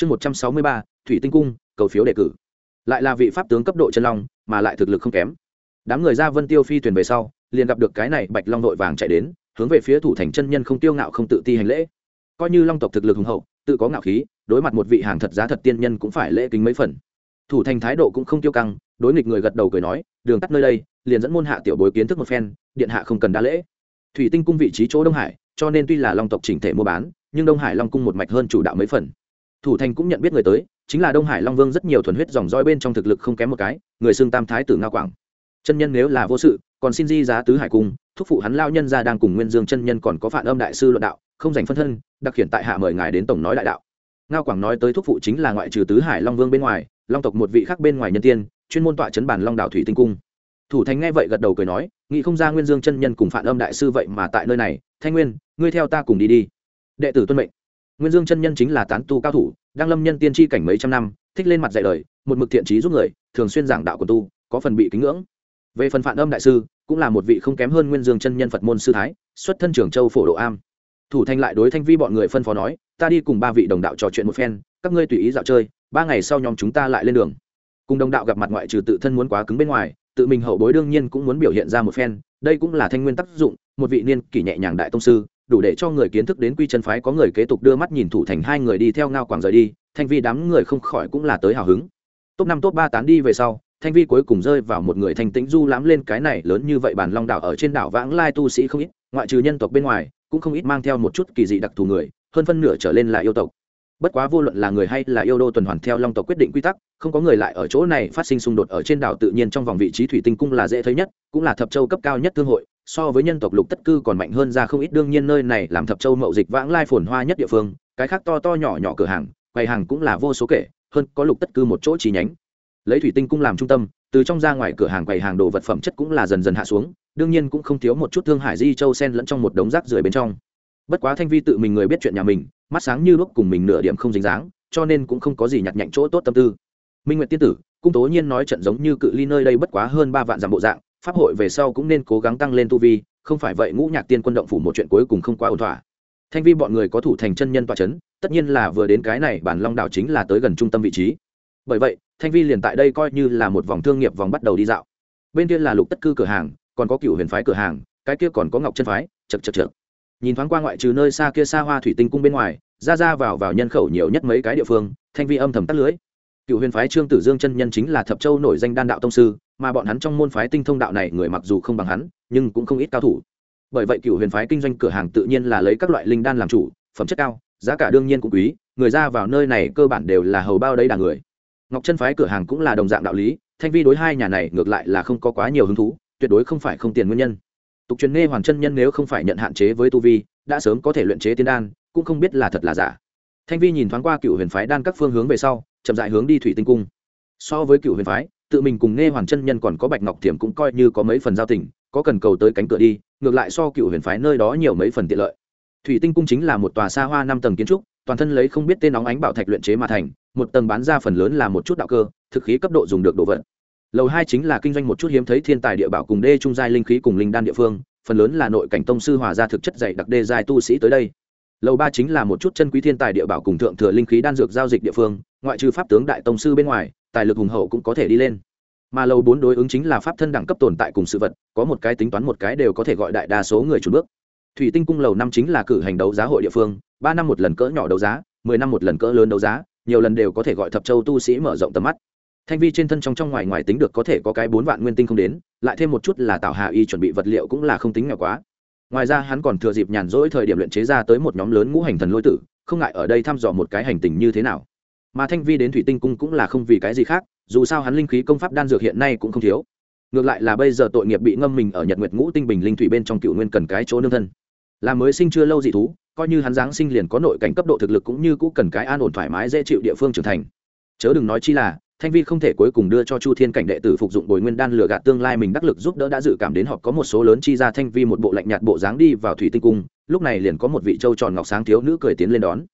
chương một trăm sáu mươi ba, thủy tinh cung, cầu phiếu đề cử. Lại là vị pháp tướng cấp độ chân long, mà lại thực lực không kém. Đám người ra vân tiêu phi thuyền về sau, liền gặp được cái này bạch long đội vàng chạy đến, hướng về phía thủ thành chân nhân không tiêu ngạo không tự ti hành lễ. Coi như long tộc thực lực hùng hậu, tự có ngạo khí, đối mặt một vị hàng thật giá thật tiên nhân cũng phải lễ kính mấy phần. Thủ thành thái độ cũng không tiêu căng, đối nghịch người gật đầu cười nói, đường tắt nơi đây, liền dẫn môn hạ tiểu bối kiến thức một phen, điện hạ không cần đa lễ. Thủy tinh cung vị trí chỗ đông hải, cho nên tuy là long tộc chỉnh thể mua bán, nhưng đông hải long cung một mạch hơn chủ đạo mấy phần thủ thành cũng nhận biết người tới, chính là đông hải long vương rất nhiều thuần huyết dòng roi bên trong thực lực không kém một cái, người xưng tam thái tử nga quảng. Chân nhân nếu là vô sự, còn xin di giá tứ hải cung, thúc phụ hắn lao nhân ra đang cùng nguyên dương chân nhân còn có phản âm đại sư luận đạo, không dành phân thân, đặc hiện tại hạ mời ngài đến tổng nói đại đạo. Ngao quảng nói tới thúc phụ chính là ngoại trừ tứ hải long vương bên ngoài, long tộc một vị khác bên ngoài nhân tiên, chuyên môn tọa chấn bản long đạo thủy tinh cung. Thủ thành nghe vậy gật đầu cười nói, nghĩ không ra nguyên dương chân nhân cùng phản âm đại sư vậy mà tại nơi này, thanh nguyên, ngươi theo ta cùng đi đi. Đệ tử tuân mệnh. Nguyên dương chân nhân chính là tán tu cao thủ đang lâm nhân tiên tri cảnh mấy trăm năm, thích lên mặt dạy đời, một mực thiện trí giúp người, thường xuyên giảng đạo của tu, có phần bị kính ngưỡng. Về phần phản âm đại sư, cũng là một vị không kém hơn nguyên dương chân nhân phật môn sư thái, xuất thân trưởng châu phổ độ am. Thủ thanh lại đối thanh vi bọn người phân phó nói, ta đi cùng ba vị đồng đạo trò chuyện một phen, các ngươi tùy ý dạo chơi, ba ngày sau nhóm chúng ta lại lên đường. Cùng đồng đạo gặp mặt ngoại trừ tự thân muốn quá cứng bên ngoài, tự mình hậu bối đương nhiên cũng muốn biểu hiện ra một phen, đây cũng là thanh nguyên tác dụng, một vị niên kỷ nhẹ nhàng đại tông sư đủ để cho người kiến thức đến quy chân phái, có người kế tục đưa mắt nhìn thủ thành, hai người đi theo ngao quảng rời đi, thanh vi đám người không khỏi cũng là tới hào hứng. Top năm, top ba tán đi về sau, thanh vi cuối cùng rơi vào một người thanh tĩnh du lãm lên cái này lớn như vậy bản long đảo ở trên đảo vãng lai tu sĩ không ít, ngoại trừ nhân tộc bên ngoài, cũng không ít mang theo một chút kỳ dị đặc thù người, hơn phân nửa trở lên là yêu tộc. Bất quá vô luận là người hay là yêu đô tuần hoàn theo long tộc quyết định quy tắc, không có người lại ở chỗ này phát sinh xung đột ở trên đảo, tự nhiên trong vòng vị trí thủy tinh cung là dễ thấy nhất, cũng là thập châu cấp cao nhất thương hội so với nhân tộc lục tất cư còn mạnh hơn ra không ít. Đương nhiên nơi này làm thập châu mậu dịch vãng lai phồn hoa nhất địa phương, cái khác to to nhỏ nhỏ cửa hàng, quầy hàng cũng là vô số kể, hơn có lục tất cư một chỗ chi nhánh. Lấy thủy tinh cung làm trung tâm, từ trong ra ngoài cửa hàng quầy hàng đồ vật phẩm chất cũng là dần dần hạ xuống, đương nhiên cũng không thiếu một chút thương hải di châu sen lẫn trong một đống rác rưởi bên trong. Bất quá thanh vi tự mình người biết chuyện nhà mình, mắt sáng như lúc cùng mình nửa điểm không dính dáng, cho nên cũng không có gì nhặt nhạnh chỗ tốt tâm tư. Minh nguyện tiên tử, cung tố nhiên nói trận giống như cự ly nơi đây bất quá hơn ba vạn dặm bộ dạng pháp hội về sau cũng nên cố gắng tăng lên tu vi, không phải vậy ngũ nhạc tiên quân động phủ một chuyện cuối cùng không quá ổn thỏa. Thanh vi bọn người có thủ thành chân nhân tọa c h ấ n tất nhiên là vừa đến cái này bản long đảo chính là tới gần trung tâm vị trí. Bởi vậy, thanh vi liền tại đây coi như là một vòng thương nghiệp vòng bắt đầu đi dạo. Bên kia là lục tất cư cửa hàng, còn có cựu huyền phái cửa hàng, cái kia còn có ngọc chân phái chật chật chật nhìn thoáng qua ngoại trừ nơi xa kia xa hoa thủy tinh cung bên ngoài, ra ra vào vào nhân khẩu nhiều nhất mấy cái địa phương, thanh vi âm thầm tắt lưới. Cựu huyền phái trương tử dương chân nhân chính là thập châu nổi danh đan đạo tông sư mà bọn hắn trong môn phái tinh thông đạo này, người mặc dù không bằng hắn, nhưng cũng không ít cao thủ. Bởi vậy cựu huyền phái kinh doanh cửa hàng tự nhiên là lấy các loại linh đan làm chủ, phẩm chất cao, giá cả đương nhiên cũng quý, người ra vào nơi này cơ bản đều là hầu bao đấy đà người. Ngọc chân phái cửa hàng cũng là đồng dạng đạo lý, thanh vi đối hai nhà này ngược lại là không có quá nhiều hứng thú, tuyệt đối không phải không tiền nguyên nhân. Tục truyền nghe hoàng chân nhân nếu không phải nhận hạn chế với tu vi, đã sớm có thể luyện chế tiên đan, cũng không biết là thật là giả. Thanh vi nhìn thoáng qua cựu huyền phái đan các phương hướng về sau, chậm dại hướng đi thủy tinh cung. So với cựu huyền phái tự mình cùng nghe hoàng chân nhân còn có bạch ngọc thiểm cũng coi như có mấy phần giao tình, có cần cầu tới cánh cửa đi, ngược lại so cựu huyền phái nơi đó nhiều mấy phần tiện lợi. Thủy tinh cung chính là một tòa xa hoa năm tầng kiến trúc, toàn thân lấy không biết tên nóng ánh bảo thạch luyện chế mà thành, một tầng bán ra phần lớn là một chút đạo cơ, thực khí cấp độ dùng được đồ vật. Lầu hai chính là kinh doanh một chút hiếm thấy thiên tài địa bảo cùng đê trung giai linh khí cùng linh đan địa phương, phần lớn là nội cảnh tông sư hòa ra thực chất dạy đặc đê giai tu sĩ tới đây. Lầu ba chính là một chút chân quý thiên tài địa bảo cùng thượng thừa linh khí đan dược giao dịch địa phương, ngoại trừ pháp tướng đại tông sư bên ngoài tài lực hùng hậu cũng có thể đi lên. Mà lầu bốn đối ứng chính là pháp thân đẳng cấp tồn tại cùng sự vật, có một cái tính toán một cái đều có thể gọi đại đa số người chủ bước. Thủy tinh cung lầu năm chính là cử hành đấu giá hội địa phương, ba năm một lần cỡ nhỏ đấu giá, mười năm một lần cỡ lớn đấu giá, nhiều lần đều có thể gọi thập châu tu sĩ mở rộng tầm mắt. Thanh vi trên thân trong trong ngoài ngoài tính được có thể có cái bốn vạn nguyên tinh không đến, lại thêm một chút là tạo hạ y chuẩn bị vật liệu cũng là không tính nhỏ quá. Ngoài ra hắn còn thừa dịp nhàn rỗi thời điểm luyện chế ra tới một nhóm lớn ngũ hành thần lôi tử, không ngại ở đây thăm dò một cái hành tình như thế nào mà thanh vi đến thủy tinh cung cũng là không vì cái gì khác, dù sao hắn linh khí công pháp đan dược hiện nay cũng không thiếu. Ngược lại là bây giờ tội nghiệp bị ngâm mình ở nhật nguyệt ngũ tinh bình linh thủy bên trong cựu nguyên cần cái chỗ nương thân. Là mới sinh chưa lâu dị thú, coi như hắn giáng sinh liền có nội cảnh cấp độ thực lực cũng như cũng cần cái an ổn thoải mái dễ chịu địa phương trưởng thành. Chớ đừng nói chi là, thanh vi không thể cuối cùng đưa cho chu thiên cảnh đệ tử phục dụng bồi nguyên đan lừa gạt tương lai mình đắc lực giúp đỡ đã dự cảm đến họ có một số lớn chi ra thanh vi một bộ lạnh nhạt bộ dáng đi vào thủy tinh cung, lúc này liền có một vị châu tròn ngọc sáng thiếu nữ cười tiến lên đón.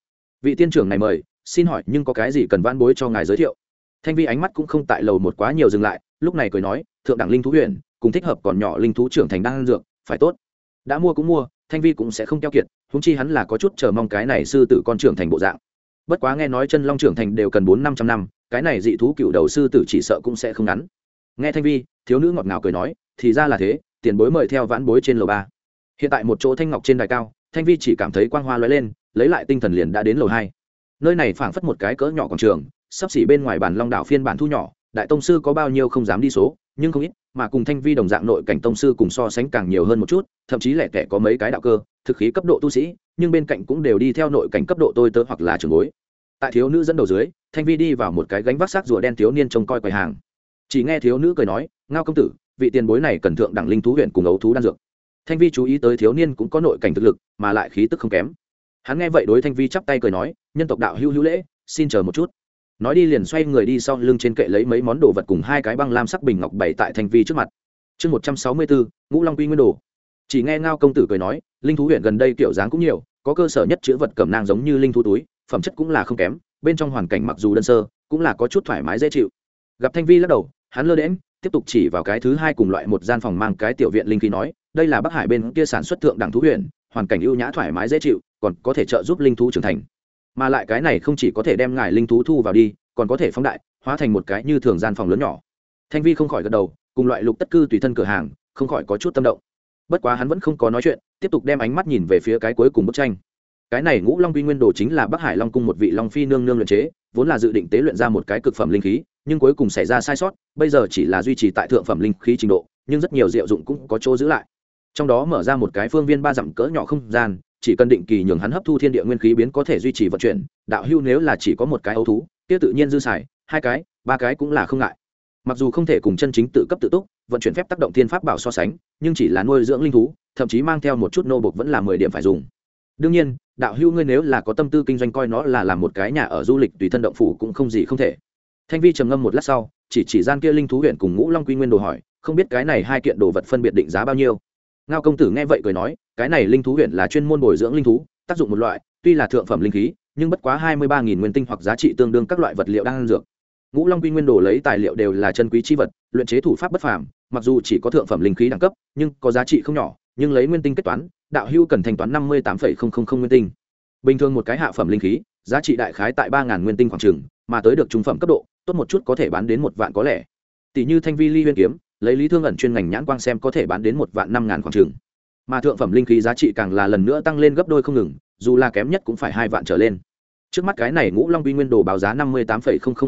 Vị tiên trưởng này mời xin hỏi nhưng có cái gì cần van bối cho ngài giới thiệu? Thanh vi ánh mắt cũng không tại lầu một quá nhiều dừng lại, lúc này cười nói, thượng đẳng linh thú huyện cùng thích hợp còn nhỏ linh thú trưởng thành đan dược, phải tốt. Đã mua cũng mua, thanh vi cũng sẽ không keo kiệt húng chi hắn là có chút chờ mong cái này sư tử con trưởng thành bộ dạng. Bất quá nghe nói chân long trưởng thành đều cần bốn năm trăm năm, cái này dị thú cựu đầu sư tử chỉ sợ cũng sẽ không ngắn. Nghe thanh vi, thiếu nữ ngọt ngào cười nói, thì ra là thế, tiền bối mời theo vãn bối trên lầu ba. Hiện tại một chỗ thanh ngọc trên đài cao, thanh vi chỉ cảm thấy quang hoa lóe lên, lấy lại tinh thần liền đã đến lầu hai nơi này phảng phất một cái cỡ nhỏ quảng trường, sắp xỉ bên ngoài bản long đảo phiên bản thu nhỏ, đại tông sư có bao nhiêu không dám đi số, nhưng không ít, mà cùng thanh vi đồng dạng nội cảnh tông sư cùng so sánh càng nhiều hơn một chút, thậm chí lẻ tẻ có mấy cái đạo cơ, thực khí cấp độ tu sĩ, nhưng bên cạnh cũng đều đi theo nội cảnh cấp độ tôi tớ hoặc là trường bối. Tại thiếu nữ dẫn đầu dưới, thanh vi đi vào một cái gánh vác xác rùa đen thiếu niên trông coi quầy hàng. Chỉ nghe thiếu nữ cười nói, ngao công tử, vị tiền bối này cần thượng đẳng linh thú huyện cùng ấu thú đan dược. Thanh vi chú ý tới thiếu niên cũng có nội cảnh thực lực, mà lại khí tức không kém hắn nghe vậy đối thanh vi chắp tay cười nói, nhân tộc đạo hữu hữu lễ, xin chờ một chút. Nói đi liền xoay người đi sau lưng trên kệ lấy mấy món đồ vật cùng hai cái băng lam sắc bình ngọc bày tại thanh vi trước mặt. Chương một trăm sáu mươi bốn ngũ long quy nguyên đồ. Chỉ nghe ngao công tử cười nói, linh thú huyện gần đây kiểu dáng cũng nhiều, có cơ sở nhất chữ vật cẩm nang giống như linh thú túi, phẩm chất cũng là không kém, bên trong hoàn cảnh mặc dù đơn sơ, cũng là có chút thoải mái dễ chịu. Gặp thanh vi lắc đầu, hắn lơ đễm tiếp tục chỉ vào cái thứ hai cùng loại một gian phòng mang cái tiểu viện linh khí nói, đây là bắc hải bên kia sản xuất thượng đẳng thú huyện hoàn cảnh ưu nhã thoải mái dễ chịu, còn có thể trợ giúp linh thú trưởng thành. Mà lại cái này không chỉ có thể đem ngài linh thú thu vào đi, còn có thể phóng đại, hóa thành một cái như thường gian phòng lớn nhỏ. Thanh vi không khỏi gật đầu, cùng loại lục tất cư tùy thân cửa hàng, không khỏi có chút tâm động. Bất quá hắn vẫn không có nói chuyện, tiếp tục đem ánh mắt nhìn về phía cái cuối cùng bức tranh. Cái này ngũ long quy nguyên đồ chính là bắc hải long cung một vị long phi nương nương luyện chế, vốn là dự định tế luyện ra một cái cực phẩm linh khí, nhưng cuối cùng xảy ra sai sót, bây giờ chỉ là duy trì tại thượng phẩm linh khí trình độ, nhưng rất nhiều diệu dụng cũng có chỗ giữ lại trong đó mở ra một cái phương viên ba dặm cỡ nhỏ không gian, chỉ cần định kỳ nhường hắn hấp thu thiên địa nguyên khí biến có thể duy trì vận chuyển, đạo hưu nếu là chỉ có một cái ấu thú, kia tự nhiên dư xài, hai cái, ba cái cũng là không ngại. Mặc dù không thể cùng chân chính tự cấp tự túc, vận chuyển phép tác động thiên pháp bảo so sánh, nhưng chỉ là nuôi dưỡng linh thú, thậm chí mang theo một chút nô bộc vẫn là mười điểm phải dùng. Đương nhiên, đạo hưu ngươi nếu là có tâm tư kinh doanh coi nó là làm một cái nhà ở du lịch tùy thân động phủ cũng không gì không thể. Thanh vi trầm ngâm một lát sau, chỉ chỉ gian kia linh thú huyện cùng ngũ long quy nguyên đồ hỏi, không biết cái này hai kiện đồ vật phân biệt định giá bao nhiêu? Ngao công tử nghe vậy cười nói, cái này linh thú huyện là chuyên môn bồi dưỡng linh thú, tác dụng một loại, tuy là thượng phẩm linh khí, nhưng bất quá hai mươi ba nghìn nguyên tinh hoặc giá trị tương đương các loại vật liệu đang ăn dược. Ngũ long quy nguyên đồ lấy tài liệu đều là chân quý chi vật, luyện chế thủ pháp bất phàm, mặc dù chỉ có thượng phẩm linh khí đẳng cấp, nhưng có giá trị không nhỏ, nhưng lấy nguyên tinh kết toán, đạo hưu cần thanh toán năm mươi tám nguyên tinh. Bình thường một cái hạ phẩm linh khí, giá trị đại khái tại ba nguyên tinh khoảng trừng mà tới được trung phẩm cấp độ, tốt một chút có thể bán đến một vạn có lẽ tỷ như thanh vi ly huyên kiếm lấy lý thương ẩn chuyên ngành nhãn quang xem có thể bán đến một vạn năm ngàn khoảng trường, mà thượng phẩm linh khí giá trị càng là lần nữa tăng lên gấp đôi không ngừng dù là kém nhất cũng phải hai vạn trở lên. Trước mắt cái này ngũ long vi nguyên đồ báo giá năm mươi tám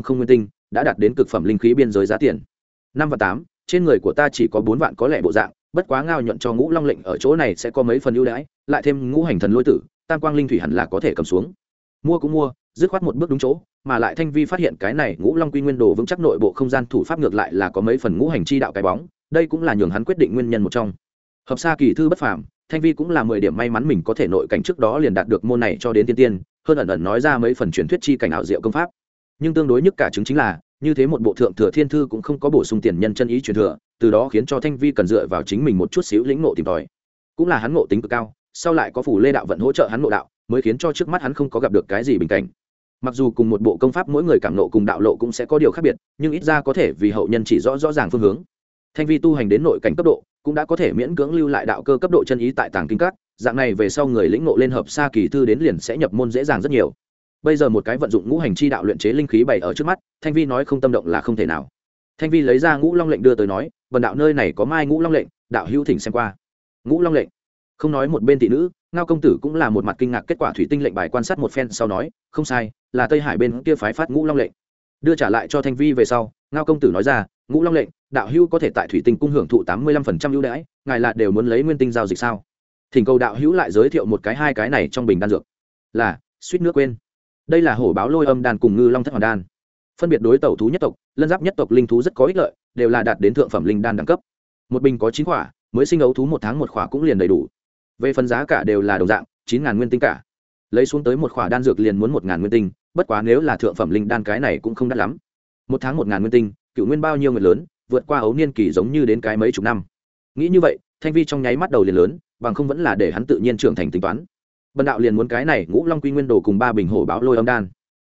nguyên tinh đã đạt đến cực phẩm linh khí biên giới giá tiền. Năm và tám trên người của ta chỉ có bốn vạn có lẽ bộ dạng bất quá ngao nhuận cho ngũ long lệnh ở chỗ này sẽ có mấy phần ưu đãi lại thêm ngũ hành thần lôi tử tam quang linh thủy hẳn là có thể cầm xuống. Mua cũng mua dứt khoát một bước đúng chỗ, mà lại thanh vi phát hiện cái này ngũ long quy nguyên đồ vững chắc nội bộ không gian thủ pháp ngược lại là có mấy phần ngũ hành chi đạo cái bóng, đây cũng là nhường hắn quyết định nguyên nhân một trong. Hợp xa kỳ thư bất phàm, thanh vi cũng là mười điểm may mắn mình có thể nội cảnh trước đó liền đạt được môn này cho đến tiên tiên, hơn ẩn ẩn nói ra mấy phần truyền thuyết chi cảnh ảo diệu công pháp. Nhưng tương đối nhất cả chứng chính là, như thế một bộ thượng thừa thiên thư cũng không có bổ sung tiền nhân chân ý truyền thừa, từ đó khiến cho thanh vi cần dựa vào chính mình một chút xíu lĩnh ngộ tìm tòi. Cũng là hắn ngộ tính cực cao, sau lại có phủ lê đạo vận hỗ trợ hắn ngộ đạo, mới khiến cho trước mắt hắn không có gặp được cái gì bình cảnh mặc dù cùng một bộ công pháp mỗi người cảm nộ cùng đạo lộ cũng sẽ có điều khác biệt, nhưng ít ra có thể vì hậu nhân chỉ rõ rõ ràng phương hướng. Thanh vi tu hành đến nội cảnh cấp độ, cũng đã có thể miễn cưỡng lưu lại đạo cơ cấp độ chân ý tại tàng kinh các, dạng này về sau người lĩnh ngộ lên hợp xa kỳ thư đến liền sẽ nhập môn dễ dàng rất nhiều. Bây giờ một cái vận dụng ngũ hành chi đạo luyện chế linh khí bày ở trước mắt, thanh vi nói không tâm động là không thể nào. Thanh vi lấy ra ngũ long lệnh đưa tới nói vần đạo nơi này có mai ngũ long lệnh, đạo hữu thỉnh xem qua. Ngũ long lệnh. Không nói một bên thị nữ ngao công tử cũng là một mặt kinh ngạc kết quả thủy tinh lệnh bài quan sát một phen sau nói, không sai, là tây hải bên kia phái phát ngũ long lệnh. Đưa trả lại cho thanh vi về sau, ngao công tử nói ra, ngũ long lệnh, đạo hữu có thể tại thủy tinh cung hưởng thụ tám mươi lăm phần trăm ưu đãi, ngài là đều muốn lấy nguyên tinh giao dịch sao? Thỉnh cầu đạo hữu lại giới thiệu một cái hai cái này trong bình đan dược. Là, suýt nước quên. Đây là hổ báo lôi âm đan cùng ngư long thất hoàn đan. Phân biệt đối tẩu thú nhất tộc, lân giáp nhất tộc linh thú rất có ích lợi, đều là đạt đến thượng phẩm linh đan đẳng cấp. Một bình có chín khỏa mới sinh ấu thú một tháng một khỏa cũng liền đầy đủ về phần giá cả đều là đồng dạng, chín ngàn nguyên tinh cả. Lấy xuống tới một khỏa đan dược liền muốn một ngàn nguyên tinh, bất quá nếu là thượng phẩm linh đan cái này cũng không đắt lắm. Một tháng một ngàn nguyên tinh, cựu nguyên bao nhiêu người lớn, vượt qua ấu niên kỳ giống như đến cái mấy chục năm. Nghĩ như vậy, thanh vi trong nháy mắt đầu liền lớn, bằng không vẫn là để hắn tự nhiên trưởng thành tính toán. Bần đạo liền muốn cái này ngũ long quy nguyên đồ cùng ba bình hổ báo lôi âm đan.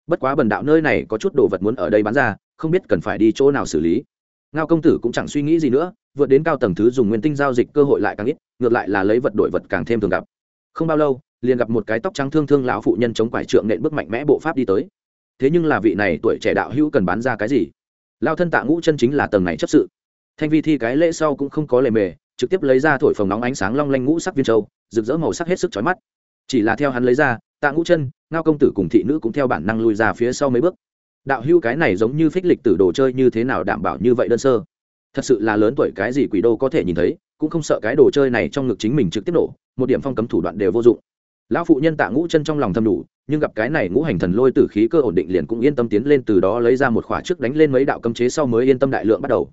Bất quá bần đạo nơi này có chút đồ vật muốn ở đây bán ra, không biết cần phải đi chỗ nào xử lý. Ngao công tử cũng chẳng suy nghĩ gì nữa vượt đến cao tầng thứ dùng nguyên tinh giao dịch cơ hội lại càng ít, ngược lại là lấy vật đổi vật càng thêm thường gặp. Không bao lâu, liền gặp một cái tóc trắng thương thương lão phụ nhân chống quải trượng nện bước mạnh mẽ bộ pháp đi tới. Thế nhưng là vị này tuổi trẻ đạo hữu cần bán ra cái gì? Lao thân tạ ngũ chân chính là tầng này chấp sự. Thanh vi thi cái lễ sau cũng không có lề mề, trực tiếp lấy ra thổi phồng nóng ánh sáng long lanh ngũ sắc viên châu, rực rỡ màu sắc hết sức chói mắt. Chỉ là theo hắn lấy ra, tạ ngũ chân, ngao công tử cùng thị nữ cũng theo bản năng lùi ra phía sau mấy bước. Đạo hữu cái này giống như phích lịch tử đồ chơi như thế nào đảm bảo như vậy đơn sơ? Thật sự là lớn tuổi cái gì quỷ đô có thể nhìn thấy, cũng không sợ cái đồ chơi này trong ngực chính mình trực tiếp nổ, một điểm phong cấm thủ đoạn đều vô dụng. Lão phụ nhân tạ ngũ chân trong lòng thầm đủ, nhưng gặp cái này ngũ hành thần lôi tử khí cơ ổn định liền cũng yên tâm tiến lên từ đó lấy ra một khỏa trước đánh lên mấy đạo cấm chế sau mới yên tâm đại lượng bắt đầu.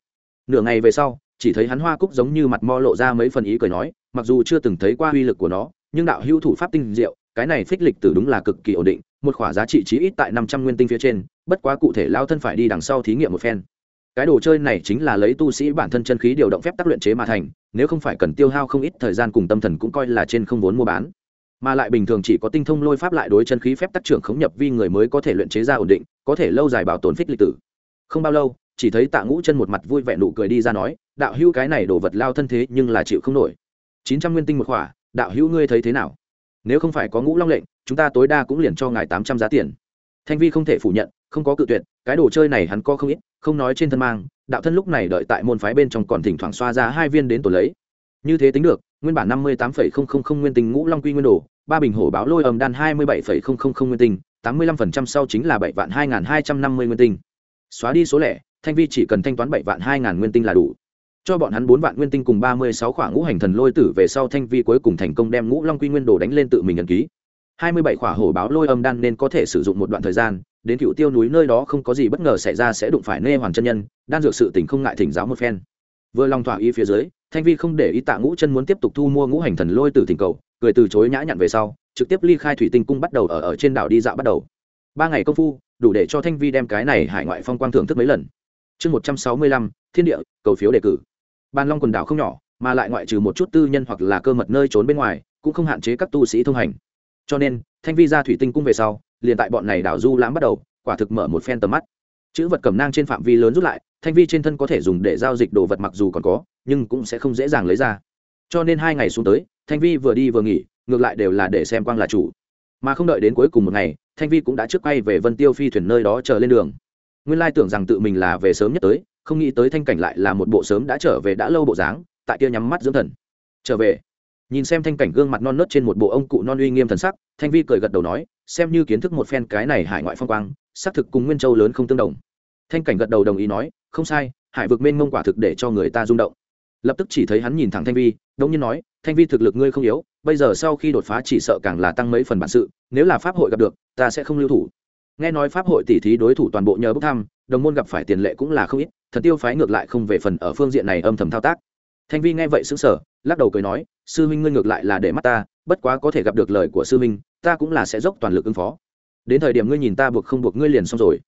Nửa ngày về sau, chỉ thấy hắn hoa cúc giống như mặt mo lộ ra mấy phần ý cười nói, mặc dù chưa từng thấy qua uy lực của nó, nhưng đạo hữu thủ pháp tinh diệu, cái này phích lịch tử đúng là cực kỳ ổn định, một khỏa giá trị chí ít tại năm trăm nguyên tinh phía trên, bất quá cụ thể lao thân phải đi đằng sau thí nghiệm một phen cái đồ chơi này chính là lấy tu sĩ bản thân chân khí điều động phép tác luyện chế mà thành, nếu không phải cần tiêu hao không ít thời gian cùng tâm thần cũng coi là trên không vốn mua bán. Mà lại bình thường chỉ có tinh thông lôi pháp lại đối chân khí phép tác trưởng khống nhập vi người mới có thể luyện chế ra ổn định, có thể lâu dài bảo tồn phích lịch tử. Không bao lâu, chỉ thấy tạ ngũ chân một mặt vui vẻ nụ cười đi ra nói, đạo hữu, cái này đồ vật lao thân thế nhưng là chịu không nổi. Chín trăm nguyên tinh một khỏa, đạo hữu ngươi thấy thế nào? Nếu không phải có ngũ long lệnh, chúng ta tối đa cũng liền cho ngài tám trăm giá tiền thanh vi không thể phủ nhận, không có cự tuyệt, cái đồ chơi này hắn có không ít, không nói trên thân mang, đạo thân lúc này đợi tại môn phái bên trong còn thỉnh thoảng xoa ra hai viên đến tổ lấy. Như thế tính được, nguyên bản năm mươi tám nguyên tinh ngũ long quy nguyên đồ, ba bình hổ báo lôi ầm đan hai mươi bảy nguyên tinh, tám mươi lăm phần trăm sau chính là bảy vạn hai hai trăm năm mươi nguyên tinh. Xóa đi số lẻ, thanh vi chỉ cần thanh toán bảy vạn hai nguyên tinh là đủ. Cho bọn hắn bốn vạn nguyên tinh cùng ba mươi sáu khoảng ngũ hành thần lôi tử về sau thanh vi cuối cùng thành công đem ngũ long quy nguyên đồ đánh lên tự mình nhận ký hai mươi bảy khỏa hổ báo lôi âm đan nên có thể sử dụng một đoạn thời gian, đến cựu tiêu núi nơi đó không có gì bất ngờ xảy ra sẽ đụng phải nê hoàn chân nhân, đan dược sự tình không ngại thỉnh giáo một phen. Vừa lòng thỏa ý phía dưới, thanh vi không để ý tạ ngũ chân muốn tiếp tục thu mua ngũ hành thần lôi từ thỉnh cầu, cười từ chối nhã nhặn về sau, trực tiếp ly khai thủy tinh cung bắt đầu ở ở trên đảo đi dạo bắt đầu. Ba ngày công phu, đủ để cho thanh vi đem cái này hải ngoại phong quang thưởng thức mấy lần. Chương một trăm sáu mươi lăm, thiên địa, cầu phiếu đề cử. Ban long quần đảo không nhỏ, mà lại ngoại trừ một chút tư nhân hoặc là cơ mật nơi trốn bên ngoài, cũng không hạn chế các tu sĩ thông hành cho nên, thanh vi ra thủy tinh cung về sau, liền tại bọn này đảo du lãm bắt đầu, quả thực mở một phen tầm mắt. Chữ vật cầm nang trên phạm vi lớn rút lại, thanh vi trên thân có thể dùng để giao dịch đồ vật mặc dù còn có, nhưng cũng sẽ không dễ dàng lấy ra. Cho nên hai ngày xuống tới, thanh vi vừa đi vừa nghỉ, ngược lại đều là để xem quang là chủ. Mà không đợi đến cuối cùng một ngày, thanh vi cũng đã trước quay về vân tiêu phi thuyền nơi đó chờ lên đường. Nguyên lai tưởng rằng tự mình là về sớm nhất tới, không nghĩ tới thanh cảnh lại là một bộ sớm đã trở về đã lâu bộ dáng, tại kia nhắm mắt dưỡng thần. Trở về nhìn xem thanh cảnh gương mặt non nớt trên một bộ ông cụ non uy nghiêm thần sắc, thanh vi cười gật đầu nói, xem như kiến thức một phen cái này hải ngoại phong quang, xác thực cùng nguyên châu lớn không tương đồng. Thanh cảnh gật đầu đồng ý nói, không sai, hải vực mênh mông quả thực để cho người ta rung động. Lập tức chỉ thấy hắn nhìn thẳng thanh vi đông nhiên nói, thanh vi thực lực ngươi không yếu, bây giờ sau khi đột phá chỉ sợ càng là tăng mấy phần bản sự, nếu là pháp hội gặp được, ta sẽ không lưu thủ. Nghe nói pháp hội tỉ thí đối thủ toàn bộ nhờ bốc thăm, đồng môn gặp phải tiền lệ cũng là không ít, thần tiêu phái ngược lại không về phần ở phương diện này âm thầm thao tác thanh vi nghe vậy xứng sở lắc đầu cười nói, sư minh ngươi ngược lại là để mắt ta, bất quá có thể gặp được lời của sư minh ta cũng là sẽ dốc toàn lực ứng phó. Đến thời điểm ngươi nhìn ta buộc không buộc ngươi liền xong rồi.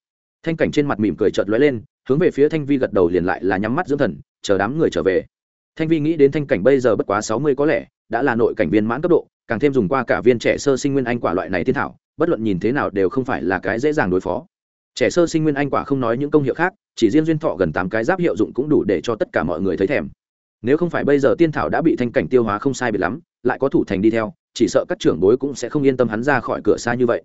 Thanh cảnh trên mặt mỉm cười chợt lóe lên, hướng về phía thanh vi gật đầu liền lại là nhắm mắt dưỡng thần, chờ đám người trở về. Thanh vi nghĩ đến thanh cảnh bây giờ bất quá sáu mươi có lẽ, đã là nội cảnh viên mãn cấp độ, càng thêm dùng qua cả viên trẻ sơ sinh nguyên anh quả loại này thiên thảo, bất luận nhìn thế nào đều không phải là cái dễ dàng đối phó. Trẻ sơ sinh nguyên anh quả không nói những công hiệu khác, chỉ riêng duyên thọ gần tám cái giáp hiệu dụng cũng đủ để cho tất cả mọi người thấy thèm nếu không phải bây giờ tiên thảo đã bị thanh cảnh tiêu hóa không sai biệt lắm, lại có thủ thành đi theo, chỉ sợ các trưởng bối cũng sẽ không yên tâm hắn ra khỏi cửa xa như vậy.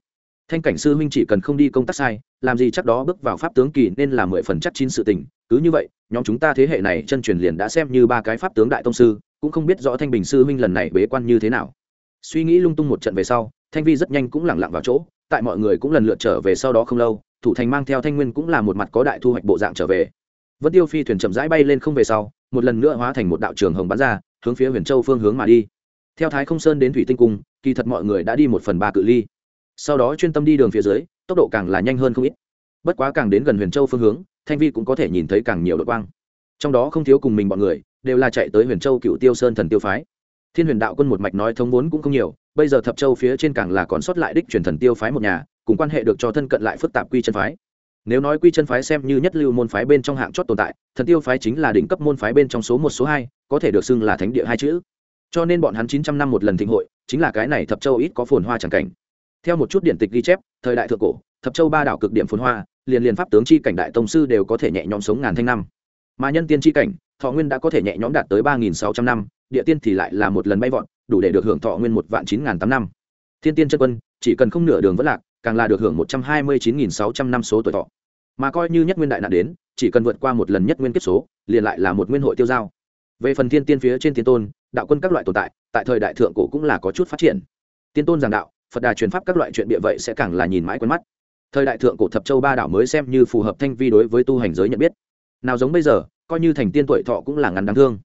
Thanh cảnh sư huynh chỉ cần không đi công tác sai, làm gì chắc đó bước vào pháp tướng kỳ nên là mười phần chắc chín sự tình. Cứ như vậy, nhóm chúng ta thế hệ này chân truyền liền đã xem như ba cái pháp tướng đại tông sư, cũng không biết rõ thanh bình sư huynh lần này bế quan như thế nào. Suy nghĩ lung tung một trận về sau, thanh vi rất nhanh cũng lẳng lặng vào chỗ, tại mọi người cũng lần lượt trở về sau đó không lâu, thủ thành mang theo thanh nguyên cũng là một mặt có đại thu hoạch bộ dạng trở về. Vân tiêu phi thuyền chậm rãi bay lên không về sau một lần nữa hóa thành một đạo trường hồng bắn ra, hướng phía huyền châu phương hướng mà đi. Theo thái không sơn đến thủy tinh cung, kỳ thật mọi người đã đi một phần ba cự ly. Sau đó chuyên tâm đi đường phía dưới, tốc độ càng là nhanh hơn không ít. Bất quá càng đến gần huyền châu phương hướng, thanh vi cũng có thể nhìn thấy càng nhiều đội quang. Trong đó không thiếu cùng mình bọn người, đều là chạy tới huyền châu cựu tiêu sơn thần tiêu phái. Thiên huyền đạo quân một mạch nói thống vốn cũng không nhiều, bây giờ thập châu phía trên càng là còn sót lại đích truyền thần tiêu phái một nhà, cùng quan hệ được cho thân cận lại phức tạp quy chân phái nếu nói quy chân phái xem như nhất lưu môn phái bên trong hạng chót tồn tại, thần tiêu phái chính là đỉnh cấp môn phái bên trong số một, số hai, có thể được xưng là thánh địa hai chữ. Cho nên bọn hắn chín trăm năm một lần thịnh hội, chính là cái này thập châu ít có phồn hoa chẳng cảnh. Theo một chút điển tịch ghi chép, thời đại thượng cổ, thập châu ba đảo cực điểm phồn hoa, liền liền pháp tướng chi cảnh đại tông sư đều có thể nhẹ nhõm sống ngàn thanh năm. Mà nhân tiên chi cảnh, thọ nguyên đã có thể nhẹ nhõm đạt tới ba nghìn sáu trăm năm, địa tiên thì lại là một lần bay vọt, đủ để được hưởng thọ nguyên một vạn chín ngàn tám năm. Thiên tiên chân quân, chỉ cần không nửa đường vẫn lạc càng là được hưởng một trăm hai mươi chín nghìn sáu trăm năm số tuổi thọ. Mà coi như nhất nguyên đại nạn đến, chỉ cần vượt qua một lần nhất nguyên kiếp số, liền lại là một nguyên hội tiêu giao về phần thiên tiên phía trên tiên tôn, đạo quân các loại tồn tại tại thời đại thượng cổ cũng là có chút phát triển. Tiên tôn giảng đạo, phật đà truyền pháp các loại chuyện địa vậy sẽ càng là nhìn mãi quen mắt. Thời đại thượng cổ thập châu ba đảo mới xem như phù hợp thanh vi đối với tu hành giới nhận biết. Nào giống bây giờ, coi như thành tiên tuổi thọ cũng là ngắn đáng thương.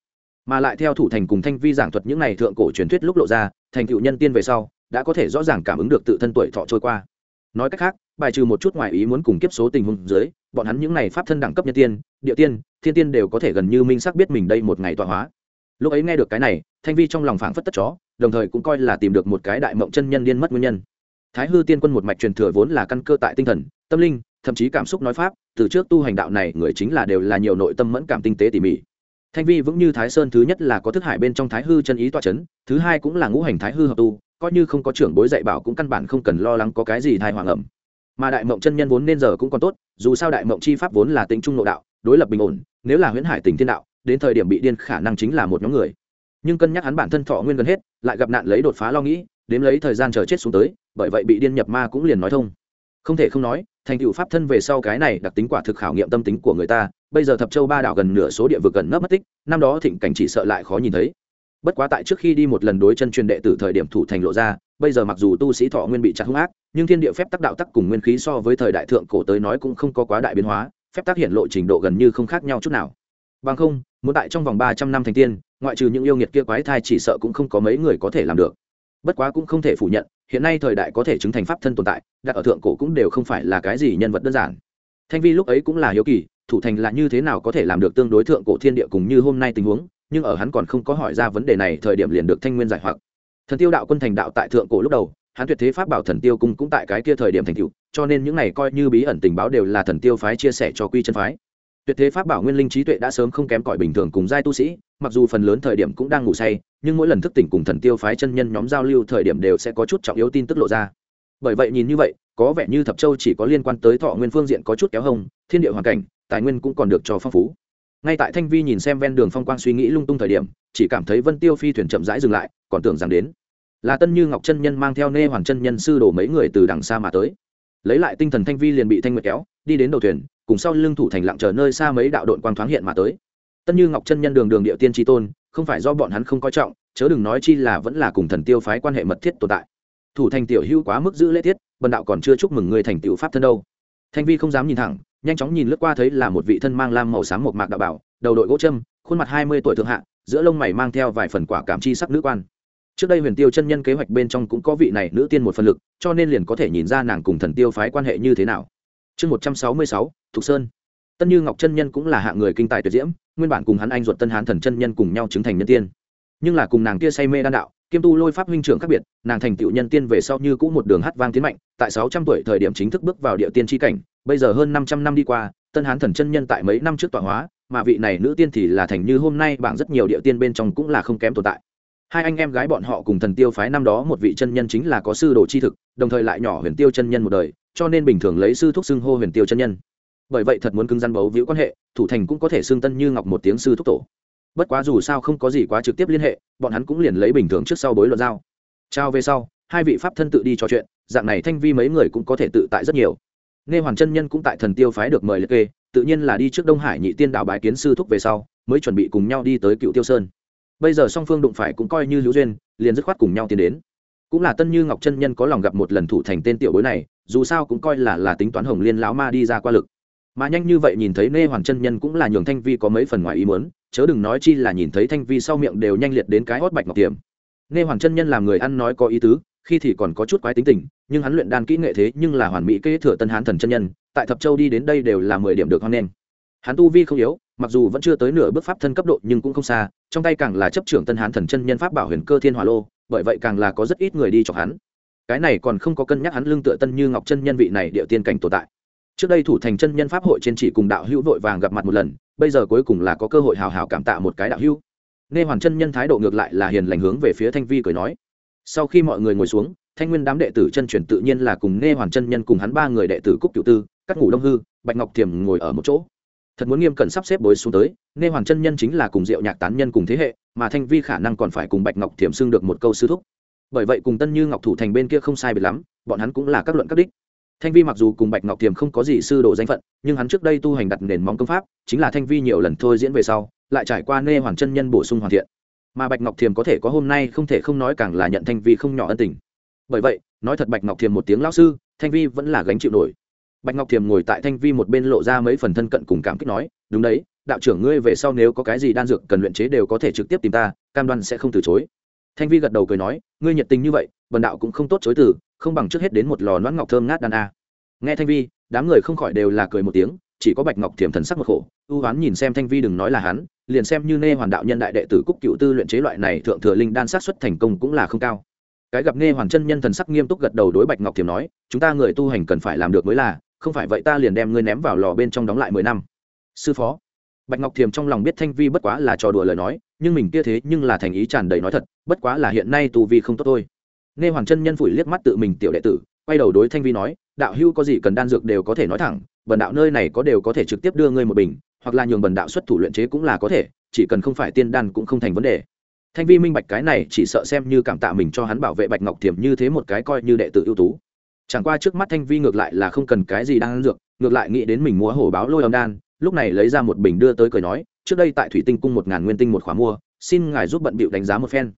Mà lại theo thủ thành cùng thanh vi giảng thuật những này thượng cổ truyền thuyết lúc lộ ra, thành tựu nhân tiên về sau, đã có thể rõ ràng cảm ứng được tự thân tuổi thọ trôi qua nói cách khác, bài trừ một chút ngoại ý muốn cùng kiếp số tình huống dưới, bọn hắn những này pháp thân đẳng cấp nhân tiên, địa tiên, thiên tiên đều có thể gần như minh xác biết mình đây một ngày tọa hóa. Lúc ấy nghe được cái này, thanh vi trong lòng phảng phất tất chó, đồng thời cũng coi là tìm được một cái đại mộng chân nhân điên mất nguyên nhân. Thái hư tiên quân một mạch truyền thừa vốn là căn cơ tại tinh thần, tâm linh, thậm chí cảm xúc nói pháp, từ trước tu hành đạo này, người chính là đều là nhiều nội tâm mẫn cảm tinh tế tỉ mỉ. Thanh vi vững như thái sơn thứ nhất là có thức hải bên trong thái hư chân ý toa c h ấ n thứ hai cũng là ngũ hành thái hư hợp tu coi như không có trưởng bối dạy bảo cũng căn bản không cần lo lắng có cái gì thai hoàng ẩm. Mà đại mộng chân nhân vốn nên giờ cũng còn tốt, dù sao đại mộng chi pháp vốn là tính trung nội đạo, đối lập bình ổn, nếu là huyễn hải tình thiên đạo, đến thời điểm bị điên khả năng chính là một nhóm người. Nhưng cân nhắc hắn bản thân thọ nguyên gần hết, lại gặp nạn lấy đột phá lo nghĩ, đếm lấy thời gian chờ chết xuống tới, bởi vậy bị điên nhập ma cũng liền nói thông. Không thể không nói, thành tựu pháp thân về sau cái này đặc tính quả thực khảo nghiệm tâm tính của người ta, bây giờ thập châu ba đảo gần nửa số địa vực gần nấp mất tích, năm đó thịnh cảnh chỉ sợ lại khó nhìn thấy bất quá tại trước khi đi một lần đối chân truyền đệ tử thời điểm thủ thành lộ ra, bây giờ mặc dù tu sĩ thọ nguyên bị chặt hung ác, nhưng thiên địa phép tác đạo tắc cùng nguyên khí so với thời đại thượng cổ tới nói cũng không có quá đại biến hóa, phép tác hiện lộ trình độ gần như không khác nhau chút nào. Bằng không, muốn tại trong vòng ba trăm năm thành tiên, ngoại trừ những yêu nghiệt kia quái thai chỉ sợ cũng không có mấy người có thể làm được. Bất quá cũng không thể phủ nhận, hiện nay thời đại có thể chứng thành pháp thân tồn tại, đặt ở thượng cổ cũng đều không phải là cái gì nhân vật đơn giản. Thanh vi lúc ấy cũng là hiếu kỳ, thủ thành là như thế nào có thể làm được tương đối thượng cổ thiên địa cùng như hôm nay tình huống nhưng ở hắn còn không có hỏi ra vấn đề này, thời điểm liền được thanh nguyên giải hoặc. Thần tiêu đạo quân thành đạo tại thượng cổ lúc đầu, hắn tuyệt thế pháp bảo thần tiêu cung cũng tại cái kia thời điểm thành cựu cho nên những này coi như bí ẩn tình báo đều là thần tiêu phái chia sẻ cho quy chân phái. Tuyệt thế pháp bảo nguyên linh trí tuệ đã sớm không kém cỏi bình thường cùng giai tu sĩ, mặc dù phần lớn thời điểm cũng đang ngủ say, nhưng mỗi lần thức tỉnh cùng thần tiêu phái chân nhân nhóm giao lưu thời điểm đều sẽ có chút trọng yếu tin tức lộ ra. Bởi vậy nhìn như vậy, có vẻ như thập châu chỉ có liên quan tới thọ nguyên phương diện có chút kéo hông thiên địa hoàn cảnh, tài nguyên cũng còn được cho phong phú ngay tại thanh vi nhìn xem ven đường phong quang suy nghĩ lung tung thời điểm, chỉ cảm thấy vân tiêu phi thuyền chậm rãi dừng lại, còn tưởng rằng đến là tân như ngọc chân nhân mang theo nê hoàn chân nhân sư đổ mấy người từ đằng xa mà tới. Lấy lại tinh thần thanh vi liền bị thanh nguyệt kéo, đi đến đầu thuyền, cùng sau lưng thủ thành lặng chờ nơi xa mấy đạo đội quang thoáng hiện mà tới. Tân như ngọc chân nhân đường đường địa tiên tri tôn, không phải do bọn hắn không coi trọng, chớ đừng nói chi là vẫn là cùng thần tiêu phái quan hệ mật thiết tồn tại. Thủ thành tiểu hữu quá mức giữ lễ tiết, bần đạo còn chưa chúc mừng người thành tiểu pháp thân đâu. Thanh vi không dám nhìn thẳng nhanh chóng nhìn lướt qua thấy là một vị thân mang lam màu xám một mạc đạo bảo, đầu đội gỗ trâm khuôn mặt hai mươi tuổi thượng hạ, giữa lông mày mang theo vài phần quả cảm chi sắc nữ quan. Trước đây huyền tiêu chân nhân kế hoạch bên trong cũng có vị này nữ tiên một phần lực, cho nên liền có thể nhìn ra nàng cùng thần tiêu phái quan hệ như thế nào. Chương một trăm sáu mươi sáu, thục sơn. Tân như ngọc chân nhân cũng là hạng người kinh tài tuyệt diễm, nguyên bản cùng hắn anh ruột tân hán thần chân nhân cùng nhau chứng thành nhân tiên. Nhưng là cùng nàng kia say mê đan đạo, kiêm tu lôi pháp huynh trưởng khác biệt, nàng thành tựu nhân tiên về sau như cũng một đường hát vang tiến mạnh, tại sáu trăm tuổi thời điểm chính thức bước vào địa tiên tri cảnh bây giờ hơn năm trăm năm đi qua, tân hán thần chân nhân tại mấy năm trước tọa hóa, mà vị này nữ tiên thì là thành như hôm nay, bảng rất nhiều địa tiên bên trong cũng là không kém tồn tại. Hai anh em gái bọn họ cùng thần tiêu phái năm đó một vị chân nhân chính là có sư đồ chi thực, đồng thời lại nhỏ huyền tiêu chân nhân một đời, cho nên bình thường lấy sư thúc xưng hô huyền tiêu chân nhân. Bởi vậy thật muốn cứng rắn bấu víu quan hệ, thủ thành cũng có thể xưng tân như ngọc một tiếng sư thúc tổ. Bất quá dù sao không có gì quá trực tiếp liên hệ, bọn hắn cũng liền lấy bình thường trước sau bối luận giao. Trao về sau, hai vị pháp thân tự đi trò chuyện, dạng này thanh vi mấy người cũng có thể tự tại rất nhiều nghe hoàn chân nhân cũng tại thần tiêu phái được mời liệt kê, tự nhiên là đi trước đông hải nhị tiên đạo bái kiến sư thúc về sau, mới chuẩn bị cùng nhau đi tới cựu tiêu sơn. Bây giờ song phương đụng phải cũng coi như hữu duyên, liền dứt khoát cùng nhau tiến đến. Cũng là tân như ngọc chân nhân có lòng gặp một lần thủ thành tên tiểu bối này, dù sao cũng coi là là tính toán hồng liên lão ma đi ra qua lực. Mà nhanh như vậy nhìn thấy nê hoàn chân nhân cũng là nhường thanh vi có mấy phần ngoài ý muốn, chớ đừng nói chi là nhìn thấy thanh vi sau miệng đều nhanh liệt đến cái hót bạch ngọc tiềm. Nê hoàn chân nhân làm người ăn nói có ý tứ khi thì còn có chút quái tính tình, nhưng hắn luyện đan kỹ nghệ thế nhưng là hoàn mỹ kế thừa tân hán thần chân nhân, tại thập châu đi đến đây đều là mười điểm được hoan nghênh. Hắn tu vi không yếu, mặc dù vẫn chưa tới nửa bước pháp thân cấp độ nhưng cũng không xa, trong tay càng là chấp trưởng tân hán thần chân nhân pháp bảo huyền cơ thiên hỏa lô, bởi vậy càng là có rất ít người đi chọc hắn. Cái này còn không có cân nhắc hắn lương tựa tân như ngọc chân nhân vị này địa tiên cảnh tồn tại. Trước đây thủ thành chân nhân pháp hội trên chỉ cùng đạo hữu vội vàng gặp mặt một lần, bây giờ cuối cùng là có cơ hội hào hào cảm tạ một cái đạo hữu. Nghe hoàn chân nhân thái độ ngược lại là hiền lành hướng về phía thanh vi cười nói sau khi mọi người ngồi xuống, thanh nguyên đám đệ tử chân truyền tự nhiên là cùng nghe hoàn chân nhân cùng hắn ba người đệ tử cúc cựu tư cắt ngủ đông hư, bạch ngọc thiềm ngồi ở một chỗ. Thật muốn nghiêm cẩn sắp xếp bối xuống tới nghe hoàn chân nhân chính là cùng diệu nhạc tán nhân cùng thế hệ, mà thanh vi khả năng còn phải cùng bạch ngọc thiềm xưng được một câu sư thúc. Bởi vậy cùng tân như ngọc thủ thành bên kia không sai biệt lắm, bọn hắn cũng là các luận các đích. Thanh vi mặc dù cùng bạch ngọc thiềm không có gì sư đồ danh phận, nhưng hắn trước đây tu hành đặt nền móng công pháp, chính là thanh vi nhiều lần thôi diễn về sau, lại trải qua nê hoàng chân nhân bổ sung hoàn thiện mà bạch ngọc thiềm có thể có hôm nay không thể không nói càng là nhận thanh vi không nhỏ ân tình. Bởi vậy, nói thật bạch ngọc thiềm một tiếng lão sư, thanh vi vẫn là gánh chịu nổi. Bạch ngọc thiềm ngồi tại thanh vi một bên lộ ra mấy phần thân cận cùng cảm kích nói, đúng đấy, đạo trưởng ngươi về sau nếu có cái gì đan dược cần luyện chế đều có thể trực tiếp tìm ta, cam đoan sẽ không từ chối. Thanh vi gật đầu cười nói, ngươi nhiệt tình như vậy, bần đạo cũng không tốt chối từ, không bằng trước hết đến một lò noãn ngọc thơm ngát đan a. Nghe thanh vi, đám người không khỏi đều là cười một tiếng chỉ có bạch ngọc thiềm thần sắc một khổ, ưu hoán nhìn xem thanh vi đừng nói là hắn, liền xem như nê hoàn đạo nhân đại đệ tử cúc cựu tư luyện chế loại này thượng thừa linh đan sát xuất thành công cũng là không cao. Cái gặp nê hoàn chân nhân thần sắc nghiêm túc gật đầu đối bạch ngọc thiềm nói, chúng ta người tu hành cần phải làm được mới là, không phải vậy ta liền đem ngươi ném vào lò bên trong đóng lại mười năm. Sư phó. Bạch ngọc thiềm trong lòng biết thanh vi bất quá là trò đùa lời nói, nhưng mình kia thế nhưng là thành ý tràn đầy nói thật, bất quá là hiện nay tu vi không tốt thôi. Nê hoàng chân nhân phủi liếc mắt tự mình tiểu đệ tử, quay đầu đối thanh vi nói, đạo hưu có gì cần đan dược đều có thể nói thẳng bần đạo nơi này có đều có thể trực tiếp đưa ngươi một bình, hoặc là nhường bần đạo xuất thủ luyện chế cũng là có thể, chỉ cần không phải tiên đan cũng không thành vấn đề. Thanh vi minh bạch cái này, chỉ sợ xem như cảm tạ mình cho hắn bảo vệ bạch ngọc thiểm như thế một cái coi như đệ tử ưu tú. Chẳng qua trước mắt thanh vi ngược lại là không cần cái gì đang dược, ngược lại nghĩ đến mình mua hổ báo lôi âm đan, lúc này lấy ra một bình đưa tới cười nói, trước đây tại thủy tinh cung một ngàn nguyên tinh một khóa mua, xin ngài giúp bận bịu đánh giá một phen.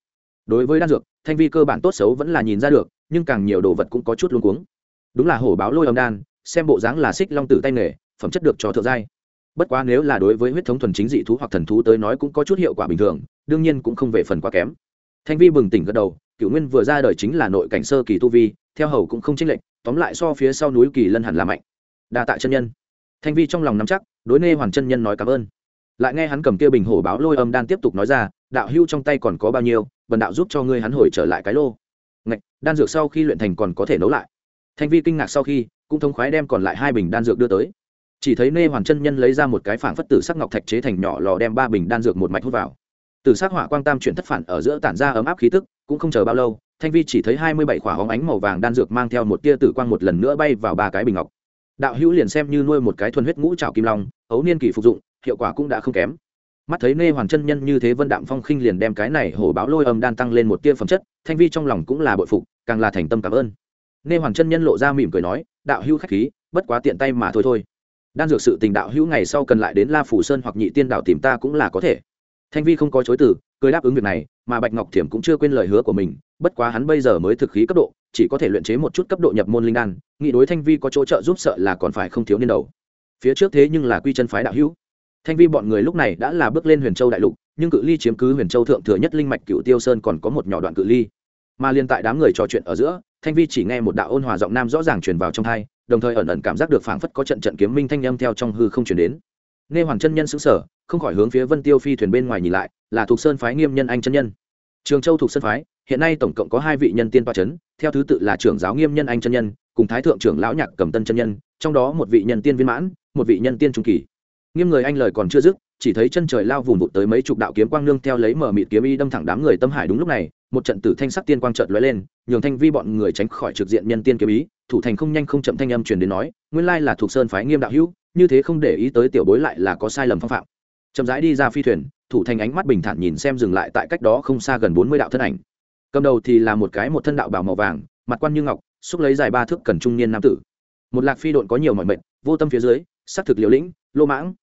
Đối với đan dược, thanh vi cơ bản tốt xấu vẫn là nhìn ra được, nhưng càng nhiều đồ vật cũng có chút luống cuống. Đúng là hổ báo lôi âm đan xem bộ dáng là xích long tử tay nghề, phẩm chất được cho thượng giai. Bất quá nếu là đối với huyết thống thuần chính dị thú hoặc thần thú tới nói cũng có chút hiệu quả bình thường, đương nhiên cũng không về phần quá kém. Thanh vi bừng tỉnh gật đầu cựu nguyên vừa ra đời chính là nội cảnh sơ kỳ tu vi, theo hầu cũng không chênh lệch, tóm lại so phía sau núi kỳ lân hẳn là mạnh. Đa tạ chân nhân. Thanh vi trong lòng nắm chắc, đối nê hoàng chân nhân nói cảm ơn. Lại nghe hắn cầm kia bình hổ báo lôi âm đan tiếp tục nói ra, đạo hưu trong tay còn có bao nhiêu, bần đạo giúp cho ngươi hắn hồi trở lại cái lô. Ngạch, đan dược sau khi luyện thành còn có thể nấu lại. Thanh vi kinh ngạc sau khi cũng thông khoái đem còn lại hai bình đan dược đưa tới. Chỉ thấy nê hoàng chân nhân lấy ra một cái phảng phất tử sắc ngọc thạch chế thành nhỏ lò đem ba bình đan dược một mạch hút vào. Tử sắc hỏa quang tam chuyển thất phản ở giữa tản ra ấm áp khí tức, cũng không chờ bao lâu, thanh vi chỉ thấy hai mươi bảy khỏa hóng ánh màu vàng đan dược mang theo một tia tử quang một lần nữa bay vào ba cái bình ngọc. Đạo hữu liền xem như nuôi một cái thuần huyết ngũ trào kim long, ấu niên kỳ phục dụng, hiệu quả cũng đã không kém. Mắt thấy nê hoàng chân nhân như thế vân đạm phong khinh liền đem cái này hổ báo lôi âm đan tăng lên một tia phẩm chất, thanh vi trong lòng cũng là bội phục, càng là thành tâm cảm ơn nê hoàng chân nhân lộ ra mỉm cười nói, đạo hữu khách khí, bất quá tiện tay mà thôi thôi. Đan dược sự tình đạo hữu ngày sau cần lại đến la phủ sơn hoặc nhị tiên đạo tìm ta cũng là có thể. Thanh vi không có chối từ, cười đáp ứng việc này, mà bạch ngọc thiểm cũng chưa quên lời hứa của mình, bất quá hắn bây giờ mới thực khí cấp độ, chỉ có thể luyện chế một chút cấp độ nhập môn linh đan nghị đối thanh vi có chỗ trợ giúp sợ là còn phải không thiếu niên đầu. Phía trước thế nhưng là quy chân phái đạo hữu. Thanh vi bọn người lúc này đã là bước lên huyền châu đại lục, nhưng cự ly chiếm cứ huyền châu thượng thừa nhất linh mạch cựu tiêu sơn còn có một nhỏ đoạn cự ly. Mà liên tại đám người trò chuyện ở giữa thanh vi chỉ nghe một đạo ôn hòa giọng nam rõ ràng truyền vào trong thai, đồng thời ẩn ẩn cảm giác được phảng phất có trận trận kiếm minh thanh âm theo trong hư không chuyển đến. Nghe hoàng chân nhân xứng sở không khỏi hướng phía vân tiêu phi thuyền bên ngoài nhìn lại, là thuộc sơn phái nghiêm nhân anh chân nhân. Trường châu thuộc sơn phái, hiện nay tổng cộng có hai vị nhân tiên toa trấn theo thứ tự là trưởng giáo nghiêm nhân anh chân nhân, cùng thái thượng trưởng lão nhạc cầm tân chân nhân, trong đó một vị nhân tiên viên mãn, một vị nhân tiên trung kỳ. Nghiêm người anh lời còn chưa dứt, chỉ thấy chân trời lao vùng vụt tới mấy chục đạo kiếm quang nương theo lấy mở mịt kiếm y đâm thẳng đám người tâm hải đúng lúc này một trận tử thanh sắc tiên quang trợt lóe lên, nhường thanh vi bọn người tránh khỏi trực diện nhân tiên kiếm ý, thủ thành không nhanh không chậm thanh âm truyền đến nói, nguyên lai là thuộc sơn phái nghiêm đạo hữu, như thế không để ý tới tiểu bối lại là có sai lầm phong phạm. Chậm rãi đi ra phi thuyền, thủ thành ánh mắt bình thản nhìn xem dừng lại tại cách đó không xa gần bốn mươi đạo thân ảnh. Cầm đầu thì là một cái một thân đạo bào màu vàng, mặt quan như ngọc, xúc lấy dài ba thước cần trung niên nam tử. Một lạc phi độn có nhiều mọi mệnh, vô tâm phía dưới xác thực liều lĩnh, lô mãng.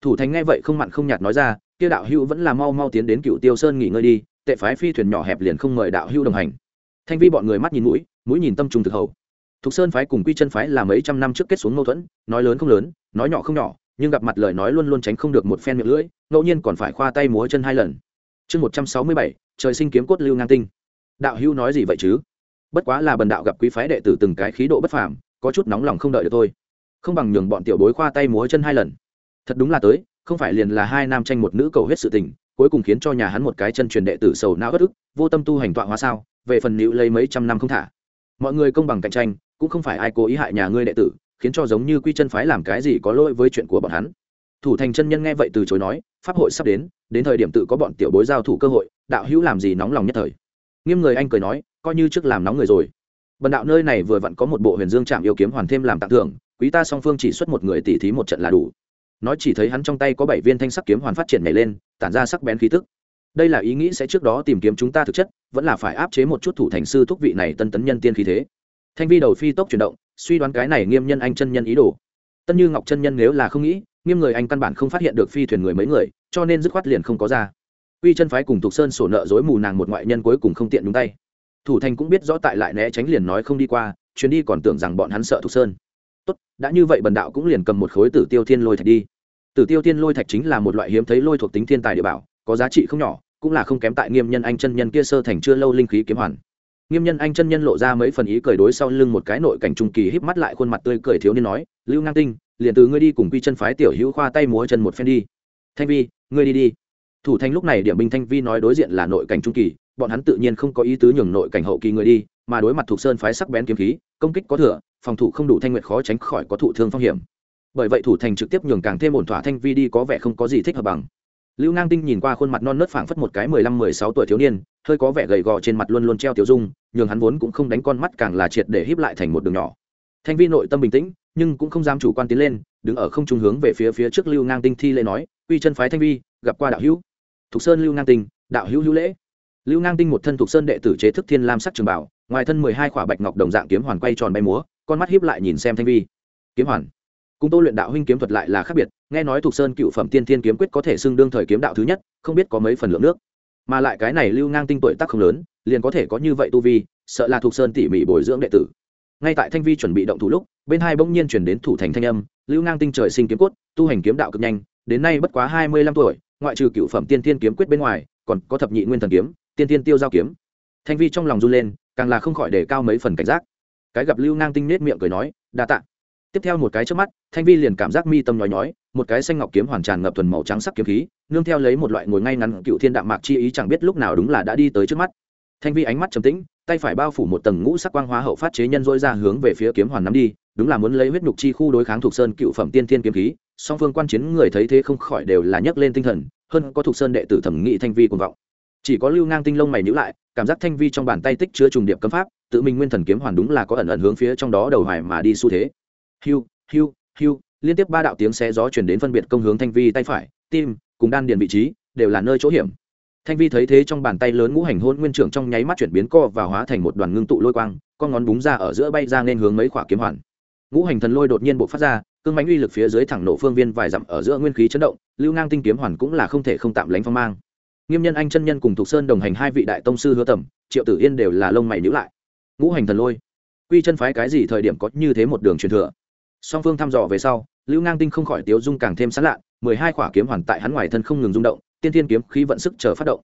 Thủ thành nghe vậy không mặn không nhạt nói ra, kia đạo hữu vẫn là mau mau tiến đến cựu tiêu sơn nghỉ ngơi đi tệ phái phi thuyền nhỏ hẹp liền không mời đạo hưu đồng hành. Thanh vi bọn người mắt nhìn mũi mũi nhìn tâm trung thực hầu. Thục sơn phái cùng quy chân phái là mấy trăm năm trước kết xuống mâu thuẫn, nói lớn không lớn, nói nhỏ không nhỏ, nhưng gặp mặt lời nói luôn luôn tránh không được một phen miệng lưỡi, ngẫu nhiên còn phải khoa tay múa chân hai lần. Chương một trăm sáu mươi bảy, trời sinh kiếm cốt lưu ngang tinh. Đạo hưu nói gì vậy chứ? Bất quá là bần đạo gặp quý phái đệ tử từng cái khí độ bất phàm, có chút nóng lòng không đợi được thôi. Không bằng nhường bọn tiểu bối khoa tay múa chân hai lần. Thật đúng là tới, không phải liền là hai nam tranh một nữ cầu hết sự tình cuối cùng khiến cho nhà hắn một cái chân truyền đệ tử sầu não bất ức, vô tâm tu hành tọa hóa sao, về phần nữ lấy mấy trăm năm không thả. Mọi người công bằng cạnh tranh, cũng không phải ai cố ý hại nhà ngươi đệ tử, khiến cho giống như quy chân phái làm cái gì có lỗi với chuyện của bọn hắn. Thủ thành chân nhân nghe vậy từ chối nói, pháp hội sắp đến đến thời điểm tự có bọn tiểu bối giao thủ cơ hội, đạo hữu làm gì nóng lòng nhất thời. Nghiêm người anh cười nói, coi như trước làm nóng người rồi. Bần đạo nơi này vừa vặn có một bộ huyền dương trạm yêu kiếm hoàn thêm làm tặng thưởng, quý ta song phương chỉ xuất một người tỉ thí một trận là đủ. Nói chỉ thấy hắn trong tay có bảy viên thanh sắc kiếm hoàn phát triển nhảy lên tản ra sắc bén khí tức. Đây là ý nghĩ sẽ trước đó tìm kiếm chúng ta thực chất, vẫn là phải áp chế một chút thủ thành sư thúc vị này tân tấn nhân tiên khí thế. Thanh vi đầu phi tốc chuyển động, suy đoán cái này nghiêm nhân anh chân nhân ý đồ. Tân như ngọc chân nhân nếu là không nghĩ, nghiêm người anh căn bản không phát hiện được phi thuyền người mấy người, cho nên dứt khoát liền không có ra. Uy chân phái cùng thục sơn sổ nợ dối mù nàng một ngoại nhân cuối cùng không tiện đúng tay. Thủ thành cũng biết rõ tại lại né tránh liền nói không đi qua, chuyến đi còn tưởng rằng bọn hắn sợ thục sơn. Tốt, đã như vậy bần đạo cũng liền cầm một khối tử tiêu thiên lôi thạch đi tử tiêu thiên lôi thạch chính là một loại hiếm thấy lôi thuộc tính thiên tài địa bảo, có giá trị không nhỏ, cũng là không kém tại nghiêm nhân anh chân nhân kia sơ thành chưa lâu linh khí kiếm hoàn. Nghiêm nhân anh chân nhân lộ ra mấy phần ý cười đối sau lưng một cái nội cảnh trung kỳ híp mắt lại khuôn mặt tươi cười thiếu niên nói, lưu ngang tinh, liền từ ngươi đi cùng quy chân phái tiểu hữu khoa tay múa chân một phen đi. Thanh vi, ngươi đi đi. Thủ thanh lúc này điểm binh thanh vi nói đối diện là nội cảnh trung kỳ, bọn hắn tự nhiên không có ý tứ nhường nội cảnh hậu kỳ người đi, mà đối mặt thuộc sơn phái sắc bén kiếm khí, công kích có thừa, phòng thủ không đủ thanh nguyệt khó tránh khỏi có thụ thương phong hiểm bởi vậy thủ thành trực tiếp nhường càng thêm ổn thỏa thanh vi đi có vẻ không có gì thích hợp bằng. Lưu ngang tinh nhìn qua khuôn mặt non nớt phảng phất một cái mười lăm, mười sáu tuổi thiếu niên, hơi có vẻ gầy gò trên mặt luôn luôn treo tiểu dung, nhường hắn vốn cũng không đánh con mắt càng là triệt để híp lại thành một đường nhỏ. Thanh vi nội tâm bình tĩnh, nhưng cũng không dám chủ quan tiến lên, đứng ở không trung hướng về phía phía trước lưu ngang tinh thi lễ nói uy chân phái thanh vi, gặp qua đạo hữu. Thục sơn lưu ngang tinh, đạo hữu hữu lễ. Lưu ngang tinh một thân thục sơn đệ tử chế thức thiên lam sắc trường bảo, ngoài thân mười hai khỏa bạch ngọc đồng dạng kiếm hoàn quay tròn bay múa, con mắt hiếp lại nhìn xem thanh vi. Kiếm hoàn cùng tô luyện đạo huynh kiếm thuật lại là khác biệt, nghe nói thục sơn cựu phẩm tiên thiên kiếm quyết có thể xưng đương thời kiếm đạo thứ nhất, không biết có mấy phần lượng nước. Mà lại cái này lưu ngang tinh tuổi tác không lớn, liền có thể có như vậy tu vi, sợ là thục sơn tỉ mỉ bồi dưỡng đệ tử. Ngay tại thanh vi chuẩn bị động thủ lúc, bên hai bỗng nhiên chuyển đến thủ thành thanh âm, lưu ngang tinh trời sinh kiếm cốt, tu hành kiếm đạo cực nhanh, đến nay bất quá hai mươi lăm tuổi, ngoại trừ cựu phẩm tiên thiên kiếm quyết bên ngoài, còn có thập nhị nguyên thần kiếm, tiên tiên tiêu giao kiếm. Thanh vi trong lòng run lên, càng là không khỏi để cao mấy phần cảnh giác. Cái gặp lưu ngang tinh nết miệng cười nói, đa tạ tiếp theo một cái trước mắt, thanh vi liền cảm giác mi tâm nhói nhói, một cái xanh ngọc kiếm hoàn tràn ngập thuần màu trắng sắc kiếm khí, nương theo lấy một loại ngồi ngay ngắn cựu thiên đạm mạc chi ý chẳng biết lúc nào đúng là đã đi tới trước mắt. Thanh vi ánh mắt trầm tĩnh, tay phải bao phủ một tầng ngũ sắc quang hóa hậu phát chế nhân dỗi ra hướng về phía kiếm hoàn nắm đi, đúng là muốn lấy huyết nhục chi khu đối kháng thuộc sơn cựu phẩm tiên thiên kiếm khí, song phương quan chiến người thấy thế không khỏi đều là nhấc lên tinh thần, hơn có thuộc sơn đệ tử thẩm nghị thanh vi cuồng vọng. Chỉ có lưu ngang tinh lông mày nhữ lại, cảm giác thanh vi trong bàn tay tích chứa trùng điệp cấm pháp, tự mình nguyên thần kiếm hoàn đúng là có ẩn ẩn hướng phía trong đó đầu hoài mà đi xu thế hiu hiu hiu, liên tiếp ba đạo tiếng xe gió chuyển đến phân biệt công hướng thanh vi tay phải, tim, cùng đan điền vị trí, đều là nơi chỗ hiểm. Thanh vi thấy thế trong bàn tay lớn ngũ hành hôn nguyên trưởng trong nháy mắt chuyển biến co và hóa thành một đoàn ngưng tụ lôi quang, con ngón búng ra ở giữa bay ra nên hướng mấy khỏa kiếm hoàn. Ngũ hành thần lôi đột nhiên bộ phát ra, cương bánh uy lực phía dưới thẳng nổ phương viên vài dặm ở giữa nguyên khí chấn động, lưu ngang tinh kiếm hoàn cũng là không thể không tạm lánh phong mang. Nghiêm nhân anh chân nhân cùng thục sơn đồng hành hai vị đại tông sư hứa tầm, triệu tử yên đều là lông mày nhữ lại. Ngũ hành thần lôi, quy chân phái cái gì thời điểm có như thế một đường truyền thừa? Song phương thăm dò về sau, lưu ngang tinh không khỏi tiếu dung càng thêm sán lạ mười hai khỏa kiếm hoàn tại hắn ngoài thân không ngừng rung động, tiên thiên kiếm khí vận sức chờ phát động.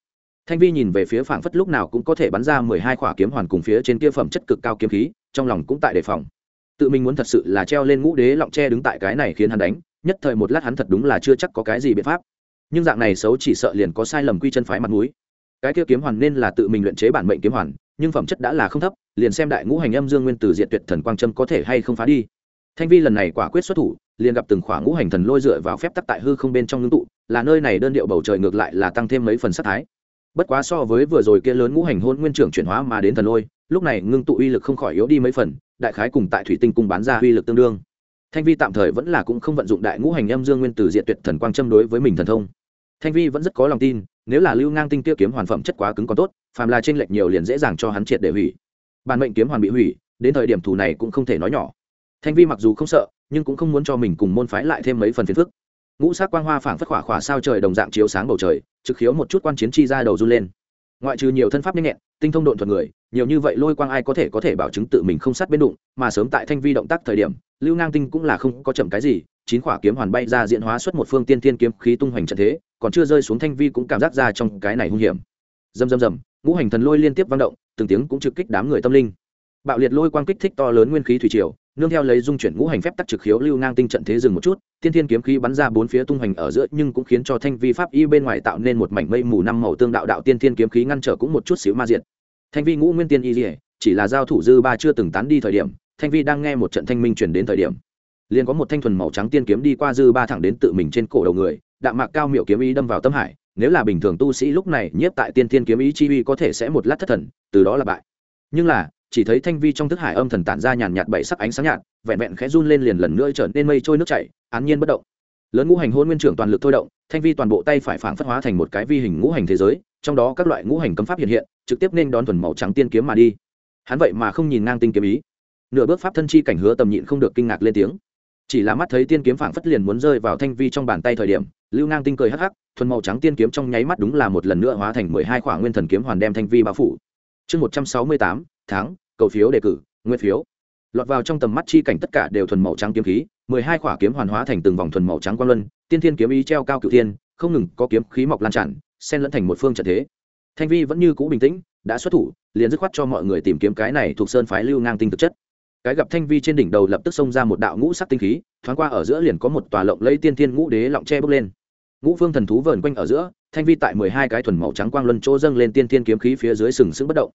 Thanh vi nhìn về phía phảng phất lúc nào cũng có thể bắn ra mười hai khỏa kiếm hoàn cùng phía trên kia phẩm chất cực cao kiếm khí, trong lòng cũng tại đề phòng. Tự mình muốn thật sự là treo lên ngũ đế lọng tre đứng tại cái này khiến hắn đánh, nhất thời một lát hắn thật đúng là chưa chắc có cái gì biện pháp. Nhưng dạng này xấu chỉ sợ liền có sai lầm quy chân phái mặt núi cái kia kiếm hoàn nên là tự mình luyện chế bản mệnh kiếm hoàn, nhưng phẩm chất đã là không thấp, liền xem đại ngũ hành âm dương nguyên tử diệt tuyệt thần quang trâm có thể hay không phá đi thanh vi lần này quả quyết xuất thủ, liền gặp từng khỏa ngũ hành thần lôi dựa vào phép tắc tại hư không bên trong ngưng tụ, là nơi này đơn điệu bầu trời ngược lại là tăng thêm mấy phần sắc thái. Bất quá so với vừa rồi kia lớn ngũ hành hôn nguyên trưởng chuyển hóa mà đến thần lôi, lúc này ngưng tụ uy lực không khỏi yếu đi mấy phần, đại khái cùng tại thủy tinh cung bán ra uy lực tương đương. Thanh vi tạm thời vẫn là cũng không vận dụng đại ngũ hành âm dương nguyên tử diệt tuyệt thần quang châm đối với mình thần thông. Thanh vi vẫn rất có lòng tin, nếu là lưu ngang tinh tiêu kiếm hoàn phẩm chất quá cứng còn tốt, phàm là trên lệch nhiều liền dễ dàng cho hắn triệt để hủy. Bản mệnh kiếm hoàn bị hủy, đến thời điểm thù này cũng không thể nói nhỏ thanh vi mặc dù không sợ, nhưng cũng không muốn cho mình cùng môn phái lại thêm mấy phần phiền phức. Ngũ sắc quang hoa phảng phất khỏa khỏa sao trời đồng dạng chiếu sáng bầu trời, trực khiếu một chút quan chiến chi ra đầu run lên. Ngoại trừ nhiều thân pháp nhanh nhẹn, tinh thông độn thuật người, nhiều như vậy lôi quang ai có thể có thể bảo chứng tự mình không sát bên đụng, mà sớm tại thanh vi động tác thời điểm, lưu ngang tinh cũng là không có chậm cái gì, chín khỏa kiếm hoàn bay ra diễn hóa xuất một phương tiên tiên kiếm khí tung hoành trận thế, còn chưa rơi xuống thanh vi cũng cảm giác ra trong cái này hung hiểm. Dầm dầm dầm ngũ hành thần lôi liên tiếp vang động, từng tiếng cũng trực kích đám người tâm linh. Bạo liệt lôi quang kích thích to lớn nguyên khí thủy triều nương theo lấy dung chuyển ngũ hành phép tắc trực khiếu lưu ngang tinh trận thế dừng một chút, tiên thiên kiếm khí bắn ra bốn phía tung hoành ở giữa, nhưng cũng khiến cho thanh vi pháp y bên ngoài tạo nên một mảnh mây mù năm màu tương đạo đạo tiên thiên kiếm khí ngăn trở cũng một chút xíu ma diện thanh vi ngũ nguyên tiên y dỉa chỉ là giao thủ dư ba chưa từng tán đi thời điểm, thanh vi đang nghe một trận thanh minh chuyển đến thời điểm. Liền có một thanh thuần màu trắng tiên kiếm đi qua dư ba thẳng đến tự mình trên cổ đầu người, đạm mạc cao miệu kiếm ý đâm vào tâm hải, nếu là bình thường tu sĩ lúc này, nhiếp tại tiên thiên kiếm ý chi uy có thể sẽ một lát thất thần, từ đó là bại. Nhưng là chỉ thấy thanh vi trong thức hải âm thần tản ra nhàn nhạt bảy sắc ánh sáng nhạt, vẹn vẹn khẽ run lên liền lần nữa trở nên mây trôi nước chảy, án nhiên bất động. Lớn ngũ hành hôn nguyên trưởng toàn lực thôi động, thanh vi toàn bộ tay phải phảng phất hóa thành một cái vi hình ngũ hành thế giới, trong đó các loại ngũ hành cấm pháp hiện hiện, trực tiếp nên đón thuần màu trắng tiên kiếm mà đi. Hắn vậy mà không nhìn ngang tinh kiếm ý. Nửa bước pháp thân chi cảnh hứa tầm nhịn không được kinh ngạc lên tiếng. Chỉ là mắt thấy tiên kiếm phảng phất liền muốn rơi vào thanh vi trong bàn tay thời điểm, lưu ngang tinh cười hắc hắc, thuần màu trắng tiên kiếm trong nháy mắt đúng là một lần nữa hóa thành mười hai khoảng nguyên thần kiếm hoàn đem thanh vi bao phủ. Chương một trăm sáu mươi tám, tháng cầu phiếu đề cử nguyên phiếu. Lọt vào trong tầm mắt chi cảnh tất cả đều thuần màu trắng kiếm khí, mười hai khỏa kiếm hoàn hóa thành từng vòng thuần màu trắng quang luân, tiên thiên kiếm ý treo cao cựu thiên, không ngừng có kiếm khí mọc lan tràn, xen lẫn thành một phương trận thế. Thanh vi vẫn như cũ bình tĩnh, đã xuất thủ, liền dứt khoát cho mọi người tìm kiếm cái này thuộc sơn phái lưu ngang tinh thực chất. Cái gặp thanh vi trên đỉnh đầu lập tức xông ra một đạo ngũ sắc tinh khí, thoáng qua ở giữa liền có một tòa lộng lấy tiên thiên ngũ đế lọng tre bốc lên. Ngũ phương thần thú vờn quanh ở giữa, thanh vi tại mười hai cái thuần màu trắng quang luân chỗ dâng lên tiên thiên kiếm khí phía dưới sừng sững bất động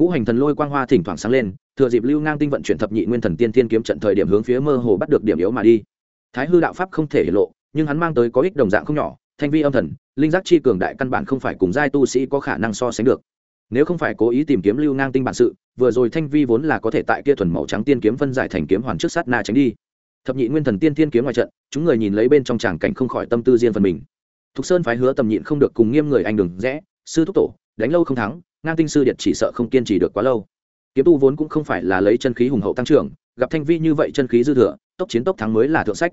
ngũ hành thần lôi quang hoa thỉnh thoảng sáng lên, thừa dịp lưu ngang tinh vận chuyển thập nhị nguyên thần tiên thiên kiếm trận thời điểm hướng phía mơ hồ bắt được điểm yếu mà đi. Thái hư đạo pháp không thể hiện lộ, nhưng hắn mang tới có ích đồng dạng không nhỏ, thanh vi âm thần, linh giác chi cường đại căn bản không phải cùng giai tu sĩ có khả năng so sánh được. Nếu không phải cố ý tìm kiếm lưu ngang tinh bản sự, vừa rồi thanh vi vốn là có thể tại kia thuần màu trắng tiên kiếm phân giải thành kiếm hoàn trước sát na tránh đi. Thập nhị nguyên thần tiên thiên kiếm ngoài trận, chúng người nhìn lấy bên trong tràng cảnh không khỏi tâm tư riêng phần mình. Thục sơn phái hứa tầm nhịn không được cùng nghiêm người anh đừng rẽ, sư thúc tổ đánh lâu không thắng, ngang tinh sư điện chỉ sợ không kiên trì được quá lâu. Kiếm tu vốn cũng không phải là lấy chân khí hùng hậu tăng trưởng, gặp thanh vi như vậy chân khí dư thừa, tốc chiến tốc thắng mới là thượng sách.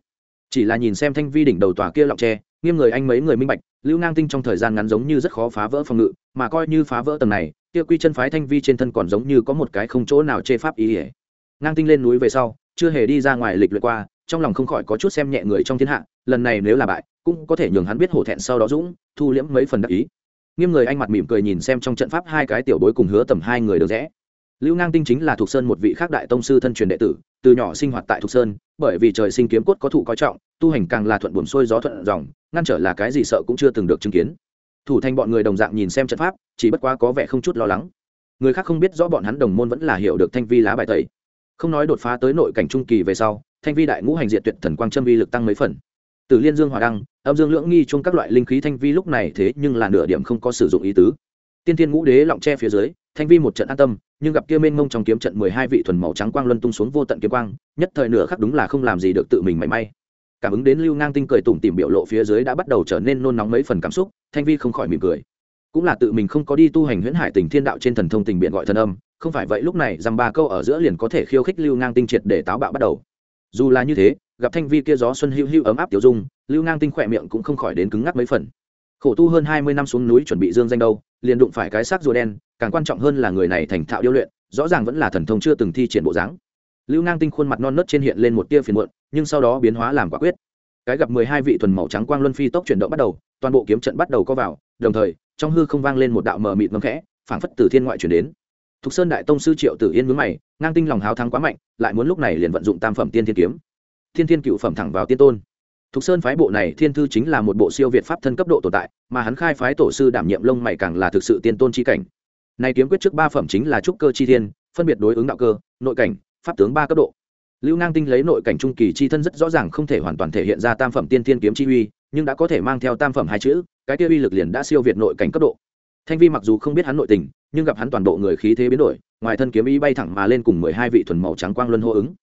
Chỉ là nhìn xem thanh vi đỉnh đầu tòa kia lọc tre, nghiêm người anh mấy người minh bạch, lưu ngang tinh trong thời gian ngắn giống như rất khó phá vỡ phòng ngự, mà coi như phá vỡ tầng này, kia quy chân phái thanh vi trên thân còn giống như có một cái không chỗ nào chê pháp ý ỉa ngang tinh lên núi về sau, chưa hề đi ra ngoài lịch luyện qua, trong lòng không khỏi có chút xem nhẹ người trong thiên hạ, lần này nếu là bại, cũng có thể nhường hắn biết hổ thẹn sau đó dũng, thu liễm mấy phần đắc ý nghiêm người anh mặt mỉm cười nhìn xem trong trận pháp hai cái tiểu bối cùng hứa tầm hai người được rẽ. Lưu ngang tinh chính là thục sơn một vị khác đại tông sư thân truyền đệ tử, từ nhỏ sinh hoạt tại thục sơn, bởi vì trời sinh kiếm cốt có thụ coi trọng, tu hành càng là thuận buồm xuôi gió thuận dòng, ngăn trở là cái gì sợ cũng chưa từng được chứng kiến. Thủ thành bọn người đồng dạng nhìn xem trận pháp, chỉ bất quá có vẻ không chút lo lắng. Người khác không biết rõ bọn hắn đồng môn vẫn là hiểu được thanh vi lá bài tẩy. Không nói đột phá tới nội cảnh trung kỳ về sau, thanh vi đại ngũ hành diện tuyệt thần quang châm vi lực tăng mấy phần từ liên dương hòa đăng, âm dương lưỡng nghi chung các loại linh khí thanh vi lúc này thế nhưng là nửa điểm không có sử dụng ý tứ. Tiên thiên ngũ đế lọng che phía dưới, thanh vi một trận an tâm, nhưng gặp kia mênh mông trong kiếm trận mười hai vị thuần màu trắng quang luân tung xuống vô tận kiếm quang, nhất thời nửa khắc đúng là không làm gì được tự mình mảy may. Cảm ứng đến lưu ngang tinh cười tủm tìm biểu lộ phía dưới đã bắt đầu trở nên nôn nóng mấy phần cảm xúc, thanh vi không khỏi mỉm cười. Cũng là tự mình không có đi tu hành huyễn hải tình thiên đạo trên thần thông tình biện gọi thần âm, không phải vậy lúc này dăm ba câu ở giữa liền có thể khiêu khích lưu ngang tinh triệt để táo bạo bắt đầu dù là như thế, gặp thanh vi kia gió xuân hữu hữu ấm áp tiểu dung, lưu ngang tinh khỏe miệng cũng không khỏi đến cứng ngắc mấy phần. Khổ tu hơn hai mươi năm xuống núi chuẩn bị dương danh đâu, liền đụng phải cái xác rùa đen, càng quan trọng hơn là người này thành thạo điêu luyện, rõ ràng vẫn là thần thông chưa từng thi triển bộ dáng. Lưu ngang tinh khuôn mặt non nớt trên hiện lên một tia phiền muộn, nhưng sau đó biến hóa làm quả quyết. Cái gặp mười hai vị thuần màu trắng quang luân phi tốc chuyển động bắt đầu, toàn bộ kiếm trận bắt đầu có vào, đồng thời, trong hư không vang lên một đạo mờ mịt ngấm khẽ, phảng phất từ thiên ngoại chuyển đến thục sơn đại tông sư triệu tử yên mướn mày, ngang tinh lòng háo thắng quá mạnh, lại muốn lúc này liền vận dụng tam phẩm tiên thiên kiếm. Thiên thiên cựu phẩm thẳng vào tiên tôn. Thục sơn phái bộ này thiên thư chính là một bộ siêu việt pháp thân cấp độ tồn tại, mà hắn khai phái tổ sư đảm nhiệm lông mày càng là thực sự tiên tôn chi cảnh. Này kiếm quyết trước ba phẩm chính là trúc cơ chi thiên, phân biệt đối ứng đạo cơ, nội cảnh, pháp tướng ba cấp độ. Lưu ngang tinh lấy nội cảnh trung kỳ chi thân rất rõ ràng không thể hoàn toàn thể hiện ra tam phẩm tiên thiên kiếm chi uy, nhưng đã có thể mang theo tam phẩm hai chữ, cái kia uy lực liền đã siêu việt nội cảnh cấp độ. Thanh vi mặc dù không biết hắn nội tình nhưng gặp hắn toàn bộ người khí thế biến đổi, ngoài thân kiếm ý bay thẳng mà lên cùng mười hai vị thuần màu trắng quang luân hô ứng.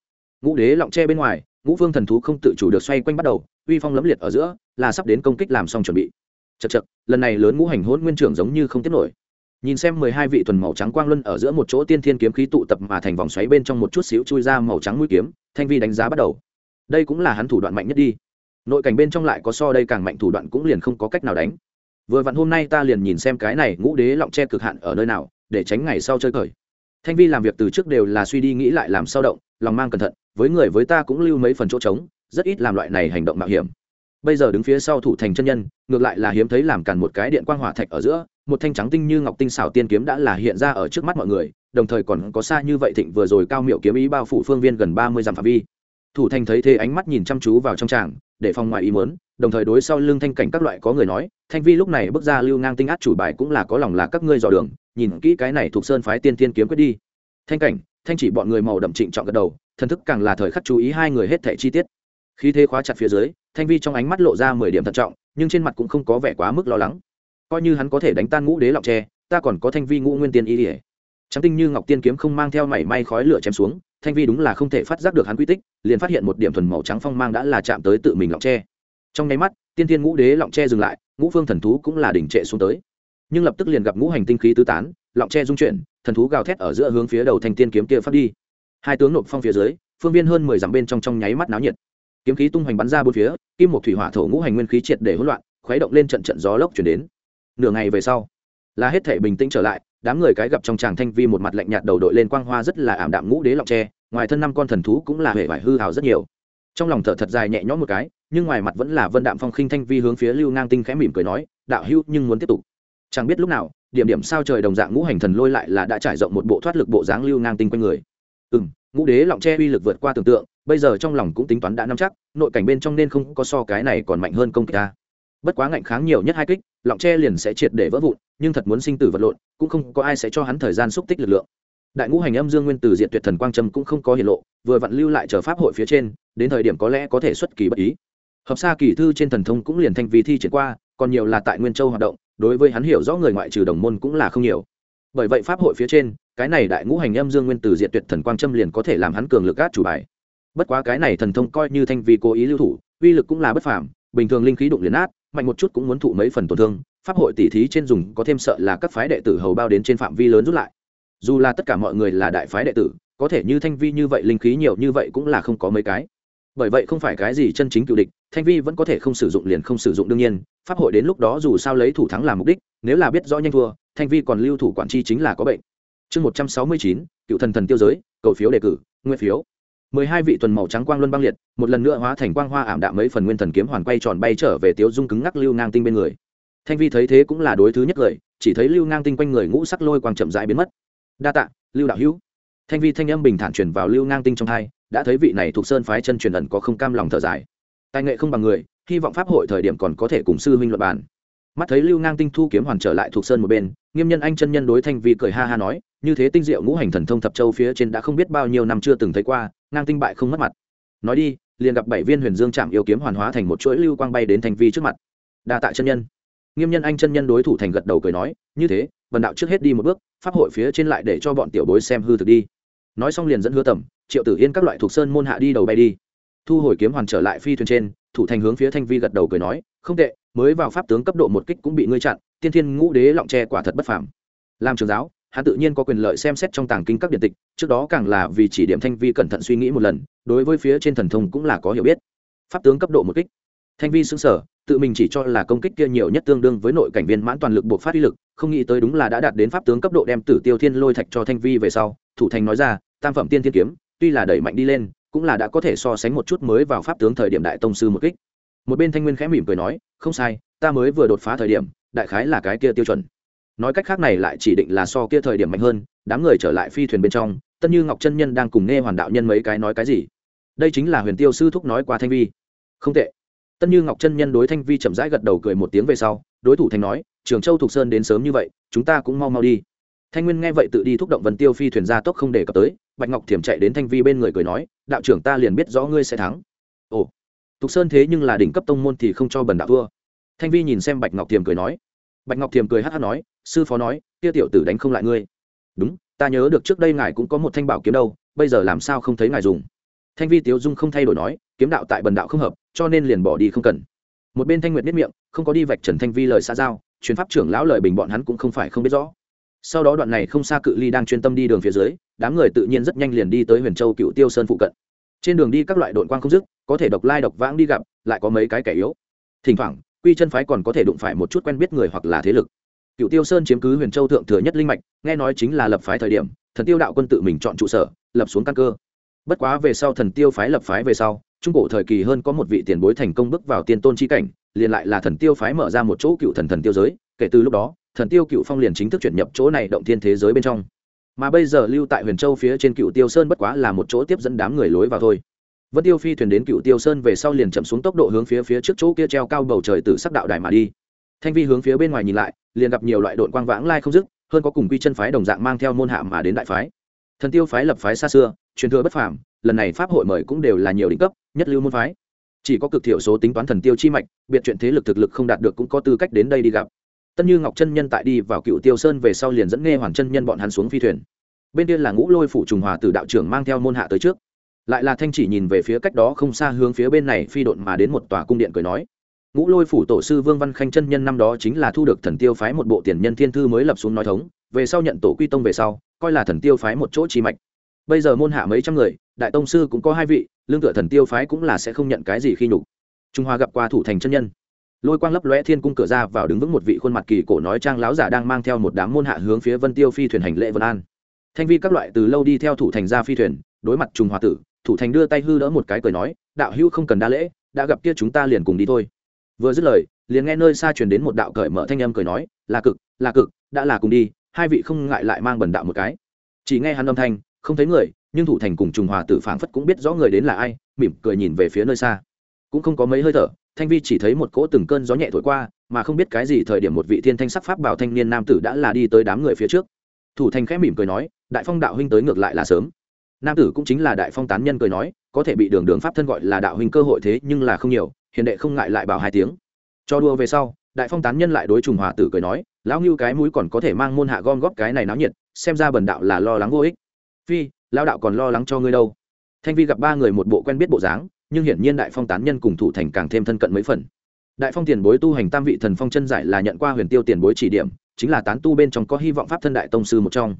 Ngũ đế lọng tre bên ngoài, ngũ vương thần thú không tự chủ được xoay quanh bắt đầu, uy phong lấm liệt ở giữa, là sắp đến công kích làm xong chuẩn bị. Chật chật lần này lớn ngũ hành hôn nguyên trưởng giống như không tiết nổi. Nhìn xem mười hai vị thuần màu trắng quang luân ở giữa một chỗ tiên thiên kiếm khí tụ tập mà thành vòng xoáy bên trong một chút xíu chui ra màu trắng mũi kiếm, thanh vi đánh giá bắt đầu. Đây cũng là hắn thủ đoạn mạnh nhất đi. Nội cảnh bên trong lại có so đây càng mạnh thủ đoạn cũng liền không có cách nào đánh vừa vặn hôm nay ta liền nhìn xem cái này ngũ đế lọng che cực hạn ở nơi nào, để tránh ngày sau chơi cởi. Thanh vi làm việc từ trước đều là suy đi nghĩ lại làm sao động, lòng mang cẩn thận, với người với ta cũng lưu mấy phần chỗ trống, rất ít làm loại này hành động mạo hiểm. Bây giờ đứng phía sau thủ thành chân nhân, ngược lại là hiếm thấy làm càn một cái điện quang hỏa thạch ở giữa, một thanh trắng tinh như ngọc tinh xảo tiên kiếm đã là hiện ra ở trước mắt mọi người, đồng thời còn có xa như vậy thịnh vừa rồi cao miệu kiếm ý bao phủ phương viên gần ba mươi dặm phạm vi thủ thành thấy thế ánh mắt nhìn chăm chú vào trong tràng để phòng ngoài ý muốn, đồng thời đối sau lưng thanh cảnh các loại có người nói, thanh vi lúc này bước ra lưu ngang tinh át chủ bài cũng là có lòng là các ngươi dò đường, nhìn kỹ cái này thuộc sơn phái tiên tiên kiếm quyết đi. Thanh cảnh, thanh chỉ bọn người màu đậm trịnh trọng gật đầu, thần thức càng là thời khắc chú ý hai người hết thẻ chi tiết. Khi thế khóa chặt phía dưới, thanh vi trong ánh mắt lộ ra mười điểm thận trọng, nhưng trên mặt cũng không có vẻ quá mức lo lắng. Coi như hắn có thể đánh tan ngũ đế lọc tre, ta còn có thanh vi ngũ nguyên tiên ý ỉa trắng tinh như ngọc tiên kiếm không mang theo mảy may khói lửa chém xuống thanh vi đúng là không thể phát giác được hắn quy tích, liền phát hiện một điểm thuần màu trắng phong mang đã là chạm tới tự mình lọng tre. Trong nháy mắt, tiên tiên ngũ đế lọng tre dừng lại, ngũ phương thần thú cũng là đỉnh trệ xuống tới. Nhưng lập tức liền gặp ngũ hành tinh khí tứ tán, lọng tre dung chuyển, thần thú gào thét ở giữa hướng phía đầu thanh tiên kiếm kia phát đi. Hai tướng nộp phong phía dưới, phương viên hơn mười dặm bên trong trong nháy mắt náo nhiệt. Kiếm khí tung hoành bắn ra bốn phía, kim một thủy hỏa thổ ngũ hành nguyên khí triệt để hỗn loạn, khuấy động lên trận trận gió lốc chuyển đến. Nửa ngày về sau, là hết thể bình tĩnh trở lại đám người cái gặp trong tràng thanh vi một mặt lạnh nhạt đầu đội lên quang hoa rất là ảm đạm ngũ đế lọng tre, ngoài thân năm con thần thú cũng là hệ vải hư hào rất nhiều. Trong lòng thở thật dài nhẹ nhõm một cái, nhưng ngoài mặt vẫn là vân đạm phong khinh thanh vi hướng phía lưu ngang tinh khẽ mỉm cười nói, đạo hữu, nhưng muốn tiếp tục. Chẳng biết lúc nào, điểm điểm sao trời đồng dạng ngũ hành thần lôi lại là đã trải rộng một bộ thoát lực bộ dáng lưu ngang tinh quanh người. Ừ m ngũ đế lọng tre uy lực vượt qua tưởng tượng, bây giờ trong lòng cũng tính toán đã nắm chắc, nội cảnh bên trong nên không có so cái này còn mạnh hơn công kích ta bất quá ngạnh kháng nhiều nhất hai kích, lọng tre liền sẽ triệt để vỡ vụn, nhưng thật muốn sinh tử vật lộn, cũng không có ai sẽ cho hắn thời gian xúc tích lực lượng. Đại ngũ hành âm dương nguyên từ diện tuyệt thần quang trâm cũng không có hiện lộ, vừa vặn lưu lại chờ pháp hội phía trên, đến thời điểm có lẽ có thể xuất kỳ bất ý. Hợp xa kỳ thư trên thần thông cũng liền thanh vì thi triển qua, còn nhiều là tại nguyên châu hoạt động, đối với hắn hiểu rõ người ngoại trừ đồng môn cũng là không nhiều. Bởi vậy pháp hội phía trên, cái này đại ngũ hành âm dương nguyên từ diện tuyệt thần quang trâm liền có thể làm hắn cường lực gác chủ bài. Bất quá cái này thần thông coi như thanh vì cố ý lưu thủ, uy lực cũng là bất phàm, bình thường linh khí đụng liền át mạnh một chút cũng muốn thụ mấy phần tổn thương, pháp hội tỉ thí trên dùng có thêm sợ là các phái đệ tử hầu bao đến trên phạm vi lớn rút lại. Dù là tất cả mọi người là đại phái đệ tử, có thể như thanh vi như vậy linh khí nhiều như vậy cũng là không có mấy cái. Bởi vậy không phải cái gì chân chính cựu địch, thanh vi vẫn có thể không sử dụng liền không sử dụng đương nhiên, pháp hội đến lúc đó dù sao lấy thủ thắng làm mục đích, nếu là biết rõ nhanh thua, thanh vi còn lưu thủ quản chi chính là có bệnh. Chương một trăm sáu mươi chín, cựu thần thần tiêu giới, cầu phiếu đề cử nguyên phiếu mười hai vị tuần màu trắng quang luân băng liệt, một lần nữa hóa thành quang hoa ảm đạm mấy phần nguyên thần kiếm hoàn quay tròn bay trở về tiếu dung cứng ngắc lưu ngang tinh bên người. Thanh vi thấy thế cũng là đối thứ nhất lời, chỉ thấy lưu ngang tinh quanh người ngũ sắc lôi quang chậm rãi biến mất. Đa tạ, lưu đạo hữu. Thanh vi thanh âm bình thản truyền vào lưu ngang tinh trong hai, đã thấy vị này thuộc sơn phái chân truyền ẩn có không cam lòng thở dài. Tài nghệ không bằng người, hy vọng pháp hội thời điểm còn có thể cùng sư huynh luận bàn. Mắt thấy lưu ngang tinh thu kiếm hoàn trở lại thuộc sơn một bên, nghiêm nhân anh chân nhân đối thanh vi cười ha ha nói, như thế tinh diệu ngũ hành thần thông thập châu phía trên đã không biết bao nhiêu năm chưa từng thấy qua ngang tinh bại không mất mặt. Nói đi, liền gặp bảy viên huyền dương chạm yêu kiếm hoàn hóa thành một chuỗi lưu quang bay đến thanh vi trước mặt. Đa tạ chân nhân. Nghiêm nhân anh chân nhân đối thủ thành gật đầu cười nói, như thế, vần đạo trước hết đi một bước, pháp hội phía trên lại để cho bọn tiểu bối xem hư thực đi. Nói xong liền dẫn hứa tầm triệu tử yên các loại thuộc sơn môn hạ đi đầu bay đi. Thu hồi kiếm hoàn trở lại phi thuyền trên, thủ thành hướng phía thanh vi gật đầu cười nói, không tệ, mới vào pháp tướng cấp độ một kích cũng bị ngươi chặn, tiên thiên ngũ đế lọng tre quả thật bất phàm. Làm trường giáo hắn tự nhiên có quyền lợi xem xét trong tàng kinh các điện tịch, trước đó càng là vì chỉ điểm thanh vi cẩn thận suy nghĩ một lần, đối với phía trên thần thông cũng là có hiểu biết. Pháp tướng cấp độ một kích. Thanh vi xứng sở tự mình chỉ cho là công kích kia nhiều nhất tương đương với nội cảnh viên mãn toàn lực buộc phát uy lực, không nghĩ tới đúng là đã đạt đến pháp tướng cấp độ đem tử tiêu thiên lôi thạch cho thanh vi về sau, thủ thành nói ra, tam phẩm tiên thiên kiếm, tuy là đẩy mạnh đi lên, cũng là đã có thể so sánh một chút mới vào pháp tướng thời điểm đại tông sư một kích. Một bên thanh nguyên khẽ mỉm cười nói, không sai, ta mới vừa đột phá thời điểm, đại khái là cái kia tiêu chuẩn nói cách khác này lại chỉ định là so kia thời điểm mạnh hơn, đám người trở lại phi thuyền bên trong, tân như ngọc chân nhân đang cùng nghe hoàn đạo nhân mấy cái nói cái gì. Đây chính là huyền tiêu sư thúc nói qua thanh vi. Không tệ. Tân như ngọc chân nhân đối thanh vi chậm rãi gật đầu cười một tiếng về sau, đối thủ thành nói, trường châu thục sơn đến sớm như vậy, chúng ta cũng mau mau đi. Thanh nguyên nghe vậy tự đi thúc động vần tiêu phi thuyền ra tốc không để cập tới, bạch ngọc thiểm chạy đến thanh vi bên người cười nói, đạo trưởng ta liền biết rõ ngươi sẽ thắng. Ồ. Thục sơn thế nhưng là đỉnh cấp tông môn thì không cho bần đạo thua. Thanh vi nhìn xem bạch ngọc thiểm cười nói bạch ngọc Thiềm cười hát hát nói, sư phó nói, kia tiểu tử đánh không lại ngươi. Đúng, ta nhớ được trước đây ngài cũng có một thanh bảo kiếm đâu, bây giờ làm sao không thấy ngài dùng? Thanh vi tiếu dung không thay đổi nói, kiếm đạo tại bần đạo không hợp, cho nên liền bỏ đi không cần. Một bên thanh nguyệt biết miệng, không có đi vạch trần thanh vi lời xa giao chuyến pháp trưởng lão lời bình bọn hắn cũng không phải không biết rõ. Sau đó đoạn này không xa cự ly đang chuyên tâm đi đường phía dưới, đám người tự nhiên rất nhanh liền đi tới huyền châu cựu tiêu sơn phụ cận. Trên đường đi các loại đội quang không dứt, có thể độc lai độc vãng đi gặp, lại có mấy cái kẻ yếu. Thỉnh thoảng quy chân phái còn có thể đụng phải một chút quen biết người hoặc là thế lực. Cựu tiêu sơn chiếm cứ huyền châu thượng thừa nhất linh mạch, nghe nói chính là lập phái thời điểm, thần tiêu đạo quân tự mình chọn trụ sở, lập xuống căn cơ. Bất quá về sau thần tiêu phái lập phái về sau, trung cổ thời kỳ hơn có một vị tiền bối thành công bước vào tiên tôn chi cảnh, liền lại là thần tiêu phái mở ra một chỗ cựu thần thần tiêu giới, kể từ lúc đó, thần tiêu cựu phong liền chính thức chuyển nhập chỗ này động thiên thế giới bên trong. Mà bây giờ lưu tại huyền châu phía trên cựu tiêu sơn bất quá là một chỗ tiếp dẫn đám người lối vào thôi vân tiêu phi thuyền đến cựu tiêu sơn về sau liền chậm xuống tốc độ hướng phía phía trước chỗ kia treo cao bầu trời tử sắc đạo đài mà đi. Thanh vi hướng phía bên ngoài nhìn lại, liền gặp nhiều loại đội quang vãng lai không dứt, hơn có cùng quy chân phái đồng dạng mang theo môn hạ mà đến đại phái. Thần tiêu phái lập phái xa xưa, truyền thừa bất phàm, lần này pháp hội mời cũng đều là nhiều đỉnh cấp, nhất lưu môn phái. Chỉ có cực thiểu số tính toán thần tiêu chi mạch, biệt chuyện thế lực thực lực không đạt được cũng có tư cách đến đây đi gặp. Tân như ngọc chân nhân tại đi vào cựu tiêu sơn về sau liền dẫn nghe hoàng chân nhân bọn hắn xuống phi thuyền. Bên kia là ngũ lôi phủ trùng hòa tử đạo trưởng mang theo môn hạ tới trước lại là thanh chỉ nhìn về phía cách đó không xa hướng phía bên này phi độn mà đến một tòa cung điện cười nói, ngũ lôi phủ tổ sư vương văn khanh chân nhân năm đó chính là thu được thần tiêu phái một bộ tiền nhân thiên thư mới lập xuống nói thống, về sau nhận tổ quy tông về sau, coi là thần tiêu phái một chỗ trí mạch. Bây giờ môn hạ mấy trăm người, đại tông sư cũng có hai vị, lương tựa thần tiêu phái cũng là sẽ không nhận cái gì khi nhục. Trung hoa gặp qua thủ thành chân nhân. Lôi quang lấp lóe thiên cung cửa ra vào đứng vững một vị khuôn mặt kỳ cổ nói trang láo giả đang mang theo một đám môn hạ hướng phía vân tiêu phi thuyền hành lễ vân an. Thanh vi các loại từ lâu đi theo thủ thành ra phi thuyền, đối mặt trung hoa tử thủ thành đưa tay hư đỡ một cái cười nói, đạo hữu không cần đa lễ, đã gặp kia chúng ta liền cùng đi thôi. Vừa dứt lời, liền nghe nơi xa truyền đến một đạo cởi mở thanh âm cười nói, là cực là cực, đã là cùng đi, hai vị không ngại lại mang bần đạo một cái. Chỉ nghe hắn âm thanh, không thấy người, nhưng thủ thành cùng trùng hòa tử phảng phất cũng biết rõ người đến là ai, mỉm cười nhìn về phía nơi xa. Cũng không có mấy hơi thở, thanh vi chỉ thấy một cỗ từng cơn gió nhẹ thổi qua, mà không biết cái gì thời điểm một vị thiên thanh sắc pháp bảo thanh niên nam tử đã là đi tới đám người phía trước. Thủ thành khẽ mỉm cười nói, đại phong đạo huynh tới ngược lại là sớm nam tử cũng chính là đại phong tán nhân cười nói, có thể bị đường đường pháp thân gọi là đạo huynh cơ hội thế nhưng là không nhiều, hiền đệ không ngại lại bảo hai tiếng. Cho đua về sau, đại phong tán nhân lại đối trùng hòa tử cười nói, lão ngưu cái mũi còn có thể mang môn hạ gom góp cái này náo nhiệt, xem ra bần đạo là lo lắng vô ích. Phi, lão đạo còn lo lắng cho ngươi đâu. Thanh vi gặp ba người một bộ quen biết bộ dáng, nhưng hiển nhiên đại phong tán nhân cùng thủ thành càng thêm thân cận mấy phần. Đại phong tiền bối tu hành tam vị thần phong chân giải là nhận qua huyền tiêu tiền bối chỉ điểm, chính là tán tu bên trong có hy vọng pháp thân đại tông sư một trong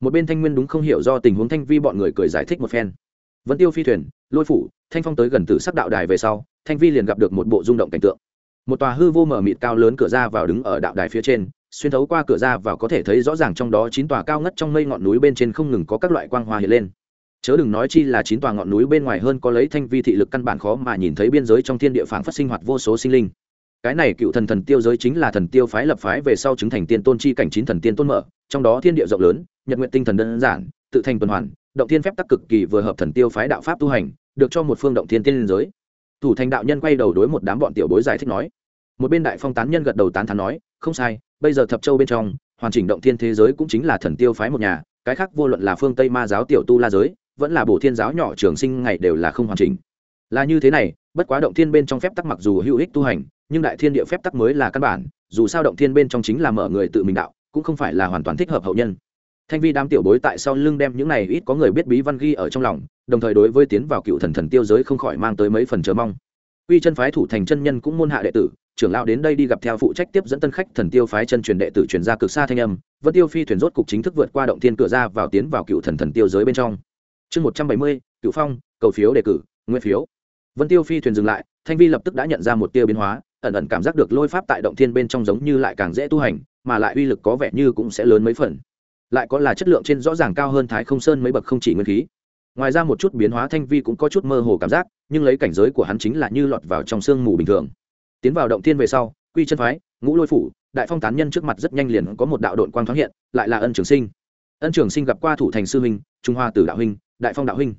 một bên thanh nguyên đúng không hiểu do tình huống thanh vi bọn người cười giải thích một phen. Vẫn tiêu phi thuyền, lôi phủ, thanh phong tới gần từ sắc đạo đài về sau, thanh vi liền gặp được một bộ rung động cảnh tượng. Một tòa hư vô mở mịt cao lớn cửa ra vào đứng ở đạo đài phía trên, xuyên thấu qua cửa ra vào có thể thấy rõ ràng trong đó chín tòa cao ngất trong mây ngọn núi bên trên không ngừng có các loại quang hoa hiện lên. Chớ đừng nói chi là chín tòa ngọn núi bên ngoài hơn có lấy thanh vi thị lực căn bản khó mà nhìn thấy biên giới trong thiên địa phản phát sinh hoạt vô số sinh linh cái này cựu thần thần tiêu giới chính là thần tiêu phái lập phái về sau chứng thành tiên tôn chi cảnh chín thần tiên tôn mở, trong đó thiên địa rộng lớn, nhật nguyện tinh thần đơn giản, tự thành tuần hoàn, động thiên phép tắc cực kỳ vừa hợp thần tiêu phái đạo pháp tu hành, được cho một phương động thiên tiên liên giới. Thủ thành đạo nhân quay đầu đối một đám bọn tiểu bối giải thích nói. Một bên đại phong tán nhân gật đầu tán thán nói, không sai, bây giờ thập châu bên trong, hoàn chỉnh động thiên thế giới cũng chính là thần tiêu phái một nhà, cái khác vô luận là phương tây ma giáo tiểu tu la giới, vẫn là bổ thiên giáo nhỏ trường sinh ngày đều là không hoàn chỉnh. Là như thế này, bất quá động thiên bên trong phép tắc mặc dù hữu ích tu hành nhưng đại thiên địa phép tắc mới là căn bản, dù sao động thiên bên trong chính là mở người tự mình đạo, cũng không phải là hoàn toàn thích hợp hậu nhân. Thanh vi đám tiểu bối tại sau lưng đem những này ít có người biết bí văn ghi ở trong lòng, đồng thời đối với tiến vào cựu thần thần tiêu giới không khỏi mang tới mấy phần chờ mong. Quy chân phái thủ thành chân nhân cũng môn hạ đệ tử, trưởng lão đến đây đi gặp theo phụ trách tiếp dẫn tân khách thần tiêu phái chân truyền đệ tử truyền ra cực xa thanh âm, vân tiêu phi thuyền rốt cục chính thức vượt qua động thiên cửa ra vào tiến vào cựu thần thần tiêu giới bên trong. Chương một trăm bảy mươi cựu phong, cầu phiếu đề cử nguyên phiếu. Vân tiêu phi thuyền dừng lại, thanh vi lập tức đã nhận ra một tiêu biến hóa ẩn ẩn cảm giác được lôi pháp tại động thiên bên trong giống như lại càng dễ tu hành, mà lại uy lực có vẻ như cũng sẽ lớn mấy phần. Lại có là chất lượng trên rõ ràng cao hơn thái không sơn mấy bậc không chỉ nguyên khí. Ngoài ra một chút biến hóa thanh vi cũng có chút mơ hồ cảm giác, nhưng lấy cảnh giới của hắn chính là như lọt vào trong sương mù bình thường. Tiến vào động thiên về sau, quy chân phái, ngũ lôi phủ, đại phong tán nhân trước mặt rất nhanh liền có một đạo đội quang thoáng hiện, lại là ân trường sinh. Ân trường sinh gặp qua thủ thành sư huynh, trung hoa tử đạo huynh, đại phong đạo huynh.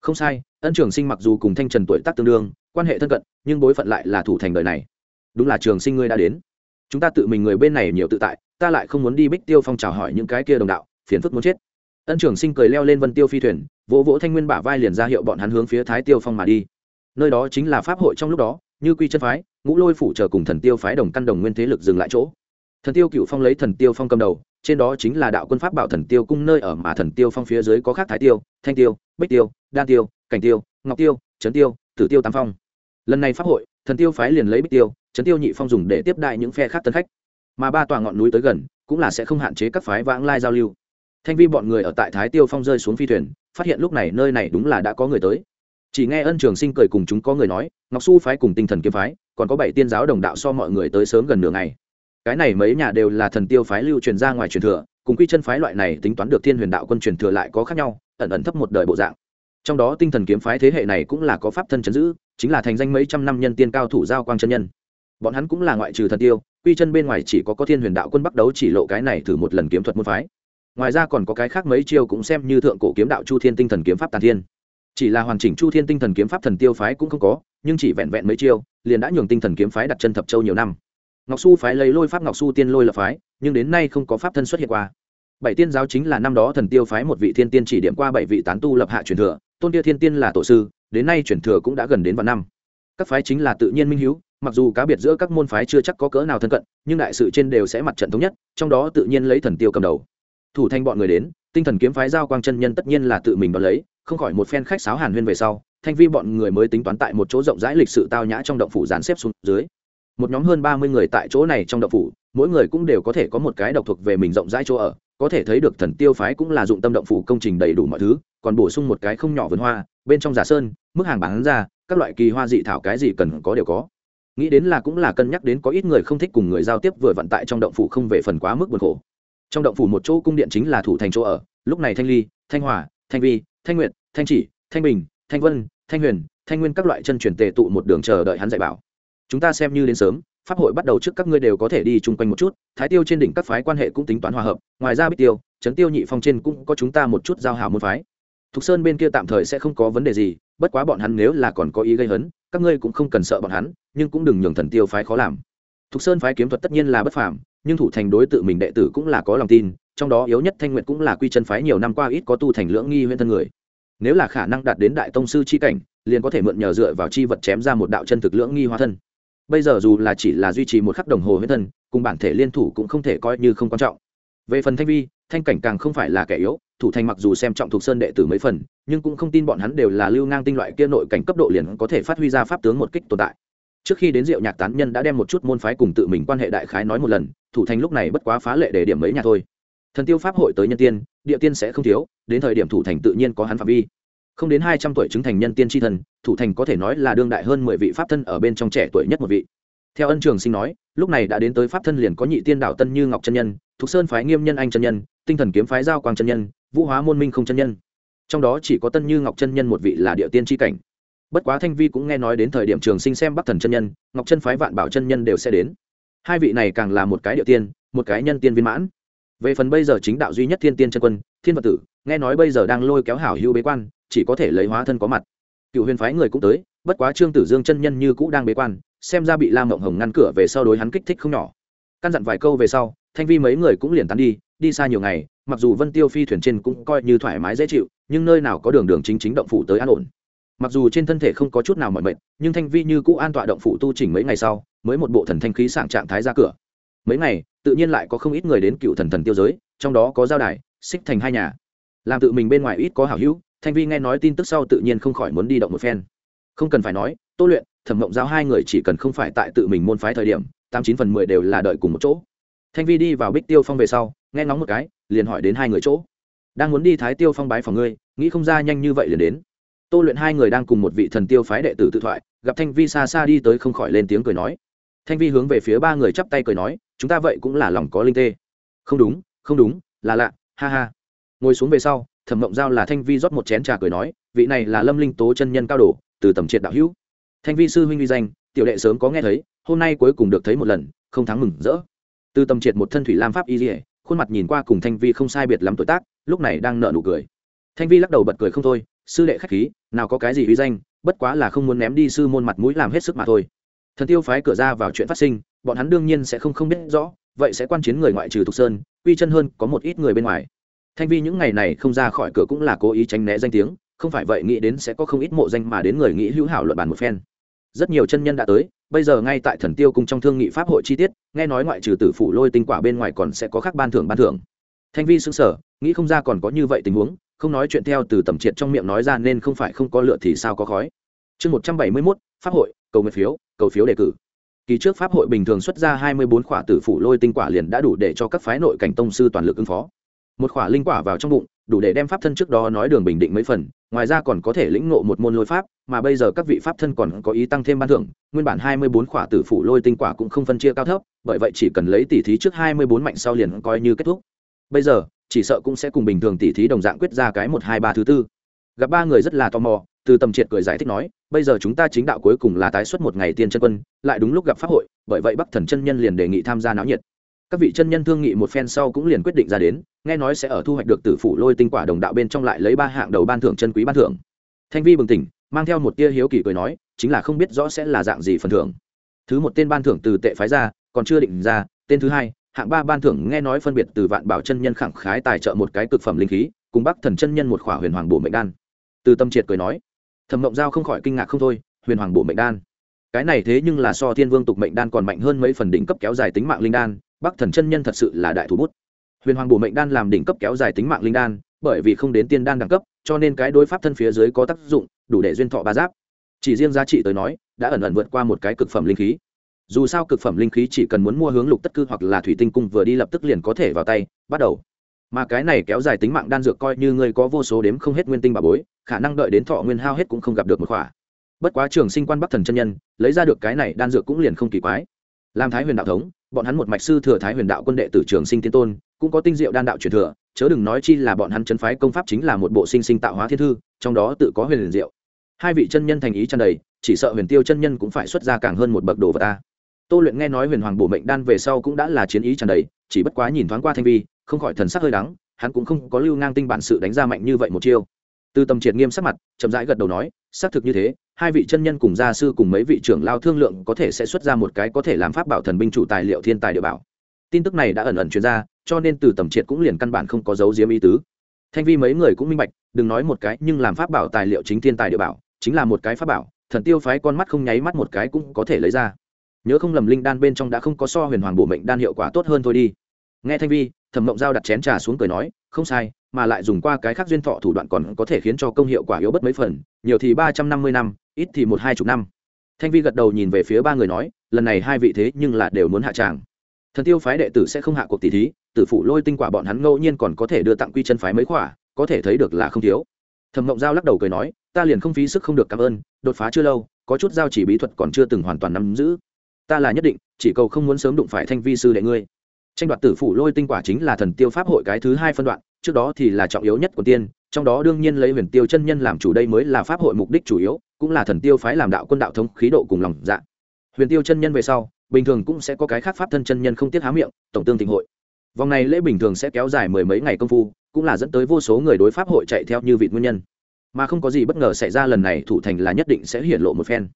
Không sai, ân trường sinh mặc dù cùng thanh trần tuổi tác tương đương, quan hệ thân cận, nhưng bối phận lại là thủ thành đời này đúng là trường sinh ngươi đã đến. Chúng ta tự mình người bên này nhiều tự tại, ta lại không muốn đi bích tiêu phong chào hỏi những cái kia đồng đạo, phiền phức muốn chết. Ân trường sinh cười leo lên vân tiêu phi thuyền, vỗ vỗ thanh nguyên bả vai liền ra hiệu bọn hắn hướng phía thái tiêu phong mà đi. Nơi đó chính là pháp hội trong lúc đó, như quy chân phái, ngũ lôi phủ chờ cùng thần tiêu phái đồng căn đồng nguyên thế lực dừng lại chỗ. Thần tiêu cựu phong lấy thần tiêu phong cầm đầu, trên đó chính là đạo quân pháp bảo thần tiêu cung nơi ở mà thần tiêu phong phía dưới có khác thái tiêu, thanh tiêu, bích tiêu, đan tiêu, cảnh tiêu, ngọc tiêu, trấn tiêu, tử tiêu tam phong. Lần này pháp hội, thần tiêu phái liền lấy bích tiêu trấn tiêu nhị phong dùng để tiếp đại những phe khác tân khách. Mà ba tòa ngọn núi tới gần cũng là sẽ không hạn chế các phái vãng lai giao lưu. Thanh vi bọn người ở tại thái tiêu phong rơi xuống phi thuyền, phát hiện lúc này nơi này đúng là đã có người tới. Chỉ nghe ân trường sinh cười cùng chúng có người nói, ngọc su phái cùng tinh thần kiếm phái, còn có bảy tiên giáo đồng đạo so mọi người tới sớm gần nửa ngày. Cái này mấy nhà đều là thần tiêu phái lưu truyền ra ngoài truyền thừa, cùng quy chân phái loại này tính toán được thiên huyền đạo quân truyền thừa lại có khác nhau, ẩn ẩn thấp một đời bộ dạng. Trong đó tinh thần kiếm phái thế hệ này cũng là có pháp thân chấn giữ, chính là thành danh mấy trăm năm nhân tiên cao thủ giao quang chân nhân bọn hắn cũng là ngoại trừ thần tiêu, quy chân bên ngoài chỉ có có thiên huyền đạo quân bắt đấu chỉ lộ cái này thử một lần kiếm thuật môn phái. Ngoài ra còn có cái khác mấy chiêu cũng xem như thượng cổ kiếm đạo chu thiên tinh thần kiếm pháp tàn thiên. Chỉ là hoàn chỉnh chu thiên tinh thần kiếm pháp thần tiêu phái cũng không có, nhưng chỉ vẹn vẹn mấy chiêu, liền đã nhường tinh thần kiếm phái đặt chân thập châu nhiều năm. Ngọc su phái lấy lôi pháp ngọc su tiên lôi lập phái, nhưng đến nay không có pháp thân xuất hiện qua. Bảy tiên giáo chính là năm đó thần tiêu phái một vị thiên tiên chỉ điểm qua bảy vị tán tu lập hạ truyền thừa, tôn tiêu thiên tiên là tổ sư, đến nay truyền thừa cũng đã gần đến vạn năm. Các phái chính là tự nhiên minh hiếu mặc dù cá biệt giữa các môn phái chưa chắc có cỡ nào thân cận, nhưng đại sự trên đều sẽ mặt trận thống nhất, trong đó tự nhiên lấy thần tiêu cầm đầu. Thủ thanh bọn người đến, tinh thần kiếm phái giao quang chân nhân tất nhiên là tự mình đón lấy, không khỏi một phen khách sáo hàn huyên về sau, thanh vi bọn người mới tính toán tại một chỗ rộng rãi lịch sự tao nhã trong động phủ dàn xếp xuống dưới. Một nhóm hơn ba mươi người tại chỗ này trong động phủ, mỗi người cũng đều có thể có một cái độc thuộc về mình rộng rãi chỗ ở, có thể thấy được thần tiêu phái cũng là dụng tâm động phủ công trình đầy đủ mọi thứ, còn bổ sung một cái không nhỏ vườn hoa, bên trong giả sơn, mức hàng bán ra, các loại kỳ hoa dị thảo cái gì cần có đều có nghĩ đến là cũng là cân nhắc đến có ít người không thích cùng người giao tiếp vừa vận tại trong động phủ không về phần quá mức buồn khổ. Trong động phủ một chỗ cung điện chính là thủ thành chỗ ở, lúc này thanh ly, thanh hòa, thanh vi, thanh nguyện thanh chỉ, thanh bình, thanh vân, thanh huyền, thanh nguyên các loại chân truyền tề tụ một đường chờ đợi hắn dạy bảo. Chúng ta xem như đến sớm, pháp hội bắt đầu trước các ngươi đều có thể đi chung quanh một chút, thái tiêu trên đỉnh các phái quan hệ cũng tính toán hòa hợp, ngoài ra bích tiêu, trấn tiêu nhị phong trên cũng có chúng ta một chút giao hảo môn phái thục sơn bên kia tạm thời sẽ không có vấn đề gì, bất quá bọn hắn nếu là còn có ý gây hấn, các ngươi cũng không cần sợ bọn hắn, nhưng cũng đừng nhường thần tiêu phái khó làm. Thục sơn phái kiếm thuật tất nhiên là bất phàm, nhưng thủ thành đối tự mình đệ tử cũng là có lòng tin, trong đó yếu nhất thanh nguyện cũng là quy chân phái nhiều năm qua ít có tu thành lưỡng nghi huyện thân người. Nếu là khả năng đạt đến đại tông sư chi cảnh, liền có thể mượn nhờ dựa vào chi vật chém ra một đạo chân thực lưỡng nghi hóa thân. Bây giờ dù là chỉ là duy trì một khắc đồng hồ huyết thân, cùng bản thể liên thủ cũng không thể coi như không quan trọng. Về phần thanh vi thanh cảnh càng không phải là kẻ yếu, thủ thành mặc dù xem trọng thuộc sơn đệ tử mấy phần, nhưng cũng không tin bọn hắn đều là lưu ngang tinh loại kia nội cảnh cấp độ liền có thể phát huy ra pháp tướng một kích tồn tại. Trước khi đến diệu nhạc tán nhân đã đem một chút môn phái cùng tự mình quan hệ đại khái nói một lần, thủ thành lúc này bất quá phá lệ để điểm mấy nhà thôi. Thần tiêu pháp hội tới nhân tiên, địa tiên sẽ không thiếu, đến thời điểm thủ thành tự nhiên có hắn phạm vi. Không đến hai trăm tuổi chứng thành nhân tiên tri thần, thủ thành có thể nói là đương đại hơn mười vị pháp thân ở bên trong trẻ tuổi nhất một vị. Theo ân trường sinh nói lúc này đã đến tới pháp thân liền có nhị tiên đạo tân như ngọc chân nhân, thục sơn phái nghiêm nhân anh chân nhân, tinh thần kiếm phái giao quang chân nhân, vũ hóa môn minh không chân nhân. Trong đó chỉ có tân như ngọc chân nhân một vị là địa tiên tri cảnh. Bất quá thanh vi cũng nghe nói đến thời điểm trường sinh xem bắc thần chân nhân, ngọc chân phái vạn bảo chân nhân đều sẽ đến. Hai vị này càng là một cái địa tiên, một cái nhân tiên viên mãn. Về phần bây giờ chính đạo duy nhất thiên tiên chân quân, thiên vật tử, nghe nói bây giờ đang lôi kéo hảo hưu bế quan, chỉ có thể lấy hóa thân có mặt. Cựu huyền phái người cũng tới, bất quá trương tử dương chân nhân như cũ đang bế quan xem ra bị lam mộng hồng ngăn cửa về sau đối hắn kích thích không nhỏ. Căn dặn vài câu về sau, thanh vi mấy người cũng liền tán đi đi xa nhiều ngày, mặc dù vân tiêu phi thuyền trên cũng coi như thoải mái dễ chịu, nhưng nơi nào có đường đường chính chính động phủ tới an ổn. Mặc dù trên thân thể không có chút nào mọi mệt, nhưng thanh vi như cũ an tọa động phủ tu chỉnh mấy ngày sau, mới một bộ thần thanh khí sảng trạng thái ra cửa. Mấy ngày, tự nhiên lại có không ít người đến cựu thần thần tiêu giới, trong đó có giao đài, xích thành hai nhà. Làm tự mình bên ngoài ít có hảo hữu, thanh vi nghe nói tin tức sau tự nhiên không khỏi muốn đi động một phen. Không cần phải nói, tô luyện thẩm mộng giao hai người chỉ cần không phải tại tự mình môn phái thời điểm, tám chín phần mười đều là đợi cùng một chỗ. Thanh vi đi vào bích tiêu phong về sau, nghe ngóng một cái, liền hỏi đến hai người chỗ. Đang muốn đi thái tiêu phong bái phòng ngươi, nghĩ không ra nhanh như vậy liền đến. Tô luyện hai người đang cùng một vị thần tiêu phái đệ tử tự thoại, gặp thanh vi xa xa đi tới không khỏi lên tiếng cười nói. Thanh vi hướng về phía ba người chắp tay cười nói, chúng ta vậy cũng là lòng có linh tê. Không đúng không đúng, là lạ, ha ha. Ngồi xuống về sau, thẩm mộng giao là thanh vi rót một chén trà cười nói, vị này là lâm linh tố chân nhân cao đồ, từ tầm triệt đạo hữu thanh vi sư huynh uy danh, tiểu đệ sớm có nghe thấy, hôm nay cuối cùng được thấy một lần, không thắng mừng rỡ. Từ tầm triệt một thân thủy lam pháp y dỉa khuôn mặt nhìn qua cùng thanh vi không sai biệt lắm tuổi tác, lúc này đang nợ nụ cười. Thanh vi lắc đầu bật cười không thôi, sư đệ khách khí, nào có cái gì uy danh, bất quá là không muốn ném đi sư môn mặt mũi làm hết sức mà thôi. Thần tiêu phái cửa ra vào chuyện phát sinh, bọn hắn đương nhiên sẽ không không biết rõ, vậy sẽ quan chiến người ngoại trừ thục sơn, uy chân hơn có một ít người bên ngoài. Thanh vi những ngày này không ra khỏi cửa cũng là cố ý tránh né danh tiếng, không phải vậy nghĩ đến sẽ có không ít mộ danh mà đến người nghĩ hữu hảo luận bàn một phen rất nhiều chân nhân đã tới, bây giờ ngay tại thần tiêu cung trong thương nghị pháp hội chi tiết, nghe nói ngoại trừ tử phủ lôi tinh quả bên ngoài còn sẽ có khác ban thưởng ban thưởng. Thanh vi xứng sở nghĩ không ra còn có như vậy tình huống, không nói chuyện theo từ tầm triệt trong miệng nói ra nên không phải không có lựa thì sao có khói. Chương một trăm bảy mươi mốt, pháp hội, cầu nguyện phiếu, cầu phiếu đề cử. Kỳ trước pháp hội bình thường xuất ra hai mươi bốn khỏa tử phủ lôi tinh quả liền đã đủ để cho các phái nội cảnh tông sư toàn lực ứng phó. Một khỏa linh quả vào trong bụng, đủ để đem pháp thân trước đó nói đường bình định mấy phần ngoài ra còn có thể lĩnh ngộ một môn lôi pháp, mà bây giờ các vị pháp thân còn có ý tăng thêm ban thưởng, nguyên bản hai mươi bốn khỏa tử phủ lôi tinh quả cũng không phân chia cao thấp, bởi vậy chỉ cần lấy tỉ thí trước hai mươi bốn mạnh sau liền coi như kết thúc. Bây giờ, chỉ sợ cũng sẽ cùng bình thường tỉ thí đồng dạng quyết ra cái một, hai, ba thứ tư. Gặp ba người rất là tò mò, từ tầm triệt cười giải thích nói, bây giờ chúng ta chính đạo cuối cùng là tái xuất một ngày tiên chân quân, lại đúng lúc gặp pháp hội, bởi vậy bắc thần chân nhân liền đề nghị tham gia náo nhiệt các vị chân nhân thương nghị một phen sau cũng liền quyết định ra đến, nghe nói sẽ ở thu hoạch được tử phủ lôi tinh quả đồng đạo bên trong lại lấy ba hạng đầu ban thưởng chân quý ban thưởng. Thanh vi bừng tỉnh, mang theo một tia hiếu kỳ cười nói, chính là không biết rõ sẽ là dạng gì phần thưởng. Thứ một tên ban thưởng từ tệ phái ra, còn chưa định ra, tên thứ hai, hạng ba ban thưởng nghe nói phân biệt từ vạn bảo chân nhân khẳng khái tài trợ một cái cực phẩm linh khí, cùng bắc thần chân nhân một khỏa huyền hoàng bổ mệnh đan. Từ tâm triệt cười nói, thẩm mộng giao không khỏi kinh ngạc không thôi, huyền hoàng bổ mệnh đan. Cái này thế nhưng là so thiên vương tục mệnh đan còn mạnh hơn mấy phần đỉnh cấp kéo dài tính mạng linh đan bắc thần chân nhân thật sự là đại thủ bút. Huyền hoàng bổ mệnh đan làm đỉnh cấp kéo dài tính mạng linh đan, bởi vì không đến tiên đan đẳng cấp, cho nên cái đối pháp thân phía dưới có tác dụng, đủ để duyên thọ ba giáp. Chỉ riêng giá trị tới nói, đã ẩn ẩn vượt qua một cái cực phẩm linh khí. Dù sao cực phẩm linh khí chỉ cần muốn mua hướng lục tất cư hoặc là thủy tinh cung vừa đi lập tức liền có thể vào tay, bắt đầu. Mà cái này kéo dài tính mạng đan dược coi như ngươi có vô số đếm không hết nguyên tinh bà bối, khả năng đợi đến thọ nguyên hao hết cũng không gặp được một khỏa. Bất quá trường sinh quan bắc thần chân nhân, lấy ra được cái này đan dược cũng liền không kỳ quái. Làm thái huyền đạo thống bọn hắn một mạch sư thừa thái huyền đạo quân đệ tử trường sinh tiên tôn, cũng có tinh diệu đan đạo truyền thừa, chớ đừng nói chi là bọn hắn chấn phái công pháp chính là một bộ sinh sinh tạo hóa thiên thư, trong đó tự có huyền liền diệu. Hai vị chân nhân thành ý tràn đầy, chỉ sợ huyền tiêu chân nhân cũng phải xuất ra càng hơn một bậc đồ vật ta tô luyện nghe nói huyền hoàng bổ mệnh đan về sau cũng đã là chiến ý tràn đầy, chỉ bất quá nhìn thoáng qua thanh vi, không khỏi thần sắc hơi đắng, hắn cũng không có lưu ngang tinh bản sự đánh ra mạnh như vậy một chiêu. Từ tầm triệt nghiêm sắc mặt, chậm rãi gật đầu nói, xác thực như thế hai vị chân nhân cùng gia sư cùng mấy vị trưởng lao thương lượng có thể sẽ xuất ra một cái có thể làm pháp bảo thần binh chủ tài liệu thiên tài địa bảo. Tin tức này đã ẩn ẩn truyền ra, cho nên từ tầm triệt cũng liền căn bản không có dấu diếm ý tứ. Thanh vi mấy người cũng minh bạch, đừng nói một cái, nhưng làm pháp bảo tài liệu chính thiên tài địa bảo, chính là một cái pháp bảo, thần tiêu phái con mắt không nháy mắt một cái cũng có thể lấy ra. Nhớ không lầm linh đan bên trong đã không có so huyền hoàng bổ mệnh đan hiệu quả tốt hơn thôi đi. Nghe thanh vi, thẩm mộng giao đặt chén trà xuống cười nói, không sai, mà lại dùng qua cái khác duyên thọ thủ đoạn còn có thể khiến cho công hiệu quả yếu bất mấy phần, nhiều thì ba trăm năm mươi năm ít thì một hai chục năm. Thanh vi gật đầu nhìn về phía ba người nói, lần này hai vị thế nhưng là đều muốn hạ tràng. Thần tiêu phái đệ tử sẽ không hạ cuộc tỷ thí, tử phụ lôi tinh quả bọn hắn ngẫu nhiên còn có thể đưa tặng quy chân phái mấy khỏa có thể thấy được là không thiếu. Thẩm mộng giao lắc đầu cười nói, ta liền không phí sức không được cảm ơn, đột phá chưa lâu, có chút giao chỉ bí thuật còn chưa từng hoàn toàn nắm giữ. Ta là nhất định, chỉ cầu không muốn sớm đụng phải thanh vi sư đệ ngươi. Tranh đoạt tử phủ lôi tinh quả chính là thần tiêu pháp hội cái thứ hai phân đoạn trước đó thì là trọng yếu nhất của tiên, trong đó đương nhiên lấy huyền tiêu chân nhân làm chủ đây mới là pháp hội mục đích chủ yếu, cũng là thần tiêu phái làm đạo quân đạo thống khí độ cùng lòng dạ. Huyền tiêu chân nhân về sau, bình thường cũng sẽ có cái khác pháp thân chân nhân không tiết há miệng, tổng tương tình hội. Vòng này lễ bình thường sẽ kéo dài mười mấy ngày công phu, cũng là dẫn tới vô số người đối pháp hội chạy theo như vị nguyên nhân. Mà không có gì bất ngờ xảy ra lần này thủ thành là nhất định sẽ hiển lộ một phen.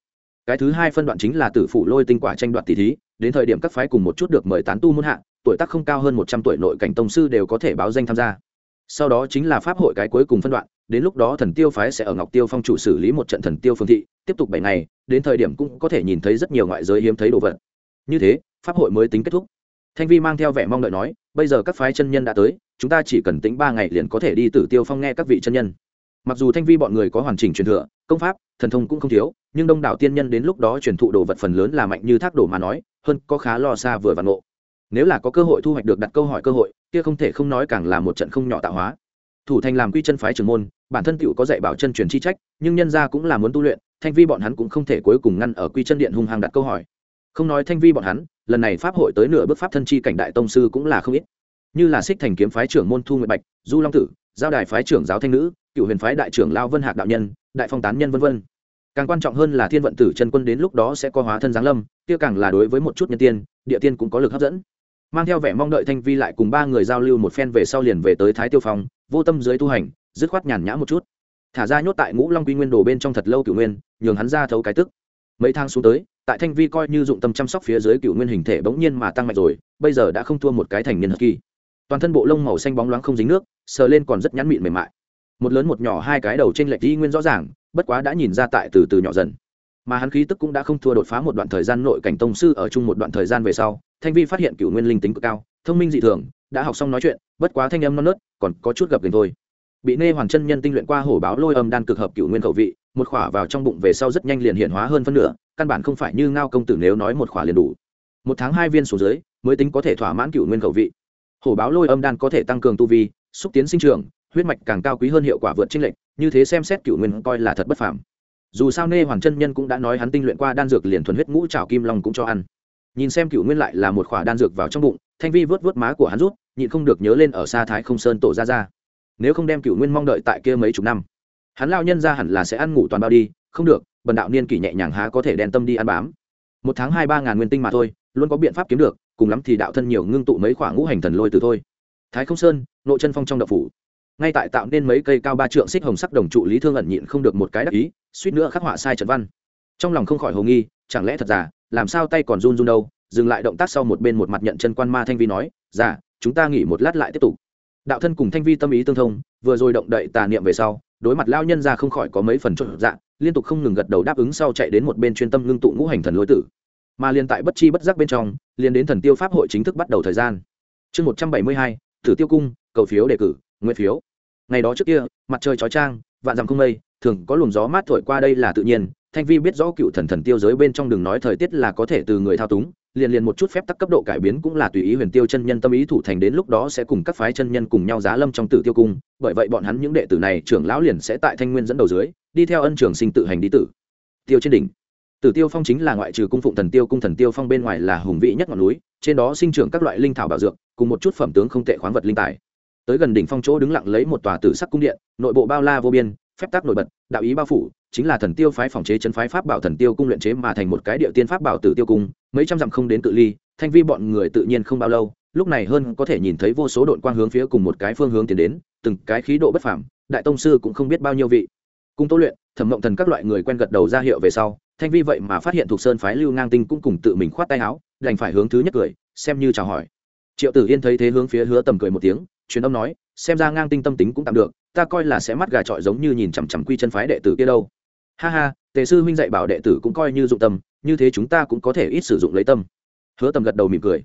Cái thứ hai phân đoạn chính là tử phủ lôi tinh quả tranh đoạt tỷ thí, đến thời điểm các phái cùng một chút được mời tán tu muôn hạ, tuổi tác không cao hơn một trăm tuổi nội cảnh tông sư đều có thể báo danh tham gia sau đó chính là pháp hội cái cuối cùng phân đoạn, đến lúc đó thần tiêu phái sẽ ở ngọc tiêu phong chủ xử lý một trận thần tiêu phương thị, tiếp tục bảy ngày, đến thời điểm cũng có thể nhìn thấy rất nhiều ngoại giới hiếm thấy đồ vật. Như thế, pháp hội mới tính kết thúc. Thanh vi mang theo vẻ mong đợi nói, bây giờ các phái chân nhân đã tới, chúng ta chỉ cần tính ba ngày liền có thể đi tử tiêu phong nghe các vị chân nhân. Mặc dù thanh vi bọn người có hoàn chỉnh truyền thừa, công pháp, thần thông cũng không thiếu, nhưng đông đảo tiên nhân đến lúc đó truyền thụ đồ vật phần lớn là mạnh như thác đổ mà nói, hơn có khá lo xa vừa và ngộ nếu là có cơ hội thu hoạch được đặt câu hỏi cơ hội, kia không thể không nói càng là một trận không nhỏ tạo hóa. Thủ thành làm quy chân phái trưởng môn, bản thân tựu có dạy bảo chân truyền chi trách, nhưng nhân ra cũng là muốn tu luyện, thanh vi bọn hắn cũng không thể cuối cùng ngăn ở quy chân điện hung hăng đặt câu hỏi. Không nói thanh vi bọn hắn, lần này pháp hội tới nửa bước pháp thân chi cảnh đại tông sư cũng là không ít. Như là xích thành kiếm phái trưởng môn thu nguyệt bạch, du long tử, giao đài phái trưởng giáo thanh nữ, cựu huyền phái đại trưởng lao vân hạc đạo nhân, đại phong tán nhân v v càng quan trọng hơn là thiên vận tử chân quân đến lúc đó sẽ có hóa thân giáng lâm, kia càng là đối với một chút nhân tiên, địa tiên cũng có lực hấp dẫn mang theo vẻ mong đợi thanh vi lại cùng ba người giao lưu một phen về sau liền về tới thái tiêu phong, vô tâm dưới tu hành, dứt khoát nhàn nhã một chút. Thả ra nhốt tại ngũ long quy nguyên đồ bên trong thật lâu cửu nguyên, nhường hắn ra thấu cái tức. Mấy thang xuống tới, tại thanh vi coi như dụng tâm chăm sóc phía dưới cửu nguyên hình thể bỗng nhiên mà tăng mạnh rồi, bây giờ đã không thua một cái thành niên hật kỳ. Toàn thân bộ lông màu xanh bóng loáng không dính nước, sờ lên còn rất nhắn mịn mềm mại. Một lớn một nhỏ hai cái đầu trên lệch đi nguyên rõ ràng, bất quá đã nhìn ra tại từ từ nhỏ dần mà hắn khí tức cũng đã không thua đột phá một đoạn thời gian nội cảnh tông sư ở chung một đoạn thời gian về sau, thanh vi phát hiện cựu nguyên linh tính cực cao, thông minh dị thường, đã học xong nói chuyện, bất quá thanh âm non nớt, còn có chút gập gành thôi. Bị nê hoàn chân nhân tinh luyện qua hổ báo lôi âm đan cực hợp cựu nguyên khẩu vị, một khỏa vào trong bụng về sau rất nhanh liền hiện hóa hơn phân nửa, căn bản không phải như ngao công tử nếu nói một khỏa liền đủ. Một tháng hai viên số dưới, mới tính có thể thỏa mãn cựu nguyên khẩu vị. Hổ báo lôi âm đan có thể tăng cường tu vi, xúc tiến sinh trưởng, huyết mạch càng cao quý hơn hiệu quả vượt trinh lệnh như thế xem xét cựu nguyên coi là thật bất phàm dù sao nê hoàng chân nhân cũng đã nói hắn tinh luyện qua đan dược liền thuần huyết ngũ trào kim long cũng cho ăn. Nhìn xem cựu nguyên lại là một khỏa đan dược vào trong bụng, thanh vi vớt vớt má của hắn rút, nhịn không được nhớ lên ở xa thái không sơn tổ ra ra. Nếu không đem cựu nguyên mong đợi tại kia mấy chục năm, hắn lao nhân ra hẳn là sẽ ăn ngủ toàn bao đi, không được, bần đạo niên kỷ nhẹ nhàng há có thể đen tâm đi ăn bám. Một tháng hai ba ngàn nguyên tinh mà thôi, luôn có biện pháp kiếm được, cùng lắm thì đạo thân nhiều ngưng tụ mấy khỏa ngũ hành thần lôi từ thôi. Thái không sơn, nội chân phong trong đậu phủ ngay tại tạo nên mấy cây cao ba trượng xích hồng sắc đồng trụ lý thương ẩn nhịn không được một cái đắc ý, suýt nữa khắc họa sai trận văn. Trong lòng không khỏi hồ nghi, chẳng lẽ thật giả, làm sao tay còn run run đâu? Dừng lại động tác sau một bên một mặt nhận chân quan ma thanh vi nói, giả, chúng ta nghỉ một lát lại tiếp tục. Đạo thân cùng thanh vi tâm ý tương thông, vừa rồi động đậy tà niệm về sau, đối mặt lao nhân ra không khỏi có mấy phần trộn dạ liên tục không ngừng gật đầu đáp ứng sau chạy đến một bên chuyên tâm ngưng tụ ngũ hành thần lối tử. Mà liền tại bất chi bất giác bên trong, liền đến thần tiêu pháp hội chính thức bắt đầu thời gian. Chương một trăm bảy mươi hai, thử tiêu cung, cầu phiếu đề cử nguyên phiếu ngày đó trước kia, mặt trời chói trang vạn dằm không mây, thường có luồng gió mát thổi qua đây là tự nhiên. Thanh vi biết rõ cựu thần thần tiêu giới bên trong đường nói thời tiết là có thể từ người thao túng, liền liền một chút phép tắc cấp độ cải biến cũng là tùy ý huyền tiêu chân nhân tâm ý thủ thành đến lúc đó sẽ cùng các phái chân nhân cùng nhau giá lâm trong tử tiêu cung. Bởi vậy bọn hắn những đệ tử này trưởng lão liền sẽ tại thanh nguyên dẫn đầu dưới, đi theo ân trường sinh tự hành đi tử. Tiêu trên đỉnh. Tử tiêu phong chính là ngoại trừ cung phụng thần tiêu, cung thần tiêu phong bên ngoài là hùng vĩ nhất ngọn núi, trên đó sinh trưởng các loại linh thảo bảo dược, cùng một chút phẩm tướng không tệ khoáng vật linh tài tới gần đỉnh phong chỗ đứng lặng lấy một tòa tử sắc cung điện, nội bộ bao la vô biên, phép tác nổi bật, đạo ý bao phủ, chính là thần tiêu phái phòng chế chân phái pháp bảo thần tiêu cung luyện chế mà thành một cái địa tiên pháp bảo tử tiêu cung, mấy trăm dặm không đến tự ly, thanh vi bọn người tự nhiên không bao lâu, lúc này hơn có thể nhìn thấy vô số đội quang hướng phía cùng một cái phương hướng tiến đến, từng cái khí độ bất phàm, đại tông sư cũng không biết bao nhiêu vị. Cung tố luyện, thẩm mộng thần các loại người quen gật đầu ra hiệu về sau, thanh vi vậy mà phát hiện thuộc sơn phái lưu ngang tinh cũng cùng tự mình khoát tay áo, đành phải hướng thứ nhất cười, xem như chào hỏi. Triệu tử yên thấy thế hướng phía hứa tầm cười một tiếng truyền âm nói, xem ra ngang tinh tâm tính cũng tạm được, ta coi là sẽ mắt gà trọi giống như nhìn chằm chằm quy chân phái đệ tử kia đâu. Ha ha, tề sư huynh dạy bảo đệ tử cũng coi như dụng tâm, như thế chúng ta cũng có thể ít sử dụng lấy tâm. Hứa tầm gật đầu mỉm cười.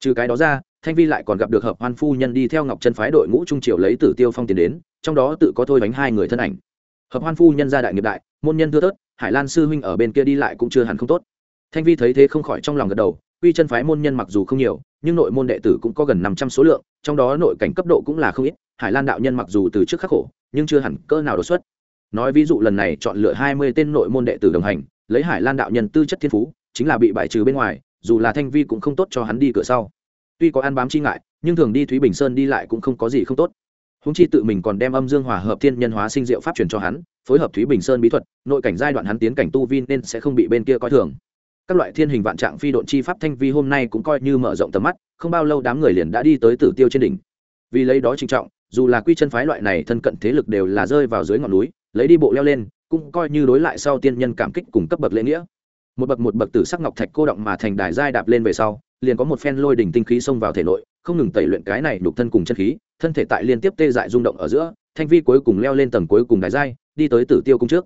Trừ cái đó ra, thanh vi lại còn gặp được hợp hoan phu nhân đi theo ngọc chân phái đội ngũ trung triều lấy tử tiêu phong tiền đến, trong đó tự có thôi bánh hai người thân ảnh. Hợp hoan phu nhân gia đại nghiệp đại, môn nhân thưa tớt hải lan sư huynh ở bên kia đi lại cũng chưa hẳn không tốt. Thanh vi thấy thế không khỏi trong lòng gật đầu, quy chân phái môn nhân mặc dù không nhiều nhưng nội môn đệ tử cũng có gần năm trăm số lượng, trong đó nội cảnh cấp độ cũng là không ít, hải lan đạo nhân mặc dù từ trước khắc khổ, nhưng chưa hẳn cơ nào đột xuất. Nói ví dụ lần này chọn lựa hai mươi tên nội môn đệ tử đồng hành, lấy hải lan đạo nhân tư chất thiên phú, chính là bị bại trừ bên ngoài, dù là thanh vi cũng không tốt cho hắn đi cửa sau. Tuy có ăn bám chi ngại, nhưng thường đi thúy bình sơn đi lại cũng không có gì không tốt. Húng chi tự mình còn đem âm dương hòa hợp thiên nhân hóa sinh diệu pháp truyền cho hắn, phối hợp thúy bình sơn bí thuật, nội cảnh giai đoạn hắn tiến cảnh tu vi nên sẽ không bị bên kia coi thường các loại thiên hình vạn trạng phi độn chi pháp thanh vi hôm nay cũng coi như mở rộng tầm mắt, không bao lâu đám người liền đã đi tới tử tiêu trên đỉnh. Vì lấy đó trinh trọng, dù là quy chân phái loại này thân cận thế lực đều là rơi vào dưới ngọn núi, lấy đi bộ leo lên, cũng coi như đối lại sau tiên nhân cảm kích cùng cấp bậc lễ nghĩa. Một bậc một bậc tử sắc ngọc thạch cô động mà thành đài giai đạp lên về sau, liền có một phen lôi đỉnh tinh khí xông vào thể nội, không ngừng tẩy luyện cái này đục thân cùng chân khí, thân thể tại liên tiếp tê dại rung động ở giữa, thanh vi cuối cùng leo lên tầng cuối cùng đài giai, đi tới tử tiêu cung trước.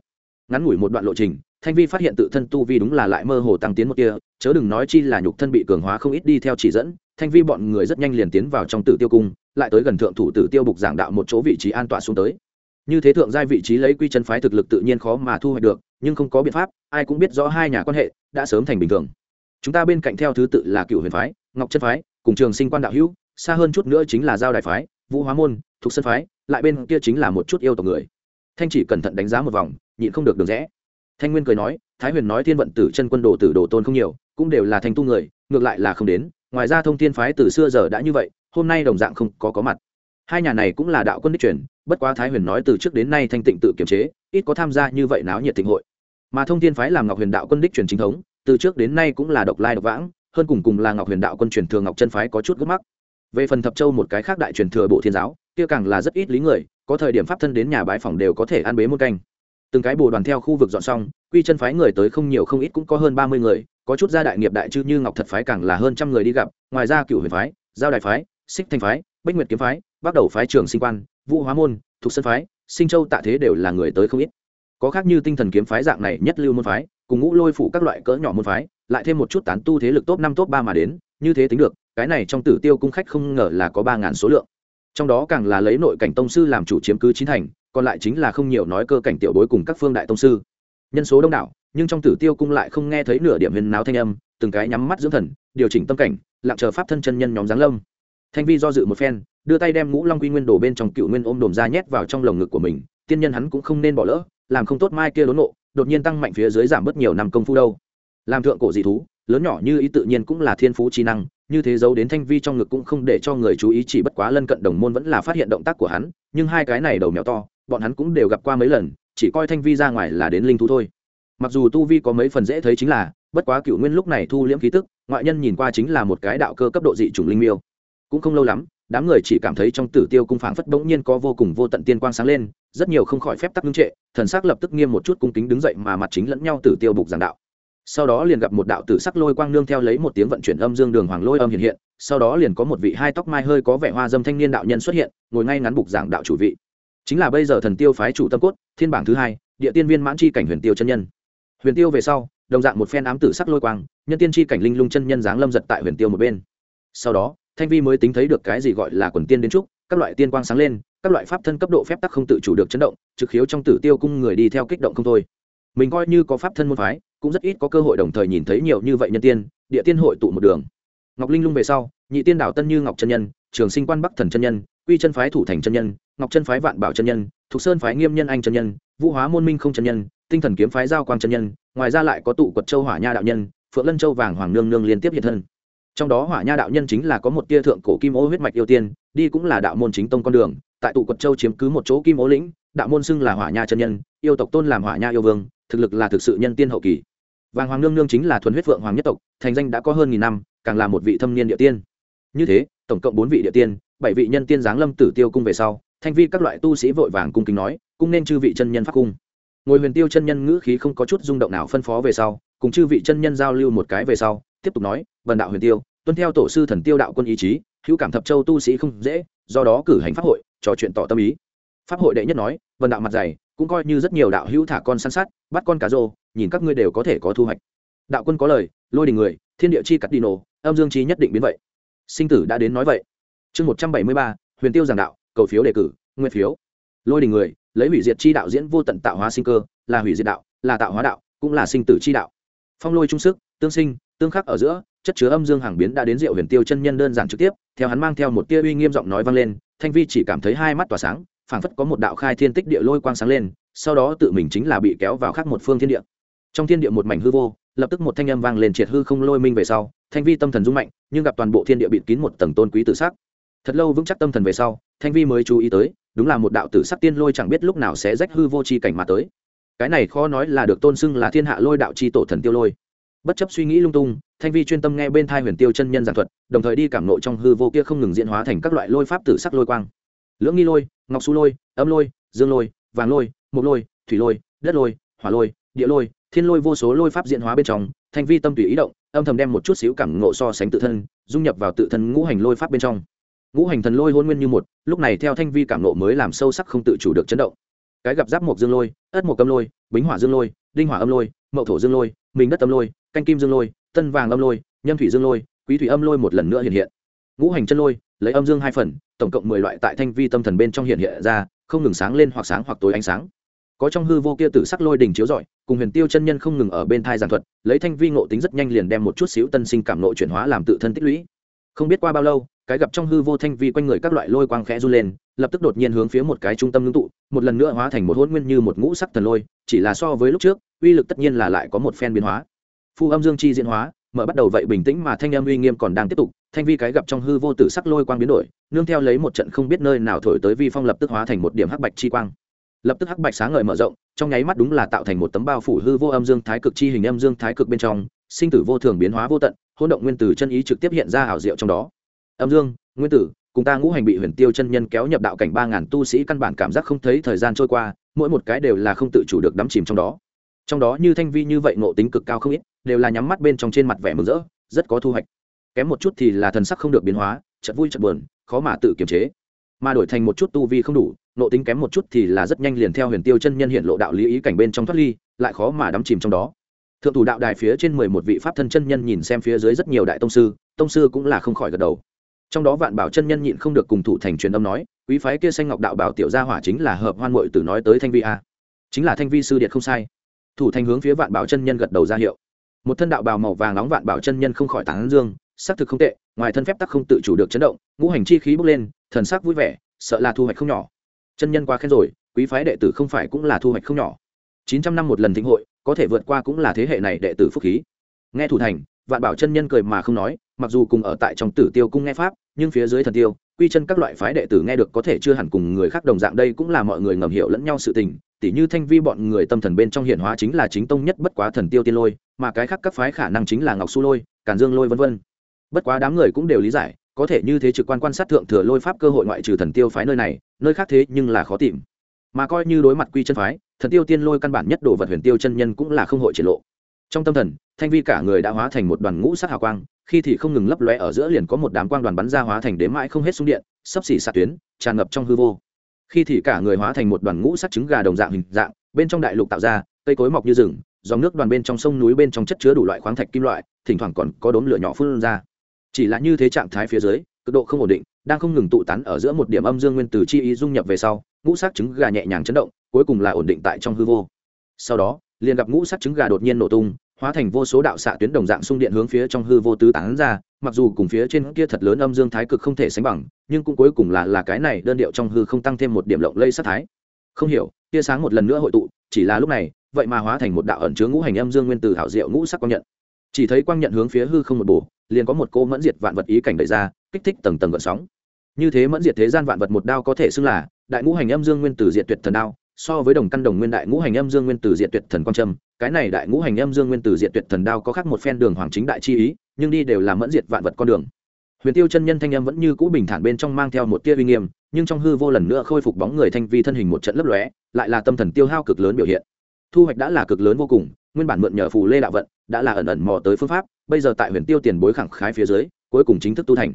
Ngắn ngủi một đoạn lộ trình thanh vi phát hiện tự thân tu vi đúng là lại mơ hồ tăng tiến một kia chớ đừng nói chi là nhục thân bị cường hóa không ít đi theo chỉ dẫn, thanh vi bọn người rất nhanh liền tiến vào trong tử tiêu cung, lại tới gần thượng thủ tử tiêu bục giảng đạo một chỗ vị trí an toàn xuống tới. Như thế thượng giai vị trí lấy quy chân phái thực lực tự nhiên khó mà thu hoạch được, nhưng không có biện pháp, ai cũng biết rõ hai nhà quan hệ đã sớm thành bình thường. Chúng ta bên cạnh theo thứ tự là cựu huyền phái, ngọc chân phái, cùng trường sinh quan đạo hữu, xa hơn chút nữa chính là giao đại phái, vũ hóa môn thuộc sân phái, lại bên kia chính là một chút yêu tộc người. Thanh chỉ cẩn thận đánh giá một vòng, nhịn không được đường rẽ thanh nguyên cười nói, thái huyền nói thiên vận tử chân quân đồ tử đồ tôn không nhiều, cũng đều là thanh tu người, ngược lại là không đến, ngoài ra thông thiên phái từ xưa giờ đã như vậy, hôm nay đồng dạng không có có mặt. Hai nhà này cũng là đạo quân đích truyền, bất quá thái huyền nói từ trước đến nay thanh tịnh tự kiềm chế, ít có tham gia như vậy náo nhiệt thịnh hội. Mà thông thiên phái làm ngọc huyền đạo quân đích truyền chính thống, từ trước đến nay cũng là độc lai độc vãng, hơn cùng cùng là ngọc huyền đạo quân truyền thừa ngọc chân phái có chút gấp mắc. Về phần thập châu một cái khác đại truyền thừa bộ thiên giáo, kia càng là rất ít lý người, có thời điểm pháp thân đến nhà bãi phòng đều có thể ăn bế một canh từng cái bồ đoàn theo khu vực dọn xong, quy chân phái người tới không nhiều không ít cũng có hơn ba mươi người, có chút gia đại nghiệp đại chư như ngọc thật phái càng là hơn trăm người đi gặp, ngoài ra cựu huyền phái, giao đại phái, xích thanh phái, bách nguyệt kiếm phái bắt đầu phái trường sinh quan, vũ hóa môn thuộc sân phái, sinh châu tạ thế đều là người tới không ít. Có khác như tinh thần kiếm phái dạng này nhất lưu môn phái, cùng ngũ lôi phủ các loại cỡ nhỏ môn phái, lại thêm một chút tán tu thế lực top năm top ba mà đến, như thế tính được, cái này trong tử tiêu cung khách không ngờ là có ba ngàn số lượng. Trong đó càng là lấy nội cảnh tông sư làm chủ chiếm cứ chín thành còn lại chính là không nhiều nói cơ cảnh tiểu bối cùng các phương đại tông sư. Nhân số đông đảo, nhưng trong tử tiêu cung lại không nghe thấy nửa điểm huyền náo thanh âm, từng cái nhắm mắt dưỡng thần, điều chỉnh tâm cảnh, lặng chờ pháp thân chân nhân nhóm giáng lâm. Thanh vi do dự một phen, đưa tay đem ngũ long quy nguyên đổ bên trong cựu nguyên ôm đồm ra nhét vào trong lồng ngực của mình, tiên nhân hắn cũng không nên bỏ lỡ, làm không tốt mai kia đốn nộ, đột nhiên tăng mạnh phía dưới giảm bớt nhiều năm công phu đâu. Làm thượng cổ dị thú, lớn nhỏ như ý tự nhiên cũng là thiên phú trí năng, như thế giấu đến thanh vi trong ngực cũng không để cho người chú ý chỉ bất quá lân cận đồng môn vẫn là phát hiện động tác của hắn, nhưng hai cái này đầu mèo to bọn hắn cũng đều gặp qua mấy lần, chỉ coi thanh vi ra ngoài là đến linh thú thôi. Mặc dù tu vi có mấy phần dễ thấy chính là, bất quá cựu nguyên lúc này thu liễm khí tức, ngoại nhân nhìn qua chính là một cái đạo cơ cấp độ dị chủng linh miêu. Cũng không lâu lắm, đám người chỉ cảm thấy trong tử tiêu cung phảng phất bỗng nhiên có vô cùng vô tận tiên quang sáng lên, rất nhiều không khỏi phép tắc ngưng trệ, thần sắc lập tức nghiêm một chút cung kính đứng dậy mà mặt chính lẫn nhau tử tiêu bục giảng đạo. Sau đó liền gặp một đạo tử sắc lôi quang nương theo lấy một tiếng vận chuyển âm dương đường hoàng lôi âm hiện hiện, sau đó liền có một vị hai tóc mai hơi có vẻ hoa dâm thanh niên đạo nhân xuất hiện, ngồi ngay ngắn bục giảng đạo chủ vị chính là bây giờ thần tiêu phái chủ tâm cốt, thiên bảng thứ hai, địa tiên viên mãn chi cảnh huyền tiêu chân nhân. Huyền tiêu về sau, đồng dạng một phen ám tử sắc lôi quang, nhân tiên chi cảnh linh lung chân nhân dáng lâm giật tại huyền tiêu một bên. Sau đó, thanh vi mới tính thấy được cái gì gọi là quần tiên đến trúc, các loại tiên quang sáng lên, các loại pháp thân cấp độ phép tắc không tự chủ được chấn động, trực khiếu trong tử tiêu cung người đi theo kích động không thôi. Mình coi như có pháp thân môn phái, cũng rất ít có cơ hội đồng thời nhìn thấy nhiều như vậy nhân tiên, địa tiên hội tụ một đường. Ngọc linh lung về sau, nhị tiên đảo tân như ngọc chân nhân, trường sinh quan bắc thần chân nhân quy chân phái thủ thành chân nhân, ngọc chân phái vạn bảo chân nhân, thục sơn phái nghiêm nhân anh chân nhân, vũ hóa môn minh không chân nhân, tinh thần kiếm phái giao quang chân nhân, ngoài ra lại có tụ quật châu hỏa nha đạo nhân, phượng lân châu vàng hoàng nương nương liên tiếp hiện thân. Trong đó hỏa nha đạo nhân chính là có một tia thượng cổ kim ô huyết mạch yêu tiên, đi cũng là đạo môn chính tông con đường, tại tụ quật châu chiếm cứ một chỗ kim ô lĩnh, đạo môn xưng là hỏa nha chân nhân, yêu tộc tôn làm hỏa nha yêu vương, thực lực là thực sự nhân tiên hậu kỳ. Vàng hoàng nương nương chính là thuần huyết vượng hoàng nhất tộc, thành danh đã có hơn nghìn năm, càng là một vị thâm niên địa tiên. Như thế, tổng cộng bốn vị địa tiên bảy vị nhân tiên giáng lâm tử tiêu cung về sau, thanh vi các loại tu sĩ vội vàng cung kính nói, cung nên chư vị chân nhân pháp cung. Ngồi huyền tiêu chân nhân ngữ khí không có chút rung động nào phân phó về sau, cùng chư vị chân nhân giao lưu một cái về sau, tiếp tục nói vần đạo huyền tiêu, tuân theo tổ sư thần tiêu đạo quân ý chí, hữu cảm thập châu tu sĩ không dễ, do đó cử hành pháp hội, trò chuyện tỏ tâm ý. Pháp hội đệ nhất nói vần đạo mặt dày, cũng coi như rất nhiều đạo hữu thả con săn sát, bắt con cá rô, nhìn các ngươi đều có thể có thu hoạch. Đạo quân có lời, lôi đình người, thiên địa chi cắt đi nổ, âm dương chi nhất định biến vậy. Sinh tử đã đến nói vậy chương một trăm bảy mươi ba, huyền tiêu giảng đạo, cầu phiếu đề cử nguyên phiếu. Lôi đình người, lấy hủy diệt chi đạo diễn vô tận tạo hóa sinh cơ, là hủy diệt đạo, là tạo hóa đạo, cũng là sinh tử chi đạo. Phong lôi trung sức, tương sinh, tương khắc ở giữa, chất chứa âm dương hàng biến đã đến rượu huyền tiêu chân nhân đơn giản trực tiếp, theo hắn mang theo một tia uy nghiêm giọng nói vang lên, thanh vi chỉ cảm thấy hai mắt tỏa sáng, phảng phất có một đạo khai thiên tích địa lôi quang sáng lên, sau đó tự mình chính là bị kéo vào khác một phương thiên địa. Trong thiên địa một mảnh hư vô, lập tức một thanh âm vang lên triệt hư không lôi minh về sau, thanh vi tâm thần rung mạnh, nhưng gặp toàn bộ thiên địa bịt kín một tầng tôn quý tự sắc thật lâu vững chắc tâm thần về sau, thanh vi mới chú ý tới, đúng là một đạo tử sắc tiên lôi chẳng biết lúc nào sẽ rách hư vô c h i cảnh mà tới. Cái này khó nói là được tôn xưng là thiên hạ lôi đạo c h i tổ thần tiêu lôi. Bất chấp suy nghĩ lung tung, thanh vi chuyên tâm nghe bên thai huyền tiêu chân nhân giảng thuật, đồng thời đi cảm nộ trong hư vô kia không ngừng diễn hóa thành các loại lôi pháp tử sắc lôi quang. Lưỡng nghi lôi, ngọc su lôi, âm lôi, dương lôi, vàng lôi mục lôi, thủy lôi, đất lôi, hỏa lôi, địa lôi, thiên lôi vô số lôi pháp diễn hóa bên trong, thanh vi tâm tùy ý động, âm thầm đem một chút xíu cảm ngộ so sánh tự thân, dung nhập vào tự thân ngũ hành lôi pháp bên trong ngũ hành thần lôi hôn nguyên như một, lúc này theo thanh vi cảm nộ mới làm sâu sắc không tự chủ được chấn động. Cái gặp giáp mộc dương lôi, ất mộc âm lôi, bính hỏa dương lôi, đinh hỏa âm lôi, mậu thổ dương lôi mình đất âm lôi, canh kim dương lôi, tân vàng âm lôi, nhâm thủy dương lôi, quý thủy âm lôi một lần nữa hiện hiện. Ngũ hành chân lôi, lấy âm dương hai phần, tổng cộng mười loại tại thanh vi tâm thần bên trong hiện hiện ra, không ngừng sáng lên hoặc sáng hoặc tối ánh sáng. Có trong hư vô kia tử sắc lôi đỉnh chiếu rọi, cùng huyền tiêu chân nhân không ngừng ở bên thai giàn thuật, lấy thanh vi ngộ tính rất nhanh liền đem một chút xíu tân sinh cảm nộ chuyển hóa làm tự thân tích lũy. Không biết qua bao lâu cái gặp trong hư vô thanh vi quanh người các loại lôi quang khẽ run lên, lập tức đột nhiên hướng phía một cái trung tâm ngưng tụ, một lần nữa hóa thành một hôn nguyên như một ngũ sắc thần lôi, chỉ là so với lúc trước, uy lực tất nhiên là lại có một phen biến hóa. Phu âm dương chi diễn hóa, mở bắt đầu vậy bình tĩnh mà thanh âm uy nghiêm còn đang tiếp tục, thanh vi cái gặp trong hư vô tử sắc lôi quang biến đổi, nương theo lấy một trận không biết nơi nào thổi tới vi phong lập tức hóa thành một điểm hắc bạch chi quang. Lập tức hắc bạch sáng ngời mở rộng, trong nháy mắt đúng là tạo thành một tấm bao phủ hư vô âm dương thái cực chi hình âm dương thái cực bên trong, sinh tử vô thường biến hóa vô tận, hỗn động nguyên tử chân ý trực tiếp hiện ra ảo diệu trong đó âm dương, nguyên tử, cùng ta ngũ hành bị huyền tiêu chân nhân kéo nhập đạo cảnh ba ngàn tu sĩ căn bản cảm giác không thấy thời gian trôi qua, mỗi một cái đều là không tự chủ được đắm chìm trong đó. Trong đó như thanh vi như vậy ngộ tính cực cao không ít, đều là nhắm mắt bên trong trên mặt vẻ mừng rỡ, rất có thu hoạch. Kém một chút thì là thần sắc không được biến hóa chật vui chật buồn, khó mà tự kiềm chế. Mà đổi thành một chút tu vi không đủ nộ tính kém một chút thì là rất nhanh liền theo huyền tiêu chân nhân hiện lộ đạo lý ý cảnh bên trong thoát ly, lại khó mà đắm chìm trong đó. Thượng thủ đạo đài phía trên mười một vị pháp thân chân nhân nhìn xem phía dưới rất nhiều đại tông sư tông sư cũng là không khỏi gật đầu trong đó vạn bảo chân nhân nhịn không được cùng thủ thành truyền âm nói, quý phái kia xanh ngọc đạo bảo tiểu gia hỏa chính là hợp hoan mội từ nói tới thanh vi a. Chính là thanh vi sư điện không sai. Thủ thành hướng phía vạn bảo chân nhân gật đầu ra hiệu. Một thân đạo bào màu vàng nóng vạn bảo chân nhân không khỏi tán dương xác thực không tệ, ngoài thân phép tắc không tự chủ được chấn động, ngũ hành chi khí bốc lên, thần sắc vui vẻ, sợ là thu hoạch không nhỏ. Chân nhân quá khen rồi, quý phái đệ tử không phải cũng là thu hoạch không nhỏ. Chín trăm năm một lần thịnh hội, có thể vượt qua cũng là thế hệ này đệ tử phúc khí. Nghe thủ thành, vạn bảo chân nhân cười mà không nói mặc dù cùng ở tại trong tử tiêu cung nghe pháp, nhưng phía dưới thần tiêu, quy chân các loại phái đệ tử nghe được có thể chưa hẳn cùng người khác đồng dạng đây cũng là mọi người ngầm hiểu lẫn nhau sự tình, tỉ như thanh vi bọn người tâm thần bên trong hiển hóa chính là chính tông nhất bất quá thần tiêu tiên lôi, mà cái khác các phái khả năng chính là ngọc su lôi, càn dương lôi vân vân. Bất quá đám người cũng đều lý giải, có thể như thế trực quan quan sát thượng thừa lôi pháp cơ hội ngoại trừ thần tiêu phái nơi này, nơi khác thế nhưng là khó tìm. Mà coi như đối mặt quy chân phái, thần tiêu tiên lôi căn bản nhất đồ vật huyền tiêu chân nhân cũng là không hội triển lộ. Trong tâm thần, thanh vi cả người đã hóa thành một đoàn ngũ sắc hào quang khi thì không ngừng lấp lóe ở giữa liền có một đám quang đoàn bắn ra hóa thành đếm mãi không hết xung điện sấp xỉ xạ tuyến, tràn ngập trong hư vô. Khi thì cả người hóa thành một đoàn ngũ sắc trứng gà đồng dạng hình dạng, bên trong đại lục tạo ra, cây cối mọc như rừng, dòng nước đoàn bên trong sông núi bên trong chất chứa đủ loại khoáng thạch kim loại, thỉnh thoảng còn có đốm lửa nhỏ phun ra. Chỉ là như thế trạng thái phía dưới, cực độ không ổn định, đang không ngừng tụ tán ở giữa một điểm âm dương nguyên tử chi ý dung nhập về sau, ngũ sắc trứng gà nhẹ nhàng chấn động, cuối cùng là ổn định tại trong hư vô. Sau đó, liền gặp ngũ sắc trứng gà đột nhiên nổ tung hóa thành vô số đạo xạ tuyến đồng dạng xung điện hướng phía trong hư vô tứ tán ra, mặc dù cùng phía trên kia thật lớn âm dương thái cực không thể sánh bằng, nhưng cũng cuối cùng là là cái này đơn điệu trong hư không tăng thêm một điểm lộng lây sát thái. Không hiểu, tia sáng một lần nữa hội tụ, chỉ là lúc này, vậy mà hóa thành một đạo ẩn chứa ngũ hành âm dương nguyên từ hảo diệu ngũ sắc quang nhận. Chỉ thấy quang nhận hướng phía hư không một bổ, liền có một cô mẫn diệt vạn vật ý cảnh đẩy ra, kích thích tầng tầng gợn sóng. Như thế mẫn diệt thế gian vạn vật một đao có thể xưng là, đại ngũ hành âm dương nguyên tử diệt tuyệt thần đao so với đồng căn đồng nguyên đại ngũ hành âm dương nguyên tử diệt tuyệt thần quang trâm, cái này đại ngũ hành âm dương nguyên tử diệt tuyệt thần đao có khác một phen đường hoàng chính đại chi ý, nhưng đi đều là mẫn diệt vạn vật con đường. Huyền tiêu chân nhân thanh âm vẫn như cũ bình thản bên trong mang theo một tia uy nghiêm, nhưng trong hư vô lần nữa khôi phục bóng người thanh vi thân hình một trận lấp lóe, lại là tâm thần tiêu hao cực lớn biểu hiện. Thu hoạch đã là cực lớn vô cùng, nguyên bản mượn nhờ phù lê đạo vận, đã là ẩn ẩn mò tới phương pháp, bây giờ tại huyền tiêu tiền bối khẳng khái phía dưới, cuối cùng chính thức tu thành.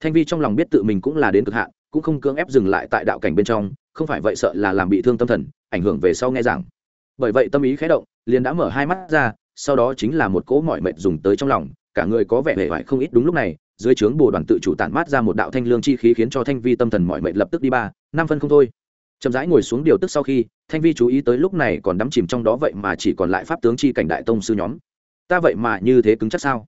Thanh vi trong lòng biết tự mình cũng là đến cực hạn, cũng không cưỡng ép dừng lại tại đạo cảnh bên trong không phải vậy sợ là làm bị thương tâm thần, ảnh hưởng về sau nghe giảng. Bởi vậy tâm ý khé động, liền đã mở hai mắt ra, sau đó chính là một cỗ mọi mệt dùng tới trong lòng, cả người có vẻ hề hoại không ít đúng lúc này, dưới trướng bồ đoàn tự chủ tản mát ra một đạo thanh lương chi khí khiến cho thanh vi tâm thần mọi mệt lập tức đi ba, năm phân không thôi. Chậm rãi ngồi xuống điều tức sau khi, thanh vi chú ý tới lúc này còn đắm chìm trong đó vậy mà chỉ còn lại pháp tướng chi cảnh đại tông sư nhóm. Ta vậy mà như thế cứng chắc sao?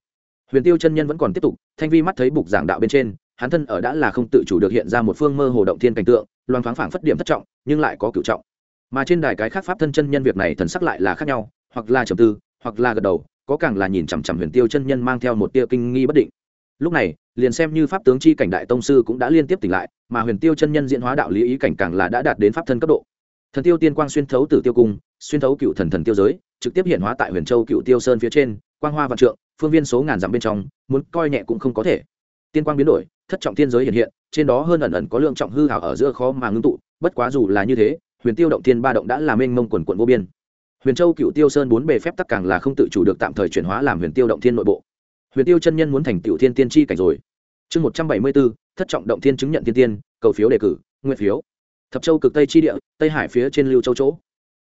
Huyền tiêu chân nhân vẫn còn tiếp tục, thanh vi mắt thấy bục giảng đạo bên trên, hắn thân ở đã là không tự chủ được hiện ra một phương mơ hồ động thiên cảnh tượng loan thoáng phảng phất điểm thất trọng, nhưng lại có cựu trọng. Mà trên đài cái khác pháp thân chân nhân việc này thần sắc lại là khác nhau, hoặc là trầm tư, hoặc là gật đầu, có càng là nhìn chằm chằm huyền tiêu chân nhân mang theo một tia kinh nghi bất định. Lúc này, liền xem như pháp tướng chi cảnh đại tông sư cũng đã liên tiếp tỉnh lại, mà huyền tiêu chân nhân diễn hóa đạo lý ý cảnh càng là đã đạt đến pháp thân cấp độ. Thần tiêu tiên quang xuyên thấu tử tiêu cung, xuyên thấu cựu thần thần tiêu giới, trực tiếp hiện hóa tại huyền châu cựu tiêu sơn phía trên, quang hoa vạn trượng, phương viên số ngàn dặm bên trong, muốn coi nhẹ cũng không có thể tiên quang biến đổi, thất trọng tiên giới hiện hiện, trên đó hơn ẩn ẩn có lượng trọng hư hảo ở giữa khó mà ngưng tụ, bất quá dù là như thế, huyền tiêu động tiên ba động đã làm mênh mông quần quận vô biên. Huyền châu cựu tiêu sơn bốn bề phép tắc càng là không tự chủ được tạm thời chuyển hóa làm huyền tiêu động thiên nội bộ. Huyền tiêu chân nhân muốn thành tiểu thiên tiên tri cảnh rồi. Chương một trăm bảy mươi bốn, thất trọng động thiên chứng nhận thiên tiên, cầu phiếu đề cử, nguyện phiếu. Thập châu cực tây chi địa, tây hải phía trên lưu châu chỗ.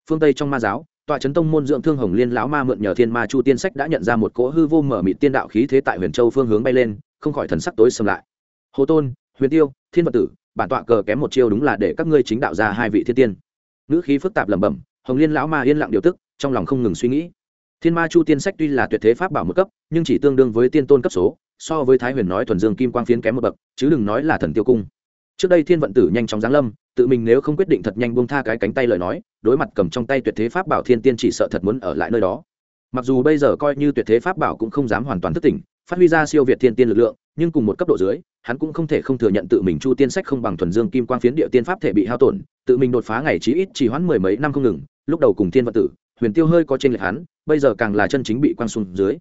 Phương tây trong ma giáo, tọa trấn tông môn dưỡng thương hồng liên lão ma mượn nhờ thiên ma chu tiên sách đã nhận ra một cỗ hư vô mở mịt tiên đạo khí thế tại huyền châu phương hướng bay lên không khỏi thần sắc tối xâm lại. Hồ tôn, huyền tiêu, thiên vật tử, bản tọa cờ kém một chiêu đúng là để các ngươi chính đạo ra hai vị thiên tiên. Ngữ khí phức tạp lẩm bẩm, hồng liên lão ma yên lặng điều tức, trong lòng không ngừng suy nghĩ. Thiên ma chu tiên sách tuy là tuyệt thế pháp bảo một cấp, nhưng chỉ tương đương với tiên tôn cấp số, so với thái huyền nói thuần dương kim quang phiến kém một bậc, chứ đừng nói là thần tiêu cung. Trước đây thiên vận tử nhanh chóng giáng lâm, tự mình nếu không quyết định thật nhanh buông tha cái cánh tay lời nói, đối mặt cầm trong tay tuyệt thế pháp bảo thiên tiên chỉ sợ thật muốn ở lại nơi đó. Mặc dù bây giờ coi như tuyệt thế pháp bảo cũng không dám hoàn toàn thức tỉnh phát huy ra siêu việt thiên tiên lực lượng, nhưng cùng một cấp độ dưới, hắn cũng không thể không thừa nhận tự mình chu tiên sách không bằng thuần dương kim quang phiến địa tiên pháp thể bị hao tổn, tự mình đột phá ngày chí ít chỉ hoãn mười mấy năm không ngừng, lúc đầu cùng thiên vận tử, huyền tiêu hơi có trên lệch hắn, bây giờ càng là chân chính bị quang xuống dưới.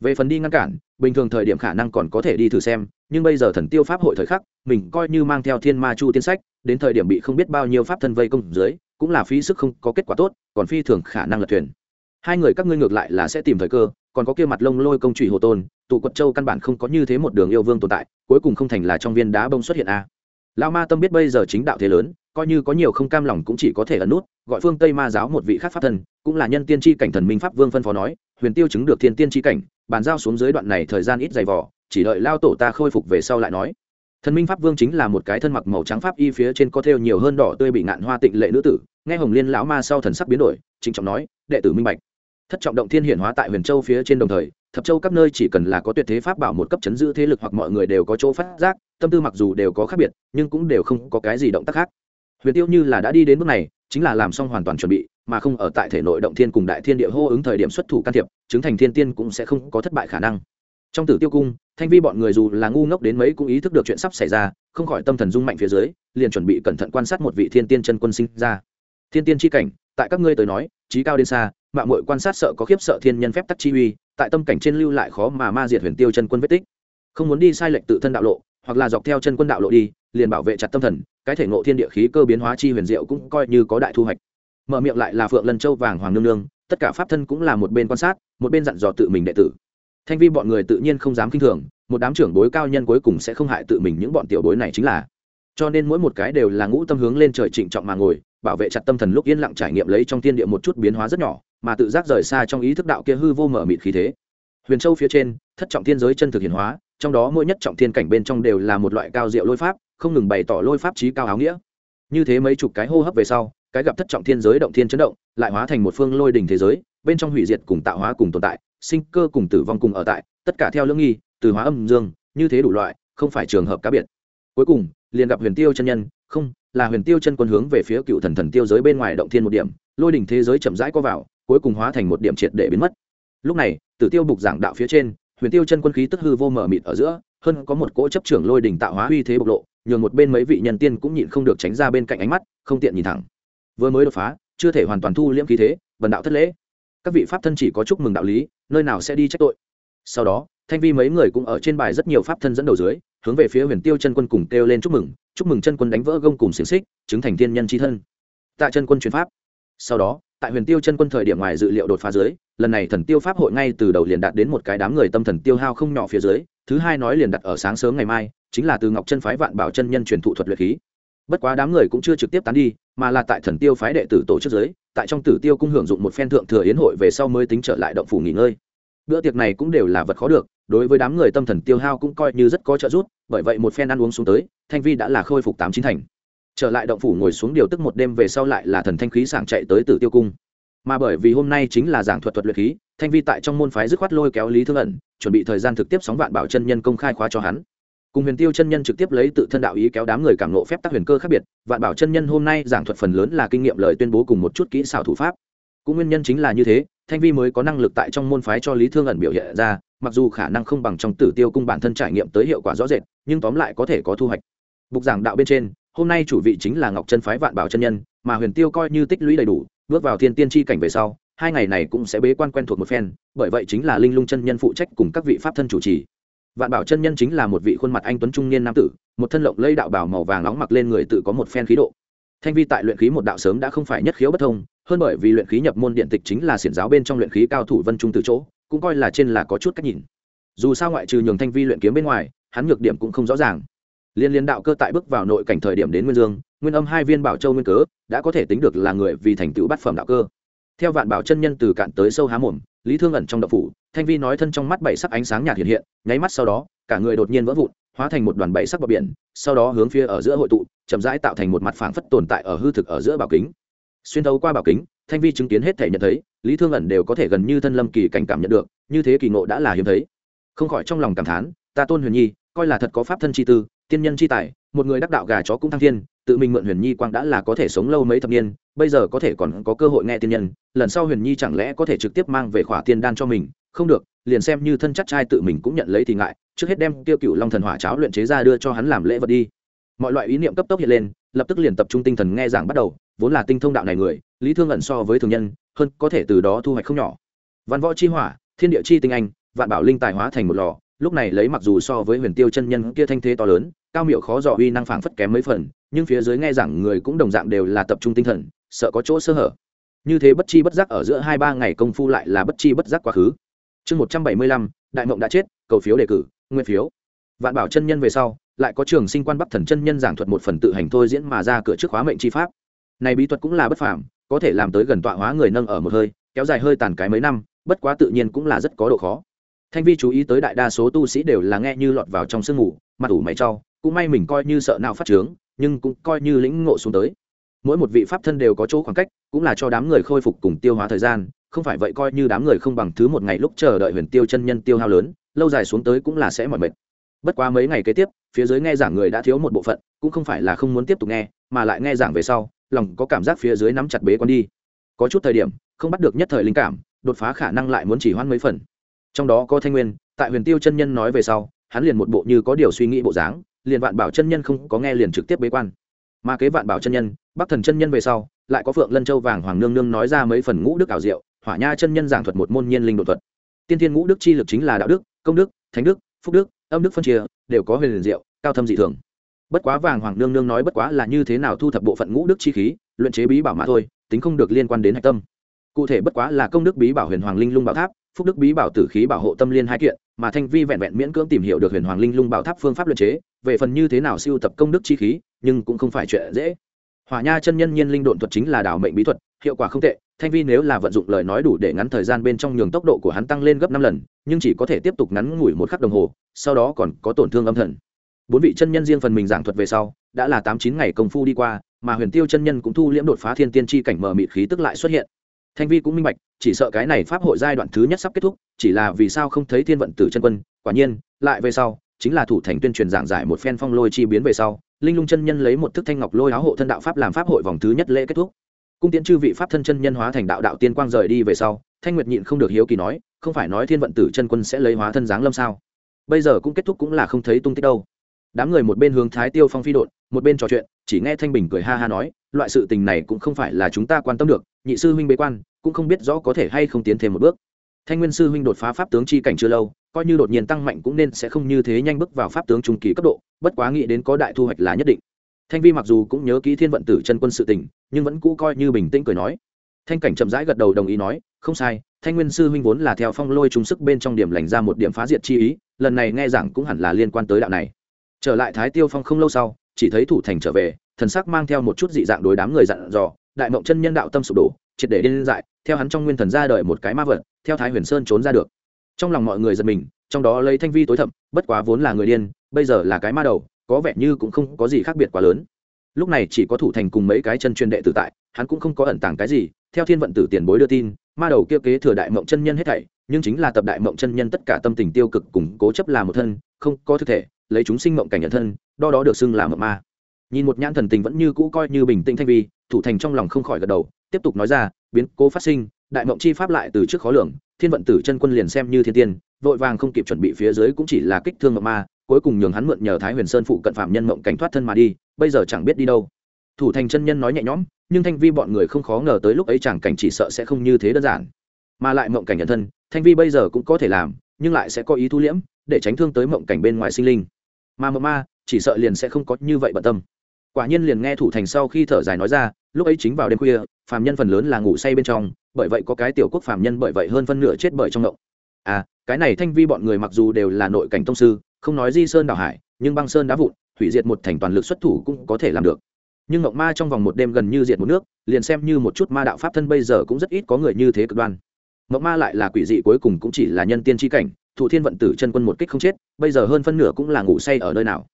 Về phần đi ngăn cản, bình thường thời điểm khả năng còn có thể đi thử xem, nhưng bây giờ thần tiêu pháp hội thời khắc, mình coi như mang theo thiên ma chu tiên sách, đến thời điểm bị không biết bao nhiêu pháp thân vây công dưới, cũng là phí sức không có kết quả tốt, còn phi thường khả năng lật thuyền. Hai người các ngươi ngược lại là sẽ tìm thời cơ còn có kia mặt lông lôi công trụy hồ tôn, tụ quật châu căn bản không có như thế một đường yêu vương tồn tại, cuối cùng không thành là trong viên đá bông xuất hiện a à. lao ma tâm biết bây giờ chính đạo thế lớn, coi như có nhiều không cam lòng cũng chỉ có thể ẩn nút, gọi phương tây ma giáo một vị khác pháp thần, cũng là nhân tiên tri cảnh thần minh pháp vương phân phó nói, huyền tiêu chứng được thiên tiên tri cảnh, bàn giao xuống dưới đoạn này thời gian ít dày vỏ chỉ đợi lao tổ ta khôi phục về sau lại nói thần minh pháp vương chính là một cái thân mặc màu trắng pháp y phía trên có thêu nhiều hơn đỏ tươi bị ngạn hoa tịnh lệ nữ tử, nghe hồng liên lão ma sau thần sắc biến đổi, trịnh trọng nói, đệ tử minh bạch thất trọng động thiên hiển hóa tại huyền châu phía trên đồng thời, thập châu các nơi chỉ cần là có tuyệt thế pháp bảo một cấp chấn giữ thế lực hoặc mọi người đều có chỗ phát giác, tâm tư mặc dù đều có khác biệt, nhưng cũng đều không có cái gì động tác khác. Huyền tiêu như là đã đi đến bước này, chính là làm xong hoàn toàn chuẩn bị, mà không ở tại thể nội động thiên cùng đại thiên địa hô ứng thời điểm xuất thủ can thiệp, chứng thành thiên tiên cũng sẽ không có thất bại khả năng. Trong tử tiêu cung, thanh vi bọn người dù là ngu ngốc đến mấy cũng ý thức được chuyện sắp xảy ra, không khỏi tâm thần rung mạnh phía dưới, liền chuẩn bị cẩn thận quan sát một vị thiên tiên chân quân sinh ra. Thiên tiên chi cảnh tại các ngươi tới nói, trí cao đến xa, mạ mội quan sát sợ có khiếp sợ thiên nhân phép tắc chi uy, tại tâm cảnh trên lưu lại khó mà ma diệt huyền tiêu chân quân vết tích. Không muốn đi sai lệch tự thân đạo lộ, hoặc là dọc theo chân quân đạo lộ đi, liền bảo vệ chặt tâm thần, cái thể ngộ thiên địa khí cơ biến hóa chi huyền diệu cũng coi như có đại thu hoạch. Mở miệng lại là phượng lân châu vàng hoàng nương nương, tất cả pháp thân cũng là một bên quan sát, một bên dặn dò tự mình đệ tử. Thanh vi bọn người tự nhiên không dám kinh thường, một đám trưởng bối cao nhân cuối cùng sẽ không hại tự mình những bọn tiểu bối này chính là. Cho nên mỗi một cái đều là ngũ tâm hướng lên trời trịnh trọng mà ngồi bảo vệ chặt tâm thần lúc yên lặng trải nghiệm lấy trong tiên địa một chút biến hóa rất nhỏ, mà tự giác rời xa trong ý thức đạo kia hư vô mở mịt khí thế. Huyền châu phía trên, thất trọng thiên giới chân thực hiển hóa, trong đó mỗi nhất trọng thiên cảnh bên trong đều là một loại cao diệu lôi pháp, không ngừng bày tỏ lôi pháp trí cao áo nghĩa. Như thế mấy chục cái hô hấp về sau, cái gặp thất trọng thiên giới động thiên chấn động, lại hóa thành một phương lôi đỉnh thế giới, bên trong hủy diệt cùng tạo hóa cùng tồn tại, sinh cơ cùng tử vong cùng ở tại, tất cả theo lưỡng nghi, từ hóa âm dương, như thế đủ loại, không phải trường hợp cá biệt. Cuối cùng, liền gặp huyền tiêu chân nhân không, là huyền tiêu chân quân hướng về phía cựu thần thần tiêu giới bên ngoài động thiên một điểm, lôi đỉnh thế giới chậm rãi co vào, cuối cùng hóa thành một điểm triệt để biến mất. Lúc này, tử tiêu bục giảng đạo phía trên, huyền tiêu chân quân khí tức hư vô mở mịt ở giữa, hơn có một cỗ chấp trưởng lôi đỉnh tạo hóa uy thế bộc lộ, nhường một bên mấy vị nhân tiên cũng nhịn không được tránh ra bên cạnh ánh mắt, không tiện nhìn thẳng. Vừa mới đột phá, chưa thể hoàn toàn thu liễm khí thế, vần đạo thất lễ. Các vị pháp thân chỉ có chúc mừng đạo lý, nơi nào sẽ đi trách tội? Sau đó, thanh vi mấy người cũng ở trên bài rất nhiều pháp thân dẫn đầu dưới, hướng về phía huyền tiêu chân quân cùng kêu lên chúc mừng chúc mừng chân quân đánh vỡ gông cùng xiềng xích, chứng thành thiên nhân tri thân. Tạ chân quân truyền pháp. Sau đó, tại huyền tiêu chân quân thời điểm ngoài dự liệu đột phá dưới, lần này thần tiêu pháp hội ngay từ đầu liền đạt đến một cái đám người tâm thần tiêu hao không nhỏ phía dưới, thứ hai nói liền đặt ở sáng sớm ngày mai, chính là từ ngọc chân phái vạn bảo chân nhân truyền thụ thuật luyện khí. Bất quá đám người cũng chưa trực tiếp tán đi, mà là tại thần tiêu phái đệ tử tổ chức giới tại trong tử tiêu cung hưởng dụng một phen thượng thừa yến hội về sau mới tính trở lại động phủ nghỉ ngơi bữa tiệc này cũng đều là vật khó được, đối với đám người tâm thần tiêu hao cũng coi như rất có trợ giúp, bởi vậy một phen ăn uống xuống tới, thanh vi đã là khôi phục tám chín thành. Trở lại động phủ ngồi xuống điều tức một đêm về sau lại là thần thanh khí sảng chạy tới tử tiêu cung. Mà bởi vì hôm nay chính là giảng thuật thuật luyện khí, thanh vi tại trong môn phái dứt khoát lôi kéo lý thương ẩn, chuẩn bị thời gian thực tiếp sóng vạn bảo chân nhân công khai khóa cho hắn. Cùng huyền tiêu chân nhân trực tiếp lấy tự thân đạo ý kéo đám người cảm nộ phép tác huyền cơ khác biệt, vạn bảo chân nhân hôm nay giảng thuật phần lớn là kinh nghiệm lời tuyên bố cùng một chút kỹ xảo thủ pháp. Cũng nguyên nhân chính là như thế thanh vi mới có năng lực tại trong môn phái cho lý thương ẩn biểu hiện ra, mặc dù khả năng không bằng trong tử tiêu cung bản thân trải nghiệm tới hiệu quả rõ rệt, nhưng tóm lại có thể có thu hoạch. Bục giảng đạo bên trên, hôm nay chủ vị chính là ngọc chân phái vạn bảo chân nhân, mà huyền tiêu coi như tích lũy đầy đủ, bước vào thiên tiên tri cảnh về sau, hai ngày này cũng sẽ bế quan quen thuộc một phen, bởi vậy chính là linh lung chân nhân phụ trách cùng các vị pháp thân chủ trì. Vạn bảo chân nhân chính là một vị khuôn mặt anh tuấn trung niên nam tử, một thân lộng lây đạo bảo màu vàng nóng mặc lên người tự có một phen khí độ thanh vi tại luyện khí một đạo sớm đã không phải nhất khiếu bất thông, hơn bởi vì luyện khí nhập môn điện tịch chính là xiển giáo bên trong luyện khí cao thủ vân trung từ chỗ, cũng coi là trên là có chút cách nhìn. Dù sao ngoại trừ nhường thanh vi luyện kiếm bên ngoài, hắn nhược điểm cũng không rõ ràng. Liên liên đạo cơ tại bước vào nội cảnh thời điểm đến nguyên dương, nguyên âm hai viên bảo châu nguyên cớ, đã có thể tính được là người vì thành tựu bát phẩm đạo cơ. Theo vạn bảo chân nhân từ cạn tới sâu há mồm, lý thương ẩn trong đậu phủ, thanh vi nói thân trong mắt bảy sắc ánh sáng nhạt hiện hiện, nháy mắt sau đó, cả người đột nhiên vỡ vụn hóa thành một đoàn bảy sắc bờ biển, sau đó hướng phía ở giữa hội tụ, chậm rãi tạo thành một mặt phảng phất tồn tại ở hư thực ở giữa bảo kính. Xuyên thấu qua bảo kính, thanh vi chứng kiến hết thể nhận thấy, lý thương ẩn đều có thể gần như thân lâm kỳ cảnh cảm nhận được, như thế kỳ ngộ đã là hiếm thấy. Không khỏi trong lòng cảm thán, ta tôn huyền nhi, coi là thật có pháp thân chi tư, tiên nhân chi tài, một người đắc đạo gà chó cũng thăng thiên, tự mình mượn huyền nhi quang đã là có thể sống lâu mấy thập niên, bây giờ có thể còn có cơ hội nghe tiên nhân, lần sau huyền nhi chẳng lẽ có thể trực tiếp mang về khỏa tiên đan cho mình, không được liền xem như thân chắc trai tự mình cũng nhận lấy thì ngại, trước hết đem tiêu cựu long thần hỏa cháo luyện chế ra đưa cho hắn làm lễ vật đi. Mọi loại ý niệm cấp tốc hiện lên, lập tức liền tập trung tinh thần nghe giảng bắt đầu, vốn là tinh thông đạo này người, lý thương ẩn so với thường nhân, hơn có thể từ đó thu hoạch không nhỏ. Văn võ chi hỏa, thiên địa chi tinh anh, vạn bảo linh tài hóa thành một lò, lúc này lấy mặc dù so với huyền tiêu chân nhân kia thanh thế to lớn, cao miệu khó dò uy năng phảng phất kém mấy phần, nhưng phía dưới nghe giảng người cũng đồng dạng đều là tập trung tinh thần, sợ có chỗ sơ hở. Như thế bất chi bất giác ở giữa hai ba ngày công phu lại là bất chi bất giác quá khứ chương một trăm bảy mươi lăm, đại mộng đã chết, cầu phiếu đề cử, nguyên phiếu. Vạn bảo chân nhân về sau, lại có trường sinh quan bắc thần chân nhân giảng thuật một phần tự hành thôi diễn mà ra cửa trước khóa mệnh chi pháp. Này bí thuật cũng là bất phàm, có thể làm tới gần tọa hóa người nâng ở một hơi, kéo dài hơi tàn cái mấy năm, bất quá tự nhiên cũng là rất có độ khó. Thanh vi chú ý tới đại đa số tu sĩ đều là nghe như lọt vào trong sương mù, mặt ủ mày trau cũng may mình coi như sợ nào phát trướng, nhưng cũng coi như lĩnh ngộ xuống tới. Mỗi một vị pháp thân đều có chỗ khoảng cách, cũng là cho đám người khôi phục cùng tiêu hóa thời gian không phải vậy coi như đám người không bằng thứ một ngày lúc chờ đợi huyền tiêu chân nhân tiêu hao lớn, lâu dài xuống tới cũng là sẽ mỏi mệt. Bất quá mấy ngày kế tiếp, phía dưới nghe giảng người đã thiếu một bộ phận, cũng không phải là không muốn tiếp tục nghe, mà lại nghe giảng về sau, lòng có cảm giác phía dưới nắm chặt bế con đi. Có chút thời điểm, không bắt được nhất thời linh cảm, đột phá khả năng lại muốn chỉ hoãn mấy phần. Trong đó có thanh nguyên, tại huyền tiêu chân nhân nói về sau, hắn liền một bộ như có điều suy nghĩ bộ dáng, liền vạn bảo chân nhân không có nghe liền trực tiếp bế quan. Mà kế vạn bảo chân nhân, bắc thần chân nhân về sau, lại có phượng lân châu vàng hoàng nương nương nói ra mấy phần ngũ đức ảo diệu hỏa nha chân nhân giảng thuật một môn nhiên linh độ thuật. Tiên thiên ngũ đức chi lực chính là đạo đức, công đức, thánh đức, phúc đức, âm đức phân chia, đều có huyền diệu, cao thâm dị thường. Bất quá vàng hoàng nương nương nói bất quá là như thế nào thu thập bộ phận ngũ đức chi khí, luyện chế bí bảo mã thôi, tính không được liên quan đến hạch tâm. Cụ thể bất quá là công đức bí bảo huyền hoàng linh lung bảo tháp, phúc đức bí bảo tử khí bảo hộ tâm liên hai kiện, mà thanh vi vẹn vẹn miễn cưỡng tìm hiểu được huyền hoàng linh lung bảo tháp phương pháp luyện chế, về phần như thế nào siêu tập công đức chi khí, nhưng cũng không phải chuyện dễ. Hỏa nha chân nhân nhiên linh độn thuật chính là đảo mệnh bí thuật, hiệu quả không tệ thanh vi nếu là vận dụng lời nói đủ để ngắn thời gian bên trong nhường tốc độ của hắn tăng lên gấp năm lần, nhưng chỉ có thể tiếp tục ngắn ngủi một khắc đồng hồ, sau đó còn có tổn thương âm thần. Bốn vị chân nhân riêng phần mình giảng thuật về sau, đã là tám chín ngày công phu đi qua, mà huyền tiêu chân nhân cũng thu liễm đột phá thiên tiên tri cảnh mở mịt khí tức lại xuất hiện. Thanh vi cũng minh bạch, chỉ sợ cái này pháp hội giai đoạn thứ nhất sắp kết thúc, chỉ là vì sao không thấy thiên vận tử chân quân, quả nhiên, lại về sau, chính là thủ thành tuyên truyền giảng giải một phen phong lôi chi biến về sau, linh lung chân nhân lấy một thức thanh ngọc lôi áo hộ thân đạo pháp làm pháp hội vòng thứ nhất lễ kết thúc cung tiễn chư vị pháp thân chân nhân hóa thành đạo đạo tiên quang rời đi về sau, thanh nguyệt nhịn không được hiếu kỳ nói, không phải nói thiên vận tử chân quân sẽ lấy hóa thân dáng lâm sao? Bây giờ cũng kết thúc cũng là không thấy tung tích đâu. Đám người một bên hướng thái tiêu phong phi đột một bên trò chuyện, chỉ nghe thanh bình cười ha ha nói, loại sự tình này cũng không phải là chúng ta quan tâm được, nhị sư huynh bế quan, cũng không biết rõ có thể hay không tiến thêm một bước. Thanh nguyên sư huynh đột phá pháp tướng chi cảnh chưa lâu, coi như đột nhiên tăng mạnh cũng nên sẽ không như thế nhanh bước vào pháp tướng trung kỳ cấp độ, bất quá nghĩ đến có đại thu hoạch là nhất định thanh vi mặc dù cũng nhớ kỹ thiên vận tử chân quân sự tình, nhưng vẫn cũ coi như bình tĩnh cười nói. Thanh cảnh chậm rãi gật đầu đồng ý nói, không sai, thanh nguyên sư huynh vốn là theo phong lôi trung sức bên trong điểm lành ra một điểm phá diệt chi ý, lần này nghe rằng cũng hẳn là liên quan tới đạo này. Trở lại thái tiêu phong không lâu sau, chỉ thấy thủ thành trở về, thần sắc mang theo một chút dị dạng đối đám người dặn dò, đại mộng chân nhân đạo tâm sụp đổ, triệt để điên dại, theo hắn trong nguyên thần ra đời một cái ma vật, theo thái huyền sơn trốn ra được. Trong lòng mọi người giật mình, trong đó lấy thanh vi tối thậm, bất quá vốn là người điên, bây giờ là cái ma đầu có vẻ như cũng không có gì khác biệt quá lớn. Lúc này chỉ có thủ thành cùng mấy cái chân truyền đệ tử tại, hắn cũng không có ẩn tàng cái gì, theo thiên vận tử tiền bối đưa tin, ma đầu kia kế thừa đại mộng chân nhân hết thảy, nhưng chính là tập đại mộng chân nhân tất cả tâm tình tiêu cực cùng cố chấp là một thân, không có thực thể, lấy chúng sinh mộng cảnh nhận thân đo đó được xưng là mộng ma. Nhìn một nhãn thần tình vẫn như cũ coi như bình tĩnh thanh vi, thủ thành trong lòng không khỏi gật đầu, tiếp tục nói ra, biến cố phát sinh, đại mộng chi pháp lại từ trước khó lường, thiên vận tử chân quân liền xem như thiên tiên, vội vàng không kịp chuẩn bị phía dưới cũng chỉ là kích thương mộng ma cuối cùng nhường hắn mượn nhờ thái huyền sơn phụ cận phạm nhân mộng cảnh thoát thân mà đi, bây giờ chẳng biết đi đâu. Thủ thành chân nhân nói nhẹ nhõm, nhưng thanh vi bọn người không khó ngờ tới lúc ấy chẳng cảnh chỉ sợ sẽ không như thế đơn giản. Mà lại mộng cảnh nhận thân, thanh vi bây giờ cũng có thể làm, nhưng lại sẽ có ý thu liễm, để tránh thương tới mộng cảnh bên ngoài sinh linh. Mà mộng ma, chỉ sợ liền sẽ không có như vậy bận tâm. Quả nhiên liền nghe thủ thành sau khi thở dài nói ra, lúc ấy chính vào đêm khuya, phàm nhân phần lớn là ngủ say bên trong, bởi vậy có cái tiểu quốc phàm nhân bởi vậy hơn phân nửa chết bởi trong động à cái này thanh vi bọn người mặc dù đều là nội cảnh tông sư không nói di sơn đảo hải, nhưng băng sơn đá vụn hủy diệt một thành toàn lực xuất thủ cũng có thể làm được. Nhưng ngọc ma trong vòng một đêm gần như diệt một nước, liền xem như một chút ma đạo pháp thân bây giờ cũng rất ít có người như thế cực đoan. Ngọc ma lại là quỷ dị cuối cùng cũng chỉ là nhân tiên tri cảnh, thủ thiên vận tử chân quân một kích không chết, bây giờ hơn phân nửa cũng là ngủ say ở nơi nào.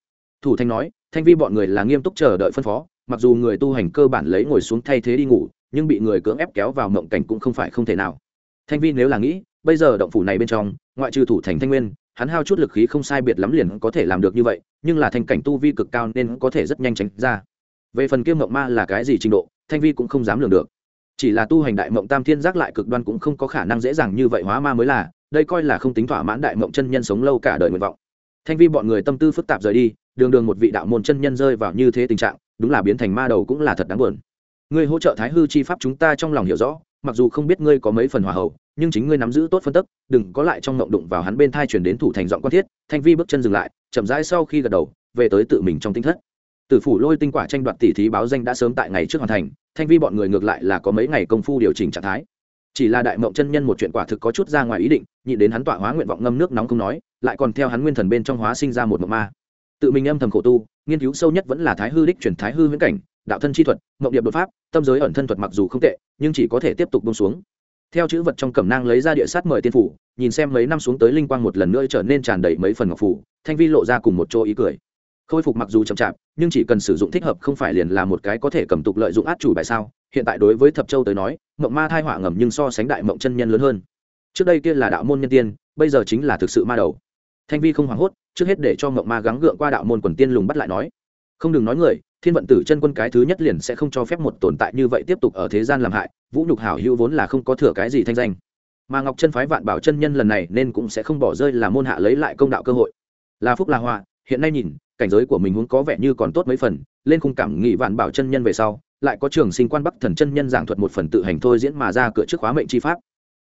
Thủ thanh nói, thanh vi bọn người là nghiêm túc chờ đợi phân phó, mặc dù người tu hành cơ bản lấy ngồi xuống thay thế đi ngủ, nhưng bị người cưỡng ép kéo vào mộng cảnh cũng không phải không thể nào. Thanh vi nếu là nghĩ, bây giờ động phủ này bên trong, ngoại trừ thủ thành thanh nguyên hắn hao chút lực khí không sai biệt lắm liền có thể làm được như vậy, nhưng là thanh cảnh tu vi cực cao nên có thể rất nhanh tránh ra. Về phần kiêm mộng ma là cái gì trình độ, thanh vi cũng không dám lường được. Chỉ là tu hành đại mộng tam thiên giác lại cực đoan cũng không có khả năng dễ dàng như vậy hóa ma mới là, đây coi là không tính thỏa mãn đại mộng chân nhân sống lâu cả đời nguyện vọng. Thanh vi bọn người tâm tư phức tạp rời đi, đường đường một vị đạo môn chân nhân rơi vào như thế tình trạng, đúng là biến thành ma đầu cũng là thật đáng buồn. Ngươi hỗ trợ thái hư chi pháp chúng ta trong lòng hiểu rõ mặc dù không biết ngươi có mấy phần hòa hậu, nhưng chính ngươi nắm giữ tốt phân tức, đừng có lại trong ngộng đụng vào hắn bên thai chuyển đến thủ thành giọng quan thiết, thanh vi bước chân dừng lại, chậm rãi sau khi gật đầu, về tới tự mình trong tinh thất. Tử phủ lôi tinh quả tranh đoạt tỷ thí báo danh đã sớm tại ngày trước hoàn thành, thanh vi bọn người ngược lại là có mấy ngày công phu điều chỉnh trạng thái. Chỉ là đại mộng chân nhân một chuyện quả thực có chút ra ngoài ý định nhị đến hắn tọa hóa nguyện vọng ngâm nước nóng không nói, lại còn theo hắn nguyên thần bên trong hóa sinh ra một mộng ma. Tự mình âm thầm khổ tu, nghiên cứu sâu nhất vẫn là thái hư đích chuyển thái hư huyễn cảnh đạo thân chi thuật, mộng điệp đột pháp, tâm giới ẩn thân thuật mặc dù không tệ, nhưng chỉ có thể tiếp tục bông xuống. Theo chữ vật trong cẩm nang lấy ra địa sát mời tiên phủ, nhìn xem mấy năm xuống tới linh quang một lần nữa trở nên tràn đầy mấy phần ngọc phủ, thanh vi lộ ra cùng một chỗ ý cười. Khôi phục mặc dù chậm chạp, nhưng chỉ cần sử dụng thích hợp không phải liền là một cái có thể cầm tục lợi dụng át chủ bài sao? Hiện tại đối với thập châu tới nói, mộng ma thai họa ngầm nhưng so sánh đại mộng chân nhân lớn hơn. Trước đây kia là đạo môn nhân tiên, bây giờ chính là thực sự ma đầu. Thanh vi không hoảng hốt, trước hết để cho mộng ma gắng gượng qua đạo môn quần tiên lùng bắt lại nói. Không đừng nói người thiên vận tử chân quân cái thứ nhất liền sẽ không cho phép một tồn tại như vậy tiếp tục ở thế gian làm hại, vũ nhục hảo hữu vốn là không có thừa cái gì thanh danh. Mà ngọc chân phái vạn bảo chân nhân lần này nên cũng sẽ không bỏ rơi là môn hạ lấy lại công đạo cơ hội. Là phúc là họa, hiện nay nhìn, cảnh giới của mình muốn có vẻ như còn tốt mấy phần, lên khung cảm nghị vạn bảo chân nhân về sau, lại có trường sinh quan bắc thần chân nhân giảng thuật một phần tự hành thôi diễn mà ra cửa trước khóa mệnh chi pháp.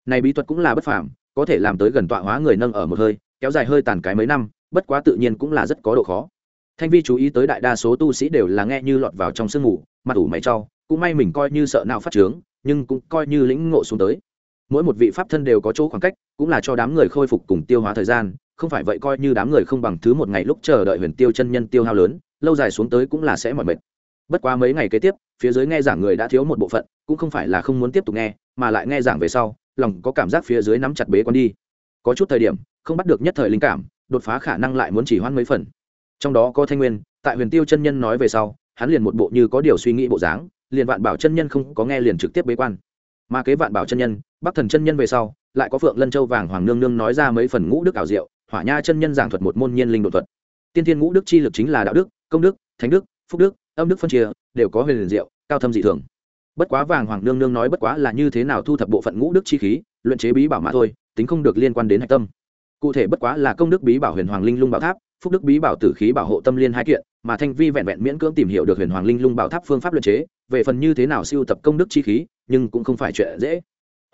Này bí thuật cũng là bất phàm, có thể làm tới gần tọa hóa người nâng ở một hơi, kéo dài hơi tàn cái mấy năm, bất quá tự nhiên cũng là rất có độ khó thanh vi chú ý tới đại đa số tu sĩ đều là nghe như lọt vào trong sương ngủ mặt ủ mày cho, cũng may mình coi như sợ nào phát trướng, nhưng cũng coi như lĩnh ngộ xuống tới. Mỗi một vị pháp thân đều có chỗ khoảng cách, cũng là cho đám người khôi phục cùng tiêu hóa thời gian, không phải vậy coi như đám người không bằng thứ một ngày lúc chờ đợi huyền tiêu chân nhân tiêu hao lớn, lâu dài xuống tới cũng là sẽ mỏi mệt. Bất quá mấy ngày kế tiếp, phía dưới nghe giảng người đã thiếu một bộ phận, cũng không phải là không muốn tiếp tục nghe, mà lại nghe giảng về sau, lòng có cảm giác phía dưới nắm chặt bế con đi. Có chút thời điểm, không bắt được nhất thời linh cảm, đột phá khả năng lại muốn chỉ hoãn mấy phần trong đó có thanh nguyên, tại huyền tiêu chân nhân nói về sau, hắn liền một bộ như có điều suy nghĩ bộ dáng, liền vạn bảo chân nhân không có nghe liền trực tiếp bế quan. Mà kế vạn bảo chân nhân, bắc thần chân nhân về sau, lại có phượng lân châu vàng hoàng nương nương nói ra mấy phần ngũ đức ảo diệu, hỏa nha chân nhân giảng thuật một môn nhiên linh đột thuật. Tiên thiên ngũ đức chi lực chính là đạo đức, công đức, thánh đức, phúc đức, âm đức phân chia, đều có huyền liền diệu, cao thâm dị thường. Bất quá vàng hoàng nương nương nói bất quá là như thế nào thu thập bộ phận ngũ đức chi khí luyện chế bí bảo mã thôi, tính không được liên quan đến hạch tâm cụ thể bất quá là công đức bí bảo huyền hoàng linh lung bảo tháp, phúc đức bí bảo tử khí bảo hộ tâm liên hai kiện, mà thanh vi vẹn vẹn miễn cưỡng tìm hiểu được huyền hoàng linh lung bảo tháp phương pháp luyện chế, về phần như thế nào siêu tập công đức chi khí, nhưng cũng không phải chuyện dễ.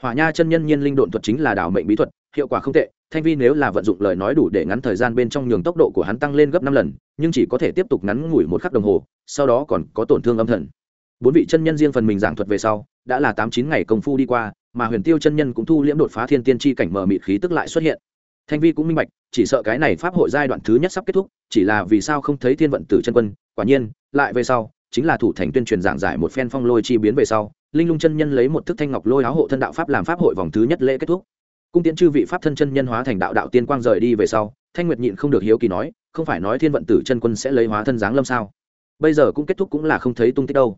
Hỏa nha chân nhân nhiên linh độn thuật chính là đảo mệnh bí thuật, hiệu quả không tệ, thanh vi nếu là vận dụng lời nói đủ để ngắn thời gian bên trong nhường tốc độ của hắn tăng lên gấp năm lần, nhưng chỉ có thể tiếp tục ngắn ngủi một khắc đồng hồ, sau đó còn có tổn thương âm thần. Bốn vị chân nhân riêng phần mình giảng thuật về sau, đã là tám chín ngày công phu đi qua, mà huyền tiêu chân nhân cũng thu liễm đột phá thiên tiên tri cảnh mờ mịt khí tức lại xuất hiện thanh vi cũng minh bạch, chỉ sợ cái này pháp hội giai đoạn thứ nhất sắp kết thúc, chỉ là vì sao không thấy thiên vận tử chân quân, quả nhiên, lại về sau, chính là thủ thành tuyên truyền giảng giải một phen phong lôi chi biến về sau, linh lung chân nhân lấy một thức thanh ngọc lôi áo hộ thân đạo pháp làm pháp hội vòng thứ nhất lễ kết thúc. Cung tiễn chư vị pháp thân chân nhân hóa thành đạo đạo tiên quang rời đi về sau, thanh nguyệt nhịn không được hiếu kỳ nói, không phải nói thiên vận tử chân quân sẽ lấy hóa thân dáng lâm sao? Bây giờ cũng kết thúc cũng là không thấy tung tích đâu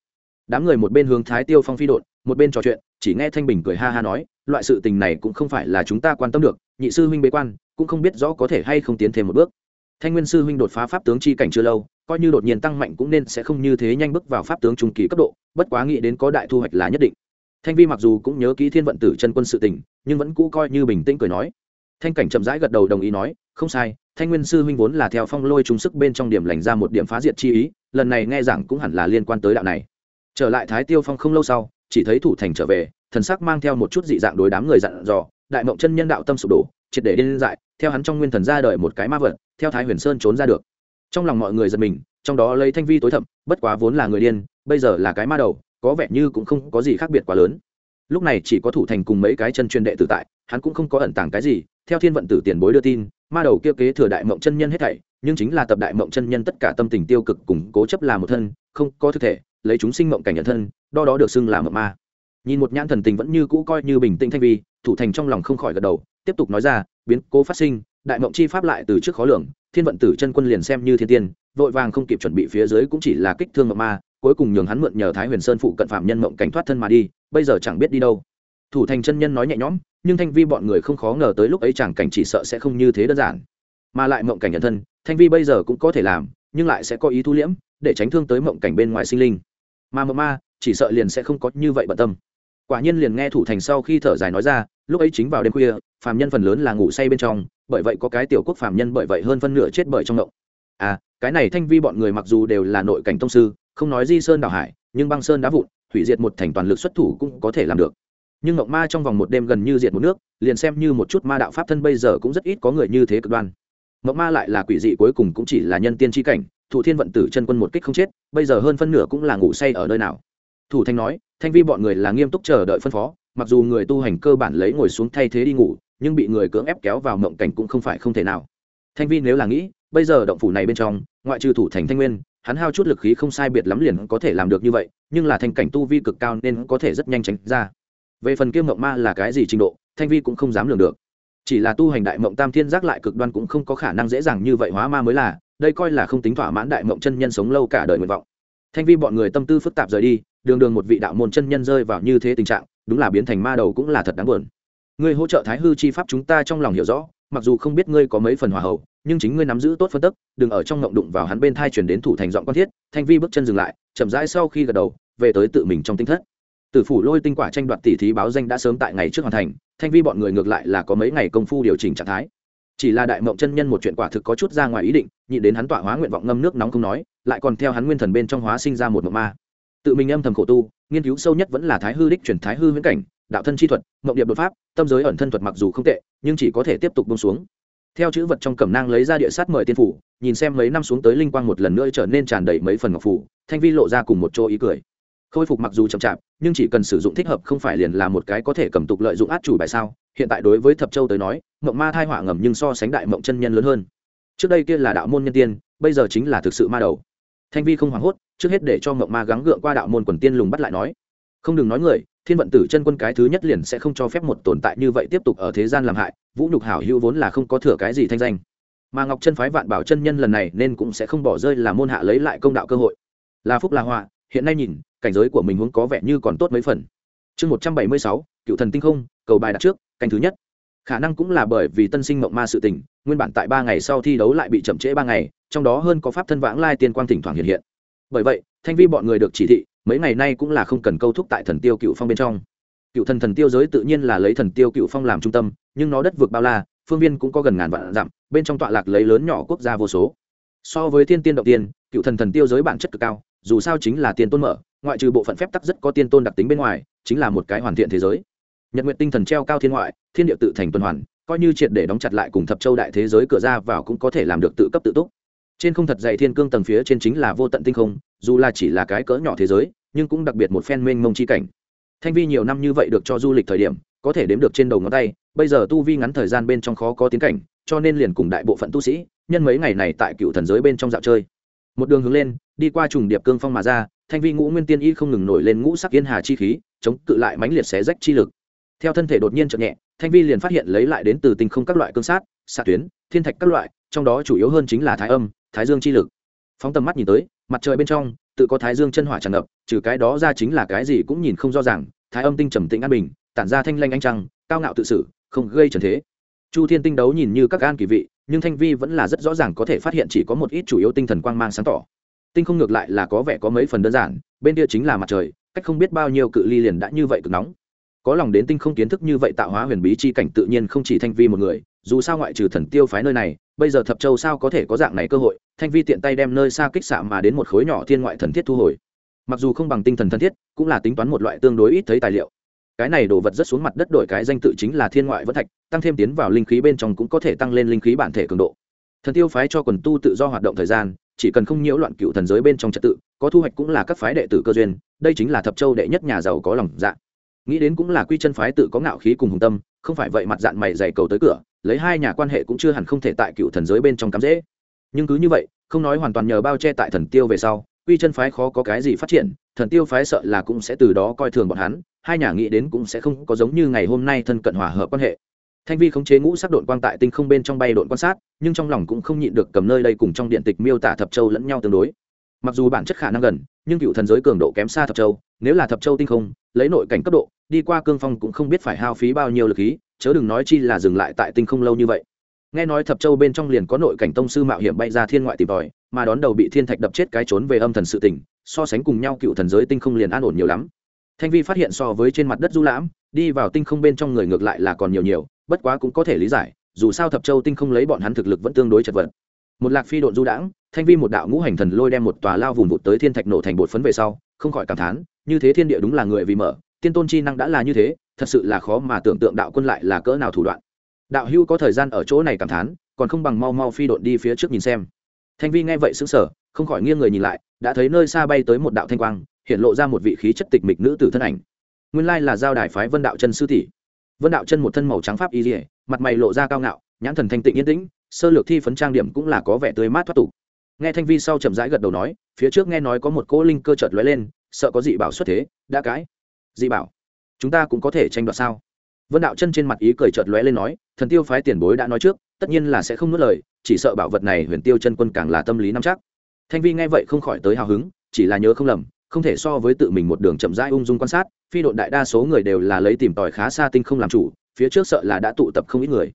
đám người một bên hướng thái tiêu phong phi đột một bên trò chuyện, chỉ nghe thanh bình cười ha ha nói, loại sự tình này cũng không phải là chúng ta quan tâm được, nhị sư huynh bế quan, cũng không biết rõ có thể hay không tiến thêm một bước. Thanh nguyên sư huynh đột phá pháp tướng chi cảnh chưa lâu, coi như đột nhiên tăng mạnh cũng nên sẽ không như thế nhanh bước vào pháp tướng trung kỳ cấp độ, bất quá nghĩ đến có đại thu hoạch là nhất định. Thanh vi mặc dù cũng nhớ kỹ thiên vận tử chân quân sự tình, nhưng vẫn cũ coi như bình tĩnh cười nói. Thanh cảnh chậm rãi gật đầu đồng ý nói, không sai, thanh nguyên sư huynh vốn là theo phong lôi trung sức bên trong điểm lành ra một điểm phá diệt chi ý, lần này nghe rằng cũng hẳn là liên quan tới đạo này trở lại thái tiêu phong không lâu sau, chỉ thấy thủ thành trở về, thần sắc mang theo một chút dị dạng đối đám người dặn dò, đại mộng chân nhân đạo tâm sụp đổ, triệt để điên dại, theo hắn trong nguyên thần ra đời một cái ma vật, theo thái huyền sơn trốn ra được. Trong lòng mọi người giật mình, trong đó lấy thanh vi tối thậm, bất quá vốn là người điên, bây giờ là cái ma đầu, có vẻ như cũng không có gì khác biệt quá lớn. Lúc này chỉ có thủ thành cùng mấy cái chân truyền đệ tử tại, hắn cũng không có ẩn tàng cái gì, theo thiên vận tử tiền bối đưa tin, ma đầu kia kế thừa đại mộng chân nhân hết thảy, nhưng chính là tập đại mộng chân nhân tất cả tâm tình tiêu cực củng cố chấp là một thân, không có thực thể lấy chúng sinh mộng cảnh nhận thân, đo đó được xưng là mộng ma. Nhìn một nhãn thần tình vẫn như cũ coi như bình tĩnh thanh vi, thủ thành trong lòng không khỏi gật đầu, tiếp tục nói ra, biến cố phát sinh, đại mộng chi pháp lại từ trước khó lường, thiên vận tử chân quân liền xem như thiên tiên, vội vàng không kịp chuẩn bị phía dưới cũng chỉ là kích thương mộng ma, cuối cùng nhường hắn mượn nhờ thái huyền sơn phụ cận phạm nhân mộng cảnh thoát thân mà đi, bây giờ chẳng biết đi đâu. Thủ thành chân nhân nói nhẹ nhõm, nhưng thanh vi bọn người không khó ngờ tới lúc ấy chẳng cảnh chỉ sợ sẽ không như thế đơn giản. Mà lại mộng cảnh nhận thân, thanh vi bây giờ cũng có thể làm, nhưng lại sẽ có ý thu liễm, để tránh thương tới mộng cảnh bên ngoài sinh linh mà mộng ma chỉ sợ liền sẽ không có như vậy bận tâm. Quả nhiên liền nghe thủ thành sau khi thở dài nói ra, lúc ấy chính vào đêm khuya, phàm nhân phần lớn là ngủ say bên trong, bởi vậy có cái tiểu quốc phàm nhân bởi vậy hơn phân nửa chết bởi trong động. À cái này thanh vi bọn người mặc dù đều là nội cảnh tông sư, không nói di sơn đảo hải, nhưng băng sơn đá vụn, hủy diệt một thành toàn lực xuất thủ cũng có thể làm được. Nhưng ngọc ma trong vòng một đêm gần như diệt một nước, liền xem như một chút ma đạo pháp thân bây giờ cũng rất ít có người như thế cực đoan. Ngọc ma lại là quỷ dị cuối cùng cũng chỉ là nhân tiên tri cảnh thủ thiên vận tử chân quân một kích không chết, bây giờ hơn phân nửa cũng là ngủ say ở nơi nào. Thủ thanh nói, thanh vi bọn người là nghiêm túc chờ đợi phân phó, mặc dù người tu hành cơ bản lấy ngồi xuống thay thế đi ngủ, nhưng bị người cưỡng ép kéo vào mộng cảnh cũng không phải không thể nào. Thanh vi nếu là nghĩ, bây giờ động phủ này bên trong, ngoại trừ thủ thành thanh nguyên, hắn hao chút lực khí không sai biệt lắm liền có thể làm được như vậy, nhưng là thanh cảnh tu vi cực cao nên có thể rất nhanh tránh ra. Về phần kiêm mộng ma là cái gì trình độ, thanh vi cũng không dám lường được chỉ là tu hành đại mộng tam thiên giác lại cực đoan cũng không có khả năng dễ dàng như vậy hóa ma mới là, đây coi là không tính thỏa mãn đại mộng chân nhân sống lâu cả đời nguyện vọng. Thanh vi bọn người tâm tư phức tạp rời đi, đường đường một vị đạo môn chân nhân rơi vào như thế tình trạng, đúng là biến thành ma đầu cũng là thật đáng buồn. Ngươi hỗ trợ thái hư chi pháp chúng ta trong lòng hiểu rõ, mặc dù không biết ngươi có mấy phần hòa hậu, nhưng chính ngươi nắm giữ tốt phân tức, đừng ở trong ngộng đụng vào hắn bên thai chuyển đến thủ thành giọng quan thiết, thanh vi bước chân dừng lại, chậm rãi sau khi gật đầu, về tới tự mình trong tinh thất tử phủ lôi tinh quả tranh đoạt tỷ thí báo danh đã sớm tại ngày trước hoàn thành, thanh vi bọn người ngược lại là có mấy ngày công phu điều chỉnh trạng thái. Chỉ là đại mộng chân nhân một chuyện quả thực có chút ra ngoài ý định, nhịn đến hắn tọa hóa nguyện vọng ngâm nước nóng không nói, lại còn theo hắn nguyên thần bên trong hóa sinh ra một mộng ma. Tự mình âm thầm khổ tu, nghiên cứu sâu nhất vẫn là thái hư đích chuyển thái hư huyễn cảnh, đạo thân chi thuật, mộng điệp đột pháp, tâm giới ẩn thân thuật mặc dù không tệ, nhưng chỉ có thể tiếp tục bông xuống. Theo chữ vật trong cẩm nang lấy ra địa sát mời tiên phủ, nhìn xem mấy năm xuống tới linh quang một lần nữa trở nên tràn đầy mấy phần ngọc phủ, thanh vi lộ ra cùng một chỗ ý cười khôi phục mặc dù chậm chạp, nhưng chỉ cần sử dụng thích hợp không phải liền là một cái có thể cầm tục lợi dụng át chủ bài sao? Hiện tại đối với thập châu tới nói, mộng ma thai họa ngầm nhưng so sánh đại mộng chân nhân lớn hơn. Trước đây kia là đạo môn nhân tiên, bây giờ chính là thực sự ma đầu. Thanh vi không hoảng hốt, trước hết để cho mộng ma gắng gượng qua đạo môn quần tiên lùng bắt lại nói. Không đừng nói người, thiên vận tử chân quân cái thứ nhất liền sẽ không cho phép một tồn tại như vậy tiếp tục ở thế gian làm hại, vũ nhục hảo hữu vốn là không có thừa cái gì thanh danh. Mà ngọc chân phái vạn bảo chân nhân lần này nên cũng sẽ không bỏ rơi là môn hạ lấy lại công đạo cơ hội. Là phúc là họa, hiện nay nhìn cảnh giới của mình huống có vẻ như còn tốt mấy phần. Chương một trăm bảy mươi sáu, cựu thần tinh không, cầu bài đặt trước, canh thứ nhất. Khả năng cũng là bởi vì tân sinh mộng ma sự tình, nguyên bản tại ba ngày sau thi đấu lại bị chậm trễ ba ngày, trong đó hơn có pháp thân vãng lai tiên quang thỉnh thoảng hiện hiện. Bởi vậy, thanh vi bọn người được chỉ thị, mấy ngày nay cũng là không cần câu thúc tại thần tiêu cựu phong bên trong. Cựu thần thần tiêu giới tự nhiên là lấy thần tiêu cựu phong làm trung tâm, nhưng nó đất vượt bao la, phương viên cũng có gần ngàn vạn dặm, bên trong tọa lạc lấy lớn nhỏ quốc gia vô số. So với thiên tiên động tiên, cựu thần thần tiêu giới bản chất cực cao, dù sao chính là tiên tôn mở ngoại trừ bộ phận phép tắc rất có tiên tôn đặc tính bên ngoài, chính là một cái hoàn thiện thế giới. Nhật nguyện tinh thần treo cao thiên ngoại, thiên địa tự thành tuần hoàn, coi như triệt để đóng chặt lại cùng thập châu đại thế giới cửa ra vào cũng có thể làm được tự cấp tự túc. Trên không thật dày thiên cương tầng phía trên chính là vô tận tinh không, dù là chỉ là cái cỡ nhỏ thế giới, nhưng cũng đặc biệt một phen mênh mông chi cảnh. Thanh vi nhiều năm như vậy được cho du lịch thời điểm, có thể đếm được trên đầu ngón tay, bây giờ tu vi ngắn thời gian bên trong khó có tiến cảnh, cho nên liền cùng đại bộ phận tu sĩ, nhân mấy ngày này tại cựu thần giới bên trong dạo chơi một đường hướng lên, đi qua trùng điệp cương phong mà ra, thanh vi ngũ nguyên tiên y không ngừng nổi lên ngũ sắc yên hà chi khí, chống cự lại mãnh liệt xé rách chi lực. Theo thân thể đột nhiên chậm nhẹ, thanh vi liền phát hiện lấy lại đến từ tinh không các loại cương sát, xạ tuyến, thiên thạch các loại, trong đó chủ yếu hơn chính là thái âm, thái dương chi lực. Phóng tầm mắt nhìn tới, mặt trời bên trong, tự có thái dương chân hỏa tràn ngập, trừ cái đó ra chính là cái gì cũng nhìn không rõ ràng, thái âm tinh trầm tĩnh an bình, tản ra thanh lanh anh trăng, cao ngạo tự xử, không gây trần thế. Chu thiên tinh đấu nhìn như các gan kỳ vị nhưng thanh vi vẫn là rất rõ ràng có thể phát hiện chỉ có một ít chủ yếu tinh thần quang mang sáng tỏ. Tinh không ngược lại là có vẻ có mấy phần đơn giản, bên kia chính là mặt trời, cách không biết bao nhiêu cự ly liền đã như vậy cực nóng. Có lòng đến tinh không kiến thức như vậy tạo hóa huyền bí chi cảnh tự nhiên không chỉ thanh vi một người, dù sao ngoại trừ thần tiêu phái nơi này, bây giờ thập châu sao có thể có dạng này cơ hội, thanh vi tiện tay đem nơi xa kích xạ mà đến một khối nhỏ thiên ngoại thần thiết thu hồi. Mặc dù không bằng tinh thần thân thiết, cũng là tính toán một loại tương đối ít thấy tài liệu cái này đồ vật rất xuống mặt đất đổi cái danh tự chính là thiên ngoại vẫn thạch, tăng thêm tiến vào linh khí bên trong cũng có thể tăng lên linh khí bản thể cường độ. Thần tiêu phái cho quần tu tự do hoạt động thời gian, chỉ cần không nhiễu loạn cựu thần giới bên trong trật tự, có thu hoạch cũng là các phái đệ tử cơ duyên, đây chính là thập châu đệ nhất nhà giàu có lòng dạ. Nghĩ đến cũng là quy chân phái tự có ngạo khí cùng hùng tâm, không phải vậy mặt dạng mày dày cầu tới cửa, lấy hai nhà quan hệ cũng chưa hẳn không thể tại cựu thần giới bên trong cắm dễ. Nhưng cứ như vậy, không nói hoàn toàn nhờ bao che tại thần tiêu về sau, quy chân phái khó có cái gì phát triển thần tiêu phái sợ là cũng sẽ từ đó coi thường bọn hắn, hai nhà nghĩ đến cũng sẽ không có giống như ngày hôm nay thân cận hòa hợp quan hệ. Thanh vi khống chế ngũ sắc đội quang tại tinh không bên trong bay đội quan sát, nhưng trong lòng cũng không nhịn được cầm nơi đây cùng trong điện tịch miêu tả thập châu lẫn nhau tương đối. Mặc dù bản chất khả năng gần, nhưng cựu thần giới cường độ kém xa thập châu, nếu là thập châu tinh không, lấy nội cảnh cấp độ, đi qua cương phong cũng không biết phải hao phí bao nhiêu lực khí chớ đừng nói chi là dừng lại tại tinh không lâu như vậy. Nghe nói thập châu bên trong liền có nội cảnh tông sư mạo hiểm bay ra thiên ngoại tìm tòi, mà đón đầu bị thiên thạch đập chết cái trốn về âm thần sự tỉnh so sánh cùng nhau cựu thần giới tinh không liền an ổn nhiều lắm. Thanh vi phát hiện so với trên mặt đất du lãm, đi vào tinh không bên trong người ngược lại là còn nhiều nhiều, bất quá cũng có thể lý giải, dù sao thập châu tinh không lấy bọn hắn thực lực vẫn tương đối chật vật. Một lạc phi độn du đãng, thanh vi một đạo ngũ hành thần lôi đem một tòa lao vùng vụt tới thiên thạch nổ thành bột phấn về sau, không khỏi cảm thán, như thế thiên địa đúng là người vì mở, tiên tôn chi năng đã là như thế, thật sự là khó mà tưởng tượng đạo quân lại là cỡ nào thủ đoạn. Đạo hưu có thời gian ở chỗ này cảm thán, còn không bằng mau mau phi độn đi phía trước nhìn xem. Thanh vi nghe vậy xứng sở không khỏi nghiêng người nhìn lại đã thấy nơi xa bay tới một đạo thanh quang, hiện lộ ra một vị khí chất tịch mịch nữ tử thân ảnh. Nguyên lai là giao đài phái vân đạo chân sư tỷ. Vân đạo chân một thân màu trắng pháp y dỉa mặt mày lộ ra cao ngạo, nhãn thần thanh tịnh yên tĩnh, sơ lược thi phấn trang điểm cũng là có vẻ tươi mát thoát tục. Nghe thanh vi sau chậm rãi gật đầu nói, phía trước nghe nói có một cỗ linh cơ chợt lóe lên, sợ có dị bảo xuất thế, đã cãi. Dị bảo? Chúng ta cũng có thể tranh đoạt sao? Vân đạo chân trên mặt ý cười chợt lóe lên nói, thần tiêu phái tiền bối đã nói trước, tất nhiên là sẽ không nuốt lời, chỉ sợ bảo vật này huyền tiêu chân quân càng là tâm lý nắm chắc thanh vi nghe vậy không khỏi tới hào hứng, chỉ là nhớ không lầm, không thể so với tự mình một đường chậm rãi ung dung quan sát, phi đội đại đa số người đều là lấy tìm tòi khá xa tinh không làm chủ, phía trước sợ là đã tụ tập không ít người.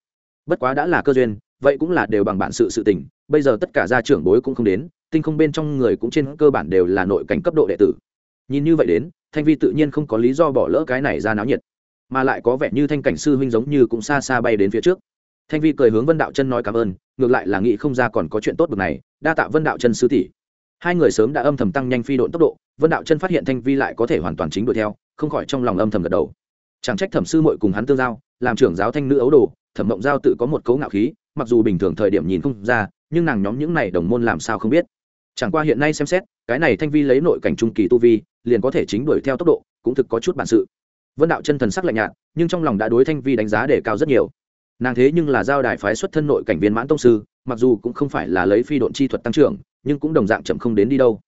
Bất quá đã là cơ duyên, vậy cũng là đều bằng bản sự sự tình, bây giờ tất cả gia trưởng bối cũng không đến, tinh không bên trong người cũng trên cơ bản đều là nội cảnh cấp độ đệ tử. Nhìn như vậy đến, thanh vi tự nhiên không có lý do bỏ lỡ cái này ra náo nhiệt, mà lại có vẻ như thanh cảnh sư huynh giống như cũng xa xa bay đến phía trước. Thanh vi cười hướng vân đạo chân nói cảm ơn, ngược lại là nghĩ không ra còn có chuyện tốt bực này đa tạ vân đạo chân sư tỷ. Hai người sớm đã âm thầm tăng nhanh phi độn tốc độ, vân đạo chân phát hiện thanh vi lại có thể hoàn toàn chính đuổi theo, không khỏi trong lòng âm thầm gật đầu. Chẳng trách thẩm sư mội cùng hắn tương giao, làm trưởng giáo thanh nữ ấu đồ, thẩm mộng giao tự có một cấu ngạo khí, mặc dù bình thường thời điểm nhìn không ra, nhưng nàng nhóm những này đồng môn làm sao không biết. Chẳng qua hiện nay xem xét, cái này thanh vi lấy nội cảnh trung kỳ tu vi, liền có thể chính đuổi theo tốc độ, cũng thực có chút bản sự. Vân đạo chân thần sắc lạnh nhạt, nhưng trong lòng đã đối thanh vi đánh giá để cao rất nhiều nàng thế nhưng là giao đài phái xuất thân nội cảnh viên mãn tông sư, mặc dù cũng không phải là lấy phi độn chi thuật tăng trưởng, nhưng cũng đồng dạng chậm không đến đi đâu.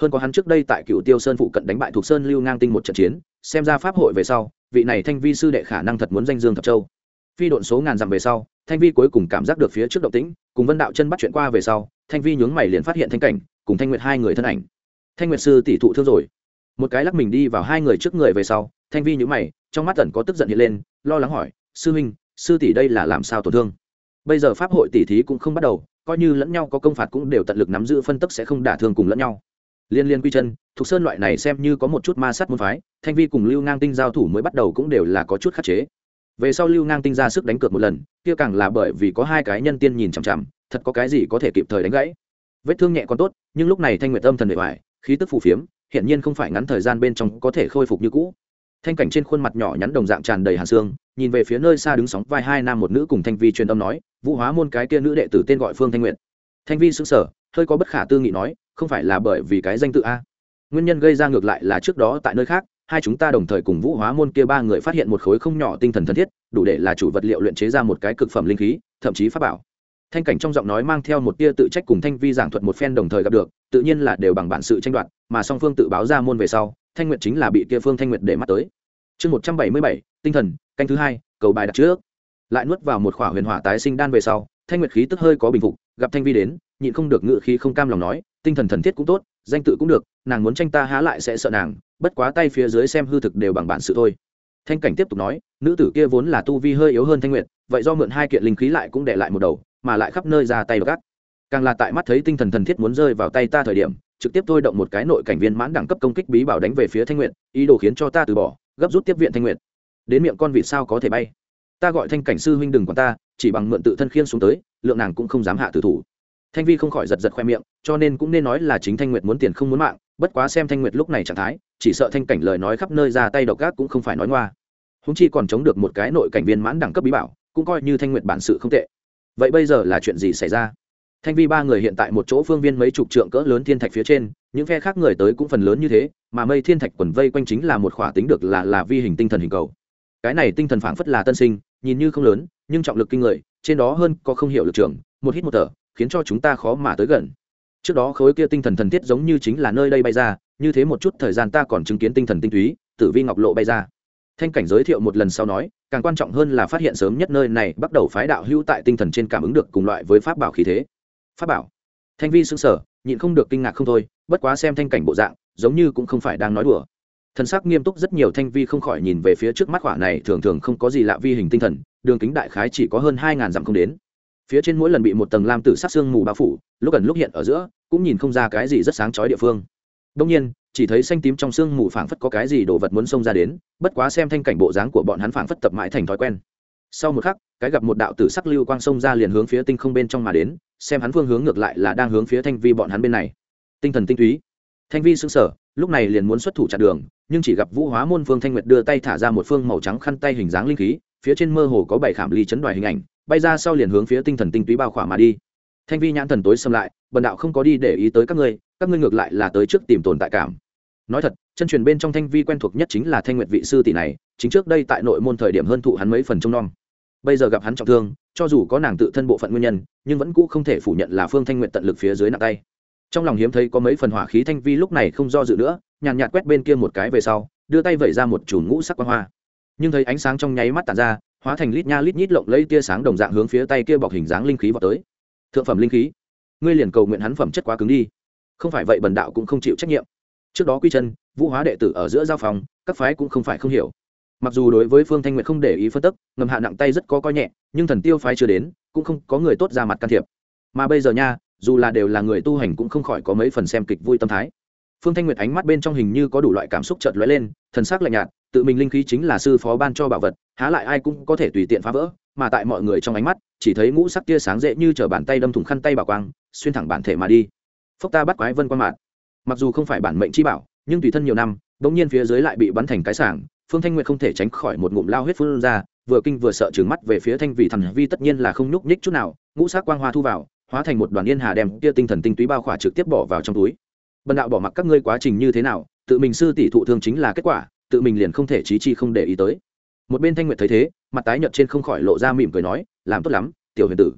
Hơn có hắn trước đây tại cựu tiêu sơn phụ cận đánh bại thuộc sơn lưu ngang tinh một trận chiến, xem ra pháp hội về sau, vị này thanh vi sư đệ khả năng thật muốn danh dương thập châu. Phi độn số ngàn dặm về sau, thanh vi cuối cùng cảm giác được phía trước động tĩnh, cùng vân đạo chân bắt chuyện qua về sau, thanh vi nhướng mày liền phát hiện thanh cảnh, cùng thanh nguyệt hai người thân ảnh. Thanh nguyệt sư tỷ thụ thương rồi. Một cái lắc mình đi vào hai người trước người về sau, thanh vi nhữ mày, trong mắt tần có tức giận hiện lên, lo lắng hỏi, sư huynh sư tỷ đây là làm sao tổn thương? Bây giờ pháp hội tỷ thí cũng không bắt đầu, coi như lẫn nhau có công phạt cũng đều tận lực nắm giữ phân tức sẽ không đả thương cùng lẫn nhau. Liên liên quy chân thuộc sơn loại này xem như có một chút ma sát môn phái, thanh vi cùng lưu ngang tinh giao thủ mới bắt đầu cũng đều là có chút khắc chế. Về sau lưu ngang tinh ra sức đánh cược một lần, kia càng là bởi vì có hai cái nhân tiên nhìn chằm chằm, thật có cái gì có thể kịp thời đánh gãy. Vết thương nhẹ còn tốt, nhưng lúc này thanh nguyệt âm thần bề ngoài, khí tức phù phiếm hiện nhiên không phải ngắn thời gian bên trong có thể khôi phục như cũ thanh cảnh trên khuôn mặt nhỏ nhắn đồng dạng tràn đầy hàn xương, nhìn về phía nơi xa đứng sóng vai hai nam một nữ cùng thanh vi truyền âm nói, vũ hóa môn cái kia nữ đệ tử tên gọi phương thanh nguyện. thanh vi xứng sở hơi có bất khả tư nghị nói, không phải là bởi vì cái danh tự a nguyên nhân gây ra ngược lại là trước đó tại nơi khác, hai chúng ta đồng thời cùng vũ hóa môn kia ba người phát hiện một khối không nhỏ tinh thần thân thiết, đủ để là chủ vật liệu luyện chế ra một cái cực phẩm linh khí, thậm chí pháp bảo thanh cảnh trong giọng nói mang theo một tia tự trách cùng thanh vi giảng thuật một phen đồng thời gặp được, tự nhiên là đều bằng bản sự tranh đoạt, mà song phương tự báo ra môn về sau thanh nguyệt chính là bị kia phương thanh nguyệt để mắt tới. Chương một trăm bảy mươi bảy, tinh thần, canh thứ hai, cầu bài đặt trước. Lại nuốt vào một khỏa huyền hỏa tái sinh đan về sau, thanh nguyệt khí tức hơi có bình phục, gặp thanh vi đến, nhịn không được ngự khí không cam lòng nói, tinh thần thần thiết cũng tốt, danh tự cũng được, nàng muốn tranh ta há lại sẽ sợ nàng, bất quá tay phía dưới xem hư thực đều bằng bản sự thôi. Thanh cảnh tiếp tục nói, nữ tử kia vốn là tu vi hơi yếu hơn thanh nguyệt, vậy do mượn hai kiện linh khí lại cũng để lại một đầu, mà lại khắp nơi ra tay gắt. Càng là tại mắt thấy tinh thần thần thiết muốn rơi vào tay ta thời điểm trực tiếp thôi động một cái nội cảnh viên mãn đẳng cấp công kích bí bảo đánh về phía thanh nguyệt, ý đồ khiến cho ta từ bỏ, gấp rút tiếp viện thanh nguyệt. Đến miệng con vịt sao có thể bay? Ta gọi thanh cảnh sư huynh đừng còn ta, chỉ bằng mượn tự thân khiên xuống tới, lượng nàng cũng không dám hạ tử thủ. Thanh vi không khỏi giật giật khoe miệng, cho nên cũng nên nói là chính thanh nguyệt muốn tiền không muốn mạng, bất quá xem thanh nguyệt lúc này trạng thái, chỉ sợ thanh cảnh lời nói khắp nơi ra tay độc gác cũng không phải nói ngoa. Húng chi còn chống được một cái nội cảnh viên mãn đẳng cấp bí bảo, cũng coi như thanh nguyệt bản sự không tệ. Vậy bây giờ là chuyện gì xảy ra? Thanh vi ba người hiện tại một chỗ phương viên mấy chục trượng cỡ lớn thiên thạch phía trên, những phe khác người tới cũng phần lớn như thế, mà mây thiên thạch quần vây quanh chính là một khỏa tính được là là vi hình tinh thần hình cầu. Cái này tinh thần phảng phất là tân sinh, nhìn như không lớn, nhưng trọng lực kinh người, trên đó hơn có không hiểu lực trường, một hít một thở, khiến cho chúng ta khó mà tới gần. Trước đó khối kia tinh thần thần thiết giống như chính là nơi đây bay ra, như thế một chút thời gian ta còn chứng kiến tinh thần tinh túy, tử vi ngọc lộ bay ra. Thanh cảnh giới thiệu một lần sau nói, càng quan trọng hơn là phát hiện sớm nhất nơi này bắt đầu phái đạo hữu tại tinh thần trên cảm ứng được cùng loại với pháp bảo khí thế pháp bảo. Thanh vi xứng sở nhịn không được kinh ngạc không thôi, bất quá xem thanh cảnh bộ dạng, giống như cũng không phải đang nói đùa. Thần sắc nghiêm túc rất nhiều thanh vi không khỏi nhìn về phía trước mắt khỏa này, thường thường không có gì lạ vi hình tinh thần, đường kính đại khái chỉ có hơn hai ngàn dặm không đến. Phía trên mỗi lần bị một tầng lam tử sát xương mù bao phủ, lúc gần lúc hiện ở giữa, cũng nhìn không ra cái gì rất sáng chói địa phương. Đông nhiên, chỉ thấy xanh tím trong xương mù phảng phất có cái gì đồ vật muốn xông ra đến, bất quá xem thanh cảnh bộ dáng của bọn hắn phảng phất tập mãi thành thói quen. Sau một khắc, cái gặp một đạo tử sắc lưu quang xông ra liền hướng phía tinh không bên trong mà đến xem hắn phương hướng ngược lại là đang hướng phía thanh vi bọn hắn bên này. Tinh thần tinh túy. Thanh vi xứng sở lúc này liền muốn xuất thủ chặn đường, nhưng chỉ gặp vũ hóa môn phương thanh nguyệt đưa tay thả ra một phương màu trắng khăn tay hình dáng linh khí, phía trên mơ hồ có bảy khảm ly chấn đoài hình ảnh, bay ra sau liền hướng phía tinh thần tinh túy bao khỏa mà đi. Thanh vi nhãn thần tối xâm lại, bần đạo không có đi để ý tới các ngươi các ngươi ngược lại là tới trước tìm tồn tại cảm. Nói thật, chân truyền bên trong thanh vi quen thuộc nhất chính là thanh nguyệt vị sư tỷ này, chính trước đây tại nội môn thời điểm hơn thụ hắn mấy phần trông nom bây giờ gặp hắn trọng thương, cho dù có nàng tự thân bộ phận nguyên nhân, nhưng vẫn cũ không thể phủ nhận là phương thanh nguyện tận lực phía dưới nặng tay. Trong lòng hiếm thấy có mấy phần hỏa khí thanh vi lúc này không do dự nữa, nhàn nhạt quét bên kia một cái về sau, đưa tay vẩy ra một chùm ngũ sắc quang hoa. Nhưng thấy ánh sáng trong nháy mắt tàn ra, hóa thành lít nha lít nhít lộng lấy tia sáng đồng dạng hướng phía tay kia bọc hình dáng linh khí vào tới. Thượng phẩm linh khí, ngươi liền cầu nguyện hắn phẩm chất quá cứng đi. Không phải vậy bần đạo cũng không chịu trách nhiệm. Trước đó quy chân, vũ hóa đệ tử ở giữa giao phòng, các phái cũng không phải không hiểu mặc dù đối với phương thanh nguyệt không để ý phân tức, ngầm hạ nặng tay rất có coi nhẹ, nhưng thần tiêu phái chưa đến, cũng không có người tốt ra mặt can thiệp. Mà bây giờ nha, dù là đều là người tu hành cũng không khỏi có mấy phần xem kịch vui tâm thái. Phương thanh nguyệt ánh mắt bên trong hình như có đủ loại cảm xúc chợt lóe lên, thần sắc lạnh nhạt, tự mình linh khí chính là sư phó ban cho bảo vật, há lại ai cũng có thể tùy tiện phá vỡ, mà tại mọi người trong ánh mắt, chỉ thấy ngũ sắc tia sáng dễ như chở bàn tay đâm thủng khăn tay bảo quang, xuyên thẳng bản thể mà đi. Phốc ta bắt quái vân quan mạn. Mặc dù không phải bản mệnh chi bảo, nhưng tùy thân nhiều năm, bỗng nhiên phía dưới lại bị bắn thành cái sảng phương thanh nguyệt không thể tránh khỏi một ngụm lao huyết phun ra, vừa kinh vừa sợ trừng mắt về phía thanh vị thần vi tất nhiên là không nhúc nhích chút nào, ngũ sắc quang hoa thu vào, hóa thành một đoàn yên hà đem kia tinh thần tinh túy bao khỏa trực tiếp bỏ vào trong túi. Bần đạo bỏ mặc các ngươi quá trình như thế nào, tự mình sư tỷ thụ thương chính là kết quả, tự mình liền không thể trí chi không để ý tới. Một bên thanh nguyệt thấy thế, mặt tái nhợt trên không khỏi lộ ra mỉm cười nói, làm tốt lắm, tiểu huyền tử.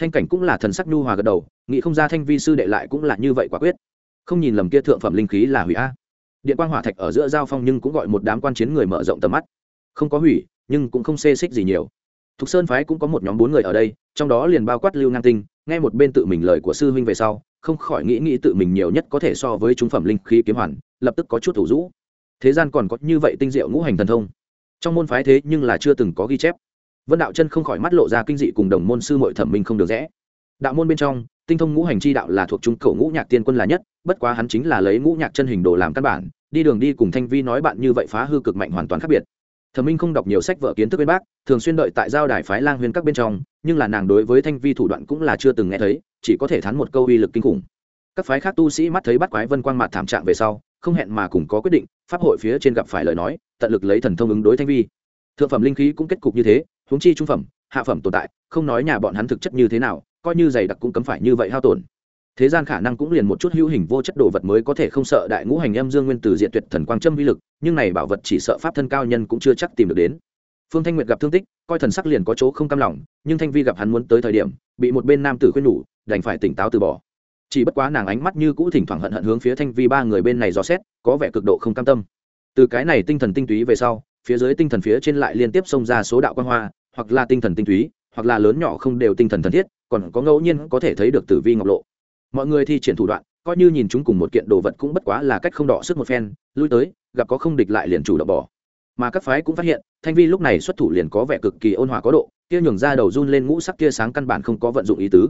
Thanh cảnh cũng là thần sắc nhu hòa gật đầu, nghĩ không ra thanh vi sư đệ lại cũng là như vậy quả quyết. Không nhìn lầm kia thượng phẩm linh khí là hủy a điện quang hỏa thạch ở giữa giao phong nhưng cũng gọi một đám quan chiến người mở rộng tầm mắt. Không có hủy, nhưng cũng không xê xích gì nhiều. Thục sơn phái cũng có một nhóm bốn người ở đây, trong đó liền bao quát lưu ngang tinh, nghe một bên tự mình lời của sư huynh về sau, không khỏi nghĩ nghĩ tự mình nhiều nhất có thể so với trung phẩm linh khí kiếm hoàn, lập tức có chút thủ rũ. Thế gian còn có như vậy tinh diệu ngũ hành thần thông. Trong môn phái thế nhưng là chưa từng có ghi chép. Vân đạo chân không khỏi mắt lộ ra kinh dị cùng đồng môn sư mội thẩm minh không được rẽ. Đạo môn bên trong tinh thông ngũ hành chi đạo là thuộc trung cổ ngũ nhạc tiên quân là nhất, bất quá hắn chính là lấy ngũ nhạc chân hình đồ làm căn bản, đi đường đi cùng thanh vi nói bạn như vậy phá hư cực mạnh hoàn toàn khác biệt. Thẩm minh không đọc nhiều sách vở kiến thức bên bác, thường xuyên đợi tại giao đài phái lang huyên các bên trong, nhưng là nàng đối với thanh vi thủ đoạn cũng là chưa từng nghe thấy, chỉ có thể thán một câu uy lực kinh khủng. Các phái khác tu sĩ mắt thấy bắt quái vân quang mặt thảm trạng về sau, không hẹn mà cùng có quyết định, pháp hội phía trên gặp phải lời nói, tận lực lấy thần thông ứng đối thanh vi. Thượng phẩm linh khí cũng kết cục như thế, huống chi trung phẩm, hạ phẩm tồn tại, không nói nhà bọn hắn thực chất như thế nào coi như dày đặc cũng cấm phải như vậy hao tổn. Thế gian khả năng cũng liền một chút hữu hình vô chất đồ vật mới có thể không sợ đại ngũ hành âm dương nguyên tử diện tuyệt thần quang châm vi lực, nhưng này bảo vật chỉ sợ pháp thân cao nhân cũng chưa chắc tìm được đến. Phương thanh nguyệt gặp thương tích, coi thần sắc liền có chỗ không cam lòng, nhưng thanh vi gặp hắn muốn tới thời điểm, bị một bên nam tử khuyên nhủ, đành phải tỉnh táo từ bỏ. Chỉ bất quá nàng ánh mắt như cũ thỉnh thoảng hận hận hướng phía thanh vi ba người bên này dò xét, có vẻ cực độ không cam tâm. Từ cái này tinh thần tinh túy về sau, phía dưới tinh thần phía trên lại liên tiếp xông ra số đạo quan hoa, hoặc là tinh thần tinh túy hoặc là lớn nhỏ không đều tinh thần thân thiết, còn có ngẫu nhiên có thể thấy được tử vi ngọc lộ. Mọi người thi triển thủ đoạn, coi như nhìn chúng cùng một kiện đồ vật cũng bất quá là cách không đỏ sức một phen, lui tới, gặp có không địch lại liền chủ động bỏ. Mà các phái cũng phát hiện, thanh vi lúc này xuất thủ liền có vẻ cực kỳ ôn hòa có độ, kia nhường ra đầu run lên ngũ sắc kia sáng căn bản không có vận dụng ý tứ.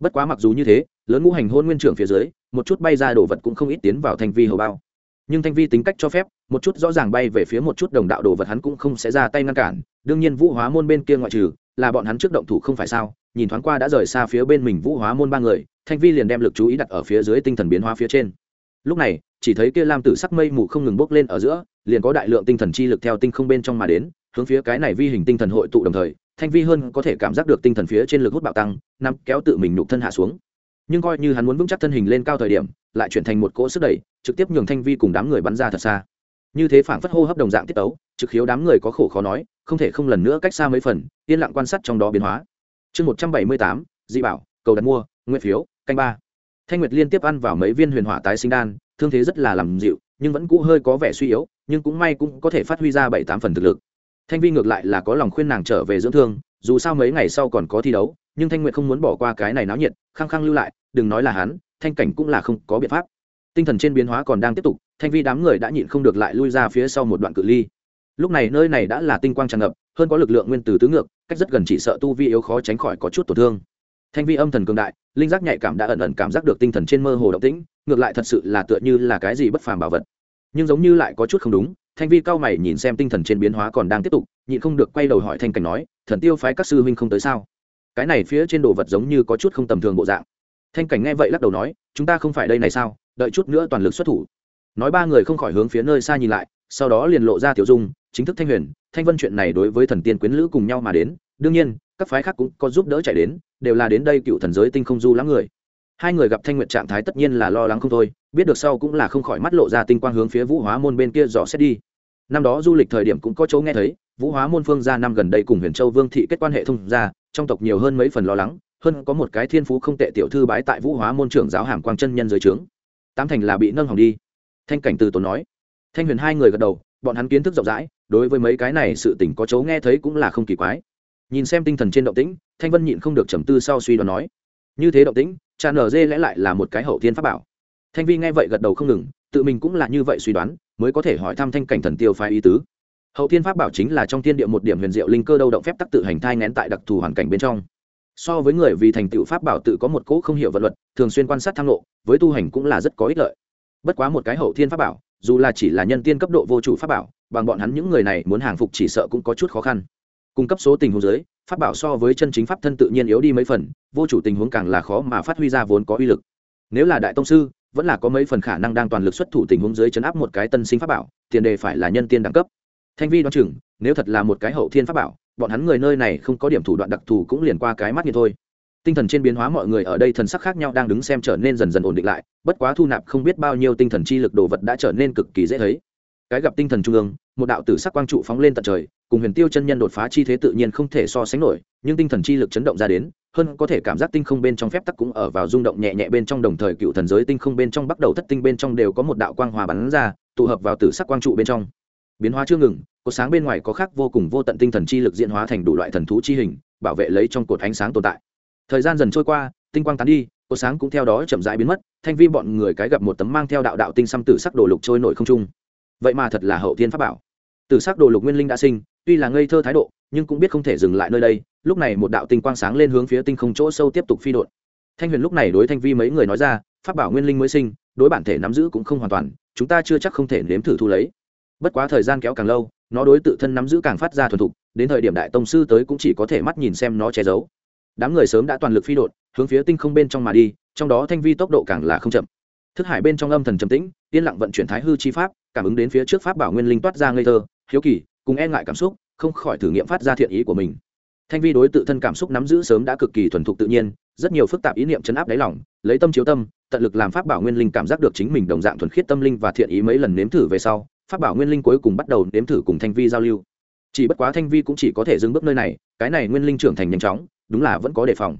Bất quá mặc dù như thế, lớn ngũ hành hôn nguyên trưởng phía dưới, một chút bay ra đồ vật cũng không ít tiến vào thanh vi hầu bao. Nhưng thanh vi tính cách cho phép, một chút rõ ràng bay về phía một chút đồng đạo đồ vật hắn cũng không sẽ ra tay ngăn cản đương nhiên vũ hóa môn bên kia ngoại trừ, là bọn hắn trước động thủ không phải sao? Nhìn thoáng qua đã rời xa phía bên mình vũ hóa môn ba người, thanh vi liền đem lực chú ý đặt ở phía dưới tinh thần biến hóa phía trên. Lúc này, chỉ thấy kia lam tử sắc mây mù không ngừng bốc lên ở giữa, liền có đại lượng tinh thần chi lực theo tinh không bên trong mà đến, hướng phía cái này vi hình tinh thần hội tụ đồng thời, thanh vi hơn có thể cảm giác được tinh thần phía trên lực hút bạo tăng nằm kéo tự mình nục thân hạ xuống. Nhưng coi như hắn muốn vững chắc thân hình lên cao thời điểm, lại chuyển thành một cỗ sức đẩy, trực tiếp nhường thanh vi cùng đám người bắn ra thật xa như thế phảng phất hô hấp đồng dạng tiết tấu, trực khiếu đám người có khổ khó nói, không thể không lần nữa cách xa mấy phần, yên lặng quan sát trong đó biến hóa. Chương một trăm bảy mươi tám, dị bảo, cầu đặt mua nguyên phiếu, canh ba. Thanh nguyệt liên tiếp ăn vào mấy viên huyền hỏa tái sinh đan, thương thế rất là làm dịu, nhưng vẫn cũ hơi có vẻ suy yếu, nhưng cũng may cũng có thể phát huy ra bảy tám phần thực lực. Thanh vi ngược lại là có lòng khuyên nàng trở về dưỡng thương, dù sao mấy ngày sau còn có thi đấu, nhưng thanh nguyệt không muốn bỏ qua cái này náo nhiệt, khăng khăng lưu lại, đừng nói là hắn, thanh cảnh cũng là không có biện pháp. Tinh thần trên biến hóa còn đang tiếp tục thanh vi đám người đã nhịn không được lại lui ra phía sau một đoạn cự ly. Lúc này nơi này đã là tinh quang tràn ngập, hơn có lực lượng nguyên tử tứ ngược, cách rất gần chỉ sợ tu vi yếu khó tránh khỏi có chút tổn thương. Thanh vi âm thần cường đại, linh giác nhạy cảm đã ẩn ẩn cảm giác được tinh thần trên mơ hồ động tĩnh, ngược lại thật sự là tựa như là cái gì bất phàm bảo vật. Nhưng giống như lại có chút không đúng, thanh vi cao mày nhìn xem tinh thần trên biến hóa còn đang tiếp tục, nhịn không được quay đầu hỏi thanh cảnh nói, thần tiêu phái các sư huynh không tới sao? Cái này phía trên đồ vật giống như có chút không tầm thường bộ dạng. Thanh cảnh nghe vậy lắc đầu nói, chúng ta không phải đây này sao? Đợi chút nữa toàn lực xuất thủ nói ba người không khỏi hướng phía nơi xa nhìn lại, sau đó liền lộ ra tiểu dung, chính thức thanh huyền. Thanh vân chuyện này đối với thần tiên quyến lữ cùng nhau mà đến, đương nhiên, các phái khác cũng có giúp đỡ chạy đến, đều là đến đây cựu thần giới tinh không du lắm người. Hai người gặp thanh nguyện trạng thái tất nhiên là lo lắng không thôi, biết được sau cũng là không khỏi mắt lộ ra tinh quang hướng phía vũ hóa môn bên kia dò xét đi. Năm đó du lịch thời điểm cũng có chỗ nghe thấy, vũ hóa môn phương ra năm gần đây cùng huyền châu vương thị kết quan hệ thông ra trong tộc nhiều hơn mấy phần lo lắng, hơn có một cái thiên phú không tệ tiểu thư bái tại vũ hóa môn trưởng giáo hàm quang chân nhân dưới trướng. Tám thành là bị nâng hỏng đi thanh cảnh từ tốn nói. Thanh huyền hai người gật đầu, bọn hắn kiến thức rộng rãi, đối với mấy cái này sự tình có chấu nghe thấy cũng là không kỳ quái. Nhìn xem tinh thần trên động tĩnh, thanh vân nhịn không được trầm tư sau suy đoán nói, như thế động tĩnh, cha nở dê lẽ lại là một cái hậu thiên pháp bảo. Thanh vi nghe vậy gật đầu không ngừng, tự mình cũng là như vậy suy đoán, mới có thể hỏi thăm thanh cảnh thần tiêu phái ý tứ. Hậu thiên pháp bảo chính là trong thiên địa một điểm huyền diệu linh cơ đâu động phép tắc tự hành thai ngén tại đặc thù hoàn cảnh bên trong. So với người vì thành tựu pháp bảo tự có một cỗ không hiểu vật luật, thường xuyên quan sát tham lộ, với tu hành cũng là rất có ích lợi bất quá một cái hậu thiên pháp bảo, dù là chỉ là nhân tiên cấp độ vô chủ pháp bảo, bằng bọn hắn những người này muốn hàng phục chỉ sợ cũng có chút khó khăn. Cung cấp số tình huống giới, pháp bảo so với chân chính pháp thân tự nhiên yếu đi mấy phần, vô chủ tình huống càng là khó mà phát huy ra vốn có uy lực. Nếu là đại tông sư, vẫn là có mấy phần khả năng đang toàn lực xuất thủ tình huống dưới chấn áp một cái tân sinh pháp bảo, tiền đề phải là nhân tiên đẳng cấp. Thanh vi đoán chừng, nếu thật là một cái hậu thiên pháp bảo, bọn hắn người nơi này không có điểm thủ đoạn đặc thù cũng liền qua cái mắt như thôi tinh thần trên biến hóa mọi người ở đây thần sắc khác nhau đang đứng xem trở nên dần dần ổn định lại, bất quá thu nạp không biết bao nhiêu tinh thần chi lực đồ vật đã trở nên cực kỳ dễ thấy. Cái gặp tinh thần trung ương, một đạo tử sắc quang trụ phóng lên tận trời, cùng huyền tiêu chân nhân đột phá chi thế tự nhiên không thể so sánh nổi, nhưng tinh thần chi lực chấn động ra đến, hơn có thể cảm giác tinh không bên trong phép tắc cũng ở vào rung động nhẹ nhẹ bên trong đồng thời cựu thần giới tinh không bên trong bắt đầu thất tinh bên trong đều có một đạo quang hòa bắn ra, tụ hợp vào tử sắc quang trụ bên trong. Biến hóa chưa ngừng cột sáng bên ngoài có khác vô cùng vô tận tinh thần chi lực diễn hóa thành đủ loại thần thú chi hình, bảo vệ lấy trong cột ánh sáng tồn tại thời gian dần trôi qua, tinh quang tán đi cột sáng cũng theo đó chậm rãi biến mất, thanh vi bọn người cái gặp một tấm mang theo đạo đạo tinh xăm tử sắc đồ lục trôi nổi không trung. Vậy mà thật là hậu thiên pháp bảo. Tử sắc đồ lục nguyên linh đã sinh, tuy là ngây thơ thái độ, nhưng cũng biết không thể dừng lại nơi đây, lúc này một đạo tinh quang sáng lên hướng phía tinh không chỗ sâu tiếp tục phi đột thanh huyền lúc này đối thanh vi mấy người nói ra, pháp bảo nguyên linh mới sinh, đối bản thể nắm giữ cũng không hoàn toàn, chúng ta chưa chắc không thể nếm thử thu lấy. Bất quá thời gian kéo càng lâu, nó đối tự thân nắm giữ càng phát ra thuần thục, đến thời điểm đại tông sư tới cũng chỉ có thể mắt nhìn xem nó che giấu đám người sớm đã toàn lực phi đột, hướng phía tinh không bên trong mà đi, trong đó thanh vi tốc độ càng là không chậm. Thức hải bên trong âm thần trầm tĩnh, yên lặng vận chuyển thái hư chi pháp, cảm ứng đến phía trước pháp bảo nguyên linh toát ra ngây thơ, hiếu kỳ, cùng e ngại cảm xúc, không khỏi thử nghiệm phát ra thiện ý của mình. Thanh vi đối tự thân cảm xúc nắm giữ sớm đã cực kỳ thuần thục tự nhiên, rất nhiều phức tạp ý niệm chấn áp đáy lòng, lấy tâm chiếu tâm, tận lực làm pháp bảo nguyên linh cảm giác được chính mình đồng dạng thuần khiết tâm linh và thiện ý mấy lần nếm thử về sau, pháp bảo nguyên linh cuối cùng bắt đầu nếm thử cùng thanh vi giao lưu. Chỉ bất quá thanh vi cũng chỉ có thể dừng bước nơi này, cái này nguyên linh trưởng thành nhanh chóng đúng là vẫn có đề phòng.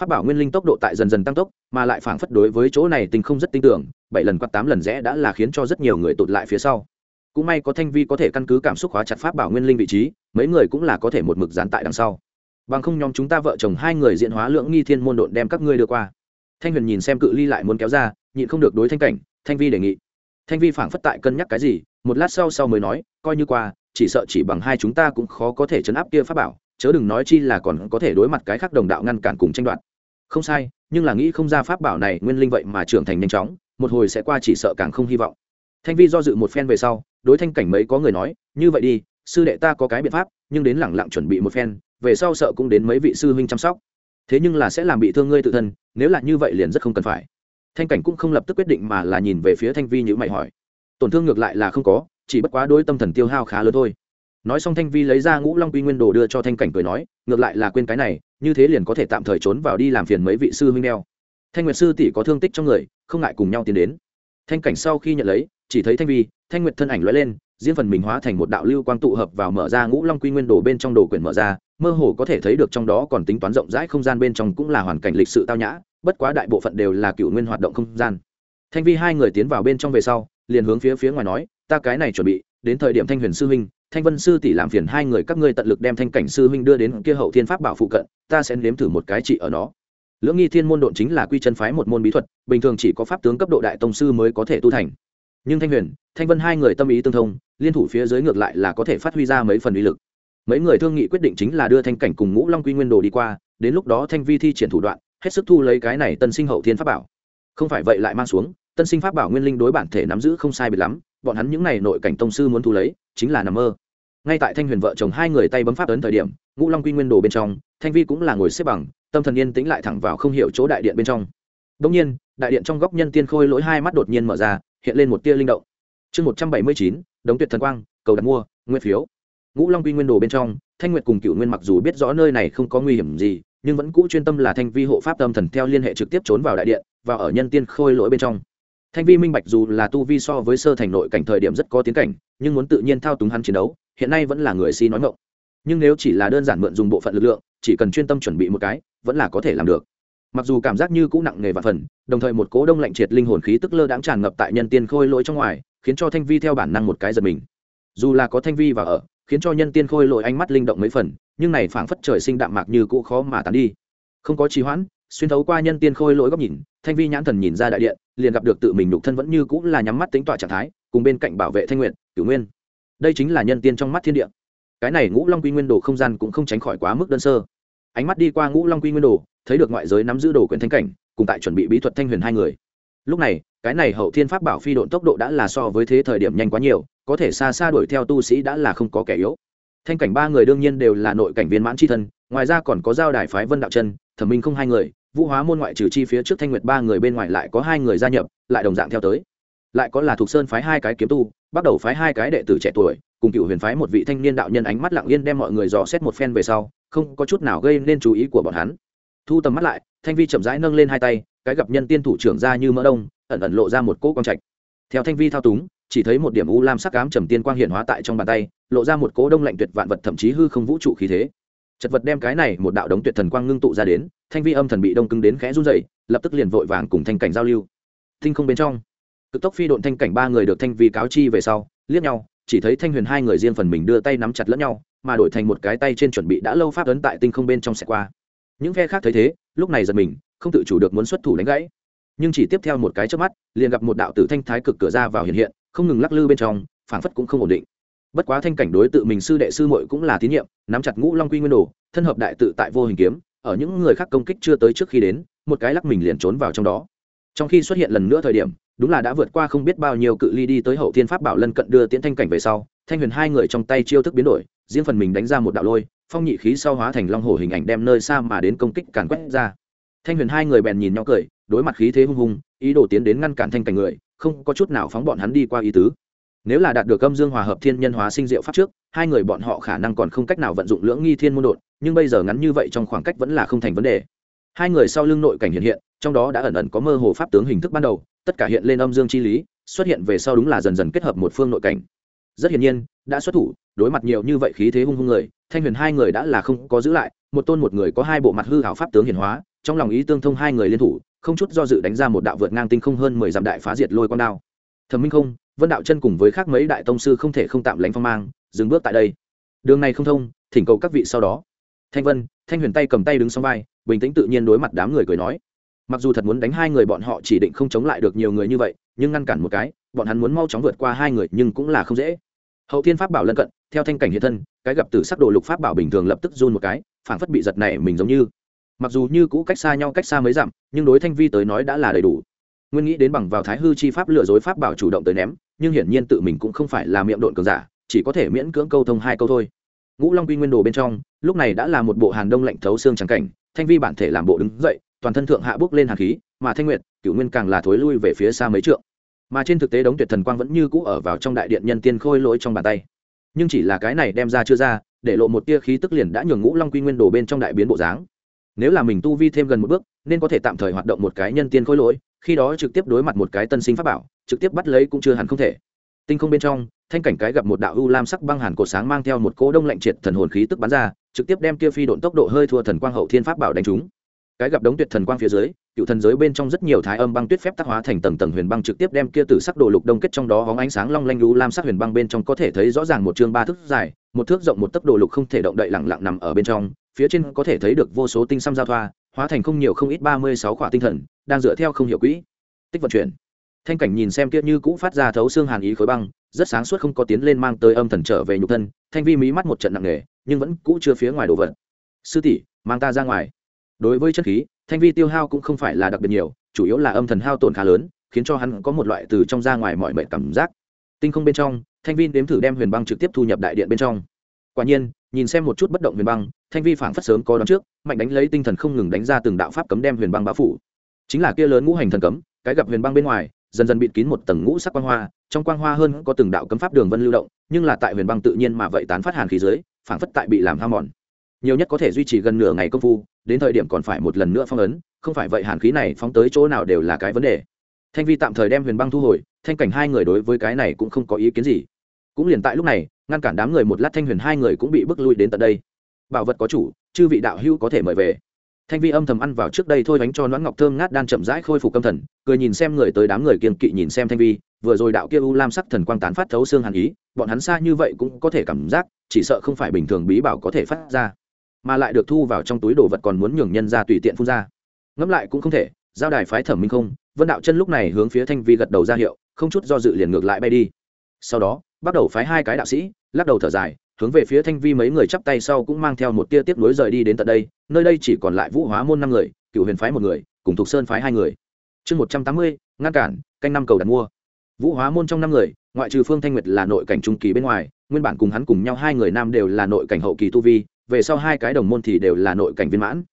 Pháp bảo nguyên linh tốc độ tại dần dần tăng tốc, mà lại phảng phất đối với chỗ này tình không rất tin tưởng, bảy lần quạt tám lần rẽ đã là khiến cho rất nhiều người tụt lại phía sau. Cũng may có thanh vi có thể căn cứ cảm xúc hóa chặt pháp bảo nguyên linh vị trí, mấy người cũng là có thể một mực dán tại đằng sau. Bằng không nhóm chúng ta vợ chồng hai người diện hóa lưỡng nghi thiên môn độn đem các ngươi đưa qua. Thanh huyền nhìn xem cự ly lại muốn kéo ra, nhịn không được đối thanh cảnh, thanh vi đề nghị. Thanh vi phảng phất tại cân nhắc cái gì, một lát sau sau mới nói, coi như qua, chỉ sợ chỉ bằng hai chúng ta cũng khó có thể chấn áp kia pháp bảo chớ đừng nói chi là còn có thể đối mặt cái khác đồng đạo ngăn cản cùng tranh đoạt. Không sai, nhưng là nghĩ không ra pháp bảo này nguyên linh vậy mà trưởng thành nhanh chóng, một hồi sẽ qua chỉ sợ càng không hy vọng. Thanh vi do dự một phen về sau, đối thanh cảnh mấy có người nói, như vậy đi, sư đệ ta có cái biện pháp, nhưng đến lẳng lặng chuẩn bị một phen, về sau sợ cũng đến mấy vị sư huynh chăm sóc. Thế nhưng là sẽ làm bị thương ngươi tự thân, nếu là như vậy liền rất không cần phải. Thanh cảnh cũng không lập tức quyết định mà là nhìn về phía thanh vi như mày hỏi. Tổn thương ngược lại là không có, chỉ bất quá đối tâm thần tiêu hao khá lớn thôi nói xong thanh vi lấy ra ngũ long quy nguyên đồ đưa cho thanh cảnh cười nói, ngược lại là quên cái này, như thế liền có thể tạm thời trốn vào đi làm phiền mấy vị sư huynh đeo. Thanh nguyệt sư tỷ có thương tích trong người, không ngại cùng nhau tiến đến. Thanh cảnh sau khi nhận lấy, chỉ thấy thanh vi, thanh nguyệt thân ảnh lóe lên diễn phần mình hóa thành một đạo lưu quang tụ hợp vào mở ra ngũ long quy nguyên đồ bên trong đồ quyển mở ra, mơ hồ có thể thấy được trong đó còn tính toán rộng rãi không gian bên trong cũng là hoàn cảnh lịch sự tao nhã, bất quá đại bộ phận đều là cựu nguyên hoạt động không gian. Thanh vi hai người tiến vào bên trong về sau, liền hướng phía phía ngoài nói, ta cái này chuẩn bị, đến thời điểm thanh huyền sư huynh thanh vân sư tỷ làm phiền hai người các ngươi tận lực đem thanh cảnh sư huynh đưa đến kia hậu thiên pháp bảo phụ cận, ta sẽ nếm thử một cái trị ở nó. Lưỡng nghi thiên môn độn chính là quy chân phái một môn bí thuật, bình thường chỉ có pháp tướng cấp độ đại tông sư mới có thể tu thành. Nhưng thanh huyền, thanh vân hai người tâm ý tương thông, liên thủ phía dưới ngược lại là có thể phát huy ra mấy phần uy lực. Mấy người thương nghị quyết định chính là đưa thanh cảnh cùng ngũ long quy nguyên đồ đi qua, đến lúc đó thanh vi thi triển thủ đoạn, hết sức thu lấy cái này tân sinh hậu thiên pháp bảo. Không phải vậy lại mang xuống, tân sinh pháp bảo nguyên linh đối bản thể nắm giữ không sai biệt lắm, bọn hắn những n à y nội cảnh tông sư muốn thu lấy, chính là nằm mơ ngay tại thanh huyền vợ chồng hai người tay bấm pháp ấn thời điểm, ngũ long quy nguyên đồ bên trong, thanh vi cũng là ngồi xếp bằng, tâm thần yên tĩnh lại thẳng vào không hiểu chỗ đại điện bên trong. Đông nhiên, đại điện trong góc nhân tiên khôi lỗi hai mắt đột nhiên mở ra, hiện lên một tia linh động. Chương một trăm bảy mươi chín, đống tuyệt thần quang, cầu đặt mua, nguyên phiếu. Ngũ long quy nguyên đồ bên trong, thanh nguyệt cùng cựu nguyên mặc dù biết rõ nơi này không có nguy hiểm gì, nhưng vẫn cũ chuyên tâm là thanh vi hộ pháp tâm thần theo liên hệ trực tiếp trốn vào đại điện và ở nhân tiên khôi lỗi bên trong. Thanh vi minh bạch dù là tu vi so với sơ thành nội cảnh thời điểm rất có tiến cảnh, nhưng muốn tự nhiên thao túng hắn chiến đấu hiện nay vẫn là người si nói ngộng nhưng nếu chỉ là đơn giản mượn dùng bộ phận lực lượng, chỉ cần chuyên tâm chuẩn bị một cái, vẫn là có thể làm được. Mặc dù cảm giác như cũng nặng nề và phần, đồng thời một cố đông lạnh triệt linh hồn khí tức lơ đãng tràn ngập tại nhân tiên khôi lỗi trong ngoài, khiến cho thanh vi theo bản năng một cái giật mình. Dù là có thanh vi và ở, khiến cho nhân tiên khôi lỗi ánh mắt linh động mấy phần, nhưng này phảng phất trời sinh đạm mạc như cũ khó mà tán đi. Không có trì hoãn, xuyên thấu qua nhân tiên khôi lỗi góc nhìn, thanh vi nhãn thần nhìn ra đại điện, liền gặp được tự mình nhục thân vẫn như cũng là nhắm mắt tính tọa trạng thái, cùng bên cạnh bảo vệ thanh nguyện cửu nguyên đây chính là nhân tiên trong mắt thiên địa. Cái này ngũ long quy nguyên đồ không gian cũng không tránh khỏi quá mức đơn sơ. Ánh mắt đi qua ngũ long quy nguyên đồ, thấy được ngoại giới nắm giữ đồ quyền thanh cảnh, cùng tại chuẩn bị bí thuật thanh huyền hai người. Lúc này, cái này hậu thiên pháp bảo phi độn tốc độ đã là so với thế thời điểm nhanh quá nhiều, có thể xa xa đuổi theo tu sĩ đã là không có kẻ yếu. Thanh cảnh ba người đương nhiên đều là nội cảnh viên mãn c h i thân, ngoài ra còn có giao đài phái vân đạo chân, thẩm minh không hai người, vũ hóa môn ngoại trừ chi phía trước thanh nguyệt ba người bên ngoài lại có hai người gia nhập, lại đồng dạng theo tới lại có là thuộc sơn phái hai cái kiếm tu, bắt đầu phái hai cái đệ tử trẻ tuổi, cùng cựu huyền phái một vị thanh niên đạo nhân ánh mắt lặng yên đem mọi người dò xét một phen về sau, không có chút nào gây nên chú ý của bọn hắn. Thu tầm mắt lại, thanh vi chậm rãi nâng lên hai tay, cái gặp nhân tiên thủ trưởng ra như mỡ đông, ẩn ẩn lộ ra một cỗ quang trạch. Theo thanh vi thao túng, chỉ thấy một điểm u lam sắc ám trầm tiên quang hiện hóa tại trong bàn tay, lộ ra một cỗ đông lạnh tuyệt vạn vật thậm chí hư không vũ trụ khí thế. Chật vật đem cái này một đạo đống tuyệt thần quang ngưng tụ ra đến, thanh vi âm thần bị đông cứng đến khẽ run dậy lập tức liền vội vàng cùng thanh cảnh giao lưu. Tinh không bên trong cực tốc phi độn thanh cảnh ba người được thanh vi cáo chi về sau, liếc nhau, chỉ thấy thanh huyền hai người riêng phần mình đưa tay nắm chặt lẫn nhau, mà đổi thành một cái tay trên chuẩn bị đã lâu pháp ấn tại tinh không bên trong xẹt qua. Những phe khác thấy thế, lúc này giật mình, không tự chủ được muốn xuất thủ đánh gãy. Nhưng chỉ tiếp theo một cái trước mắt, liền gặp một đạo tử thanh thái cực cửa ra vào hiện hiện, không ngừng lắc lư bên trong, phảng phất cũng không ổn định. Bất quá thanh cảnh đối tự mình sư đệ sư muội cũng là tín nhiệm nắm chặt ngũ long quy nguyên đồ, thân hợp đại tự tại vô hình kiếm, ở những người khác công kích chưa tới trước khi đến, một cái lắc mình liền trốn vào trong đó. Trong khi xuất hiện lần nữa thời điểm đúng là đã vượt qua không biết bao nhiêu cự ly đi tới hậu thiên pháp bảo lân cận đưa tiễn thanh cảnh về sau, thanh huyền hai người trong tay chiêu thức biến đổi, riêng phần mình đánh ra một đạo lôi, phong nhị khí sau hóa thành long hổ hình ảnh đem nơi xa mà đến công kích càn quét ra. Thanh huyền hai người bèn nhìn nhau cười, đối mặt khí thế hung hùng, ý đồ tiến đến ngăn cản thanh cảnh người, không có chút nào phóng bọn hắn đi qua ý tứ. Nếu là đạt được âm dương hòa hợp thiên nhân hóa sinh diệu pháp trước, hai người bọn họ khả năng còn không cách nào vận dụng lưỡng nghi thiên môn đột, nhưng bây giờ ngắn như vậy trong khoảng cách vẫn là không thành vấn đề. Hai người sau lưng nội cảnh hiện hiện, trong đó đã ẩn ẩn có mơ hồ pháp tướng hình thức ban đầu tất cả hiện lên âm dương chi lý, xuất hiện về sau đúng là dần dần kết hợp một phương nội cảnh. Rất hiển nhiên, đã xuất thủ, đối mặt nhiều như vậy khí thế hung hung người, thanh huyền hai người đã là không có giữ lại, một tôn một người có hai bộ mặt hư hảo pháp tướng hiển hóa, trong lòng ý tương thông hai người liên thủ, không chút do dự đánh ra một đạo vượt ngang tinh không hơn mười dặm đại phá diệt lôi con đao. Thẩm minh không, vân đạo chân cùng với khác mấy đại tông sư không thể không tạm lánh phong mang, dừng bước tại đây. Đường này không thông, thỉnh cầu các vị sau đó. Thanh vân, thanh huyền tay cầm tay đứng sau vai, bình tĩnh tự nhiên đối mặt đám người cười nói mặc dù thật muốn đánh hai người bọn họ chỉ định không chống lại được nhiều người như vậy, nhưng ngăn cản một cái, bọn hắn muốn mau chóng vượt qua hai người nhưng cũng là không dễ. Hậu thiên pháp bảo lân cận, theo thanh cảnh hiện thân, cái gặp từ sắc độ lục pháp bảo bình thường lập tức run một cái, phảng phất bị giật này mình giống như. Mặc dù như cũ cách xa nhau cách xa mấy dặm, nhưng đối thanh vi tới nói đã là đầy đủ. Nguyên nghĩ đến bằng vào thái hư chi pháp lừa dối pháp bảo chủ động tới ném, nhưng hiển nhiên tự mình cũng không phải là miệng độn cường giả, chỉ có thể miễn cưỡng câu thông hai câu thôi. Ngũ long quy nguyên đồ bên trong, lúc này đã là một bộ hàn đông lạnh thấu xương trắng cảnh, thanh vi bản thể làm bộ đứng dậy toàn thân thượng hạ bước lên hàn khí, mà thanh nguyệt cựu nguyên càng là thối lui về phía xa mấy trượng. Mà trên thực tế đống tuyệt thần quang vẫn như cũ ở vào trong đại điện nhân tiên khôi lỗi trong bàn tay. Nhưng chỉ là cái này đem ra chưa ra, để lộ một tia khí tức liền đã nhường ngũ long quy nguyên đồ bên trong đại biến bộ dáng. Nếu là mình tu vi thêm gần một bước, nên có thể tạm thời hoạt động một cái nhân tiên khôi lỗi, khi đó trực tiếp đối mặt một cái tân sinh pháp bảo, trực tiếp bắt lấy cũng chưa hẳn không thể. Tinh không bên trong, thanh cảnh cái gặp một đạo u lam sắc băng hàn cổ sáng mang theo một cỗ đông lạnh triệt thần hồn khí tức bắn ra, trực tiếp đem kia phi độn tốc độ hơi thua thần quang hậu thiên pháp bảo đánh trúng cái gặp đống tuyệt thần quang phía dưới, cựu thần giới bên trong rất nhiều thái âm băng tuyết phép tác hóa thành tầng tầng huyền băng trực tiếp đem kia từ sắc đồ lục đông kết trong đó hóng ánh sáng long lanh lũ lam sắc huyền băng bên trong có thể thấy rõ ràng một chương ba thước dài, một thước rộng một tấc đồ lục không thể động đậy lẳng lặng nằm ở bên trong, phía trên có thể thấy được vô số tinh xăm giao thoa, hóa thành không nhiều không ít ba mươi sáu khỏa tinh thần, đang dựa theo không hiểu quỹ. Tích vận chuyển. Thanh cảnh nhìn xem kia như cũ phát ra thấu xương hàn ý khối băng, rất sáng suốt không có tiến lên mang tới âm thần trở về nhục thân, thanh vi mí mắt một trận nặng nề, nhưng vẫn cũ chưa phía ngoài đồ vật. Sư tỷ, mang ta ra ngoài đối với chất khí, thanh vi tiêu hao cũng không phải là đặc biệt nhiều, chủ yếu là âm thần hao tổn khá lớn, khiến cho hắn có một loại từ trong ra ngoài mọi mệnh cảm giác. Tinh không bên trong, thanh vi đếm thử đem huyền băng trực tiếp thu nhập đại điện bên trong. Quả nhiên, nhìn xem một chút bất động huyền băng, thanh vi phảng phất sớm có đón trước, mạnh đánh lấy tinh thần không ngừng đánh ra từng đạo pháp cấm đem huyền băng bá phủ. Chính là kia lớn ngũ hành thần cấm, cái gặp huyền băng bên ngoài, dần dần bịt kín một tầng ngũ sắc quang hoa, trong quang hoa hơn có từng đạo cấm pháp đường vân lưu động, nhưng là tại huyền băng tự nhiên mà vậy tán phát hàn khí dưới, phảng phất tại bị làm hao mòn. Nhiều nhất có thể duy trì gần nửa ngày công phu đến thời điểm còn phải một lần nữa phong ấn, không phải vậy hàn khí này phóng tới chỗ nào đều là cái vấn đề. Thanh vi tạm thời đem huyền băng thu hồi, thanh cảnh hai người đối với cái này cũng không có ý kiến gì. Cũng liền tại lúc này, ngăn cản đám người một lát thanh huyền hai người cũng bị bước lui đến tận đây. Bảo vật có chủ, chư vị đạo hữu có thể mời về. Thanh vi âm thầm ăn vào trước đây thôi bánh cho nón ngọc thơm ngát đan chậm rãi khôi phục tâm thần, cười nhìn xem người tới đám người kiên kỵ nhìn xem thanh vi, vừa rồi đạo kia u lam sắc thần quang tán phát thấu xương hàn ý, bọn hắn xa như vậy cũng có thể cảm giác, chỉ sợ không phải bình thường bí bảo có thể phát ra mà lại được thu vào trong túi đồ vật còn muốn nhường nhân ra tùy tiện phun ra. Ngẫm lại cũng không thể, giao đài phái thẩm minh không, vân đạo chân lúc này hướng phía thanh vi gật đầu ra hiệu, không chút do dự liền ngược lại bay đi. Sau đó, bắt đầu phái hai cái đạo sĩ, lắc đầu thở dài, hướng về phía thanh vi mấy người chắp tay sau cũng mang theo một tia tiếp nối rời đi đến tận đây, nơi đây chỉ còn lại vũ hóa môn năm người cựu huyền phái một người, cùng thục sơn phái hai người. Chương một trăm tám mươi, ngăn cản, canh năm cầu đặt mua. Vũ hóa môn trong năm người, ngoại trừ phương thanh nguyệt là nội cảnh trung kỳ bên ngoài, nguyên bản cùng hắn cùng nhau hai người nam đều là nội cảnh hậu kỳ tu vi về sau hai cái đồng môn thì đều là nội cảnh viên mãn.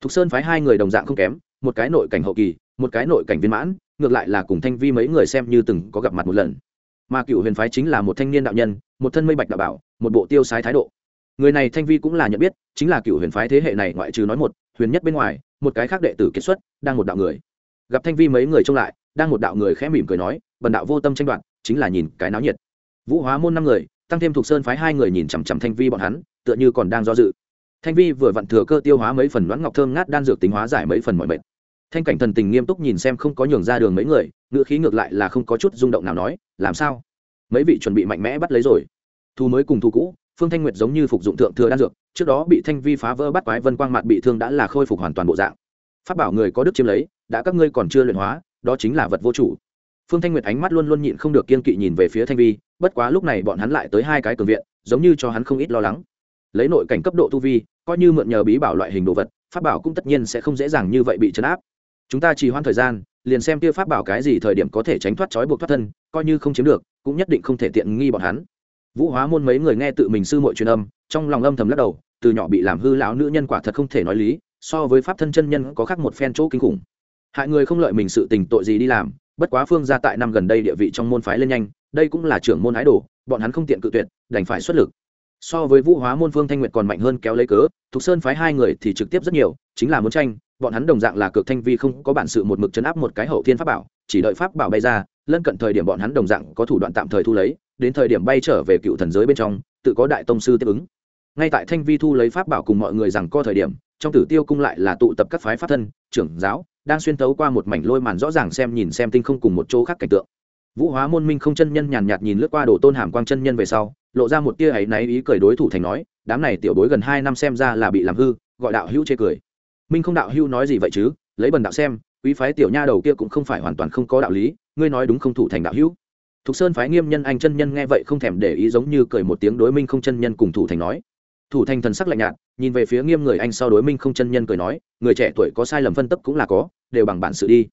Thục sơn phái hai người đồng dạng không kém, một cái nội cảnh hậu kỳ, một cái nội cảnh viên mãn, ngược lại là cùng thanh vi mấy người xem như từng có gặp mặt một lần. Mà cựu huyền phái chính là một thanh niên đạo nhân, một thân mây bạch đạo bảo, một bộ tiêu sái thái độ. Người này thanh vi cũng là nhận biết, chính là cựu huyền phái thế hệ này ngoại trừ nói một, huyền nhất bên ngoài, một cái khác đệ tử kiệt xuất, đang một đạo người. Gặp thanh vi mấy người trông lại, đang một đạo người khẽ mỉm cười nói, bần đạo vô tâm tranh đoạt, chính là nhìn cái náo nhiệt. Vũ hóa môn năm người, tăng thêm thuộc sơn phái hai người nhìn chằm chằm thanh vi bọn hắn tựa như còn đang do dự. Thanh vi vừa vặn thừa cơ tiêu hóa mấy phần đoán ngọc thơm ngát đan dược tính hóa giải mấy phần mọi mệt. Thanh cảnh thần tình nghiêm túc nhìn xem không có nhường ra đường mấy người ngựa khí ngược lại là không có chút rung động nào nói, làm sao? Mấy vị chuẩn bị mạnh mẽ bắt lấy rồi. Thu mới cùng thu cũ, phương thanh nguyệt giống như phục dụng thượng thừa đan dược, trước đó bị thanh vi phá vỡ bắt quái vân quang mặt bị thương đã là khôi phục hoàn toàn bộ dạng. Phát bảo người có đức chiếm lấy, đã các ngươi còn chưa luyện hóa, đó chính là vật vô chủ. Phương thanh nguyệt ánh mắt luôn luôn nhịn không được kiên kỵ nhìn về phía thanh vi, bất quá lúc này bọn hắn lại tới hai cái cường viện, giống như cho hắn không ít lo lắng lấy nội cảnh cấp độ tu vi, coi như mượn nhờ bí bảo loại hình đồ vật, pháp bảo cũng tất nhiên sẽ không dễ dàng như vậy bị chấn áp. Chúng ta chỉ hoãn thời gian, liền xem kia pháp bảo cái gì thời điểm có thể tránh thoát trói buộc thoát thân, coi như không chiếm được, cũng nhất định không thể tiện nghi bọn hắn. Vũ hóa môn mấy người nghe tự mình sư muội truyền âm, trong lòng âm thầm lắc đầu, từ nhỏ bị làm hư lão nữ nhân quả thật không thể nói lý, so với pháp thân chân nhân có khác một phen chỗ kinh khủng. Hại người không lợi mình sự tình tội gì đi làm, bất quá phương gia tại năm gần đây địa vị trong môn phái lên nhanh, đây cũng là trưởng môn ái đồ, bọn hắn không tiện cự tuyệt, đành phải xuất lực so với vũ hóa môn phương thanh nguyệt còn mạnh hơn kéo lấy cớ, thục sơn phái hai người thì trực tiếp rất nhiều, chính là muốn tranh, bọn hắn đồng dạng là cực thanh vi không có bản sự một mực chấn áp một cái hậu thiên pháp bảo, chỉ đợi pháp bảo bay ra, lân cận thời điểm bọn hắn đồng dạng có thủ đoạn tạm thời thu lấy, đến thời điểm bay trở về cựu thần giới bên trong, tự có đại tông sư tiếp ứng. Ngay tại thanh vi thu lấy pháp bảo cùng mọi người rằng co thời điểm, trong tử tiêu cung lại là tụ tập các phái pháp thân, trưởng giáo, đang xuyên tấu qua một mảnh lôi màn rõ ràng xem nhìn xem tinh không cùng một chỗ khác cảnh tượng. Vũ hóa môn minh không chân nhân nhàn nhạt nhìn lướt qua đồ tôn hàm quang chân nhân về sau lộ ra một tia ấy náy ý cười đối thủ thành nói, đám này tiểu bối gần hai năm xem ra là bị làm hư, gọi đạo hữu chê cười. Minh không đạo hữu nói gì vậy chứ? Lấy bần đạo xem, quý phái tiểu nha đầu kia cũng không phải hoàn toàn không có đạo lý, ngươi nói đúng không thủ thành đạo hữu? Thục sơn phái nghiêm nhân anh chân nhân nghe vậy không thèm để ý giống như cười một tiếng đối minh không chân nhân cùng thủ thành nói. Thủ thành thần sắc lạnh nhạt, nhìn về phía nghiêm người anh sau đối minh không chân nhân cười nói, người trẻ tuổi có sai lầm phân tấp cũng là có, đều bằng bản sự đi.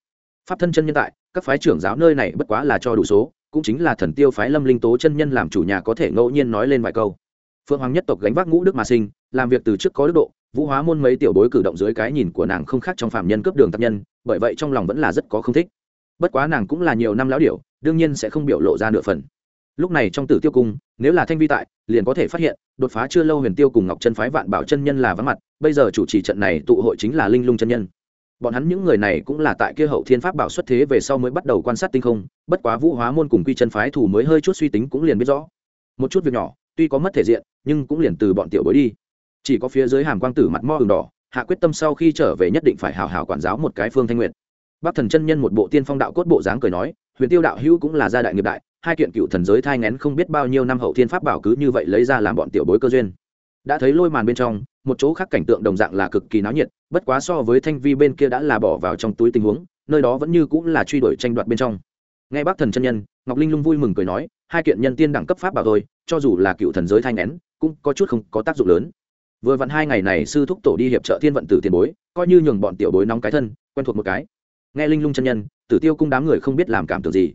Pháp thân chân nhân tại, các phái trưởng giáo nơi này bất quá là cho đủ số cũng chính là thần tiêu phái lâm linh tố chân nhân làm chủ nhà có thể ngẫu nhiên nói lên vài câu. Phượng hoàng nhất tộc gánh vác ngũ đức mà sinh, làm việc từ trước có đức độ, vũ hóa môn mấy tiểu bối cử động dưới cái nhìn của nàng không khác trong phạm nhân cướp đường tác nhân, bởi vậy trong lòng vẫn là rất có không thích. Bất quá nàng cũng là nhiều năm lão điểu, đương nhiên sẽ không biểu lộ ra nửa phần. Lúc này trong tử tiêu cung, nếu là thanh vi tại, liền có thể phát hiện, đột phá chưa lâu huyền tiêu cùng ngọc chân phái vạn bảo chân nhân là vắng mặt, bây giờ chủ trì trận này tụ hội chính là linh lung chân nhân bọn hắn những người này cũng là tại kia hậu thiên pháp bảo xuất thế về sau mới bắt đầu quan sát tinh không, bất quá vũ hóa môn cùng quy chân phái thủ mới hơi chút suy tính cũng liền biết rõ. Một chút việc nhỏ, tuy có mất thể diện, nhưng cũng liền từ bọn tiểu bối đi. Chỉ có phía dưới hàm quang tử mặt mo hừng đỏ, hạ quyết tâm sau khi trở về nhất định phải hào hào quản giáo một cái phương thanh nguyện bác thần chân nhân một bộ tiên phong đạo cốt bộ dáng cười nói, huyền tiêu đạo hữu cũng là gia đại nghiệp đại, hai kiện cựu thần giới thai ngén không biết bao nhiêu năm hậu thiên pháp bảo cứ như vậy lấy ra làm bọn tiểu bối cơ duyên đã thấy lôi màn bên trong một chỗ khác cảnh tượng đồng dạng là cực kỳ náo nhiệt bất quá so với thanh vi bên kia đã là bỏ vào trong túi tình huống nơi đó vẫn như cũng là truy đuổi tranh đoạt bên trong. Nghe bác thần chân nhân ngọc linh lung vui mừng cười nói hai kiện nhân tiên đẳng cấp pháp bảo thôi cho dù là cựu thần giới thanh nén, cũng có chút không có tác dụng lớn. Vừa vặn hai ngày này sư thúc tổ đi hiệp trợ thiên vận tử tiền bối coi như nhường bọn tiểu bối nóng cái thân quen thuộc một cái. Nghe linh lung chân nhân tử tiêu cung đám người không biết làm cảm tưởng gì.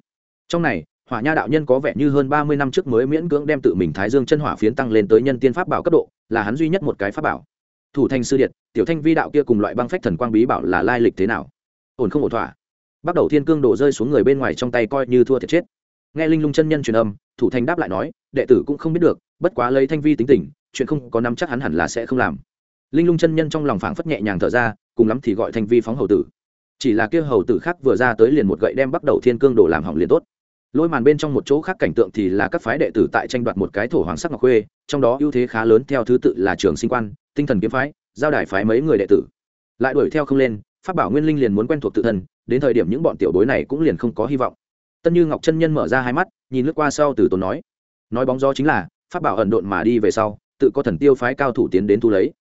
Trong này hỏa nha đạo nhân có vẻ như hơn ba mươi năm trước mới miễn cưỡng đem tự mình thái dương chân hỏa phiến tăng lên tới nhân tiên pháp bảo cấp độ, là hắn duy nhất một cái pháp bảo. Thủ thanh sư điện tiểu thanh vi đạo kia cùng loại băng phách thần quang bí bảo là lai lịch thế nào? Ổn không ổn thỏa? Bắt đầu thiên cương đổ rơi xuống người bên ngoài trong tay coi như thua thiệt chết. Nghe linh lung chân nhân truyền âm, thủ thanh đáp lại nói, đệ tử cũng không biết được, bất quá lấy thanh vi tính tình, chuyện không có nắm chắc hắn hẳn là sẽ không làm. Linh lung chân nhân trong lòng phảng phất nhẹ nhàng thở ra, cùng lắm thì gọi thanh vi phóng hầu tử. Chỉ là kia hầu tử khác vừa ra tới liền một gậy đem bắt đầu thiên cương đổ làm hỏng liền tốt lôi màn bên trong một chỗ khác cảnh tượng thì là các phái đệ tử tại tranh đoạt một cái thổ hoàng sắc ngọc khuê, trong đó ưu thế khá lớn theo thứ tự là trường sinh quan, tinh thần kiếm phái, giao đài phái mấy người đệ tử. Lại đuổi theo không lên, pháp bảo nguyên linh liền muốn quen thuộc tự thân, đến thời điểm những bọn tiểu bối này cũng liền không có hy vọng. Tân như ngọc chân nhân mở ra hai mắt, nhìn lướt qua sau từ tốn nói nói bóng gió chính là, pháp bảo ẩn độn mà đi về sau, tự có thần tiêu phái cao thủ tiến đến thu lấy.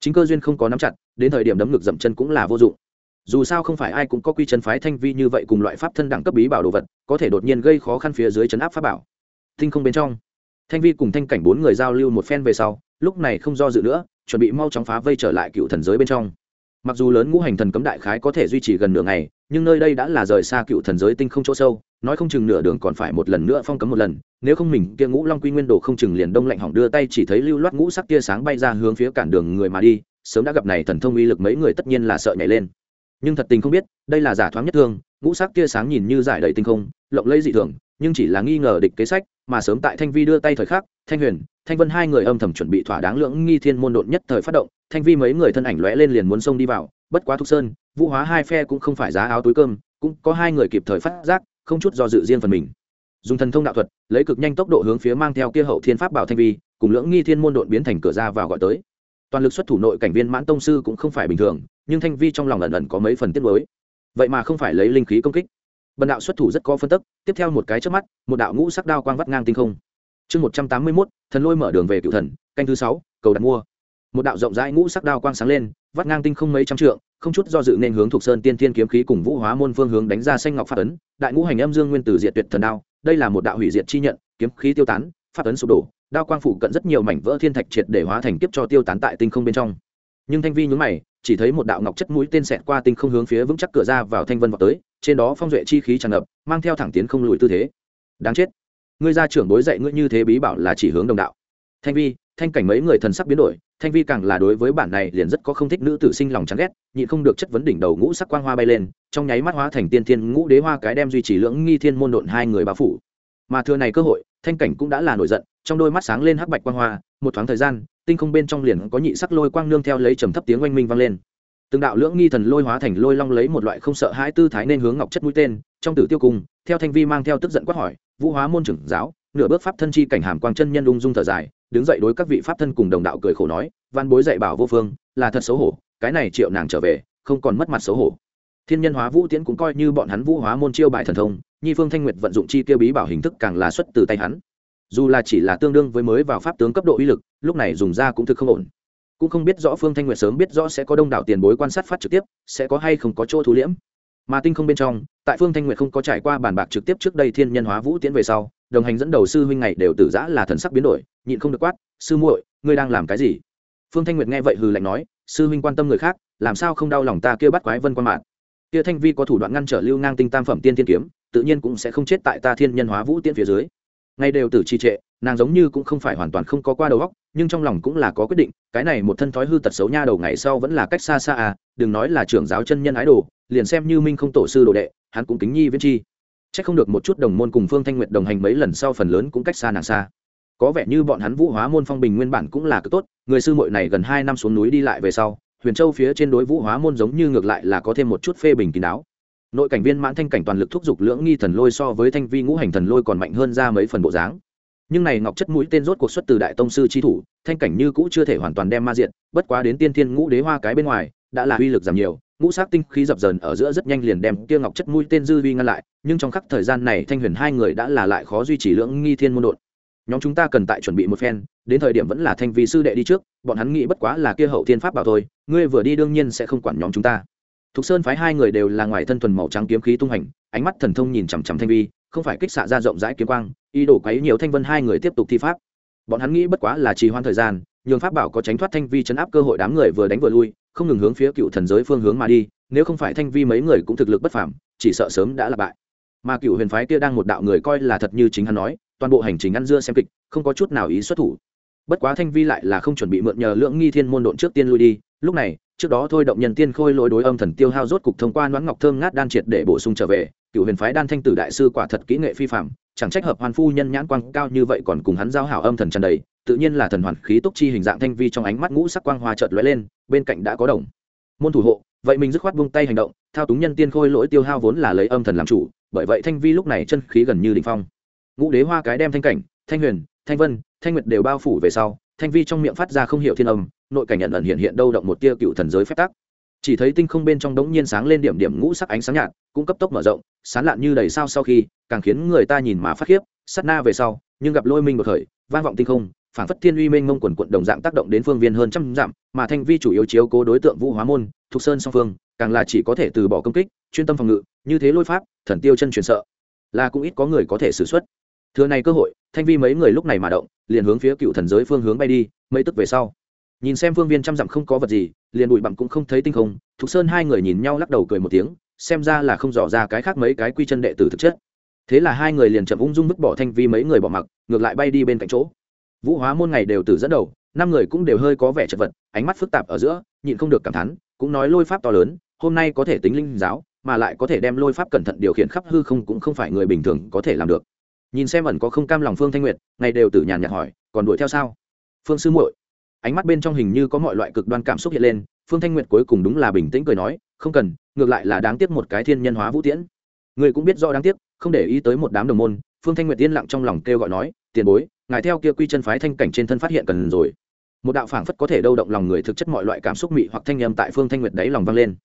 Chính cơ duyên không có nắm chặt, đến thời điểm đấm ngực dậm chân cũng là vô dụng dù sao không phải ai cũng có quy chân phái thanh vi như vậy cùng loại pháp thân đẳng cấp bí bảo đồ vật, có thể đột nhiên gây khó khăn phía dưới chấn áp pháp bảo. Tinh không bên trong, thanh vi cùng thanh cảnh bốn người giao lưu một phen về sau, lúc này không do dự nữa, chuẩn bị mau chóng phá vây trở lại cựu thần giới bên trong. Mặc dù lớn ngũ hành thần cấm đại khái có thể duy trì gần nửa ngày, nhưng nơi đây đã là rời xa cựu thần giới tinh không chỗ sâu, nói không chừng nửa đường còn phải một lần nữa phong cấm một lần, nếu không mình kia ngũ long quy nguyên đồ không chừng liền đông lạnh hỏng đưa tay chỉ thấy lưu loát ngũ sắc tia sáng bay ra hướng phía cản đường người mà đi, sớm đã gặp này thần thông uy lực mấy người tất nhiên là sợ nhảy lên nhưng thật tình không biết, đây là giả thoáng nhất thương, ngũ sắc tia sáng nhìn như giải đầy tinh không, lộng lẫy dị thường, nhưng chỉ là nghi ngờ địch kế sách, mà sớm tại thanh vi đưa tay thời khắc, thanh huyền, thanh vân hai người âm thầm chuẩn bị thỏa đáng lưỡng nghi thiên môn đột nhất thời phát động, thanh vi mấy người thân ảnh lóe lên liền muốn xông đi vào, bất quá thục sơn, vũ hóa hai phe cũng không phải giá áo túi cơm, cũng có hai người kịp thời phát giác, không chút do dự riêng phần mình. Dùng thần thông đạo thuật, lấy cực nhanh tốc độ hướng phía mang theo kia hậu thiên pháp bảo thanh vi, cùng lưỡng nghi thiên môn đột biến thành cửa ra vào gọi tới toàn lực xuất thủ nội cảnh viên mãn tông sư cũng không phải bình thường, nhưng thanh vi trong lòng ẩn ẩn có mấy phần tiết mới vậy mà không phải lấy linh khí công kích. Bần đạo xuất thủ rất có phân tức, tiếp theo một cái trước mắt, một đạo ngũ sắc đao quang vắt ngang tinh không. Chương một trăm tám mươi mốt, thần lôi mở đường về cựu thần, canh thứ sáu, cầu đặt mua. Một đạo rộng rãi ngũ sắc đao quang sáng lên, vắt ngang tinh không mấy trăm trượng, không chút do dự nên hướng thuộc sơn tiên thiên kiếm khí cùng vũ hóa môn phương hướng đánh ra xanh ngọc phát ấn, đại ngũ hành âm dương nguyên tử diệt tuyệt thần đao, đây là một đạo hủy diệt chi nhận, kiếm khí tiêu tán, phát ấn sụp đổ đao quang phủ cận rất nhiều mảnh vỡ thiên thạch triệt để hóa thành kiếp cho tiêu tán tại tinh không bên trong. Nhưng thanh vi nhún mày, chỉ thấy một đạo ngọc chất mũi tên xẹt qua tinh không hướng phía vững chắc cửa ra vào thanh vân vào tới, trên đó phong duệ chi khí tràn ngập, mang theo thẳng tiến không lùi tư thế. Đáng chết. Ngươi gia trưởng bối dạy ngươi như thế bí bảo là chỉ hướng đồng đạo. Thanh vi, thanh cảnh mấy người thần sắc biến đổi, thanh vi càng là đối với bản này liền rất có không thích nữ tử sinh lòng chán ghét, nhịn không được chất vấn đỉnh đầu ngũ sắc quang hoa bay lên, trong nháy mắt hóa thành tiên thiên ngũ đế hoa cái đem duy trì lưỡng nghi thiên môn độn hai người bao phủ. Mà thừa này cơ hội, thanh cảnh cũng đã là nổi giận trong đôi mắt sáng lên hắc bạch quang hoa, một thoáng thời gian, tinh không bên trong liền có nhị sắc lôi quang nương theo lấy trầm thấp tiếng oanh minh vang lên. Từng đạo lưỡng nghi thần lôi hóa thành lôi long lấy một loại không sợ hãi tư thái nên hướng ngọc chất mũi tên, trong tử tiêu cung theo thanh vi mang theo tức giận quát hỏi, vũ hóa môn trưởng giáo, nửa bước pháp thân chi cảnh hàm quang chân nhân ung dung thở dài, đứng dậy đối các vị pháp thân cùng đồng đạo cười khổ nói, văn bối dạy bảo vô phương, là thật xấu hổ, cái này triệu nàng trở về, không còn mất mặt xấu hổ. Thiên nhân hóa vũ tiễn cũng coi như bọn hắn vũ hóa môn chiêu bài thần thông, nhi phương thanh nguyệt vận dụng chi tiêu bí bảo hình thức càng là xuất từ tay hắn dù là chỉ là tương đương với mới vào pháp tướng cấp độ uy lực, lúc này dùng ra cũng thực không ổn. Cũng không biết rõ phương thanh nguyệt sớm biết rõ sẽ có đông đảo tiền bối quan sát phát trực tiếp, sẽ có hay không có chỗ thu liễm. Mà tinh không bên trong, tại phương thanh nguyệt không có trải qua bàn bạc trực tiếp trước đây thiên nhân hóa vũ tiễn về sau, đồng hành dẫn đầu sư huynh ngày đều tử giã là thần sắc biến đổi, nhịn không được quát, sư muội, ngươi đang làm cái gì? Phương thanh nguyệt nghe vậy hừ lạnh nói, sư huynh quan tâm người khác, làm sao không đau lòng ta kia bắt quái vân quan mạng? Kia thanh vi có thủ đoạn ngăn trở lưu ngang tinh tam phẩm tiên thiên kiếm, tự nhiên cũng sẽ không chết tại ta thiên nhân hóa vũ tiễn phía dưới ngay đều tử trì trệ, nàng giống như cũng không phải hoàn toàn không có qua đầu óc, nhưng trong lòng cũng là có quyết định, cái này một thân thói hư tật xấu nha đầu ngày sau vẫn là cách xa xa à đừng nói là trưởng giáo chân nhân ái đồ, liền xem như minh không tổ sư đồ đệ, hắn cũng kính nhi viễn chi. Chắc không được một chút đồng môn cùng phương thanh nguyệt đồng hành mấy lần sau phần lớn cũng cách xa nàng xa. Có vẻ như bọn hắn vũ hóa môn phong bình nguyên bản cũng là cực tốt, người sư muội này gần hai năm xuống núi đi lại về sau, huyền châu phía trên đối vũ hóa môn giống như ngược lại là có thêm một chút phê bình kín đáo nội cảnh viên mãn thanh cảnh toàn lực thúc giục lưỡng nghi thần lôi so với thanh vi ngũ hành thần lôi còn mạnh hơn ra mấy phần bộ dáng. Nhưng này ngọc chất mũi tên rốt cuộc xuất từ đại tông sư chi thủ, thanh cảnh như cũ chưa thể hoàn toàn đem ma diện bất quá đến tiên thiên ngũ đế hoa cái bên ngoài, đã là uy lực giảm nhiều, ngũ sát tinh khí dập dờn ở giữa rất nhanh liền đem kia ngọc chất mũi tên dư vi ngăn lại, nhưng trong khắc thời gian này thanh huyền hai người đã là lại khó duy trì lưỡng nghi thiên môn đột nhóm chúng ta cần tại chuẩn bị một phen, đến thời điểm vẫn là thanh vi sư đệ đi trước, bọn hắn nghĩ bất quá là kia hậu thiên pháp bảo thôi, ngươi vừa đi đương nhiên sẽ không quản nhóm chúng ta thục sơn phái hai người đều là ngoài thân thuần màu trắng kiếm khí tung hành ánh mắt thần thông nhìn chằm chằm thanh vi không phải kích xạ ra rộng rãi kiếm quang ý đồ quấy nhiều thanh vân hai người tiếp tục thi pháp. Bọn hắn nghĩ bất quá là trì hoãn thời gian nhường pháp bảo có tránh thoát thanh vi chấn áp cơ hội đám người vừa đánh vừa lui không ngừng hướng phía cựu thần giới phương hướng mà đi nếu không phải thanh vi mấy người cũng thực lực bất phàm, chỉ sợ sớm đã là bại. Mà cựu huyền phái kia đang một đạo người coi là thật như chính hắn nói toàn bộ hành trình ăn dưa xem kịch không có chút nào ý xuất thủ. Bất quá thanh vi lại là không chuẩn bị mượn nhờ lượng nghi thiên môn độn trước tiên lui đi lúc này trước đó thôi động nhân tiên khôi lỗi đối âm thần tiêu hao rốt cục thông qua đoán ngọc thơm ngát đan triệt để bổ sung trở về, cựu huyền phái đan thanh tử đại sư quả thật kỹ nghệ phi phạm chẳng trách hợp hoàn phu nhân nhãn quang cao như vậy còn cùng hắn giao hảo âm thần tràn đầy, tự nhiên là thần hoàn khí túc chi hình dạng thanh vi trong ánh mắt ngũ sắc quang hoa chợt lóe lên, bên cạnh đã có đồng. Môn thủ hộ, vậy mình dứt khoát buông tay hành động, thao túng nhân tiên khôi lỗi tiêu hao vốn là lấy âm thần làm chủ, bởi vậy thanh vi lúc này chân khí gần như đỉnh phong. Ngũ đế hoa cái đem thanh cảnh, thanh huyền, thanh vân, thanh nguyệt đều bao phủ về sau, thanh vi trong miệng phát ra không hiểu thiên âm nội cảnh nhận ẩn hiện hiện đâu động một tia cựu thần giới phép tắc. Chỉ thấy tinh không bên trong đống nhiên sáng lên điểm điểm ngũ sắc ánh sáng nhạt, cũng cấp tốc mở rộng sán lạn như đầy sao sau khi, càng khiến người ta nhìn mà phát khiếp, sát na về sau, nhưng gặp lôi minh một khởi, vang vọng tinh không, phảng phất thiên uy mênh mông quần quận đồng dạng tác động đến phương viên hơn trăm dặm, mà thanh vi chủ yếu chiếu cố đối tượng vũ hóa môn, thục sơn song phương, càng là chỉ có thể từ bỏ công kích, chuyên tâm phòng ngự, như thế lôi pháp, thần tiêu chân truyền sợ, là cũng ít có người có thể xử xuất thừa này cơ hội, thanh vi mấy người lúc này mà động, liền hướng phía cựu thần giới phương hướng bay đi, mấy tức về sau nhìn xem phương viên trăm dặm không có vật gì, liền bụi bặm cũng không thấy tinh không, thục sơn hai người nhìn nhau lắc đầu cười một tiếng, xem ra là không dò ra cái khác mấy cái quy chân đệ tử thực chất. Thế là hai người liền chậm ung dung vứt bỏ thanh vi mấy người bỏ mặc, ngược lại bay đi bên cạnh chỗ. Vũ hóa môn ngày đều từ dẫn đầu, năm người cũng đều hơi có vẻ chật vật, ánh mắt phức tạp ở giữa, nhịn không được cảm thán, cũng nói lôi pháp to lớn, hôm nay có thể tính linh giáo, mà lại có thể đem lôi pháp cẩn thận điều khiển khắp hư không cũng không phải người bình thường có thể làm được. Nhìn xem ẩn có không cam lòng phương thanh nguyệt, ngày đều tử nhàn nhạt hỏi, còn đuổi theo sao? Phương sư muội ánh mắt bên trong hình như có mọi loại cực đoan cảm xúc hiện lên, phương thanh nguyệt cuối cùng đúng là bình tĩnh cười nói, không cần, ngược lại là đáng tiếc một cái thiên nhân hóa vũ tiễn. Người cũng biết rõ đáng tiếc, không để ý tới một đám đồng môn, phương thanh nguyệt yên lặng trong lòng kêu gọi nói, tiền bối, ngài theo kia quy chân phái thanh cảnh trên thân phát hiện cần rồi. Một đạo phảng phất có thể đâu động lòng người thực chất mọi loại cảm xúc mị hoặc thanh âm tại phương thanh nguyệt đấy lòng vang lên.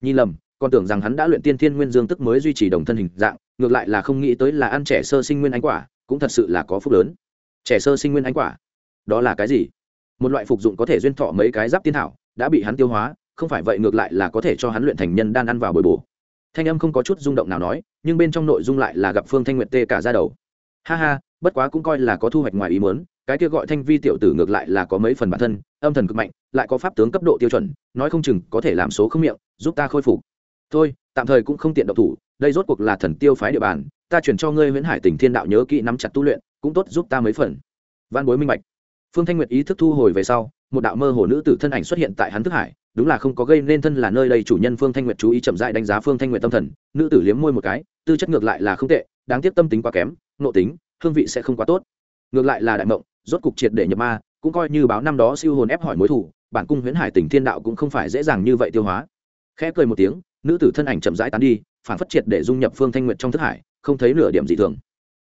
Nhìn lầm, còn tưởng rằng hắn đã luyện tiên thiên nguyên dương tức mới duy trì đồng thân hình dạng, ngược lại là không nghĩ tới là ăn trẻ sơ sinh nguyên ánh quả, cũng thật sự là có phúc lớn. Trẻ sơ sinh nguyên ánh quả? Đó là cái gì? Một loại phục dụng có thể duyên thọ mấy cái giáp tiên thảo, đã bị hắn tiêu hóa, không phải vậy ngược lại là có thể cho hắn luyện thành nhân đan ăn vào bồi bổ. Thanh âm không có chút rung động nào nói, nhưng bên trong nội dung lại là gặp phương thanh nguyệt tê cả ra đầu. Ha ha, bất quá cũng coi là có thu hoạch ngoài ý muốn, cái kia gọi thanh vi tiểu tử ngược lại là có mấy phần bản thân, âm thần cực mạnh, lại có pháp tướng cấp độ tiêu chuẩn, nói không chừng có thể làm số không miệng, giúp ta khôi phục. Thôi, tạm thời cũng không tiện độc thủ, đây rốt cuộc là thần tiêu phái địa bàn, ta chuyển cho ngươi nguyễn hải tỉnh thiên đạo nhớ kỹ nắm chặt tu luyện, cũng tốt giúp ta mấy phần. Văn bối minh bạch phương thanh nguyệt ý thức thu hồi về sau, một đạo mơ hồ nữ tử thân ảnh xuất hiện tại hắn thức hải, đúng là không có gây nên thân là nơi đây chủ nhân phương thanh nguyệt chú ý chậm dại đánh giá phương thanh nguyệt tâm thần, nữ tử liếm môi một cái, tư chất ngược lại là không tệ, đáng tiếc tâm tính quá kém nộ tính, hương vị sẽ không quá tốt. Ngược lại là đại mộng, rốt cục triệt để nhập ma, cũng coi như báo năm đó siêu hồn ép hỏi mối thủ bản cung huyễn hải tỉnh thiên đạo cũng không phải dễ dàng như vậy tiêu hóa. Khẽ cười một tiếng, nữ tử thân ảnh chậm rãi tán đi, phản phất triệt để dung nhập phương thanh nguyệt trong thức hải, không thấy nửa điểm dị thường.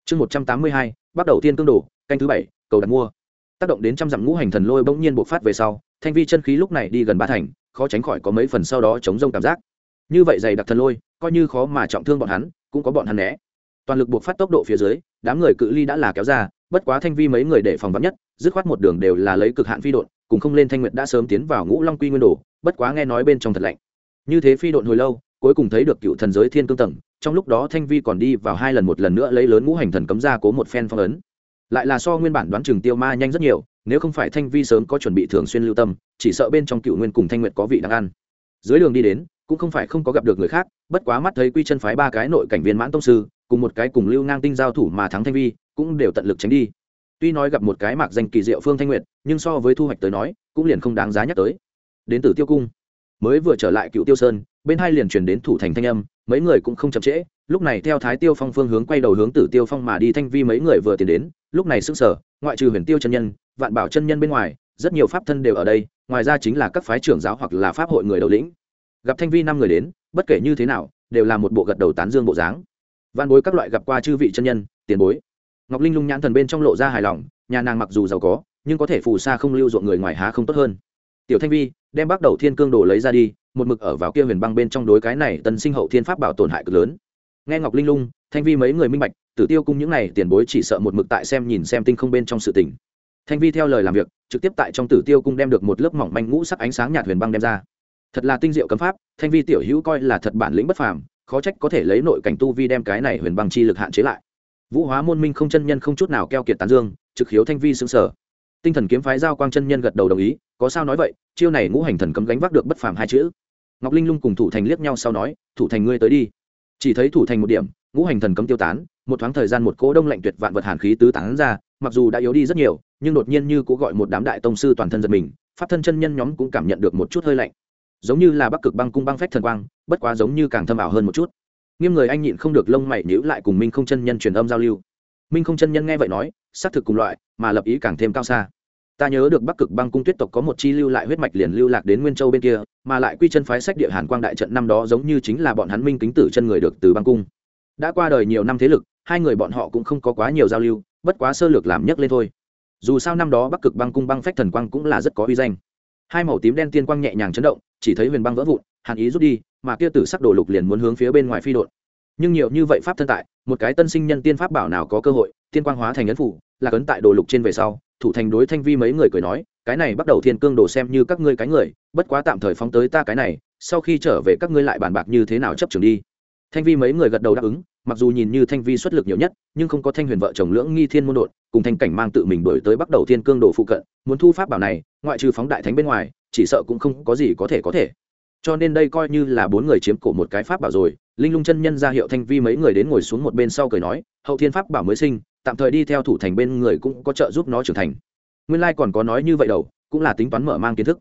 Chương một trăm tám mươi hai, bắt đầu tiên cương đồ, canh thứ bảy, cầu đặt mua tác động đến trăm dặm ngũ hành thần lôi bỗng nhiên bộc phát về sau, thanh vi chân khí lúc này đi gần ba thành, khó tránh khỏi có mấy phần sau đó chống rông cảm giác. Như vậy dày đặc thần lôi, coi như khó mà trọng thương bọn hắn, cũng có bọn hắn né. Toàn lực buộc phát tốc độ phía dưới, đám người cự ly đã là kéo ra, bất quá thanh vi mấy người để phòng vắn nhất, dứt khoát một đường đều là lấy cực hạn phi độn, cùng không lên thanh nguyệt đã sớm tiến vào ngũ long quy nguyên đồ, bất quá nghe nói bên trong thật lạnh. Như thế phi độn hồi lâu, cuối cùng thấy được cựu thần giới thiên cương tầng, trong lúc đó thanh vi còn đi vào hai lần một lần nữa lấy lớn ngũ hành thần cấm ra cố một phen phong ấn lại là so nguyên bản đoán chừng tiêu ma nhanh rất nhiều, nếu không phải thanh vi sớm có chuẩn bị thường xuyên lưu tâm, chỉ sợ bên trong cựu nguyên cùng thanh nguyệt có vị đang ăn. Dưới đường đi đến, cũng không phải không có gặp được người khác, bất quá mắt thấy quy chân phái ba cái nội cảnh viên mãn tông sư, cùng một cái cùng lưu ngang tinh giao thủ mà thắng thanh vi, cũng đều tận lực tránh đi. Tuy nói gặp một cái mạc danh kỳ diệu phương thanh nguyệt, nhưng so với thu hoạch tới nói, cũng liền không đáng giá nhắc tới. Đến từ tiêu cung. Mới vừa trở lại cựu tiêu sơn, bên hai liền truyền đến thủ thành thanh âm, mấy người cũng không chậm trễ lúc này theo thái tiêu phong phương hướng quay đầu hướng tử tiêu phong mà đi, thanh vi mấy người vừa tiến đến, lúc này sững sở ngoại trừ huyền tiêu chân nhân, vạn bảo chân nhân bên ngoài, rất nhiều pháp thân đều ở đây, ngoài ra chính là các phái trưởng giáo hoặc là pháp hội người đầu lĩnh. Gặp thanh vi năm người đến, bất kể như thế nào, đều là một bộ gật đầu tán dương bộ dáng. Văn bối các loại gặp qua chư vị chân nhân, tiền bối. Ngọc linh lung nhãn thần bên trong lộ ra hài lòng, nhà nàng mặc dù giàu có, nhưng có thể phù sa không lưu ruộng người ngoài há không tốt hơn. Tiểu thanh vi, đem bắt đầu thiên cương đồ lấy ra đi, một mực ở vào kia huyền băng bên trong đối cái này tân sinh hậu thiên pháp bảo tổn hại cực lớn nghe ngọc linh lung, thanh vi mấy người minh bạch, tử tiêu cung những này tiền bối chỉ sợ một mực tại xem nhìn xem tinh không bên trong sự tình. Thanh vi theo lời làm việc, trực tiếp tại trong tử tiêu cung đem được một lớp mỏng manh ngũ sắc ánh sáng nhạt huyền băng đem ra. Thật là tinh diệu cấm pháp, thanh vi tiểu hữu coi là thật bản lĩnh bất phàm, khó trách có thể lấy nội cảnh tu vi đem cái này huyền băng chi lực hạn chế lại. Vũ hóa môn minh không chân nhân không chút nào keo kiệt tán dương, trực khiếu thanh vi xứng sở tinh thần kiếm phái giao quang chân nhân gật đầu đồng ý, có sao nói vậy, chiêu này ngũ hành thần cấm gánh vác được bất phàm hai chữ. Ngọc linh lung cùng thủ thành liếc nhau sau nói, thủ thành ngươi tới đi chỉ thấy thủ thành một điểm, ngũ hành thần cấm tiêu tán, một thoáng thời gian một cỗ đông lạnh tuyệt vạn vật hàn khí tứ tán ra, mặc dù đã yếu đi rất nhiều, nhưng đột nhiên như cố gọi một đám đại tông sư toàn thân giật mình, pháp thân chân nhân nhóm cũng cảm nhận được một chút hơi lạnh. Giống như là bắc cực băng cung băng phách thần quang, bất quá giống như càng thâm ảo hơn một chút. Nghiêm người anh nhịn không được lông mày nhíu lại cùng minh không chân nhân truyền âm giao lưu. Minh không chân nhân nghe vậy nói, xác thực cùng loại, mà lập ý càng thêm cao xa ta nhớ được bắc cực băng cung tuyết tộc có một chi lưu lại huyết mạch liền lưu lạc đến nguyên châu bên kia, mà lại quy chân phái sách địa hàn quang đại trận năm đó giống như chính là bọn hắn minh kính tử chân người được từ băng cung. Đã qua đời nhiều năm thế lực, hai người bọn họ cũng không có quá nhiều giao lưu, bất quá sơ lược làm nhấc lên thôi. Dù sao năm đó bắc cực băng cung băng phách thần quang cũng là rất có uy danh. Hai màu tím đen tiên quang nhẹ nhàng chấn động, chỉ thấy huyền băng vỡ vụn, hàn ý rút đi, mà kia tử sắc đổ lục liền muốn hướng phía bên ngoài phi đột nhưng nhiều như vậy pháp thân tại, một cái tân sinh nhân tiên pháp bảo nào có cơ hội, tiên quang hóa thành ấn phủ là cấn tại đồ lục trên về sau, thủ thành đối thanh vi mấy người cười nói, cái này bắt đầu thiên cương đồ xem như các ngươi cái người, bất quá tạm thời phóng tới ta cái này, sau khi trở về các ngươi lại bàn bạc như thế nào chấp trường đi. Thanh vi mấy người gật đầu đáp ứng, mặc dù nhìn như thanh vi xuất lực nhiều nhất, nhưng không có thanh huyền vợ chồng lưỡng nghi thiên môn đột, cùng thanh cảnh mang tự mình đổi tới bắt đầu thiên cương đồ phụ cận, muốn thu pháp bảo này, ngoại trừ phóng đại thánh bên ngoài, chỉ sợ cũng không có gì có thể có thể. Cho nên đây coi như là bốn người chiếm cổ một cái pháp bảo rồi, linh lung chân nhân ra hiệu thanh vi mấy người đến ngồi xuống một bên sau cười nói, hậu thiên pháp bảo mới sinh tạm thời đi theo thủ thành bên người cũng có trợ giúp nó trưởng thành. Nguyên lai còn có nói như vậy đâu, cũng là tính toán mở mang kiến thức.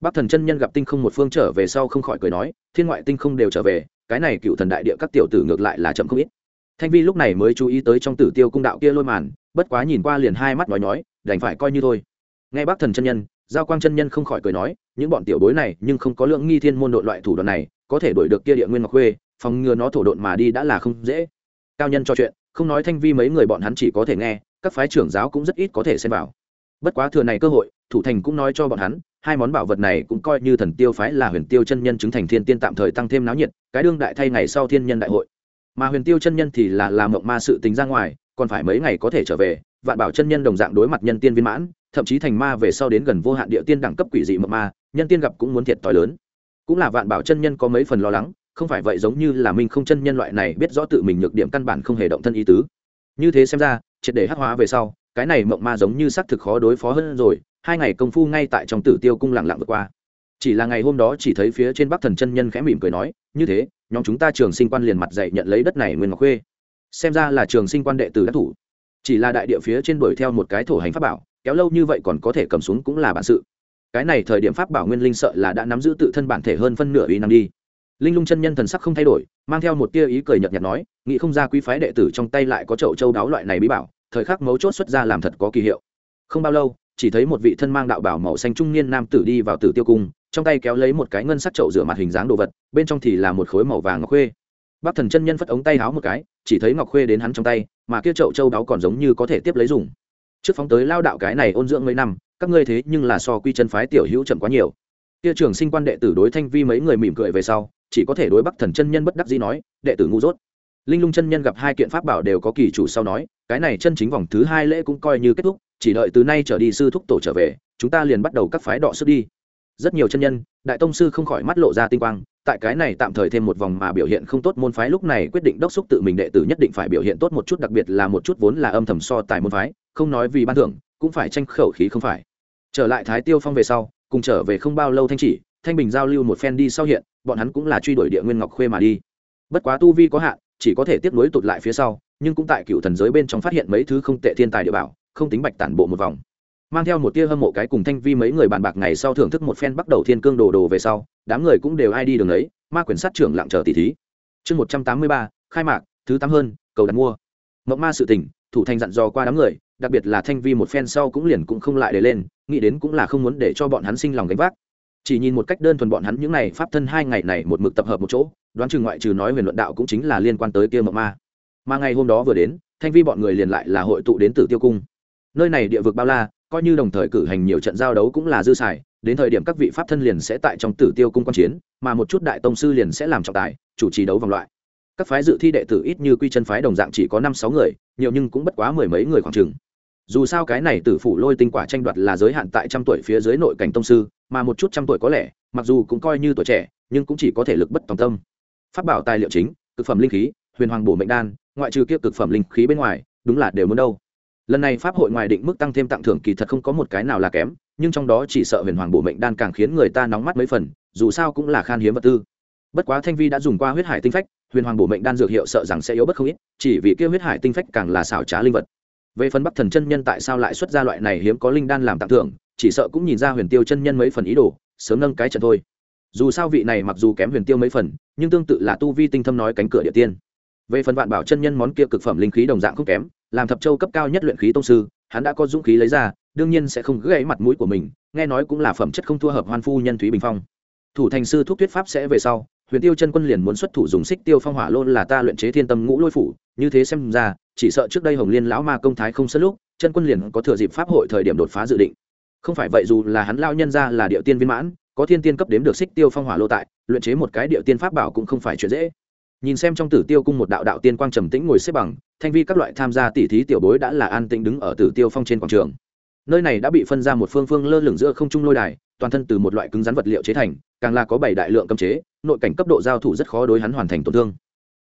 Bác thần chân nhân gặp tinh không một phương trở về sau không khỏi cười nói, thiên ngoại tinh không đều trở về, cái này cựu thần đại địa các tiểu tử ngược lại là chậm không ít. Thanh vi lúc này mới chú ý tới trong tử tiêu cung đạo kia lôi màn, bất quá nhìn qua liền hai mắt nói nói đành phải coi như thôi. Nghe bác thần chân nhân, giao quang chân nhân không khỏi cười nói, những bọn tiểu bối này nhưng không có lượng nghi thiên môn đội loại thủ đoạn này, có thể đuổi được kia địa nguyên ngọc khuê, phòng ngừa nó thổ độn mà đi đã là không dễ. Cao nhân cho chuyện không nói thanh vi mấy người bọn hắn chỉ có thể nghe, các phái trưởng giáo cũng rất ít có thể xem vào. Bất quá thừa này cơ hội, thủ thành cũng nói cho bọn hắn, hai món bảo vật này cũng coi như thần tiêu phái là huyền tiêu chân nhân chứng thành thiên tiên tạm thời tăng thêm náo nhiệt, cái đương đại thay ngày sau thiên nhân đại hội. Mà huyền tiêu chân nhân thì là làm mộng ma sự tính ra ngoài, còn phải mấy ngày có thể trở về, vạn bảo chân nhân đồng dạng đối mặt nhân tiên viên mãn, thậm chí thành ma về sau đến gần vô hạn địa tiên đẳng cấp quỷ dị mộng ma, nhân tiên gặp cũng muốn thiệt t lớn. Cũng là vạn bảo chân nhân có mấy phần lo lắng không phải vậy giống như là minh không chân nhân loại này biết rõ tự mình nhược điểm căn bản không hề động thân ý tứ. Như thế xem ra, triệt để hắc hóa về sau, cái này mộng ma giống như xác thực khó đối phó hơn rồi, hai ngày công phu ngay tại trong tử tiêu cung lặng lặng vượt qua. Chỉ là ngày hôm đó chỉ thấy phía trên bắc thần chân nhân khẽ mỉm cười nói, như thế, nhóm chúng ta trường sinh quan liền mặt dạy nhận lấy đất này nguyên ngọc khuê. Xem ra là trường sinh quan đệ tử đắc thủ. Chỉ là đại địa phía trên đuổi theo một cái thổ hành pháp bảo, kéo lâu như vậy còn có thể cầm xuống cũng là bản sự. Cái này thời điểm pháp bảo nguyên linh sợ là đã nắm giữ tự thân bản thể hơn phân nửa uy năng đi linh lung chân nhân thần sắc không thay đổi, mang theo một tia ý cười nhợt nhạt nói nghĩ không ra quý phái đệ tử trong tay lại có chậu châu đáo loại này bí bảo, thời khắc mấu chốt xuất ra làm thật có kỳ hiệu. Không bao lâu, chỉ thấy một vị thân mang đạo bảo màu xanh trung niên nam tử đi vào tử tiêu cung, trong tay kéo lấy một cái ngân sắc chậu rửa mặt hình dáng đồ vật, bên trong thì là một khối màu vàng ngọc khuê. Bác thần chân nhân phất ống tay háo một cái, chỉ thấy ngọc khuê đến hắn trong tay, mà kia chậu châu đáo còn giống như có thể tiếp lấy dùng. Trước phóng tới lao đạo cái này ôn dưỡng mấy năm, các ngươi thế nhưng là so quy chân phái tiểu hữu chậm quá nhiều. Kia trưởng sinh quan đệ tử đối thanh vi mấy người mỉm cười về sau chỉ có thể đối bắc thần chân nhân bất đắc dĩ nói, đệ tử ngu dốt. Linh lung chân nhân gặp hai kiện pháp bảo đều có kỳ chủ sau nói, cái này chân chính vòng thứ hai lễ cũng coi như kết thúc, chỉ đợi từ nay trở đi sư thúc tổ trở về, chúng ta liền bắt đầu các phái đọ sức đi. Rất nhiều chân nhân, đại tông sư không khỏi mắt lộ ra tinh quang, tại cái này tạm thời thêm một vòng mà biểu hiện không tốt môn phái lúc này quyết định đốc xúc tự mình đệ tử nhất định phải biểu hiện tốt một chút, đặc biệt là một chút vốn là âm thầm so tài môn phái, không nói vì ban thưởng, cũng phải tranh khẩu khí không phải. Trở lại thái tiêu phong về sau, cùng trở về không bao lâu thanh chỉ, thanh bình giao lưu một phen đi sau hiện bọn hắn cũng là truy đuổi địa nguyên ngọc khuê mà đi. Bất quá tu vi có hạn, chỉ có thể tiếp nối tụt lại phía sau, nhưng cũng tại cựu thần giới bên trong phát hiện mấy thứ không tệ thiên tài địa bảo, không tính bạch tản bộ một vòng. Mang theo một tia hâm mộ cái cùng thanh vi mấy người bàn bạc ngày sau thưởng thức một phen bắt đầu thiên cương đồ đồ về sau, đám người cũng đều ai đi đường ấy, ma quyển sát trưởng lặng chờ tỷ thí. Chương một trăm tám mươi ba, khai mạc, thứ tám hơn, cầu đặt mua. Mộng ma sự tình thủ thành dặn dò qua đám người, đặc biệt là thanh vi một phen sau cũng liền cũng không lại để lên, nghĩ đến cũng là không muốn để cho bọn hắn sinh lòng gánh vác chỉ nhìn một cách đơn thuần bọn hắn những n à y pháp thân hai ngày này một mực tập hợp một chỗ, đoán chừng ngoại trừ nói huyền luận đạo cũng chính là liên quan tới kia mộng ma. Mà ngày hôm đó vừa đến, thanh vi bọn người liền lại là hội tụ đến tử tiêu cung. Nơi này địa vực bao la, coi như đồng thời cử hành nhiều trận giao đấu cũng là dư xài, đến thời điểm các vị pháp thân liền sẽ tại trong tử tiêu cung quan chiến, mà một chút đại tông sư liền sẽ làm trọng tài, chủ trì đấu vòng loại. Các phái dự thi đệ tử ít như quy chân phái đồng dạng chỉ có năm sáu người, nhiều nhưng cũng bất quá mười mấy người khoảng chừng dù sao cái này tử phủ lôi tinh quả tranh đoạt là giới hạn tại trăm tuổi phía dưới nội cảnh tông sư, mà một chút trăm tuổi có lẽ, mặc dù cũng coi như tuổi trẻ, nhưng cũng chỉ có thể lực bất tòng tâm. Phát bảo tài liệu chính, cực phẩm linh khí, huyền hoàng bổ mệnh đan, ngoại trừ kia cực phẩm linh khí bên ngoài, đúng là đều muốn đâu. Lần này pháp hội ngoài định mức tăng thêm tặng thưởng kỳ thật không có một cái nào là kém, nhưng trong đó chỉ sợ huyền hoàng bổ mệnh đan càng khiến người ta nóng mắt mấy phần, dù sao cũng là khan hiếm vật tư. Bất quá thanh vi đã dùng qua huyết hải tinh phách, huyền hoàng bổ mệnh đan dược hiệu sợ rằng sẽ yếu bất không ít, chỉ vì kia huyết hải tinh phách càng là xảo trá linh vật về phần bắc thần chân nhân tại sao lại xuất ra loại này hiếm có linh đan làm tặng thưởng, chỉ sợ cũng nhìn ra huyền tiêu chân nhân mấy phần ý đồ, sớm nâng cái trận thôi. Dù sao vị này mặc dù kém huyền tiêu mấy phần, nhưng tương tự là tu vi tinh thâm nói cánh cửa địa tiên. Về phần vạn bảo chân nhân món kia cực phẩm linh khí đồng dạng không kém, làm thập châu cấp cao nhất luyện khí tông sư, hắn đã có dũng khí lấy ra, đương nhiên sẽ không gãy mặt mũi của mình, nghe nói cũng là phẩm chất không thua hợp hoan phu nhân thúy bình phong. Thủ thành sư thuốc thuyết pháp sẽ về sau huyền tiêu chân quân liền muốn xuất thủ dùng xích tiêu phong hỏa lôn là ta luyện chế thiên tâm ngũ lôi phủ, như thế xem ra, chỉ sợ trước đây hồng liên lão ma công thái không sân lúc, chân quân liền có thừa dịp pháp hội thời điểm đột phá dự định. Không phải vậy dù là hắn lao nhân ra là điệu tiên viên mãn, có thiên tiên cấp đếm được xích tiêu phong hỏa lô tại, luyện chế một cái điệu tiên pháp bảo cũng không phải chuyện dễ. Nhìn xem trong tử tiêu cung một đạo đạo tiên quang trầm tĩnh ngồi xếp bằng, thanh vi các loại tham gia tỉ thí tiểu bối đã là an tĩnh đứng ở tử tiêu phong trên quảng trường. Nơi này đã bị phân ra một phương phương lơ lửng giữa không trung lôi đài toàn thân từ một loại cứng rắn vật liệu chế thành, càng là có bảy đại lượng cấm chế, nội cảnh cấp độ giao thủ rất khó đối hắn hoàn thành tổn thương.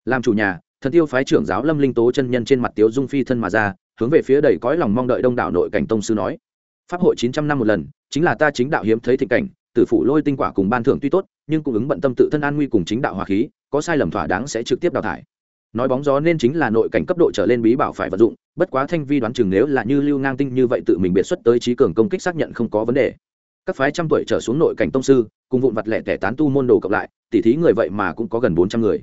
Làm chủ nhà, thần tiêu phái trưởng giáo lâm linh tố chân nhân trên mặt tiếu dung phi thân mà ra, hướng về phía đầy cõi lòng mong đợi đông đảo nội cảnh tông sư nói, pháp hội chín trăm năm một lần, chính là ta chính đạo hiếm thấy thịnh cảnh, tử phụ lôi tinh quả cùng ban thưởng tuy tốt, nhưng cũng ứng bận tâm tự thân an nguy cùng chính đạo hòa khí, có sai lầm thỏa đáng sẽ trực tiếp đào thải. Nói bóng gió nên chính là nội cảnh cấp độ trở lên bí bảo phải vận dụng, bất quá thanh vi đoán chừng nếu là như lưu ngang tinh như vậy tự mình biệt xuất tới trí cường công kích xác nhận không có vấn đề các phái trăm tuổi trở xuống nội cảnh tông sư, cùng vụn vặt lẻ tẻ tán tu môn đồ cộng lại, tỉ thí người vậy mà cũng có gần bốn trăm người.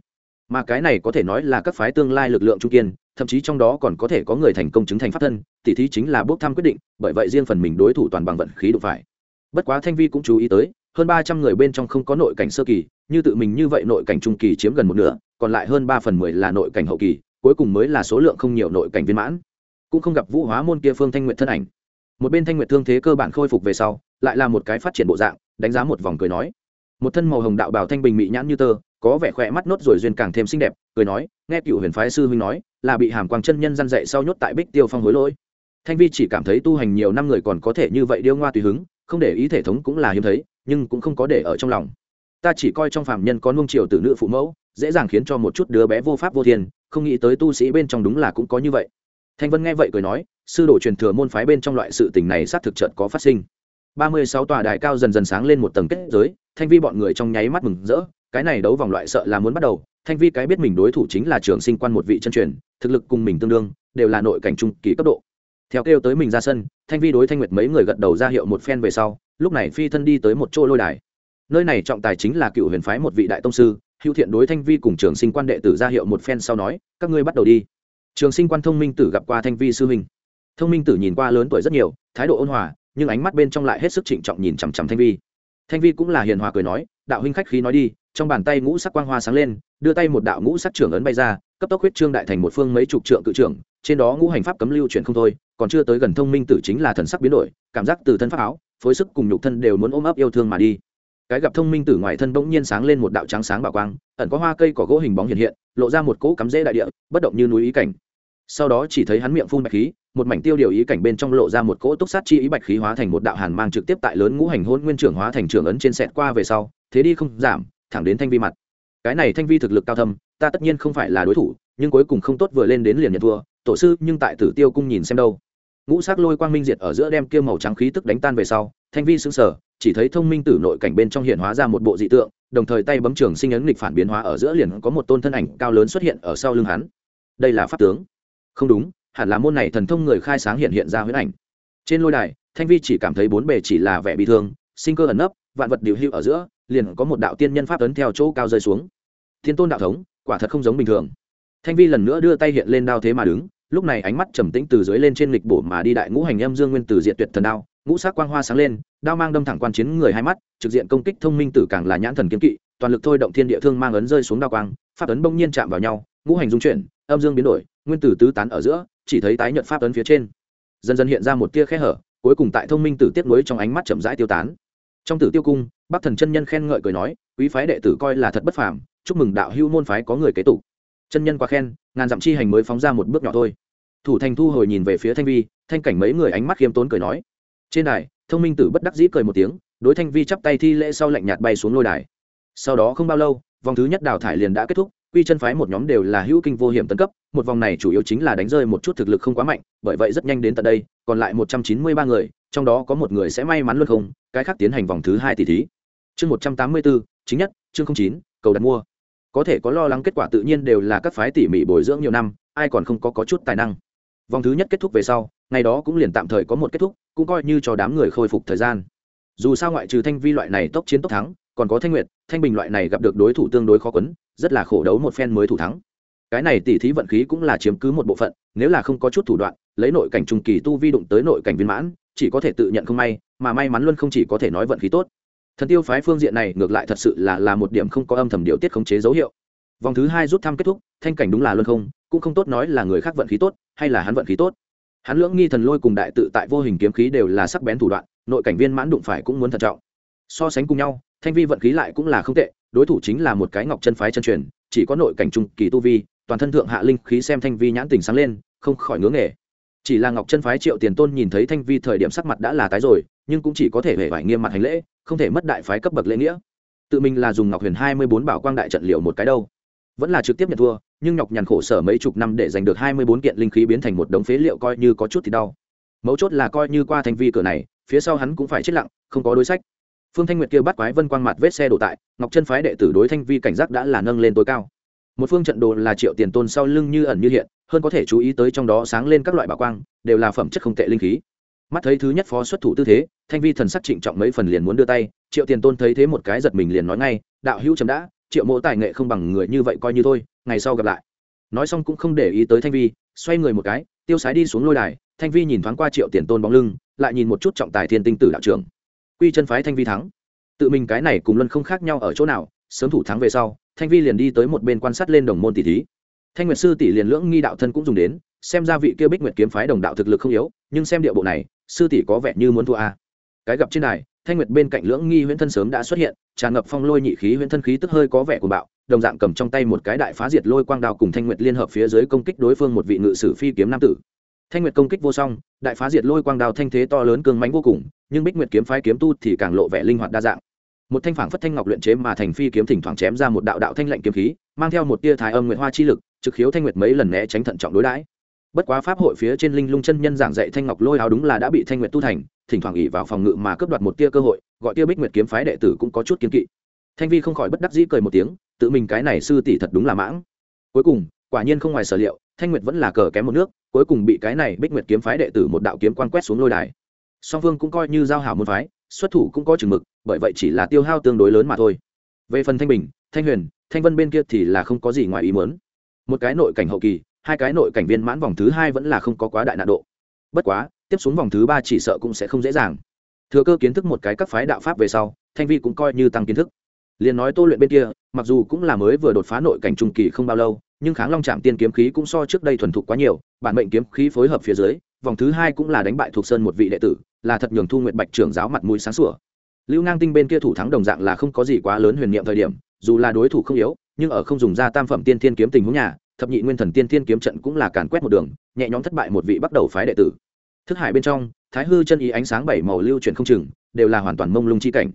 Mà cái này có thể nói là các phái tương lai lực lượng trung kiên, thậm chí trong đó còn có thể có người thành công chứng thành pháp thân, tỉ thí chính là bốc thăm quyết định, bởi vậy riêng phần mình đối thủ toàn bằng vận khí đủ phải. Bất quá thanh vi cũng chú ý tới, hơn ba trăm người bên trong không có nội cảnh sơ kỳ, như tự mình như vậy nội cảnh trung kỳ chiếm gần một nửa, còn lại hơn ba phần mười là nội cảnh hậu kỳ, cuối cùng mới là số lượng không nhiều nội cảnh viên mãn. Cũng không gặp vũ hóa môn kia phương thanh nguyện thân ảnh. Một bên thanh nguyện thương thế cơ bản khôi phục về sau lại là một cái phát triển bộ dạng, đánh giá một vòng cười nói. Một thân màu hồng đạo bảo thanh bình mị nhãn như tơ, có vẻ khỏe mắt nốt rồi duyên càng thêm xinh đẹp, cười nói, nghe cựu huyền phái sư huynh nói, là bị hàm quang chân nhân răn dậy sau nhốt tại bích tiêu phong hối lỗi. Thanh vi chỉ cảm thấy tu hành nhiều năm người còn có thể như vậy điêu ngoa tùy hứng, không để ý thể thống cũng là hiếm thấy, nhưng cũng không có để ở trong lòng. Ta chỉ coi trong phạm nhân có nung triều tử nữ phụ mẫu, dễ dàng khiến cho một chút đứa bé vô pháp vô thiên, không nghĩ tới tu sĩ bên trong đúng là cũng có như vậy. Thanh vân nghe vậy cười nói, sư đồ truyền thừa môn phái bên trong loại sự tình này xác thực trận có phát sinh ba mươi sáu tòa đài cao dần dần sáng lên một tầng kết giới, thanh vi bọn người trong nháy mắt mừng rỡ, cái này đấu vòng loại sợ là muốn bắt đầu, thanh vi cái biết mình đối thủ chính là trường sinh quan một vị chân truyền, thực lực cùng mình tương đương, đều là nội cảnh trung kỳ cấp độ. Theo kêu tới mình ra sân, thanh vi đối thanh nguyệt mấy người gật đầu ra hiệu một phen về sau, lúc này phi thân đi tới một chỗ lôi đài. Nơi này trọng tài chính là cựu huyền phái một vị đại tông sư, hữu thiện đối thanh vi cùng trường sinh quan đệ tử ra hiệu một phen sau nói, các ngươi bắt đầu đi. Trường sinh quan thông minh tử gặp qua thanh vi sư huynh. Thông minh tử nhìn qua lớn tuổi rất nhiều, thái độ ôn hòa nhưng ánh mắt bên trong lại hết sức trịnh trọng nhìn chằm chằm thanh vi. Thanh vi cũng là hiền hòa cười nói, đạo huynh khách khí nói đi. Trong bàn tay ngũ sắc quang hoa sáng lên, đưa tay một đạo ngũ sắc trưởng ấn bay ra, cấp tốc huyết trương đại thành một phương mấy chục trượng cự trưởng, trên đó ngũ hành pháp cấm lưu chuyển không thôi, còn chưa tới gần thông minh tử chính là thần sắc biến đổi, cảm giác từ thân pháp áo, phối sức cùng nhục thân đều muốn ôm ấp yêu thương mà đi. Cái gặp thông minh tử ngoài thân bỗng nhiên sáng lên một đạo trắng sáng bảo quang, ẩn có hoa cây cỏ gỗ hình bóng hiện hiện, lộ ra một cỗ cắm rễ đại địa, bất động như núi ý cảnh. Sau đó chỉ thấy hắn miệng phun bạch khí một mảnh tiêu điều ý cảnh bên trong lộ ra một cỗ túc sát chi ý bạch khí hóa thành một đạo hàn mang trực tiếp tại lớn ngũ hành hôn nguyên trưởng hóa thành trưởng ấn trên sẹt qua về sau, thế đi không giảm, thẳng đến thanh vi mặt. Cái này thanh vi thực lực cao thâm, ta tất nhiên không phải là đối thủ, nhưng cuối cùng không tốt vừa lên đến liền nhận thua, tổ sư, nhưng tại tử tiêu cung nhìn xem đâu. Ngũ sắc lôi quang minh diệt ở giữa đem kia màu trắng khí tức đánh tan về sau, thanh vi sững sờ, chỉ thấy thông minh tử nội cảnh bên trong hiện hóa ra một bộ dị tượng, đồng thời tay bấm trường sinh ấn nghịch phản biến hóa ở giữa liền có một tôn thân ảnh cao lớn xuất hiện ở sau lưng hắn. Đây là pháp tướng. Không đúng hẳn là môn này thần thông người khai sáng hiện hiện ra huyễn ảnh. Trên lôi đài, thanh vi chỉ cảm thấy bốn bề chỉ là vẻ bị thương, sinh cơ ẩn nấp, vạn vật điều hữu ở giữa, liền có một đạo tiên nhân pháp ấn theo chỗ cao rơi xuống. Thiên tôn đạo thống, quả thật không giống bình thường. Thanh vi lần nữa đưa tay hiện lên đao thế mà đứng, lúc này ánh mắt trầm tĩnh từ dưới lên trên lịch bổ mà đi đại ngũ hành âm dương nguyên từ diện tuyệt thần đao, ngũ sắc quang hoa sáng lên, đao mang đâm thẳng quan chiến người hai mắt, trực diện công kích thông minh tử càng là nhãn thần kiếm kỵ, toàn lực thôi động thiên địa thương mang ấn rơi xuống đao quang, pháp ấn bỗng nhiên chạm vào nhau, ngũ hành dung chuyển, âm dương biến đổi, nguyên tử tứ tán ở giữa chỉ thấy tái nhận pháp ấn phía trên. Dần dần hiện ra một tia khe hở, cuối cùng tại thông minh tử tiết nối trong ánh mắt chậm rãi tiêu tán. Trong tử tiêu cung, bắc thần chân nhân khen ngợi cười nói, quý phái đệ tử coi là thật bất phàm, chúc mừng đạo hưu môn phái có người kế tục. Chân nhân quá khen, ngàn dặm chi hành mới phóng ra một bước nhỏ thôi. Thủ thành thu hồi nhìn về phía thanh vi, thanh cảnh mấy người ánh mắt khiêm tốn cười nói, trên đài, thông minh tử bất đắc dĩ cười một tiếng, đối thanh vi chắp tay thi lễ sau lạnh nhạt bay xuống lôi đài. Sau đó không bao lâu, vòng thứ nhất đào thải liền đã kết thúc quy chân phái một nhóm đều là hữu kinh vô hiểm tấn cấp một vòng này chủ yếu chính là đánh rơi một chút thực lực không quá mạnh bởi vậy rất nhanh đến tận đây còn lại một trăm chín mươi ba người trong đó có một người sẽ may mắn luôn không cái khác tiến hành vòng thứ hai tỷ thí. Chương một trăm tám mươi bốn chính nhất chương chín cầu đặt mua. Có thể có lo lắng kết quả tự nhiên đều là các phái tỉ mỉ bồi dưỡng nhiều năm ai còn không có, có chút tài năng. Vòng thứ nhất kết thúc về sau ngày đó cũng liền tạm thời có một kết thúc cũng coi như cho đám người khôi phục thời gian. Dù sao ngoại trừ thanh vi loại này tốc chiến tốc thắng còn có thanh nguyệt, thanh bình loại này gặp được đối thủ tương đối khó quấn, rất là khổ đấu một phen mới thủ thắng. Cái này tỉ thí vận khí cũng là chiếm cứ một bộ phận, nếu là không có chút thủ đoạn, lấy nội cảnh trung kỳ tu vi đụng tới nội cảnh viên mãn, chỉ có thể tự nhận không may, mà may mắn luôn không chỉ có thể nói vận khí tốt. Thần tiêu phái phương diện này ngược lại thật sự là là một điểm không có âm thầm điều tiết khống chế dấu hiệu. Vòng thứ hai rút thăm kết thúc, thanh cảnh đúng là luân không, cũng không tốt nói là người khác vận khí tốt, hay là hắn vận khí tốt. Hắn lưỡng nghi thần lôi cùng đại tự tại vô hình kiếm khí đều là sắc bén thủ đoạn, nội cảnh viên mãn đụng phải cũng muốn thận trọng. So sánh cùng nhau thanh vi vận khí lại cũng là không tệ, đối thủ chính là một cái ngọc chân phái chân truyền, chỉ có nội cảnh trung kỳ tu vi, toàn thân thượng hạ linh khí xem thanh vi nhãn tình sáng lên, không khỏi ngưỡng nghề. Chỉ là ngọc chân phái triệu tiền tôn nhìn thấy thanh vi thời điểm sắc mặt đã là tái rồi, nhưng cũng chỉ có thể hề phải nghiêm mặt hành lễ, không thể mất đại phái cấp bậc lễ nghĩa. Tự mình là dùng ngọc huyền hai mươi bốn bảo quang đại trận liệu một cái đâu. Vẫn là trực tiếp nhận thua, nhưng nhọc nhằn khổ sở mấy chục năm để giành được hai mươi bốn kiện linh khí biến thành một đống phế liệu coi như có chút thì đau. Mấu chốt là coi như qua thanh vi cửa này, phía sau hắn cũng phải chết lặng, không có đối sách phương thanh nguyệt kia bắt quái vân quang mặt vết xe đổ tại, ngọc chân phái đệ tử đối thanh vi cảnh giác đã là nâng lên tối cao. Một phương trận đồ là triệu tiền tôn sau lưng như ẩn như hiện, hơn có thể chú ý tới trong đó sáng lên các loại bảo quang, đều là phẩm chất không tệ linh khí. Mắt thấy thứ nhất phó xuất thủ tư thế, thanh vi thần sắc trịnh trọng mấy phần liền muốn đưa tay, triệu tiền tôn thấy thế một cái giật mình liền nói ngay, đạo hữu chấm đã, triệu mộ tài nghệ không bằng người như vậy coi như thôi, ngày sau gặp lại. Nói xong cũng không để ý tới thanh vi, xoay người một cái, tiêu sái đi xuống lôi đài, thanh vi nhìn thoáng qua triệu tiền tôn bóng lưng, lại nhìn một chút trọng tài thiên tinh tử đạo trưởng quy chân phái thanh vi thắng. Tự mình cái này cùng luân không khác nhau ở chỗ nào, sớm thủ thắng về sau, thanh vi liền đi tới một bên quan sát lên đồng môn tỷ thí. Thanh nguyệt sư tỷ liền lưỡng nghi đạo thân cũng dùng đến, xem ra vị kia bích nguyệt kiếm phái đồng đạo thực lực không yếu, nhưng xem địa bộ này, sư tỷ có vẻ như muốn thua a. Cái gặp trên này thanh nguyệt bên cạnh lưỡng nghi huyễn thân sớm đã xuất hiện, tràn ngập phong lôi nhị khí huyễn thân khí tức hơi có vẻ của bạo, đồng dạng cầm trong tay một cái đại phá diệt lôi quang đao cùng thanh nguyệt liên hợp phía dưới công kích đối phương một vị ngự sử phi kiếm nam tử thanh nguyệt công kích vô song, đại phá diệt lôi quang đào thanh thế to lớn cường mánh vô cùng, nhưng bích nguyệt kiếm phái kiếm tu thì càng lộ vẻ linh hoạt đa dạng. Một thanh phảng phất thanh ngọc luyện chế mà thành phi kiếm thỉnh thoảng chém ra một đạo đạo thanh lạnh kiếm khí, mang theo một tia thái âm nguyệt hoa chi lực, trực khiếu thanh nguyệt mấy lần né tránh thận trọng đối đãi. Bất quá pháp hội phía trên linh lung chân nhân giảng dạy thanh ngọc lôi áo đúng là đã bị thanh nguyệt tu thành, thỉnh thoảng ỉ vào phòng ngự mà cướp đoạt một tia cơ hội, gọi tia bích nguyệt kiếm phái đệ tử cũng có chút kiếm kỵ. Thanh vi không khỏi bất đắc dĩ cười một tiếng, tự mình cái này sư tỷ thật đúng là mãng. Cuối cùng, quả nhiên không ngoài sở liệu, thanh nguyệt vẫn là cờ kém một nước cuối cùng bị cái này bích nguyệt kiếm phái đệ tử một đạo kiếm quan quét xuống lôi đài. Song phương cũng coi như giao hảo môn phái, xuất thủ cũng có chừng mực, bởi vậy chỉ là tiêu hao tương đối lớn mà thôi. Về phần thanh bình, thanh huyền, thanh vân bên kia thì là không có gì ngoài ý muốn. Một cái nội cảnh hậu kỳ, hai cái nội cảnh viên mãn vòng thứ hai vẫn là không có quá đại nạn độ. Bất quá, tiếp xuống vòng thứ ba chỉ sợ cũng sẽ không dễ dàng. Thừa cơ kiến thức một cái các phái đạo pháp về sau, thanh vi cũng coi như tăng kiến thức. Liền nói tô luyện bên kia, mặc dù cũng là mới vừa đột phá nội cảnh trung kỳ không bao lâu nhưng kháng long trạm tiên kiếm khí cũng so trước đây thuần thục quá nhiều, bản mệnh kiếm khí phối hợp phía dưới, vòng thứ hai cũng là đánh bại thuộc sơn một vị đệ tử, là thật nhường thu nguyện bạch trưởng giáo mặt mũi sáng sủa. Lưu ngang tinh bên kia thủ thắng đồng dạng là không có gì quá lớn huyền niệm thời điểm, dù là đối thủ không yếu, nhưng ở không dùng ra tam phẩm tiên thiên kiếm tình huống nhà, thập nhị nguyên thần tiên thiên kiếm trận cũng là càn quét một đường, nhẹ nhõm thất bại một vị bắt đầu phái đệ tử. Thức hải bên trong, thái hư chân ý ánh sáng bảy màu lưu chuyển không chừng, đều là hoàn toàn mông lung chi cảnh.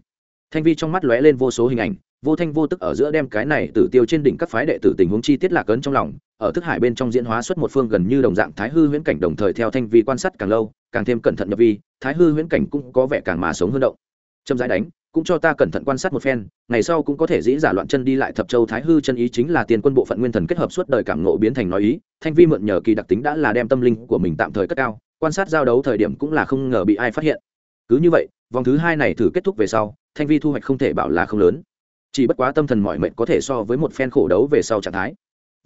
Thanh vi trong mắt lóe lên vô số hình ảnh vô thanh vô tức ở giữa đem cái này tử tiêu trên đỉnh các phái đệ tử tình huống chi tiết lạc ấn trong lòng, ở thức hải bên trong diễn hóa xuất một phương gần như đồng dạng thái hư huyễn cảnh đồng thời theo thanh vi quan sát càng lâu, càng thêm cẩn thận nhập vi, thái hư huyễn cảnh cũng có vẻ càng mà sống hơn động. Châm giải đánh, cũng cho ta cẩn thận quan sát một phen, ngày sau cũng có thể dĩ giả loạn chân đi lại thập châu thái hư chân ý chính là tiền quân bộ phận nguyên thần kết hợp suốt đời cảm ngộ biến thành nói ý, thanh vi mượn nhờ kỳ đặc tính đã là đem tâm linh của mình tạm thời cất cao, quan sát giao đấu thời điểm cũng là không ngờ bị ai phát hiện. Cứ như vậy, vòng thứ hai này thử kết thúc về sau, thanh vi thu hoạch không thể bảo là không lớn chỉ bất quá tâm thần mọi mệnh có thể so với một phen khổ đấu về sau trạng thái.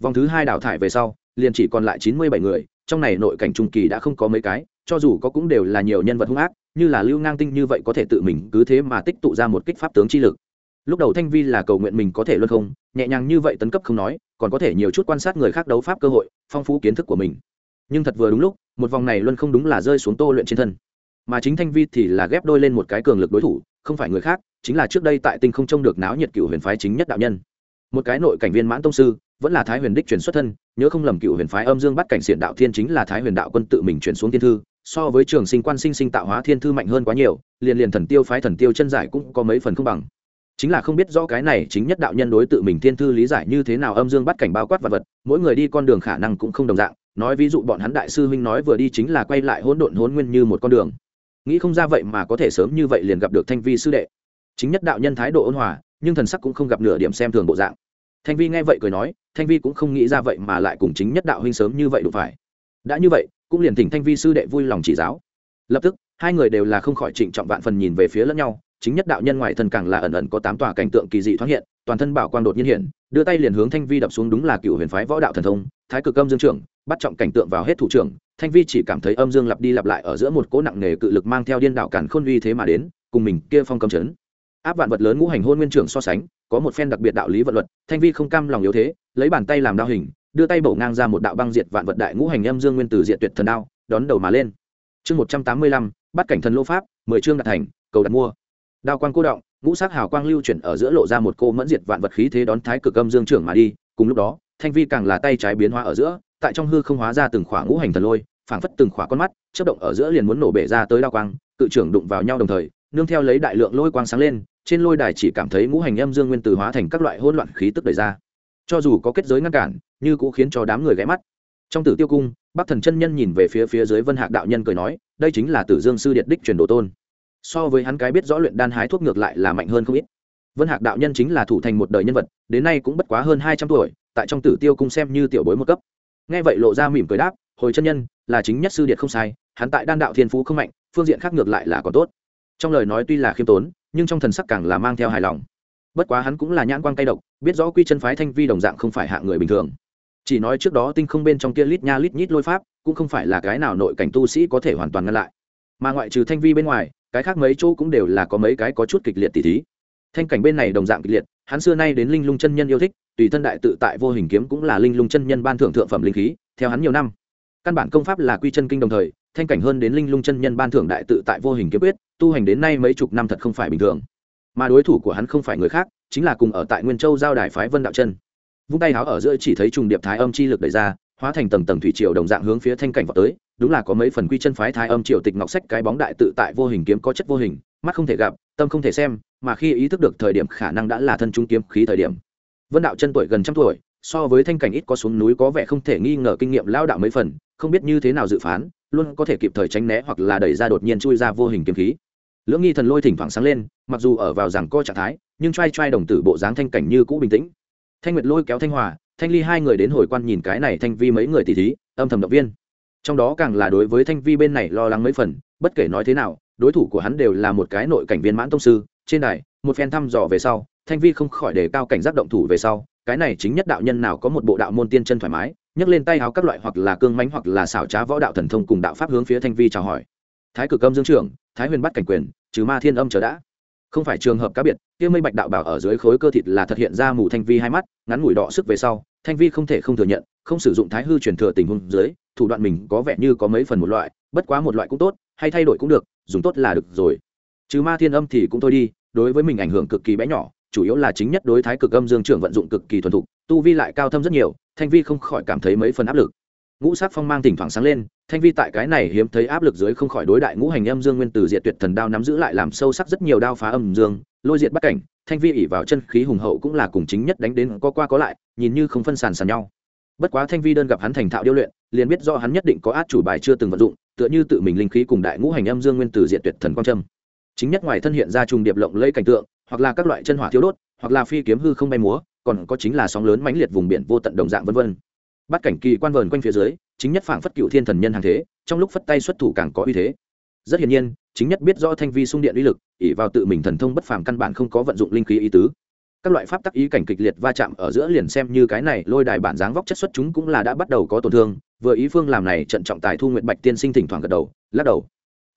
Vòng thứ hai đào thải về sau, liền chỉ còn lại chín mươi bảy người, trong này nội cảnh trung kỳ đã không có mấy cái, cho dù có cũng đều là nhiều nhân vật hung ác, như là lưu ngang tinh như vậy có thể tự mình cứ thế mà tích tụ ra một kích pháp tướng chi lực. Lúc đầu thanh vi là cầu nguyện mình có thể luân không, nhẹ nhàng như vậy tấn cấp không nói, còn có thể nhiều chút quan sát người khác đấu pháp cơ hội, phong phú kiến thức của mình. Nhưng thật vừa đúng lúc, một vòng này luân không đúng là rơi xuống tô luyện trên thân. Mà chính thanh vi thì là ghép đôi lên một cái cường lực đối thủ không phải người khác, chính là trước đây tại tinh không trông được náo nhiệt cựu huyền phái chính nhất đạo nhân. Một cái nội cảnh viên mãn tông sư, vẫn là thái huyền đích truyền xuất thân, nhớ không lầm cựu huyền phái âm dương bắt cảnh xiển đạo thiên chính là thái huyền đạo quân tự mình chuyển xuống thiên thư, so với trường sinh quan sinh sinh tạo hóa thiên thư mạnh hơn quá nhiều, liền liền thần tiêu phái thần tiêu chân giải cũng có mấy phần không bằng. Chính là không biết rõ cái này chính nhất đạo nhân đối tự mình thiên thư lý giải như thế nào âm dương bắt cảnh bao quát vật vật, mỗi người đi con đường khả năng cũng không đồng dạng, nói ví dụ bọn hắn đại sư huynh nói vừa đi chính là quay lại hỗn độn hỗn nguyên như một con đường nghĩ không ra vậy mà có thể sớm như vậy liền gặp được thanh vi sư đệ. Chính nhất đạo nhân thái độ ôn hòa, nhưng thần sắc cũng không gặp nửa điểm xem thường bộ dạng. Thanh vi nghe vậy cười nói, thanh vi cũng không nghĩ ra vậy mà lại cùng chính nhất đạo huynh sớm như vậy đủ phải. Đã như vậy, cũng liền thỉnh thanh vi sư đệ vui lòng chỉ giáo. Lập tức, hai người đều là không khỏi trịnh trọng vạn phần nhìn về phía lẫn nhau, chính nhất đạo nhân ngoài thân càng là ẩn ẩn có tám tòa cảnh tượng kỳ dị thoáng hiện, toàn thân bảo quang đột nhiên hiện, đưa tay liền hướng thanh vi đập xuống đúng là cựu huyền phái võ đạo thần thông, thái cực âm dương trưởng bắt trọng cảnh tượng vào hết thủ trưởng, thanh vi chỉ cảm thấy âm dương lặp đi lặp lại ở giữa một cỗ nặng nề cự lực mang theo điên đạo cản khôn uy thế mà đến, cùng mình kia phong cầm chấn. Áp vạn vật lớn ngũ hành hôn nguyên trưởng so sánh, có một phen đặc biệt đạo lý vận luật, thanh vi không cam lòng yếu thế, lấy bàn tay làm đao hình, đưa tay bổ ngang ra một đạo băng diệt vạn vật đại ngũ hành âm dương nguyên tử diệt tuyệt thần đao, đón đầu mà lên. Chương một trăm tám mươi lăm, bắt cảnh thần lô pháp, mười chương đạt thành, cầu đặt mua. Đao quang cô động, ngũ sắc hào quang lưu chuyển ở giữa lộ ra một cô mẫn diệt vạn vật khí thế đón thái cực âm dương trưởng mà đi, cùng lúc đó, thanh vi càng là tay trái biến hóa ở giữa tại trong hư không hóa ra từng khỏa ngũ hành thần lôi, phảng phất từng khỏa con mắt, chớp động ở giữa liền muốn nổ bể ra tới đao quang, cự trưởng đụng vào nhau đồng thời, nương theo lấy đại lượng lôi quang sáng lên, trên lôi đài chỉ cảm thấy ngũ hành âm dương nguyên tử hóa thành các loại hỗn loạn khí tức đẩy ra. Cho dù có kết giới ngăn cản, như cũng khiến cho đám người ghé mắt. Trong tử tiêu cung, bắc thần chân nhân nhìn về phía phía dưới vân hạc đạo nhân cười nói, đây chính là tử dương sư điện đích truyền đồ tôn. So với hắn cái biết rõ luyện đan hái thuốc ngược lại là mạnh hơn không ít. Vân hạc đạo nhân chính là thủ thành một đời nhân vật, đến nay cũng bất quá hơn hai trăm tuổi, tại trong tử tiêu cung xem như tiểu bối một cấp nghe vậy lộ ra mỉm cười đáp, hồi chân nhân, là chính nhất sư điện không sai, hắn tại đan đạo thiên phú không mạnh, phương diện khác ngược lại là có tốt. Trong lời nói tuy là khiêm tốn, nhưng trong thần sắc càng là mang theo hài lòng. Bất quá hắn cũng là nhãn quan cay độc, biết rõ quy chân phái thanh vi đồng dạng không phải hạng người bình thường. Chỉ nói trước đó tinh không bên trong kia lít nha lít nhít lôi pháp, cũng không phải là cái nào nội cảnh tu sĩ có thể hoàn toàn ngăn lại. Mà ngoại trừ thanh vi bên ngoài, cái khác mấy chỗ cũng đều là có mấy cái có chút kịch liệt tỉ thí. Thanh cảnh bên này đồng dạng kịch liệt, hắn xưa nay đến linh lung chân nhân yêu thích tùy thân đại tự tại vô hình kiếm cũng là linh lung chân nhân ban thưởng thượng phẩm linh khí, theo hắn nhiều năm. Căn bản công pháp là quy chân kinh đồng thời, thanh cảnh hơn đến linh lung chân nhân ban thưởng đại tự tại vô hình kiếm quyết, tu hành đến nay mấy chục năm thật không phải bình thường. Mà đối thủ của hắn không phải người khác, chính là cùng ở tại nguyên châu giao đài phái vân đạo chân. Vung tay háo ở giữa chỉ thấy trùng điệp thái âm chi lực đẩy ra, hóa thành tầng tầng thủy triều đồng dạng hướng phía thanh cảnh vào tới, đúng là có mấy phần quy chân phái thái âm triều tịch ngọc sách cái bóng đại tự tại vô hình kiếm có chất vô hình, mắt không thể gặp, tâm không thể xem, mà khi ý thức được thời điểm khả năng đã là thân trung kiếm khí thời điểm vân đạo chân tuổi gần trăm tuổi, so với thanh cảnh ít có xuống núi có vẻ không thể nghi ngờ kinh nghiệm lao đạo mấy phần, không biết như thế nào dự phán, luôn có thể kịp thời tránh né hoặc là đẩy ra đột nhiên chui ra vô hình kiếm khí. Lưỡng nghi thần lôi thỉnh thoảng sáng lên, mặc dù ở vào rằng co trạng thái, nhưng trai trai đồng tử bộ dáng thanh cảnh như cũ bình tĩnh. Thanh nguyệt lôi kéo thanh hòa, thanh ly hai người đến hồi quan nhìn cái này thanh vi mấy người tỷ thí, âm thầm động viên. Trong đó càng là đối với thanh vi bên này lo lắng mấy phần, bất kể nói thế nào, đối thủ của hắn đều là một cái nội cảnh viên mãn tông sư, trên đài, một phen thăm dò về sau thanh vi không khỏi đề cao cảnh giác động thủ về sau, cái này chính nhất đạo nhân nào có một bộ đạo môn tiên chân thoải mái, nhấc lên tay áo các loại hoặc là cương mánh hoặc là xảo trá võ đạo thần thông cùng đạo pháp hướng phía thanh vi chào hỏi. Thái cực âm dương trưởng, thái huyền bắt cảnh quyền, trừ ma thiên âm chờ đã. Không phải trường hợp cá biệt, kia mây bạch đạo bảo ở dưới khối cơ thịt là thật hiện ra mù thanh vi hai mắt, ngắn ngủi đỏ sức về sau, thanh vi không thể không thừa nhận, không sử dụng thái hư truyền thừa tình huống dưới, thủ đoạn mình có vẻ như có mấy phần một loại, bất quá một loại cũng tốt, hay thay đổi cũng được, dùng tốt là được rồi. Trừ ma thiên âm thì cũng thôi đi, đối với mình ảnh hưởng cực kỳ bé nhỏ chủ yếu là chính nhất đối thái cực âm dương trưởng vận dụng cực kỳ thuần thục, tu vi lại cao thâm rất nhiều, thanh vi không khỏi cảm thấy mấy phần áp lực. Ngũ sát phong mang thỉnh thoảng sáng lên, thanh vi tại cái này hiếm thấy áp lực dưới không khỏi đối đại ngũ hành âm dương nguyên từ diệt tuyệt thần đao nắm giữ lại làm sâu sắc rất nhiều đao phá âm dương, lôi diệt bắt cảnh, thanh vi ỉ vào chân khí hùng hậu cũng là cùng chính nhất đánh đến có qua có lại, nhìn như không phân sàn sàn nhau. Bất quá thanh vi đơn gặp hắn thành thạo điêu luyện, liền biết do hắn nhất định có át chủ bài chưa từng vận dụng, tựa như tự mình linh khí cùng đại ngũ hành âm dương nguyên từ diệt tuyệt thần quang trâm chính nhất ngoài thân hiện ra trùng điệp lộng lẫy cảnh tượng hoặc là các loại chân hỏa thiếu đốt, hoặc là phi kiếm hư không bay múa, còn có chính là sóng lớn mãnh liệt vùng biển vô tận đồng dạng vân vân. Bắt cảnh kỳ quan vờn quanh phía dưới, chính nhất phảng phất cựu thiên thần nhân hàng thế, trong lúc phất tay xuất thủ càng có uy thế. Rất hiển nhiên, chính nhất biết rõ thanh vi sung điện uy lực ỉ vào tự mình thần thông bất phàm căn bản không có vận dụng linh khí ý tứ. Các loại pháp tắc ý cảnh kịch liệt va chạm ở giữa liền xem như cái này lôi đài bản dáng vóc chất xuất chúng cũng là đã bắt đầu có tổn thương, vừa ý phương làm này trận trọng tài thu nguyện bạch tiên sinh thỉnh thoảng gật đầu, lắc đầu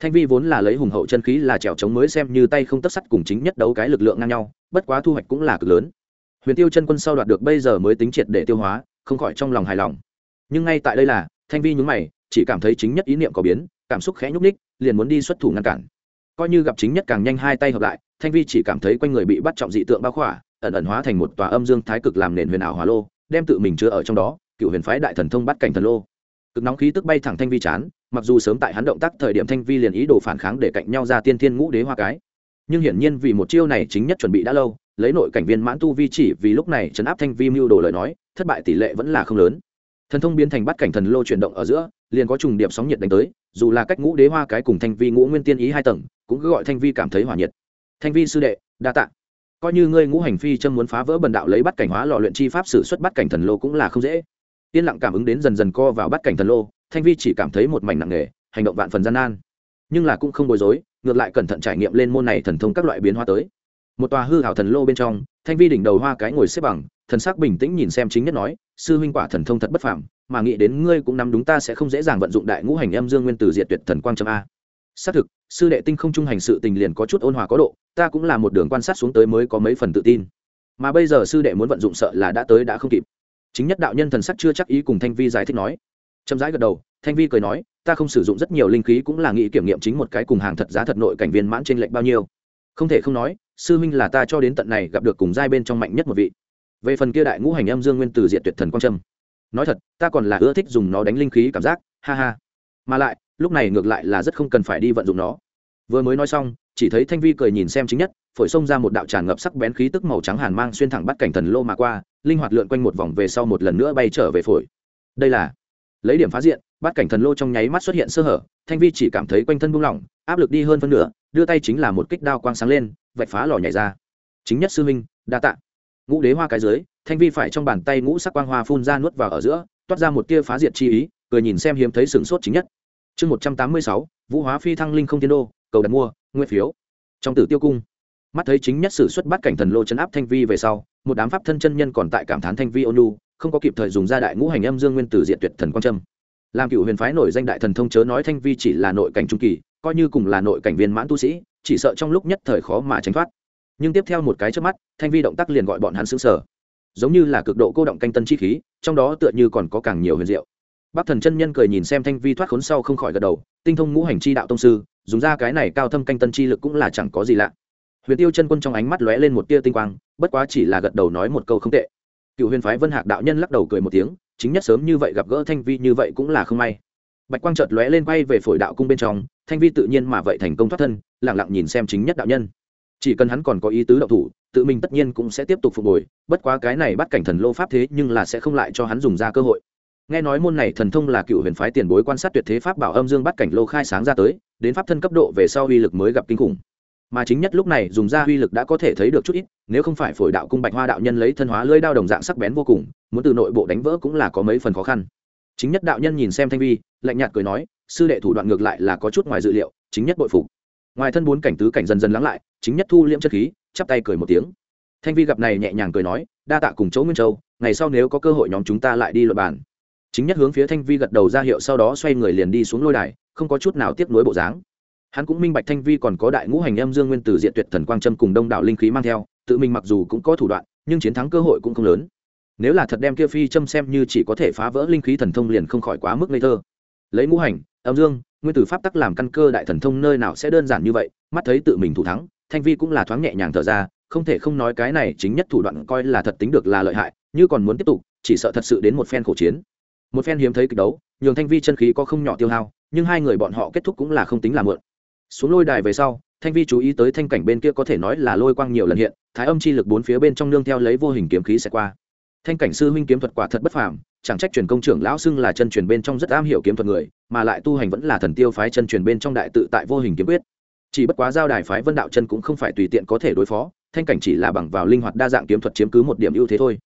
thanh vi vốn là lấy hùng hậu chân khí là trèo chống mới xem như tay không tất sắt cùng chính nhất đấu cái lực lượng ngang nhau, bất quá thu hoạch cũng là cực lớn. Huyền tiêu chân quân sau đoạt được bây giờ mới tính triệt để tiêu hóa, không khỏi trong lòng hài lòng. Nhưng ngay tại đây là, thanh vi nhúng mày, chỉ cảm thấy chính nhất ý niệm có biến, cảm xúc khẽ nhúc ních liền muốn đi xuất thủ ngăn cản. Coi như gặp chính nhất càng nhanh hai tay hợp lại, thanh vi chỉ cảm thấy quanh người bị bắt trọng dị tượng bao khỏa, ẩn ẩn hóa thành một tòa âm dương thái cực làm nền huyền ảo hỏa lô, đem tự mình chứa ở trong đó, cựu huyền phái đại thần thông bắt cảnh thần lô cực nóng khí tức bay thẳng thanh vi chán, mặc dù sớm tại hắn động tác thời điểm thanh vi liền ý đồ phản kháng để cạnh nhau ra tiên thiên ngũ đế hoa cái. Nhưng hiển nhiên vì một chiêu này chính nhất chuẩn bị đã lâu, lấy nội cảnh viên mãn tu vi chỉ vì lúc này chấn áp thanh vi mưu đồ lời nói, thất bại tỷ lệ vẫn là không lớn. Thần thông biến thành bắt cảnh thần lô chuyển động ở giữa, liền có trùng điệp sóng nhiệt đánh tới, dù là cách ngũ đế hoa cái cùng thanh vi ngũ nguyên tiên ý hai tầng, cũng cứ gọi thanh vi cảm thấy hỏa nhiệt. Thanh vi sư đệ, đa tạ. Coi như ngươi ngũ hành phi châm muốn phá vỡ bần đạo lấy bắt cảnh hóa lò luyện chi pháp sử xuất bắt cảnh thần lô cũng là không dễ yên lặng cảm ứng đến dần dần co vào bắt cảnh thần lô, thanh vi chỉ cảm thấy một mảnh nặng nề, hành động vạn phần gian nan. Nhưng là cũng không bối rối, ngược lại cẩn thận trải nghiệm lên môn này thần thông các loại biến hóa tới. Một tòa hư hảo thần lô bên trong, thanh vi đỉnh đầu hoa cái ngồi xếp bằng, thần sắc bình tĩnh nhìn xem chính nhất nói, sư huynh quả thần thông thật bất phàm, mà nghĩ đến ngươi cũng nắm đúng ta sẽ không dễ dàng vận dụng đại ngũ hành âm dương nguyên tử diệt tuyệt thần quang châm a. Xác thực, sư đệ tinh không trung hành sự tình liền có chút ôn hòa có độ, ta cũng là một đường quan sát xuống tới mới có mấy phần tự tin. Mà bây giờ sư đệ muốn vận dụng sợ là đã tới đã không kịp chính nhất đạo nhân thần sắc chưa chắc ý cùng thanh vi giải thích nói. Chậm rãi gật đầu, thanh vi cười nói, ta không sử dụng rất nhiều linh khí cũng là nghĩ kiểm nghiệm chính một cái cùng hàng thật giá thật nội cảnh viên mãn trên lệnh bao nhiêu. Không thể không nói, sư minh là ta cho đến tận này gặp được cùng giai bên trong mạnh nhất một vị. Về phần kia đại ngũ hành âm dương nguyên từ diện tuyệt thần quang trâm. Nói thật, ta còn là ưa thích dùng nó đánh linh khí cảm giác, ha ha. Mà lại, lúc này ngược lại là rất không cần phải đi vận dụng nó. Vừa mới nói xong, chỉ thấy thanh vi cười nhìn xem chính nhất phổi xông ra một đạo tràn ngập sắc bén khí tức màu trắng hàn mang xuyên thẳng bắt cảnh thần lô mà qua, linh hoạt lượn quanh một vòng về sau một lần nữa bay trở về phổi. Đây là lấy điểm phá diện, bắt cảnh thần lô trong nháy mắt xuất hiện sơ hở, thanh vi chỉ cảm thấy quanh thân buông lỏng, áp lực đi hơn phân nửa, đưa tay chính là một kích đao quang sáng lên, vạch phá lò nhảy ra. Chính nhất sư huynh, đa tạ. Ngũ đế hoa cái dưới, thanh vi phải trong bàn tay ngũ sắc quang hoa phun ra nuốt vào ở giữa, toát ra một tia phá diệt chi ý, cười nhìn xem hiếm thấy sửng sốt chính nhất. Chương một trăm tám mươi sáu, vũ hóa phi thăng linh không tiên đô, cầu đặt mua nguyên phiếu. Trong tử tiêu cung mắt thấy chính nhất sử xuất bắt cảnh thần lô chấn áp thanh vi về sau, một đám pháp thân chân nhân còn tại cảm thán thanh vi ônu không có kịp thời dùng ra đại ngũ hành âm dương nguyên tử diện tuyệt thần quan trâm làm cựu huyền phái nổi danh đại thần thông chớ nói thanh vi chỉ là nội cảnh trung kỳ, coi như cùng là nội cảnh viên mãn tu sĩ, chỉ sợ trong lúc nhất thời khó mà tránh thoát. Nhưng tiếp theo một cái trước mắt, thanh vi động tác liền gọi bọn hắn xứng sở giống như là cực độ cô động canh tân chi khí, trong đó tựa như còn có càng nhiều huyền diệu. Bác thần chân nhân cười nhìn xem thanh vi thoát khốn sau không khỏi gật đầu, tinh thông ngũ hành chi đạo tông sư, dùng ra cái này cao thâm canh tân chi lực cũng là chẳng có gì lạ huyền tiêu chân quân trong ánh mắt lóe lên một tia tinh quang, bất quá chỉ là gật đầu nói một câu không tệ. Cựu huyền phái vân hạc đạo nhân lắc đầu cười một tiếng, chính nhất sớm như vậy gặp gỡ thanh vi như vậy cũng là không may. Bạch quang chợt lóe lên quay về phổi đạo cung bên trong, thanh vi tự nhiên mà vậy thành công thoát thân lẳng lặng nhìn xem chính nhất đạo nhân. Chỉ cần hắn còn có ý tứ đậu thủ, tự mình tất nhiên cũng sẽ tiếp tục phục hồi, bất quá cái này bắt cảnh thần lô pháp thế nhưng là sẽ không lại cho hắn dùng ra cơ hội. Nghe nói môn này thần thông là cựu huyền phái tiền bối quan sát tuyệt thế pháp bảo âm dương bắt cảnh lô khai sáng ra tới, đến pháp thân cấp độ về sau uy lực mới gặp kinh khủng mà chính nhất lúc này dùng ra uy lực đã có thể thấy được chút ít, nếu không phải phổi đạo cung bạch hoa đạo nhân lấy thân hóa lưỡi đao đồng dạng sắc bén vô cùng, muốn từ nội bộ đánh vỡ cũng là có mấy phần khó khăn. Chính nhất đạo nhân nhìn xem thanh vi, lạnh nhạt cười nói, sư đệ thủ đoạn ngược lại là có chút ngoài dự liệu, chính nhất bội phục. Ngoài thân bốn cảnh tứ cảnh dần dần lắng lại, chính nhất thu liễm chất khí, chắp tay cười một tiếng. Thanh vi gặp này nhẹ nhàng cười nói, đa tạ cùng chỗ nguyên châu, ngày sau nếu có cơ hội nhóm chúng ta lại đi luật bàn. Chính nhất hướng phía thanh vi gật đầu ra hiệu sau đó xoay người liền đi xuống lôi đài, không có chút nào tiếp nối bộ dáng hắn cũng minh bạch thanh vi còn có đại ngũ hành âm dương nguyên tử diện tuyệt thần quang trâm cùng đông đảo linh khí mang theo, tự mình mặc dù cũng có thủ đoạn, nhưng chiến thắng cơ hội cũng không lớn. Nếu là thật đem kia phi châm xem như chỉ có thể phá vỡ linh khí thần thông liền không khỏi quá mức ngây thơ. Lấy ngũ hành, âm dương, nguyên tử pháp tắc làm căn cơ đại thần thông nơi nào sẽ đơn giản như vậy, mắt thấy tự mình thủ thắng, thanh vi cũng là thoáng nhẹ nhàng thở ra, không thể không nói cái này chính nhất thủ đoạn coi là thật tính được là lợi hại, như còn muốn tiếp tục, chỉ sợ thật sự đến một phen khổ chiến. Một phen hiếm thấy kịch đấu, nhường thanh vi chân khí có không nhỏ tiêu hao, nhưng hai người bọn họ kết thúc cũng là không tính là mượn xuống lôi đài về sau, thanh vi chú ý tới thanh cảnh bên kia có thể nói là lôi quang nhiều lần hiện, thái âm chi lực bốn phía bên trong nương theo lấy vô hình kiếm khí sẽ qua. Thanh cảnh sư huynh kiếm thuật quả thật bất phàm, chẳng trách truyền công trưởng lão xưng là chân truyền bên trong rất am hiểu kiếm thuật người, mà lại tu hành vẫn là thần tiêu phái chân truyền bên trong đại tự tại vô hình kiếm quyết. Chỉ bất quá giao đài phái vân đạo chân cũng không phải tùy tiện có thể đối phó, thanh cảnh chỉ là bằng vào linh hoạt đa dạng kiếm thuật chiếm cứ một điểm ưu thế thôi.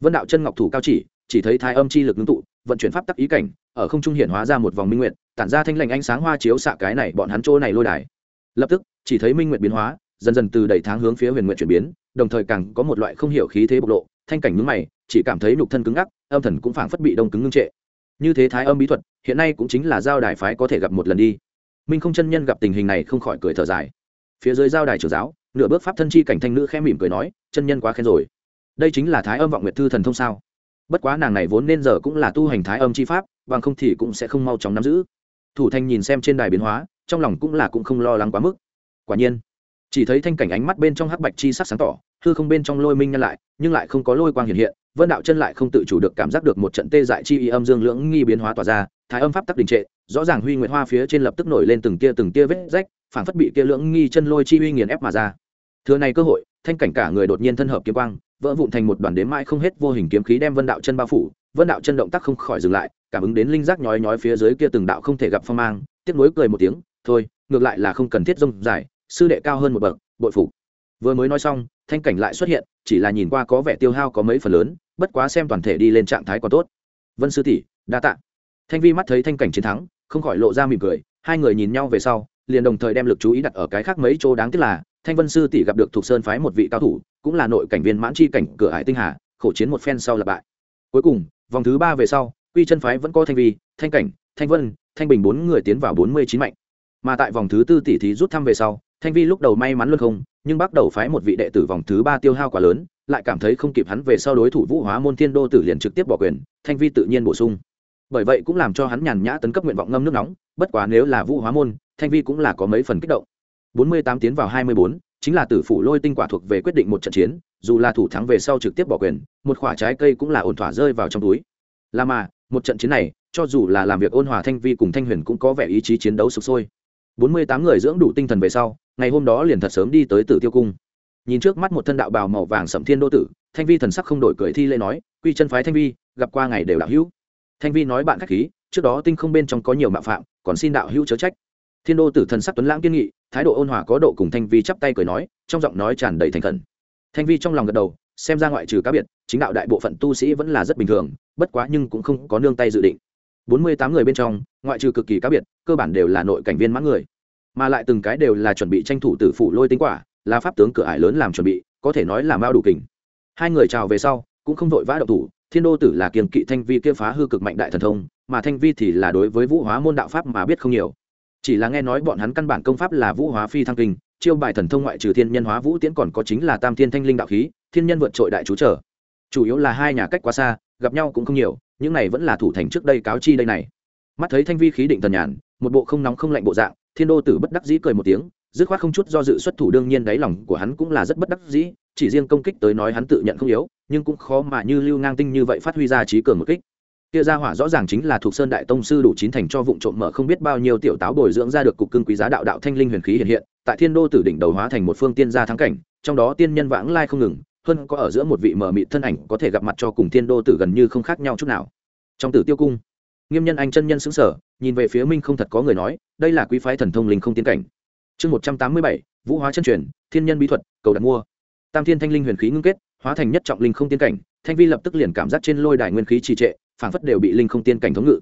Vân đạo chân ngọc thủ cao chỉ chỉ thấy thái âm chi lực ngưng tụ, vận chuyển pháp tắc ý cảnh, ở không trung hiển hóa ra một vòng minh nguyện tản ra thanh lành ánh sáng hoa chiếu xạ cái này bọn hắn chỗ này lôi đài. Lập tức, chỉ thấy minh nguyện biến hóa, dần dần từ đầy tháng hướng phía huyền nguyện chuyển biến, đồng thời càng có một loại không hiểu khí thế bộc lộ, thanh cảnh nhướng mày, chỉ cảm thấy nhục thân cứng ngắc, âm thần cũng phảng phất bị đông cứng ngưng trệ. Như thế thái âm bí thuật, hiện nay cũng chính là giao đài phái có thể gặp một lần đi. Minh không chân nhân gặp tình hình này không khỏi cười thở dài. Phía dưới giao đài trưởng giáo, nửa bước pháp thân chi cảnh thanh nữ khẽ mỉm cười nói, chân nhân quá khen rồi. Đây chính là thái âm vọng nguyệt thư thần thông sao? Bất quá nàng này vốn nên giờ cũng là tu hành thái âm chi pháp, bằng không thì cũng sẽ không mau chóng nắm giữ thủ thanh nhìn xem trên đài biến hóa, trong lòng cũng là cũng không lo lắng quá mức. Quả nhiên, chỉ thấy thanh cảnh ánh mắt bên trong hắc bạch chi sắc sáng tỏ, hư không bên trong lôi minh nhân lại, nhưng lại không có lôi quang hiện hiện, vân đạo chân lại không tự chủ được cảm giác được một trận tê dại chi y âm dương lưỡng nghi biến hóa tỏa ra, thái âm pháp tắc đình trệ, rõ ràng huy nguyệt hoa phía trên lập tức nổi lên từng tia từng tia vết rách, phản phất bị kia lưỡng nghi chân lôi chi uy nghiền ép mà ra. Thừa này cơ hội, thanh cảnh cả người đột nhiên thân hợp kiếm quang, vỡ vụn thành một đoàn đếm mãi không hết vô hình kiếm khí đem vân đạo chân bao phủ, vân đạo chân động tác không khỏi dừng lại cảm ứng đến linh giác nhói nhói phía dưới kia từng đạo không thể gặp phong mang, tiếc nuối cười một tiếng, thôi, ngược lại là không cần thiết rông dài, sư đệ cao hơn một bậc, bội phục. Vừa mới nói xong, thanh cảnh lại xuất hiện, chỉ là nhìn qua có vẻ tiêu hao có mấy phần lớn, bất quá xem toàn thể đi lên trạng thái còn tốt. Vân sư tỷ, đa tạ. Thanh vi mắt thấy thanh cảnh chiến thắng, không khỏi lộ ra mỉm cười, hai người nhìn nhau về sau, liền đồng thời đem lực chú ý đặt ở cái khác mấy chỗ đáng tiếc là, thanh vân sư tỷ gặp được thuộc sơn phái một vị cao thủ, cũng là nội cảnh viên mãn chi cảnh cửa hải tinh hà, khổ chiến một phen sau là bại. Cuối cùng, vòng thứ ba về sau quy chân phái vẫn có thanh vi, thanh cảnh, thanh vân, thanh bình bốn người tiến vào bốn mươi chín mạnh. Mà tại vòng thứ tư tỷ thí rút thăm về sau, thanh vi lúc đầu may mắn luôn không, nhưng bắt đầu phái một vị đệ tử vòng thứ ba tiêu hao quá lớn, lại cảm thấy không kịp hắn về sau đối thủ vũ hóa môn thiên đô tử liền trực tiếp bỏ quyền, thanh vi tự nhiên bổ sung. Bởi vậy cũng làm cho hắn nhàn nhã tấn cấp nguyện vọng ngâm nước nóng, bất quá nếu là vũ hóa môn, thanh vi cũng là có mấy phần kích động. bốn mươi tám tiến vào hai mươi bốn, chính là tử phủ lôi tinh quả thuộc về quyết định một trận chiến, dù là thủ thắng về sau trực tiếp bỏ quyền, một quả trái cây cũng là ổn thỏa rơi vào trong túi. Là mà một trận chiến này, cho dù là làm việc ôn hòa thanh vi cùng thanh huyền cũng có vẻ ý chí chiến đấu sục sôi. Bốn mươi tám người dưỡng đủ tinh thần về sau, ngày hôm đó liền thật sớm đi tới tử tiêu cung. Nhìn trước mắt một thân đạo bào màu vàng sậm thiên đô tử, thanh vi thần sắc không đổi cười thi lễ nói, quy chân phái thanh vi, gặp qua ngày đều đạo hữu. Thanh vi nói bạn khách khí, trước đó tinh không bên trong có nhiều mạo phạm, còn xin đạo hữu chớ trách. Thiên đô tử thần sắc tuấn lãng kiên nghị, thái độ ôn hòa có độ cùng thanh vi chắp tay cười nói, trong giọng nói tràn đầy thành khẩn. Thanh vi trong lòng gật đầu, xem ra ngoại trừ cá biệt, chính đạo đại bộ phận tu sĩ vẫn là rất bình thường bất quá nhưng cũng không có nương tay dự định. Bốn mươi tám người bên trong, ngoại trừ cực kỳ cá biệt, cơ bản đều là nội cảnh viên mãn người. Mà lại từng cái đều là chuẩn bị tranh thủ tử phủ lôi tính quả, là pháp tướng cửa ải lớn làm chuẩn bị, có thể nói là mao đủ kình. Hai người chào về sau, cũng không vội vã đậu thủ, thiên đô tử là kiềm kỵ thanh vi kia phá hư cực mạnh đại thần thông, mà thanh vi thì là đối với vũ hóa môn đạo pháp mà biết không nhiều. Chỉ là nghe nói bọn hắn căn bản công pháp là vũ hóa phi thăng kinh, chiêu bài thần thông ngoại trừ thiên nhân hóa vũ tiễn còn có chính là tam thiên thanh linh đạo khí, thiên nhân vượt trội đại chú trở. Chủ yếu là hai nhà cách quá xa gặp nhau cũng không nhiều, những này vẫn là thủ thành trước đây cáo chi đây này. Mắt thấy thanh vi khí định thần nhàn, một bộ không nóng không lạnh bộ dạng, thiên đô tử bất đắc dĩ cười một tiếng, dứt khoát không chút do dự xuất thủ đương nhiên đáy lòng của hắn cũng là rất bất đắc dĩ, chỉ riêng công kích tới nói hắn tự nhận không yếu, nhưng cũng khó mà như lưu ngang tinh như vậy phát huy ra trí cường một kích. Kia ra hỏa rõ ràng chính là thuộc sơn đại tông sư đủ chín thành cho vụ trộm mở không biết bao nhiêu tiểu táo bồi dưỡng ra được cục cưng quý giá đạo đạo thanh linh huyền khí hiện hiện, tại thiên đô tử đỉnh đầu hóa thành một phương tiên gia thắng cảnh, trong đó tiên nhân vãng lai không ngừng hơn có ở giữa một vị mờ mịt thân ảnh có thể gặp mặt cho cùng thiên đô tử gần như không khác nhau chút nào. Trong tử tiêu cung, nghiêm nhân anh chân nhân xứng sở nhìn về phía minh không thật có người nói, đây là quý phái thần thông linh không tiên cảnh. Chương một trăm tám mươi bảy, vũ hóa chân truyền, thiên nhân bí thuật, cầu đặt mua. Tam thiên thanh linh huyền khí ngưng kết, hóa thành nhất trọng linh không tiên cảnh, thanh vi lập tức liền cảm giác trên lôi đài nguyên khí trì trệ, phảng phất đều bị linh không tiên cảnh thống ngự.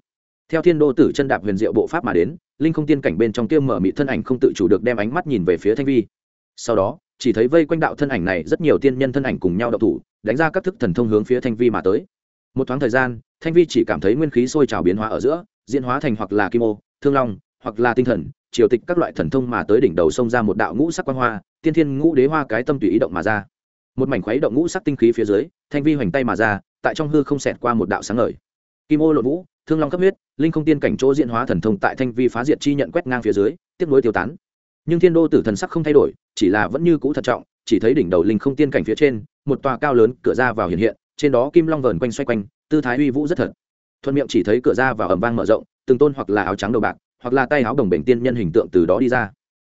Theo thiên đô tử chân đạp huyền diệu bộ pháp mà đến, linh không tiên cảnh bên trong kia mở mị thân ảnh không tự chủ được đem ánh mắt nhìn về phía thanh vi. Sau đó chỉ thấy vây quanh đạo thân ảnh này rất nhiều tiên nhân thân ảnh cùng nhau đậu thủ, đánh ra các thức thần thông hướng phía thanh vi mà tới. Một thoáng thời gian, thanh vi chỉ cảm thấy nguyên khí sôi trào biến hóa ở giữa, diễn hóa thành hoặc là kim ô, thương long, hoặc là tinh thần, triều tịch các loại thần thông mà tới đỉnh đầu sông ra một đạo ngũ sắc quan hoa, tiên thiên ngũ đế hoa cái tâm tùy ý động mà ra. Một mảnh khuấy động ngũ sắc tinh khí phía dưới, thanh vi hoành tay mà ra, tại trong hư không xẹt qua một đạo sáng ngời. Kim ô lộ vũ, thương long cấp huyết, linh không tiên cảnh chỗ diễn hóa thần thông tại thanh vi phá diệt chi nhận quét ngang phía dưới tiếp nối tiêu tán nhưng thiên đô tử thần sắc không thay đổi, chỉ là vẫn như cũ thận trọng, chỉ thấy đỉnh đầu linh không tiên cảnh phía trên, một tòa cao lớn cửa ra vào hiện hiện, trên đó kim long vờn quanh xoay quanh, tư thái uy vũ rất thật. Thuận miệng chỉ thấy cửa ra vào ẩm vang mở rộng, từng tôn hoặc là áo trắng đầu bạc, hoặc là tay áo đồng bệnh tiên nhân hình tượng từ đó đi ra.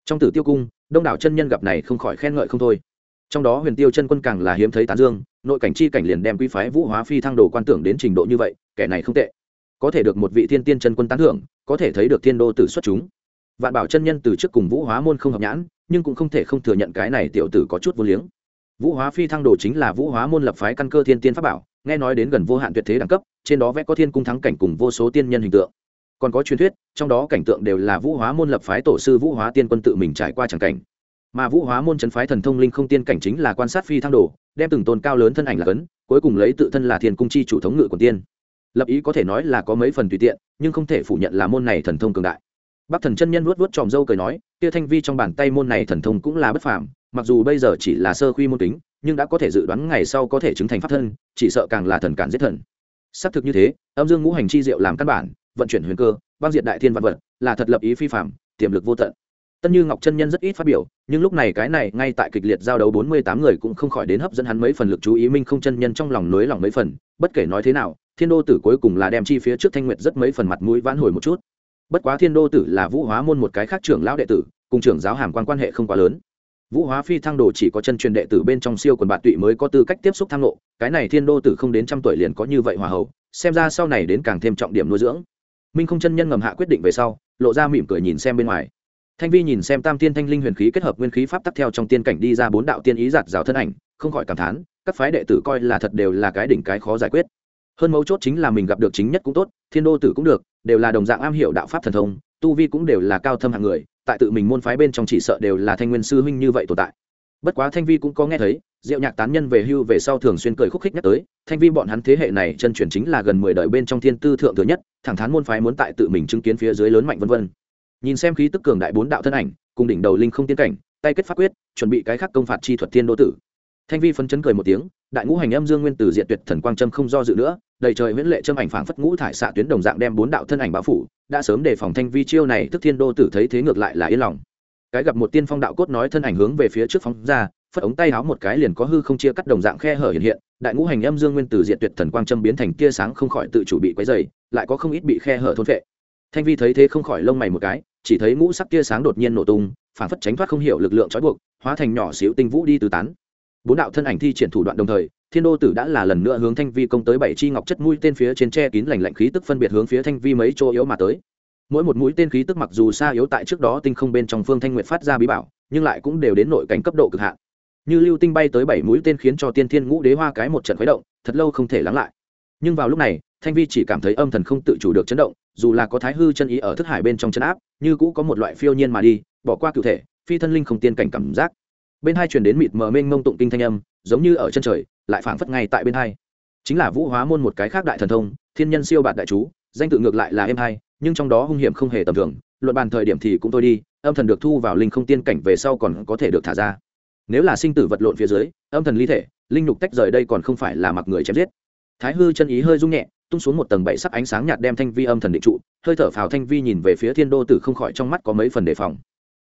Trong tử tiêu cung, đông đảo chân nhân gặp này không khỏi khen ngợi không thôi. Trong đó huyền tiêu chân quân càng là hiếm thấy tán dương, nội cảnh chi cảnh liền đem quy phái vũ hóa phi thăng đồ quan tưởng đến trình độ như vậy, kẻ này không tệ. Có thể được một vị thiên tiên chân quân tán thưởng, có thể thấy được thiên đô tử xuất chúng vạn bảo chân nhân từ trước cùng vũ hóa môn không hợp nhãn, nhưng cũng không thể không thừa nhận cái này tiểu tử có chút vô liếng. Vũ hóa phi thăng đồ chính là vũ hóa môn lập phái căn cơ thiên tiên pháp bảo, nghe nói đến gần vô hạn tuyệt thế đẳng cấp, trên đó vẽ có thiên cung thắng cảnh cùng vô số tiên nhân hình tượng. Còn có truyền thuyết, trong đó cảnh tượng đều là vũ hóa môn lập phái tổ sư vũ hóa tiên quân tự mình trải qua chẳng cảnh. Mà vũ hóa môn trấn phái thần thông linh không tiên cảnh chính là quan sát phi thăng đồ, đem từng tôn cao lớn thân ảnh là cấn, cuối cùng lấy tự thân là thiên cung chi chủ thống ngự của tiên. Lập ý có thể nói là có mấy phần tùy tiện, nhưng không thể phủ nhận là môn này thần thông cường đại bắc thần chân nhân vuốt vuốt tròm râu cười nói, kia thanh vi trong bàn tay môn này thần thông cũng là bất phàm, mặc dù bây giờ chỉ là sơ khuy môn tính nhưng đã có thể dự đoán ngày sau có thể chứng thành pháp thân, chỉ sợ càng là thần cản giết thần. Xác thực như thế, âm dương ngũ hành chi diệu làm căn bản, vận chuyển huyền cơ, băng diệt đại thiên văn vật, là thật lập ý phi phạm tiềm lực vô tận. Tân như ngọc chân nhân rất ít phát biểu, nhưng lúc này cái này ngay tại kịch liệt giao đấu bốn mươi tám người cũng không khỏi đến hấp dẫn hắn mấy phần lực chú ý minh không chân nhân trong lòng nới lòng mấy phần, bất kể nói thế nào, thiên đô tử cuối cùng là đem chi phía trước thanh nguyệt rất mấy phần mặt mũi vãn hồi một chút bất quá thiên đô tử là vũ hóa môn một cái khác trưởng lão đệ tử, cùng trưởng giáo hàm quan quan hệ không quá lớn. Vũ hóa phi thăng đồ chỉ có chân truyền đệ tử bên trong siêu quần bạn tụy mới có tư cách tiếp xúc thăng lộ, cái này thiên đô tử không đến trăm tuổi liền có như vậy hòa hậu, xem ra sau này đến càng thêm trọng điểm nuôi dưỡng. Minh không chân nhân ngầm hạ quyết định về sau, lộ ra mỉm cười nhìn xem bên ngoài. Thanh vi nhìn xem tam tiên thanh linh huyền khí kết hợp nguyên khí pháp tắc theo trong tiên cảnh đi ra bốn đạo tiên ý giạt rào thân ảnh, không khỏi cảm thán, các phái đệ tử coi là thật đều là cái đỉnh cái khó giải quyết. Hơn mấu chốt chính là mình gặp được chính nhất cũng tốt, thiên đô tử cũng được đều là đồng dạng am hiểu đạo pháp thần thông, tu vi cũng đều là cao thâm hạng người, tại tự mình môn phái bên trong chỉ sợ đều là thanh nguyên sư huynh như vậy tồn tại. Bất quá thanh vi cũng có nghe thấy, diệu nhạc tán nhân về hưu về sau thường xuyên cười khúc khích nhắc tới, thanh vi bọn hắn thế hệ này chân chuyển chính là gần mười đời bên trong thiên tư thượng thừa nhất, thẳng thắn môn phái muốn tại tự mình chứng kiến phía dưới lớn mạnh vân vân. Nhìn xem khí tức cường đại bốn đạo thân ảnh, cùng đỉnh đầu linh không tiên cảnh, tay kết pháp quyết, chuẩn bị cái khắc công phạt chi thuật thiên đô tử. Thanh vi phấn chấn cười một tiếng, đại ngũ hành âm dương nguyên tử diện tuyệt thần quang trâm không do dự nữa đầy trời viễn lệ châm ảnh phảng phất ngũ thải xạ tuyến đồng dạng đem bốn đạo thân ảnh bao phủ, đã sớm đề phòng thanh vi chiêu này tức thiên đô tử thấy thế ngược lại là yên lòng. Cái gặp một tiên phong đạo cốt nói thân ảnh hướng về phía trước phóng ra, phất ống tay háo một cái liền có hư không chia cắt đồng dạng khe hở hiện hiện, đại ngũ hành âm dương nguyên tử diện tuyệt thần quang trâm biến thành tia sáng không khỏi tự chủ bị quấy dày lại có không ít bị khe hở thôn phệ. Thanh vi thấy thế không khỏi lông mày một cái, chỉ thấy ngũ sắc tia sáng đột nhiên nổ tung, phảng phất tránh thoát không hiểu lực lượng trói buộc, hóa thành nhỏ xíu tinh vũ đi tứ tán. Bốn đạo thân ảnh thi triển thủ đoạn đồng thời thiên đô tử đã là lần nữa hướng thanh vi công tới bảy chi ngọc chất mũi tên phía trên tre kín lành lạnh khí tức phân biệt hướng phía thanh vi mấy chỗ yếu mà tới. Mỗi một mũi tên khí tức mặc dù xa yếu tại trước đó tinh không bên trong phương thanh nguyệt phát ra bí bảo, nhưng lại cũng đều đến nội cảnh cấp độ cực hạn. Như lưu tinh bay tới bảy mũi tên khiến cho tiên thiên ngũ đế hoa cái một trận khuấy động, thật lâu không thể lắng lại. Nhưng vào lúc này, thanh vi chỉ cảm thấy âm thần không tự chủ được chấn động, dù là có thái hư chân ý ở thức hải bên trong chân áp, như cũ có một loại phiêu nhiên mà đi, bỏ qua cụ thể, phi thân linh không tiên cảnh cảm giác. Bên hai truyền đến mịt mờ mênh mông tụng kinh thanh âm, giống như ở chân trời lại phảng phất ngay tại bên hai. Chính là vũ hóa môn một cái khác đại thần thông, thiên nhân siêu bạt đại chú, danh tự ngược lại là em hai, nhưng trong đó hung hiểm không hề tầm thường, luận bàn thời điểm thì cũng thôi đi, âm thần được thu vào linh không tiên cảnh về sau còn có thể được thả ra. Nếu là sinh tử vật lộn phía dưới, âm thần ly thể, linh nhục tách rời đây còn không phải là mặc người chém giết. Thái hư chân ý hơi rung nhẹ, tung xuống một tầng bảy sắc ánh sáng nhạt đem thanh vi âm thần định trụ, hơi thở phào thanh vi nhìn về phía thiên đô tử không khỏi trong mắt có mấy phần đề phòng.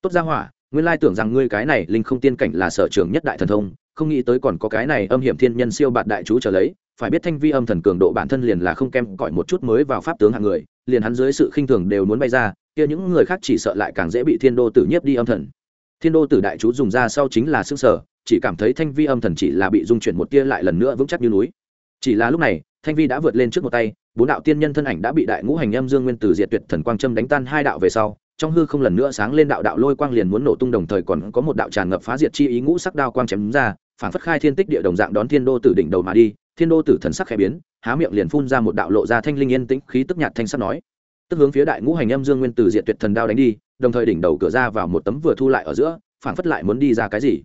Tốt ra hỏa nguyên lai tưởng rằng ngươi cái này linh không tiên cảnh là sở trường nhất đại thần thông, không nghĩ tới còn có cái này âm hiểm thiên nhân siêu bạt đại chú trở lấy, phải biết thanh vi âm thần cường độ bản thân liền là không kem cỏi một chút mới vào pháp tướng hạng người, liền hắn dưới sự khinh thường đều muốn bay ra, kia những người khác chỉ sợ lại càng dễ bị thiên đô tử nhiếp đi âm thần. Thiên đô tử đại chú dùng ra sau chính là xương sở, chỉ cảm thấy thanh vi âm thần chỉ là bị dung chuyển một tia lại lần nữa vững chắc như núi. Chỉ là lúc này, thanh vi đã vượt lên trước một tay, bốn đạo tiên nhân thân ảnh đã bị đại ngũ hành âm dương nguyên tử diệt tuyệt thần quang trâm đánh tan hai đạo về sau trong hư không lần nữa sáng lên đạo đạo lôi quang liền muốn nổ tung đồng thời còn có một đạo tràn ngập phá diệt chi ý ngũ sắc đao quang chém ra phản phất khai thiên tích địa đồng dạng đón thiên đô tử đỉnh đầu mà đi, thiên đô tử thần sắc khẽ biến, há miệng liền phun ra một đạo lộ ra thanh linh yên tĩnh khí tức nhạt thanh sắc nói. Tức hướng phía đại ngũ hành âm dương nguyên tử diệt tuyệt thần đao đánh đi, đồng thời đỉnh đầu cửa ra vào một tấm vừa thu lại ở giữa phản phất lại muốn đi ra cái gì.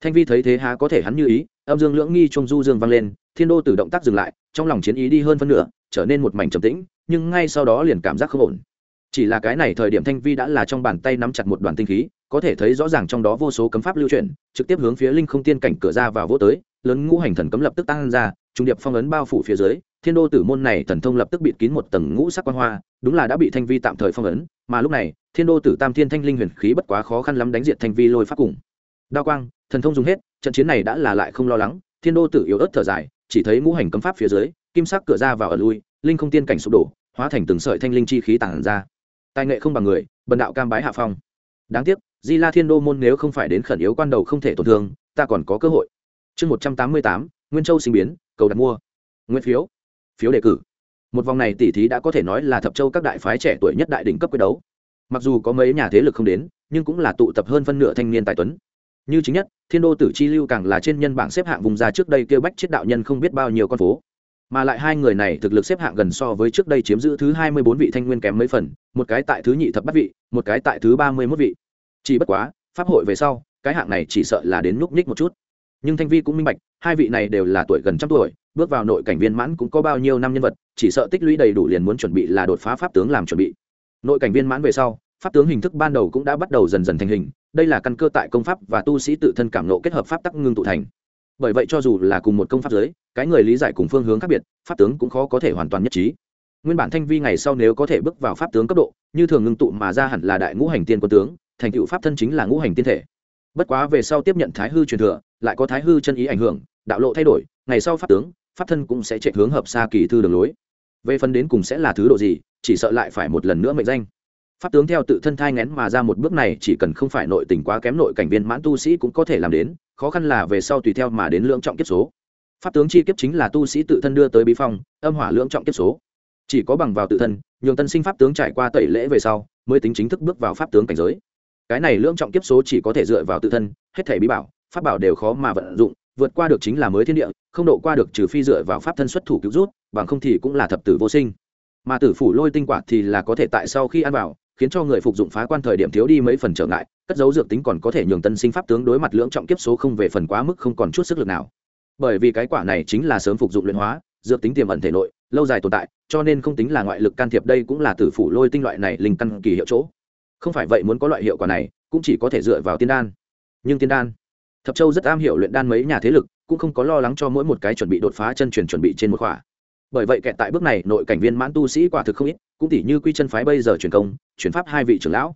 Thanh vi thấy thế há có thể hắn như ý, âm dương lưỡng nghi trung du dương vang lên, thiên đô tử động tác dừng lại, trong lòng chiến ý đi hơn phân nửa, trở nên một mảnh trầm tĩnh, nhưng ngay sau đó liền cảm giác không ổn chỉ là cái này thời điểm thanh vi đã là trong bàn tay nắm chặt một đoàn tinh khí, có thể thấy rõ ràng trong đó vô số cấm pháp lưu chuyển, trực tiếp hướng phía linh không tiên cảnh cửa ra vào vô tới, lớn ngũ hành thần cấm lập tức tăng ra, trung điệp phong ấn bao phủ phía dưới, thiên đô tử môn này thần thông lập tức bịt kín một tầng ngũ sắc quan hoa, đúng là đã bị thanh vi tạm thời phong ấn, mà lúc này, thiên đô tử tam thiên thanh linh huyền khí bất quá khó khăn lắm đánh diệt thanh vi lôi pháp cùng. Đao quang, thần thông dùng hết, trận chiến này đã là lại không lo lắng, thiên đô tử yếu ớt thở dài, chỉ thấy ngũ hành cấm pháp phía dưới, kim sắc cửa ra vào ở lui, linh không tiên cảnh sụp đổ, hóa thành từng sợi thanh linh chi khí tản ra tài nghệ không bằng người, bần đạo cam bái hạ phong. Đáng tiếc, di la thiên đô môn nếu không phải đến khẩn yếu quan đầu không thể tổn thương, ta còn có cơ hội. Chương một trăm tám mươi tám, nguyên châu sinh biến, cầu đặt mua. Nguyên phiếu. Phiếu đề cử. Một vòng này tỷ thí đã có thể nói là thập châu các đại phái trẻ tuổi nhất đại đỉnh cấp quyết đấu. Mặc dù có mấy nhà thế lực không đến, nhưng cũng là tụ tập hơn phân nửa thanh niên tài tuấn. Như chính nhất, thiên đô tử chi lưu càng là trên nhân bảng xếp hạng vùng ra trước đây kêu bách chết đạo nhân không biết bao nhiêu con phố mà lại hai người này thực lực xếp hạng gần so với trước đây chiếm giữ thứ hai mươi bốn vị thanh nguyên kém mấy phần, một cái tại thứ nhị thập bắt vị, một cái tại thứ ba mươi mốt vị. Chỉ bất quá, pháp hội về sau, cái hạng này chỉ sợ là đến núp ních một chút. Nhưng thanh vi cũng minh bạch, hai vị này đều là tuổi gần trăm tuổi, bước vào nội cảnh viên mãn cũng có bao nhiêu năm nhân vật, chỉ sợ tích lũy đầy đủ liền muốn chuẩn bị là đột phá pháp tướng làm chuẩn bị. Nội cảnh viên mãn về sau, pháp tướng hình thức ban đầu cũng đã bắt đầu dần dần thành hình, đây là căn cơ tại công pháp và tu sĩ tự thân cảm nộ kết hợp pháp tắc ngưng tụ thành bởi vậy cho dù là cùng một công pháp giới, cái người lý giải cùng phương hướng khác biệt, pháp tướng cũng khó có thể hoàn toàn nhất trí. Nguyên bản thanh vi ngày sau nếu có thể bước vào pháp tướng cấp độ, như thường ngưng tụ mà ra hẳn là đại ngũ hành tiên quân tướng, thành tựu pháp thân chính là ngũ hành tiên thể. Bất quá về sau tiếp nhận thái hư truyền thừa, lại có thái hư chân ý ảnh hưởng, đạo lộ thay đổi, ngày sau pháp tướng, pháp thân cũng sẽ chạy hướng hợp xa kỳ thư đường lối. Về phần đến cùng sẽ là thứ độ gì, chỉ sợ lại phải một lần nữa mệnh danh pháp tướng theo tự thân thai ngén mà ra một bước này chỉ cần không phải nội tình quá kém nội cảnh viên mãn tu sĩ cũng có thể làm đến, khó khăn là về sau tùy theo mà đến lượng trọng kiếp số. Pháp tướng chi kiếp chính là tu sĩ tự thân đưa tới bí phong, âm hỏa lượng trọng kiếp số. Chỉ có bằng vào tự thân, nhường tân sinh pháp tướng trải qua tẩy lễ về sau, mới tính chính thức bước vào pháp tướng cảnh giới. Cái này lượng trọng kiếp số chỉ có thể dựa vào tự thân, hết thể bí bảo, pháp bảo đều khó mà vận dụng, vượt qua được chính là mới thiên địa, không độ qua được trừ phi dựa vào pháp thân xuất thủ cứu rút, bằng không thì cũng là thập tử vô sinh. Mà tử phủ lôi tinh quả thì là có thể tại sau khi ăn vào khiến cho người phục dụng phá quan thời điểm thiếu đi mấy phần trở ngại, cất dấu dược tính còn có thể nhường tân sinh pháp tướng đối mặt lưỡng trọng kiếp số không về phần quá mức không còn chút sức lực nào. Bởi vì cái quả này chính là sớm phục dụng luyện hóa, dược tính tiềm ẩn thể nội, lâu dài tồn tại, cho nên không tính là ngoại lực can thiệp đây cũng là tử phủ lôi tinh loại này linh căn kỳ hiệu chỗ. Không phải vậy muốn có loại hiệu quả này, cũng chỉ có thể dựa vào tiên đan. Nhưng tiên đan, thập châu rất am hiểu luyện đan mấy nhà thế lực, cũng không có lo lắng cho mỗi một cái chuẩn bị đột phá chân truyền chuẩn bị trên một khỏa bởi vậy kẹt tại bước này, nội cảnh viên mãn tu sĩ quả thực không ít, cũng tỉ như quy chân phái bây giờ truyền công, chuyển pháp hai vị trưởng lão.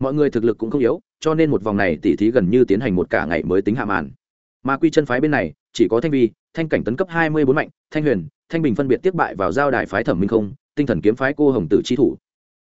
Mọi người thực lực cũng không yếu, cho nên một vòng này tỉ thí gần như tiến hành một cả ngày mới tính hạ màn. Mà quy chân phái bên này, chỉ có thanh vi, thanh cảnh tấn cấp hai mươi bốn mạnh, thanh huyền, thanh bình phân biệt tiếp bại vào giao đài phái thẩm minh không, tinh thần kiếm phái cô hồng tử chi thủ.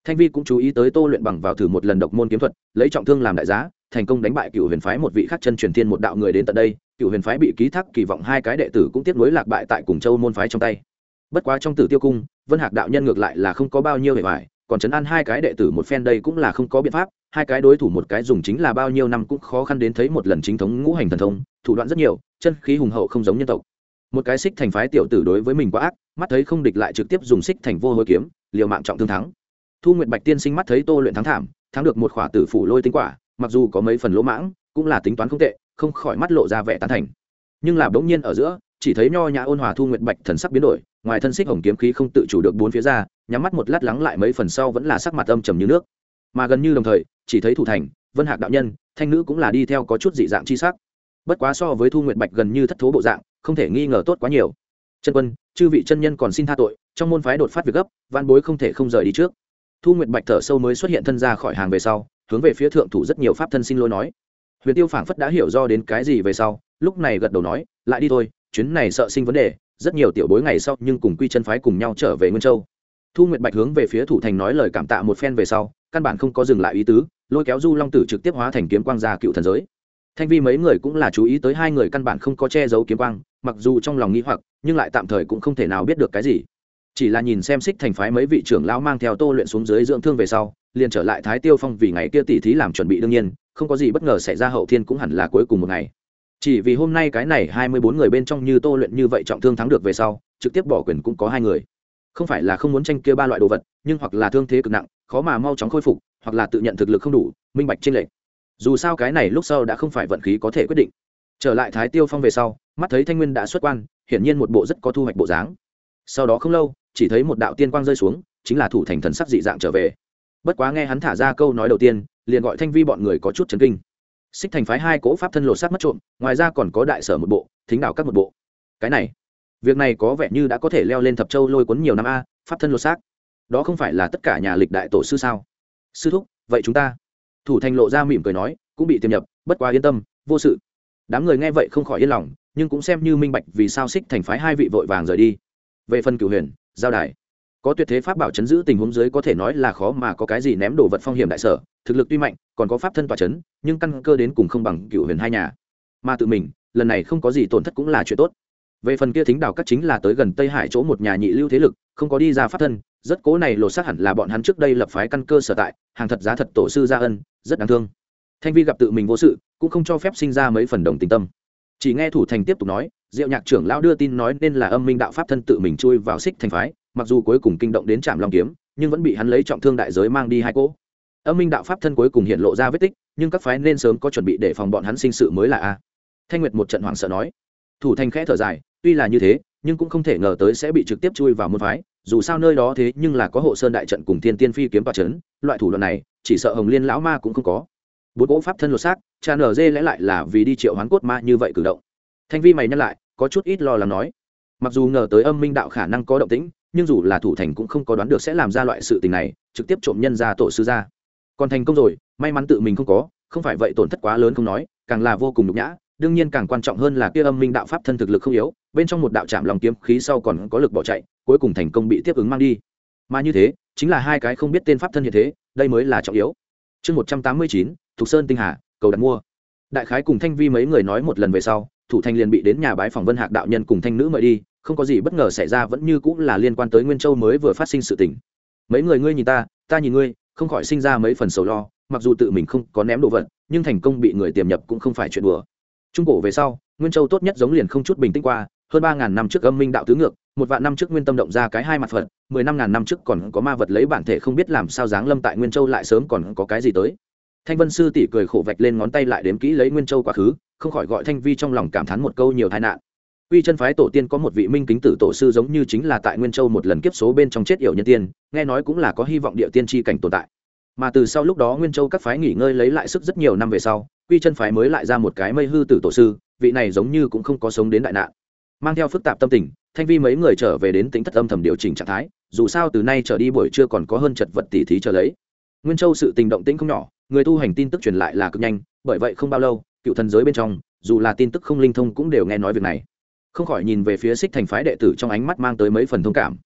Thanh vi cũng chú ý tới tô luyện bằng vào thử một lần độc môn kiếm thuật, lấy trọng thương làm đại giá, thành công đánh bại cựu huyền phái một vị khắc chân truyền thiên một đạo người đến tận đây. Cựu huyền phái bị ký thác kỳ vọng hai cái đệ tử cũng tiếp nối lạc bại tại cùng châu môn phái trong tay bất quá trong tử tiêu cung, vân hạc đạo nhân ngược lại là không có bao nhiêu hệ vải còn chấn an hai cái đệ tử một phen đây cũng là không có biện pháp, hai cái đối thủ một cái dùng chính là bao nhiêu năm cũng khó khăn đến thấy một lần chính thống ngũ hành thần thông, thủ đoạn rất nhiều, chân khí hùng hậu không giống nhân tộc. Một cái xích thành phái tiểu tử đối với mình quá ác, mắt thấy không địch lại trực tiếp dùng xích thành vô hối kiếm, liều mạng trọng thương thắng. Thu nguyệt bạch tiên sinh mắt thấy tô luyện thắng thảm, thắng được một khỏa tử phủ lôi tinh quả, mặc dù có mấy phần lỗ mãng, cũng là tính toán không tệ, không khỏi mắt lộ ra vẻ tán thành. Nhưng là bỗng nhiên ở giữa, chỉ thấy nho nhã ôn hòa thu nguyệt bạch thần sắc biến đổi ngoài thân xích hồng kiếm khí không tự chủ được bốn phía ra, nhắm mắt một lát lắng lại mấy phần sau vẫn là sắc mặt âm trầm như nước. Mà gần như đồng thời, chỉ thấy thủ thành, vân hạc đạo nhân, thanh nữ cũng là đi theo có chút dị dạng chi sắc. Bất quá so với thu nguyệt bạch gần như thất thố bộ dạng, không thể nghi ngờ tốt quá nhiều. Chân quân, chư vị chân nhân còn xin tha tội, trong môn phái đột phát việc gấp van bối không thể không rời đi trước. Thu nguyệt bạch thở sâu mới xuất hiện thân ra khỏi hàng về sau, hướng về phía thượng thủ rất nhiều pháp thân xin lỗi nói. Huyền tiêu phảng phất đã hiểu do đến cái gì về sau, lúc này gật đầu nói, lại đi thôi, chuyến này sợ sinh vấn đề rất nhiều tiểu bối ngày sau nhưng cùng quy chân phái cùng nhau trở về nguyên châu. Thu nguyệt bạch hướng về phía thủ thành nói lời cảm tạ một phen về sau, căn bản không có dừng lại ý tứ, lôi kéo du long tử trực tiếp hóa thành kiếm quang ra cựu thần giới. Thanh vi mấy người cũng là chú ý tới hai người căn bản không có che giấu kiếm quang, mặc dù trong lòng nghĩ hoặc, nhưng lại tạm thời cũng không thể nào biết được cái gì. Chỉ là nhìn xem xích thành phái mấy vị trưởng lão mang theo tô luyện xuống dưới dưỡng thương về sau, liền trở lại thái tiêu phong vì ngày kia tỉ thí làm chuẩn bị đương nhiên, không có gì bất ngờ xảy ra, hậu thiên cũng hẳn là cuối cùng một ngày chỉ vì hôm nay cái này hai mươi bốn người bên trong như tô luyện như vậy trọng thương thắng được về sau, trực tiếp bỏ quyền cũng có hai người. Không phải là không muốn tranh kia ba loại đồ vật, nhưng hoặc là thương thế cực nặng, khó mà mau chóng khôi phục, hoặc là tự nhận thực lực không đủ, minh bạch trên lệch. Dù sao cái này lúc sau đã không phải vận khí có thể quyết định. Trở lại thái tiêu phong về sau, mắt thấy thanh nguyên đã xuất quan, hiển nhiên một bộ rất có thu hoạch bộ dáng. Sau đó không lâu, chỉ thấy một đạo tiên quang rơi xuống, chính là thủ thành thần sắc dị dạng trở về. Bất quá nghe hắn thả ra câu nói đầu tiên, liền gọi thanh vi bọn người có chút chấn kinh xích thành phái hai cỗ pháp thân lột xác mất trộm, ngoài ra còn có đại sở một bộ, thính đạo các một bộ. Cái này, việc này có vẻ như đã có thể leo lên thập châu lôi cuốn nhiều năm a, pháp thân lột xác. Đó không phải là tất cả nhà lịch đại tổ sư sao? Sư thúc, vậy chúng ta, thủ thành lộ ra mỉm cười nói, cũng bị tiềm nhập, bất quá yên tâm, vô sự. Đám người nghe vậy không khỏi yên lòng, nhưng cũng xem như minh bạch vì sao xích thành phái hai vị vội vàng rời đi. Về phần cửu huyền, giao đài có tuyệt thế pháp bảo chấn giữ tình huống dưới có thể nói là khó mà có cái gì ném đồ vật phong hiểm đại sở, thực lực tuy mạnh, còn có pháp thân tòa chấn, nhưng căn cơ đến cùng không bằng cựu huyền hai nhà. Mà tự mình, lần này không có gì tổn thất cũng là chuyện tốt. Về phần kia thính đảo các chính là tới gần tây hải chỗ một nhà nhị lưu thế lực, không có đi ra pháp thân, rất cố này lột xác hẳn là bọn hắn trước đây lập phái căn cơ sở tại, hàng thật giá thật tổ sư gia ân, rất đáng thương. Thanh vi gặp tự mình vô sự, cũng không cho phép sinh ra mấy phần đồng tình tâm. Chỉ nghe thủ thành tiếp tục nói, diệu nhạc trưởng lão đưa tin nói nên là âm minh đạo pháp thân tự mình chui vào xích thành phái mặc dù cuối cùng kinh động đến trạm long kiếm, nhưng vẫn bị hắn lấy trọng thương đại giới mang đi hai cỗ. Âm minh đạo pháp thân cuối cùng hiện lộ ra vết tích, nhưng các phái nên sớm có chuẩn bị để phòng bọn hắn sinh sự mới là a. Thanh nguyệt một trận hoảng sợ nói. Thủ thành khẽ thở dài, tuy là như thế, nhưng cũng không thể ngờ tới sẽ bị trực tiếp chui vào môn phái, dù sao nơi đó thế nhưng là có hộ sơn đại trận cùng thiên tiên phi kiếm tòa c h ấ n loại thủ đoạn này, chỉ sợ hồng liên lão ma cũng không có. Bốn cỗ pháp thân lột xác cha nở dê lẽ lại là vì đi triệu hoán cốt ma như vậy cử động. Thanh vi mày nhắc lại, có chút ít lo lắng nói. Mặc dù ngờ tới âm minh đạo khả năng có động tĩnh nhưng dù là thủ thành cũng không có đoán được sẽ làm ra loại sự tình này, trực tiếp trộm nhân ra tổ sư ra. Còn thành công rồi, may mắn tự mình không có, không phải vậy tổn thất quá lớn không nói, càng là vô cùng nhục nhã, đương nhiên càng quan trọng hơn là kia âm minh đạo pháp thân thực lực không yếu, bên trong một đạo chạm lòng kiếm khí sau còn có lực bỏ chạy, cuối cùng thành công bị tiếp ứng mang đi. Mà như thế, chính là hai cái không biết tên pháp thân như thế, đây mới là trọng yếu. Chương một trăm tám mươi chín, thục sơn tinh hà, cầu đặt mua. Đại khái cùng thanh vi mấy người nói một lần về sau, thủ thành liền bị đến nhà bái phòng vân hạc đạo nhân cùng thanh nữ mời đi không có gì bất ngờ xảy ra vẫn như cũng là liên quan tới nguyên châu mới vừa phát sinh sự tình. Mấy người ngươi nhìn ta ta nhìn ngươi, không khỏi sinh ra mấy phần sầu lo, mặc dù tự mình không có ném đồ vật, nhưng thành công bị người tiềm nhập cũng không phải chuyện đùa. Trung cổ về sau, nguyên châu tốt nhất giống liền không chút bình tĩnh qua, hơn ba ngàn năm trước âm minh đạo tứ ngược, một vạn năm trước nguyên tâm động ra cái hai mặt phật, mười năm ngàn năm trước còn có ma vật lấy bản thể không biết làm sao dáng lâm tại nguyên châu lại sớm còn có cái gì tới. Thanh vân sư tỷ cười khổ vạch lên ngón tay lại đếm kỹ lấy nguyên châu quá khứ, không khỏi gọi thanh vi trong lòng cảm thán một câu nhiều tai nạn. Quy chân phái tổ tiên có một vị minh kính tử tổ sư giống như chính là tại Nguyên Châu một lần kiếp số bên trong chết yểu nhân tiên, nghe nói cũng là có hy vọng địa tiên chi cảnh tồn tại. Mà từ sau lúc đó Nguyên Châu các phái nghỉ ngơi lấy lại sức rất nhiều năm về sau, Quy chân phái mới lại ra một cái mây hư tử tổ sư, vị này giống như cũng không có sống đến đại nạn. Mang theo phức tạp tâm tình, Thanh Vi mấy người trở về đến tính thất âm thầm điều chỉnh trạng thái, dù sao từ nay trở đi buổi trưa còn có hơn chật vật tỷ thí chờ lấy. Nguyên Châu sự tình động tĩnh không nhỏ, người tu hành tin tức truyền lại là cực nhanh, bởi vậy không bao lâu, cựu thần giới bên trong, dù là tin tức không linh thông cũng đều nghe nói việc này không khỏi nhìn về phía xích thành phái đệ tử trong ánh mắt mang tới mấy phần thông cảm.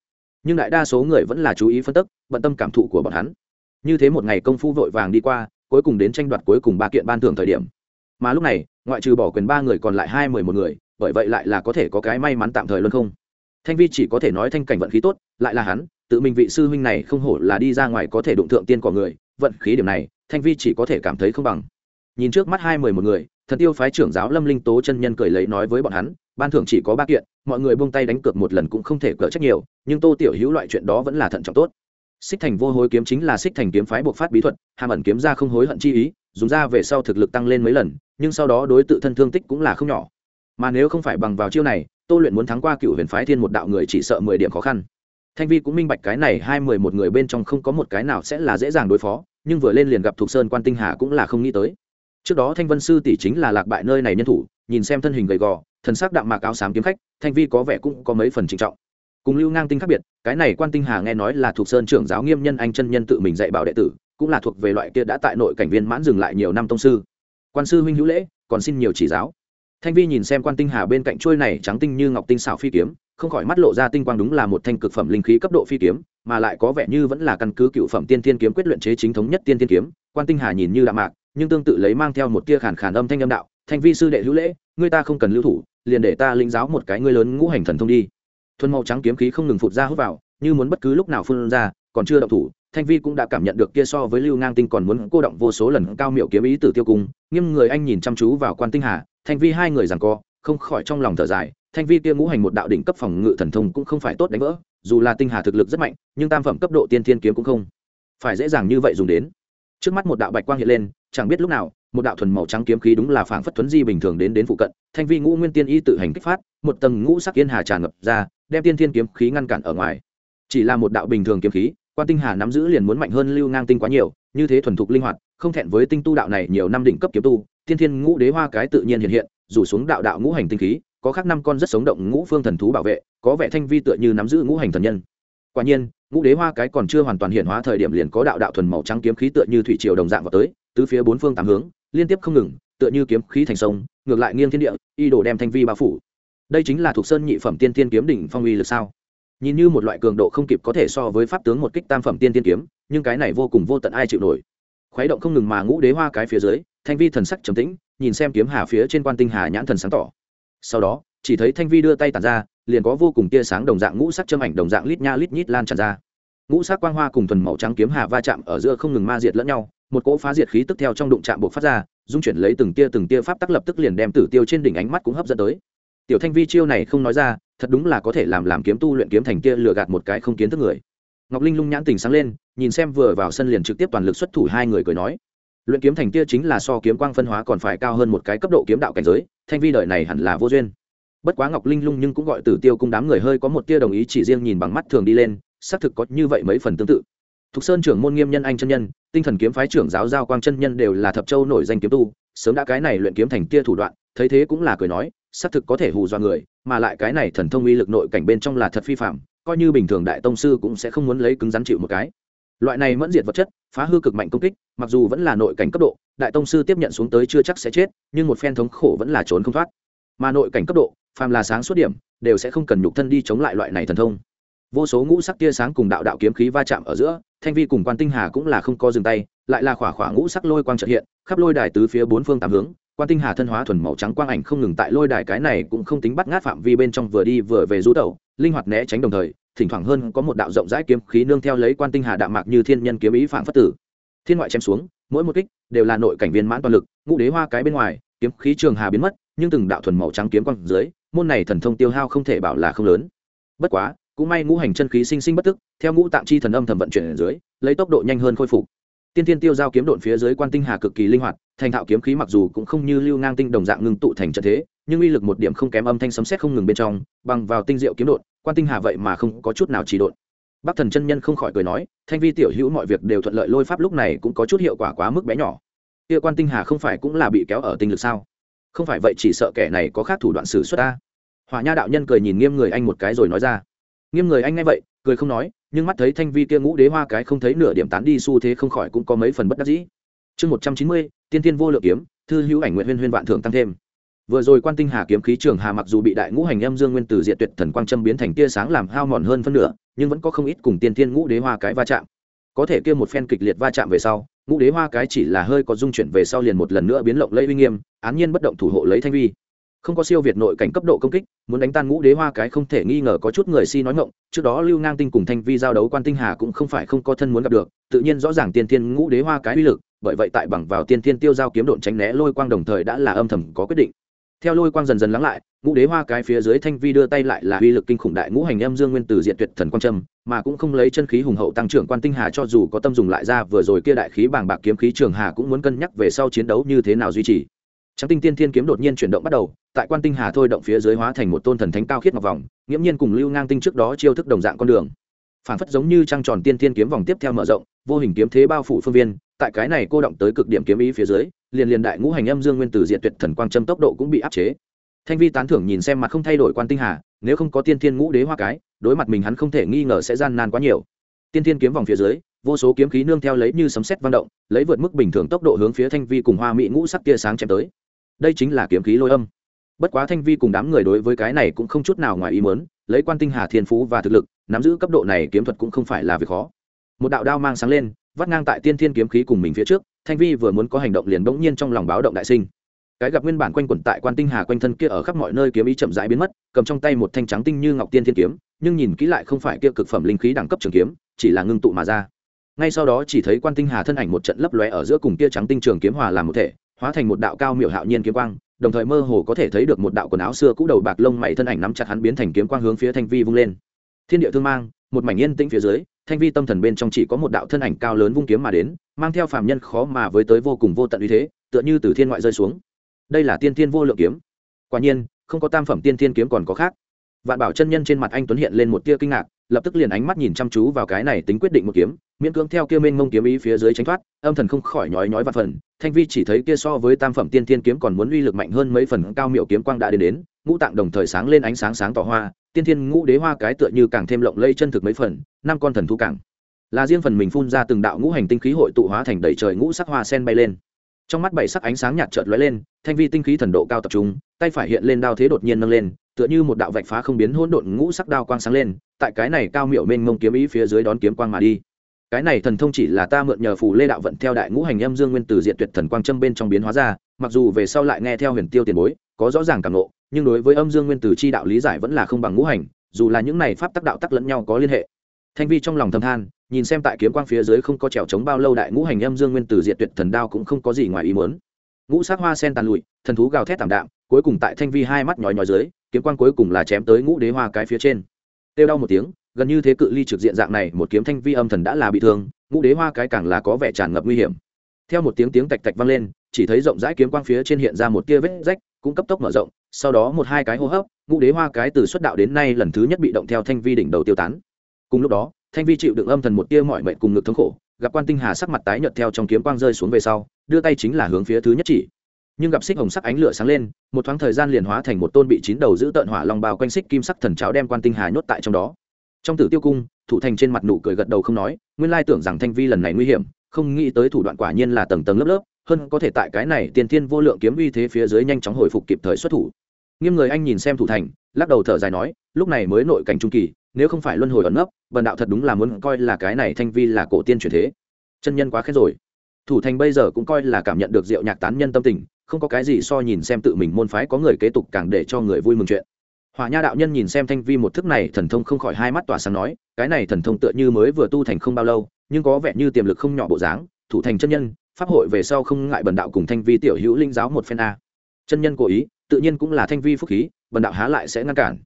Nhưng đại đa số người vẫn là chú ý phân tức, bận tâm cảm thụ của bọn hắn. Như thế một ngày công phu vội vàng đi qua, cuối cùng đến tranh đoạt cuối cùng ba kiện ban thưởng thời điểm. Mà lúc này, ngoại trừ bỏ quyền ba người còn lại hai mười một người, bởi vậy lại là có thể có cái may mắn tạm thời luôn không? Thanh vi chỉ có thể nói thanh cảnh vận khí tốt, lại là hắn, tự mình vị sư huynh này không hổ là đi ra ngoài có thể đụng thượng tiên của người, vận khí điểm này, thanh vi chỉ có thể cảm thấy không bằng. Nhìn trước mắt hai mười một người, thần tiêu phái trưởng giáo lâm linh tố chân nhân cười lấy nói với bọn hắn ban thưởng chỉ có ba kiện, mọi người buông tay đánh cược một lần cũng không thể cỡ trách nhiều, nhưng tô tiểu hữu loại chuyện đó vẫn là thận trọng tốt. Xích thành vô hối kiếm chính là xích thành kiếm phái buộc phát bí thuật, hàm ẩn kiếm ra không hối hận chi ý, dùng ra về sau thực lực tăng lên mấy lần, nhưng sau đó đối tự thân thương tích cũng là không nhỏ. Mà nếu không phải bằng vào chiêu này, tô luyện muốn thắng qua cựu huyền phái thiên một đạo người chỉ sợ mười điểm khó khăn. Thanh vi cũng minh bạch cái này hai mười một người bên trong không có một cái nào sẽ là dễ dàng đối phó, nhưng vừa lên liền gặp thục sơn quan tinh hà cũng là không nghĩ tới. Trước đó thanh vân sư tỷ chính là lạc bại nơi này nhân thủ, nhìn xem thân hình gầy gò thần sắc đạm mạc áo xám kiếm khách, thanh vi có vẻ cũng có mấy phần trịnh trọng. Cùng lưu ngang tinh khác biệt, cái này quan tinh hà nghe nói là thuộc sơn trưởng giáo nghiêm nhân anh chân nhân tự mình dạy bảo đệ tử, cũng là thuộc về loại kia đã tại nội cảnh viên mãn dừng lại nhiều năm tông sư. Quan sư huynh hữu lễ, còn xin nhiều chỉ giáo. Thanh vi nhìn xem quan tinh hà bên cạnh trôi này trắng tinh như ngọc tinh xảo phi kiếm, không khỏi mắt lộ ra tinh quang đúng là một thanh cực phẩm linh khí cấp độ phi kiếm, mà lại có vẻ như vẫn là căn cứ cựu phẩm tiên thiên kiếm quyết luyện chế chính thống nhất tiên thiên kiếm. Quan tinh hà nhìn như đạm mạc, nhưng tương tự lấy mang theo một tia khàn khàn âm thanh âm đạo, thanh vi sư đệ hữu lễ người ta không cần lưu thủ liền để ta lĩnh giáo một cái ngươi lớn ngũ hành thần thông đi. Thuần màu trắng kiếm khí không ngừng phụt ra hút vào, như muốn bất cứ lúc nào phun ra, còn chưa động thủ, thanh vi cũng đã cảm nhận được kia so với lưu ngang tinh còn muốn cô động vô số lần cao miệu kiếm ý tử tiêu cung, nghiêm người anh nhìn chăm chú vào quan tinh hà, thanh vi hai người rằng co, không khỏi trong lòng thở dài, thanh vi kia ngũ hành một đạo đỉnh cấp phòng ngự thần thông cũng không phải tốt đánh vỡ, dù là tinh hà thực lực rất mạnh, nhưng tam phẩm cấp độ tiên thiên kiếm cũng không phải dễ dàng như vậy dùng đến. Trước mắt một đạo bạch quang hiện lên, chẳng biết lúc nào một đạo thuần màu trắng kiếm khí đúng là phảng phất thuấn di bình thường đến đến phụ cận, thanh vi ngũ nguyên tiên y tự hành kích phát, một tầng ngũ sắc yên hà tràn ngập ra, đem tiên thiên kiếm khí ngăn cản ở ngoài. Chỉ là một đạo bình thường kiếm khí, quan tinh hà nắm giữ liền muốn mạnh hơn lưu ngang tinh quá nhiều, như thế thuần thục linh hoạt, không thẹn với tinh tu đạo này nhiều năm đỉnh cấp kiếm tu, tiên thiên ngũ đế hoa cái tự nhiên hiện hiện, rủ xuống đạo đạo ngũ hành tinh khí, có khác năm con rất sống động ngũ phương thần thú bảo vệ, có vẻ thanh vi tựa như nắm giữ ngũ hành thần nhân. Quả nhiên, ngũ đế hoa cái còn chưa hoàn toàn hiện hóa thời điểm liền có đạo đạo thuần màu trắng kiếm khí tựa như thủy triều đồng dạng vào tới, tứ phía bốn phương tám hướng liên tiếp không ngừng, tựa như kiếm khí thành sông, ngược lại nghiêng thiên địa y đồ đem thanh vi bao phủ. Đây chính là thuộc sơn nhị phẩm tiên tiên kiếm đỉnh phong uy lực sao? Nhìn như một loại cường độ không kịp có thể so với pháp tướng một kích tam phẩm tiên tiên kiếm, nhưng cái này vô cùng vô tận ai chịu nổi. Khuấy động không ngừng mà ngũ đế hoa cái phía dưới, thanh vi thần sắc trầm tĩnh, nhìn xem kiếm hà phía trên quan tinh hà nhãn thần sáng tỏ. Sau đó, chỉ thấy thanh vi đưa tay tàn ra, liền có vô cùng tia sáng đồng dạng ngũ sắc châm ảnh đồng dạng lít nha lít nhít lan tràn ra ngũ sắc quang hoa cùng thuần màu trắng kiếm hà va chạm ở giữa không ngừng ma diệt lẫn nhau, một cỗ phá diệt khí tức theo trong đụng chạm buộc phát ra, dung chuyển lấy từng tia từng tia pháp tắc lập tức liền đem tử tiêu trên đỉnh ánh mắt cũng hấp dẫn tới. Tiểu thanh vi chiêu này không nói ra, thật đúng là có thể làm làm kiếm tu luyện kiếm thành kia lừa gạt một cái không kiến thức người. Ngọc linh lung nhãn tình sáng lên, nhìn xem vừa vào sân liền trực tiếp toàn lực xuất thủ hai người cười nói. Luyện kiếm thành kia chính là so kiếm quang phân hóa còn phải cao hơn một cái cấp độ kiếm đạo cảnh giới, thanh vi đời này hẳn là vô duyên. Bất quá ngọc linh lung nhưng cũng gọi tử tiêu cung đám người hơi có một tia đồng ý chỉ riêng nhìn bằng mắt thường đi lên xác thực có như vậy mấy phần tương tự. Thục sơn trưởng môn nghiêm nhân anh chân nhân, tinh thần kiếm phái trưởng giáo giao quang chân nhân đều là thập châu nổi danh kiếm tu, sớm đã cái này luyện kiếm thành kia thủ đoạn, thấy thế cũng là cười nói, xác thực có thể hù dọa người, mà lại cái này thần thông uy lực nội cảnh bên trong là thật phi phạm coi như bình thường đại tông sư cũng sẽ không muốn lấy cứng rắn chịu một cái. Loại này mẫn diệt vật chất, phá hư cực mạnh công kích, mặc dù vẫn là nội cảnh cấp độ, đại tông sư tiếp nhận xuống tới chưa chắc sẽ chết, nhưng một phen thống khổ vẫn là trốn không thoát. Mà nội cảnh cấp độ, phàm là sáng suốt điểm, đều sẽ không cần nhục thân đi chống lại loại này thần thông vô số ngũ sắc tia sáng cùng đạo đạo kiếm khí va chạm ở giữa, thanh vi cùng quan tinh hà cũng là không có dừng tay, lại là khỏa khỏa ngũ sắc lôi quang trợ hiện, khắp lôi đài tứ phía bốn phương tám hướng, quan tinh hà thân hóa thuần màu trắng quang ảnh không ngừng tại lôi đài cái này cũng không tính bắt ngát phạm vi bên trong vừa đi vừa về rú tẩu, linh hoạt né tránh đồng thời, thỉnh thoảng hơn có một đạo rộng rãi kiếm khí nương theo lấy quan tinh hà đạm mạc như thiên nhân kiếm ý phản phất tử. Thiên ngoại chém xuống, mỗi một kích đều là nội cảnh viên mãn toàn lực, ngũ đế hoa cái bên ngoài, kiếm khí trường hà biến mất, nhưng từng đạo thuần màu trắng kiếm quang dưới, môn này thần thông tiêu hao không thể bảo là không lớn. Bất quá cũng may ngũ hành chân khí sinh sinh bất tức, theo ngũ tạm chi thần âm thầm vận chuyển ở dưới, lấy tốc độ nhanh hơn khôi phục. Tiên tiên tiêu giao kiếm độn phía dưới quan tinh hà cực kỳ linh hoạt, thành thạo kiếm khí mặc dù cũng không như lưu ngang tinh đồng dạng ngưng tụ thành trận thế, nhưng uy lực một điểm không kém âm thanh sấm sét không ngừng bên trong, bằng vào tinh diệu kiếm độn, quan tinh hà vậy mà không có chút nào trì độn. Bắc thần chân nhân không khỏi cười nói, thanh vi tiểu hữu mọi việc đều thuận lợi lôi pháp lúc này cũng có chút hiệu quả quá mức bé nhỏ. Kia quan tinh hà không phải cũng là bị kéo ở tinh lực sao? Không phải vậy chỉ sợ kẻ này có khác thủ đoạn xử xuất ta. Hỏa nha đạo nhân cười nhìn nghiêm người anh một cái rồi nói ra nghiêm người anh nghe vậy, cười không nói, nhưng mắt thấy thanh vi kia ngũ đế hoa cái không thấy nửa điểm tán đi xu thế không khỏi cũng có mấy phần bất đắc dĩ. Chương một trăm chín mươi, tiên tiên vô lượng kiếm, thư hữu ảnh nguyện huyên huyên vạn thượng tăng thêm. Vừa rồi quan tinh hà kiếm khí trường hà mặc dù bị đại ngũ hành em dương nguyên tử diện tuyệt thần quang châm biến thành tia sáng làm hao mòn hơn phân nửa, nhưng vẫn có không ít cùng tiên tiên ngũ đế hoa cái va chạm. Có thể kia một phen kịch liệt va chạm về sau, ngũ đế hoa cái chỉ là hơi có dung chuyển về sau liền một lần nữa biến lộng lây uy nghiêm, án nhiên bất động thủ hộ lấy thanh vi không có siêu việt nội cảnh cấp độ công kích, muốn đánh tan ngũ đế hoa cái không thể nghi ngờ có chút người si nói ngộng trước đó lưu ngang tinh cùng thanh vi giao đấu quan tinh hà cũng không phải không có thân muốn gặp được, tự nhiên rõ ràng tiên thiên ngũ đế hoa cái uy lực, bởi vậy tại bằng vào tiên thiên tiêu giao kiếm độn tránh né lôi quang đồng thời đã là âm thầm có quyết định. Theo lôi quang dần dần lắng lại, ngũ đế hoa cái phía dưới thanh vi đưa tay lại là uy lực kinh khủng đại ngũ hành âm dương nguyên tử diện tuyệt thần quang trâm, mà cũng không lấy chân khí hùng hậu tăng trưởng quan tinh hà cho dù có tâm dùng lại ra vừa rồi kia đại khí bàng bạc kiếm khí trường hà cũng muốn cân nhắc về sau chiến đấu như thế nào duy trì trắng tinh tiên thiên kiếm đột nhiên chuyển động bắt đầu, tại quan tinh hà thôi động phía dưới hóa thành một tôn thần thánh cao khiết ngọc vòng, nghiễm nhiên cùng lưu ngang tinh trước đó chiêu thức đồng dạng con đường. Phản phất giống như trăng tròn tiên thiên kiếm vòng tiếp theo mở rộng, vô hình kiếm thế bao phủ phương viên, tại cái này cô động tới cực điểm kiếm ý phía dưới, liền liền đại ngũ hành âm dương nguyên tử diện tuyệt thần quang châm tốc độ cũng bị áp chế. Thanh vi tán thưởng nhìn xem mặt không thay đổi quan tinh hà, nếu không có tiên thiên ngũ đế hoa cái, đối mặt mình hắn không thể nghi ngờ sẽ gian nan quá nhiều. Tiên thiên kiếm vòng phía dưới, vô số kiếm khí nương theo lấy như sấm sét vang động, lấy vượt mức bình thường tốc độ hướng phía thanh vi cùng hoa mỹ ngũ sắc tia sáng chém tới đây chính là kiếm khí lôi âm. Bất quá thanh vi cùng đám người đối với cái này cũng không chút nào ngoài ý mớn lấy quan tinh hà thiên phú và thực lực, nắm giữ cấp độ này kiếm thuật cũng không phải là việc khó. Một đạo đao mang sáng lên, vắt ngang tại tiên thiên kiếm khí cùng mình phía trước, thanh vi vừa muốn có hành động liền bỗng nhiên trong lòng báo động đại sinh. Cái gặp nguyên bản quanh quẩn tại quan tinh hà quanh thân kia ở khắp mọi nơi kiếm ý chậm rãi biến mất, cầm trong tay một thanh trắng tinh như ngọc tiên thiên kiếm, nhưng nhìn kỹ lại không phải kia cực phẩm linh khí đẳng cấp trường kiếm, chỉ là ngưng tụ mà ra. Ngay sau đó chỉ thấy quan tinh hà thân ảnh một trận lấp lóe ở giữa cùng kia trắng tinh trường kiếm hòa làm một thể hóa thành một đạo cao miểu hạo nhiên kiếm quang, đồng thời mơ hồ có thể thấy được một đạo quần áo xưa cũ đầu bạc lông mày thân ảnh nắm chặt hắn biến thành kiếm quang hướng phía thanh vi vung lên. Thiên địa thương mang, một mảnh yên tĩnh phía dưới, thanh vi tâm thần bên trong chỉ có một đạo thân ảnh cao lớn vung kiếm mà đến, mang theo phàm nhân khó mà với tới vô cùng vô tận uy thế, tựa như từ thiên ngoại rơi xuống. Đây là tiên thiên vô lượng kiếm. Quả nhiên, không có tam phẩm tiên thiên kiếm còn có khác. Vạn bảo chân nhân trên mặt anh tuấn hiện lên một tia kinh ngạc lập tức liền ánh mắt nhìn chăm chú vào cái này tính quyết định một kiếm, miễn cưỡng theo kia mênh mông kiếm ý phía dưới tránh thoát, âm thần không khỏi nhói nhói và phần, thanh vi chỉ thấy kia so với tam phẩm tiên thiên kiếm còn muốn uy lực mạnh hơn mấy phần cao miệu kiếm quang đã đến đến, ngũ tạng đồng thời sáng lên ánh sáng sáng tỏ hoa, tiên thiên ngũ đế hoa cái tựa như càng thêm lộng lây chân thực mấy phần, năm con thần thu càng. Là riêng phần mình phun ra từng đạo ngũ hành tinh khí hội tụ hóa thành đầy trời ngũ sắc hoa sen bay lên. Trong mắt bảy sắc ánh sáng nhạt chợt lóe lên, thanh vi tinh khí thần độ cao tập trung, tay phải hiện lên đao thế đột nhiên nâng lên tựa như một đạo vạch phá không biến hỗn độn ngũ sắc đao quang sáng lên, tại cái này cao miệu mênh mông kiếm ý phía dưới đón kiếm quang mà đi. Cái này thần thông chỉ là ta mượn nhờ phù lê đạo vận theo đại ngũ hành âm dương nguyên từ diện tuyệt thần quang châm bên trong biến hóa ra, mặc dù về sau lại nghe theo huyền tiêu tiền bối, có rõ ràng cảm ngộ, nhưng đối với âm dương nguyên từ chi đạo lý giải vẫn là không bằng ngũ hành, dù là những này pháp tắc đạo tắc lẫn nhau có liên hệ. Thanh vi trong lòng thâm than, nhìn xem tại kiếm quang phía dưới không có trèo trống bao lâu đại ngũ hành âm dương nguyên từ diện tuyệt thần đao cũng không có gì ngoài ý muốn. Ngũ sắc hoa sen tàn lụi, thần thú gào thét tảm đạm cuối cùng tại thanh vi hai mắt nhói nhói dưới, kiếm quang cuối cùng là chém tới ngũ đế hoa cái phía trên. Tiêu đau một tiếng, gần như thế cự ly trực diện dạng này, một kiếm thanh vi âm thần đã là bị thương, ngũ đế hoa cái càng là có vẻ tràn ngập nguy hiểm. Theo một tiếng tiếng tạch tạch vang lên, chỉ thấy rộng rãi kiếm quang phía trên hiện ra một tia vết rách, cũng cấp tốc mở rộng, sau đó một hai cái hô hấp, ngũ đế hoa cái từ xuất đạo đến nay lần thứ nhất bị động theo thanh vi đỉnh đầu tiêu tán. Cùng lúc đó, thanh vi chịu đựng âm thần một tia mọi mệnh cùng ngực thống khổ, gặp quan tinh hà sắc mặt tái nhợt theo trong kiếm quang rơi xuống về sau, đưa tay chính là hướng phía thứ nhất chỉ nhưng gặp xích hồng sắc ánh lửa sáng lên, một thoáng thời gian liền hóa thành một tôn bị chín đầu giữ tợn hỏa long bao quanh xích kim sắc thần cháo đem quan tinh hà nhốt tại trong đó. Trong tử tiêu cung, thủ thành trên mặt nụ cười gật đầu không nói, nguyên lai tưởng rằng thanh vi lần này nguy hiểm, không nghĩ tới thủ đoạn quả nhiên là tầng tầng lớp lớp, hơn có thể tại cái này tiền thiên vô lượng kiếm uy thế phía dưới nhanh chóng hồi phục kịp thời xuất thủ. Nghiêm người anh nhìn xem thủ thành, lắc đầu thở dài nói, lúc này mới nội cảnh trung kỳ, nếu không phải luân hồi ẩn nấp, vần đạo thật đúng là muốn coi là cái này thanh vi là cổ tiên truyền thế. Chân nhân quá khen rồi. Thủ thành bây giờ cũng coi là cảm nhận được diệu nhạc tán nhân tâm tình không có cái gì so nhìn xem tự mình môn phái có người kế tục càng để cho người vui mừng chuyện. Hỏa nha đạo nhân nhìn xem thanh vi một thức này, thần thông không khỏi hai mắt tỏa sáng nói, cái này thần thông tựa như mới vừa tu thành không bao lâu, nhưng có vẻ như tiềm lực không nhỏ bộ dáng, thủ thành chân nhân, pháp hội về sau không ngại bần đạo cùng thanh vi tiểu hữu linh giáo một phen a. Chân nhân cố ý, tự nhiên cũng là thanh vi phúc khí, bần đạo há lại sẽ ngăn cản.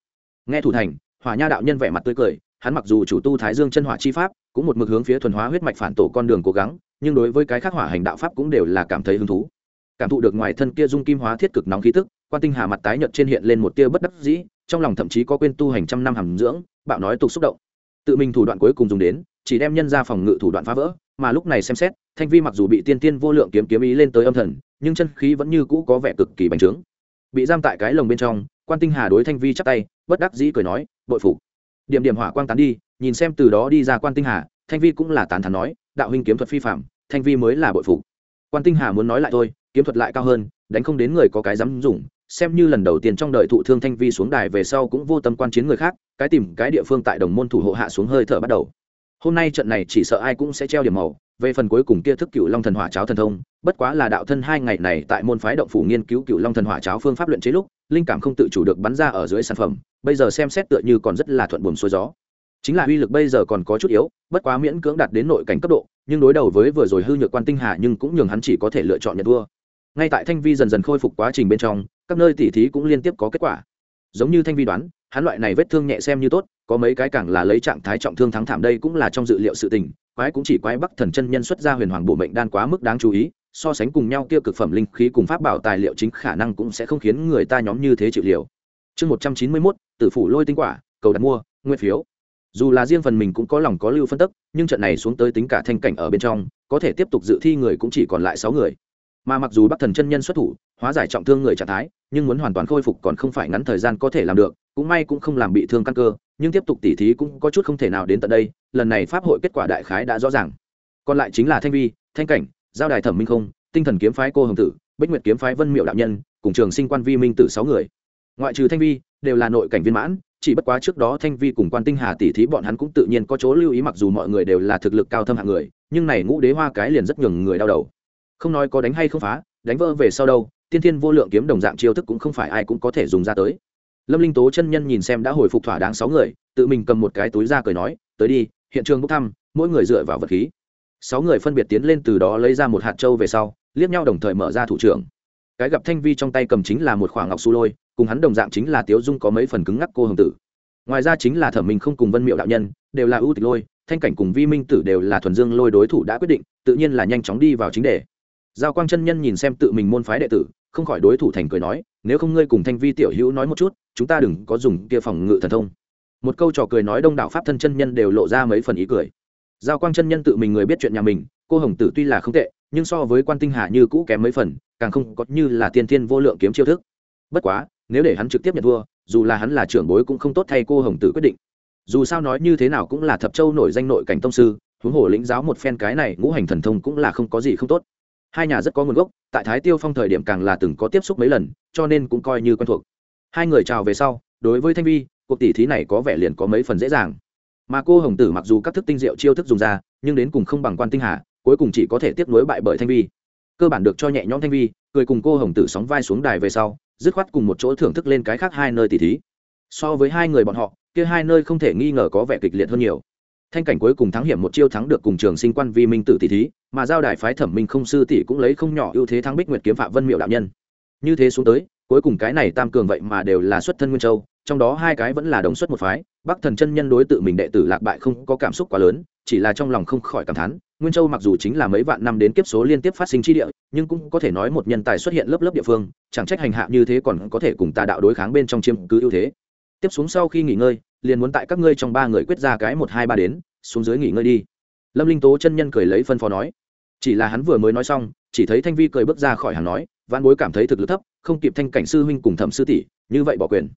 Nghe thủ thành, hỏa nha đạo nhân vẻ mặt tươi cười, hắn mặc dù chủ tu thái dương chân hỏa chi pháp, cũng một mực hướng phía thuần hóa huyết mạch phản tổ con đường cố gắng, nhưng đối với cái khác hỏa hành đạo pháp cũng đều là cảm thấy hứng thú cảm thụ được ngoài thân kia dung kim hóa thiết cực nóng khí tức, quan tinh hà mặt tái nhợt trên hiện lên một tia bất đắc dĩ, trong lòng thậm chí có quên tu hành trăm năm hàm dưỡng, bạo nói tục xúc động. Tự mình thủ đoạn cuối cùng dùng đến, chỉ đem nhân ra phòng ngự thủ đoạn phá vỡ, mà lúc này xem xét, thanh vi mặc dù bị tiên tiên vô lượng kiếm kiếm ý lên tới âm thần, nhưng chân khí vẫn như cũ có vẻ cực kỳ bành trướng. Bị giam tại cái lồng bên trong, quan tinh hà đối thanh vi chắp tay, bất đắc dĩ cười nói, bội phục. Điểm điểm hỏa quang tán đi, nhìn xem từ đó đi ra quan tinh hà, thanh vi cũng là tán thán nói, đạo huynh kiếm thuật phi phạm thanh vi mới là bội phục quan tinh hà muốn nói lại thôi, kiếm thuật lại cao hơn, đánh không đến người có cái dám dùng, xem như lần đầu tiên trong đời thụ thương thanh vi xuống đài về sau cũng vô tâm quan chiến người khác, cái tìm cái địa phương tại đồng môn thủ hộ hạ xuống hơi thở bắt đầu. Hôm nay trận này chỉ sợ ai cũng sẽ treo điểm màu, về phần cuối cùng kia thức cựu long thần hỏa cháo thần thông, bất quá là đạo thân hai ngày này tại môn phái động phủ nghiên cứu cựu long thần hỏa cháo phương pháp luyện chế lúc, linh cảm không tự chủ được bắn ra ở dưới sản phẩm, bây giờ xem xét tựa như còn rất là thuận buồm xuôi gió. Chính là uy lực bây giờ còn có chút yếu, bất quá miễn cưỡng đạt đến nội cảnh cấp độ nhưng đối đầu với vừa rồi hư nhược quan tinh hà nhưng cũng nhường hắn chỉ có thể lựa chọn nhận thua. Ngay tại thanh vi dần dần khôi phục quá trình bên trong, các nơi tỉ thí cũng liên tiếp có kết quả. Giống như thanh vi đoán, hắn loại này vết thương nhẹ xem như tốt, có mấy cái càng là lấy trạng thái trọng thương thắng thảm đây cũng là trong dự liệu sự tình, quái cũng chỉ quái bắc thần chân nhân xuất ra huyền hoàng bộ mệnh đan quá mức đáng chú ý, so sánh cùng nhau kia cực phẩm linh khí cùng pháp bảo tài liệu chính khả năng cũng sẽ không khiến người ta nhóm như thế chịu liều. Chương một trăm chín mươi mốt, tử phủ lôi tinh quả, cầu đặt mua, nguyên phiếu dù là riêng phần mình cũng có lòng có lưu phân tức, nhưng trận này xuống tới tính cả thanh cảnh ở bên trong, có thể tiếp tục dự thi người cũng chỉ còn lại sáu người. Mà mặc dù bắc thần chân nhân xuất thủ, hóa giải trọng thương người trạng thái, nhưng muốn hoàn toàn khôi phục còn không phải ngắn thời gian có thể làm được, cũng may cũng không làm bị thương căn cơ, nhưng tiếp tục tỉ thí cũng có chút không thể nào đến tận đây, lần này pháp hội kết quả đại khái đã rõ ràng. Còn lại chính là thanh vi, thanh cảnh, giao đài thẩm minh không, tinh thần kiếm phái cô hồng tử, bích nguyệt kiếm phái vân miệu đạo nhân, cùng trường sinh quan vi minh tử sáu người. Ngoại trừ thanh vi đều là nội cảnh viên mãn, chỉ bất quá trước đó thanh vi cùng quan tinh hà tỉ thí bọn hắn cũng tự nhiên có chỗ lưu ý mặc dù mọi người đều là thực lực cao thâm hạng người, nhưng này ngũ đế hoa cái liền rất nhường người đau đầu. Không nói có đánh hay không phá, đánh vỡ về sau đâu, tiên thiên vô lượng kiếm đồng dạng chiêu thức cũng không phải ai cũng có thể dùng ra tới. Lâm linh tố chân nhân nhìn xem đã hồi phục thỏa đáng sáu người, tự mình cầm một cái túi ra cười nói, tới đi, hiện trường bốc thăm, mỗi người dựa vào vật khí. Sáu người phân biệt tiến lên từ đó lấy ra một hạt trâu về sau, liếc nhau đồng thời mở ra thủ trưởng cái gặp thanh vi trong tay cầm chính là một khoảng ngọc su lôi, cùng hắn đồng dạng chính là tiếu dung có mấy phần cứng ngắc cô hồng tử. Ngoài ra chính là thẩm minh không cùng vân miệu đạo nhân, đều là ưu tịch lôi, thanh cảnh cùng vi minh tử đều là thuần dương lôi đối thủ đã quyết định, tự nhiên là nhanh chóng đi vào chính đề. Giao quang chân nhân nhìn xem tự mình môn phái đệ tử, không khỏi đối thủ thành cười nói, nếu không ngươi cùng thanh vi tiểu hữu nói một chút, chúng ta đừng có dùng kia phòng ngự thần thông. Một câu trò cười nói đông đảo pháp thân chân nhân đều lộ ra mấy phần ý cười. Giao quang chân nhân tự mình người biết chuyện nhà mình, cô hồng tử tuy là không tệ, nhưng so với quan tinh hạ như cũ kém mấy phần càng không có như là tiên thiên vô lượng kiếm chiêu thức. Bất quá, nếu để hắn trực tiếp nhận thua, dù là hắn là trưởng bối cũng không tốt thay cô hồng tử quyết định. Dù sao nói như thế nào cũng là thập châu nổi danh nội cảnh tông sư, huống hồ lĩnh giáo một phen cái này ngũ hành thần thông cũng là không có gì không tốt. Hai nhà rất có nguồn gốc, tại thái tiêu phong thời điểm càng là từng có tiếp xúc mấy lần, cho nên cũng coi như quen thuộc. Hai người chào về sau, đối với thanh vi, cuộc tỷ thí này có vẻ liền có mấy phần dễ dàng. Mà cô hồng tử mặc dù các thức tinh diệu chiêu thức dùng ra, nhưng đến cùng không bằng quan tinh hà, cuối cùng chỉ có thể tiếp nối bại bởi thanh vi cơ bản được cho nhẹ nhõm thanh vi, cười cùng cô hồng tử sóng vai xuống đài về sau, dứt khoát cùng một chỗ thưởng thức lên cái khác hai nơi tỷ thí. So với hai người bọn họ, kia hai nơi không thể nghi ngờ có vẻ kịch liệt hơn nhiều. Thanh cảnh cuối cùng thắng hiểm một chiêu thắng được cùng trường sinh quan vi minh tử tỷ thí, mà giao đài phái thẩm minh không sư tỷ cũng lấy không nhỏ ưu thế thắng bích nguyệt kiếm phạm vân miệu đạo nhân. Như thế xuống tới, cuối cùng cái này tam cường vậy mà đều là xuất thân nguyên châu, trong đó hai cái vẫn là đồng xuất một phái, bắc thần chân nhân đối tự mình đệ tử lạc bại không có cảm xúc quá lớn, chỉ là trong lòng không khỏi cảm thán nguyên châu mặc dù chính là mấy vạn năm đến kiếp số liên tiếp phát sinh chi địa, nhưng cũng có thể nói một nhân tài xuất hiện lớp lớp địa phương, chẳng trách hành hạ như thế còn có thể cùng tà đạo đối kháng bên trong chiêm cứ ưu thế. Tiếp xuống sau khi nghỉ ngơi, liền muốn tại các ngươi trong ba người quyết ra cái một hai ba đến, xuống dưới nghỉ ngơi đi. Lâm linh tố chân nhân cười lấy phân phó nói. Chỉ là hắn vừa mới nói xong, chỉ thấy thanh vi cười bước ra khỏi hàng nói văn bối cảm thấy thực lực thấp, không kịp thanh cảnh sư huynh cùng thẩm sư tỷ, như vậy bỏ quyền.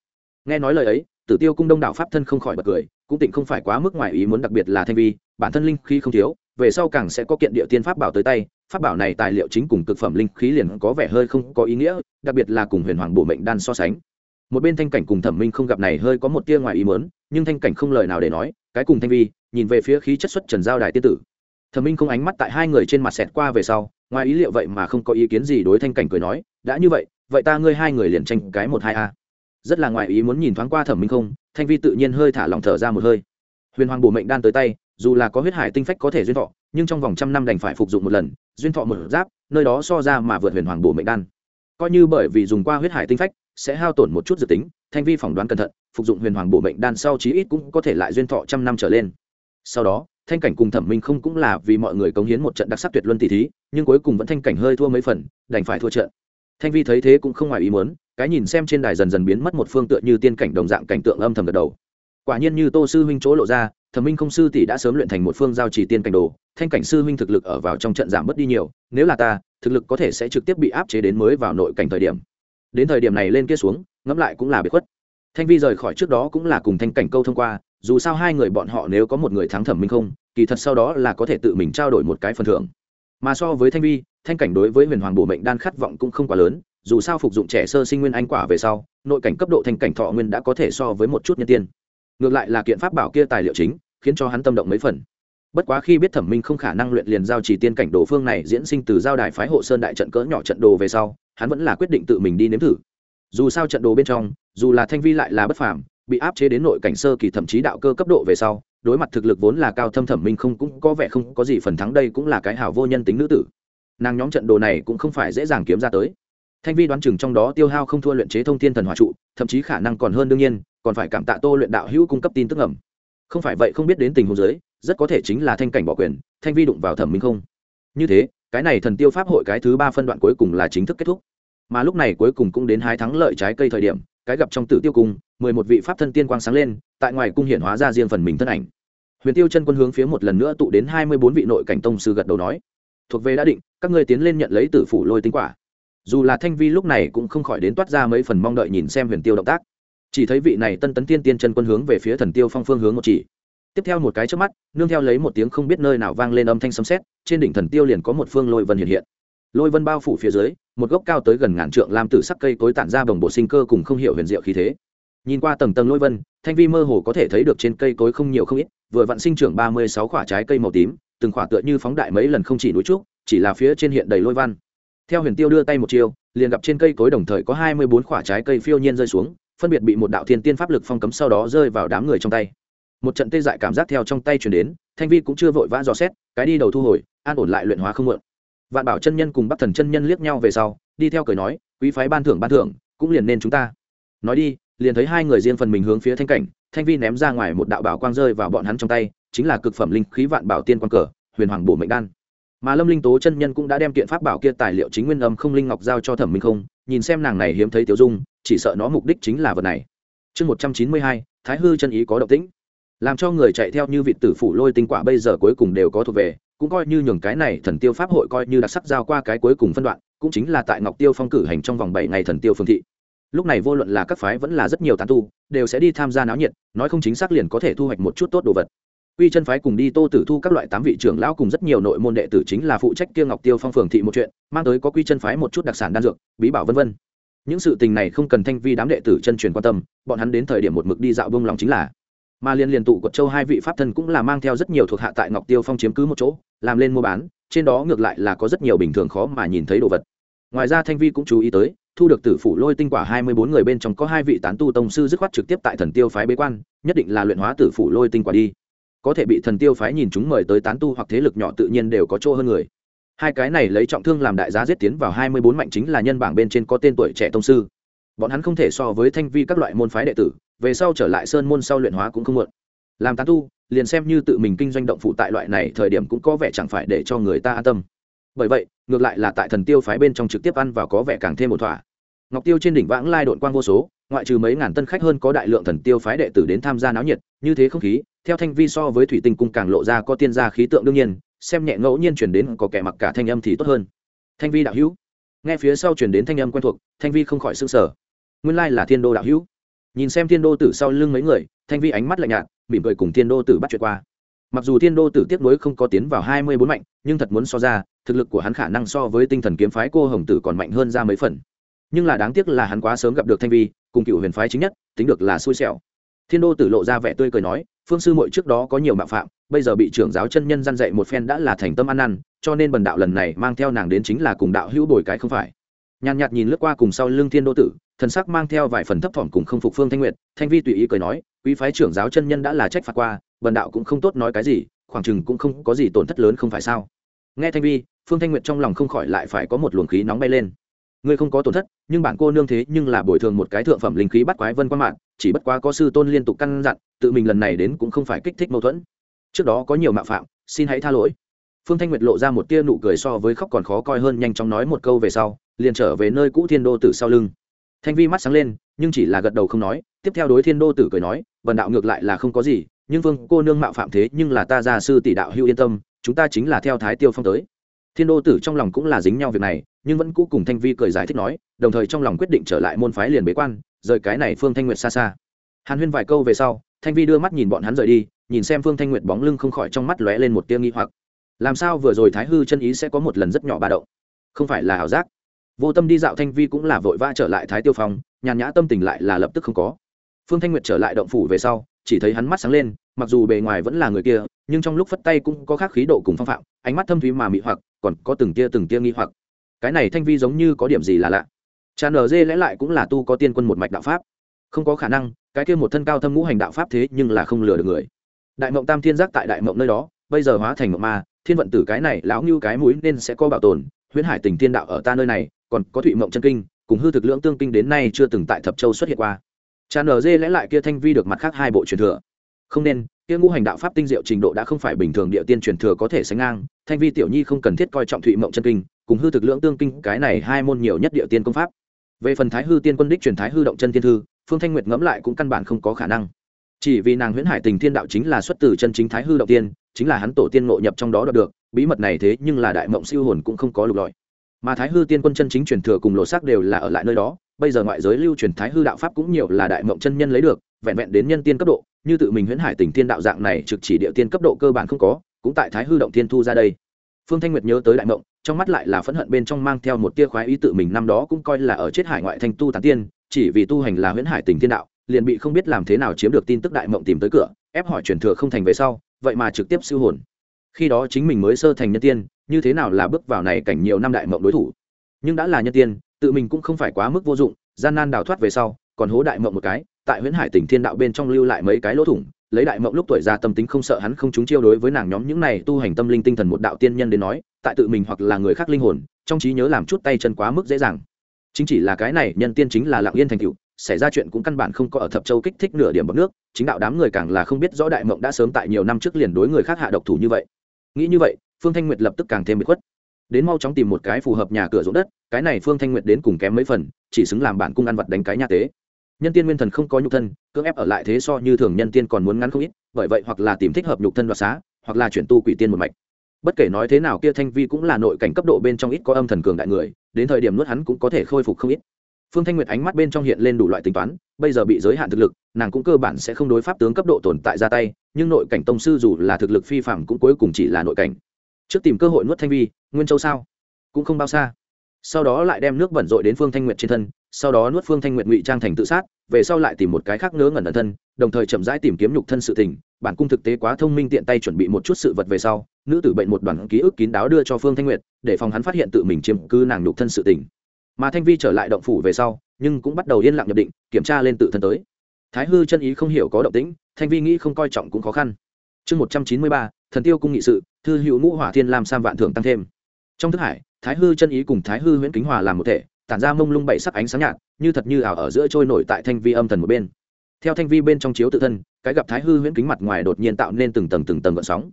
Nghe nói lời ấy, tử tiêu cung đông đảo pháp thân không khỏi bật cười, cũng tịnh không phải quá mức ngoài ý muốn đặc biệt là thanh vi, bản thân linh khí không thiếu về sau càng sẽ có kiện địa tiên pháp bảo tới tay, pháp bảo này tài liệu chính cùng cực phẩm linh khí liền có vẻ hơi không có ý nghĩa, đặc biệt là cùng huyền hoàng bổ mệnh đan so sánh. Một bên thanh cảnh cùng thẩm minh không gặp này hơi có một tia ngoài ý mớn nhưng thanh cảnh không lời nào để nói, cái cùng thanh vi, nhìn về phía khí chất xuất trần giao đài tiên tử. Thẩm minh không ánh mắt tại hai người trên mặt xẹt qua về sau, ngoài ý liệu vậy mà không có ý kiến gì đối thanh cảnh cười nói, đã như vậy vậy ta ngươi hai người liền tranh cái một hai a. Rất là ngoài ý muốn nhìn thoáng qua thẩm minh không, thanh vi tự nhiên hơi thả lòng thở ra một hơi. Huyền hoàng bổ mệnh đan tới tay dù là có huyết hải tinh phách có thể duyên thọ, nhưng trong vòng trăm năm đành phải phục dụng một lần, duyên thọ một giáp, nơi đó so ra mà vượt huyền hoàng bổ mệnh đan. Coi như bởi vì dùng qua huyết hải tinh phách, sẽ hao tổn một chút dự tính, thanh vi phỏng đoán cẩn thận, phục dụng huyền hoàng bổ mệnh đan sau chí ít cũng có thể lại duyên thọ trăm năm trở lên. Sau đó, thanh cảnh cùng thẩm minh không cũng là vì mọi người cống hiến một trận đặc sắc tuyệt luân tỷ thí, nhưng cuối cùng vẫn thanh cảnh hơi thua mấy phần, đành phải thua trận. Thanh vi thấy thế cũng không ngoài ý muốn, cái nhìn xem trên đài dần dần biến mất một phương tựa như tiên cảnh đồng dạng cảnh tượng âm thầm gật đầu quả nhiên như tô sư huynh chỗ lộ ra, thẩm minh không sư tỷ đã sớm luyện thành một phương giao trì tiên cảnh đồ, thanh cảnh sư huynh thực lực ở vào trong trận giảm bớt đi nhiều, nếu là ta, thực lực có thể sẽ trực tiếp bị áp chế đến mới vào nội cảnh thời điểm. Đến thời điểm này lên kia xuống, ngẫm lại cũng là bị khuất. Thanh vi rời khỏi trước đó cũng là cùng thanh cảnh câu thông qua, dù sao hai người bọn họ nếu có một người thắng thẩm minh không, kỳ thật sau đó là có thể tự mình trao đổi một cái phần thưởng. Mà so với thanh vi, thanh cảnh đối với huyền hoàng bổ mệnh đan khát vọng cũng không quá lớn, dù sao phục dụng trẻ sơ sinh nguyên anh quả về sau, nội cảnh cấp độ thanh cảnh thọ nguyên đã có thể so với một chút nhân tiên ngược lại là kiện pháp bảo kia tài liệu chính, khiến cho hắn tâm động mấy phần. Bất quá khi biết thẩm minh không khả năng luyện liền giao chỉ tiên cảnh đồ phương này diễn sinh từ giao đài phái hộ sơn đại trận cỡ nhỏ trận đồ về sau, hắn vẫn là quyết định tự mình đi nếm thử. Dù sao trận đồ bên trong, dù là thanh vi lại là bất phàm, bị áp chế đến nội cảnh sơ kỳ thậm chí đạo cơ cấp độ về sau, đối mặt thực lực vốn là cao thâm thẩm minh không cũng có vẻ không có gì phần thắng đây cũng là cái hảo vô nhân tính nữ tử. Nàng nhóm trận đồ này cũng không phải dễ dàng kiếm ra tới. Thanh vi đoán chừng trong đó tiêu hao không thua luyện chế thông thiên thần hòa trụ, thậm chí khả năng còn hơn đương nhiên còn phải cảm tạ tô luyện đạo hữu cung cấp tin tức ngầm. Không phải vậy không biết đến tình huống giới rất có thể chính là thanh cảnh bỏ quyền, thanh vi đụng vào thẩm minh không. Như thế, cái này thần tiêu pháp hội cái thứ ba phân đoạn cuối cùng là chính thức kết thúc. Mà lúc này cuối cùng cũng đến hai thắng lợi trái cây thời điểm, cái gặp trong tử tiêu cung, mười một vị pháp thân tiên quang sáng lên, tại ngoài cung hiển hóa ra riêng phần mình thân ảnh. Huyền tiêu chân quân hướng phía một lần nữa tụ đến hai mươi bốn vị nội cảnh tông sư gật đầu nói, thuộc về đã định, các ngươi tiến lên nhận lấy tử phủ lôi tinh quả. Dù là thanh vi lúc này cũng không khỏi đến toát ra mấy phần mong đợi nhìn xem huyền tiêu động tác chỉ thấy vị này tân tấn tiên tiên chân quân hướng về phía thần tiêu phong phương hướng một chỉ. Tiếp theo một cái trước mắt, nương theo lấy một tiếng không biết nơi nào vang lên âm thanh sấm sét, trên đỉnh thần tiêu liền có một phương lôi vân hiện hiện. Lôi vân bao phủ phía dưới, một gốc cao tới gần ngàn trượng lam tử sắc cây cối tản ra bồng bộ sinh cơ cùng không hiểu huyền diệu khí thế. Nhìn qua tầng tầng lôi vân, thanh vi mơ hồ có thể thấy được trên cây cối không nhiều không ít, vừa vặn sinh trưởng ba mươi sáu quả trái cây màu tím, từng quả tựa như phóng đại mấy lần không chỉ núi trúc, chỉ là phía trên hiện đầy lôi văn. Theo huyền tiêu đưa tay một chiều, liền gặp trên cây cối đồng thời có hai mươi bốn quả trái cây phiêu nhiên rơi xuống phân biệt bị một đạo thiên tiên pháp lực phong cấm sau đó rơi vào đám người trong tay. Một trận tê dại cảm giác theo trong tay chuyển đến, thanh vi cũng chưa vội vã dò xét, cái đi đầu thu hồi, an ổn lại luyện hóa không mượn. Vạn bảo chân nhân cùng bắc thần chân nhân liếc nhau về sau, đi theo cười nói, quý phái ban thưởng ban thưởng, cũng liền nên chúng ta. Nói đi, liền thấy hai người riêng phần mình hướng phía thanh cảnh, thanh vi ném ra ngoài một đạo bảo quang rơi vào bọn hắn trong tay, chính là cực phẩm linh khí vạn bảo tiên quang cờ, huyền hoàng bổ mệnh đan. Mà lâm linh tố chân nhân cũng đã đem kiện pháp bảo kia tài liệu chính nguyên âm không linh ngọc giao cho thẩm minh không, nhìn xem nàng này hiếm thấy tiểu dung chỉ sợ nó mục đích chính là vật này. Chương một trăm chín mươi hai, thái hư chân ý có động tĩnh. Làm cho người chạy theo như vị tử phủ lôi tinh quả bây giờ cuối cùng đều có thuộc về, cũng coi như nhường cái này thần tiêu pháp hội coi như đặc sắc giao qua cái cuối cùng phân đoạn, cũng chính là tại ngọc tiêu phong cử hành trong vòng bảy ngày thần tiêu phương thị. Lúc này vô luận là các phái vẫn là rất nhiều tán tu, đều sẽ đi tham gia náo nhiệt, nói không chính xác liền có thể thu hoạch một chút tốt đồ vật. Quy chân phái cùng đi tô tử thu các loại tám vị trưởng lão cùng rất nhiều nội môn đệ tử chính là phụ trách kia ngọc tiêu phong phường thị một chuyện, mang tới có quy chân phái một chút đặc sản đan dược, bí bảo vân vân những sự tình này không cần thanh vi đám đệ tử chân truyền quan tâm, bọn hắn đến thời điểm một mực đi dạo bông lòng chính là. Mà liên liên tụ quật châu hai vị pháp thân cũng là mang theo rất nhiều thuộc hạ tại ngọc tiêu phong chiếm cứ một chỗ, làm lên mua bán, trên đó ngược lại là có rất nhiều bình thường khó mà nhìn thấy đồ vật. Ngoài ra thanh vi cũng chú ý tới, thu được tử phủ lôi tinh quả hai mươi bốn người bên trong có hai vị tán tu tông sư dứt khoát trực tiếp tại thần tiêu phái bế quan, nhất định là luyện hóa tử phủ lôi tinh quả đi. Có thể bị thần tiêu phái nhìn chúng mời tới tán tu hoặc thế lực nhỏ tự nhiên đều có chỗ hơn người hai cái này lấy trọng thương làm đại giá giết tiến vào hai mươi bốn mạnh chính là nhân bảng bên trên có tên tuổi trẻ tông sư. Bọn hắn không thể so với thanh vi các loại môn phái đệ tử, về sau trở lại sơn môn sau luyện hóa cũng không muộn. Làm tán tu, liền xem như tự mình kinh doanh động phụ tại loại này thời điểm cũng có vẻ chẳng phải để cho người ta an tâm. Bởi vậy, ngược lại là tại thần tiêu phái bên trong trực tiếp ăn và có vẻ càng thêm một thỏa. Ngọc tiêu trên đỉnh vãng lai đội quang vô số, ngoại trừ mấy ngàn tân khách hơn có đại lượng thần tiêu phái đệ tử đến tham gia náo nhiệt, như thế không khí, theo thanh vi so với thủy tinh cung càng lộ ra có tiên gia khí tượng đương nhiên xem nhẹ ngẫu nhiên chuyển đến có kẻ mặc cả thanh âm thì tốt hơn. Thanh vi đạo hữu. Nghe phía sau chuyển đến thanh âm quen thuộc, thanh vi không khỏi s ư n g sở nguyên lai là thiên đô đạo hữu. Nhìn xem thiên đô tử sau lưng mấy người, thanh vi ánh mắt lạnh nhạt, mỉm cười cùng thiên đô tử bắt chuyện qua. Mặc dù thiên đô tử tiếc nuối không có tiến vào hai mươi bốn mạnh, nhưng thật muốn so ra, thực lực của hắn khả năng so với tinh thần kiếm phái cô hồng tử còn mạnh hơn ra mấy phần. Nhưng là đáng tiếc là hắn quá sớm gặp được thanh vi, cùng cựu huyền phái chính nhất, tính được là xui xẻo. Thiên đô tử lộ ra vẻ tươi cười nói, phương sư muội trước đó có nhiều mạo phạm bây giờ bị trưởng giáo chân nhân gian dạy một phen đã là thành tâm ăn năn, cho nên bần đạo lần này mang theo nàng đến chính là cùng đạo hữu bồi cái không phải. Nhàn nhạt nhìn lướt qua cùng sau lưng thiên đô tử, thần sắc mang theo vài phần thấp thỏm cùng không phục phương thanh nguyệt, thanh vi tùy ý cười nói, quý phái trưởng giáo chân nhân đã là trách phạt qua, bần đạo cũng không tốt nói cái gì, khoảng chừng cũng không có gì tổn thất lớn không phải sao? Nghe thanh vi, phương thanh nguyệt trong lòng không khỏi lại phải có một luồng khí nóng bay lên. Ngươi không có tổn thất, nhưng bản cô nương thế nhưng là bồi thường một cái thượng phẩm linh khí bắt quái vân qua mạng, chỉ bất quá có sư tôn liên tục căn dặn, tự mình lần này đến cũng không phải kích thích mâu thuẫn trước đó có nhiều mạo phạm, xin hãy tha lỗi. Phương thanh nguyệt lộ ra một tia nụ cười so với khóc còn khó coi hơn nhanh chóng nói một câu về sau, liền trở về nơi cũ thiên đô tử sau lưng. Thanh vi mắt sáng lên, nhưng chỉ là gật đầu không nói, tiếp theo đối thiên đô tử cười nói vần đạo ngược lại là không có gì, nhưng vương cô nương mạo phạm thế nhưng là ta gia sư tỷ đạo hữu yên tâm, chúng ta chính là theo thái tiêu phong tới. Thiên đô tử trong lòng cũng là dính nhau việc này, nhưng vẫn cũ cùng thanh vi cười giải thích nói, đồng thời trong lòng quyết định trở lại môn phái liền bế quan, rời cái này phương thanh nguyệt xa xa. Hàn huyên vài câu về sau, thanh vi đưa mắt nhìn bọn hắn rời đi nhìn xem phương thanh nguyệt bóng lưng không khỏi trong mắt lóe lên một tia nghi hoặc. Làm sao vừa rồi thái hư chân ý sẽ có một lần rất nhỏ ba động? Không phải là ảo giác. Vô tâm đi dạo thanh vi cũng là vội vã trở lại thái tiêu phong, nhàn nhã tâm tình lại là lập tức không có. Phương thanh nguyệt trở lại động phủ về sau, chỉ thấy hắn mắt sáng lên, mặc dù bề ngoài vẫn là người kia, nhưng trong lúc phất tay cũng có khác khí độ cùng phong phạm, ánh mắt thâm thúy mà mị hoặc, còn có từng tia từng tia nghi hoặc. Cái này thanh vi giống như có điểm gì là lạ? Cha nở dê lẽ lại cũng là tu có tiên quân một mạch đạo pháp. Không có khả năng, cái kia một thân cao thâm ngũ hành đạo pháp thế nhưng là không lừa được người đại mộng tam thiên giác tại đại mộng nơi đó, bây giờ hóa thành mộng ma, thiên vận tử cái này lão như cái mũi nên sẽ có bảo tồn. Huyễn hải tình thiên đạo ở ta nơi này, còn có thụy mộng chân kinh, cùng hư thực lưỡng tương kinh đến nay chưa từng tại thập châu xuất hiện qua. Tràn ở dê lẽ lại kia thanh vi được mặt khác hai bộ truyền thừa. Không nên, kia ngũ hành đạo pháp tinh diệu trình độ đã không phải bình thường địa tiên truyền thừa có thể sánh ngang. Thanh vi tiểu nhi không cần thiết coi trọng thụy mộng chân kinh, cùng hư thực lưỡng tương kinh cái này hai môn nhiều nhất địa tiên công pháp. Về phần thái hư tiên quân đích truyền thái hư động chân thiên thư, phương thanh nguyệt ngẫm lại cũng căn bản không có khả năng chỉ vì nàng huyễn hải tình thiên đạo chính là xuất từ chân chính thái hư động tiên, chính là hắn tổ tiên ngộ nhập trong đó đọc được, bí mật này thế nhưng là đại mộng siêu hồn cũng không có lục lọi. Mà thái hư tiên quân chân chính truyền thừa cùng lộ xác đều là ở lại nơi đó, bây giờ ngoại giới lưu truyền thái hư đạo pháp cũng nhiều là đại mộng chân nhân lấy được, vẹn vẹn đến nhân tiên cấp độ, như tự mình huyễn hải tình thiên đạo dạng này trực chỉ địa tiên cấp độ cơ bản không có, cũng tại thái hư động thiên thu ra đây. Phương thanh nguyệt nhớ tới đại mộng, trong mắt lại là phẫn hận bên trong mang theo một tia khoái ý tự mình năm đó cũng coi là ở chết hải ngoại thành tu tán tiên, chỉ vì tu hành là huyễn hải tình thiên đạo liền bị không biết làm thế nào chiếm được tin tức đại mộng tìm tới cửa, ép hỏi truyền thừa không thành về sau, vậy mà trực tiếp siêu hồn. Khi đó chính mình mới sơ thành nhân tiên, như thế nào là bước vào này cảnh nhiều năm đại mộng đối thủ? Nhưng đã là nhân tiên, tự mình cũng không phải quá mức vô dụng, gian nan đào thoát về sau, còn hố đại mộng một cái, tại huyễn hải tỉnh thiên đạo bên trong lưu lại mấy cái lỗ thủng, lấy đại mộng lúc tuổi già tâm tính không sợ hắn không chúng chiêu đối với nàng nhóm những này tu hành tâm linh tinh thần một đạo tiên nhân đến nói, tại tự mình hoặc là người khác linh hồn, trong trí nhớ làm chút tay chân quá mức dễ dàng. Chính chỉ là cái này, nhân tiên chính là lặng yên thành cựu xảy ra chuyện cũng căn bản không có ở thập châu kích thích nửa điểm bọc nước, chính đạo đám người càng là không biết rõ đại mộng đã sớm tại nhiều năm trước liền đối người khác hạ độc thủ như vậy. Nghĩ như vậy, phương thanh nguyệt lập tức càng thêm bị khuất. Đến mau chóng tìm một cái phù hợp nhà cửa ruộng đất, cái này phương thanh nguyệt đến cùng kém mấy phần, chỉ xứng làm bản cung ăn vật đánh cái nhà tế. Nhân tiên nguyên thần không có nhục thân, cưỡng ép ở lại thế so như thường nhân tiên còn muốn ngắn không ít, bởi vậy hoặc là tìm thích hợp nhục thân đoạt xá, hoặc là chuyển tu quỷ tiên một mạch. Bất kể nói thế nào kia thanh vi cũng là nội cảnh cấp độ bên trong ít có âm thần cường đại người, đến thời điểm nuốt hắn cũng có thể khôi phục không ít phương thanh nguyệt ánh mắt bên trong hiện lên đủ loại tính toán, bây giờ bị giới hạn thực lực, nàng cũng cơ bản sẽ không đối pháp tướng cấp độ tồn tại ra tay, nhưng nội cảnh tông sư dù là thực lực phi phạm cũng cuối cùng chỉ là nội cảnh. Trước tìm cơ hội nuốt thanh vi, nguyên châu sao? Cũng không bao xa. Sau đó lại đem nước bẩn rội đến phương thanh nguyệt trên thân, sau đó nuốt phương thanh nguyệt ngụy trang thành tự sát, về sau lại tìm một cái khác ngớ ngẩn ẩn thân, đồng thời chậm rãi tìm kiếm nhục thân sự tình. Bản cung thực tế quá thông minh tiện tay chuẩn bị một chút sự vật về sau, nữ tử bệnh một đoàn ký ức kín đáo đưa cho phương thanh nguyệt, để phòng hắn phát hiện tự mình chiếm cư nàng nhục thân sự tình mà thanh vi trở lại động phủ về sau, nhưng cũng bắt đầu yên lặng nhập định, kiểm tra lên tự thân tới. Thái hư chân ý không hiểu có động tĩnh, thanh vi nghĩ không coi trọng cũng khó khăn. Chương một trăm chín mươi ba, thần tiêu cung nghị sự, thư hữu ngũ hỏa thiên làm sam vạn thưởng tăng thêm. Trong thức hải, thái hư chân ý cùng thái hư huyễn kính hòa làm một thể, tản ra mông lung bảy sắc ánh sáng nhạt, như thật như ảo ở giữa trôi nổi tại thanh vi âm thần một bên. Theo thanh vi bên trong chiếu tự thân, cái gặp thái hư huyễn kính mặt ngoài đột nhiên tạo nên từng tầng từng tầng gợn sóng.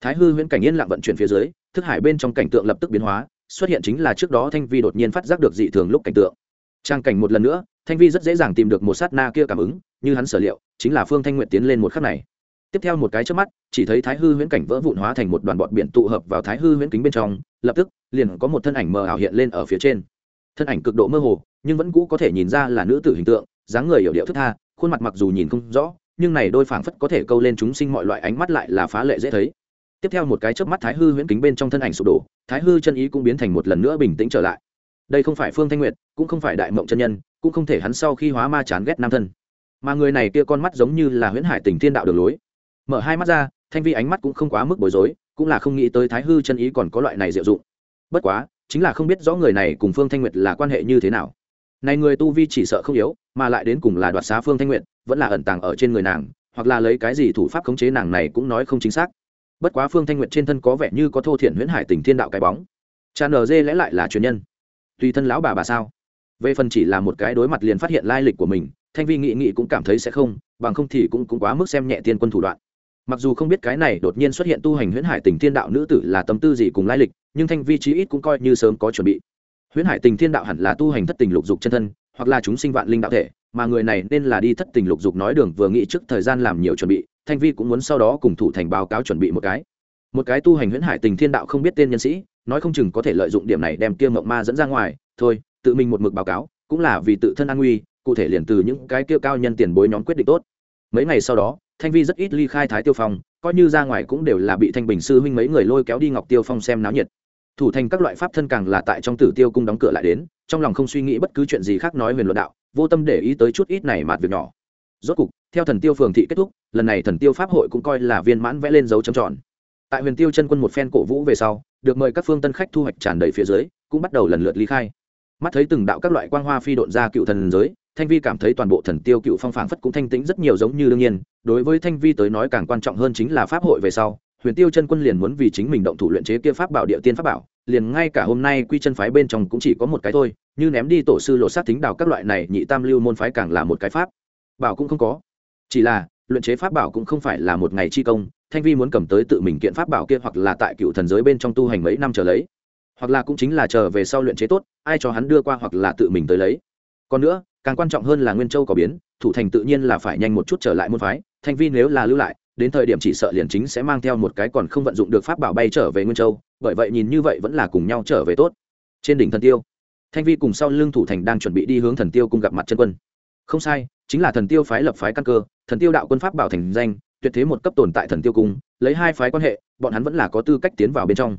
Thái hư huyễn cảnh yên lặng vận chuyển phía dưới, thức hải bên trong cảnh tượng lập tức biến hóa xuất hiện chính là trước đó thanh vi đột nhiên phát giác được dị thường lúc cảnh tượng. Trang cảnh một lần nữa, thanh vi rất dễ dàng tìm được một sát na kia cảm ứng, như hắn sở liệu, chính là phương thanh nguyện tiến lên một khắc này. Tiếp theo một cái trước mắt, chỉ thấy thái hư huyễn cảnh vỡ vụn hóa thành một đoàn bọt biển tụ hợp vào thái hư huyễn kính bên trong, lập tức, liền có một thân ảnh mờ ảo hiện lên ở phía trên. Thân ảnh cực độ mơ hồ, nhưng vẫn cũ có thể nhìn ra là nữ tử hình tượng, dáng người hiểu điệu thức tha, khuôn mặt mặc dù nhìn không rõ, nhưng này đôi phảng phất có thể câu lên chúng sinh mọi loại ánh mắt lại là phá lệ dễ thấy tiếp theo một cái chớp mắt thái hư huyễn kính bên trong thân ảnh sụp đổ, thái hư chân ý cũng biến thành một lần nữa bình tĩnh trở lại. Đây không phải phương thanh nguyệt, cũng không phải đại mộng chân nhân, cũng không thể hắn sau khi hóa ma chán ghét nam thân. Mà người này kia con mắt giống như là huyễn hải tình thiên đạo đường lối. Mở hai mắt ra, thanh vi ánh mắt cũng không quá mức bối rối, cũng là không nghĩ tới thái hư chân ý còn có loại này diệu dụng. Bất quá, chính là không biết rõ người này cùng phương thanh nguyệt là quan hệ như thế nào. Này người tu vi chỉ sợ không yếu, mà lại đến cùng là đoạt xá phương thanh nguyệt, vẫn là ẩn tàng ở trên người nàng, hoặc là lấy cái gì thủ pháp khống chế nàng này cũng nói không chính xác bất quá phương thanh nguyệt trên thân có vẻ như có thô thiện huyễn hải tình thiên đạo cái bóng. Cha nd lẽ lại là truyền nhân. Tùy thân lão bà bà sao? Về phần chỉ là một cái đối mặt liền phát hiện lai lịch của mình thanh vi nghị nghị cũng cảm thấy sẽ không bằng không thì cũng, cũng quá mức xem nhẹ tiên quân thủ đoạn. Mặc dù không biết cái này đột nhiên xuất hiện tu hành huyễn hải tình thiên đạo nữ tử là tâm tư gì cùng lai lịch nhưng thanh vi chí ít cũng coi như sớm có chuẩn bị. Huyễn hải tình thiên đạo hẳn là tu hành thất tình lục dục chân thân hoặc là chúng sinh vạn linh đạo thể mà người này nên là đi thất tình lục dục nói đường vừa nghĩ trước thời gian làm nhiều chuẩn bị thanh vi cũng muốn sau đó cùng thủ thành báo cáo chuẩn bị một cái. Một cái tu hành huyễn hải tình thiên đạo không biết tên nhân sĩ, nói không chừng có thể lợi dụng điểm này đem kia mộng ma dẫn ra ngoài. Thôi, tự mình một mực báo cáo, cũng là vì tự thân an nguy, cụ thể liền từ những cái kia cao nhân tiền bối nhóm quyết định tốt. Mấy ngày sau đó, thanh vi rất ít ly khai thái tiêu phong, coi như ra ngoài cũng đều là bị thanh bình sư huynh mấy người lôi kéo đi ngọc tiêu phong xem náo nhiệt. Thủ thành các loại pháp thân càng là tại trong tử tiêu cung đóng cửa lại đến, trong lòng không suy nghĩ bất cứ chuyện gì khác nói huyền luận đạo, vô tâm để ý tới chút ít này mạt việc nhỏ rốt cục, theo thần tiêu phường thị kết thúc, lần này thần tiêu pháp hội cũng coi là viên mãn vẽ lên dấu trầm tròn. Tại huyền tiêu chân quân một phen cổ vũ về sau, được mời các phương tân khách thu hoạch tràn đầy phía dưới, cũng bắt đầu lần lượt ly khai. Mắt thấy từng đạo các loại quang hoa phi độn ra cựu thần giới, thanh vi cảm thấy toàn bộ thần tiêu cựu phong phảng phất cũng thanh tĩnh rất nhiều giống như đương nhiên, đối với thanh vi tới nói càng quan trọng hơn chính là pháp hội về sau, huyền tiêu chân quân liền muốn vì chính mình động thủ luyện chế kia pháp bảo địa tiên pháp bảo, liền ngay cả hôm nay quy chân phái bên trong cũng chỉ có một cái thôi, như ném đi tổ sư lộ sát tính đào các loại này, nhị tam lưu môn phái càng là một cái pháp bảo cũng không có. Chỉ là, luyện chế pháp bảo cũng không phải là một ngày chi công, thanh vi muốn cầm tới tự mình kiện pháp bảo kia hoặc là tại cựu thần giới bên trong tu hành mấy năm trở lấy. Hoặc là cũng chính là chờ về sau luyện chế tốt, ai cho hắn đưa qua hoặc là tự mình tới lấy. Còn nữa, càng quan trọng hơn là nguyên châu có biến, thủ thành tự nhiên là phải nhanh một chút trở lại môn phái, thanh vi nếu là lưu lại, đến thời điểm chỉ sợ liền chính sẽ mang theo một cái còn không vận dụng được pháp bảo bay trở về nguyên châu, bởi vậy nhìn như vậy vẫn là cùng nhau trở về tốt. Trên đỉnh thần tiêu, thanh vi cùng sau lưng thủ thành đang chuẩn bị đi hướng thần tiêu cùng gặp mặt chân quân. Không sai chính là thần tiêu phái lập phái căn cơ, thần tiêu đạo quân pháp bảo thành danh, tuyệt thế một cấp tồn tại thần tiêu cung, lấy hai phái quan hệ, bọn hắn vẫn là có tư cách tiến vào bên trong.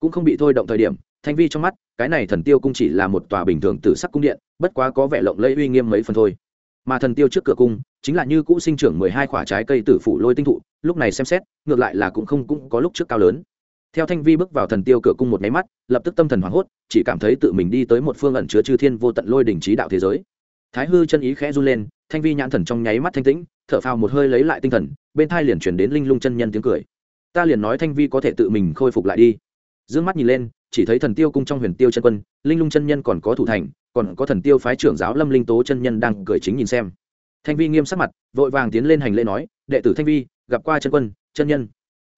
Cũng không bị thôi động thời điểm, thanh vi trong mắt, cái này thần tiêu cung chỉ là một tòa bình thường tử sắc cung điện, bất quá có vẻ lộng lẫy uy nghiêm mấy phần thôi. Mà thần tiêu trước cửa cung, chính là như cũ sinh trưởng mười hai quả trái cây tử phủ lôi tinh thụ, lúc này xem xét, ngược lại là cũng không cũng có lúc trước cao lớn. Theo thanh vi bước vào thần tiêu cửa cung một máy mắt, lập tức tâm thần hoảng hốt, chỉ cảm thấy tự mình đi tới một phương ẩn chứa chư thiên vô tận lôi đỉnh trí đạo thế giới thái hư chân ý khẽ run lên, thanh vi nhãn thần trong nháy mắt thanh tĩnh, thở phào một hơi lấy lại tinh thần, bên thai liền chuyển đến linh lung chân nhân tiếng cười. Ta liền nói thanh vi có thể tự mình khôi phục lại đi. D ư ơ n g mắt nhìn lên, chỉ thấy thần tiêu cung trong huyền tiêu chân quân, linh lung chân nhân còn có thủ thành, còn có thần tiêu phái trưởng giáo lâm linh tố chân nhân đang cười chính nhìn xem. Thanh vi nghiêm sắc mặt, vội vàng tiến lên hành lễ nói, đệ tử thanh vi, gặp qua chân quân, chân nhân.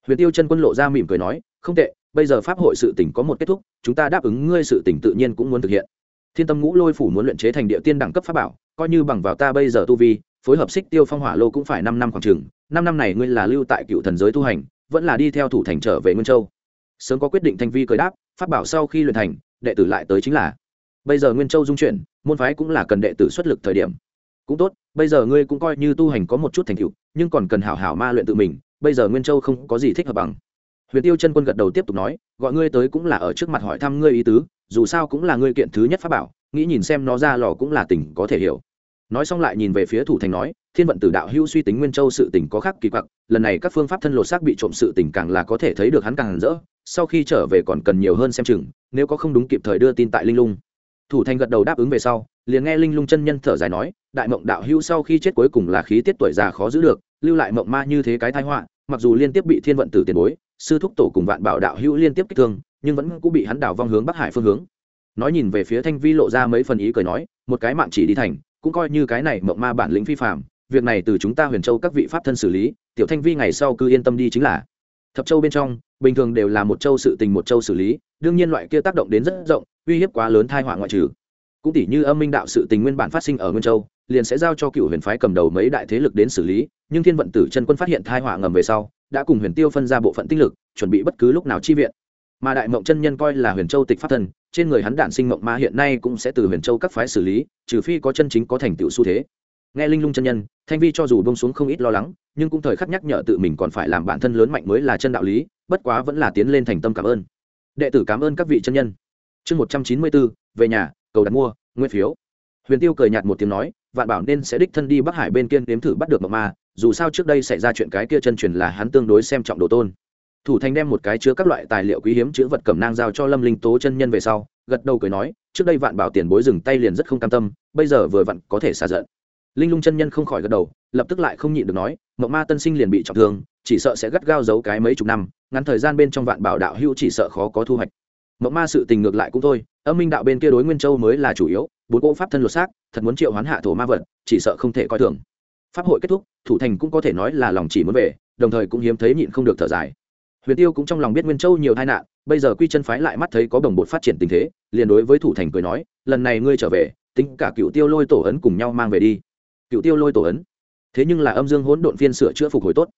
Huyền tiêu chân quân lộ ra mỉm cười nói, không tệ, bây giờ pháp hội sự tỉnh có một kết thúc, chúng ta đáp ứng ngươi sự tỉnh tự nhiên cũng muốn thực hiện thiên tâm ngũ lôi phủ muốn luyện chế thành địa tiên đẳng cấp pháp bảo, coi như bằng vào ta bây giờ tu vi, phối hợp xích tiêu phong hỏa lô cũng phải năm năm khoảng chừng. Năm năm này ngươi là lưu tại cựu thần giới tu hành, vẫn là đi theo thủ thành trở về nguyên châu. Sớm có quyết định thanh vi cười đáp phát bảo sau khi luyện thành, đệ tử lại tới chính là. Bây giờ nguyên châu dung chuyển, môn phái cũng là cần đệ tử xuất lực thời điểm. Cũng tốt, bây giờ ngươi cũng coi như tu hành có một chút thành tựu, nhưng còn cần hảo hảo ma luyện tự mình, bây giờ nguyên châu không có gì thích hợp bằng. Huyền tiêu chân quân gật đầu tiếp tục nói, gọi ngươi tới cũng là ở trước mặt hỏi thăm ngươi ý tứ dù sao cũng là ngươi kiện thứ nhất pháp bảo, nghĩ nhìn xem nó ra lò cũng là tình có thể hiểu. Nói xong lại nhìn về phía thủ thành nói, thiên vận tử đạo hữu suy tính nguyên châu sự tình có khác kỳ quặc, lần này các phương pháp thân lột xác bị trộm sự tình càng là có thể thấy được hắn càng rỡ, sau khi trở về còn cần nhiều hơn xem chừng, nếu có không đúng kịp thời đưa tin tại linh lung. Thủ thành gật đầu đáp ứng về sau, liền nghe linh lung chân nhân thở dài nói, đại mộng đạo hữu sau khi chết cuối cùng là khí tiết tuổi già khó giữ được, lưu lại mộng ma như thế cái thái họa mặc dù liên tiếp bị thiên vận tử tiền bối, sư thúc tổ cùng vạn bảo đạo hữu liên tiếp kích thương, nhưng vẫn cũng bị hắn đảo vong hướng bắc hải phương hướng. Nói nhìn về phía thanh vi lộ ra mấy phần ý cười nói, một cái mạng chỉ đi thành, cũng coi như cái này mộng ma bản lĩnh phi phạm việc này từ chúng ta huyền châu các vị pháp thân xử lý, tiểu thanh vi ngày sau cứ yên tâm đi chính là. Thập châu bên trong, bình thường đều là một châu sự tình một châu xử lý, đương nhiên loại kia tác động đến rất rộng, uy hiếp quá lớn thai họa ngoại trừ cũng tỷ như âm minh đạo sự tình nguyên bản phát sinh ở nguyên châu, liền sẽ giao cho cựu huyền phái cầm đầu mấy đại thế lực đến xử lý, nhưng thiên vận tử chân quân phát hiện thai họa ngầm về sau, đã cùng huyền tiêu phân ra bộ phận tinh lực, chuẩn bị bất cứ lúc nào chi viện. Mà đại mộng chân nhân coi là huyền châu tịch pháp thần, trên người hắn đản sinh mộng ma hiện nay cũng sẽ từ huyền châu các phái xử lý, trừ phi có chân chính có thành tựu xu thế. Nghe linh lung chân nhân, thanh vi cho dù bông xuống không ít lo lắng, nhưng cũng thời khắc nhắc nhở tự mình còn phải làm bản thân lớn mạnh mới là chân đạo lý, bất quá vẫn là tiến lên thành tâm cảm ơn. Đệ tử cảm ơn các vị chân nhân. Chương một trăm chín mươi bốn, về nhà cầu đặt mua, nguyên phiếu. Huyền tiêu cười nhạt một tiếng nói, vạn bảo nên sẽ đích thân đi bắc hải bên kia đếm thử bắt được mộng ma, dù sao trước đây xảy ra chuyện cái kia chân truyền là hắn tương đối xem trọng đồ tôn. Thủ thành đem một cái chứa các loại tài liệu quý hiếm chữ vật cẩm nang giao cho lâm linh tố chân nhân về sau, gật đầu cười nói, trước đây vạn bảo tiền bối dừng tay liền rất không cam tâm, bây giờ vừa vặn có thể xả giận. Linh lung chân nhân không khỏi gật đầu, lập tức lại không nhịn được nói mộng ma tân sinh liền bị trọng thương, chỉ sợ sẽ gắt gao giấu cái mấy chục năm, ngắn thời gian bên trong vạn bảo đạo hữu chỉ sợ khó có thu hoạch mộng ma sự tình ngược lại cũng thôi, âm minh đạo bên kia đối nguyên châu mới là chủ yếu, bốn cỗ pháp thân lột xác, thật muốn triệu hoán hạ thổ ma vật, chỉ sợ không thể coi thường. Pháp hội kết thúc, thủ thành cũng có thể nói là lòng chỉ muốn về, đồng thời cũng hiếm thấy nhịn không được thở dài. Huyền tiêu cũng trong lòng biết nguyên châu nhiều tai nạn, bây giờ quy chân phái lại mắt thấy có đồng bột phát triển tình thế, liền đối với thủ thành cười nói, lần này ngươi trở về, tính cả cựu tiêu lôi tổ ấn cùng nhau mang về đi. Cựu tiêu lôi tổ ấn? Thế nhưng là âm dương hỗn độn phiên sửa chữa phục hồi tốt.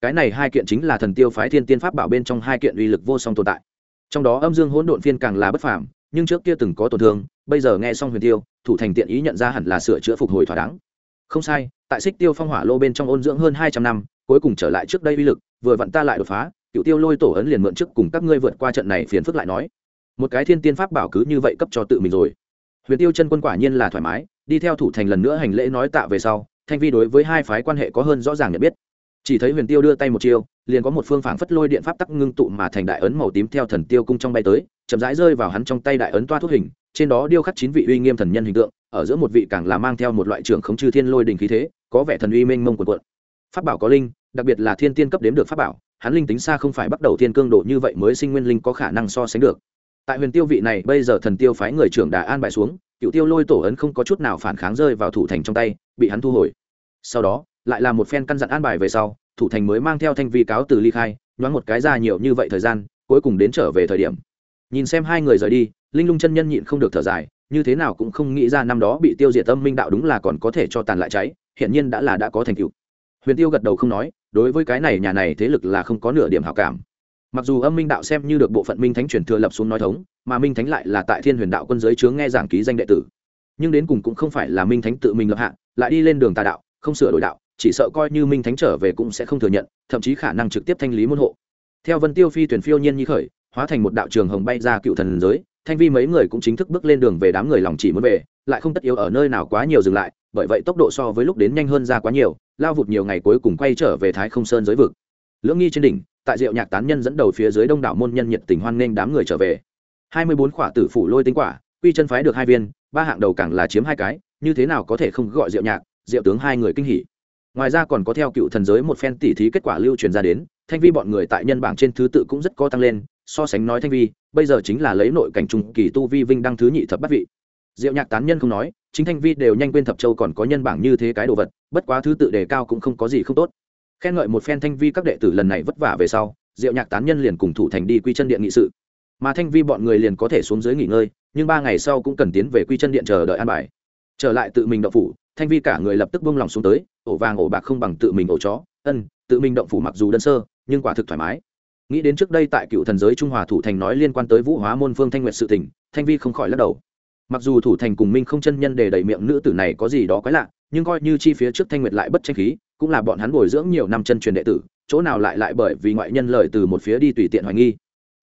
Cái này hai kiện chính là thần tiêu phái thiên tiên pháp bảo bên trong hai kiện uy lực vô song tồn tại trong đó âm dương hỗn độn phiên càng là bất phàm, nhưng trước kia từng có tổn thương, bây giờ nghe xong huyền tiêu, thủ thành tiện ý nhận ra hẳn là sửa chữa phục hồi thỏa đáng. Không sai, tại xích tiêu phong hỏa lô bên trong ôn dưỡng hơn hai trăm năm, cuối cùng trở lại trước đây uy lực, vừa vặn ta lại đột phá, cựu tiêu lôi tổ ấn liền mượn trước cùng các ngươi vượt qua trận này phiền phức lại nói. Một cái thiên tiên pháp bảo cứ như vậy cấp cho tự mình rồi. Huyền tiêu chân quân quả nhiên là thoải mái, đi theo thủ thành lần nữa hành lễ nói tạ về sau, thanh vi đối với hai phái quan hệ có hơn rõ ràng nhận biết. Chỉ thấy huyền tiêu đưa tay một chiêu liền có một phương phảng phất lôi điện pháp tắc ngưng tụ mà thành đại ấn màu tím theo thần tiêu cung trong bay tới, chậm rãi rơi vào hắn trong tay đại ấn toa thuốc hình, trên đó điêu khắc chín vị uy nghiêm thần nhân hình tượng, ở giữa một vị càng là mang theo một loại trưởng khống chư thiên lôi đình khí thế, có vẻ thần uy mênh mông quần quận pháp bảo có linh, đặc biệt là thiên tiên cấp đếm được pháp bảo, hắn linh tính xa không phải bắt đầu thiên cương độ như vậy mới sinh nguyên linh có khả năng so sánh được. Tại huyền tiêu vị này, bây giờ thần tiêu phái người trưởng đà an bài xuống, cựu tiêu lôi tổ ấn không có chút nào phản kháng rơi vào thủ thành trong tay, bị hắn thu hồi. Sau đó, lại là một phen căn dặn an bài về sau thủ thành mới mang theo thanh vi cáo từ ly khai, nhoáng một cái ra nhiều như vậy thời gian, cuối cùng đến trở về thời điểm. Nhìn xem hai người rời đi, linh lung chân nhân nhịn không được thở dài, như thế nào cũng không nghĩ ra năm đó bị tiêu diệt tâm minh đạo đúng là còn có thể cho tàn lại cháy hiện nhiên đã là đã có thành tựu. Huyền tiêu gật đầu không nói, đối với cái này nhà này thế lực là không có nửa điểm hảo cảm. Mặc dù âm minh đạo xem như được bộ phận minh thánh truyền thừa lập xuống nói thống, mà minh thánh lại là tại thiên huyền đạo quân giới chướng nghe giảng ký danh đệ tử. Nhưng đến cùng cũng không phải là minh thánh tự mình lập hạ, lại đi lên đường tà đạo, không sửa đổi đạo chỉ sợ coi như minh thánh trở về cũng sẽ không thừa nhận, thậm chí khả năng trực tiếp thanh lý môn hộ. Theo vân tiêu phi tuyển phiêu nhiên nhi khởi, hóa thành một đạo trường hồng bay ra cựu thần giới, thanh vi mấy người cũng chính thức bước lên đường về đám người lòng chỉ muốn về, lại không tất yếu ở nơi nào quá nhiều dừng lại, bởi vậy tốc độ so với lúc đến nhanh hơn ra quá nhiều, lao vụt nhiều ngày cuối cùng quay trở về thái không sơn giới vực. Lưỡng nghi trên đỉnh, tại diệu nhạc tán nhân dẫn đầu phía dưới đông đảo môn nhân nhiệt tình hoan nghênh đám người trở về. Hai mươi bốn khỏa tử phủ lôi tinh quả, quy chân phái được hai viên, ba hạng đầu càng là chiếm hai cái, như thế nào có thể không gọi diệu nhạc, diệu tướng hai người kinh hỉ ngoài ra còn có theo cựu thần giới một phen tỉ thí kết quả lưu truyền ra đến, thanh vi bọn người tại nhân bảng trên thứ tự cũng rất có tăng lên, so sánh nói thanh vi, bây giờ chính là lấy nội cảnh trung kỳ tu vi vinh đăng thứ nhị thập bắt vị. Diệu nhạc tán nhân không nói, chính thanh vi đều nhanh quên thập châu còn có nhân bảng như thế cái đồ vật, bất quá thứ tự đề cao cũng không có gì không tốt. Khen ngợi một phen thanh vi các đệ tử lần này vất vả về sau, diệu nhạc tán nhân liền cùng thủ thành đi quy chân điện nghị sự. Mà thanh vi bọn người liền có thể xuống dưới nghỉ ngơi, nhưng ba ngày sau cũng cần tiến về quy chân điện chờ đợi an bài. Trở lại tự mình đậu phủ thanh vi cả người lập tức buông lòng xuống tới, ổ vàng ổ bạc không bằng tự mình ổ chó. Ân, tự mình động phủ mặc dù đơn sơ, nhưng quả thực thoải mái. Nghĩ đến trước đây tại cựu thần giới trung hòa thủ thành nói liên quan tới vũ hóa môn phương thanh nguyệt sự tỉnh thanh vi không khỏi lắc đầu. Mặc dù thủ thành cùng minh không chân nhân để đầy miệng nữ tử này có gì đó quái lạ, nhưng coi như chi phía trước thanh nguyệt lại bất tranh khí, cũng là bọn hắn bồi dưỡng nhiều năm chân truyền đệ tử, chỗ nào lại lại bởi vì ngoại nhân lời từ một phía đi tùy tiện hoài nghi.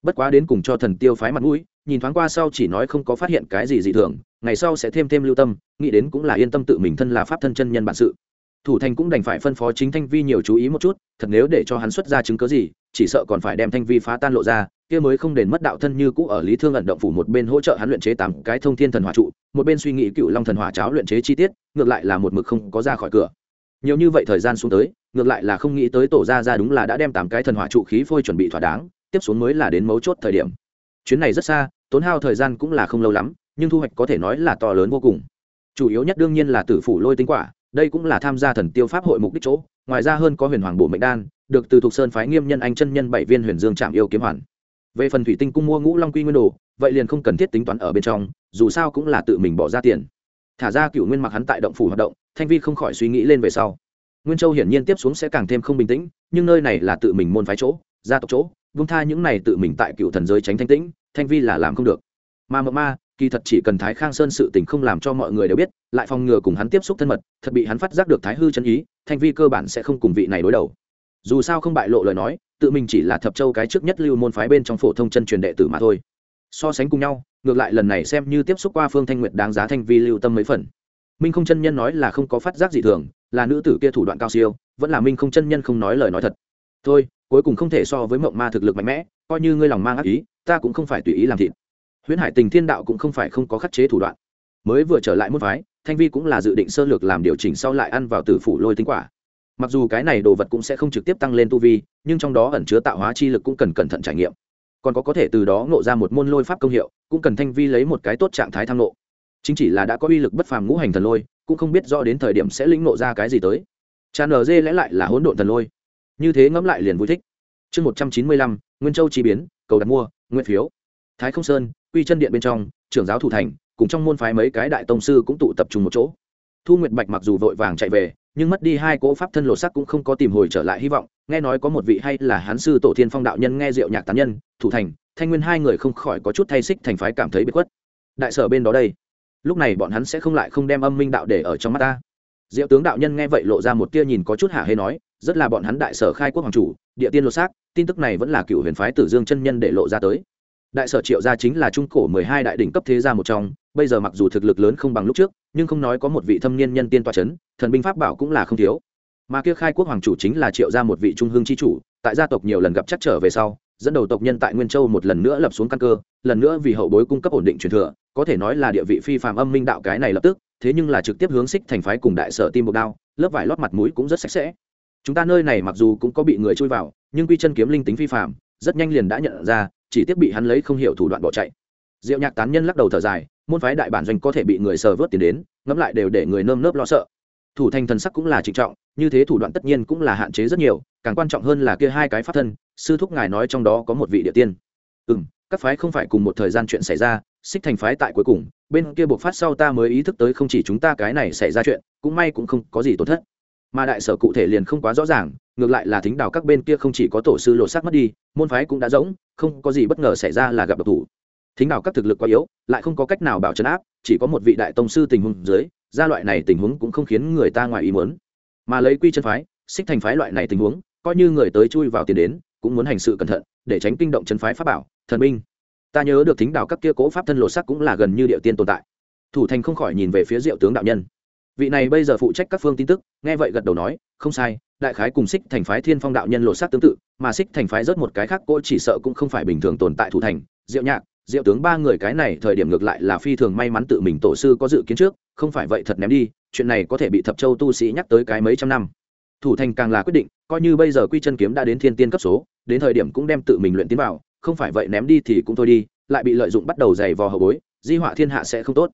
Bất quá đến cùng cho thần tiêu phái mặt mũi, nhìn thoáng qua sau chỉ nói không có phát hiện cái gì dị thường ngày sau sẽ thêm thêm lưu tâm, nghĩ đến cũng là yên tâm tự mình thân là pháp thân chân nhân bản sự. Thủ thành cũng đành phải phân phó chính thanh vi nhiều chú ý một chút, thật nếu để cho hắn xuất ra chứng cớ gì, chỉ sợ còn phải đem thanh vi phá tan lộ ra, kia mới không đền mất đạo thân như cũ ở lý thương ẩn động phủ một bên hỗ trợ hắn luyện chế tám cái thông thiên thần hỏa trụ, một bên suy nghĩ cựu long thần hỏa cháo luyện chế chi tiết, ngược lại là một mực không có ra khỏi cửa. Nhiều như vậy thời gian xuống tới, ngược lại là không nghĩ tới tổ ra ra đúng là đã đem tám cái thần hỏa trụ khí phôi chuẩn bị thỏa đáng, tiếp xuống mới là đến mấu chốt thời điểm. Chuyến này rất xa, tốn hao thời gian cũng là không lâu lắm nhưng thu hoạch có thể nói là to lớn vô cùng. Chủ yếu nhất đương nhiên là tử phủ lôi tinh quả, đây cũng là tham gia thần tiêu pháp hội mục đích chỗ, ngoài ra hơn có huyền hoàng bổ mệnh đan, được từ thuộc sơn phái nghiêm nhân anh chân nhân bảy viên huyền dương trạm yêu kiếm hoàn. Về phần thủy tinh cung mua ngũ long quy nguyên đồ, vậy liền không cần thiết tính toán ở bên trong, dù sao cũng là tự mình bỏ ra tiền. Thả ra cựu nguyên mặc hắn tại động phủ hoạt động, thanh vi không khỏi suy nghĩ lên về sau. Nguyên châu hiển nhiên tiếp xuống sẽ càng thêm không bình tĩnh, nhưng nơi này là tự mình môn phái chỗ, gia tộc chỗ vung tha những này tự mình tại cựu thần giới tránh thanh tĩnh, thanh vi là làm không được. Mà mộng ma kỳ thật chỉ cần thái khang sơn sự tình không làm cho mọi người đều biết, lại phòng ngừa cùng hắn tiếp xúc thân mật, thật bị hắn phát giác được thái hư chân ý, thanh vi cơ bản sẽ không cùng vị này đối đầu. Dù sao không bại lộ lời nói, tự mình chỉ là thập châu cái trước nhất lưu môn phái bên trong phổ thông chân truyền đệ tử mà thôi. So sánh cùng nhau, ngược lại lần này xem như tiếp xúc qua phương thanh nguyệt đáng giá thanh vi lưu tâm mấy phần. Minh không chân nhân nói là không có phát giác gì thường, là nữ tử kia thủ đoạn cao siêu, vẫn là minh không chân nhân không nói lời nói thật. Thôi, cuối cùng không thể so với mộng ma thực lực mạnh mẽ, coi như ngươi lòng mang ác ý, ta cũng không phải tùy ý làm thịt huyễn hải tình thiên đạo cũng không phải không có khắc chế thủ đoạn. Mới vừa trở lại môn phái, thanh vi cũng là dự định sơ lược làm điều chỉnh sau lại ăn vào tử phủ lôi tinh quả. Mặc dù cái này đồ vật cũng sẽ không trực tiếp tăng lên tu vi, nhưng trong đó ẩn chứa tạo hóa chi lực cũng cần cẩn thận trải nghiệm. Còn có có thể từ đó ngộ ra một môn lôi pháp công hiệu, cũng cần thanh vi lấy một cái tốt trạng thái thăng nộ chính chỉ là đã có uy lực bất phàm ngũ hành thần lôi, cũng không biết rõ đến thời điểm sẽ lĩnh nộ ra cái gì tới. Tràn ở dê lẽ lại là hỗn độn thần lôi. Như thế ngẫm lại liền vui thích. Chương một trăm chín mươi lăm, nguyên châu chi biến, cầu đặt mua, nguyên phiếu. Thái không sơn quy chân điện bên trong, trưởng giáo thủ thành, cùng trong môn phái mấy cái đại tông sư cũng tụ tập trung một chỗ. Thu nguyệt bạch mặc dù vội vàng chạy về, nhưng mất đi hai cỗ pháp thân lột sắc cũng không có tìm hồi trở lại hy vọng. Nghe nói có một vị hay là hán sư tổ thiên phong đạo nhân nghe diệu nhạc tán nhân, thủ thành, thanh nguyên hai người không khỏi có chút thay xích thành phái cảm thấy bị khuất. Đại sở bên đó đây. Lúc này bọn hắn sẽ không lại không đem âm minh đạo để ở trong mắt ta. Diệu tướng đạo nhân nghe vậy lộ ra một tia nhìn có chút hả hê nói, rất là bọn hắn đại sở khai quốc hoàng chủ, địa tiên lột xác, tin tức này vẫn là cựu huyền phái tử dương chân nhân để lộ ra tới đại sở triệu gia chính là trung cổ mười hai đại đỉnh cấp thế gia một trong, bây giờ mặc dù thực lực lớn không bằng lúc trước, nhưng không nói có một vị thâm niên nhân tiên toa c h ấ n thần binh pháp bảo cũng là không thiếu. Mà kia khai quốc hoàng chủ chính là triệu gia một vị trung hương c h i chủ, tại gia tộc nhiều lần gặp chắc trở về sau, dẫn đầu tộc nhân tại nguyên châu một lần nữa lập xuống căn cơ, lần nữa vì hậu bối cung cấp ổn định truyền thừa, có thể nói là địa vị phi phạm âm minh đạo cái này lập tức, thế nhưng là trực tiếp hướng xích thành phái cùng đại sở tim bột đao, lớp vải lót mặt mũi cũng rất sạch sẽ. Chúng ta nơi này mặc dù cũng có bị người chui vào, nhưng quy chân kiếm linh tính phi phạm rất nhanh liền đã nhận ra chỉ tiếc bị hắn lấy không hiểu thủ đoạn bỏ chạy. Diệu nhạc tán nhân lắc đầu thở dài, môn phái đại bản doanh có thể bị người sờ vớt tiền đến, ngẫm lại đều để người nơm nớp lo sợ. Thủ thành thần sắc cũng là trịnh trọng, như thế thủ đoạn tất nhiên cũng là hạn chế rất nhiều, càng quan trọng hơn là kia hai cái pháp thân, sư thúc ngài nói trong đó có một vị địa tiên. Ừ m các phái không phải cùng một thời gian chuyện xảy ra, xích thành phái tại cuối cùng, bên kia buộc phát sau ta mới ý thức tới không chỉ chúng ta cái này xảy ra chuyện, cũng may cũng không có gì tổn thất. Mà đại sở cụ thể liền không quá rõ ràng ngược lại là thính đào các bên kia không chỉ có tổ sư lột xác mất đi, môn phái cũng đã rỗng, không có gì bất ngờ xảy ra là gặp độc thủ. Thính đào các thực lực quá yếu, lại không có cách nào bảo trấn áp, chỉ có một vị đại tông sư tình huống dưới gia loại này tình huống cũng không khiến người ta ngoài ý muốn. Mà lấy quy chân phái, xích thành phái loại này tình huống, coi như người tới chui vào tiền đến, cũng muốn hành sự cẩn thận, để tránh kinh động chân phái pháp bảo, thần binh. Ta nhớ được thính đào các kia cố pháp thân lột sắc cũng là gần như địa tiên tồn tại. Thủ thành không khỏi nhìn về phía diệu tướng đạo nhân. Vị này bây giờ phụ trách các phương tin tức, nghe vậy gật đầu nói, không sai đại khái cùng xích thành phái thiên phong đạo nhân lộ sát tương tự, mà xích thành phái rớt một cái khác cô chỉ sợ cũng không phải bình thường tồn tại thủ thành, diệu nhạc, diệu tướng ba người cái này thời điểm ngược lại là phi thường may mắn tự mình tổ sư có dự kiến trước, không phải vậy thật ném đi, chuyện này có thể bị thập châu tu sĩ nhắc tới cái mấy trăm năm. Thủ thành càng là quyết định, coi như bây giờ quy chân kiếm đã đến thiên tiên cấp số, đến thời điểm cũng đem tự mình luyện tiến vào, không phải vậy ném đi thì cũng thôi đi, lại bị lợi dụng bắt đầu giày vò hậu bối, di họa thiên hạ sẽ không tốt.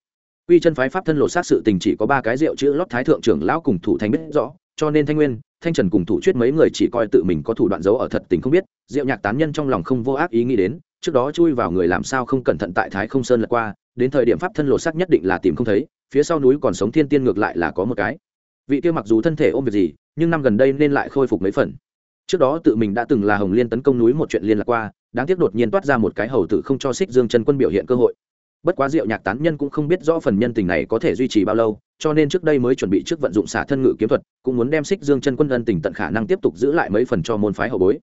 Quy chân phái pháp thân lộ sát sự tình chỉ có ba cái rượu chữ lót thái thượng trưởng lão cùng thủ thành biết rõ, cho nên thanh nguyên thanh trần cùng thủ chuyết mấy người chỉ coi tự mình có thủ đoạn giấu ở thật tình không biết, diệu nhạc tán nhân trong lòng không vô ác ý nghĩ đến, trước đó chui vào người làm sao không cẩn thận tại thái không sơn lật qua, đến thời điểm pháp thân lộ sắc nhất định là tìm không thấy, phía sau núi còn sống thiên tiên ngược lại là có một cái. Vị kia mặc dù thân thể ôm việc gì, nhưng năm gần đây nên lại khôi phục mấy phần. Trước đó tự mình đã từng là hồng liên tấn công núi một chuyện liên lạc qua, đáng tiếc đột nhiên toát ra một cái hầu tử không cho xích dương chân quân biểu hiện cơ hội bất quá diệu nhạc tán nhân cũng không biết rõ phần nhân tình này có thể duy trì bao lâu, cho nên trước đây mới chuẩn bị trước vận dụng xả thân ngự kiếm thuật, cũng muốn đem xích dương chân quân ân tình tận khả năng tiếp tục giữ lại mấy phần cho môn phái hậu bối.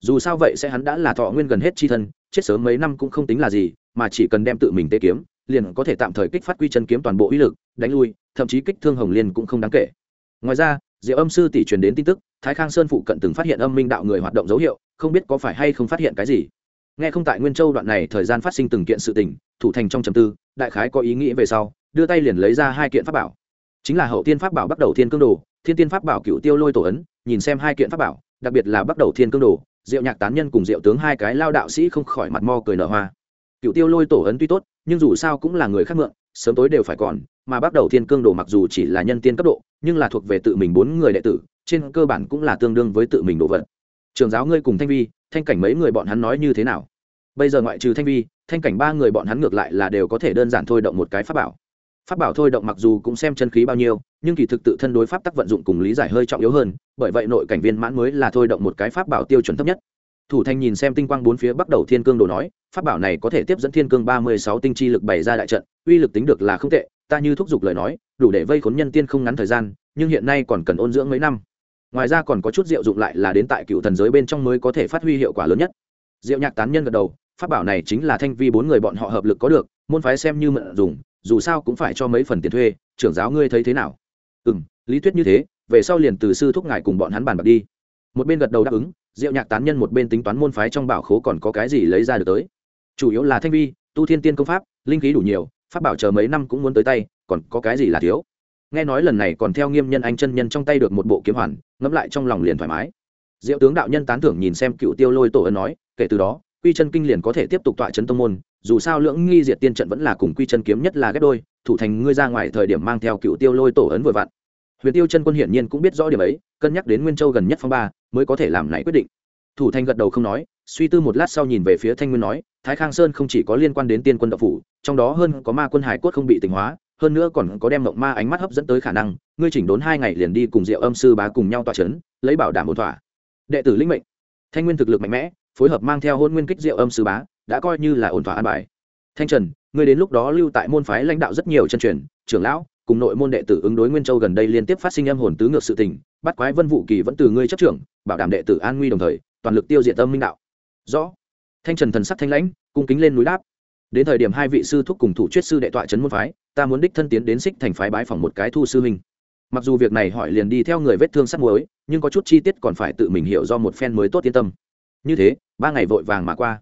Dù sao vậy sẽ hắn đã là thọ nguyên gần hết chi thân, chết sớm mấy năm cũng không tính là gì, mà chỉ cần đem tự mình tê kiếm, liền có thể tạm thời kích phát quy chân kiếm toàn bộ uy lực, đánh lui, thậm chí kích thương hồng liên cũng không đáng kể. Ngoài ra, diệu âm sư tỷ truyền đến tin tức, thái khang sơn phụ cận từng phát hiện âm minh đạo người hoạt động dấu hiệu, không biết có phải hay không phát hiện cái gì. Nghe không tại nguyên châu đoạn này thời gian phát sinh từng kiện sự tình thủ thành trong trầm tư, đại khái có ý nghĩ về sau, đưa tay liền lấy ra hai kiện pháp bảo. Chính là hậu tiên pháp bảo bắt đầu thiên cương đồ, thiên tiên pháp bảo cựu tiêu lôi tổ ấn, nhìn xem hai kiện pháp bảo, đặc biệt là bắt đầu thiên cương đồ, diệu nhạc tán nhân cùng diệu tướng hai cái lao đạo sĩ không khỏi mặt mo cười nở hoa. Cựu tiêu lôi tổ ấn tuy tốt, nhưng dù sao cũng là người khác mượn, sớm tối đều phải còn, mà bắt đầu thiên cương đồ mặc dù chỉ là nhân tiên cấp độ, nhưng là thuộc về tự mình bốn người đệ tử, trên cơ bản cũng là tương đương với tự mình đồ vật. Trường giáo ngươi cùng thanh vi, thanh cảnh mấy người bọn hắn nói như thế nào? Bây giờ ngoại trừ thanh vi, thanh cảnh ba người bọn hắn ngược lại là đều có thể đơn giản thôi động một cái pháp bảo. Pháp bảo thôi động mặc dù cũng xem chân khí bao nhiêu, nhưng kỳ thực tự thân đối pháp tắc vận dụng cùng lý giải hơi trọng yếu hơn, bởi vậy nội cảnh viên mãn mới là thôi động một cái pháp bảo tiêu chuẩn thấp nhất. Thủ thanh nhìn xem tinh quang bốn phía bắt đầu thiên cương đồ nói, pháp bảo này có thể tiếp dẫn thiên cương ba mươi sáu tinh chi lực bày ra đại trận, uy lực tính được là không tệ, ta như thúc giục lời nói, đủ để vây khốn nhân tiên không ngắn thời gian, nhưng hiện nay còn cần ôn dưỡng mấy năm. Ngoài ra còn có chút diệu dụng lại là đến tại cựu thần giới bên trong mới có thể phát huy hiệu quả lớn nhất. Diệu nhạc tán nhân gật đầu pháp bảo này chính là thanh vi bốn người bọn họ hợp lực có được, môn phái xem như mượn dùng, dù sao cũng phải cho mấy phần tiền thuê, trưởng giáo ngươi thấy thế nào? Ừ m lý thuyết như thế, về sau liền từ sư thúc ngài cùng bọn hắn bàn bạc đi. Một bên gật đầu đáp ứng diệu nhạc tán nhân một bên tính toán môn phái trong bảo khố còn có cái gì lấy ra được tới. Chủ yếu là thanh vi, tu thiên tiên công pháp, linh khí đủ nhiều, pháp bảo chờ mấy năm cũng muốn tới tay, còn có cái gì là thiếu? Nghe nói lần này còn theo nghiêm nhân anh chân nhân trong tay được một bộ kiếm hoàn, ngẫm lại trong lòng liền thoải mái. Diệu tướng đạo nhân tán thưởng nhìn xem cựu tiêu lôi tổ ân nói, kể từ đó quy chân kinh liền có thể tiếp tục tọa chấn tông môn, dù sao lưỡng nghi diệt tiên trận vẫn là cùng quy chân kiếm nhất là ghép đôi, thủ thành ngươi ra ngoài thời điểm mang theo cựu tiêu lôi tổ ấn vừa vặn. Huyền tiêu chân quân hiển nhiên cũng biết rõ điểm ấy, cân nhắc đến nguyên châu gần nhất phong ba, mới có thể làm này quyết định. Thủ thành gật đầu không nói, suy tư một lát sau nhìn về phía thanh nguyên nói, thái khang sơn không chỉ có liên quan đến tiên quân đậu phủ, trong đó hơn có ma quân hải cốt không bị tỉnh hóa, hơn nữa còn có đem mộng ma ánh mắt hấp dẫn tới khả năng, ngươi chỉnh đốn hai ngày liền đi cùng diệu âm sư bá cùng nhau tọa c h ấ n lấy bảo đảm một thỏa. Đệ tử linh mệnh. Thanh nguyên thực lực mạnh mẽ phối hợp mang theo hôn nguyên kích diệu âm sư bá, đã coi như là ổn thỏa an bài. Thanh trần, ngươi đến lúc đó lưu tại môn phái lãnh đạo rất nhiều chân truyền, trưởng lão, cùng nội môn đệ tử ứng đối nguyên châu gần đây liên tiếp phát sinh âm hồn tứ ngược sự tình, bắt quái vân vụ kỳ vẫn từ ngươi chấp trưởng, bảo đảm đệ tử an nguy đồng thời, toàn lực tiêu diệt âm minh đạo. Rõ. Thanh trần thần sắc thanh lãnh, cung kính lên núi đáp. Đến thời điểm hai vị sư thúc cùng thủ chuyết sư đệ tọa trấn môn phái, ta muốn đích thân tiến đến xích thành phái bái phòng một cái thu sư hình mặc dù việc này hỏi liền đi theo người vết thương sắt muối, nhưng có chút chi tiết còn phải tự mình hiểu do một phen mới tốt yên tâm như thế, ba ngày vội vàng mà qua.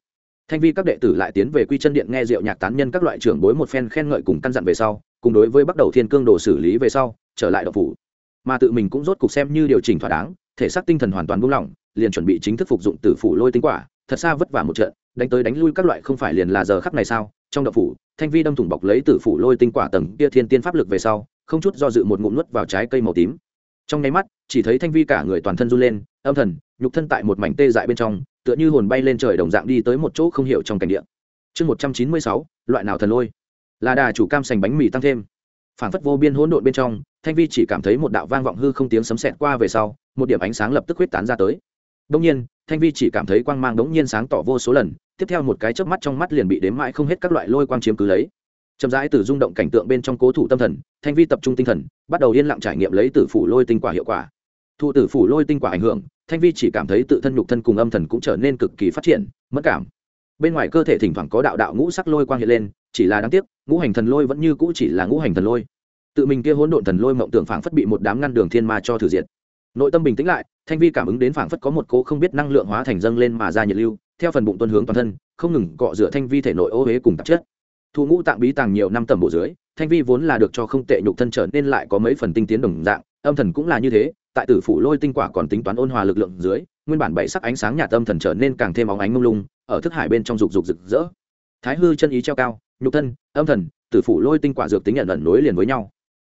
Thanh vi các đệ tử lại tiến về quy chân điện nghe rượu nhạc tán nhân các loại trưởng bối một phen khen ngợi cùng căn dặn về sau, cùng đối với bắt đầu thiên cương đồ xử lý về sau, trở lại độc phủ. Mà tự mình cũng rốt cục xem như điều chỉnh thỏa đáng, thể xác tinh thần hoàn toàn buông lỏng, liền chuẩn bị chính thức phục dụng tử phủ lôi tinh quả, thật xa vất vả một trận, đánh tới đánh lui các loại không phải liền là giờ khắc này sao? Trong độc phủ, thanh vi đâm thủng bọc lấy tử phủ lôi tinh quả tầng kia thiên tiên pháp lực về sau, không chút do dự một ngụm nuốt vào trái cây màu tím trong nháy mắt, chỉ thấy thanh vi cả người toàn thân run lên, âm thần, nhục thân tại một mảnh tê dại bên trong, tựa như hồn bay lên trời đồng dạng đi tới một chỗ không hiểu trong cảnh địa. Chương một trăm chín mươi sáu, loại nào thần lôi? Là đà chủ cam sành bánh mì tăng thêm. Phản phất vô biên hỗn độn bên trong, thanh vi chỉ cảm thấy một đạo vang vọng hư không tiếng sấm sẹt qua về sau, một điểm ánh sáng lập tức huyết tán ra tới. Đông nhiên, thanh vi chỉ cảm thấy quang mang đống nhiên sáng tỏ vô số lần, tiếp theo một cái chớp mắt trong mắt liền bị đếm mãi không hết các loại lôi quang chiếm cứ lấy chậm rãi từ rung động cảnh tượng bên trong cố thủ tâm thần, thanh vi tập trung tinh thần, bắt đầu yên lặng trải nghiệm lấy tử phủ lôi tinh quả hiệu quả. Thụ tử phủ lôi tinh quả ảnh hưởng, thanh vi chỉ cảm thấy tự thân nhục thân cùng âm thần cũng trở nên cực kỳ phát triển mất cảm. Bên ngoài cơ thể thỉnh thoảng có đạo đạo ngũ sắc lôi quang hiện lên, chỉ là đáng tiếc, ngũ hành thần lôi vẫn như cũ chỉ là ngũ hành thần lôi. Tự mình kia hỗn độn thần lôi mộng tưởng phảng phất bị một đám ngăn đường thiên ma cho thử diệt. Nội tâm bình tĩnh lại, thanh vi cảm ứng đến phảng phất có một cỗ không biết năng lượng hóa thành dâng lên mà ra nhiệt lưu, theo phần bụng tuân hướng toàn thân, không ngừng cọ rửa thanh vi thể nội ô huế cùng tạp chất thu ngũ tạng bí tàng nhiều năm tầm bộ dưới, thanh vi vốn là được cho không tệ nhục thân trở nên lại có mấy phần tinh tiến đồng dạng, âm thần cũng là như thế, tại tử phủ lôi tinh quả còn tính toán ôn hòa lực lượng dưới, nguyên bản bảy sắc ánh sáng nhà tâm thần trở nên càng thêm óng ánh mông lung, ở thức hải bên trong rục dục rực rỡ. Thái hư chân ý treo cao, nhục thân, âm thần, tử phủ lôi tinh quả dược tính nhận ẩn nối liền với nhau.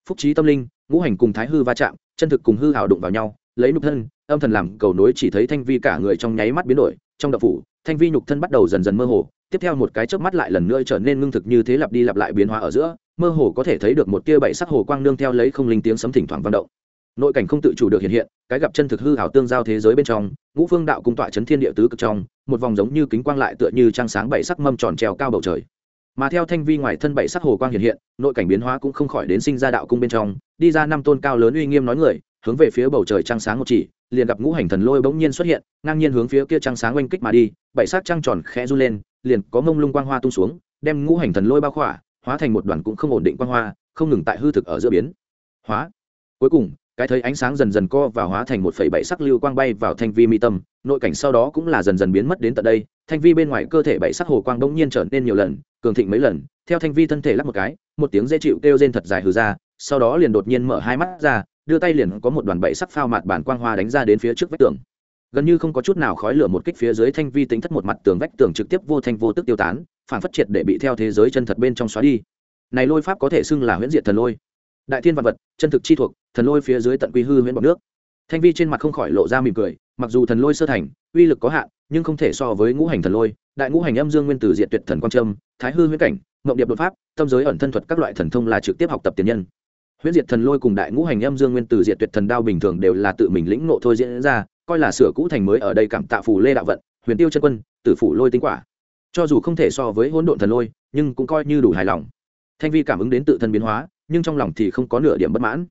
Phúc trí tâm linh, ngũ hành cùng thái hư va chạm, chân thực cùng hư hào đụng vào nhau, lấy nhục thân, âm thần làm cầu nối chỉ thấy thanh vi cả người trong nháy mắt biến đổi, trong đập phủ, thanh vi nhục thân bắt đầu dần dần mơ hồ tiếp theo một cái chớp mắt lại lần nữa trở nên ngưng thực như thế lặp đi lặp lại biến hóa ở giữa, mơ hồ có thể thấy được một tia bảy sắc hồ quang nương theo lấy không linh tiếng sấm thỉnh thoảng vận động. Nội cảnh không tự chủ được hiện hiện, cái gặp chân thực hư hảo tương giao thế giới bên trong, ngũ phương đạo cung tọa chấn thiên địa tứ cực trong, một vòng giống như kính quang lại tựa như trăng sáng bảy sắc mâm tròn treo cao bầu trời. Mà theo thanh vi ngoài thân bảy sắc hồ quang hiện hiện, nội cảnh biến hóa cũng không khỏi đến sinh ra đạo cung bên trong, đi ra năm tôn cao lớn uy nghiêm nói người, hướng về phía bầu trời trăng sáng một chỉ liền gặp ngũ hành thần lôi bỗng nhiên xuất hiện, ngang nhiên hướng phía kia trăng sáng oanh kích mà đi, bảy sắc trăng tròn khẽ run lên, liền có mông lung quang hoa tung xuống, đem ngũ hành thần lôi bao khỏa, hóa thành một đoàn cũng không ổn định quang hoa, không ngừng tại hư thực ở giữa biến. Hóa. Cuối cùng, cái thấy ánh sáng dần dần co và hóa thành một phẩy bảy sắc lưu quang bay vào thanh vi mi tâm, nội cảnh sau đó cũng là dần dần biến mất đến tận đây, thanh vi bên ngoài cơ thể bảy sắc hồ quang bỗng nhiên trở nên nhiều lần, cường thịnh mấy lần, theo thanh vi thân thể lắc một cái, một tiếng dễ chịu kêu rên thật dài hừ ra, sau đó liền đột nhiên mở hai mắt ra đưa tay liền có một đoàn bảy sắc phao mạt bản quang hoa đánh ra đến phía trước vách tường. Gần như không có chút nào khói lửa một kích phía dưới thanh vi tính thất một mặt tường vách tường trực tiếp vô thanh vô tức tiêu tán, phản phất triệt để bị theo thế giới chân thật bên trong xóa đi. Này lôi pháp có thể xưng là huyễn diệt thần lôi. Đại thiên vật vật, chân thực chi thuộc, thần lôi phía dưới tận quy hư huyễn bọc nước. Thanh vi trên mặt không khỏi lộ ra mỉm cười, mặc dù thần lôi sơ thành, uy lực có hạn, nhưng không thể so với ngũ hành thần lôi. Đại ngũ hành âm dương nguyên tử diện tuyệt thần quang trâm thái hư huyễn cảnh ngộng điệp đột pháp, tâm giới ẩn thân thuật các loại thần thông là trực tiếp học tập tiền nhân huyễn diệt thần lôi cùng đại ngũ hành âm dương nguyên tử Diệt tuyệt thần đao bình thường đều là tự mình lĩnh ngộ thôi diễn ra, coi là sửa cũ thành mới ở đây cảm tạ phù lê đạo vận, huyền tiêu chân quân, tử phủ lôi tinh quả. Cho dù không thể so với hỗn độn thần lôi, nhưng cũng coi như đủ hài lòng. Thanh vi cảm ứng đến tự thân biến hóa, nhưng trong lòng thì không có nửa điểm bất mãn.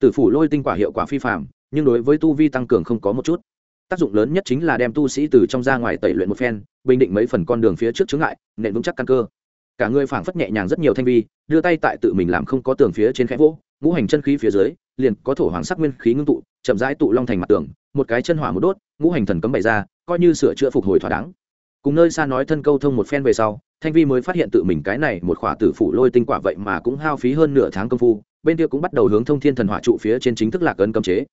Tử phủ lôi tinh quả hiệu quả phi phạm nhưng đối với tu vi tăng cường không có một chút. Tác dụng lớn nhất chính là đem tu sĩ từ trong ra ngoài tẩy luyện một phen, bình định mấy phần con đường phía trước chướng ngại nện vững chắc căn cơ cả người phảng phất nhẹ nhàng rất nhiều thanh vi, đưa tay tại tự mình làm không có tường phía trên khẽ vỗ, ngũ hành chân khí phía dưới, liền có thổ hoàng sắc nguyên khí ngưng tụ, chậm rãi tụ long thành mặt tường, một cái chân hỏa một đốt, ngũ hành thần cấm bày ra, coi như sửa chữa phục hồi thỏa đáng. Cùng nơi xa nói thân câu thông một phen về sau, thanh vi mới phát hiện tự mình cái này một khỏa tử phủ lôi tinh quả vậy mà cũng hao phí hơn nửa tháng công phu, bên kia cũng bắt đầu hướng thông thiên thần hỏa trụ phía trên chính thức lạc ấn cấm chế.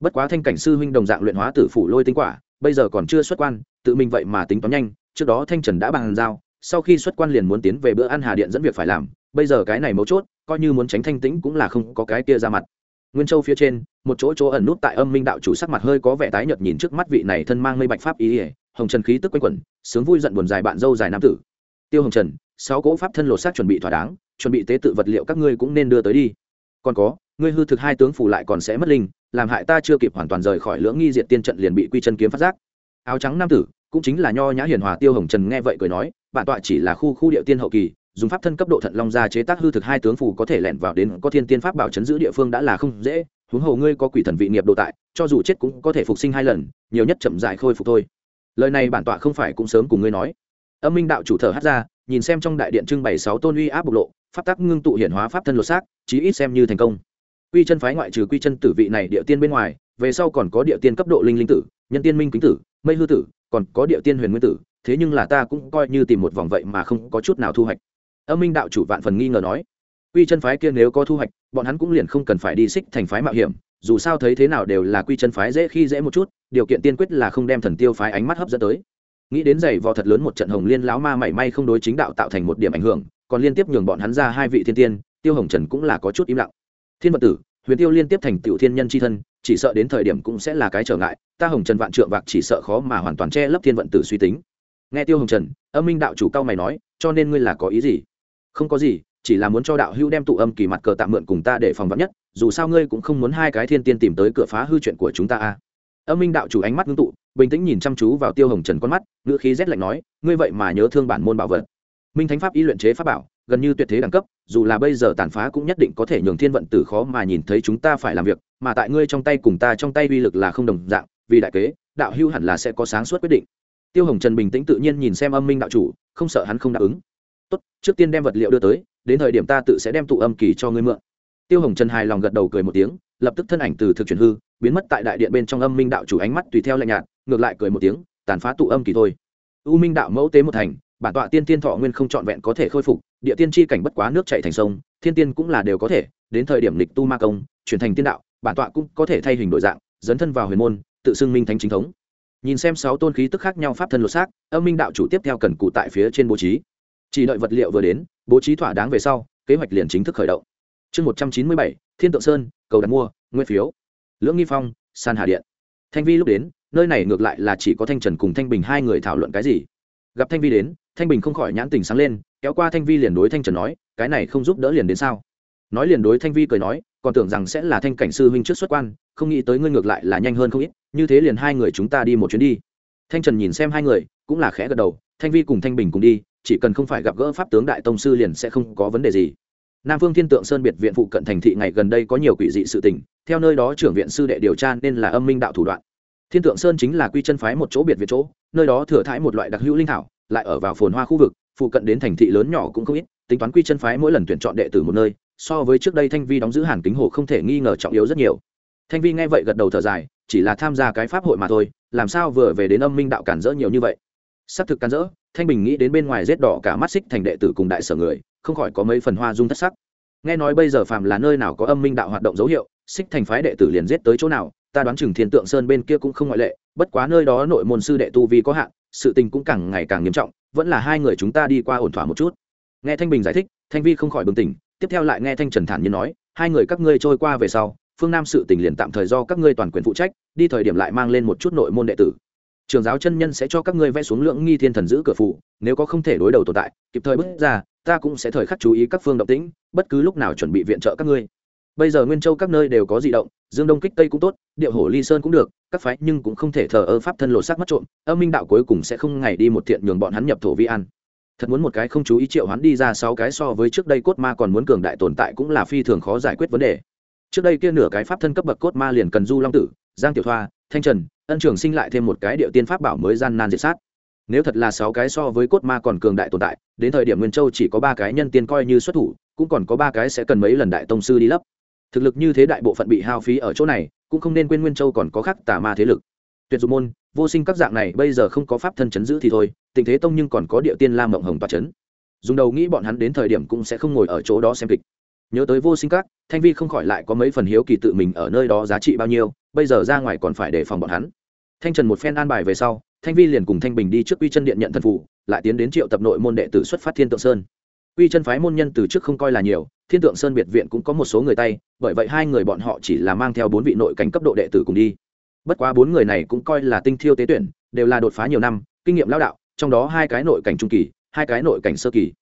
Bất quá thanh cảnh sư huynh đồng dạng luyện hóa tử phủ lôi tinh quả, bây giờ còn chưa xuất quan, tự mình vậy mà tính toán nhanh, trước đó thanh trần đã bàn giao sau khi xuất quan liền muốn tiến về bữa ăn hà điện dẫn việc phải làm, bây giờ cái này mấu chốt, coi như muốn tránh thanh tĩnh cũng là không có cái kia ra mặt. Nguyên châu phía trên, một chỗ chỗ ẩn nút tại âm minh đạo chủ sắc mặt hơi có vẻ tái nhợt nhìn trước mắt vị này thân mang mây bạch pháp ý ỉa hồng trần khí tức quanh quẩn, sướng vui giận buồn dài bạn dâu dài nam tử. Tiêu hồng trần, sáu cỗ pháp thân lột xác chuẩn bị thỏa đáng, chuẩn bị tế tự vật liệu các ngươi cũng nên đưa tới đi. Còn có, ngươi hư thực hai tướng phủ lại còn sẽ mất linh, làm hại ta chưa kịp hoàn toàn rời khỏi lưỡng nghi diện tiên trận liền bị quy chân kiếm phát giác. Áo trắng nam tử, cũng chính là nho nhã hiền hòa tiêu hồng trần nghe vậy cười nói bản tọa chỉ là khu khu địa tiên hậu kỳ, dùng pháp thân cấp độ thận long ra chế tác hư thực hai tướng phủ có thể lẻn vào đến có thiên tiên pháp bảo chấn giữ địa phương đã là không dễ. Huống hồ ngươi có quỷ thần vị nghiệp độ tại, cho dù chết cũng có thể phục sinh hai lần, nhiều nhất chậm dại khôi phục thôi. Lời này bản tọa không phải cũng sớm cùng ngươi nói. Âm minh đạo chủ thở hát ra, nhìn xem trong đại điện trưng bày sáu tôn uy áp bộc lộ, pháp tắc ngưng tụ hiển hóa pháp thân lột xác, chí ít xem như thành công. Quy chân phái ngoại trừ quy chân tử vị này địa tiên bên ngoài, về sau còn có địa tiên cấp độ linh linh tử, nhân tiên minh kính tử, mây hư tử, còn có địa tiên huyền nguyên tử thế nhưng là ta cũng coi như tìm một vòng vậy mà không có chút nào thu hoạch. Âm minh đạo chủ vạn phần nghi ngờ nói, quy chân phái kia nếu có thu hoạch, bọn hắn cũng liền không cần phải đi xích thành phái mạo hiểm, dù sao thấy thế nào đều là quy chân phái dễ khi dễ một chút, điều kiện tiên quyết là không đem thần tiêu phái ánh mắt hấp dẫn tới. Nghĩ đến giày vò thật lớn một trận hồng liên lão ma mảy may không đối chính đạo tạo thành một điểm ảnh hưởng, còn liên tiếp nhường bọn hắn ra hai vị thiên tiên, tiêu hồng trần cũng là có chút im lặng. Thiên vật tử, huyền tiêu liên tiếp thành tiểu thiên nhân c h i thân, chỉ sợ đến thời điểm cũng sẽ là cái trở ngại, ta hồng trần vạn trượng vạc chỉ sợ khó mà hoàn toàn che lấp thiên vận tử suy tính nghe tiêu hồng trần, âm minh đạo chủ cao mày nói, cho nên ngươi là có ý gì? Không có gì, chỉ là muốn cho đạo hữu đem tụ âm kỳ mặt cờ tạm mượn cùng ta để phòng vắn nhất, dù sao ngươi cũng không muốn hai cái thiên tiên tìm tới cửa phá hư chuyện của chúng ta a âm minh đạo chủ ánh mắt ngưng tụ, bình tĩnh nhìn chăm chú vào tiêu hồng trần con mắt, ngữ khí rét lạnh nói, ngươi vậy mà nhớ thương bản môn bảo vật. Minh thánh pháp y luyện chế pháp bảo, gần như tuyệt thế đẳng cấp, dù là bây giờ tàn phá cũng nhất định có thể nhường thiên vận tử khó mà nhìn thấy chúng ta phải làm việc, mà tại ngươi trong tay cùng ta trong tay uy lực là không đồng dạng, vì đại kế, đạo hưu hẳn là sẽ có sáng suốt quyết định tiêu hồng trần bình tĩnh tự nhiên nhìn xem âm minh đạo chủ, không sợ hắn không đáp ứng. Tốt, trước tiên đem vật liệu đưa tới, đến thời điểm ta tự sẽ đem tụ âm kỳ cho ngươi mượn. Tiêu hồng trần hài lòng gật đầu cười một tiếng, lập tức thân ảnh từ thực chuyển hư, biến mất tại đại điện bên trong âm minh đạo chủ ánh mắt tùy theo lạnh nhạt, ngược lại cười một tiếng, tàn phá tụ âm kỳ thôi. U minh đạo mẫu tế một thành, bản tọa tiên tiên thọ nguyên không trọn vẹn có thể khôi phục, địa tiên chi cảnh bất quá nước chạy thành sông, thiên tiên cũng là đều có thể, đến thời điểm lịch tu ma công, chuyển thành tiên đạo, bản tọa cũng có thể thay hình đổi dạng, dấn thân vào huyền môn, tự xưng minh thánh chính thống nhìn xem sáu tôn khí tức khác nhau pháp thân lột xác, âm minh đạo chủ tiếp theo cần cụ tại phía trên bố trí. Chỉ đợi vật liệu vừa đến, bố trí thỏa đáng về sau, kế hoạch liền chính thức khởi động. Chương một trăm chín mươi bảy, thiên tượng sơn, cầu đặt mua, nguyên phiếu. Lưỡng nghi phong, san hà điện. Thanh vi lúc đến, nơi này ngược lại là chỉ có thanh trần cùng thanh bình hai người thảo luận cái gì. Gặp thanh vi đến, thanh bình không khỏi nhãn tình sáng lên, kéo qua thanh vi liền đối thanh trần nói, cái này không giúp đỡ liền đến sao? Nói liền đối thanh vi cười nói còn tưởng rằng sẽ là thanh cảnh sư huynh trước xuất quan, không nghĩ tới ngươi ngược lại là nhanh hơn không ít, như thế liền hai người chúng ta đi một chuyến đi. Thanh trần nhìn xem hai người, cũng là khẽ gật đầu, thanh vi cùng thanh bình cùng đi, chỉ cần không phải gặp gỡ pháp tướng đại tông sư liền sẽ không có vấn đề gì. Nam phương thiên tượng sơn biệt viện phụ cận thành thị ngày gần đây có nhiều quỷ dị sự tình, theo nơi đó trưởng viện sư đệ điều tra nên là âm minh đạo thủ đoạn. Thiên tượng sơn chính là quy chân phái một chỗ biệt viện chỗ, nơi đó thừa thãi một loại đặc hữu linh thảo, lại ở vào phồn hoa khu vực, phụ cận đến thành thị lớn nhỏ cũng không ít, tính toán quy chân phái mỗi lần tuyển chọn đệ tử một nơi so với trước đây thanh vi đóng giữ hàn kính hồ không thể nghi ngờ trọng yếu rất nhiều. Thanh vi nghe vậy gật đầu thở dài, chỉ là tham gia cái pháp hội mà thôi, làm sao vừa về đến âm minh đạo cản rỡ nhiều như vậy? Xác thực cản rỡ, thanh bình nghĩ đến bên ngoài rết đỏ cả mắt xích thành đệ tử cùng đại sở người, không khỏi có mấy phần hoa dung thất sắc. Nghe nói bây giờ phàm là nơi nào có âm minh đạo hoạt động dấu hiệu, xích thành phái đệ tử liền giết tới chỗ nào, ta đoán chừng thiên tượng sơn bên kia cũng không ngoại lệ, bất quá nơi đó nội môn sư đệ tu vi có hạn, sự tình cũng càng ngày càng nghiêm trọng, vẫn là hai người chúng ta đi qua ổn thỏa một chút. Nghe thanh bình giải thích, thanh vi không khỏi bừng tỉnh tiếp theo lại nghe thanh trần thản như nói, hai người các ngươi trôi qua về sau, phương nam sự tình liền tạm thời do các ngươi toàn quyền phụ trách, đi thời điểm lại mang lên một chút nội môn đệ tử. Trường giáo chân nhân sẽ cho các ngươi vẽ xuống lượng nghi thiên thần giữ cửa phủ, nếu có không thể đối đầu tồn tại, kịp thời bước ra, ta cũng sẽ thời khắc chú ý các phương động tĩnh, bất cứ lúc nào chuẩn bị viện trợ các ngươi. Bây giờ nguyên châu các nơi đều có di động, dương đông kích tây cũng tốt, điệu hổ ly sơn cũng được, các phái nhưng cũng không thể thờ ơ pháp thân lộ sắc mất trộm, âm minh đạo cuối cùng sẽ không ngày đi một thiện nhường bọn hắn nhập thổ vi an thật muốn một cái không chú ý triệu hắn đi ra sáu cái so với trước đây cốt ma còn muốn cường đại tồn tại cũng là phi thường khó giải quyết vấn đề. Trước đây kia nửa cái pháp thân cấp bậc cốt ma liền cần du long tử, giang tiểu thoa, thanh trần, ân trường sinh lại thêm một cái điệu tiên pháp bảo mới gian nan diệt sát. Nếu thật là sáu cái so với cốt ma còn cường đại tồn tại, đến thời điểm nguyên châu chỉ có ba cái nhân tiên coi như xuất thủ, cũng còn có ba cái sẽ cần mấy lần đại tông sư đi lấp. Thực lực như thế đại bộ phận bị hao phí ở chỗ này, cũng không nên quên nguyên châu còn có khắc tà ma thế lực. Tuyệt dụng môn vô sinh các dạng này bây giờ không có pháp thân chấn giữ thì thôi, tình thế tông nhưng còn có địa tiên lam mộng hồng toa chấn. Dùng đầu nghĩ bọn hắn đến thời điểm cũng sẽ không ngồi ở chỗ đó xem kịch. Nhớ tới vô sinh các, thanh vi không khỏi lại có mấy phần hiếu kỳ tự mình ở nơi đó giá trị bao nhiêu, bây giờ ra ngoài còn phải đề phòng bọn hắn. Thanh trần một phen an bài về sau, thanh vi liền cùng thanh bình đi trước quy chân điện nhận thần phụ, lại tiến đến triệu tập nội môn đệ tử xuất phát thiên tượng sơn. Quy chân phái môn nhân từ trước không coi là nhiều, thiên tượng sơn biệt viện cũng có một số người tay, bởi vậy hai người bọn họ chỉ là mang theo bốn vị nội cảnh cấp độ đệ tử cùng đi bất quá bốn người này cũng coi là tinh thiêu tế tuyển, đều là đột phá nhiều năm, kinh nghiệm lao đạo, trong đó hai cái nội cảnh trung kỳ, hai cái nội cảnh sơ kỳ.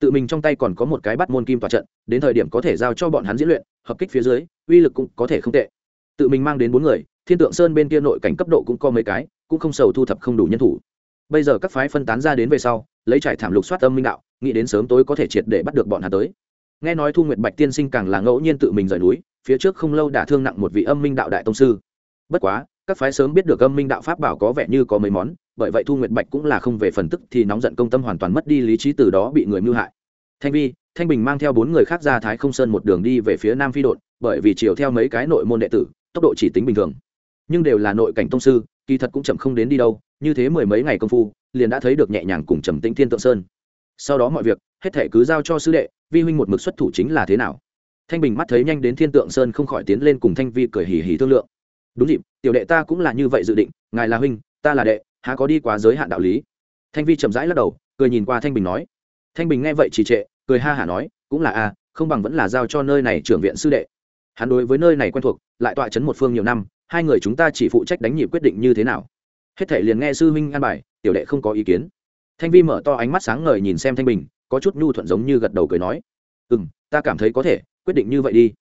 Tự mình trong tay còn có một cái bắt môn kim tòa trận, đến thời điểm có thể giao cho bọn hắn diễn luyện, hợp kích phía dưới, uy lực cũng có thể không tệ. Tự mình mang đến bốn người, thiên tượng sơn bên kia nội cảnh cấp độ cũng có mấy cái, cũng không sầu thu thập không đủ nhân thủ. Bây giờ các phái phân tán ra đến về sau, lấy trải thảm lục soát âm minh đạo, nghĩ đến sớm tối có thể triệt để bắt được bọn hà tới. Nghe nói thu nguyệt bạch tiên sinh càng là ngẫu nhiên tự mình rời núi, phía trước không lâu đã thương nặng một vị âm minh đạo đại tông sư. Bất quá các phái sớm biết được âm minh đạo pháp bảo có vẻ như có mấy món, bởi vậy thu nguyệt bạch cũng là không về phần tức thì nóng giận công tâm hoàn toàn mất đi lý trí từ đó bị người mưu hại. Thanh vi, thanh bình mang theo bốn người khác ra thái không sơn một đường đi về phía nam phi đội bởi vì chiều theo mấy cái nội môn đệ tử, tốc độ chỉ tính bình thường. Nhưng đều là nội cảnh tông sư, kỳ thật cũng chậm không đến đi đâu, như thế mười mấy ngày công phu, liền đã thấy được nhẹ nhàng cùng trầm tĩnh thiên tượng sơn. Sau đó mọi việc, hết thể cứ giao cho sư đệ, vi huynh một mực xuất thủ chính là thế nào. Thanh bình mắt thấy nhanh đến thiên tượng sơn không khỏi tiến lên cùng thanh vi cười hì hì thương lượng. Đúng dịp tiểu đệ ta cũng là như vậy dự định, ngài là huynh, ta là đệ, há có đi quá giới hạn đạo lý. Thanh vi chậm rãi lắc đầu, cười nhìn qua thanh bình nói. Thanh bình nghe vậy trì trệ, cười ha hả nói, cũng là a, không bằng vẫn là giao cho nơi này trưởng viện sư đệ. Hắn đối với nơi này quen thuộc, lại tọa chấn một phương nhiều năm, hai người chúng ta chỉ phụ trách đánh nhịp quyết định như thế nào. Hết thể liền nghe sư huynh an bài, tiểu đệ không có ý kiến. Thanh vi mở to ánh mắt sáng ngời nhìn xem thanh bình, có chút nhu thuận giống như gật đầu cười nói. Ừ m ta cảm thấy có thể, quyết định như vậy đi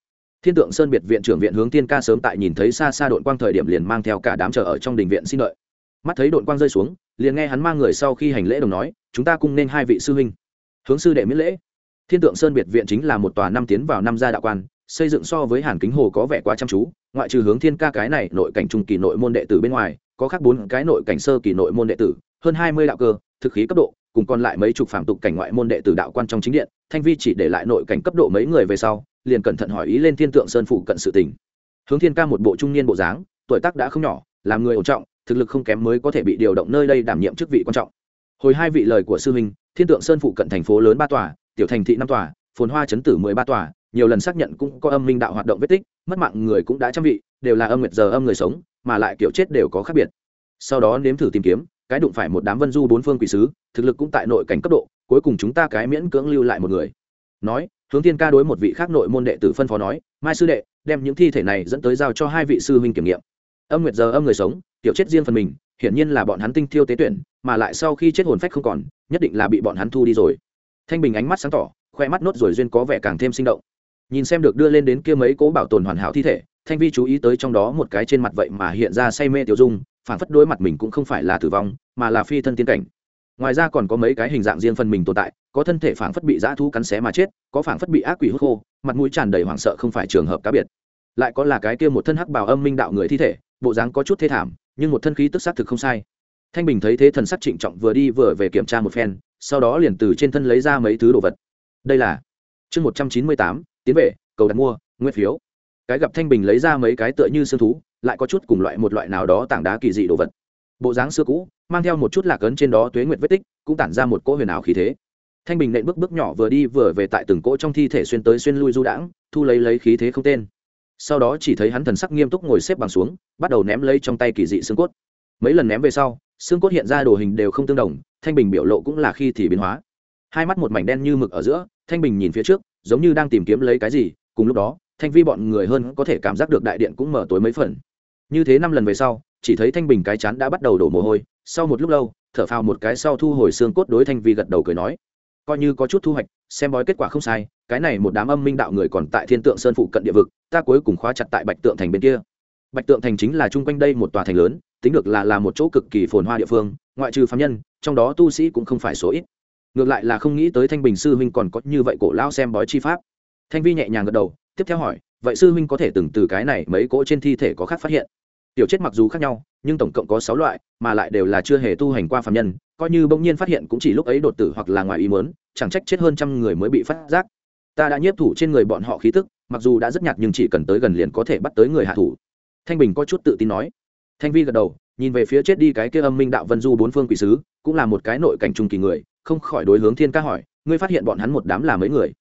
thiên tượng sơn biệt viện trưởng viện hướng tiên ca sớm tại nhìn thấy xa xa đội quang thời điểm liền mang theo cả đám chờ ở trong đình viện xin đợi. Mắt thấy đội quang rơi xuống, liền nghe hắn mang người sau khi hành lễ đồng nói, chúng ta cùng nên hai vị sư huynh. Hướng sư đệ miễn lễ. Thiên tượng sơn biệt viện chính là một tòa năm tiến vào năm gia đạo quan, xây dựng so với hàn kính hồ có vẻ quá chăm chú, ngoại trừ hướng thiên ca cái này nội cảnh trung kỳ nội môn đệ tử bên ngoài, có khác bốn cái nội cảnh sơ kỳ nội môn đệ tử, hơn hai mươi đạo cơ, thực khí cấp độ, cùng còn lại mấy chục phạm tục cảnh ngoại môn đệ tử đạo quan trong chính điện, thanh vi chỉ để lại nội cảnh cấp độ mấy người về sau liền cẩn thận hỏi ý lên thiên tượng sơn phụ cận sự tình. Hướng thiên ca một bộ trung niên bộ dáng, tuổi tác đã không nhỏ, làm người ổn trọng, thực lực không kém mới có thể bị điều động nơi đây đảm nhiệm chức vị quan trọng. Hồi hai vị lời của sư huynh, thiên tượng sơn phụ cận thành phố lớn ba tòa, tiểu thành thị năm tòa, phồn hoa chấn tử mười ba tòa, nhiều lần xác nhận cũng có âm minh đạo hoạt động vết tích, mất mạng người cũng đã trăm vị, đều là âm nguyệt giờ âm người sống, mà lại kiểu chết đều có khác biệt. Sau đó nếm thử tìm kiếm, cái đụng phải một đám vân du bốn phương quỷ sứ, thực lực cũng tại nội cảnh cấp độ, cuối cùng chúng ta cái miễn cưỡng lưu lại một người. Nói hướng thiên ca đối một vị khác nội môn đệ tử phân phó nói, mai sư đệ, đem những thi thể này dẫn tới giao cho hai vị sư huynh kiểm nghiệm. Âm nguyệt giờ âm người sống, tiểu chết riêng phần mình, hiển nhiên là bọn hắn tinh thiêu tế tuyển, mà lại sau khi chết hồn phách không còn, nhất định là bị bọn hắn thu đi rồi. Thanh bình ánh mắt sáng tỏ, khoe mắt nốt rồi duyên có vẻ càng thêm sinh động. Nhìn xem được đưa lên đến kia mấy cố bảo tồn hoàn hảo thi thể, thanh vi chú ý tới trong đó một cái trên mặt vậy mà hiện ra say mê tiểu dung phản phất đối mặt mình cũng không phải là tử vong, mà là phi thân tiên cảnh ngoài ra còn có mấy cái hình dạng riêng phần mình tồn tại, có thân thể phảng phất bị dã thú cắn xé mà chết, có phảng phất bị ác quỷ hút khô, mặt mũi tràn đầy hoảng sợ không phải trường hợp cá biệt. Lại có là cái kia một thân hắc bào âm minh đạo người thi thể, bộ dáng có chút thê thảm, nhưng một thân khí tức xác thực không sai. Thanh bình thấy thế thần sắc trịnh trọng vừa đi vừa về kiểm tra một phen, sau đó liền từ trên thân lấy ra mấy thứ đồ vật. Đây là chương một trăm chín mươi tám, tiến về, cầu đặt mua, nguyên phiếu. Cái gặp thanh bình lấy ra mấy cái tựa như xương thú, lại có chút cùng loại một loại nào đó tảng đá kỳ dị đồ vật bộ dáng xưa cũ, mang theo một chút lạc ấn trên đó tuế nguyệt vết tích, cũng tản ra một cỗ huyền ảo khí thế. Thanh bình nện bước bước nhỏ vừa đi vừa về tại từng cỗ trong thi thể xuyên tới xuyên lui du đãng, thu lấy lấy khí thế không tên. Sau đó chỉ thấy hắn thần sắc nghiêm túc ngồi xếp bằng xuống, bắt đầu ném lấy trong tay kỳ dị xương cốt. Mấy lần ném về sau, xương cốt hiện ra đồ hình đều không tương đồng, thanh bình biểu lộ cũng là khi thì biến hóa. Hai mắt một mảnh đen như mực ở giữa, thanh bình nhìn phía trước, giống như đang tìm kiếm lấy cái gì, cùng lúc đó, thanh vi bọn người hơn có thể cảm giác được đại điện cũng mở tối mấy phần. Như thế năm lần về sau chỉ thấy thanh bình cái chán đã bắt đầu đổ mồ hôi, sau một lúc lâu, thở phào một cái sau thu hồi xương cốt đối thanh vi gật đầu cười nói, coi như có chút thu hoạch, xem bói kết quả không sai, cái này một đám âm minh đạo người còn tại thiên tượng sơn phụ cận địa vực, ta cuối cùng khóa chặt tại bạch tượng thành bên kia. Bạch tượng thành chính là chung quanh đây một tòa thành lớn, tính được là là một chỗ cực kỳ phồn hoa địa phương, ngoại trừ phạm nhân, trong đó tu sĩ cũng không phải số ít. Ngược lại là không nghĩ tới thanh bình sư huynh còn có như vậy cổ lao xem bói chi pháp. Thanh vi nhẹ nhàng gật đầu, tiếp theo hỏi, vậy sư huynh có thể từng từ cái này mấy cỗ trên thi thể có khác phát hiện? Tiểu chết mặc dù khác nhau, nhưng tổng cộng có sáu loại, mà lại đều là chưa hề tu hành qua phạm nhân, coi như bỗng nhiên phát hiện cũng chỉ lúc ấy đột tử hoặc là ngoài ý mớn chẳng trách chết hơn trăm người mới bị phát giác. Ta đã nhiếp thủ trên người bọn họ khí tức, mặc dù đã rất nhạt nhưng chỉ cần tới gần liền có thể bắt tới người hạ thủ. Thanh bình có chút tự tin nói. Thanh vi gật đầu, nhìn về phía chết đi cái kia âm minh đạo vân du bốn phương quỷ sứ, cũng là một cái nội cảnh trung kỳ người, không khỏi đối hướng thiên ca hỏi, ngươi phát hiện bọn hắn một đám là mấy người?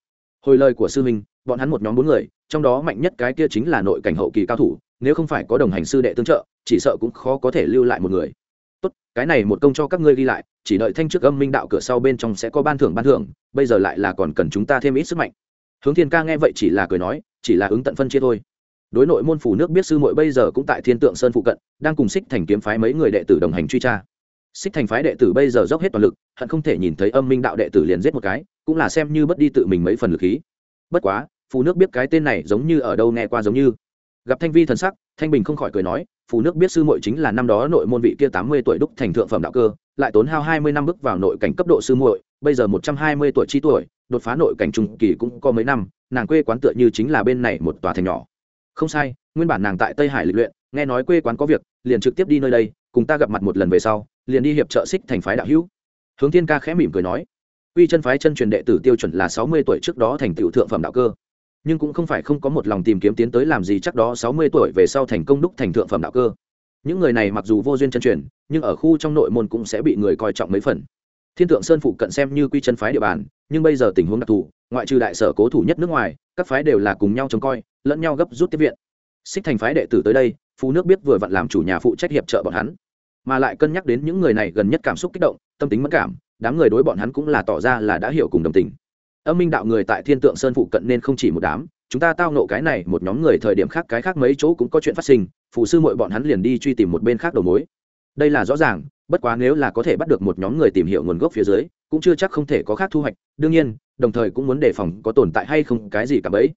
Hồi lời của sư minh bọn hắn một nhóm bốn người, trong đó mạnh nhất cái kia chính là nội cảnh hậu kỳ cao thủ nếu không phải có đồng hành sư đệ tương trợ, chỉ sợ cũng khó có thể lưu lại một người. Tốt, cái này một công cho các ngươi ghi lại, chỉ đợi thanh trước âm minh đạo cửa sau bên trong sẽ có ban thưởng ban thưởng, bây giờ lại là còn cần chúng ta thêm ít sức mạnh. Hướng thiên ca nghe vậy chỉ là cười nói, chỉ là ứng tận phân chia thôi. Đối nội môn phủ nước biết sư muội bây giờ cũng tại thiên tượng sơn phụ cận, đang cùng xích thành kiếm phái mấy người đệ tử đồng hành truy tra. Xích thành phái đệ tử bây giờ dốc hết toàn lực, hận không thể nhìn thấy âm minh đạo đệ tử liền giết một cái, cũng là xem như bất đi tự mình mấy phần lực khí. Bất quá phụ nước biết cái tên này giống như ở đâu nghe qua giống như gặp thanh vi thần sắc, thanh bình không khỏi cười nói phụ nước biết sư muội chính là năm đó nội môn vị kia tám mươi tuổi đúc thành thượng phẩm đạo cơ, lại tốn hao hai mươi năm bước vào nội cảnh cấp độ sư muội, bây giờ một trăm hai mươi tuổi chi tuổi, đột phá nội cảnh trung kỳ cũng có mấy năm, nàng quê quán tựa như chính là bên này một tòa thành nhỏ. Không sai, nguyên bản nàng tại tây hải lịch luyện, nghe nói quê quán có việc, liền trực tiếp đi nơi đây, cùng ta gặp mặt một lần về sau, liền đi hiệp trợ xích thành phái đạo hữu. Hướng thiên ca khẽ mỉm cười nói, quy chân phái chân truyền đệ tử tiêu chuẩn là sáu mươi tuổi trước đó thành tựu thượng phẩm đạo cơ nhưng cũng không phải không có một lòng tìm kiếm tiến tới làm gì chắc đó sáu mươi tuổi về sau thành công đúc thành thượng phẩm đạo cơ. Những người này mặc dù vô duyên chân truyền, nhưng ở khu trong nội môn cũng sẽ bị người coi trọng mấy phần. Thiên tượng sơn phụ cận xem như quy chân phái địa bàn, nhưng bây giờ tình huống đặc thù, ngoại trừ đại sở cố thủ nhất nước ngoài, các phái đều là cùng nhau trông coi, lẫn nhau gấp rút tiếp viện. Xích thành phái đệ tử tới đây, phú nước biết vừa vặn làm chủ nhà phụ trách hiệp trợ bọn hắn. Mà lại cân nhắc đến những người này gần nhất cảm xúc kích động, tâm tính mất cảm, đám người đối bọn hắn cũng là tỏ ra là đã hiểu cùng đồng tình âm minh đạo người tại thiên tượng sơn phụ cận nên không chỉ một đám, chúng ta tao nộ cái này một nhóm người thời điểm khác, cái khác mấy chỗ cũng có chuyện phát sinh phụ sư mội bọn hắn liền đi truy tìm một bên khác đầu mối. Đây là rõ ràng, bất quá nếu là có thể bắt được một nhóm người tìm hiểu nguồn gốc phía dưới, cũng chưa chắc không thể có khác thu hoạch, đương nhiên, đồng thời cũng muốn đề phòng có tồn tại hay không cái gì cả bấy.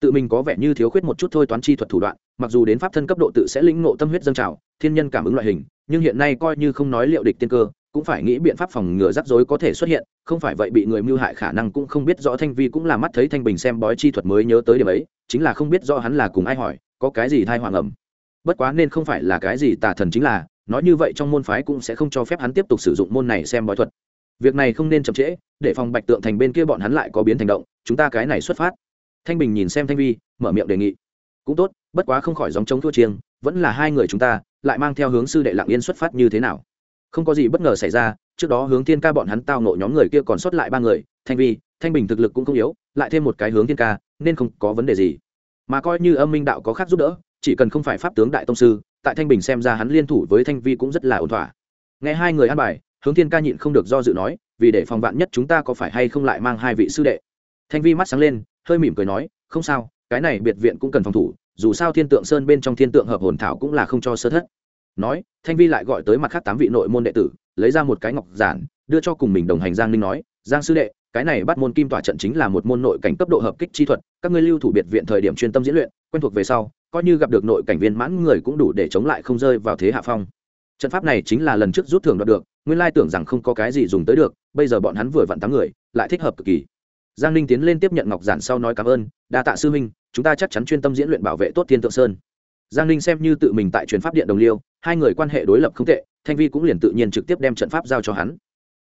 Tự mình có vẻ như thiếu khuyết một chút thôi toán chi thuật thủ đoạn, mặc dù đến pháp thân cấp độ tự sẽ lĩnh ngộ tâm huyết dân trào, thiên nhân cảm ứng loại hình, nhưng hiện nay coi như không nói liệu địch tiên cơ cũng phải nghĩ biện pháp phòng ngừa rắc rối có thể xuất hiện, không phải vậy bị người mưu hại khả năng cũng không biết rõ thanh vi cũng là mắt thấy thanh bình xem bói chi thuật mới nhớ tới điểm ấy, chính là không biết rõ hắn là cùng ai hỏi, có cái gì thai hoàng ẩm bất quá nên không phải là cái gì tà thần chính là, nói như vậy trong môn phái cũng sẽ không cho phép hắn tiếp tục sử dụng môn này xem bói thuật. Việc này không nên chậm trễ, để phòng bạch tượng thành bên kia bọn hắn lại có biến thành động, chúng ta cái này xuất phát. Thanh bình nhìn xem thanh vi, mở miệng đề nghị. Cũng tốt, bất quá không khỏi dòng chống thua chiêng, vẫn là hai người chúng ta, lại mang theo hướng sư đệ lặng yên xuất phát như thế nào? Không có gì bất ngờ xảy ra, trước đó hướng thiên ca bọn hắn tao nộ nhóm người kia còn sót lại ba người, thanh vi, thanh bình thực lực cũng không yếu, lại thêm một cái hướng thiên ca, nên không có vấn đề gì. Mà coi như âm minh đạo có khác giúp đỡ, chỉ cần không phải pháp tướng đại tông sư, tại thanh bình xem ra hắn liên thủ với thanh vi cũng rất là ổn thỏa. Nghe hai người ăn bài, hướng thiên ca nhịn không được do dự nói, vì để phòng vạn nhất chúng ta có phải hay không lại mang hai vị sư đệ? Thanh vi mắt sáng lên, hơi mỉm cười nói, không sao, cái này biệt viện cũng cần phòng thủ, dù sao thiên tượng sơn bên trong thiên tượng hợp hồn thảo cũng là không cho sơ thất nói, thanh vi lại gọi tới mặt khác tám vị nội môn đệ tử, lấy ra một cái ngọc giản, đưa cho cùng mình đồng hành giang ninh nói, giang sư đệ, cái này bắt môn kim tỏa trận chính là một môn nội cảnh cấp độ hợp kích chi thuật, các ngươi lưu thủ biệt viện thời điểm chuyên tâm diễn luyện, quen thuộc về sau, coi như gặp được nội cảnh viên mãn người cũng đủ để chống lại không rơi vào thế hạ phong. Trận pháp này chính là lần trước rút thưởng đoạt được, nguyên lai tưởng rằng không có cái gì dùng tới được, bây giờ bọn hắn vừa vặn tám người, lại thích hợp cực kỳ. Giang ninh tiến lên tiếp nhận ngọc giản sau nói cảm ơn, đa tạ sư huynh, chúng ta chắc chắn chuyên tâm diễn luyện bảo vệ tốt thiên tượng sơn giang ninh xem như tự mình tại truyền pháp điện đồng liêu, hai người quan hệ đối lập không tệ, thanh vi cũng liền tự nhiên trực tiếp đem trận pháp giao cho hắn.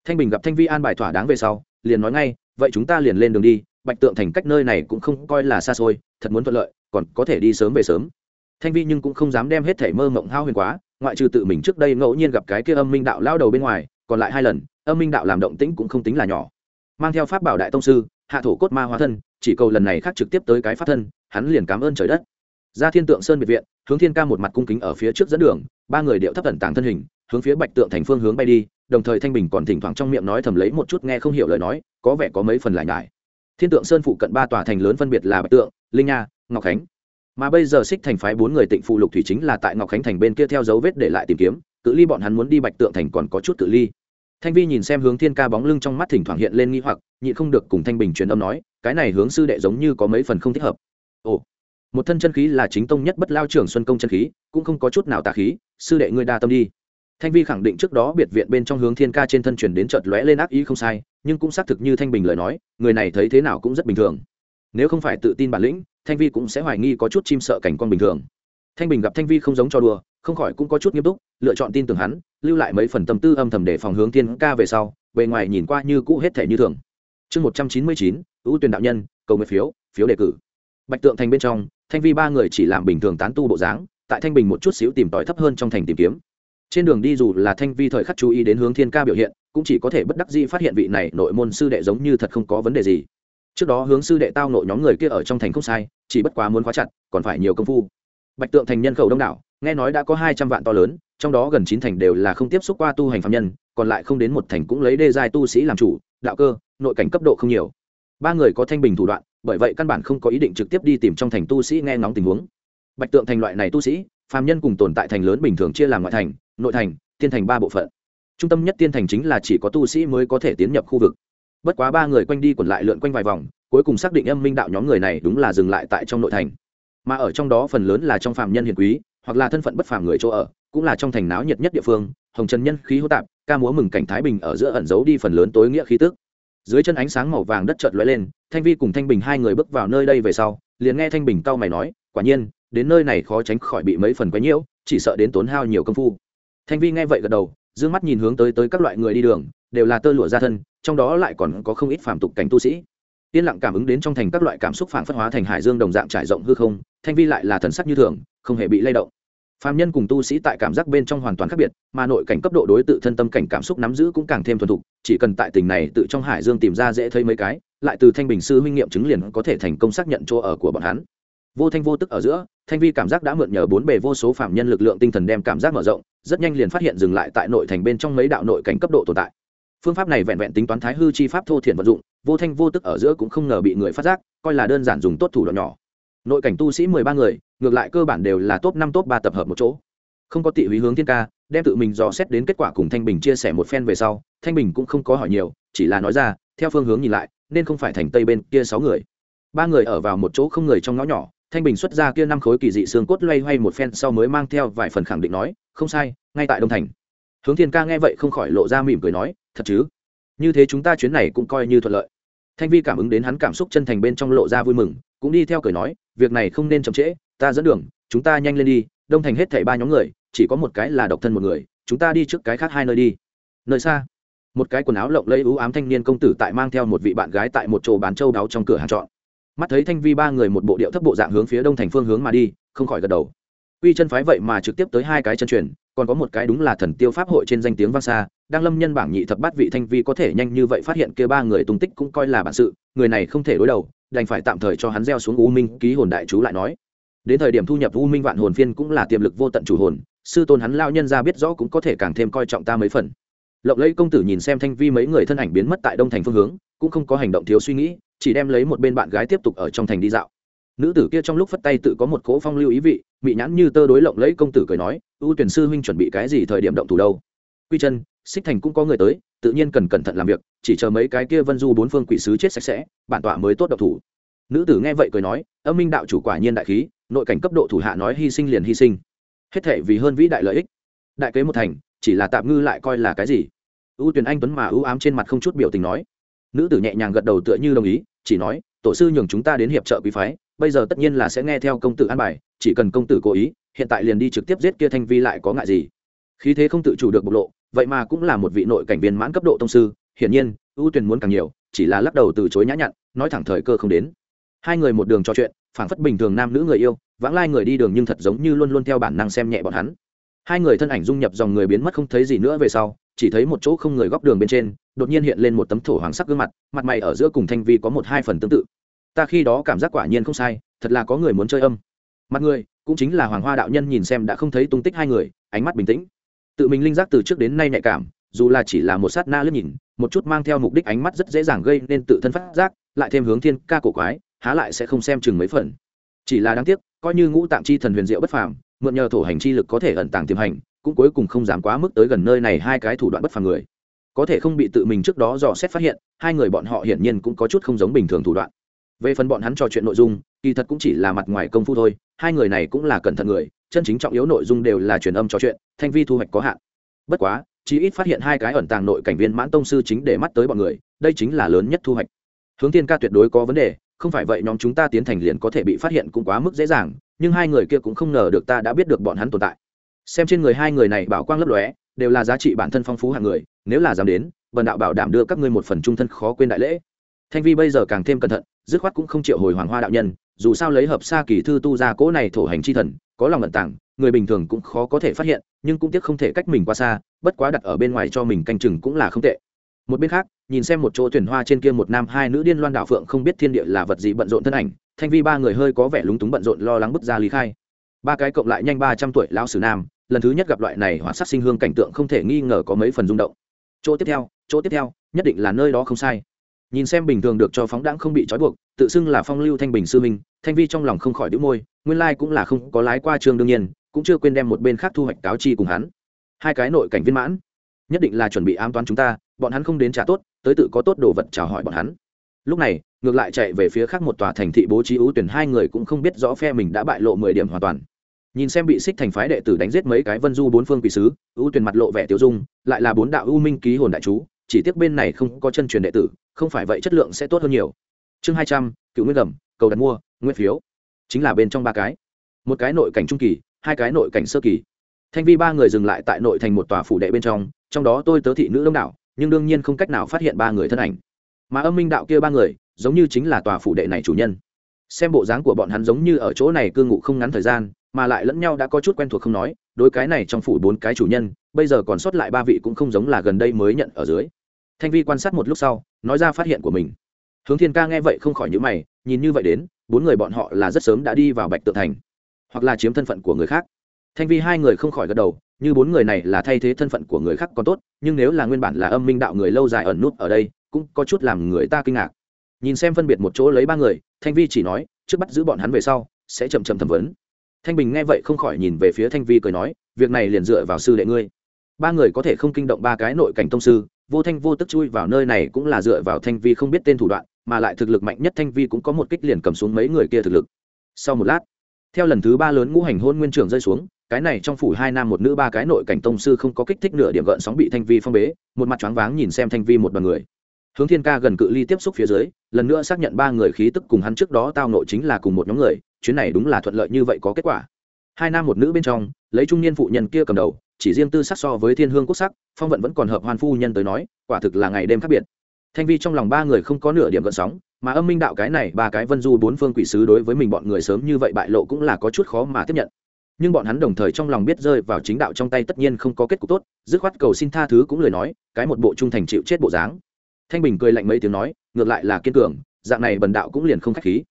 Thanh bình gặp thanh vi an bài thỏa đáng về sau, liền nói ngay, vậy chúng ta liền lên đường đi, bạch tượng thành cách nơi này cũng không coi là xa xôi, thật muốn thuận lợi, còn có thể đi sớm về sớm. Thanh vi nhưng cũng không dám đem hết thể mơ mộng hao huyền quá, ngoại trừ tự mình trước đây ngẫu nhiên gặp cái kia âm minh đạo lao đầu bên ngoài, còn lại hai lần, âm minh đạo làm động tĩnh cũng không tính là nhỏ. Mang theo pháp bảo đại tông sư, hạ thổ cốt ma hóa thân, chỉ cầu lần này khác trực tiếp tới cái pháp thân, hắn liền cảm ơn trời đất. Ra thiên tượng sơn biệt viện hướng thiên ca một mặt cung kính ở phía trước dẫn đường, ba người điệu thấp tần tàng thân hình, hướng phía bạch tượng thành phương hướng bay đi, đồng thời thanh bình còn thỉnh thoảng trong miệng nói thầm lấy một chút nghe không hiểu lời nói, có vẻ có mấy phần lại ngại. thiên tượng sơn phụ cận ba tòa thành lớn phân biệt là bạch tượng, linh nha, ngọc khánh. Mà bây giờ xích thành phái bốn người tịnh phụ lục thủy chính là tại ngọc khánh thành bên kia theo dấu vết để lại tìm kiếm, cự ly bọn hắn muốn đi bạch tượng thành còn có chút cự ly. Thanh vi nhìn xem hướng thiên ca bóng lưng trong mắt thỉnh thoảng hiện lên nghi hoặc, nhịn không được cùng thanh bình truyền âm nói, cái này hướng sư đệ giống như có mấy phần không thích hợp. Ồ một thân chân khí là chính tông nhất bất lao trưởng xuân công chân khí, cũng không có chút nào tà khí, sư đệ ngươi đa tâm đi. Thanh vi khẳng định trước đó biệt viện bên trong hướng thiên ca trên thân chuyển đến chợt lóe lên ác ý không sai, nhưng cũng xác thực như thanh bình lời nói, người này thấy thế nào cũng rất bình thường. Nếu không phải tự tin bản lĩnh, thanh vi cũng sẽ hoài nghi có chút chim sợ cảnh con bình thường. Thanh bình gặp thanh vi không giống cho đùa, không khỏi cũng có chút nghiêm túc, lựa chọn tin tưởng hắn, lưu lại mấy phần tâm tư âm thầm để phòng hướng thiên ca về sau, bề ngoài nhìn qua như cũ hết thể như thường. Chương một trăm chín mươi chín, ưu tuyển đạo nhân, cầu nguyện phiếu phiếu đề cử. Bạch tượng thành bên trong thanh vi ba người chỉ làm bình thường tán tu bộ dáng, tại thanh bình một chút xíu tìm tòi thấp hơn trong thành tìm kiếm. Trên đường đi dù là thanh vi thời khắc chú ý đến hướng thiên ca biểu hiện, cũng chỉ có thể bất đắc dĩ phát hiện vị này nội môn sư đệ giống như thật không có vấn đề gì. Trước đó hướng sư đệ tao nội nhóm người kia ở trong thành không sai, chỉ bất quá muốn khóa chặt, còn phải nhiều công phu. Bạch tượng thành nhân khẩu đông đảo, nghe nói đã có hai trăm vạn to lớn, trong đó gần chín thành đều là không tiếp xúc qua tu hành phạm nhân, còn lại không đến một thành cũng lấy đê giai tu sĩ làm chủ, đạo cơ, nội cảnh cấp độ không nhiều. Ba người có thanh bình thủ đoạn bởi vậy căn bản không có ý định trực tiếp đi tìm trong thành tu sĩ nghe ngóng tình huống. Bạch tượng thành loại này tu sĩ, phàm nhân cùng tồn tại thành lớn bình thường chia làm ngoại thành, nội thành, tiên thành ba bộ phận. Trung tâm nhất tiên thành chính là chỉ có tu sĩ mới có thể tiến nhập khu vực. Bất quá ba người quanh đi quẩn lại lượn quanh vài vòng, cuối cùng xác định âm minh đạo nhóm người này đúng là dừng lại tại trong nội thành. Mà ở trong đó phần lớn là trong phàm nhân hiền quý, hoặc là thân phận bất phàm người chỗ ở, cũng là trong thành náo nhiệt nhất địa phương, hồng trần nhân khí hô tạp, ca múa mừng cảnh thái bình ở giữa ẩn giấu đi phần lớn tối nghĩa khí tức dưới chân ánh sáng màu vàng đất chợt lóe lên, thanh vi cùng thanh bình hai người bước vào nơi đây về sau, liền nghe thanh bình cau mày nói, quả nhiên, đến nơi này khó tránh khỏi bị mấy phần quấy nhiễu, chỉ sợ đến tốn hao nhiều công phu. Thanh vi nghe vậy gật đầu d mắt nhìn hướng tới tới các loại người đi đường, đều là tơ lụa ra thân, trong đó lại còn có không ít phàm tục cảnh tu sĩ. Yên lặng cảm ứng đến trong thành các loại cảm xúc phản phất hóa thành hải dương đồng dạng trải rộng hư không, thanh vi lại là thần sắc như thường, không hề bị lay động. Phàm nhân cùng tu sĩ tại cảm giác bên trong hoàn toàn khác biệt, mà nội cảnh cấp độ đối tự thân tâm cảnh cảm xúc nắm giữ cũng càng thêm thuần thục, chỉ cần tại tình này tự trong hải dương tìm ra dễ thấy mấy cái, lại từ thanh bình sư huynh nghiệm chứng liền có thể thành công xác nhận chỗ ở của bọn hắn. Vô thanh vô tức ở giữa, thanh vi cảm giác đã mượn nhờ bốn bề vô số phạm nhân lực lượng tinh thần đem cảm giác mở rộng, rất nhanh liền phát hiện dừng lại tại nội thành bên trong mấy đạo nội cảnh cấp độ tồn tại. Phương pháp này vẹn vẹn tính toán thái hư chi pháp thô thiển vận dụng, vô thanh vô tức ở giữa cũng không ngờ bị người phát giác, coi là đơn giản dùng tốt thủ đoạn nhỏ nội cảnh tu sĩ mười ba người, ngược lại cơ bản đều là top năm, top ba tập hợp một chỗ. Không có tị húy hướng thiên ca, đem tự mình dò xét đến kết quả cùng thanh bình chia sẻ một phen về sau, thanh bình cũng không có hỏi nhiều, chỉ là nói ra, theo phương hướng nhìn lại, nên không phải thành tây bên kia sáu người. Ba người ở vào một chỗ không người trong ngõ nhỏ, thanh bình xuất ra kia năm khối kỳ dị xương cốt loay hoay một phen sau mới mang theo vài phần khẳng định nói, không sai, ngay tại đông thành. Hướng thiên ca nghe vậy không khỏi lộ ra mỉm cười nói, thật chứ? Như thế chúng ta chuyến này cũng coi như thuận lợi thanh vi cảm ứng đến hắn cảm xúc chân thành bên trong lộ ra vui mừng, cũng đi theo cười nói, việc này không nên chậm trễ, ta dẫn đường, chúng ta nhanh lên đi, đông thành hết thảy ba nhóm người, chỉ có một cái là độc thân một người, chúng ta đi trước cái khác hai nơi đi. Nơi xa, một cái quần áo lộng lẫy ưu ám thanh niên công tử tại mang theo một vị bạn gái tại một chỗ bán châu đáo trong cửa hàng trọn mắt thấy thanh vi ba người một bộ điệu thấp bộ dạng hướng phía đông thành phương hướng mà đi, không khỏi gật đầu. Uy chân phái vậy mà trực tiếp tới hai cái chân truyền, còn có một cái đúng là thần tiêu pháp hội trên danh tiếng vang xa đang lâm nhân bảng nhị thập bát vị thanh vi có thể nhanh như vậy phát hiện kia ba người tung tích cũng coi là bản sự, người này không thể đối đầu, đành phải tạm thời cho hắn gieo xuống u minh ký hồn đại chú lại nói. Đến thời điểm thu nhập u minh vạn hồn phiên cũng là tiềm lực vô tận chủ hồn, sư tôn hắn lao nhân ra biết rõ cũng có thể càng thêm coi trọng ta mấy phần. Lộng lẫy công tử nhìn xem thanh vi mấy người thân ảnh biến mất tại đông thành phương hướng, cũng không có hành động thiếu suy nghĩ, chỉ đem lấy một bên bạn gái tiếp tục ở trong thành đi dạo. Nữ tử kia trong lúc phất tay tự có một cỗ phong lưu ý vị bị nhãn như tơ đối lộng lẫy công tử cười nói, ưu tuyển sư huynh chuẩn bị cái gì thời điểm động thủ đâu? Quy chân xích thành cũng có người tới, tự nhiên cần cẩn thận làm việc, chỉ chờ mấy cái kia vân du bốn phương quỷ sứ chết sạch sẽ, bản tọa mới tốt độc thủ. Nữ tử nghe vậy cười nói, âm minh đạo chủ quả nhiên đại khí, nội cảnh cấp độ thủ hạ nói hy sinh liền hy sinh. Hết thể vì hơn vĩ đại lợi ích. Đại kế một thành, chỉ là tạm ngư lại coi là cái gì? Ưu tuyển anh tuấn mà ưu ám trên mặt không chút biểu tình nói. Nữ tử nhẹ nhàng gật đầu tựa như đồng ý, chỉ nói, tổ sư nhường chúng ta đến hiệp trợ quý phái, bây giờ tất nhiên là sẽ nghe theo công tử an bài, chỉ cần công tử cố ý, hiện tại liền đi trực tiếp giết kia thanh vi lại có ngại gì. Khí thế không tự chủ được bộc lộ vậy mà cũng là một vị nội cảnh viên mãn cấp độ tông sư, hiển nhiên, ưu tuyển muốn càng nhiều, chỉ là lắc đầu từ chối nhã nhặn, nói thẳng thời cơ không đến. Hai người một đường trò chuyện, phảng phất bình thường nam nữ người yêu, vãng lai người đi đường nhưng thật giống như luôn luôn theo bản năng xem nhẹ bọn hắn. Hai người thân ảnh dung nhập dòng người biến mất không thấy gì nữa về sau, chỉ thấy một chỗ không người góc đường bên trên, đột nhiên hiện lên một tấm thổ hoàng sắc gương mặt mặt mày ở giữa cùng thanh vi có một hai phần tương tự. Ta khi đó cảm giác quả nhiên không sai, thật là có người muốn chơi âm. Mặt người, cũng chính là hoàng hoa đạo nhân nhìn xem đã không thấy tung tích hai người, ánh mắt bình tĩnh tự mình linh giác từ trước đến nay nhạy cảm, dù là chỉ là một sát na lướt nhìn, một chút mang theo mục đích ánh mắt rất dễ dàng gây nên tự thân phát giác, lại thêm hướng thiên ca cổ quái, há lại sẽ không xem chừng mấy phần. Chỉ là đáng tiếc, coi như ngũ tạng chi thần huyền diệu bất phàm, mượn nhờ thổ hành chi lực có thể ẩn tàng tiềm hành, cũng cuối cùng không dám quá mức tới gần nơi này hai cái thủ đoạn bất phàm người. Có thể không bị tự mình trước đó dò xét phát hiện, hai người bọn họ hiển nhiên cũng có chút không giống bình thường thủ đoạn. Về phần bọn hắn trò chuyện nội dung kỳ thật cũng chỉ là mặt ngoài công phu thôi, hai người này cũng là cẩn thận người, chân chính trọng yếu nội dung đều là truyền âm trò chuyện, thanh vi thu hoạch có hạn. Bất quá, chí ít phát hiện hai cái ẩn tàng nội cảnh viên mãn tông sư chính để mắt tới bọn người, đây chính là lớn nhất thu hoạch. Hướng tiên ca tuyệt đối có vấn đề, không phải vậy nhóm chúng ta tiến thành liền có thể bị phát hiện cũng quá mức dễ dàng, nhưng hai người kia cũng không ngờ được ta đã biết được bọn hắn tồn tại. Xem trên người hai người này bảo quang lấp lóe, đều là giá trị bản thân phong phú hạng người, nếu là dám đến vần đạo bảo đảm đưa các ngươi một phần trung thân khó quên đại lễ. Thanh vi bây giờ càng thêm cẩn thận, dứt khoát cũng không chịu hồi hoàng hoa đạo nhân dù sao lấy hợp xa kỳ thư tu ra cỗ này thổ hành chi thần, có lòng ẩn tàng, người bình thường cũng khó có thể phát hiện, nhưng cũng tiếc không thể cách mình qua xa, bất quá đặt ở bên ngoài cho mình canh chừng cũng là không tệ. Một bên khác, nhìn xem một chỗ thuyền hoa trên kia một nam hai nữ điên loan đạo phượng không biết thiên địa là vật gì bận rộn thân ảnh, thanh vi ba người hơi có vẻ lúng túng bận rộn lo lắng bước ra lý khai. Ba cái cộng lại nhanh ba trăm tuổi lão sử nam, lần thứ nhất gặp loại này hỏa sắc sinh hương cảnh tượng không thể nghi ngờ có mấy phần rung động. Chỗ tiếp theo, chỗ tiếp theo, nhất định là nơi đó không sai. Nhìn xem bình thường được cho phóng đãng không bị trói buộc, tự xưng là phong lưu thanh bình sư minh thanh vi trong lòng không khỏi đĩu môi, nguyên lai cũng là không có lái qua trường đương nhiên, cũng chưa quên đem một bên khác thu hoạch cáo chi cùng hắn. Hai cái nội cảnh viên mãn, nhất định là chuẩn bị ám toán chúng ta, bọn hắn không đến trả tốt, tới tự có tốt đồ vật chào hỏi bọn hắn. Lúc này, ngược lại chạy về phía khác một tòa thành thị bố trí ưu tuyển, hai người cũng không biết rõ phe mình đã bại lộ mười điểm hoàn toàn. Nhìn xem bị xích thành phái đệ tử đánh giết mấy cái vân du bốn phương quỷ sứ, ưu tuyển mặt lộ vẻ tiêu dung, lại là bốn đạo ưu minh ký hồn đại chú, chỉ tiếc bên này không có chân truyền đệ tử, không phải vậy chất lượng sẽ tốt hơn nhiều. Chương hai trăm, cựu nguyên gầm, cầu đặt mua nguyên phiếu, chính là bên trong ba cái. Một cái nội cảnh trung kỳ, hai cái nội cảnh sơ kỳ. Thanh vi ba người dừng lại tại nội thành một tòa phủ đệ bên trong trong đó tôi tớ thị nữ đông đảo, nhưng đương nhiên không cách nào phát hiện ba người thân ảnh. Mà âm minh đạo kia ba người, giống như chính là tòa phủ đệ này chủ nhân. Xem bộ dáng của bọn hắn giống như ở chỗ này cư ngụ không ngắn thời gian, mà lại lẫn nhau đã có chút quen thuộc không nói, đối cái này trong phủ bốn cái chủ nhân, bây giờ còn sót lại ba vị cũng không giống là gần đây mới nhận ở dưới. Thanh vi quan sát một lúc sau, nói ra phát hiện của mình. Hướng thiên ca nghe vậy không khỏi nhữ mày, nhìn như vậy đến bốn người bọn họ là rất sớm đã đi vào bạch tự thành, hoặc là chiếm thân phận của người khác. Thanh vi hai người không khỏi gật đầu, như bốn người này là thay thế thân phận của người khác còn tốt, nhưng nếu là nguyên bản là âm minh đạo người lâu dài ẩn nút ở đây, cũng có chút làm người ta kinh ngạc. Nhìn xem phân biệt một chỗ lấy ba người, thanh vi chỉ nói, trước bắt giữ bọn hắn về sau, sẽ chậm chậm thẩm vấn. Thanh bình nghe vậy không khỏi nhìn về phía thanh vi cười nói, việc này liền dựa vào sư đệ ngươi. Ba người có thể không kinh động ba cái nội cảnh tông sư, vô thanh vô tức chui vào nơi này cũng là dựa vào thanh vi không biết tên thủ đoạn mà lại thực lực mạnh nhất thanh vi cũng có một kích liền cầm xuống mấy người kia thực lực. Sau một lát, theo lần thứ ba lớn ngũ hành hôn nguyên trưởng rơi xuống, cái này trong phủ hai nam một nữ ba cái nội cảnh tông sư không có kích thích nửa điểm gợn sóng bị thanh vi phong bế, một mặt choáng váng nhìn xem thanh vi một đoàn người. Hướng thiên ca gần cự ly tiếp xúc phía dưới, lần nữa xác nhận ba người khí tức cùng hắn trước đó tao nội chính là cùng một nhóm người, chuyến này đúng là thuận lợi như vậy có kết quả. Hai nam một nữ bên trong, lấy trung niên phụ nhân kia cầm đầu, chỉ riêng tư sắc so với thiên hương quốc sắc, phong vận vẫn còn hợp hoan phu nhân tới nói, quả thực là ngày đêm khác biệt thanh vi trong lòng ba người không có nửa điểm gợn sóng, mà âm minh đạo cái này, ba cái vân du bốn phương quỷ sứ đối với mình bọn người sớm như vậy bại lộ cũng là có chút khó mà tiếp nhận. Nhưng bọn hắn đồng thời trong lòng biết rơi vào chính đạo trong tay tất nhiên không có kết cục tốt, dứt khoát cầu xin tha thứ cũng lời nói, cái một bộ trung thành chịu chết bộ dáng. Thanh bình cười lạnh mấy tiếng nói, ngược lại là kiên cường, dạng này bần đạo cũng liền không k h á c h khí.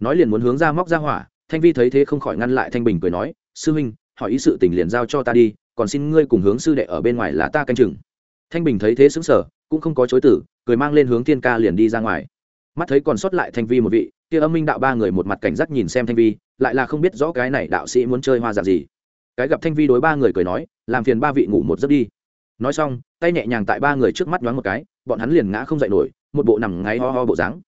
Nói liền muốn hướng ra móc ra hỏa, thanh vi thấy thế không khỏi ngăn lại thanh bình cười nói, sư huynh, hỏi ý sự tình liền giao cho ta đi, còn xin ngươi cùng hướng sư đệ ở bên ngoài là ta canh chừng thanh bình thấy thế xứng sở cũng không có chối tử cười mang lên hướng thiên ca liền đi ra ngoài. Mắt thấy còn sót lại thanh vi một vị, kia âm minh đạo ba người một mặt cảnh giác nhìn xem thanh vi, lại là không biết rõ cái này đạo sĩ muốn chơi hoa dạng gì. Cái gặp thanh vi đối ba người cười nói, làm phiền ba vị ngủ một giấc đi. Nói xong, tay nhẹ nhàng tại ba người trước mắt nhoáng một cái, bọn hắn liền ngã không dậy nổi, một bộ nằm ngáy ho ho bộ dáng.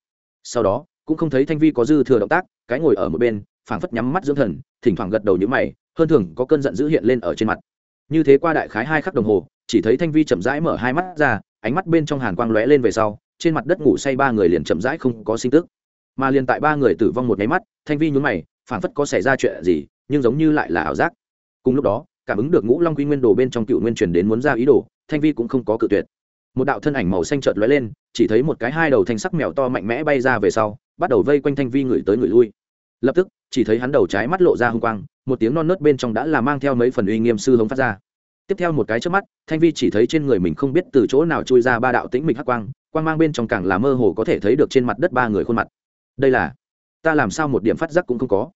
Sau đó, cũng không thấy thanh vi có dư thừa động tác, cái ngồi ở một bên, phảng phất nhắm mắt dưỡng thần, thỉnh thoảng gật đầu nhữ mày, hơn thường có cơn giận dữ hiện lên ở trên mặt. Như thế qua đại khái hai khắc đồng hồ chỉ thấy thanh vi chậm rãi mở hai mắt ra, ánh mắt bên trong hàn quang lóe lên về sau, trên mặt đất ngủ say ba người liền chậm rãi không có sinh tức. Mà liền tại ba người tử vong một máy mắt, thanh vi nhún mày, phảng phất có xảy ra chuyện gì, nhưng giống như lại là ảo giác. Cùng lúc đó, cảm ứng được ngũ long quy nguyên đồ bên trong cựu nguyên truyền đến muốn ra ý đồ, thanh vi cũng không có cự tuyệt. Một đạo thân ảnh màu xanh chợt lóe lên, chỉ thấy một cái hai đầu thanh sắc mèo to mạnh mẽ bay ra về sau, bắt đầu vây quanh thanh vi người tới người lui. Lập tức, chỉ thấy hắn đầu trái mắt lộ ra hung quang, một tiếng non nớt bên trong đã là mang theo mấy phần uy nghiêm sư hống phát ra tiếp theo một cái trước mắt, thanh vi chỉ thấy trên người mình không biết từ chỗ nào chui ra ba đạo tĩnh mịch hắc quang quang mang bên trong càng là mơ hồ có thể thấy được trên mặt đất ba người khuôn mặt. Đây là, ta làm sao một điểm phát giác cũng không có.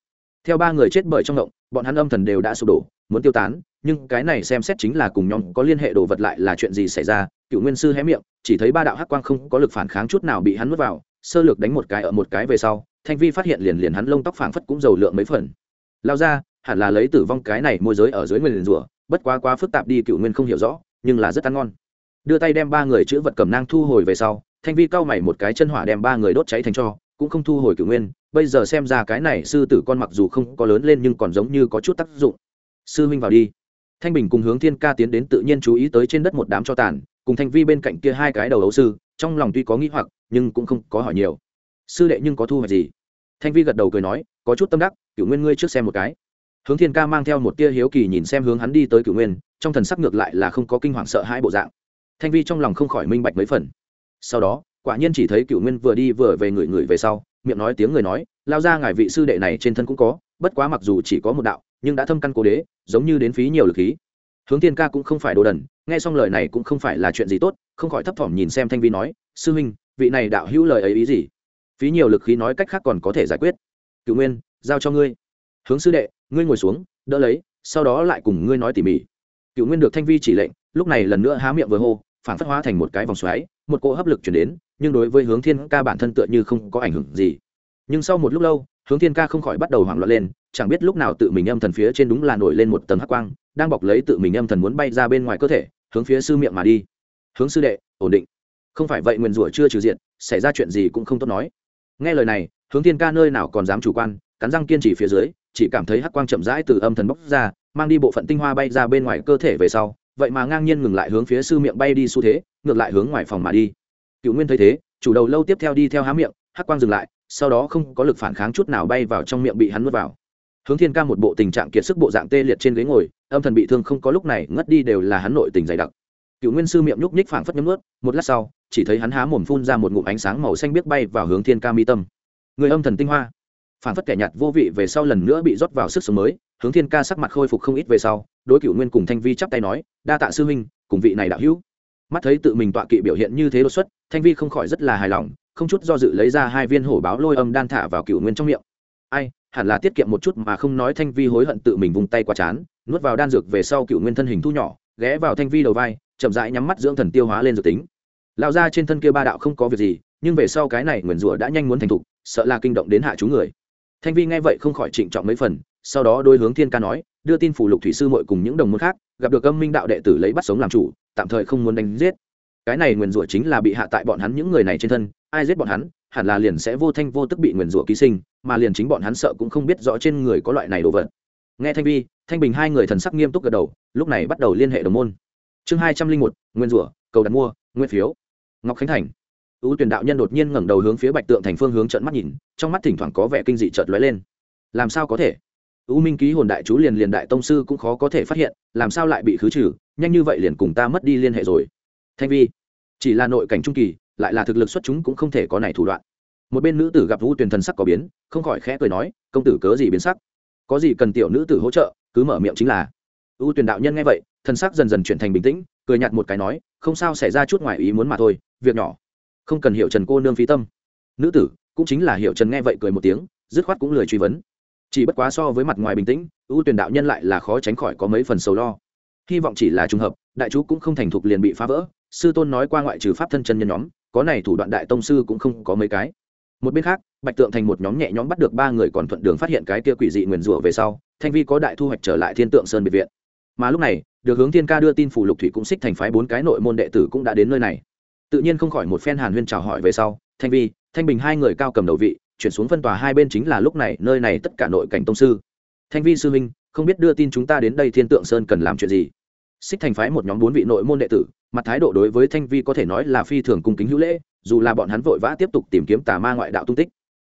Theo ba người chết bởi trong động, bọn hắn âm thần đều đã sụp đổ, muốn tiêu tán, nhưng cái này xem xét chính là cùng nhóm có liên hệ đồ vật lại là chuyện gì xảy ra, cựu nguyên sư hé miệng, chỉ thấy ba đạo hắc quang không có lực phản kháng chút nào bị hắn nuốt vào, sơ lược đánh một cái ở một cái về sau, thanh vi phát hiện liền liền hắn lông tóc phảng phất cũng dầu lượng mấy phần. Lao ra, hẳn là lấy tử vong cái này môi giới ở dưới nguyền rủa bất quá quá phức tạp đi cựu nguyên không hiểu rõ, nhưng là rất ăn ngon. Đưa tay đem ba người chữ vật cầm nang thu hồi về sau, thanh vi cau mày một cái chân hỏa đem ba người đốt cháy thành cho, cũng không thu hồi cựu nguyên, bây giờ xem ra cái này sư tử con mặc dù không có lớn lên nhưng còn giống như có chút tác dụng. Sư huynh vào đi. Thanh bình cùng hướng thiên ca tiến đến tự nhiên chú ý tới trên đất một đám cho tàn, cùng thanh vi bên cạnh kia hai cái đầu ấu sư, trong lòng tuy có nghĩ hoặc, nhưng cũng không có hỏi nhiều. Sư đệ nhưng có thu hoạch gì? Thanh vi gật đầu cười nói, có chút tâm đắc cựu nguyên ngươi trước xem một cái hướng thiên ca mang theo một tia hiếu kỳ nhìn xem hướng hắn đi tới cửu nguyên, trong thần sắc ngược lại là không có kinh hoàng sợ hãi bộ dạng. Thanh vi trong lòng không khỏi minh bạch mấy phần. Sau đó, quả nhiên chỉ thấy cửu nguyên vừa đi vừa về người người về sau, miệng nói tiếng người nói, lao ra ngài vị sư đệ này trên thân cũng có, bất quá mặc dù chỉ có một đạo, nhưng đã thâm căn cố đế, giống như đến phí nhiều lực khí. Hướng thiên ca cũng không phải đồ đần, nghe xong lời này cũng không phải là chuyện gì tốt, không khỏi thấp thỏm nhìn xem thanh vi nói, sư huynh, vị này đạo hữu lời ấy ý gì? Phí nhiều lực khí nói cách khác còn có thể giải quyết. Cựu nguyên, giao cho ngươi. Hướng sư đệ ngươi ngồi xuống, đỡ lấy, sau đó lại cùng ngươi nói tỉ mỉ. Cựu nguyên được thanh vi chỉ lệnh, lúc này lần nữa há miệng vừa hô, phản phất hóa thành một cái vòng xoáy, một cỗ hấp lực chuyển đến, nhưng đối với hướng thiên ca bản thân tựa như không có ảnh hưởng gì. Nhưng sau một lúc lâu, hướng thiên ca không khỏi bắt đầu hoảng loạn lên, chẳng biết lúc nào tự mình âm thần phía trên đúng là nổi lên một tầng hắc quang, đang bọc lấy tự mình âm thần muốn bay ra bên ngoài cơ thể, hướng phía sư miệng mà đi. Hướng sư đệ, ổn định. Không phải vậy nguyền rủa chưa trừ diện, xảy ra chuyện gì cũng không tốt nói. Nghe lời này, hướng thiên ca nơi nào còn dám chủ quan, cắn răng kiên trì phía dưới chỉ cảm thấy hắc quang chậm rãi từ âm thần bốc ra, mang đi bộ phận tinh hoa bay ra bên ngoài cơ thể về sau, vậy mà ngang nhiên ngừng lại hướng phía sư miệng bay đi xu thế, ngược lại hướng ngoài phòng mà đi. Cựu nguyên thấy thế, chủ đầu lâu tiếp theo đi theo há miệng, hắc quang dừng lại, sau đó không có lực phản kháng chút nào bay vào trong miệng bị hắn nuốt vào. Hướng thiên ca một bộ tình trạng kiệt sức bộ dạng tê liệt trên ghế ngồi, âm thần bị thương không có lúc này, ngất đi đều là hắn nội tình dày đặc. Cựu nguyên sư miệng nhúc nhích phảng phất nhấm ướt một lát sau, chỉ thấy hắn há mồm phun ra một ngụm ánh sáng màu xanh biếc bay vào hướng thiên ca mi tâm. Người âm thần tinh hoa phản phất kẻ nhạt vô vị về sau lần nữa bị rót vào sức sống mới, hướng thiên ca sắc mặt khôi phục không ít về sau, đối cựu nguyên cùng thanh vi chắp tay nói, đa tạ sư huynh, cùng vị này đạo hữu. Mắt thấy tự mình tọa kỵ biểu hiện như thế đột xuất, thanh vi không khỏi rất là hài lòng, không chút do dự lấy ra hai viên hổ báo lôi âm đan thả vào cựu nguyên trong miệng. Ai, hẳn là tiết kiệm một chút mà không nói thanh vi hối hận tự mình vùng tay qua chán, nuốt vào đan dược về sau cựu nguyên thân hình thu nhỏ, ghé vào thanh vi đầu vai, chậm rãi nhắm mắt dưỡng thần tiêu hóa lên dược tính. Lao ra trên thân kia ba đạo không có việc gì, nhưng về sau cái này nguyền rủa đã nhanh muốn thành thục, sợ là kinh động đến hạ chú người thanh vi nghe vậy không khỏi trịnh trọng mấy phần, sau đó đôi hướng thiên ca nói, đưa tin phủ lục thủy sư mội cùng những đồng môn khác, gặp được âm minh đạo đệ tử lấy bắt sống làm chủ, tạm thời không muốn đánh giết. Cái này nguyền rủa chính là bị hạ tại bọn hắn những người này trên thân, ai giết bọn hắn, hẳn là liền sẽ vô thanh vô tức bị nguyền rủa ký sinh, mà liền chính bọn hắn sợ cũng không biết rõ trên người có loại này đồ vật. Nghe thanh vi, thanh bình hai người thần sắc nghiêm túc gật đầu, lúc này bắt đầu liên hệ đồng môn. Chương hai trăm linh một nguyên rủa, cầu đặt mua, nguyên phiếu. Ngọc khánh thành. U Tuyền đạo nhân đột nhiên ngẩng đầu hướng phía bạch tượng thành phương hướng trận mắt nhìn, trong mắt thỉnh thoảng có vẻ kinh dị chợt lóe lên. Làm sao có thể? U minh ký hồn đại chú liền liền đại tông sư cũng khó có thể phát hiện, làm sao lại bị khứ trừ, nhanh như vậy liền cùng ta mất đi liên hệ rồi. Thanh vi, chỉ là nội cảnh trung kỳ, lại là thực lực xuất chúng cũng không thể có này thủ đoạn. Một bên nữ tử gặp ưu Tuyền thần sắc có biến, không khỏi khẽ cười nói, công tử cớ gì biến sắc? Có gì cần tiểu nữ tử hỗ trợ, cứ mở miệng chính là. U Tuyền đạo nhân nghe vậy, thần sắc dần dần chuyển thành bình tĩnh, cười nhạt một cái nói, không sao, xảy ra chút ngoài ý muốn mà thôi, việc nhỏ không cần hiểu trần cô nương phí tâm. Nữ tử, cũng chính là hiểu trần nghe vậy cười một tiếng, dứt khoát cũng lười truy vấn. Chỉ bất quá so với mặt ngoài bình tĩnh, ưu tuyển đạo nhân lại là khó tránh khỏi có mấy phần sầu lo. Hy vọng chỉ là trùng hợp, đại chú cũng không thành thục liền bị phá vỡ. Sư tôn nói qua ngoại trừ pháp thân chân nhân nhóm, có này thủ đoạn đại tông sư cũng không có mấy cái. Một bên khác, bạch tượng thành một nhóm nhẹ nhóm bắt được ba người còn thuận đường phát hiện cái kia quỷ dị nguyền rủa về sau, thanh vi có đại thu hoạch trở lại thiên tượng sơn biệt viện. Mà lúc này, được hướng thiên ca đưa tin phủ lục thủy cũng xích thành phái bốn cái nội môn đệ tử cũng đã đến nơi này tự nhiên không khỏi một phen hàn huyên chào hỏi về sau, thanh vi, thanh bình hai người cao cầm đầu vị, chuyển xuống phân tòa hai bên chính là lúc này, nơi này tất cả nội cảnh tông sư. Thanh vi sư minh không biết đưa tin chúng ta đến đây thiên tượng sơn cần làm chuyện gì? Xích thành phái một nhóm bốn vị nội môn đệ tử, mặt thái độ đối với thanh vi có thể nói là phi thường cung kính hữu lễ, dù là bọn hắn vội vã tiếp tục tìm kiếm tà ma ngoại đạo tung tích.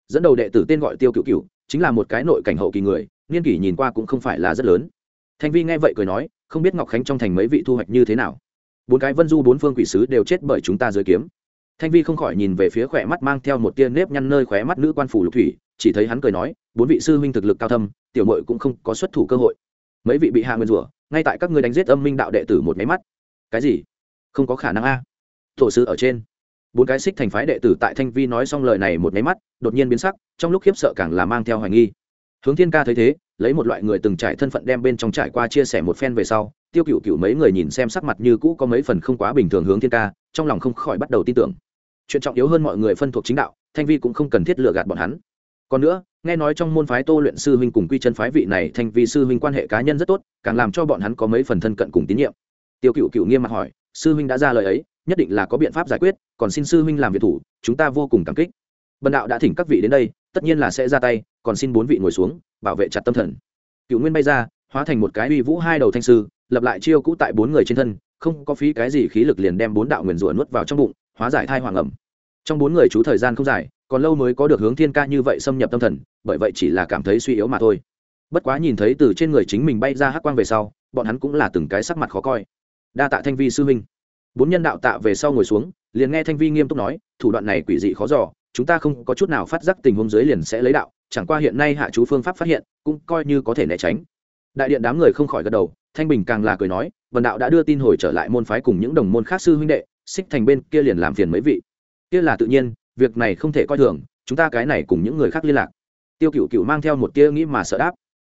Dẫn đầu đệ tử tên gọi tiêu cựu cựu chính là một cái nội cảnh hậu kỳ người, niên kỷ nhìn qua cũng không phải là rất lớn. Thanh vi nghe vậy cười nói, không biết ngọc khánh trong thành mấy vị thu hoạch như thế nào? Bốn cái vân du bốn phương quỷ sứ đều chết bởi chúng ta dưới kiếm. Thanh vi không khỏi nhìn về phía khỏe mắt mang theo một tia nếp nhăn nơi khóe mắt nữ quan phủ lục thủy, chỉ thấy hắn cười nói, bốn vị sư huynh thực lực cao thâm, tiểu mội cũng không có xuất thủ cơ hội. Mấy vị bị hạ nguyên rủa, ngay tại các ngươi đánh giết âm minh đạo đệ tử một máy mắt. Cái gì? Không có khả năng a. Tổ sư ở trên. Bốn cái xích thành phái đệ tử tại thanh vi nói xong lời này một máy mắt, đột nhiên biến sắc, trong lúc khiếp sợ càng là mang theo hoài nghi. Hướng thiên ca thấy thế lấy một loại người từng trải thân phận đem bên trong trải qua chia sẻ một phen về sau, tiêu cựu cựu mấy người nhìn xem sắc mặt như cũ có mấy phần không quá bình thường hướng thiên ca, trong lòng không khỏi bắt đầu tin tưởng. Chuyện trọng yếu hơn mọi người phân thuộc chính đạo, thanh vi cũng không cần thiết lựa gạt bọn hắn. Còn nữa, nghe nói trong môn phái tô luyện sư huynh cùng quy chân phái vị này thanh vi sư huynh quan hệ cá nhân rất tốt, càng làm cho bọn hắn có mấy phần thân cận cùng tín nhiệm. Tiêu cựu cựu nghiêm mặt hỏi, sư huynh đã ra lời ấy, nhất định là có biện pháp giải quyết, còn xin sư huynh làm việc thủ, chúng ta vô cùng cảm kích. Bần đạo đã thỉnh các vị đến đây, tất nhiên là sẽ ra tay còn xin bốn vị ngồi xuống, bảo vệ chặt tâm thần. Cựu nguyên bay ra, hóa thành một cái uy vũ hai đầu thanh sư, lập lại chiêu cũ tại bốn người trên thân, không có phí cái gì khí lực liền đem bốn đạo nguyền rủa nuốt vào trong bụng, hóa giải thai hoàng ẩm. Trong bốn người chú thời gian không dài, còn lâu mới có được hướng thiên ca như vậy xâm nhập tâm thần, bởi vậy chỉ là cảm thấy suy yếu mà thôi. Bất quá nhìn thấy từ trên người chính mình bay ra hắc quang về sau, bọn hắn cũng là từng cái sắc mặt khó coi. Đa tạ thanh vi sư huynh. Bốn nhân đạo tạ về sau ngồi xuống, liền nghe thanh vi nghiêm túc nói, thủ đoạn này quỷ dị khó dò, chúng ta không có chút nào phát giác tình huống dưới liền sẽ lấy đạo chẳng qua hiện nay hạ chú phương pháp phát hiện cũng coi như có thể né tránh. Đại điện đám người không khỏi gật đầu, thanh bình càng là cười nói vần đạo đã đưa tin hồi trở lại môn phái cùng những đồng môn khác sư huynh đệ, xích thành bên kia liền làm phiền mấy vị. Kia là tự nhiên, việc này không thể coi thường, chúng ta cái này cùng những người khác liên lạc. Tiêu cựu cựu mang theo một tia nghĩ mà sợ đáp.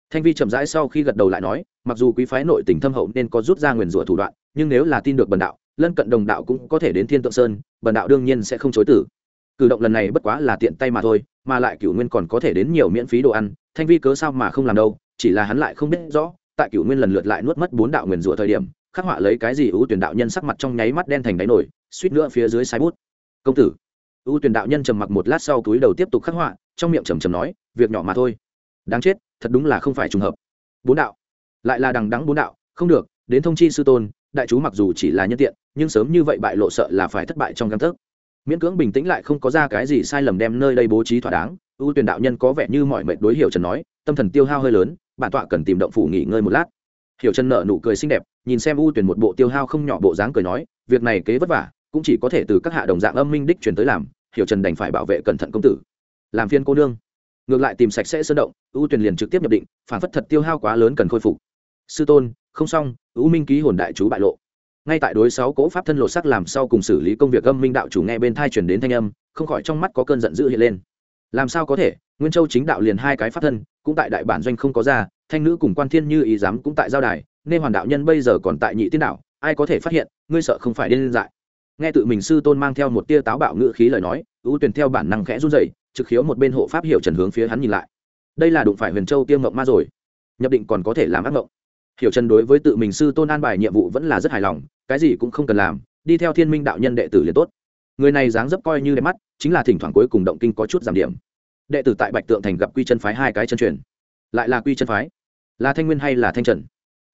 Thanh vi chậm rãi sau khi gật đầu lại nói, mặc dù quý phái nội tình thâm hậu nên có rút ra nguyền rủa thủ đoạn, nhưng nếu là tin được bần đạo, lân cận đồng đạo cũng có thể đến thiên tượng sơn, bần đạo đương nhiên sẽ không chối tử cử động lần này bất quá là tiện tay mà thôi, mà lại cửu nguyên còn có thể đến nhiều miễn phí đồ ăn, thanh vi cớ sao mà không làm đâu, chỉ là hắn lại không biết rõ, tại cửu nguyên lần lượt lại nuốt mất bốn đạo nguyền rủa thời điểm, khắc họa lấy cái gì ưu tuyển đạo nhân sắc mặt trong nháy mắt đen thành đáy nổi, suýt nữa phía dưới sai bút. Công tử. Ưu tuyển đạo nhân trầm mặc một lát sau túi đầu tiếp tục khắc họa, trong miệng trầm trầm nói, việc nhỏ mà thôi. Đáng chết, thật đúng là không phải trùng hợp. Bốn đạo. Lại là đằng đắng bốn đạo. Không được, đến thông chi sư tôn, đại chú mặc dù chỉ là nhân tiện, nhưng sớm như vậy bại lộ sợ là phải thất bại trong căn thức miễn cưỡng bình tĩnh lại không có ra cái gì sai lầm đem nơi đây bố trí thỏa đáng. Ưu tuyển đạo nhân có vẻ như mọi mệnh đối hiểu trần nói, tâm thần tiêu hao hơi lớn, bản tọa cần tìm động phủ nghỉ ngơi một lát. Hiểu trần nợ nụ cười xinh đẹp, nhìn xem ưu tuyển một bộ tiêu hao không nhỏ bộ dáng cười nói, việc này kế vất vả, cũng chỉ có thể từ các hạ đồng dạng âm minh đích truyền tới làm, hiểu trần đành phải bảo vệ cẩn thận công tử. Làm phiên cô nương. Ngược lại tìm sạch sẽ sơn động, ưu tuyển liền trực tiếp nhập định, phản phất thật tiêu hao quá lớn cần khôi phục. Sư tôn, không xong, ưu minh ký hồn đại chú bại lộ ngay tại đối sáu cỗ pháp thân lộ sắc làm sau cùng xử lý công việc âm minh đạo chủ nghe bên thai truyền đến thanh âm, không khỏi trong mắt có cơn giận dữ hiện lên. Làm sao có thể? Nguyên châu chính đạo liền hai cái pháp thân, cũng tại đại bản doanh không có ra, thanh nữ cùng quan thiên như ý dám cũng tại giao đài, nên hoàn đạo nhân bây giờ còn tại nhị tiên đạo, ai có thể phát hiện, ngươi sợ không phải điên dại. Nghe tự mình sư tôn mang theo một tia táo bạo ngự khí lời nói, ưu tuyển theo bản năng khẽ run rẩy, trực khiếu một bên hộ pháp hiểu trần hướng phía hắn nhìn lại. Đây là đụng phải huyền châu tiêm mộng ma rồi. Nhập định còn có thể làm ác mộng hiểu trần đối với tự mình sư tôn an bài nhiệm vụ vẫn là rất hài lòng, cái gì cũng không cần làm, đi theo thiên minh đạo nhân đệ tử liền tốt. Người này dáng dấp coi như đẹp mắt, chính là thỉnh thoảng cuối cùng động kinh có chút giảm điểm. Đệ tử tại bạch tượng thành gặp quy chân phái hai cái chân truyền. Lại là quy chân phái? Là thanh nguyên hay là thanh trần?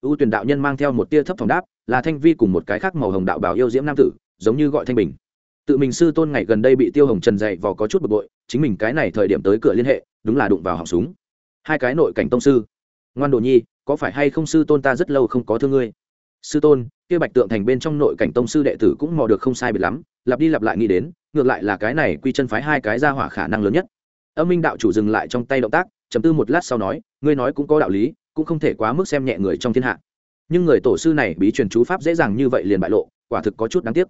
Ưu tuyển đạo nhân mang theo một tia thấp phòng đáp, là thanh vi cùng một cái khác màu hồng đạo bảo yêu diễm nam tử, giống như gọi thanh bình. Tự mình sư tôn ngày gần đây bị tiêu hồng trần dạy vào có chút bực bội, chính mình cái này thời điểm tới cửa liên hệ, đúng là đụng vào họng súng. Hai cái nội cảnh tông sư. Ngoan đồ nhi có phải hay không sư tôn ta rất lâu không có thương ngươi? Sư tôn, kia bạch tượng thành bên trong nội cảnh tông sư đệ tử cũng mò được không sai biệt lắm, lặp đi lặp lại nghĩ đến, ngược lại là cái này quy chân phái hai cái ra hỏa khả năng lớn nhất. Âm minh đạo chủ dừng lại trong tay động tác chấm tư một lát sau nói, ngươi nói cũng có đạo lý, cũng không thể quá mức xem nhẹ người trong thiên hạ. Nhưng người tổ sư này bí truyền chú pháp dễ dàng như vậy liền bại lộ, quả thực có chút đáng tiếc.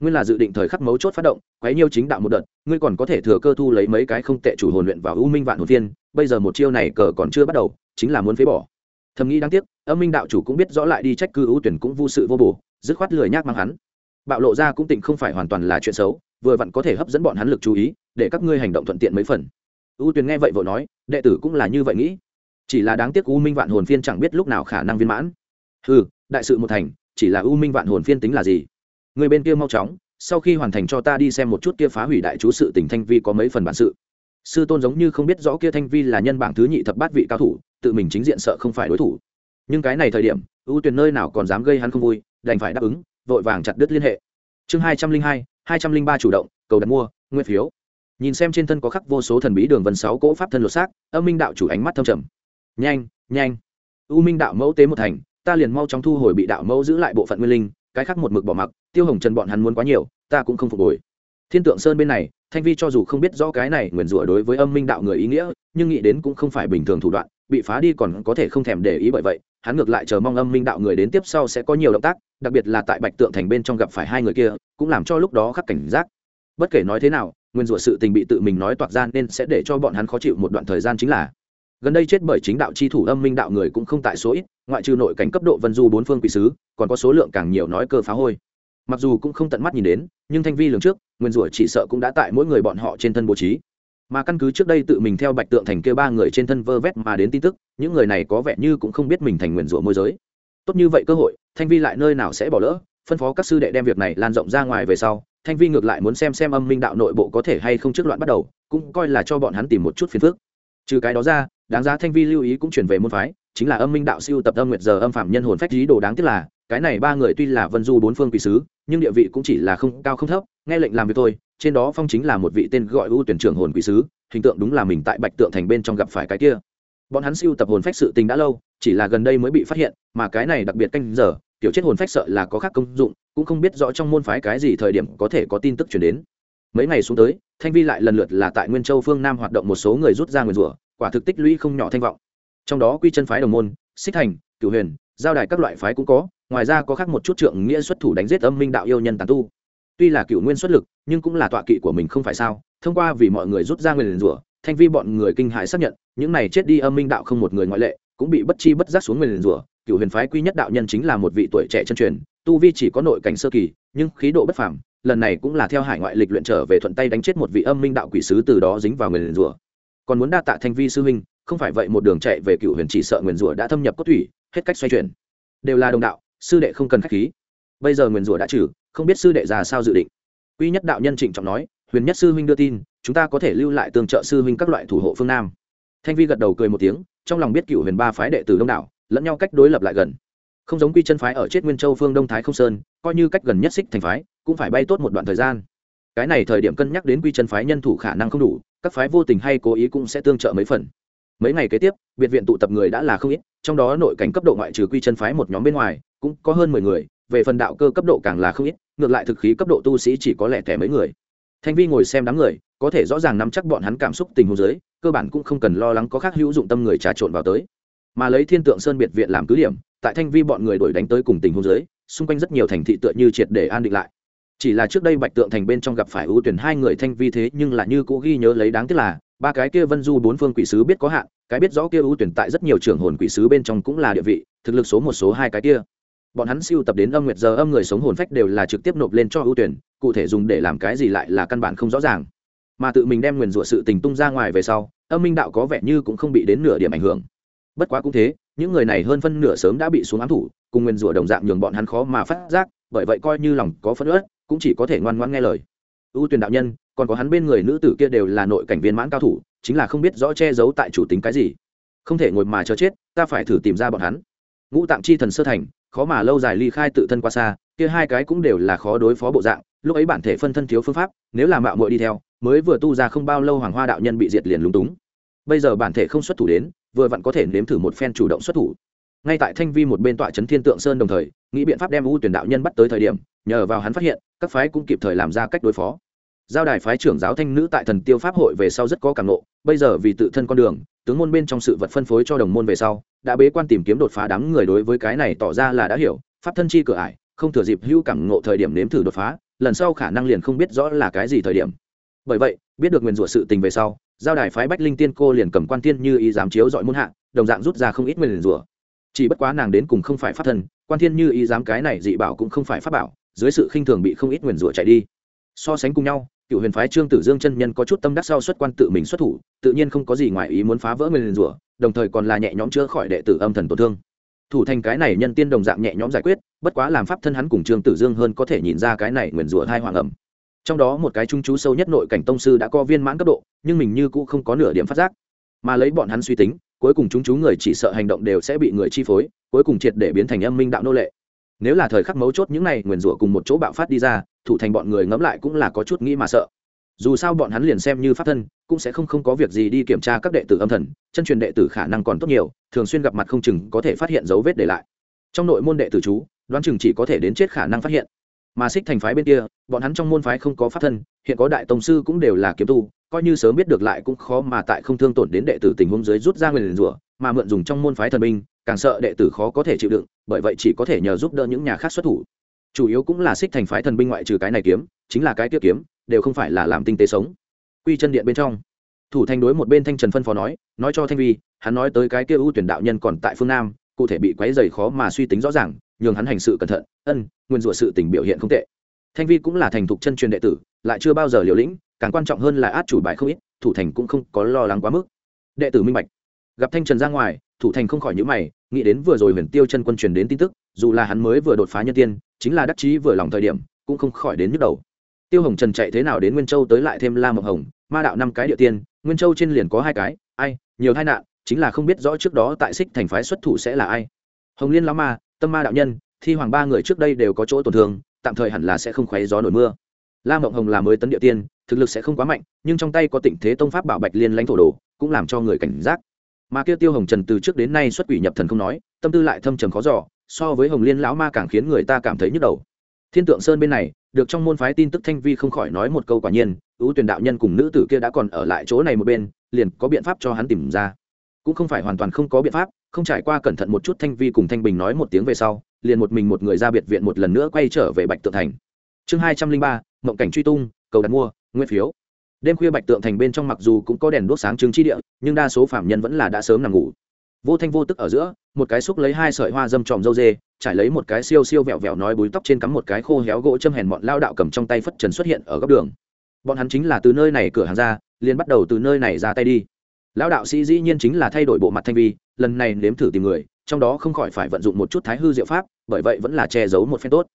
Nguyên là dự định thời khắc mấu chốt phát động, quấy nhiêu chính đạo một đợt, ngươi còn có thể thừa cơ thu lấy mấy cái không tệ chủ hồn luyện vào u minh vạn hồn viên bây giờ một chiêu này cờ còn chưa bắt đầu, chính là muốn phế bỏ thầm nghĩ đáng tiếc, âm minh đạo chủ cũng biết rõ lại đi trách cư ưu tuyển cũng vô sự vô bổ, dứt khoát lười nhác mang hắn. Bạo lộ ra cũng tịnh không phải hoàn toàn là chuyện xấu, vừa vặn có thể hấp dẫn bọn hắn lực chú ý, để các ngươi hành động thuận tiện mấy phần. Ưu tuyển nghe vậy vội nói, đệ tử cũng là như vậy nghĩ. Chỉ là đáng tiếc u minh vạn hồn phiên chẳng biết lúc nào khả năng viên mãn. Ừ đại sự một thành, chỉ là u minh vạn hồn phiên tính là gì? Người bên kia mau chóng, sau khi hoàn thành cho ta đi xem một chút kia phá hủy đại chú sự tình thanh vi có mấy phần bản sự. Sư tôn giống như không biết rõ kia thanh vi là nhân bảng thứ nhị thập bát vị cao thủ tự mình chính diện sợ không phải đối thủ. Nhưng cái này thời điểm, ưu tuyển nơi nào còn dám gây hắn không vui, đành phải đáp ứng, vội vàng chặt đứt liên hệ. Chương hai trăm linh hai hai trăm linh ba chủ động, cầu đặt mua, nguyên phiếu. Nhìn xem trên thân có khắc vô số thần bí đường vân sáu cỗ pháp thân lột xác, âm minh đạo chủ ánh mắt thâm trầm. Nhanh nhanh. U minh đạo mẫu tế một thành, ta liền mau chóng thu hồi bị đạo mẫu giữ lại bộ phận nguyên linh, cái khác một mực bỏ mặc, tiêu hồng trần bọn hắn muốn quá nhiều, ta cũng không phục hồi. Thiên tượng sơn bên này, thanh vi cho dù không biết rõ cái này nguyền rủa đối với âm minh đạo người ý nghĩa, nhưng nghĩ đến cũng không phải bình thường thủ đoạn bị phá đi còn có thể không thèm để ý bởi vậy, hắn ngược lại chờ mong âm minh đạo người đến tiếp sau sẽ có nhiều động tác, đặc biệt là tại bạch tượng thành bên trong gặp phải hai người kia, cũng làm cho lúc đó khắc cảnh giác. Bất kể nói thế nào, nguyên rủa sự tình bị tự mình nói toạc ra nên sẽ để cho bọn hắn khó chịu một đoạn thời gian chính là. Gần đây chết bởi chính đạo chi thủ âm minh đạo người cũng không tại số ít, ngoại trừ nội cảnh cấp độ vân du bốn phương quỷ sứ, còn có số lượng càng nhiều nói cơ phá hôi. Mặc dù cũng không tận mắt nhìn đến, nhưng thanh vi lường trước, nguyên rủa chỉ sợ cũng đã tại mỗi người bọn họ trên thân bố trí mà căn cứ trước đây tự mình theo bạch tượng thành kêu ba người trên thân vơ vét mà đến tin tức, những người này có vẻ như cũng không biết mình thành nguyền rủa môi giới. Tốt như vậy cơ hội, thanh vi lại nơi nào sẽ bỏ lỡ? Phân phó các sư đệ đem việc này lan rộng ra ngoài về sau, thanh vi ngược lại muốn xem xem âm minh đạo nội bộ có thể hay không trước loạn bắt đầu, cũng coi là cho bọn hắn tìm một chút phiền phức. Trừ cái đó ra, đáng giá thanh vi lưu ý cũng chuyển về môn phái, chính là âm minh đạo siêu tập âm nguyệt giờ âm phạm nhân hồn phách lý đồ đáng tiếc là, cái này ba người tuy là vân du bốn phương quỷ sứ, nhưng địa vị cũng chỉ là không, cao không thấp, nghe lệnh làm việc thôi trên đó phong chính là một vị tên gọi ưu tuyển trưởng hồn quỷ sứ, hình tượng đúng là mình tại bạch tượng thành bên trong gặp phải cái kia. Bọn hắn siêu tập hồn phách sự tình đã lâu, chỉ là gần đây mới bị phát hiện, mà cái này đặc biệt canh giờ tiểu chết hồn phách sợ là có khác công dụng, cũng không biết rõ trong môn phái cái gì thời điểm có thể có tin tức chuyển đến. Mấy ngày xuống tới, thanh vi lại lần lượt là tại nguyên châu phương nam hoạt động một số người rút ra nguyên rủa, quả thực tích lũy không nhỏ thanh vọng. Trong đó quy chân phái đồng môn, xích thành, cửu huyền, giao đài các loại phái cũng có, ngoài ra có khác một chút trượng nghĩa xuất thủ đánh giết âm minh đạo yêu nhân tàn tu tuy là cựu nguyên xuất lực, nhưng cũng là tọa kỵ của mình không phải sao? Thông qua vì mọi người rút ra người liền rủa, thanh vi bọn người kinh hãi xác nhận, những này chết đi âm minh đạo không một người ngoại lệ, cũng bị bất chi bất giác xuống người liền rủa. Cựu huyền phái quy nhất đạo nhân chính là một vị tuổi trẻ chân truyền, tu vi chỉ có nội cảnh sơ kỳ, nhưng khí độ bất phàm, lần này cũng là theo hải ngoại lịch luyện trở về thuận tay đánh chết một vị âm minh đạo quỷ sứ từ đó dính vào người liền rủa. Còn muốn đa tạ thanh vi sư huynh, không phải vậy một đường chạy về cựu huyền chỉ sợ nguyền rủa đã thâm nhập cốt thủy, hết cách xoay chuyển. Đều là đồng đạo, sư đệ không cần khách khí. Bây giờ nguyền rủa đã trừ không biết sư đệ già sao dự định. Quy nhất đạo nhân trịnh trọng nói, huyền nhất sư huynh đưa tin, chúng ta có thể lưu lại tương trợ sư huynh các loại thủ hộ phương nam. Thanh vi gật đầu cười một tiếng, trong lòng biết cựu huyền ba phái đệ tử đông đảo, lẫn nhau cách đối lập lại gần. Không giống quy chân phái ở chết nguyên châu phương đông thái không sơn, coi như cách gần nhất xích thành phái, cũng phải bay tốt một đoạn thời gian. Cái này thời điểm cân nhắc đến quy chân phái nhân thủ khả năng không đủ, các phái vô tình hay cố ý cũng sẽ tương trợ mấy phần. Mấy ngày kế tiếp, biệt viện tụ tập người đã là không ít, trong đó nội cảnh cấp độ ngoại trừ quy chân phái một nhóm bên ngoài, cũng có hơn mười người về phần đạo cơ cấp độ càng là không ít, ngược lại thực khí cấp độ tu sĩ chỉ có lẻ thẻ mấy người. Thanh vi ngồi xem đám người, có thể rõ ràng nắm chắc bọn hắn cảm xúc tình huống giới cơ bản cũng không cần lo lắng có khác hữu dụng tâm người trà trộn vào tới. Mà lấy thiên tượng sơn biệt viện làm cứ điểm, tại thanh vi bọn người đuổi đánh tới cùng tình huống giới xung quanh rất nhiều thành thị tựa như triệt để an định lại. Chỉ là trước đây bạch tượng thành bên trong gặp phải ưu tuyển hai người thanh vi thế nhưng là như cũ ghi nhớ lấy đáng tiếc là, ba cái kia vân du bốn phương quỷ sứ biết có hạn, cái biết rõ kia ưu tuyển tại rất nhiều trường hồn quỷ sứ bên trong cũng là địa vị, thực lực số một số hai cái kia bọn hắn siêu tập đến âm nguyệt giờ, âm người sống hồn phách đều là trực tiếp nộp lên cho ưu tuyển, cụ thể dùng để làm cái gì lại là căn bản không rõ ràng. Mà tự mình đem nguyền rủa sự tình tung ra ngoài về sau, âm minh đạo có vẻ như cũng không bị đến nửa điểm ảnh hưởng. Bất quá cũng thế, những người này hơn phân nửa sớm đã bị xuống ám thủ, cùng nguyền rủa đồng dạng nhường bọn hắn khó mà phát giác, bởi vậy coi như lòng có phân ớt cũng chỉ có thể ngoan ngoãn nghe lời. Ưu tuyển đạo nhân, còn có hắn bên người nữ tử kia đều là nội cảnh viên mãn cao thủ, chính là không biết rõ che giấu tại chủ tính cái gì. Không thể ngồi mà chờ chết, ta phải thử tìm ra bọn hắn. Ngũ tạng chi thần sơ thành khó mà lâu dài ly khai tự thân qua xa, kia hai cái cũng đều là khó đối phó bộ dạng, lúc ấy bản thể phân thân thiếu phương pháp, nếu là mạo muội đi theo, mới vừa tu ra không bao lâu hoàng hoa đạo nhân bị diệt liền lúng túng. Bây giờ bản thể không xuất thủ đến, vừa vặn có thể nếm thử một phen chủ động xuất thủ. Ngay tại thanh vi một bên tọa trấn thiên tượng sơn đồng thời, nghĩ biện pháp đem u tuyển đạo nhân bắt tới thời điểm, nhờ vào hắn phát hiện, các phái cũng kịp thời làm ra cách đối phó giao đài phái trưởng giáo thanh nữ tại thần tiêu pháp hội về sau rất có cảm nộ bây giờ vì tự thân con đường, tướng môn bên trong sự vật phân phối cho đồng môn về sau, đã bế quan tìm kiếm đột phá đám người đối với cái này tỏ ra là đã hiểu, pháp thân chi cửa ải, không thừa dịp hữu cảm ngộ thời điểm nếm thử đột phá, lần sau khả năng liền không biết rõ là cái gì thời điểm. Bởi vậy, biết được nguyền rủa sự tình về sau, giao đài phái bách linh tiên cô liền cầm quan tiên như ý dám chiếu dọi môn hạ, đồng dạng rút ra không ít nguyền rủa. Chỉ bất quá nàng đến cùng không phải pháp thân, quan thiên như ý dám cái này dị bảo cũng không phải pháp bảo, dưới sự khinh thường bị không ít nguyền rủa chạy đi. So sánh cùng nhau cựu huyền phái trương tử dương chân nhân có chút tâm đắc sau xuất quan tự mình xuất thủ, tự nhiên không có gì ngoài ý muốn phá vỡ nguyền rủa, đồng thời còn là nhẹ nhõm chữa khỏi đệ tử âm thần tổn thương. Thủ thành cái này nhân tiên đồng dạng nhẹ nhõm giải quyết, bất quá làm pháp thân hắn cùng trương tử dương hơn có thể nhìn ra cái này nguyền rủa hai hoàng ẩm. Trong đó một cái trung chú sâu nhất nội cảnh tông sư đã có viên mãn cấp độ, nhưng mình như cũ không có nửa điểm phát giác. Mà lấy bọn hắn suy tính, cuối cùng chúng chú người chỉ sợ hành động đều sẽ bị người chi phối, cuối cùng triệt để biến thành âm minh đạo nô lệ. Nếu là thời khắc mấu chốt những này nguyền rủa cùng một chỗ bạo phát đi ra thủ thành bọn người ngẫm lại cũng là có chút nghĩ mà sợ. Dù sao bọn hắn liền xem như pháp thân, cũng sẽ không không có việc gì đi kiểm tra các đệ tử âm thần, chân truyền đệ tử khả năng còn tốt nhiều, thường xuyên gặp mặt không chừng có thể phát hiện dấu vết để lại. Trong nội môn đệ tử chú, đoán chừng chỉ có thể đến chết khả năng phát hiện. Mà xích thành phái bên kia, bọn hắn trong môn phái không có pháp thân, hiện có đại tông sư cũng đều là kiếm tu, coi như sớm biết được lại cũng khó mà tại không thương tổn đến đệ tử tình huống dưới rút ra nguyền rủa, mà mượn dùng trong môn phái thần binh, càng sợ đệ tử khó có thể chịu đựng, bởi vậy chỉ có thể nhờ giúp đỡ những nhà khác xuất thủ chủ yếu cũng là xích thành phái thần binh ngoại trừ cái này kiếm, chính là cái kia kiếm, đều không phải là làm tinh tế sống. Quy chân điện bên trong, thủ thành đối một bên thanh trần phân phó nói nói cho thanh vi, hắn nói tới cái kia ưu tuyển đạo nhân còn tại phương nam, cụ thể bị quấy dày khó mà suy tính rõ ràng, nhường hắn hành sự cẩn thận, ân, nguyên rủa sự tình biểu hiện không tệ. Thanh vi cũng là thành thục chân truyền đệ tử, lại chưa bao giờ liều lĩnh, càng quan trọng hơn là át chủ bài không ít, thủ thành cũng không có lo lắng quá mức. Đệ tử minh bạch. Gặp thanh trần ra ngoài, thủ thành không khỏi nhữ mày, nghĩ đến vừa rồi huyền tiêu chân quân truyền đến tin tức, dù là hắn mới vừa đột phá nhân tiên chính là đắc chí vừa lòng thời điểm, cũng không khỏi đến nhức đầu. Tiêu hồng trần chạy thế nào đến nguyên châu tới lại thêm la mộng hồng, ma đạo năm cái địa tiên, nguyên châu trên liền có hai cái, ai, nhiều tai nạn, chính là không biết rõ trước đó tại xích thành phái xuất thủ sẽ là ai. Hồng liên lão ma, tâm ma đạo nhân, thi hoàng ba người trước đây đều có chỗ tổn thương, tạm thời hẳn là sẽ không khoáy gió nổi mưa. La mộng hồng là mới tấn địa tiên, thực lực sẽ không quá mạnh, nhưng trong tay có tịnh thế tông pháp bảo bạch liên lãnh thổ đồ, cũng làm cho người cảnh giác. Mà kia tiêu hồng trần từ trước đến nay xuất quỷ nhập thần không nói, tâm tư lại thâm trầm khó giỏ so với hồng liên lão ma càng khiến người ta cảm thấy nhức đầu. Thiên tượng sơn bên này, được trong môn phái tin tức thanh vi không khỏi nói một câu quả nhiên ưu tuyển đạo nhân cùng nữ tử kia đã còn ở lại chỗ này một bên, liền có biện pháp cho hắn tìm ra. Cũng không phải hoàn toàn không có biện pháp, không trải qua cẩn thận một chút thanh vi cùng thanh bình nói một tiếng về sau, liền một mình một người ra biệt viện một lần nữa quay trở về bạch tượng thành. Chương hai trăm linh ba, mộng cảnh truy tung, cầu đặt mua, nguyên phiếu. Đêm khuya bạch tượng thành bên trong mặc dù cũng có đèn đốt sáng chứng chi địa, nhưng đa số phạm nhân vẫn là đã sớm nằm ngủ vô thanh vô tức ở giữa, một cái xúc lấy hai sợi hoa dâm tròm dâu dê, trải lấy một cái siêu siêu vẹo vẹo nói búi tóc trên cắm một cái khô héo gỗ châm hèn bọn lao đạo cầm trong tay phất trần xuất hiện ở góc đường. Bọn hắn chính là từ nơi này cửa hàng ra, liền bắt đầu từ nơi này ra tay đi. Lão đạo sĩ dĩ nhiên chính là thay đổi bộ mặt thanh vi, lần này nếm thử tìm người, trong đó không khỏi phải vận dụng một chút thái hư diệu pháp, bởi vậy vẫn là che giấu một phen tốt.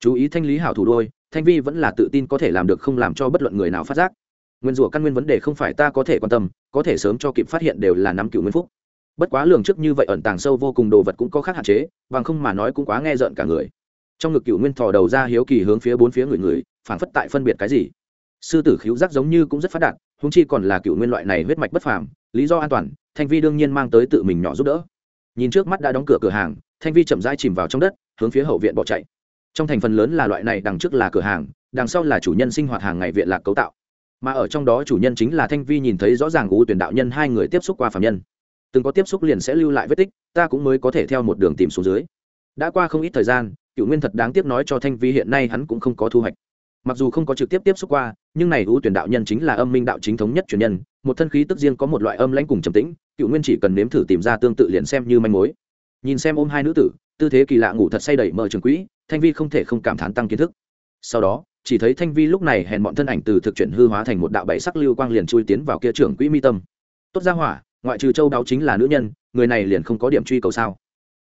Chú ý thanh lý hảo thủ đôi, thanh vi vẫn là tự tin có thể làm được không làm cho bất luận người nào phát giác. Nguyên rủa căn nguyên vấn đề không phải ta có thể quan tâm, có thể sớm cho kịp phát hiện đều là năm cựu nguyên phúc bất quá lường trước như vậy ẩn tàng sâu vô cùng đồ vật cũng có khác hạn chế, bằng không mà nói cũng quá nghe rợn cả người. Trong ngực cựu nguyên thò đầu ra hiếu kỳ hướng phía bốn phía người người, phảng phất tại phân biệt cái gì. Sư tử khiếu giác giống như cũng rất phát đạt húng chi còn là cựu nguyên loại này huyết mạch bất phàm, lý do an toàn, thanh vi đương nhiên mang tới tự mình nhỏ giúp đỡ. Nhìn trước mắt đã đóng cửa cửa hàng, thanh vi chậm rãi chìm vào trong đất, hướng phía hậu viện bỏ chạy. Trong thành phần lớn là loại này đằng trước là cửa hàng, đằng sau là chủ nhân sinh hoạt hàng ngày viện lạc cấu tạo. Mà ở trong đó chủ nhân chính là thanh vi nhìn thấy rõ ràng u tuyển đạo nhân hai người tiếp xúc qua phạm nhân từng có tiếp xúc liền sẽ lưu lại vết tích, ta cũng mới có thể theo một đường tìm xuống dưới. Đã qua không ít thời gian cựu nguyên thật đáng tiếc nói cho thanh vi hiện nay hắn cũng không có thu hoạch. Mặc dù không có trực tiếp tiếp xúc qua, nhưng này ưu tuyển đạo nhân chính là âm minh đạo chính thống nhất truyền nhân, một thân khí tức riêng có một loại âm lãnh cùng trầm tĩnh cựu nguyên chỉ cần nếm thử tìm ra tương tự liền xem như manh mối. Nhìn xem ôm hai nữ tử, tư thế kỳ lạ ngủ thật say đẩy mở trường quỹ, thanh vi không thể không cảm thán tăng kiến thức. Sau đó, chỉ thấy thanh vi lúc này hèn bọn thân ảnh từ thực chuyển hư hóa thành một đạo bảy sắc lưu quang liền chui tiến vào kia trưởng quỹ mi tâm. Tốt ra hỏa ngoại trừ châu đáo chính là nữ nhân, người này liền không có điểm truy cầu sao?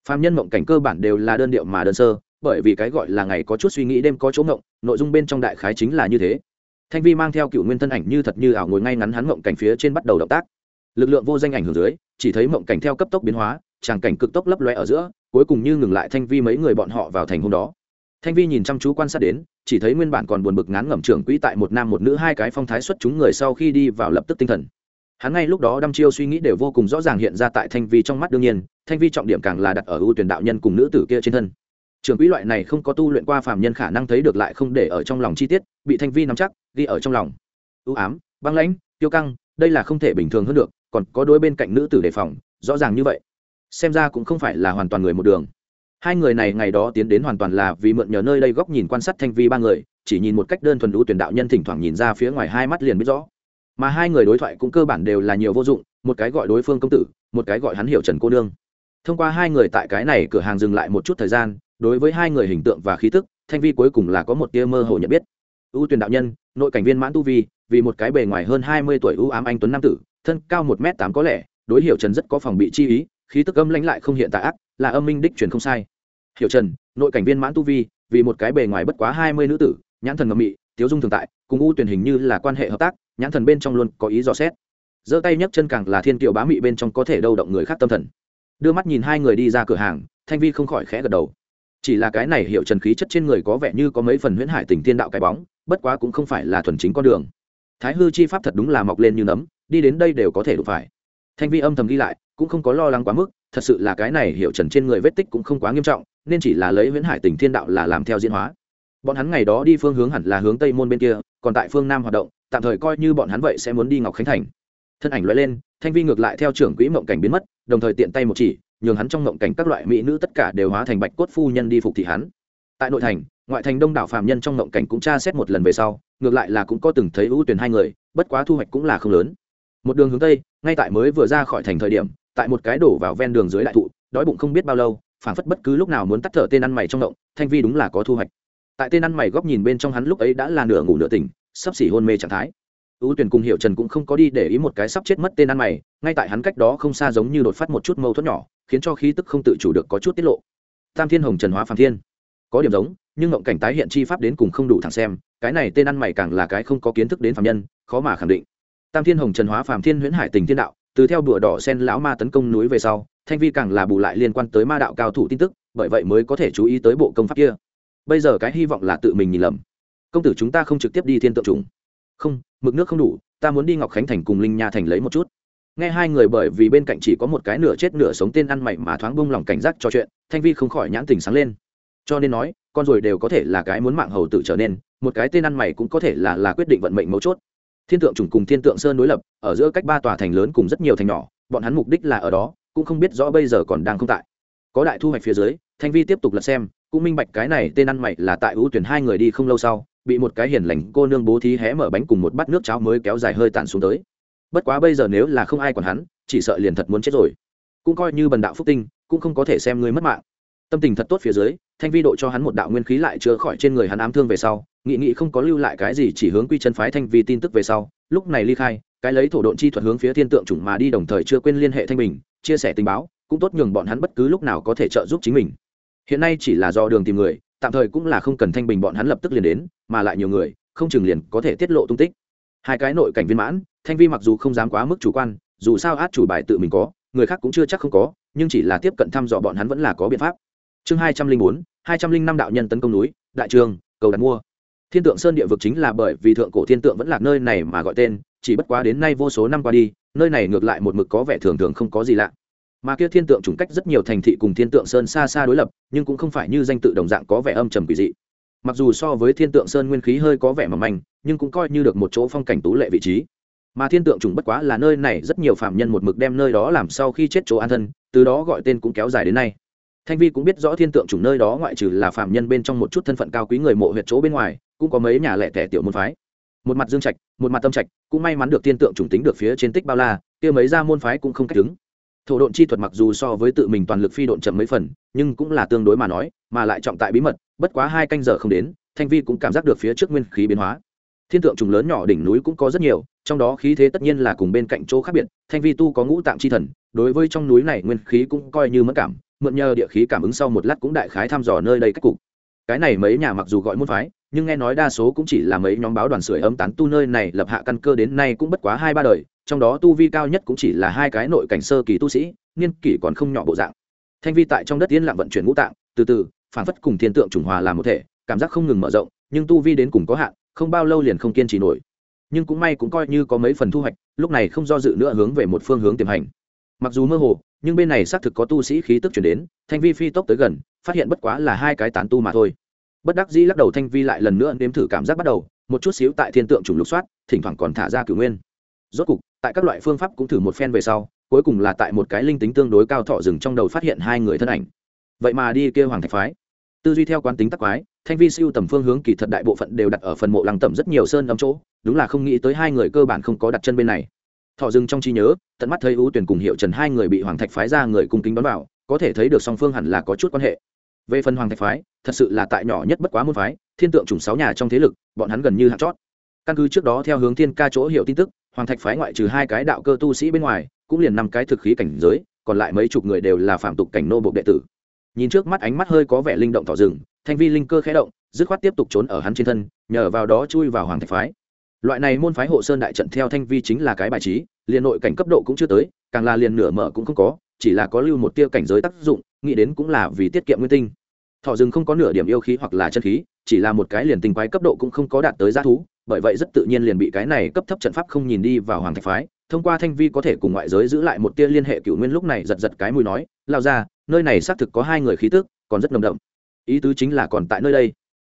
Phạm nhân mộng cảnh cơ bản đều là đơn điệu mà đơn sơ, bởi vì cái gọi là ngày có chút suy nghĩ, đêm có chỗ mộng nội dung bên trong đại khái chính là như thế. Thanh vi mang theo cựu nguyên thân ảnh như thật như ảo ngồi ngay ngắn hắn mộng cảnh phía trên bắt đầu động tác. Lực lượng vô danh ảnh hưởng dưới, chỉ thấy mộng cảnh theo cấp tốc biến hóa, tràng cảnh cực tốc lấp loe ở giữa, cuối cùng như ngừng lại thanh vi mấy người bọn họ vào thành hôm đó. Thanh vi nhìn chăm chú quan sát đến, chỉ thấy nguyên bản còn buồn bực ngán ngẩm trưởng quỹ tại một nam một nữ hai cái phong thái xuất chúng người sau khi đi vào lập tức tinh thần hắn ngay lúc đó đăm chiêu suy nghĩ đều vô cùng rõ ràng hiện ra tại thanh vi trong mắt đương nhiên, thanh vi trọng điểm càng là đặt ở ưu tuyển đạo nhân cùng nữ tử kia trên thân. Trường quỹ loại này không có tu luyện qua phàm nhân khả năng thấy được lại không để ở trong lòng chi tiết, bị thanh vi nắm chắc, ghi ở trong lòng. Ưu ám, băng lãnh tiêu căng, đây là không thể bình thường hơn được, còn có đôi bên cạnh nữ tử đề phòng, rõ ràng như vậy. Xem ra cũng không phải là hoàn toàn người một đường. Hai người này ngày đó tiến đến hoàn toàn là vì mượn nhờ nơi đây góc nhìn quan sát thanh vi ba người, chỉ nhìn một cách đơn thuần ưu tuyển đạo nhân thỉnh thoảng nhìn ra phía ngoài hai mắt liền biết rõ mà hai người đối thoại cũng cơ bản đều là nhiều vô dụng, một cái gọi đối phương công tử, một cái gọi hắn hiểu trần cô nương. Thông qua hai người tại cái này cửa hàng dừng lại một chút thời gian, đối với hai người hình tượng và khí tức, thanh vi cuối cùng là có một tia mơ hồ nhận biết. Ưu tuyển đạo nhân, nội cảnh viên mãn tu vi, vì một cái bề ngoài hơn hai mươi tuổi ưu ám anh tuấn nam tử, thân cao một m tám có lẽ, đối hiểu trần rất có phòng bị chi ý, khí tức âm lãnh lại không hiện tại ác, là âm minh đích truyền không sai. Hiểu trần, nội cảnh viên mãn tu vi, vì một cái bề ngoài bất quá hai mươi nữ tử, nhãn thần ngầm mị, tiếu dung thường tại, cùng ưu tuyển hình như là quan hệ hợp tác nhãn thần bên trong luôn có ý dò xét. Giơ tay nhấc chân càng là thiên kiều bá mị bên trong có thể đâu động người khác tâm thần. Đưa mắt nhìn hai người đi ra cửa hàng, thanh vi không khỏi khẽ gật đầu. Chỉ là cái này hiệu trần khí chất trên người có vẻ như có mấy phần huyễn hải tình thiên đạo cái bóng, bất quá cũng không phải là thuần chính con đường. Thái hư chi pháp thật đúng là mọc lên như nấm, đi đến đây đều có thể đụng phải. Thanh vi âm thầm đi lại, cũng không có lo lắng quá mức, thật sự là cái này hiệu trần trên người vết tích cũng không quá nghiêm trọng, nên chỉ là lấy huyễn hải tình thiên đạo là làm theo diễn hóa. Bọn hắn ngày đó đi phương hướng hẳn là hướng tây môn bên kia, còn tại phương nam hoạt động tạm thời coi như bọn hắn vậy sẽ muốn đi ngọc khánh thành. Thân ảnh loại lên, thanh vi ngược lại theo trưởng quỹ mộng cảnh biến mất, đồng thời tiện tay một chỉ, nhường hắn trong mộng cảnh các loại mỹ nữ tất cả đều hóa thành bạch cốt phu nhân đi phục thị hắn. Tại nội thành, ngoại thành đông đảo phàm nhân trong mộng cảnh cũng tra xét một lần về sau, ngược lại là cũng có từng thấy ưu tuyển hai người, bất quá thu hoạch cũng là không lớn. Một đường hướng tây, ngay tại mới vừa ra khỏi thành thời điểm, tại một cái đổ vào ven đường dưới đại thụ, đói bụng không biết bao lâu, phảng phất bất cứ lúc nào muốn tắt thở tên ăn mày trong động thanh vi đúng là có thu hoạch. Tại tên ăn mày góc nhìn bên trong hắn lúc ấy đã là nửa ngủ nửa tỉnh sắp xỉ hôn mê trạng thái. Ưu tuyển cùng hiệu trần cũng không có đi để ý một cái sắp chết mất tên ăn mày, ngay tại hắn cách đó không xa giống như đột phát một chút mâu thuẫn nhỏ, khiến cho khí tức không tự chủ được có chút tiết lộ. Tam thiên hồng trần hóa phàm thiên. Có điểm giống, nhưng ngộng cảnh tái hiện chi pháp đến cùng không đủ thẳng xem, cái này tên ăn mày càng là cái không có kiến thức đến phàm nhân, khó mà khẳng định. Tam thiên hồng trần hóa phàm thiên huyễn hải tình thiên đạo, từ theo đùa đỏ sen lão ma tấn công núi về sau, thanh vi càng là bù lại liên quan tới ma đạo cao thủ tin tức, bởi vậy mới có thể chú ý tới bộ công pháp kia. Bây giờ cái hy vọng là tự mình nhìn lầm công tử chúng ta không trực tiếp đi thiên tượng trùng. Không, mực nước không đủ, ta muốn đi ngọc khánh thành cùng linh nha thành lấy một chút. Nghe hai người bởi vì bên cạnh chỉ có một cái nửa chết nửa sống tên ăn mày mà thoáng bông lòng cảnh giác cho chuyện, thanh vi không khỏi nhãn tình sáng lên. Cho nên nói, con rồi đều có thể là cái muốn mạng hầu tự trở nên, một cái tên ăn mày cũng có thể là là quyết định vận mệnh mấu chốt. Thiên tượng trùng cùng thiên tượng sơn đối lập, ở giữa cách ba tòa thành lớn cùng rất nhiều thành nhỏ, bọn hắn mục đích là ở đó, cũng không biết rõ bây giờ còn đang không tại có đại thu hoạch phía dưới, thanh vi tiếp tục lật xem, cũng minh bạch cái này tên ăn mày là tại ưu tuyển hai người đi không lâu sau, bị một cái hiền lành cô nương bố thí hé mở bánh cùng một bát nước cháo mới kéo dài hơi tàn xuống tới. Bất quá bây giờ nếu là không ai còn hắn, chỉ sợ liền thật muốn chết rồi. Cũng coi như bần đạo phúc tinh, cũng không có thể xem người mất mạng. Tâm tình thật tốt phía dưới, thanh vi độ cho hắn một đạo nguyên khí lại chữa khỏi trên người hắn ám thương về sau, nghị nghị không có lưu lại cái gì chỉ hướng quy chân phái thanh vi tin tức về sau, lúc này ly khai, cái lấy thổ độn chi thuật hướng phía thiên tượng chủng mà đi đồng thời chưa quên liên hệ thanh bình, chia sẻ tình báo cũng tốt nhường bọn hắn bất cứ lúc nào có thể trợ giúp chính mình. Hiện nay chỉ là do đường tìm người, tạm thời cũng là không cần thanh bình bọn hắn lập tức liền đến, mà lại nhiều người, không chừng liền có thể tiết lộ tung tích. Hai cái nội cảnh viên mãn, thanh vi mặc dù không dám quá mức chủ quan, dù sao át chủ bài tự mình có, người khác cũng chưa chắc không có, nhưng chỉ là tiếp cận thăm dò bọn hắn vẫn là có biện pháp. Chương hai trăm linh bốn, hai trăm linh năm đạo nhân tấn công núi, đại trường, cầu đặt mua. Thiên tượng sơn địa vực chính là bởi vì thượng cổ thiên tượng vẫn là nơi này mà gọi tên, chỉ bất quá đến nay vô số năm qua đi, nơi này ngược lại một mực có vẻ thường thường không có gì lạ mà kia thiên tượng chủng cách rất nhiều thành thị cùng thiên tượng sơn xa xa đối lập, nhưng cũng không phải như danh tự đồng dạng có vẻ âm trầm quỷ dị. Mặc dù so với thiên tượng sơn nguyên khí hơi có vẻ mỏng manh, nhưng cũng coi như được một chỗ phong cảnh tú lệ vị trí. Mà thiên tượng trùng bất quá là nơi này rất nhiều phạm nhân một mực đem nơi đó làm sau khi chết chỗ an thân, từ đó gọi tên cũng kéo dài đến nay. Thanh vi cũng biết rõ thiên tượng trùng nơi đó ngoại trừ là phạm nhân bên trong một chút thân phận cao quý người mộ huyệt chỗ bên ngoài, cũng có mấy nhà lẻ tẻ tiểu môn phái. Một mặt dương trạch, một mặt tâm trạch, cũng may mắn được thiên tượng trùng tính được phía trên tích bao la, kia mấy ra môn phái cũng không cách đứng thổ độn chi thuật mặc dù so với tự mình toàn lực phi độn chậm mấy phần, nhưng cũng là tương đối mà nói, mà lại trọng tại bí mật, bất quá hai canh giờ không đến, thanh vi cũng cảm giác được phía trước nguyên khí biến hóa. Thiên tượng trùng lớn nhỏ đỉnh núi cũng có rất nhiều, trong đó khí thế tất nhiên là cùng bên cạnh chỗ khác biệt, thanh vi tu có ngũ tạng chi thần, đối với trong núi này nguyên khí cũng coi như mất cảm, mượn nhờ địa khí cảm ứng sau một lát cũng đại khái thăm dò nơi đây cách cục. Cái này mấy nhà mặc dù gọi môn phái nhưng nghe nói đa số cũng chỉ là mấy nhóm báo đoàn sưởi ấm tán tu nơi này, lập hạ căn cơ đến nay cũng bất quá hai ba đời, trong đó tu vi cao nhất cũng chỉ là hai cái nội cảnh sơ kỳ tu sĩ, niên kỷ còn không nhỏ bộ dạng. Thanh vi tại trong đất yên lặng vận chuyển ngũ tạng, từ từ, phản phất cùng thiên tượng trùng hòa làm một thể, cảm giác không ngừng mở rộng, nhưng tu vi đến cùng có hạn, không bao lâu liền không kiên trì nổi. Nhưng cũng may cũng coi như có mấy phần thu hoạch, lúc này không do dự nữa hướng về một phương hướng tiềm hành. Mặc dù mơ hồ, nhưng bên này xác thực có tu sĩ khí tức chuyển đến, thanh vi phi tốc tới gần, phát hiện bất quá là hai cái tán tu mà thôi bất đắc dĩ lắc đầu thanh vi lại lần nữa nếm thử cảm giác bắt đầu, một chút xíu tại thiên tượng trùng lục soát, thỉnh thoảng còn thả ra cửu nguyên. Rốt cục, tại các loại phương pháp cũng thử một phen về sau, cuối cùng là tại một cái linh tính tương đối cao thọ rừng trong đầu phát hiện hai người thân ảnh. Vậy mà đi kêu hoàng thạch phái. Tư duy theo quán tính tắc quái, thanh vi siêu tầm phương hướng kỳ thật đại bộ phận đều đặt ở phần mộ lăng tẩm rất nhiều sơn âm chỗ, đúng là không nghĩ tới hai người cơ bản không có đặt chân bên này. Thọ rừng trong trí nhớ, tận mắt thấy ưu tuyển cùng hiệu trần hai người bị hoàng thạch phái ra người cung kính đón vào, có thể thấy được song phương hẳn là có chút quan hệ về phần hoàng thạch phái, thật sự là tại nhỏ nhất bất quá môn phái, thiên tượng chủng sáu nhà trong thế lực, bọn hắn gần như hạt chót. Căn cứ trước đó theo hướng thiên ca chỗ hiệu tin tức, hoàng thạch phái ngoại trừ hai cái đạo cơ tu sĩ bên ngoài, cũng liền năm cái thực khí cảnh giới, còn lại mấy chục người đều là phạm tục cảnh nô bộ đệ tử. Nhìn trước mắt ánh mắt hơi có vẻ linh động thỏ rừng, thanh vi linh cơ khẽ động, dứt khoát tiếp tục trốn ở hắn trên thân, nhờ vào đó chui vào hoàng thạch phái. Loại này môn phái hộ sơn đại trận theo thanh vi chính là cái bài trí, liền nội cảnh cấp độ cũng chưa tới, càng là liền nửa mở cũng không có chỉ là có lưu một tia cảnh giới tác dụng, nghĩ đến cũng là vì tiết kiệm nguyên tinh. Thọ rừng không có nửa điểm yêu khí hoặc là chân khí, chỉ là một cái liền tinh quái cấp độ cũng không có đạt tới g thú, bởi vậy rất tự nhiên liền bị cái này cấp thấp trận pháp không nhìn đi vào hoàng thạch phái. Thông qua thanh vi có thể cùng ngoại giới giữ lại một tia liên hệ cựu nguyên lúc này giật giật cái mùi nói, lao ra, nơi này xác thực có hai người khí tức, còn rất nồng đậm. Ý tứ chính là còn tại nơi đây.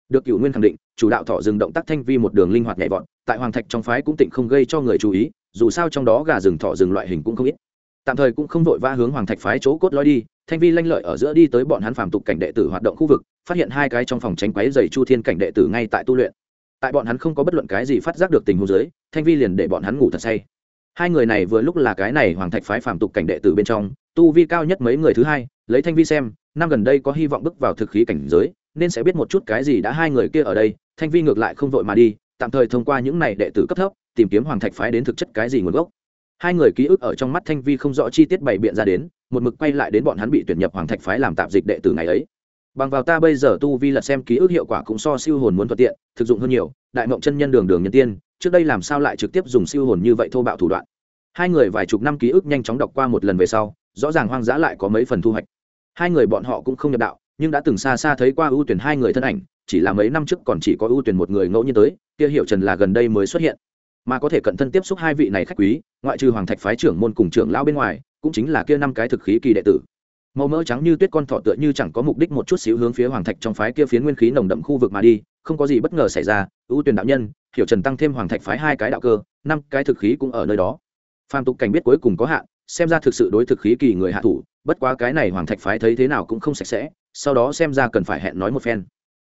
Được cựu nguyên khẳng định, chủ đạo thọ rừng động tác thanh vi một đường linh hoạt nhẹ vọt, tại hoàng thạch trong phái cũng tịnh không gây cho người chú ý, dù sao trong đó gà rừng thọ rừng loại hình cũng không ít tạm thời cũng không vội vã hướng hoàng thạch phái chỗ cốt lói đi, thanh vi lanh lợi ở giữa đi tới bọn hắn phàm tục cảnh đệ tử hoạt động khu vực, phát hiện hai cái trong phòng tránh quáy dày chu thiên cảnh đệ tử ngay tại tu luyện. Tại bọn hắn không có bất luận cái gì phát giác được tình huống dưới, thanh vi liền để bọn hắn ngủ thật say. Hai người này vừa lúc là cái này hoàng thạch phái phàm tục cảnh đệ tử bên trong, tu vi cao nhất mấy người thứ hai, lấy thanh vi xem, năm gần đây có hy vọng bước vào thực khí cảnh giới, nên sẽ biết một chút cái gì đã hai người kia ở đây, thanh vi ngược lại không vội mà đi, tạm thời thông qua những này đệ tử cấp thấp, tìm kiếm hoàng thạch phái đến thực chất cái gì nguồn gốc hai người ký ức ở trong mắt thanh vi không rõ chi tiết bày biện ra đến, một mực quay lại đến bọn hắn bị tuyển nhập hoàng thạch phái làm tạp dịch đệ tử ngày ấy. Bằng vào ta bây giờ tu vi lật xem ký ức hiệu quả cũng so siêu hồn muốn thuận tiện, thực dụng hơn nhiều, đại mộng chân nhân đường đường nhân tiên, trước đây làm sao lại trực tiếp dùng siêu hồn như vậy thô bạo thủ đoạn? Hai người vài chục năm ký ức nhanh chóng đọc qua một lần về sau, rõ ràng hoang dã lại có mấy phần thu hoạch. Hai người bọn họ cũng không nhập đạo, nhưng đã từng xa xa thấy qua ưu tuyển hai người thân ảnh, chỉ là mấy năm trước còn chỉ có ưu tuyển một người ngẫu nhiên tới, kia hiệu trần là gần đây mới xuất hiện mà có thể cận thân tiếp xúc hai vị này khách quý, ngoại trừ hoàng thạch phái trưởng môn cùng trưởng lão bên ngoài, cũng chính là kia năm cái thực khí kỳ đệ tử. Màu mỡ trắng như tuyết con thọ tựa như chẳng có mục đích một chút xíu hướng phía hoàng thạch trong phái kia phiến nguyên khí nồng đậm khu vực mà đi, không có gì bất ngờ xảy ra, ưu tuyển đạo nhân, hiểu trần tăng thêm hoàng thạch phái hai cái đạo cơ, năm cái thực khí cũng ở nơi đó. Phàm tục cảnh biết cuối cùng có hạn, xem ra thực sự đối thực khí kỳ người hạ thủ, bất quá cái này hoàng thạch phái thấy thế nào cũng không sạch sẽ, sau đó xem ra cần phải hẹn nói một phen.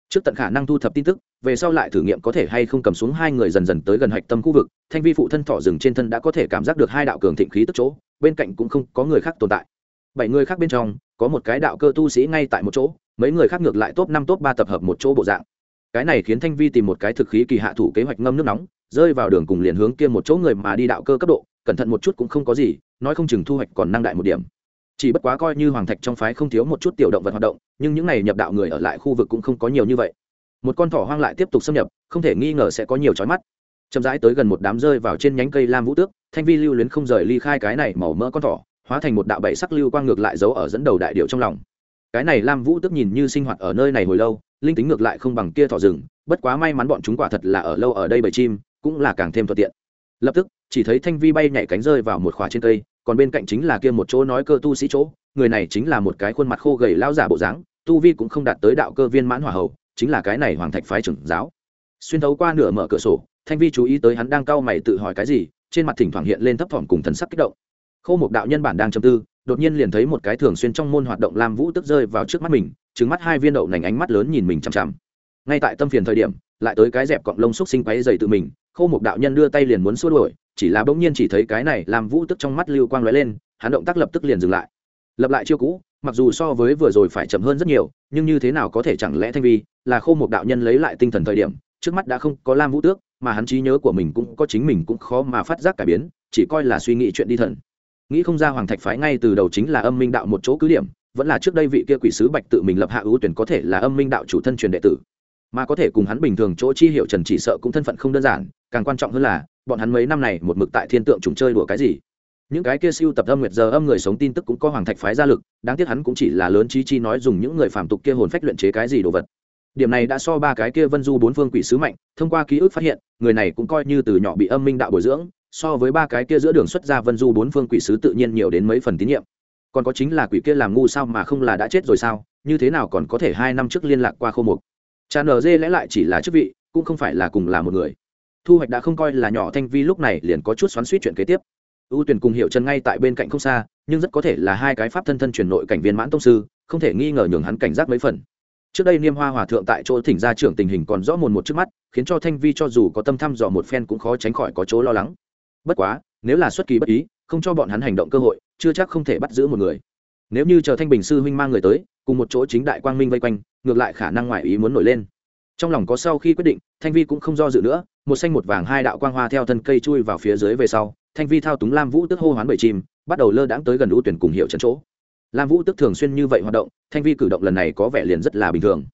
Trước tận khả năng thu thập tin tức về sau lại thử nghiệm có thể hay không cầm xuống hai người dần dần tới gần hạch tâm khu vực, thanh vi phụ thân thọ rừng trên thân đã có thể cảm giác được hai đạo cường thịnh khí tức chỗ, bên cạnh cũng không có người khác tồn tại. Bảy người khác bên trong, có một cái đạo cơ tu sĩ ngay tại một chỗ, mấy người khác ngược lại top năm, top ba tập hợp một chỗ bộ dạng. Cái này khiến thanh vi tìm một cái thực khí kỳ hạ thủ kế hoạch ngâm nước nóng, rơi vào đường cùng liền hướng kia một chỗ người mà đi đạo cơ cấp độ, cẩn thận một chút cũng không có gì, nói không chừng thu hoạch còn năng đại một điểm. Chỉ bất quá coi như hoàng thạch trong phái không thiếu một chút tiểu động vật hoạt động, nhưng những này nhập đạo người ở lại khu vực cũng không có nhiều như vậy một con thỏ hoang lại tiếp tục xâm nhập, không thể nghi ngờ sẽ có nhiều trói mắt. Chậm rãi tới gần một đám rơi vào trên nhánh cây lam vũ tước, thanh vi lưu luyến không rời ly khai cái này màu mỡ con thỏ, hóa thành một đạo bảy sắc lưu quang ngược lại giấu ở dẫn đầu đại điệu trong lòng. Cái này lam vũ tước nhìn như sinh hoạt ở nơi này hồi lâu, linh tính ngược lại không bằng kia thỏ rừng, bất quá may mắn bọn chúng quả thật là ở lâu ở đây bầy chim, cũng là càng thêm thuận tiện. Lập tức, chỉ thấy thanh vi bay nhảy cánh rơi vào một khóa trên cây, còn bên cạnh chính là kia một chỗ nói cơ tu sĩ chỗ, người này chính là một cái khuôn mặt khô gầy lao giả bộ dáng, tu vi cũng không đạt tới đạo cơ viên mãn hỏa hầu chính là cái này hoàng thạch phái trưởng giáo. Xuyên thấu qua nửa mở cửa sổ, thanh vi chú ý tới hắn đang cau mày tự hỏi cái gì, trên mặt thỉnh thoảng hiện lên thấp thỏm cùng thần sắc kích động. Khâu một đạo nhân bản đang châm tư, đột nhiên liền thấy một cái thường xuyên trong môn hoạt động lam vũ tức rơi vào trước mắt mình trứng mắt hai viên đậu nành ánh mắt lớn nhìn mình chằm chằm. Ngay tại tâm phiền thời điểm, lại tới cái dẹp cọng lông xúc sinh quáy dày tự mình, khâu một đạo nhân đưa tay liền muốn xua đuổi, chỉ là bỗng nhiên chỉ thấy cái này làm vũ tức trong mắt lưu quang lóe lên, hắn động tác lập tức liền dừng lại lập lại chiêu cũ, mặc dù so với vừa rồi phải chậm hơn rất nhiều, nhưng như thế nào có thể chẳng lẽ thanh vi là khâu một đạo nhân lấy lại tinh thần thời điểm, trước mắt đã không có lam vũ tước, mà hắn trí nhớ của mình cũng có chính mình cũng khó mà phát giác cải biến, chỉ coi là suy nghĩ chuyện đi thần. Nghĩ không ra hoàng thạch phái ngay từ đầu chính là âm minh đạo một chỗ cứ điểm, vẫn là trước đây vị kia quỷ sứ bạch tự mình lập hạ ưu tuyển có thể là âm minh đạo chủ thân truyền đệ tử. Mà có thể cùng hắn bình thường chỗ chi hiệu trần chỉ sợ cũng thân phận không đơn giản, càng quan trọng hơn là, bọn hắn mấy năm này một mực tại thiên tượng chúng chơi đùa cái gì những cái kia siêu tập âm nguyệt giờ âm người sống tin tức cũng có hoàng thạch phái gia lực, đáng tiếc hắn cũng chỉ là lớn chi chi nói dùng những người phàm tục kia hồn phách luyện chế cái gì đồ vật. Điểm này đã so ba cái kia vân du bốn phương quỷ sứ mạnh, thông qua ký ức phát hiện, người này cũng coi như từ nhỏ bị âm minh đạo bồi dưỡng, so với ba cái kia giữa đường xuất ra vân du bốn phương quỷ sứ tự nhiên nhiều đến mấy phần tín nhiệm. Còn có chính là quỷ kia làm ngu sao mà không là đã chết rồi sao, như thế nào còn có thể hai năm trước liên lạc qua khô mục? Cha nở dê lẽ lại chỉ là chức vị, cũng không phải là cùng là một người. Thu hoạch đã không coi là nhỏ thanh vi lúc này liền có chút xoắn suýt chuyện kế tiếp ưu tuyển cùng hiệu chân ngay tại bên cạnh không xa, nhưng rất có thể là hai cái pháp thân thân truyền nội cảnh viên mãn tông sư, không thể nghi ngờ nhường hắn cảnh giác mấy phần. Trước đây niêm hoa hòa thượng tại chỗ thỉnh ra trưởng tình hình còn rõ mồn một trước mắt, khiến cho thanh vi cho dù có tâm thăm dò một phen cũng khó tránh khỏi có chỗ lo lắng. Bất quá, nếu là xuất kỳ bất ý, không cho bọn hắn hành động cơ hội, chưa chắc không thể bắt giữ một người. Nếu như chờ thanh bình sư huynh mang người tới, cùng một chỗ chính đại quang minh vây quanh, ngược lại khả năng ngoại ý muốn nổi lên. Trong lòng có sau khi quyết định, thanh vi cũng không do dự nữa, một xanh một vàng hai đạo quang hoa theo thân cây chui vào phía dưới về sau thanh vi thao túng lam vũ tức hô hoán bảy chim, bắt đầu lơ đãng tới gần ưu tuyển cùng hiệu trận chỗ. Lam vũ tức thường xuyên như vậy hoạt động, thanh vi cử động lần này có vẻ liền rất là bình thường.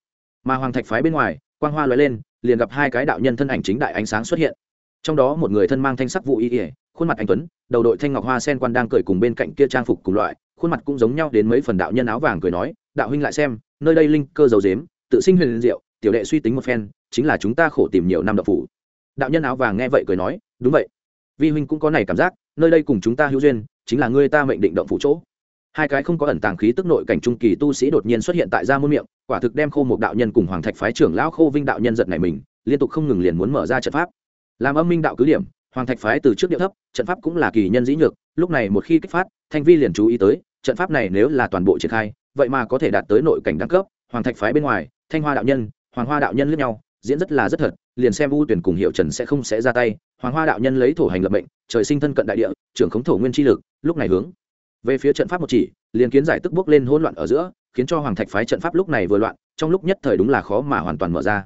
Mà hoàng thạch phái bên ngoài, quang hoa lóe lên, liền gặp hai cái đạo nhân thân ảnh chính đại ánh sáng xuất hiện. Trong đó một người thân mang thanh sắc vụ y ỉa khuôn mặt anh tuấn, đầu đội thanh ngọc hoa sen quan đang cười cùng bên cạnh kia trang phục cùng loại, khuôn mặt cũng giống nhau đến mấy phần đạo nhân áo vàng cười nói, đạo huynh lại xem, nơi đây linh cơ dầu dếm tự sinh huyền diệu, tiểu đệ suy tính một phen, chính là chúng ta khổ tìm nhiều năm đậu phủ. Đạo nhân áo vàng nghe vậy cười nói, đúng vậy vi huynh cũng có này cảm giác, nơi đây cùng chúng ta hữu duyên, chính là ngươi ta mệnh định động phủ chỗ. Hai cái không có ẩn tàng khí tức nội cảnh trung kỳ tu sĩ đột nhiên xuất hiện tại ra môn miệng, quả thực đem khô một đạo nhân cùng hoàng thạch phái trưởng lão khô vinh đạo nhân giật này mình, liên tục không ngừng liền muốn mở ra trận pháp. Làm âm minh đạo cứ điểm, hoàng thạch phái từ trước địa thấp, trận pháp cũng là kỳ nhân dĩ nhược, lúc này một khi kích phát, thanh vi liền chú ý tới, trận pháp này nếu là toàn bộ triển khai, vậy mà có thể đạt tới nội cảnh đẳng cấp, hoàng thạch phái bên ngoài, thanh hoa đạo nhân, hoàng hoa đạo nhân lướt nhau, diễn rất là rất thật liền xem u tuyển cùng hiệu trần sẽ không sẽ ra tay, hoàng hoa đạo nhân lấy thổ hành lập mệnh, trời sinh thân cận đại địa, trưởng khống thổ nguyên chi lực, lúc này hướng. Về phía trận pháp một chỉ, liền kiến giải tức bước lên hỗn loạn ở giữa, khiến cho hoàng thạch phái trận pháp lúc này vừa loạn, trong lúc nhất thời đúng là khó mà hoàn toàn mở ra.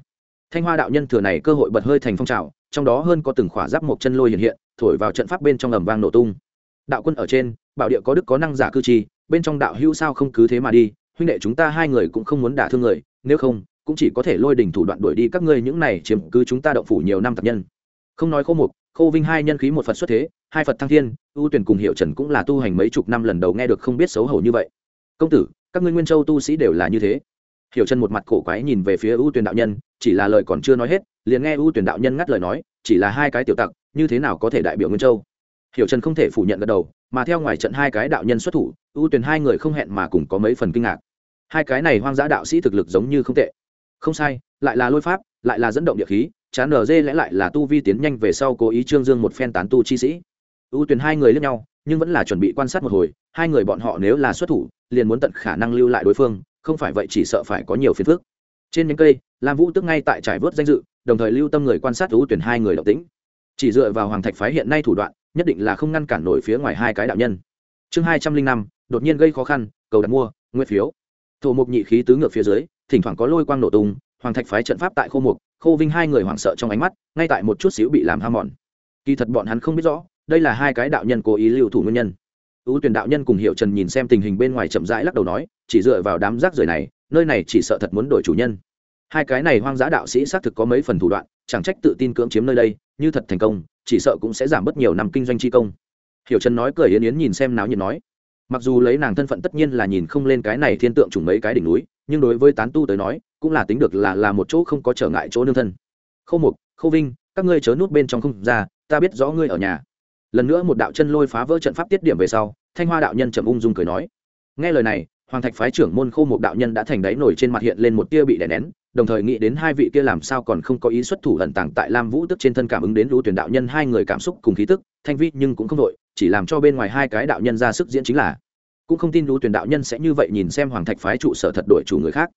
Thanh hoa đạo nhân thừa này cơ hội bật hơi thành phong trào, trong đó hơn có từng khỏa giáp một chân lôi hiện hiện, thổi vào trận pháp bên trong ầm vang nổ tung. Đạo quân ở trên, bảo địa có đức có năng giả cư trì, bên trong đạo hữu sao không cứ thế mà đi, huynh đệ chúng ta hai người cũng không muốn đả thương người, nếu không cũng chỉ có thể lôi đình thủ đoạn đuổi đi các ngươi những này chiếm cứ chúng ta động phủ nhiều năm tập nhân. Không nói khô mục, khô vinh hai nhân khí một phật xuất thế, hai phật thăng thiên, ưu tuyển cùng hiệu trần cũng là tu hành mấy chục năm lần đầu nghe được không biết xấu hổ như vậy. Công tử, các ngươi nguyên châu tu sĩ đều là như thế. Hiểu trần một mặt cổ quái nhìn về phía ưu tuyển đạo nhân, chỉ là lời còn chưa nói hết, liền nghe ưu tuyển đạo nhân ngắt lời nói, chỉ là hai cái tiểu tặc, như thế nào có thể đại biểu nguyên châu? Hiểu trần không thể phủ nhận gật đầu, mà theo ngoài trận hai cái đạo nhân xuất thủ, ưu tuyển hai người không hẹn mà cùng có mấy phần kinh ngạc. Hai cái này hoang dã đạo sĩ thực lực giống như không tệ không sai, lại là lôi pháp, lại là dẫn động địa khí, chán nở dê lẽ lại là tu vi tiến nhanh về sau cố ý trương dương một phen tán tu chi sĩ. Ưu tuyển hai người lẫn nhau, nhưng vẫn là chuẩn bị quan sát một hồi, hai người bọn họ nếu là xuất thủ, liền muốn tận khả năng lưu lại đối phương, không phải vậy chỉ sợ phải có nhiều phiền phức. Trên những cây, lam vũ tức ngay tại trải vớt danh dự, đồng thời lưu tâm người quan sát ưu tuyển hai người động tĩnh. Chỉ dựa vào hoàng thạch phái hiện nay thủ đoạn, nhất định là không ngăn cản nổi phía ngoài hai cái đạo nhân. Chương hai trăm linh năm, đột nhiên gây khó khăn, cầu đặt mua nguyên phiếu. Thổ mục nhị khí tứ ngược phía dưới thỉnh thoảng có lôi quang nổ tung, hoàng thạch phái trận pháp tại khô mục, khô vinh hai người hoảng sợ trong ánh mắt, ngay tại một chút xíu bị làm ham mòn. Kỳ thật bọn hắn không biết rõ, đây là hai cái đạo nhân cố ý lưu thủ nguyên nhân. Ưu tuyển đạo nhân cùng hiệu trần nhìn xem tình hình bên ngoài chậm rãi lắc đầu nói, chỉ dựa vào đám rác rưởi này, nơi này chỉ sợ thật muốn đổi chủ nhân. Hai cái này hoang dã đạo sĩ xác thực có mấy phần thủ đoạn, chẳng trách tự tin cưỡng chiếm nơi đây, như thật thành công, chỉ sợ cũng sẽ giảm bớt nhiều năm kinh doanh chi công. Hiểu trần nói cười yến yến nhìn xem náo nhiệt nói mặc dù lấy nàng thân phận tất nhiên là nhìn không lên cái này thiên tượng trùng mấy cái đỉnh núi, nhưng đối với tán tu tới nói, cũng là tính được là là một chỗ không có trở ngại chỗ nương thân. Khâu mục, khâu vinh, các ngươi chớ nút bên trong không ra, ta biết rõ ngươi ở nhà. Lần nữa một đạo chân lôi phá vỡ trận pháp tiết điểm về sau, thanh hoa đạo nhân trầm ung dung cười nói. Nghe lời này, hoàng thạch phái trưởng môn khô một đạo nhân đã thành đáy nổi trên mặt hiện lên một tia bị đè nén, đồng thời nghĩ đến hai vị kia làm sao còn không có ý xuất thủ ẩn tàng tại lam vũ tức trên thân cảm ứng đến lũ tuyển đạo nhân hai người cảm xúc cùng khí tức, thanh vi nhưng cũng không đội chỉ làm cho bên ngoài hai cái đạo nhân ra sức diễn chính là. Cũng không tin lũ tuyển đạo nhân sẽ như vậy nhìn xem hoàng thạch phái trụ sở thật đổi chủ người khác.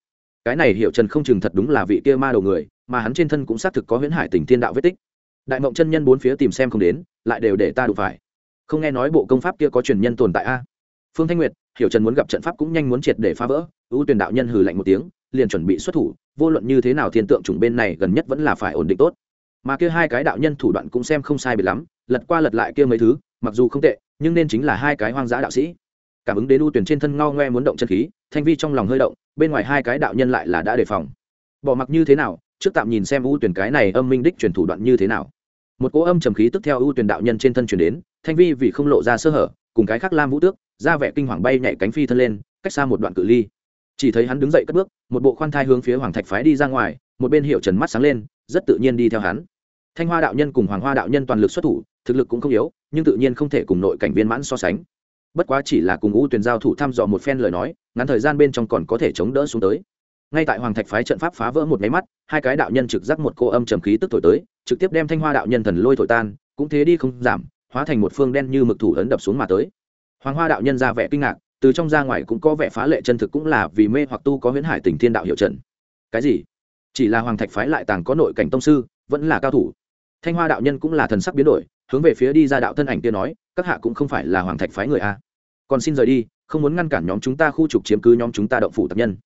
Cái này hiểu trần không chừng thật đúng là vị kia ma đầu người, mà hắn trên thân cũng xác thực có huyễn hải tình thiên đạo vết tích. Đại mộng chân nhân bốn phía tìm xem không đến, lại đều để ta đụng phải. Không nghe nói bộ công pháp kia có truyền nhân tồn tại a? Phương thanh nguyệt, hiểu trần muốn gặp trận pháp cũng nhanh muốn triệt để phá vỡ ưu tuyển đạo nhân hừ lạnh một tiếng, liền chuẩn bị xuất thủ, vô luận như thế nào thiên tượng chủng bên này gần nhất vẫn là phải ổn định tốt. Mà kia hai cái đạo nhân thủ đoạn cũng xem không sai biệt lắm, lật qua lật lại kia mấy thứ mặc dù không tệ, nhưng nên chính là hai cái hoang dã đạo sĩ. Cảm ứng đến ưu tuyển trên thân ngao ngoe muốn động chân khí, thanh vi trong lòng hơi động, bên ngoài hai cái đạo nhân lại là đã đề phòng. Bỏ mặc như thế nào, trước tạm nhìn xem ưu tuyển cái này âm minh đích truyền thủ đoạn như thế nào. Một cỗ âm trầm khí tức theo ưu tuyển đạo nhân trên thân truyền đến, thanh vi vì không lộ ra sơ hở, cùng cái khác lam vũ tước, ra vẻ kinh hoàng bay nhảy cánh phi thân lên, cách xa một đoạn cự ly. Chỉ thấy hắn đứng dậy cất bước, một bộ khoan thai hướng phía hoàng thạch phái đi ra ngoài, một bên hiệu trần mắt sáng lên, rất tự nhiên đi theo hắn. Thanh hoa đạo nhân cùng hoàng hoa đạo nhân toàn lực xuất thủ, thực lực cũng không yếu nhưng tự nhiên không thể cùng nội cảnh viên mãn so sánh. Bất quá chỉ là cùng u tuyển giao thủ thăm dò một phen lời nói, ngắn thời gian bên trong còn có thể chống đỡ xuống tới. Ngay tại hoàng thạch phái trận pháp phá vỡ một máy mắt, hai cái đạo nhân trực giác một cô âm trầm khí tức thổi tới, trực tiếp đem thanh hoa đạo nhân thần lôi thổi tan, cũng thế đi không giảm, hóa thành một phương đen như mực thủ ấn đập xuống mà tới. Hoàng hoa đạo nhân ra vẻ kinh ngạc, từ trong ra ngoài cũng có vẻ phá lệ chân thực cũng là vì mê hoặc tu có huyễn hải tình thiên đạo hiệu trận. Cái gì? Chỉ là hoàng thạch phái lại tàng có nội cảnh tông sư, vẫn là cao thủ. Thanh hoa đạo nhân cũng là thần sắc biến đổi hướng về phía đi ra đạo thân ảnh kia nói, các hạ cũng không phải là hoàng thạch phái người a. Còn xin rời đi, không muốn ngăn cản nhóm chúng ta khu trục chiếm cứ nhóm chúng ta động phủ tập nhân.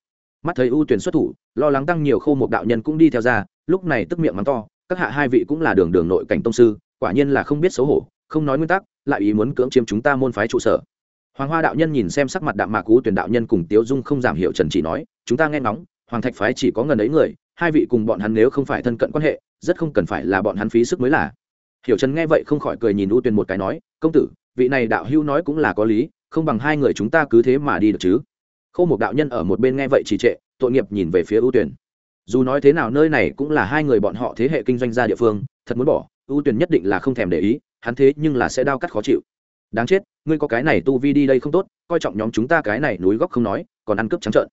Mắt thấy ưu tuyển xuất thủ, lo lắng tăng nhiều khâu một đạo nhân cũng đi theo ra, lúc này tức miệng mắng to, các hạ hai vị cũng là đường đường nội cảnh tông sư, quả nhiên là không biết xấu hổ, không nói nguyên tắc, lại ý muốn cưỡng chiếm chúng ta môn phái trụ sở. Hoàng hoa đạo nhân nhìn xem sắc mặt đạm mạc ưu tuyển đạo nhân cùng tiếu dung không giảm hiệu trần chỉ nói, chúng ta nghe ngóng, hoàng thạch phái chỉ có ngần ấy người, hai vị cùng bọn hắn nếu không phải thân cận quan hệ, rất không cần phải là bọn hắn phí sức mới là hiểu trần nghe vậy không khỏi cười nhìn ưu Tuyền một cái nói, công tử, vị này đạo hữu nói cũng là có lý, không bằng hai người chúng ta cứ thế mà đi được chứ. Khâu một đạo nhân ở một bên nghe vậy trì trệ, tội nghiệp nhìn về phía ưu Tuyền. dù nói thế nào nơi này cũng là hai người bọn họ thế hệ kinh doanh ra địa phương, thật muốn bỏ ưu Tuyền nhất định là không thèm để ý, hắn thế nhưng là sẽ đau cắt khó chịu. Đáng chết, ngươi có cái này tu vi đi đây không tốt, coi trọng nhóm chúng ta cái này núi góc không nói, còn ăn cướp trắng trợn.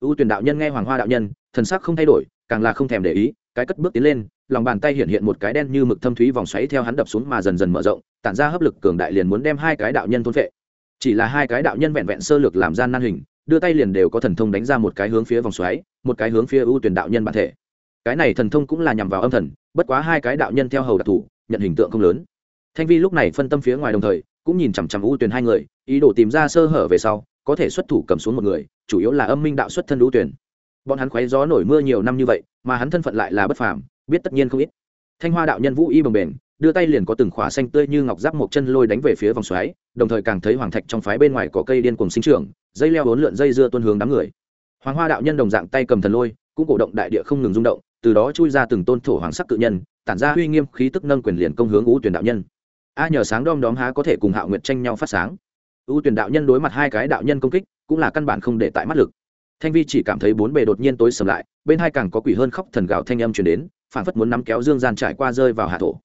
Ưu Tuyền đạo nhân nghe hoàng hoa đạo nhân, thần sắc không thay đổi, càng là không thèm để ý cái cất bước tiến lên, lòng bàn tay hiện hiện một cái đen như mực thâm thúy vòng xoáy theo hắn đập xuống mà dần dần mở rộng, tản ra hấp lực cường đại liền muốn đem hai cái đạo nhân thôn vệ chỉ là hai cái đạo nhân vẹn vẹn sơ lược làm gian nan hình, đưa tay liền đều có thần thông đánh ra một cái hướng phía vòng xoáy, một cái hướng phía ưu tuyển đạo nhân bản thể. Cái này thần thông cũng là nhằm vào âm thần, bất quá hai cái đạo nhân theo hầu đặc thù, nhận hình tượng không lớn. Thanh vi lúc này phân tâm phía ngoài đồng thời, cũng nhìn chằm chằm ưu tuyển hai người, ý đồ tìm ra sơ hở về sau, có thể xuất thủ cầm xuống một người, chủ yếu là âm minh đạo xuất thân ưu tuyển bọn hắn khoé gió nổi mưa nhiều năm như vậy, mà hắn thân phận lại là bất phàm, biết tất nhiên không ít. Thanh hoa đạo nhân vũ y bồng bền đưa tay liền có từng khỏa xanh tươi như ngọc giáp một chân lôi đánh về phía vòng xoáy, đồng thời càng thấy hoàng thạch trong phái bên ngoài có cây điên cùng sinh trưởng, dây leo bốn lượn dây dưa tuôn hướng đám người. Hoàng hoa đạo nhân đồng dạng tay cầm thần lôi, cũng cổ động đại địa không ngừng rung động, từ đó chui ra từng tôn thổ hoàng sắc cự nhân, tản ra uy nghiêm khí tức nâng quyền liền công hướng u tuyển đạo nhân. A nhờ sáng đom đóm há có thể cùng hạo nguyệt tranh nhau phát sáng. U tuyển đạo nhân đối mặt hai cái đạo nhân công kích, cũng là căn bản không để tại mắt lực thanh vi chỉ cảm thấy bốn bề đột nhiên tối sầm lại, bên hai càng có quỷ hơn khóc thần gạo thanh âm truyền đến phản phất muốn nắm kéo dương gian trải qua rơi vào hạ thổ.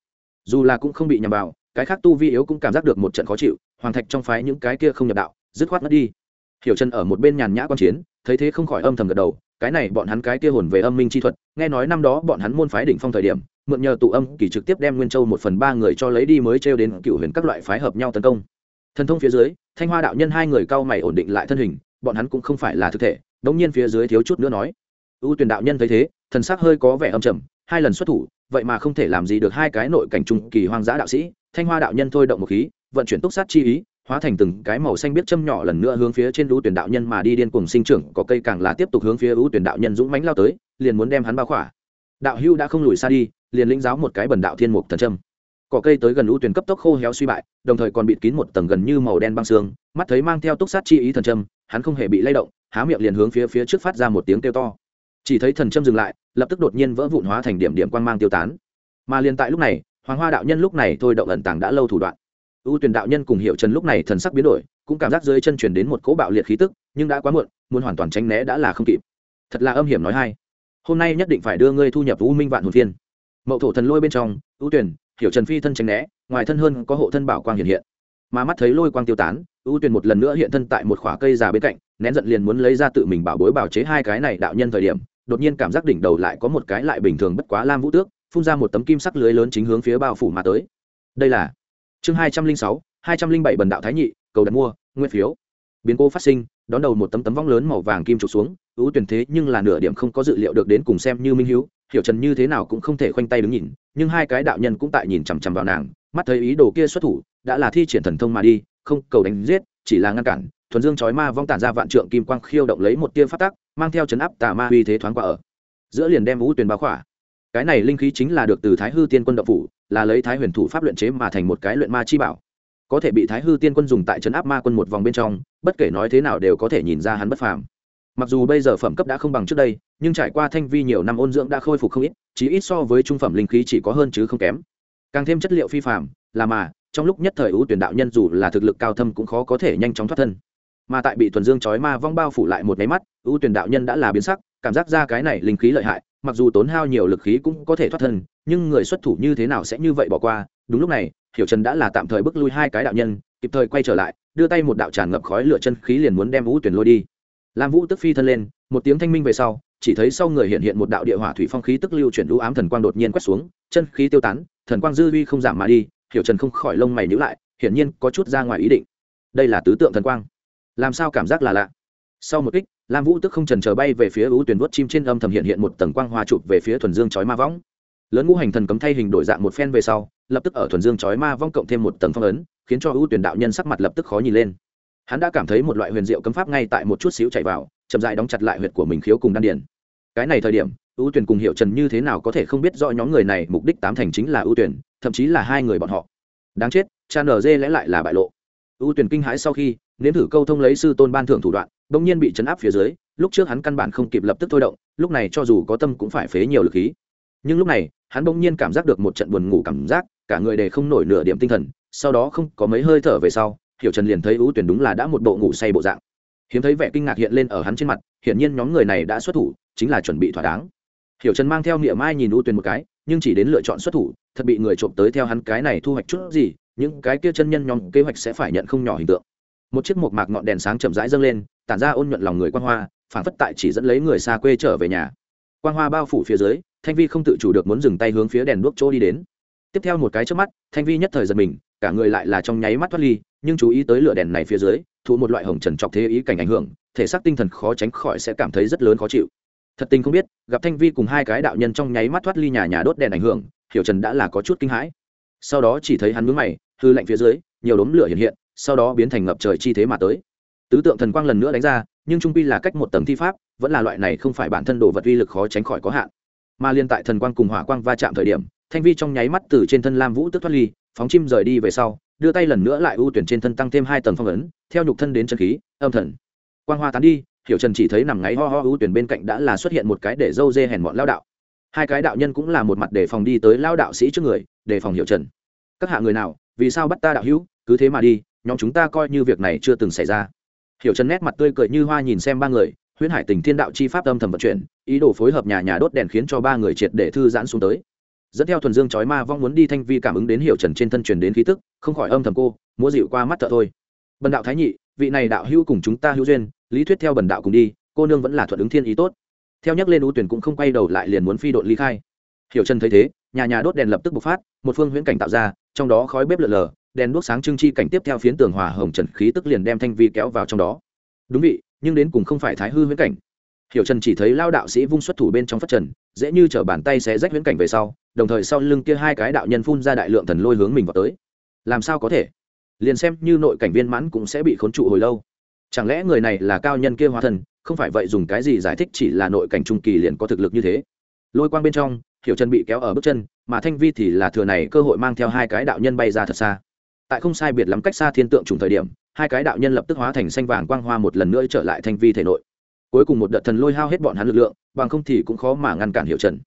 Dù là cũng không bị nhầm vào, cái khác tu vi yếu cũng cảm giác được một trận khó chịu, hoàng thạch trong phái những cái kia không nhập đạo, dứt khoát mất đi. Hiểu chân ở một bên nhàn nhã quan chiến, thấy thế không khỏi âm thầm gật đầu, cái này bọn hắn cái kia hồn về âm minh chi thuật, nghe nói năm đó bọn hắn môn phái đỉnh phong thời điểm, mượn nhờ tụ âm kỳ trực tiếp đem nguyên châu một phần ba người cho lấy đi mới trêu đến cựu huyền các loại phái hợp nhau tấn công. Thần thông phía dưới, thanh hoa đạo nhân hai người cao mày ổn định lại thân hình, bọn hắn cũng không phải là thực thể đống nhiên phía dưới thiếu chút nữa nói, ưu tuyển đạo nhân thấy thế, thần sắc hơi có vẻ âm trầm, hai lần xuất thủ, vậy mà không thể làm gì được hai cái nội cảnh trung kỳ hoang dã đạo sĩ, thanh hoa đạo nhân thôi động một khí, vận chuyển túc sát chi ý, hóa thành từng cái màu xanh biết châm nhỏ lần nữa hướng phía trên ưu tuyển đạo nhân mà đi điên cùng sinh trưởng, có cây càng là tiếp tục hướng phía ưu tuyển đạo nhân dũng mãnh lao tới, liền muốn đem hắn bao khỏa. Đạo hưu đã không lùi xa đi, liền lĩnh giáo một cái bần đạo thiên mục thần trâm cỏ cây tới gần ưu tuyển cấp tốc khô héo suy bại, đồng thời còn bịt kín một tầng gần như màu đen băng xương, mắt thấy mang theo túc sát chi ý thần trâm hắn không hề bị lay động há miệng liền hướng phía phía trước phát ra một tiếng kêu to. Chỉ thấy thần châm dừng lại, lập tức đột nhiên vỡ vụn hóa thành điểm điểm quang mang tiêu tán. Mà liền tại lúc này, hoàng hoa đạo nhân lúc này thôi động ẩn tàng đã lâu thủ đoạn. Ưu tuyển đạo nhân cùng hiệu trần lúc này thần sắc biến đổi, cũng cảm giác dưới chân chuyển đến một cỗ bạo liệt khí tức, nhưng đã quá muộn, muốn hoàn toàn tránh né đã là không kịp. Thật là âm hiểm nói hay. Hôm nay nhất định phải đưa ngươi thu nhập u minh vạn hồn phiên. Mậu thổ thần lôi bên trong, ưu tuyển hiểu trần phi thân tránh né, ngoài thân hơn có hộ thân bảo quang hiện hiện mà mắt thấy lôi quang tiêu tán, ưu Tuyền một lần nữa hiện thân tại một khỏa cây già bên cạnh, nén giận liền muốn lấy ra tự mình bảo bối bảo chế hai cái này đạo nhân thời điểm, đột nhiên cảm giác đỉnh đầu lại có một cái lại bình thường bất quá lam vũ tước, phun ra một tấm kim sắc lưới lớn chính hướng phía bao phủ mà tới. Đây là chương hai trăm linh sáu, hai trăm linh bảy bần đạo thái nhị, cầu đặt mua, nguyên phiếu. Biến cố phát sinh, đón đầu một tấm tấm vong lớn màu vàng kim trục xuống, ưu tuyển thế nhưng là nửa điểm không có dự liệu được đến cùng xem như minh hiếu, hiểu trần như thế nào cũng không thể khoanh tay đứng nhìn, nhưng hai cái đạo nhân cũng tại nhìn chằm chằm vào nàng, mắt thấy ý đồ kia xuất thủ đã là thi triển thần thông mà đi, không cầu đánh giết, chỉ là ngăn cản, thuần dương chói ma vong tản ra vạn trượng kim quang khiêu động lấy một tia phát tắc, mang theo chấn áp tà ma uy thế thoáng qua ở giữa liền đem vũ tuyền báo khỏa. Cái này linh khí chính là được từ thái hư tiên quân đậu phủ, là lấy thái huyền thủ pháp luyện chế mà thành một cái luyện ma chi bảo. Có thể bị thái hư tiên quân dùng tại chấn áp ma quân một vòng bên trong, bất kể nói thế nào đều có thể nhìn ra hắn bất phàm. Mặc dù bây giờ phẩm cấp đã không bằng trước đây, nhưng trải qua thanh vi nhiều năm ôn dưỡng đã khôi phục không ít chỉ ít so với trung phẩm linh khí chỉ có hơn chứ không kém. Càng thêm chất liệu phi phàm, là mà trong lúc nhất thời ưu tuyển đạo nhân dù là thực lực cao thâm cũng khó có thể nhanh chóng thoát thân. Mà tại bị thuần dương chói ma vong bao phủ lại một máy mắt, ưu tuyển đạo nhân đã là biến sắc, cảm giác ra cái này linh khí lợi hại, mặc dù tốn hao nhiều lực khí cũng có thể thoát thân, nhưng người xuất thủ như thế nào sẽ như vậy bỏ qua? Đúng lúc này, hiểu trần đã là tạm thời bước lui hai cái đạo nhân, kịp thời quay trở lại, đưa tay một đạo tràn ngập khói lửa chân khí liền muốn đem vũ tuyển lôi đi. Lam vũ tức phi thân lên, một tiếng thanh minh về sau, chỉ thấy sau người hiện hiện một đạo địa hỏa thủy phong khí tức lưu chuyển lũ ám thần quang đột nhiên quét xuống, chân khí tiêu tán, thần quang dư vi không giảm mà đi hiểu trần không khỏi lông mày nhữ lại, hiển nhiên có chút ra ngoài ý định. Đây là tứ tượng thần quang. Làm sao cảm giác là lạ? Sau một kích, lam vũ tức không trần chờ bay về phía ưu tuyển vuốt chim trên âm thầm hiện hiện một tầng quang hoa chụp về phía thuần dương chói ma võng. Lớn ngũ hành thần cấm thay hình đổi dạng một phen về sau, lập tức ở thuần dương chói ma vong cộng thêm một tầng phong ấn, khiến cho ưu tuyển đạo nhân sắc mặt lập tức khó nhìn lên. Hắn đã cảm thấy một loại huyền diệu cấm pháp ngay tại một chút xíu chạy vào, chậm dại đóng chặt lại huyệt của mình khiếu cùng đan điển cái này thời điểm ưu tuyển cùng hiệu trần như thế nào có thể không biết rõ nhóm người này mục đích tám thành chính là ưu tuyển, thậm chí là hai người bọn họ. Đáng chết cha nở dê lẽ lại là bại lộ. Ưu tuyển kinh hãi sau khi, nếm thử câu thông lấy sư tôn ban thưởng thủ đoạn, bỗng nhiên bị chấn áp phía dưới, lúc trước hắn căn bản không kịp lập tức thôi động, lúc này cho dù có tâm cũng phải phế nhiều lực khí. Nhưng lúc này, hắn bỗng nhiên cảm giác được một trận buồn ngủ cảm giác, cả người đề không nổi nửa điểm tinh thần, sau đó không có mấy hơi thở về sau, hiểu trần liền thấy ưu tuyển đúng là đã một bộ ngủ say bộ dạng. Hiếm thấy vẻ kinh ngạc hiện lên ở hắn trên mặt, hiển nhiên nhóm người này đã xuất thủ, chính là chuẩn bị thỏa đáng hiểu trần mang theo niệm mai nhìn ưu tuyền một cái, nhưng chỉ đến lựa chọn xuất thủ, thật bị người trộm tới theo hắn cái này thu hoạch chút gì, những cái kia chân nhân nhóm kế hoạch sẽ phải nhận không nhỏ hình tượng. Một chiếc một mạc ngọn đèn sáng chậm rãi dâng lên, tản ra ôn nhuận lòng người quan hoa phản phất tại chỉ dẫn lấy người xa quê trở về nhà. Quan hoa bao phủ phía dưới, thanh vi không tự chủ được muốn dừng tay hướng phía đèn đuốc chỗ đi đến. Tiếp theo một cái trước mắt, thanh vi nhất thời giật mình, cả người lại là trong nháy mắt thoát ly, nhưng chú ý tới lửa đèn này phía dưới, thụ một loại hồng trần trọc thế ý cảnh ảnh hưởng, thể xác tinh thần khó tránh khỏi sẽ cảm thấy rất lớn khó chịu thật tình không biết, gặp thanh vi cùng hai cái đạo nhân trong nháy mắt thoát ly nhà nhà đốt đèn ảnh hưởng, hiểu trần đã là có chút kinh hãi. Sau đó chỉ thấy hắn mướn mày, hư lạnh phía dưới, nhiều đốm lửa hiện hiện, sau đó biến thành ngập trời chi thế mà tới. Tứ tượng thần quang lần nữa đánh ra, nhưng trung pi là cách một tầng thi pháp, vẫn là loại này không phải bản thân đồ vật uy lực khó tránh khỏi có hạn. Mà liên tại thần quang cùng hỏa quang va chạm thời điểm, thanh vi trong nháy mắt từ trên thân lam vũ tức thoát ly, phóng chim rời đi về sau, đưa tay lần nữa lại ưu tuyển trên thân tăng thêm hai tầng phong ấn, theo nhục thân đến chân khí, âm thần. Quang hoa tán đi hiểu trần chỉ thấy nằm ngáy ho ho ưu tuyển bên cạnh đã là xuất hiện một cái để dâu dê hèn bọn lao đạo. Hai cái đạo nhân cũng là một mặt để phòng đi tới lao đạo sĩ trước người, để phòng hiểu trần. Các hạ người nào, vì sao bắt ta đạo hữu? Cứ thế mà đi, nhóm chúng ta coi như việc này chưa từng xảy ra. Hiểu trần nét mặt tươi cười như hoa nhìn xem ba người, huyễn hải tình thiên đạo chi pháp âm thầm vận chuyển, ý đồ phối hợp nhà nhà đốt đèn khiến cho ba người triệt để thư giãn xuống tới. Dẫn theo thuần dương chói ma vong muốn đi thanh vi cảm ứng đến hiểu trần trên thân truyền đến khí tức, không khỏi âm thầm cô, múa dịu qua mắt thợ thôi. Bần đạo thái nhị, vị này đạo hữu cùng chúng ta hữu duyên lý thuyết theo bần đạo cùng đi, cô nương vẫn là thuận ứng thiên ý tốt. Theo nhắc lên ưu tuyển cũng không quay đầu lại liền muốn phi đội ly khai. Hiểu trần thấy thế, nhà nhà đốt đèn lập tức bộc phát, một phương huyễn cảnh tạo ra, trong đó khói bếp lợn lờ, đèn đuốc sáng trưng chi cảnh tiếp theo phiến tường hòa hồng trần khí tức liền đem thanh vi kéo vào trong đó. Đúng vị, nhưng đến cùng không phải thái hư huyễn cảnh. Hiểu trần chỉ thấy lao đạo sĩ vung xuất thủ bên trong phát trần, dễ như t bàn tay sẽ rách huyễn cảnh về sau, đồng thời sau lưng kia hai cái đạo nhân phun ra đại lượng thần lôi hướng mình vào tới. Làm sao có thể? Liền xem như nội cảnh viên mãn cũng sẽ bị khốn trụ hồi lâu chẳng lẽ người này là cao nhân kia hóa thần không phải vậy dùng cái gì giải thích chỉ là nội cảnh trung kỳ liền có thực lực như thế. Lôi quang bên trong, hiểu chân bị kéo ở bước chân, mà thanh vi thì là thừa này cơ hội mang theo hai cái đạo nhân bay ra thật xa. Tại không sai biệt lắm cách xa thiên tượng trùng thời điểm, hai cái đạo nhân lập tức hóa thành xanh vàng quang hoa một lần nữa trở lại thanh vi thể nội. Cuối cùng một đợt thần lôi hao hết bọn hắn lực lượng, bằng không thì cũng khó mà ngăn cản hiệu trần.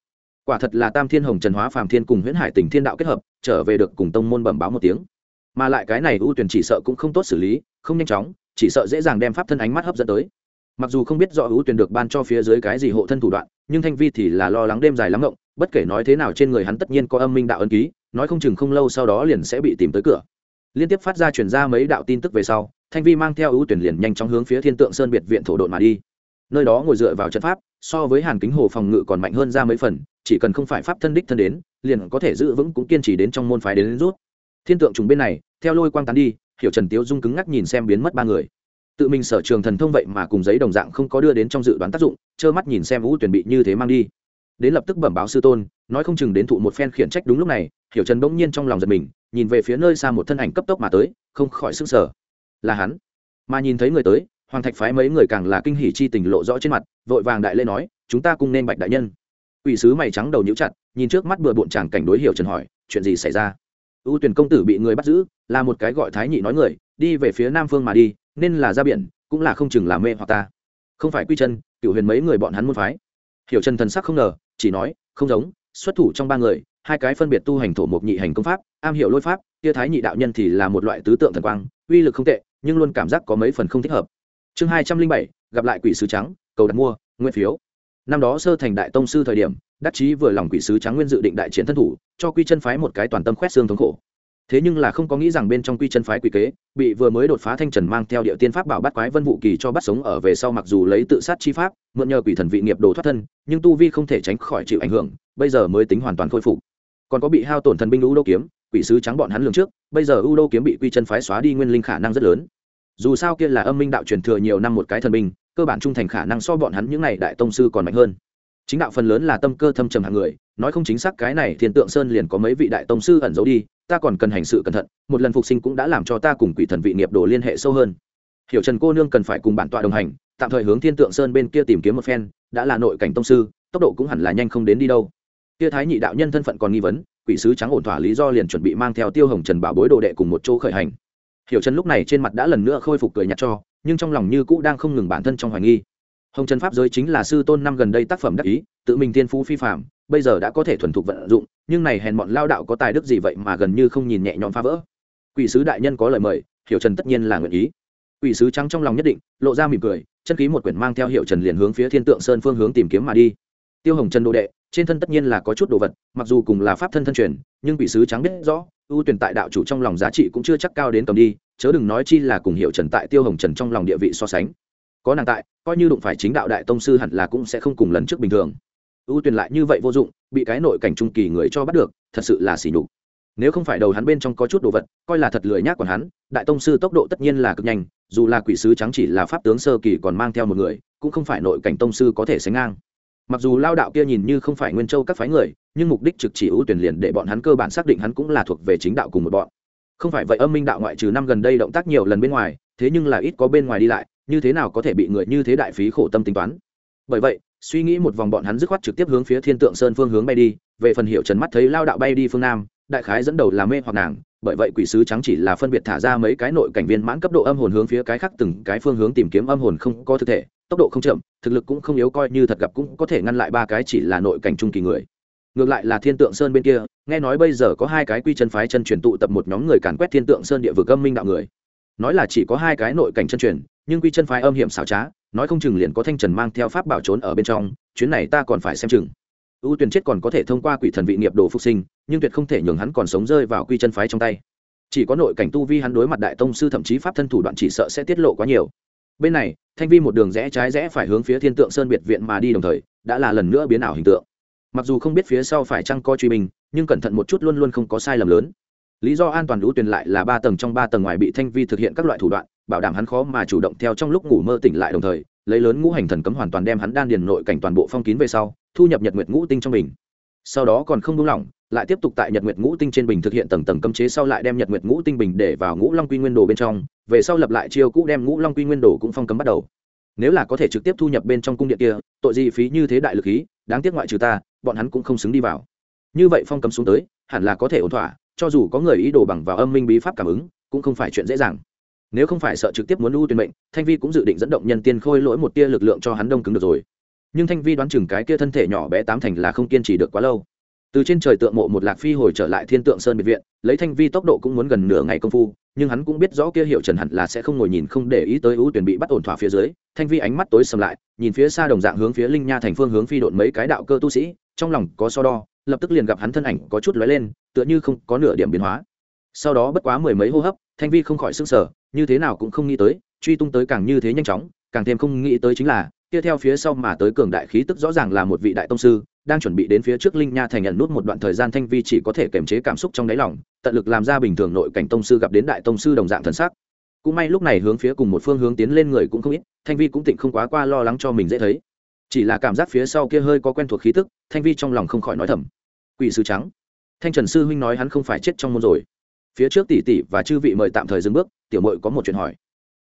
Quả thật là tam thiên hồng trần hóa phàm thiên cùng huyễn hải tình thiên đạo kết hợp, trở về được cùng tông môn bẩm báo một tiếng. Mà lại cái này ưu tuyển chỉ sợ cũng không tốt xử lý, không nhanh chóng chỉ sợ dễ dàng đem pháp thân ánh mắt hấp dẫn tới. Mặc dù không biết rõ ưu tuyển được ban cho phía dưới cái gì hộ thân thủ đoạn nhưng thanh vi thì là lo lắng đêm dài lắm ngộng bất kể nói thế nào trên người hắn tất nhiên có âm minh đạo ân ký nói không chừng không lâu sau đó liền sẽ bị tìm tới cửa. Liên tiếp phát ra chuyển ra mấy đạo tin tức về sau thanh vi mang theo ưu tuyển liền nhanh chóng hướng phía thiên tượng sơn biệt viện thổ đội mà đi. Nơi đó ngồi dựa vào trận pháp so với hàn kính hồ phòng ngự còn mạnh hơn ra mấy phần chỉ cần không phải pháp thân đích thân đến liền có thể giữ vững cũng kiên trì đến trong môn phái đến, đến rút. Thiên tượng trùng bên này theo lôi quang tán đi hiểu trần tiếu dung cứng ngắc nhìn xem biến mất ba người. Tự mình sở trường thần thông vậy mà cùng giấy đồng dạng không có đưa đến trong dự đoán tác dụng, trơ mắt nhìn xem vũ tuyển bị như thế mang đi. Đến lập tức bẩm báo sư tôn, nói không chừng đến thụ một phen khiển trách đúng lúc này, hiểu trần bỗng nhiên trong lòng giật mình, nhìn về phía nơi xa một thân ảnh cấp tốc mà tới, không khỏi sức sở là hắn. Mà nhìn thấy người tới, hoàng thạch phái mấy người càng là kinh hỉ chi tình lộ rõ trên mặt, vội vàng đại lê nói, chúng ta cùng nên bạch đại nhân. Ủy sứ mày trắng đầu nhíu chặt, nhìn trước mắt bừa bộn chàng cảnh đối hiểu trần hỏi, chuyện gì xảy ra? Ưu tuyển công tử bị người bắt giữ, là một cái gọi thái nhị nói người, đi về phía nam phương mà đi, nên là ra biển, cũng là không chừng làm mê hoặc ta. Không phải quy chân cựu huyền mấy người bọn hắn môn phái. Hiểu trần thần sắc không ngờ, chỉ nói, không giống, xuất thủ trong ba người, hai cái phân biệt tu hành thổ mục nhị hành công pháp, am hiểu lôi pháp tia thái nhị đạo nhân thì là một loại tứ tượng thần quang, uy lực không tệ, nhưng luôn cảm giác có mấy phần không thích hợp. Chương hai trăm linh bảy, gặp lại quỷ sứ trắng, cầu đặt mua nguyên phiếu. Năm đó sơ thành đại tông sư thời điểm đắc chí vừa lòng quỷ sứ trắng nguyên dự định đại chiến thân thủ, cho quy chân phái một cái toàn tâm khoét xương thống khổ. Thế nhưng là không có nghĩ rằng bên trong quy chân phái quỷ kế, bị vừa mới đột phá thanh trần mang theo địa tiên pháp bảo bắt quái vân vụ kỳ cho bắt sống ở về sau mặc dù lấy tự sát chi pháp, mượn nhờ quỷ thần vị nghiệp đồ thoát thân, nhưng tu vi không thể tránh khỏi chịu ảnh hưởng, bây giờ mới tính hoàn toàn khôi phục. Còn có bị hao tổn thần binh u đô kiếm, quỷ sứ trắng bọn hắn lường trước, bây giờ u đô kiếm bị quy chân phái xóa đi nguyên linh khả năng rất lớn. Dù sao kia là âm minh đạo truyền thừa nhiều năm một cái thần binh, cơ bản trung thành khả năng so bọn hắn những n à y đại tông sư còn mạnh hơn chính đạo phần lớn là tâm cơ thâm trầm hạng người, nói không chính xác cái này thiên tượng sơn liền có mấy vị đại tông sư ẩn giấu đi, ta còn cần hành sự cẩn thận, một lần phục sinh cũng đã làm cho ta cùng quỷ thần vị nghiệp đồ liên hệ sâu hơn. Hiểu trần cô nương cần phải cùng bản tọa đồng hành, tạm thời hướng thiên tượng sơn bên kia tìm kiếm một phen, đã là nội cảnh tông sư, tốc độ cũng hẳn là nhanh không đến đi đâu. Kia thái nhị đạo nhân thân phận còn nghi vấn, quỷ sứ trắng ổn thỏa lý do liền chuẩn bị mang theo tiêu hồng trần bảo bối đồ đệ cùng một chỗ khởi hành. Hiểu trần lúc này trên mặt đã lần nữa khôi phục cười nhạt cho, nhưng trong lòng như cũ đang không ngừng bản thân trong hoài nghi hồng trần pháp giới chính là sư tôn năm gần đây tác phẩm đắc ý, tự mình tiên phú phi phạm bây giờ đã có thể thuần thục vận dụng, nhưng này hèn bọn lao đạo có tài đức gì vậy mà gần như không nhìn nhẹ nhõm phá vỡ? Quỷ sứ đại nhân có lời mời, hiểu trần tất nhiên là nguyện ý. Quỷ sứ trắng trong lòng nhất định, lộ ra mỉm cười, chân khí một quyển mang theo hiệu trần liền hướng phía thiên tượng sơn phương hướng tìm kiếm mà đi. Tiêu hồng trần đồ đệ, trên thân tất nhiên là có chút đồ vật, mặc dù cùng là pháp thân thân truyền, nhưng quỷ sứ trắng biết rõ, ưu tuyển tại đạo chủ trong lòng giá trị cũng chưa chắc cao đến cầm đi, chớ đừng nói chi là cùng hiệu trần tại tiêu hồng trần trong lòng địa vị so sánh có nàng tại, coi như đụng phải chính đạo đại tông sư hẳn là cũng sẽ không cùng lần trước bình thường. Ưu tuyền lại như vậy vô dụng, bị cái nội cảnh trung kỳ người cho bắt được, thật sự là xỉ nhục. Nếu không phải đầu hắn bên trong có chút đồ vật, coi là thật lười nhác còn hắn, đại tông sư tốc độ tất nhiên là cực nhanh, dù là quỷ sứ trắng chỉ là pháp tướng sơ kỳ còn mang theo một người, cũng không phải nội cảnh tông sư có thể sánh ngang. Mặc dù lao đạo kia nhìn như không phải nguyên châu các phái người, nhưng mục đích trực chỉ ưu tuyển liền để bọn hắn cơ bản xác định hắn cũng là thuộc về chính đạo cùng một bọn. Không phải vậy âm minh đạo ngoại trừ năm gần đây động tác nhiều lần bên ngoài, thế nhưng là ít có bên ngoài đi lại như thế nào có thể bị người như thế đại phí khổ tâm tính toán? Bởi vậy, suy nghĩ một vòng bọn hắn dứt khoát trực tiếp hướng phía thiên tượng sơn phương hướng bay đi, về phần hiệu trần mắt thấy lao đạo bay đi phương nam, đại khái dẫn đầu là mê hoặc nàng, bởi vậy quỷ sứ trắng chỉ là phân biệt thả ra mấy cái nội cảnh viên mãn cấp độ âm hồn hướng phía cái khác từng cái phương hướng tìm kiếm âm hồn không có thực thể, tốc độ không chậm, thực lực cũng không yếu coi như thật gặp cũng có thể ngăn lại ba cái chỉ là nội cảnh trung kỳ người. Ngược lại là thiên tượng sơn bên kia, nghe nói bây giờ có hai cái quy chân phái chân truyền tụ tập một nhóm người càn quét thiên tượng sơn địa vực âm minh đạo người nói là chỉ có hai cái nội cảnh chân truyền, nhưng quy chân phái âm hiểm xảo trá, nói không chừng liền có thanh trần mang theo pháp bảo trốn ở bên trong, chuyến này ta còn phải xem chừng. Ưu Tuyền chết còn có thể thông qua quỷ thần vị nghiệp đồ phục sinh, nhưng tuyệt không thể nhường hắn còn sống rơi vào quy chân phái trong tay. Chỉ có nội cảnh tu vi hắn đối mặt đại tông sư thậm chí pháp thân thủ đoạn chỉ sợ sẽ tiết lộ quá nhiều. Bên này, thanh vi một đường rẽ trái rẽ phải hướng phía thiên tượng sơn biệt viện mà đi đồng thời, đã là lần nữa biến ảo hình tượng. Mặc dù không biết phía sau phải chăng co truy bình nhưng cẩn thận một chút luôn luôn không có sai lầm lớn lý do an toàn lũ tuyền lại là ba tầng trong ba tầng ngoài bị thanh vi thực hiện các loại thủ đoạn, bảo đảm hắn khó mà chủ động theo trong lúc ngủ mơ tỉnh lại đồng thời, lấy lớn ngũ hành thần cấm hoàn toàn đem hắn đan điền nội cảnh toàn bộ phong kín về sau, thu nhập nhật nguyệt ngũ tinh trong bình. Sau đó còn không buông lỏng, lại tiếp tục tại nhật nguyệt ngũ tinh trên bình thực hiện tầng tầng cấm chế sau lại đem nhật nguyệt ngũ tinh bình để vào ngũ long quy nguyên đồ bên trong, về sau lập lại chiêu cũ đem ngũ long quy nguyên đồ cũng phong cấm bắt đầu. Nếu là có thể trực tiếp thu nhập bên trong cung điện kia, tội gì phí như thế đại lực khí, đáng tiếc ngoại trừ ta, bọn hắn cũng không xứng đi vào. Như vậy phong cấm xuống tới hẳn là có thể ổn thỏa, cho dù có người ý đồ bằng vào âm minh bí pháp cảm ứng, cũng không phải chuyện dễ dàng. Nếu không phải sợ trực tiếp muốn ưu tuyển mệnh, thanh vi cũng dự định dẫn động nhân tiên khôi lỗi một tia lực lượng cho hắn đông cứng được rồi. Nhưng thanh vi đoán chừng cái kia thân thể nhỏ bé tám thành là không kiên trì được quá lâu. Từ trên trời tượng mộ một lạc phi hồi trở lại thiên tượng sơn biệt viện, lấy thanh vi tốc độ cũng muốn gần nửa ngày công phu, nhưng hắn cũng biết rõ kia hiệu trần hẳn là sẽ không ngồi nhìn không để ý tới ưu tuyển bị bắt ổn thỏa phía dưới. Thanh vi ánh mắt tối sầm lại, nhìn phía xa đồng dạng hướng phía linh nha thành phương hướng phi độn mấy cái đạo cơ tu sĩ, trong lòng có so đo lập tức liền gặp hắn thân ảnh có chút lóe lên, tựa như không có nửa điểm biến hóa. Sau đó bất quá mười mấy hô hấp, thanh vi không khỏi s ư n g sở như thế nào cũng không nghĩ tới, truy tung tới càng như thế nhanh chóng, càng thêm không nghĩ tới chính là, kia theo phía sau mà tới cường đại khí tức rõ ràng là một vị đại tông sư, đang chuẩn bị đến phía trước linh nha thành nhận nút một đoạn thời gian thanh vi chỉ có thể kiềm chế cảm xúc trong đáy lòng, tận lực làm ra bình thường nội cảnh tông sư gặp đến đại tông sư đồng dạng thần sắc. Cũng may lúc này hướng phía cùng một phương hướng tiến lên người cũng không ít, thanh vi cũng tịnh không quá qua lo lắng cho mình dễ thấy chỉ là cảm giác phía sau kia hơi có quen thuộc khí tức, thanh vi trong lòng không khỏi nói thầm. Quỷ sư trắng. Thanh trần sư huynh nói hắn không phải chết trong môn rồi. Phía trước tỷ tỷ và chư vị mời tạm thời dừng bước, tiểu mội có một chuyện hỏi.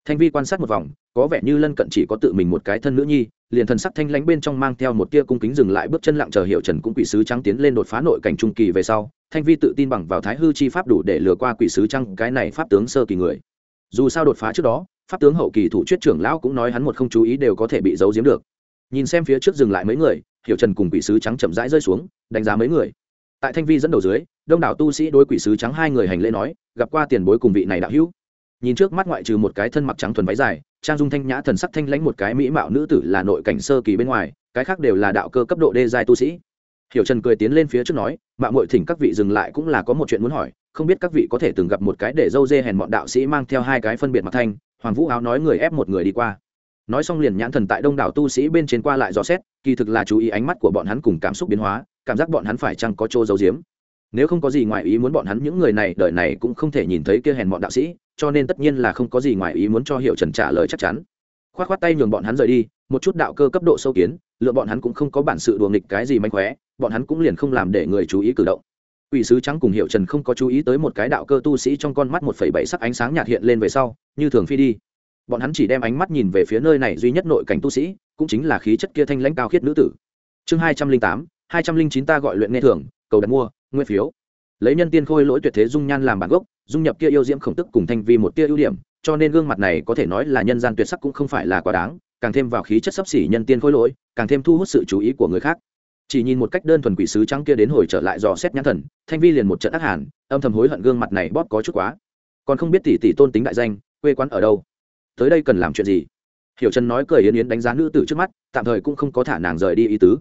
Thanh vi quan sát một vòng, có vẻ như lân cận chỉ có tự mình một cái thân nữ nhi, liền thần sắc thanh lánh bên trong mang theo một tia cung kính dừng lại bước chân lặng chờ hiệu trần cũng quỷ sứ trắng tiến lên đột phá nội cảnh trung kỳ về sau, thanh vi tự tin bằng vào thái hư chi pháp đủ để lừa qua quỷ sứ trăng cái này pháp tướng sơ kỳ người. Dù sao đột phá trước đó, pháp tướng hậu kỳ thủ chuyết trưởng lão cũng nói hắn một không chú ý đều có thể bị giấu giếm được nhìn xem phía trước dừng lại mấy người, hiểu trần cùng quỷ sứ trắng chậm rãi rơi xuống, đánh giá mấy người. Tại thanh vi dẫn đầu dưới, đông đảo tu sĩ đối quỷ sứ trắng hai người hành lễ nói, gặp qua tiền bối cùng vị này đạo hữu. Nhìn trước mắt ngoại trừ một cái thân mặc trắng thuần váy dài, trang dung thanh nhã thần sắc thanh lãnh một cái mỹ mạo nữ tử là nội cảnh sơ kỳ bên ngoài, cái khác đều là đạo cơ cấp độ đê giai tu sĩ. Hiểu trần cười tiến lên phía trước nói mạng mội thỉnh các vị dừng lại cũng là có một chuyện muốn hỏi, không biết các vị có thể từng gặp một cái để dâu dê hèn bọn đạo sĩ mang theo hai cái phân biệt mặt thanh, hoàng vũ áo nói người ép một người đi qua nói xong liền nhãn thần tại đông đảo tu sĩ bên trên qua lại dò xét kỳ thực là chú ý ánh mắt của bọn hắn cùng cảm xúc biến hóa cảm giác bọn hắn phải chăng có chỗ giấu giếm. Nếu không có gì ngoài ý muốn bọn hắn những người này đời này cũng không thể nhìn thấy kia hèn bọn đạo sĩ cho nên tất nhiên là không có gì ngoài ý muốn cho hiệu trần trả lời chắc chắn. Khoát khoát tay nhường bọn hắn rời đi một chút đạo cơ cấp độ sâu kiến lựa bọn hắn cũng không có bản sự đùa nghịch cái gì manh khóe bọn hắn cũng liền không làm để người chú ý cử động. Quỷ sứ trắng cùng Hiệu Trần không có chú ý tới một cái đạo cơ tu sĩ trong con mắt một phẩy bảy sắc ánh sáng nhạt hiện lên về sau, như thường phi đi. Bọn hắn chỉ đem ánh mắt nhìn về phía nơi này duy nhất nội cảnh tu sĩ, cũng chính là khí chất kia thanh lãnh cao khiết nữ tử. Chương hai trăm linh tám, hai trăm linh chín ta gọi luyện nghe thường, cầu đặt mua, nguyên phiếu. Lấy nhân tiên khôi lỗi tuyệt thế dung nhan làm bản gốc, dung nhập kia yêu diễm khổng tức cùng thanh vi một tia ưu điểm, cho nên gương mặt này có thể nói là nhân gian tuyệt sắc cũng không phải là quá đáng, càng thêm vào khí chất sấp xỉ nhân tiên khôi lỗi, càng thêm thu hút sự chú ý của người khác chỉ nhìn một cách đơn thuần quỷ sứ trắng kia đến hồi trở lại dò xét nhãn thần thanh vi liền một trận ác hàn âm thầm hối hận gương mặt này bóp có chút quá còn không biết tỷ tỷ tôn tính đại danh quê quán ở đâu tới đây cần làm chuyện gì? Hiểu trần nói cười yến yến đánh giá nữ tử trước mắt, tạm thời cũng không có thả nàng rời đi ý tứ.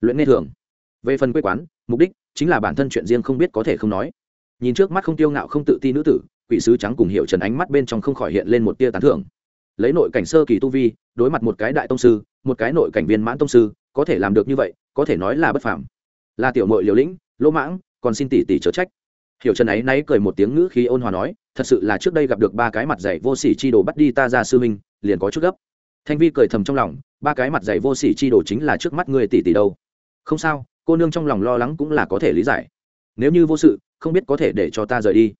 Luyện nghe thường về phần quê quán, mục đích chính là bản thân chuyện riêng không biết có thể không nói. Nhìn trước mắt không tiêu ngạo không tự ti nữ tử, quỷ sứ trắng cùng hiểu trần ánh mắt bên trong không khỏi hiện lên một tia tán thưởng. Lấy nội cảnh sơ kỳ tu vi, đối mặt một cái đại tông sư, một cái nội cảnh viên mãn tông sư, có thể làm được như vậy, có thể nói là bất phàm. Là tiểu mội liều lĩnh, lỗ mãng, còn xin tỷ tỷ chớ trách. Hiểu trần ấy nay cười một tiếng ngữ khi ôn hòa nói thật sự là trước đây gặp được ba cái mặt dày vô sỉ chi đồ bắt đi ta ra sư minh liền có chút gấp. Thanh vi cười thầm trong lòng, ba cái mặt dày vô sỉ chi đồ chính là trước mắt người tỷ tỷ đâu. Không sao, cô nương trong lòng lo lắng cũng là có thể lý giải. Nếu như vô sự, không biết có thể để cho ta rời đi.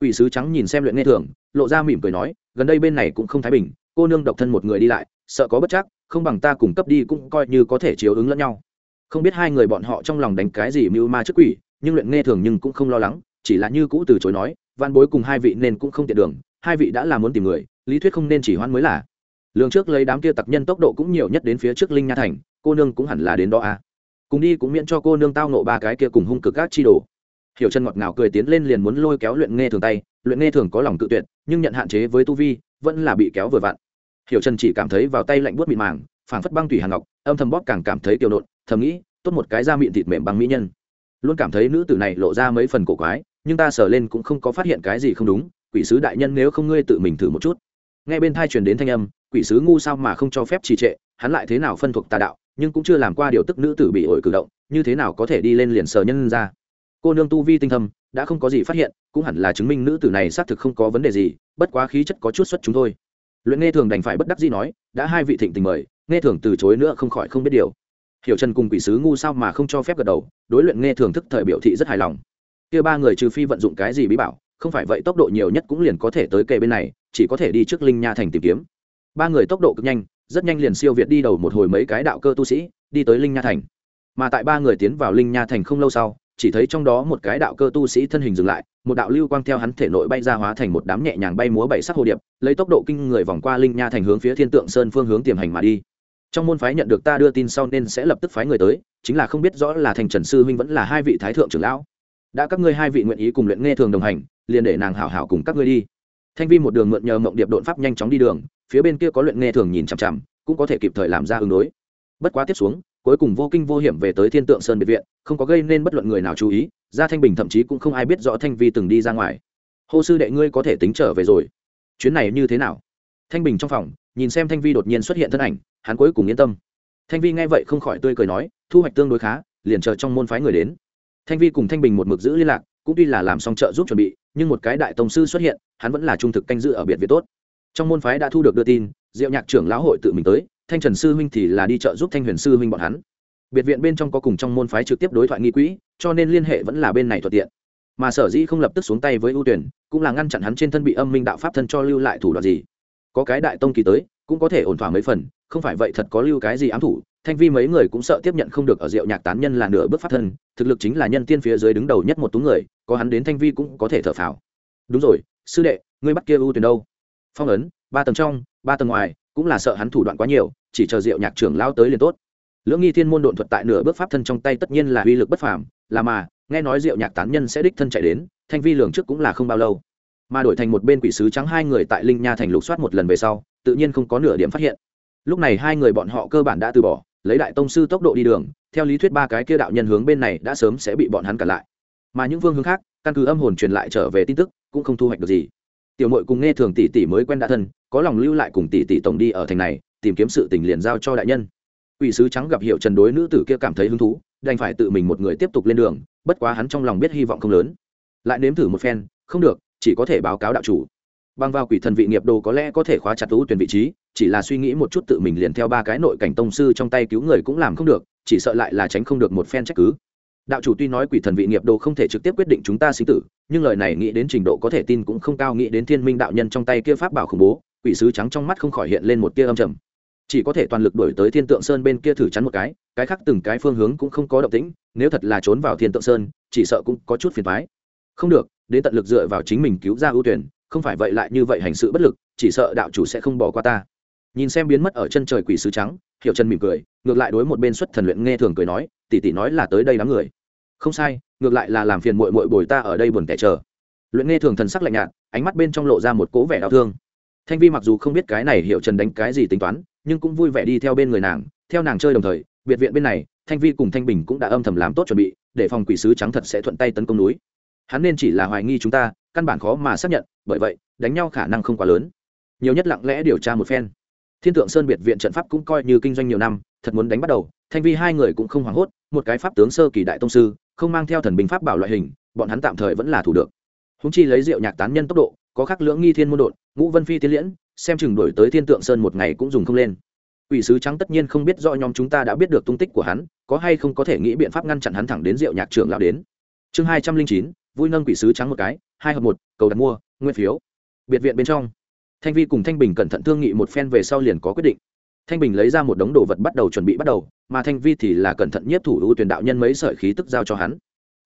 Ủy sứ trắng nhìn xem luyện nghe thường, lộ ra mỉm cười nói, gần đây bên này cũng không thái bình, cô nương độc thân một người đi lại, sợ có bất chắc, không bằng ta cùng cấp đi cũng coi như có thể chiếu ứng lẫn nhau. Không biết hai người bọn họ trong lòng đánh cái gì mưu ma trước quỷ, nhưng luyện nghe thường nhưng cũng không lo lắng, chỉ là như cũ từ chối nói văn bối cùng hai vị nên cũng không tiện đường, hai vị đã là muốn tìm người, lý thuyết không nên chỉ hoan mới là. Lường trước lấy đám kia tặc nhân tốc độ cũng nhiều nhất đến phía trước linh nha thành, cô nương cũng hẳn là đến đó à. cùng đi cũng miễn cho cô nương tao nộ ba cái kia cùng hung cực các chi đồ. Hiểu chân ngọt ngào cười tiến lên liền muốn lôi kéo luyện nghe thường tay, luyện nghe thường có lòng tự tuyệt, nhưng nhận hạn chế với tu vi, vẫn là bị kéo vừa vặn. Hiểu chân chỉ cảm thấy vào tay lạnh buốt mịn màng, phảng phất băng thủy hàn ngọc, âm thầm bóp càng cảm thấy kiều nộn thầm nghĩ, tốt một cái da miệng thịt mềm bằng mỹ nhân. Luôn cảm thấy nữ tử này lộ ra mấy phần cổ quái nhưng ta sờ lên cũng không có phát hiện cái gì không đúng, quỷ sứ đại nhân nếu không ngươi tự mình thử một chút. Nghe bên thai truyền đến thanh âm, quỷ sứ ngu sao mà không cho phép trì trệ, hắn lại thế nào phân thuộc tà đạo, nhưng cũng chưa làm qua điều tức nữ tử bị ổi cử động, như thế nào có thể đi lên liền sờ nhân ra. Cô nương tu vi tinh thâm, đã không có gì phát hiện, cũng hẳn là chứng minh nữ tử này xác thực không có vấn đề gì, bất quá khí chất có chút xuất chúng thôi. Luyện nghe thường đành phải bất đắc gì nói, đã hai vị thịnh tình mời, nghe thường từ chối nữa không khỏi không biết điều. Hiểu trần cùng quỷ sứ ngu sao mà không cho phép gật đầu, đối luyện nghe thường thức thời biểu thị rất hài lòng kia ba người trừ phi vận dụng cái gì bí bảo, không phải vậy tốc độ nhiều nhất cũng liền có thể tới kề bên này, chỉ có thể đi trước linh nha thành tìm kiếm. Ba người tốc độ cực nhanh, rất nhanh liền siêu việt đi đầu một hồi mấy cái đạo cơ tu sĩ, đi tới linh nha thành. Mà tại ba người tiến vào linh nha thành không lâu sau, chỉ thấy trong đó một cái đạo cơ tu sĩ thân hình dừng lại, một đạo lưu quang theo hắn thể nội bay ra hóa thành một đám nhẹ nhàng bay múa bảy sắc hồ điệp, lấy tốc độ kinh người vòng qua linh nha thành hướng phía thiên tượng sơn phương hướng tiềm hành mà đi. Trong môn phái nhận được ta đưa tin sau nên sẽ lập tức phái người tới, chính là không biết rõ là thành trần sư huynh vẫn là hai vị thái thượng trưởng lão đã các ngươi hai vị nguyện ý cùng luyện nghe thường đồng hành, liền để nàng hảo hảo cùng các ngươi đi. Thanh vi một đường mượn nhờ mộng điệp đột pháp nhanh chóng đi đường, phía bên kia có luyện nghe thường nhìn chằm chằm, cũng có thể kịp thời làm ra ứng đối. Bất quá tiếp xuống, cuối cùng vô kinh vô hiểm về tới thiên tượng sơn biệt viện, không có gây nên bất luận người nào chú ý ra thanh bình thậm chí cũng không ai biết rõ thanh vi từng đi ra ngoài. Hô sư đệ ngươi có thể tính trở về rồi. Chuyến này như thế nào? Thanh bình trong phòng, nhìn xem thanh vi đột nhiên xuất hiện thân ảnh, hắn cuối cùng yên tâm. Thanh vi nghe vậy không khỏi tươi cười nói, thu hoạch tương đối khá, liền chờ trong môn phái người đến thanh vi cùng thanh bình một mực giữ liên lạc, cũng tuy là làm xong trợ giúp chuẩn bị, nhưng một cái đại tông sư xuất hiện, hắn vẫn là trung thực canh giữ ở biệt viện tốt. Trong môn phái đã thu được đưa tin, diệu nhạc trưởng lão hội tự mình tới, thanh trần sư huynh thì là đi trợ giúp thanh huyền sư huynh bọn hắn. Biệt viện bên trong có cùng trong môn phái trực tiếp đối thoại nghi quỹ, cho nên liên hệ vẫn là bên này thuận tiện. Mà sở dĩ không lập tức xuống tay với ưu tuyển, cũng là ngăn chặn hắn trên thân bị âm minh đạo pháp thân cho lưu lại thủ đoạn gì. Có cái đại tông kỳ tới, cũng có thể ổn thỏa mấy phần, không phải vậy thật có lưu cái gì ám thủ thanh vi mấy người cũng sợ tiếp nhận không được ở rượu nhạc tán nhân là nửa bước pháp thân, thực lực chính là nhân tiên phía dưới đứng đầu nhất một tú người, có hắn đến thanh vi cũng có thể thở phào. Đúng rồi, sư đệ, ngươi bắt kia ưu tuyển đâu? Phong ấn, ba tầng trong, ba tầng ngoài, cũng là sợ hắn thủ đoạn quá nhiều, chỉ chờ rượu nhạc trưởng lao tới liền tốt. Lưỡng nghi thiên môn độn thuật tại nửa bước pháp thân trong tay tất nhiên là uy lực bất phàm, là mà, nghe nói rượu nhạc tán nhân sẽ đích thân chạy đến, thanh vi lường trước cũng là không bao lâu. Mà đổi thành một bên quỷ sứ trắng hai người tại linh nha thành lục soát một lần về sau, tự nhiên không có nửa điểm phát hiện. Lúc này hai người bọn họ cơ bản đã từ bỏ lấy đại tông sư tốc độ đi đường theo lý thuyết ba cái kia đạo nhân hướng bên này đã sớm sẽ bị bọn hắn cản lại mà những vương hướng khác căn cứ âm hồn truyền lại trở về tin tức cũng không thu hoạch được gì tiểu mội cùng nghe thường tỷ tỷ mới quen đã thân có lòng lưu lại cùng tỷ tỷ tổng đi ở thành này tìm kiếm sự tình liền giao cho đại nhân ủy sứ trắng gặp hiệu Trần đối nữ tử kia cảm thấy hứng thú, đành phải tự mình một người tiếp tục lên đường, bất quá hắn trong lòng biết hy vọng không lớn. Lại nếm thử một phen, không được, chỉ có thể báo cáo đạo chủ bằng vào quỷ thần vị nghiệp đồ có lẽ có thể khóa chặt ưu tuyển vị trí, chỉ là suy nghĩ một chút tự mình liền theo ba cái nội cảnh tông sư trong tay cứu người cũng làm không được, chỉ sợ lại là tránh không được một phen trách cứ. Đạo chủ tuy nói quỷ thần vị nghiệp đồ không thể trực tiếp quyết định chúng ta sinh tử, nhưng lời này nghĩ đến trình độ có thể tin cũng không cao, nghĩ đến Thiên Minh đạo nhân trong tay kia pháp bảo khủng bố, quỷ sứ trắng trong mắt không khỏi hiện lên một tia âm trầm chỉ có thể toàn lực đổi tới thiên tượng sơn bên kia thử chắn một cái cái khác từng cái phương hướng cũng không có động tĩnh nếu thật là trốn vào thiên tượng sơn chỉ sợ cũng có chút phiền thoái không được đến tận lực dựa vào chính mình cứu ra ưu tuyển không phải vậy lại như vậy hành sự bất lực, chỉ sợ đạo chủ sẽ không bỏ qua ta. Nhìn xem biến mất ở chân trời quỷ sứ trắng hiệu chân mỉm cười, ngược lại đối một bên xuất thần luyện nghe thường cười nói, tỷ tỷ nói là tới đây đám người. Không sai, ngược lại là làm phiền mội mội bồi ta ở đây buồn kẻ chờ. Luyện nghe thường thần sắc lạnh nhạt, ánh mắt bên trong lộ ra một cố vẻ đau thương. Thanh vi mặc dù không biết cái này hiệu trần đánh cái gì tính toán, nhưng cũng vui vẻ đi theo bên người nàng, theo nàng chơi đồng thời, biệt viện bên này, thanh vi cùng thanh bình cũng đã âm thầm làm tốt chuẩn bị, để phòng quỷ sứ trắng thật sẽ thuận tay tấn công núi. Hắn nên chỉ là hoài nghi chúng ta căn bản khó mà xác nhận bởi vậy đánh nhau khả năng không quá lớn. Nhiều nhất lặng lẽ điều tra một phen. Thiên tượng sơn biệt viện trận pháp cũng coi như kinh doanh nhiều năm thật muốn đánh bắt đầu thanh vi hai người cũng không hoảng hốt một cái pháp tướng sơ kỳ đại tông sư không mang theo thần binh pháp bảo loại hình bọn hắn tạm thời vẫn là thủ được. Húng chi lấy rượu nhạc tán nhân tốc độ có khắc lưỡng nghi thiên môn đột ngũ vân phi tiến liễn xem chừng đổi tới thiên tượng sơn một ngày cũng dùng không lên. Ủy sứ trắng tất nhiên không biết rõ nhóm chúng ta đã biết được tung tích của hắn, có hay không có thể nghĩ biện pháp ngăn chặn hắn thẳng đến rượu nhạc trưởng lão đến. Chương hai trăm linh chín, vui nâng quỷ sứ trắng một cái, hai hợp một, cầu đặt mua, nguyên phiếu. Biệt viện bên trong, Thanh Vi cùng Thanh Bình cẩn thận thương nghị một phen về sau liền có quyết định. Thanh Bình lấy ra một đống đồ vật bắt đầu chuẩn bị bắt đầu, mà Thanh Vi thì là cẩn thận nhất thủ ưu tuyển đạo nhân mấy sợi khí tức giao cho hắn.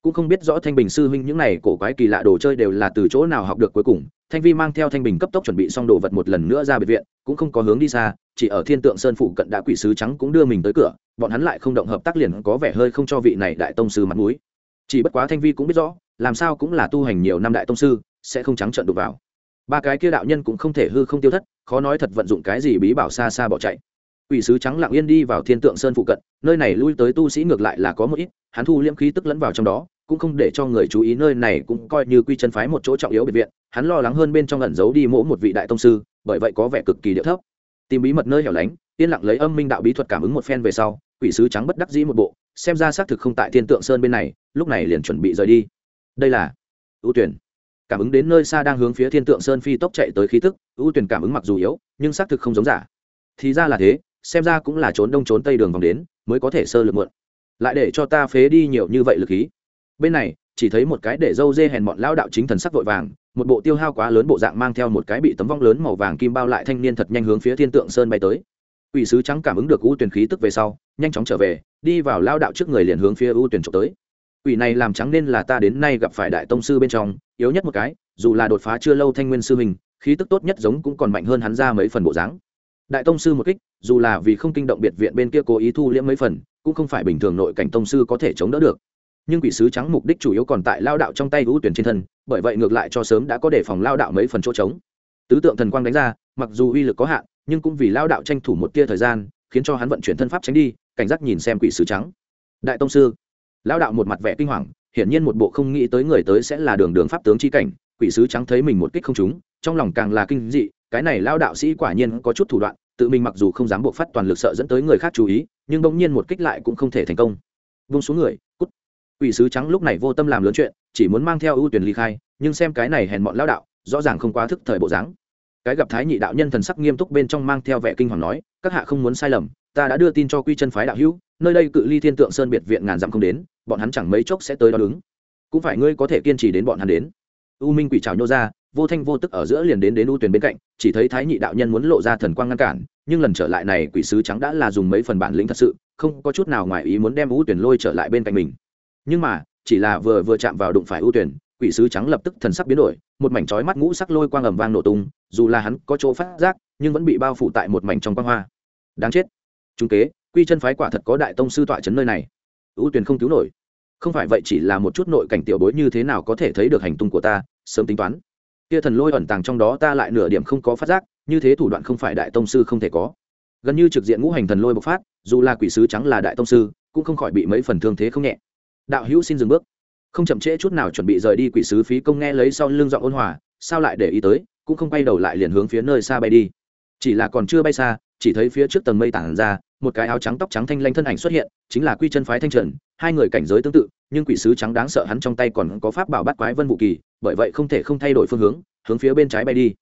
Cũng không biết rõ Thanh Bình sư huynh những này cổ quái kỳ lạ đồ chơi đều là từ chỗ nào học được cuối cùng, thanh vi mang theo thanh bình cấp tốc chuẩn bị xong đồ vật một lần nữa ra biệt viện cũng không có hướng đi xa chỉ ở thiên tượng sơn phụ cận đã quỷ sứ trắng cũng đưa mình tới cửa bọn hắn lại không động hợp tác liền có vẻ hơi không cho vị này đại tông sư mặt mũi chỉ bất quá thanh vi cũng biết rõ làm sao cũng là tu hành nhiều năm đại tông sư, sẽ không trắng trợn đụng vào. Ba cái kia đạo nhân cũng không thể hư không tiêu thất, khó nói thật vận dụng cái gì bí bảo xa xa bỏ chạy. Quỷ sứ trắng lặng yên đi vào thiên tượng sơn phụ cận, nơi này lui tới tu sĩ ngược lại là có một ít, hắn thu liễm khí tức lẫn vào trong đó, cũng không để cho người chú ý nơi này cũng coi như quy chân phái một chỗ trọng yếu biệt viện, hắn lo lắng hơn bên trong ẩn giấu đi mỗi một vị đại tông sư, bởi vậy có vẻ cực kỳ địa thấp. Tìm bí mật nơi hẻo lánh, yên lặng lấy âm minh đạo bí thuật cảm ứng một phen về sau, quỷ sứ trắng bất đắc dĩ một bộ, xem ra xác thực không tại thiên tượng sơn bên này, lúc này liền chuẩn bị rời đi đây là ưu tuyển. Cảm ứng đến nơi xa đang hướng phía thiên tượng sơn phi tốc chạy tới khí tức, ưu tuyển cảm ứng mặc dù yếu, nhưng xác thực không giống giả. Thì ra là thế, xem ra cũng là trốn đông trốn tây đường vòng đến, mới có thể sơ lực muộn. Lại để cho ta phế đi nhiều như vậy lực khí. Bên này, chỉ thấy một cái để dâu dê hèn bọn lao đạo chính thần sắc vội vàng, một bộ tiêu hao quá lớn bộ dạng mang theo một cái bị tấm vong lớn màu vàng kim bao lại thanh niên thật nhanh hướng phía thiên tượng sơn bay tới. Ủy sứ trắng cảm ứng được ưu tuyển khí tức về sau, nhanh chóng trở về, đi vào lao đạo trước người liền hướng phía ưu tuyển trộm tới quỷ này làm trắng nên là ta đến nay gặp phải đại tông sư bên trong, yếu nhất một cái, dù là đột phá chưa lâu thanh nguyên sư mình khí tức tốt nhất giống cũng còn mạnh hơn hắn ra mấy phần bộ dáng. Đại tông sư một kích, dù là vì không kinh động biệt viện bên kia cố ý thu liễm mấy phần, cũng không phải bình thường nội cảnh tông sư có thể chống đỡ được. Nhưng quỷ sứ trắng mục đích chủ yếu còn tại lao đạo trong tay ưu tuyển trên thân, bởi vậy ngược lại cho sớm đã có đề phòng lao đạo mấy phần chỗ trống. Tứ tượng thần quang đánh ra, mặc dù uy lực có hạn, nhưng cũng vì lao đạo tranh thủ một tia thời gian, khiến cho hắn vận chuyển thân pháp tránh đi, cảnh giác nhìn xem quỷ sứ trắng. Đại tông sư lao đạo một mặt vẻ kinh hoàng hiển nhiên một bộ không nghĩ tới người tới sẽ là đường đường pháp tướng chi cảnh quỷ sứ trắng thấy mình một kích không trúng trong lòng càng là kinh dị cái này lao đạo sĩ quả nhiên có chút thủ đoạn tự mình mặc dù không dám buộc phát toàn lực sợ dẫn tới người khác chú ý nhưng bỗng nhiên một kích lại cũng không thể thành công vung xuống người cút Quỷ sứ trắng lúc này vô tâm làm lớn chuyện, chỉ muốn mang theo ưu tuyển ly khai, nhưng xem cái này hèn mọn lão đạo, rõ ràng không quá thức thời bộ dáng. Cái gặp Thái Nhị đạo nhân thần sắc nghiêm túc bên trong mang theo vẻ kinh hoàng nói, các hạ không muốn sai lầm, ta đã đưa tin cho Quy chân phái đạo hữu, nơi đây cự ly Thiên Tượng Sơn biệt viện ngàn dặm không đến, bọn hắn chẳng mấy chốc sẽ tới đó đứng. Cũng phải ngươi có thể kiên trì đến bọn hắn đến. U Minh quỷ trào nhô ra, vô thanh vô tức ở giữa liền đến đến u tuyển bên cạnh, chỉ thấy Thái Nhị đạo nhân muốn lộ ra thần quang ngăn cản, nhưng lần trở lại này quỷ sứ trắng đã là dùng mấy phần bản lĩnh thật sự, không có chút nào ngoài ý muốn đem u tuyển lôi trở lại bên cạnh mình nhưng mà chỉ là vừa vừa chạm vào đụng phải u tuyển quỷ sứ trắng lập tức thần sắc biến đổi một mảnh trói mắt ngũ sắc lôi quang ầm vang nổ tung dù là hắn có chỗ phát giác nhưng vẫn bị bao phủ tại một mảnh trong quang hoa đáng chết chúng kế, quy chân phái quả thật có đại tông sư tọa chấn nơi này. Ưu tuyển không cứu nổi. Không phải vậy chỉ là một chút nội cảnh tiểu bối như thế nào có thể thấy được hành tung của ta, sớm tính toán. Kia thần lôi ẩn tàng trong đó ta lại nửa điểm không có phát giác, như thế thủ đoạn không phải đại tông sư không thể có. Gần như trực diện ngũ hành thần lôi bộc phát, dù là quỷ sứ trắng là đại tông sư, cũng không khỏi bị mấy phần thương thế không nhẹ. Đạo hữu xin dừng bước. Không chậm trễ chút nào chuẩn bị rời đi quỷ sứ phí công nghe lấy sau lưng giọng ôn hòa, sao lại để ý tới, cũng không bay đầu lại liền hướng phía nơi xa bay đi chỉ là còn chưa bay xa, chỉ thấy phía trước tầng mây tản ra, một cái áo trắng tóc trắng thanh lanh thân ảnh xuất hiện, chính là quy chân phái thanh trần, hai người cảnh giới tương tự, nhưng quỷ sứ trắng đáng sợ hắn trong tay còn có pháp bảo bắt quái vân vũ kỳ, bởi vậy không thể không thay đổi phương hướng hướng phía bên trái bay đi.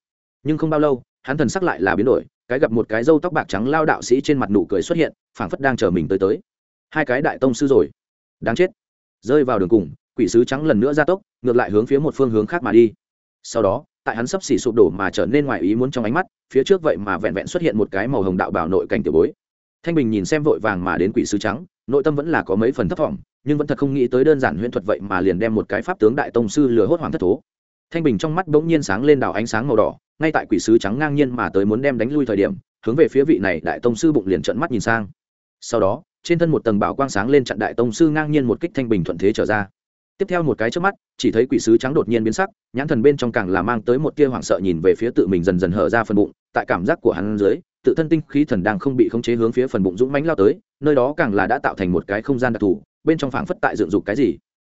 Nhưng không bao lâu, hắn thần sắc lại là biến đổi, cái gặp một cái râu tóc bạc trắng lao đạo sĩ trên mặt nụ cười xuất hiện, phảng phất đang chờ mình tới tới. Hai cái đại tông sư rồi. Đáng chết. Rơi vào đường cùng, quỷ sứ trắng lần nữa ra tốc, ngược lại hướng phía một phương hướng khác mà đi. Sau đó tại hắn sắp xỉ sụp đổ mà trở nên ngoài ý muốn trong ánh mắt, phía trước vậy mà vẹn vẹn xuất hiện một cái màu hồng đạo bảo nội cảnh tiểu bối. Thanh bình nhìn xem vội vàng mà đến quỷ sứ trắng, nội tâm vẫn là có mấy phần thấp thỏm nhưng vẫn thật không nghĩ tới đơn giản huyễn thuật vậy mà liền đem một cái pháp tướng đại tông sư lừa hốt hoàng thất thố. Thanh bình trong mắt bỗng nhiên sáng lên đào ánh sáng màu đỏ, ngay tại quỷ sứ trắng ngang nhiên mà tới muốn đem đánh lui thời điểm, hướng về phía vị này đại tông sư bụng liền trận mắt nhìn sang. Sau đó, trên thân một tầng bảo quang sáng lên chặn đại tông sư ngang nhiên một kích thanh bình thuận thế trở ra tiếp theo một cái trước mắt, chỉ thấy quỷ sứ trắng đột nhiên biến sắc, nhãn thần bên trong càng là mang tới một tia hoảng sợ nhìn về phía tự mình dần dần hở ra phần bụng, tại cảm giác của hắn dưới, tự thân tinh khí thần đang không bị khống chế hướng phía phần bụng dũng mãnh lao tới, nơi đó càng là đã tạo thành một cái không gian đặc thù, bên trong phảng phất tại dựng dục cái gì.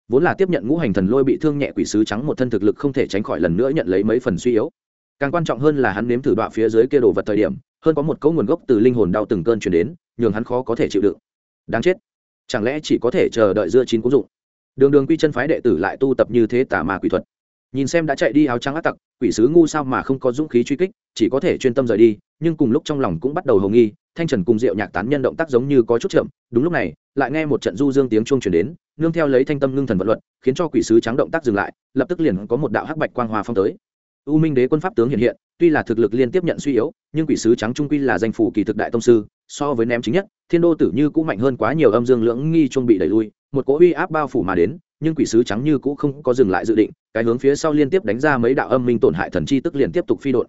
Vốn là tiếp nhận ngũ hành thần lôi bị thương nhẹ quỷ sứ trắng một thân thực lực không thể tránh khỏi lần nữa nhận lấy mấy phần suy yếu. Càng quan trọng hơn là hắn nếm thử đoạn phía dưới kia đồ vật thời điểm, hơn có một cấu nguồn gốc từ linh hồn đau từng cơn chuyển đến, nhường hắn khó có thể chịu đựng. Đáng chết. Chẳng lẽ chỉ có thể chờ đợi dưa chín cũng dụng? Đường đường quy chân phái đệ tử lại tu tập như thế tà ma quỷ thuật. Nhìn xem đã chạy đi áo trắng ác tặc, quỷ sứ ngu sao mà không có dũng khí truy kích, chỉ có thể chuyên tâm rời đi, nhưng cùng lúc trong lòng cũng bắt đầu hầu nghi, thanh trần cùng diệu nhạc tán nhân động tác giống như có chút chậm, đúng lúc này, lại nghe một trận du dương tiếng chuông chuyển đến, nương theo lấy thanh tâm ngưng thần vận luật, khiến cho quỷ sứ trắng động tác dừng lại, lập tức liền có một đạo hắc bạch quang hòa phong tới. U minh đế quân pháp tướng hiện hiện, tuy là thực lực liên tiếp nhận suy yếu, nhưng quỷ sứ trắng trung quy là danh phủ kỳ thực đại tông sư, so với ném chính nhất, thiên đô tử như cũng mạnh hơn quá nhiều âm dương lưỡng nghi chuông bị đẩy lui một cỗ uy áp bao phủ mà đến, nhưng quỷ sứ trắng như cũ không có dừng lại dự định, cái hướng phía sau liên tiếp đánh ra mấy đạo âm minh tổn hại thần chi tức liền tiếp tục phi đột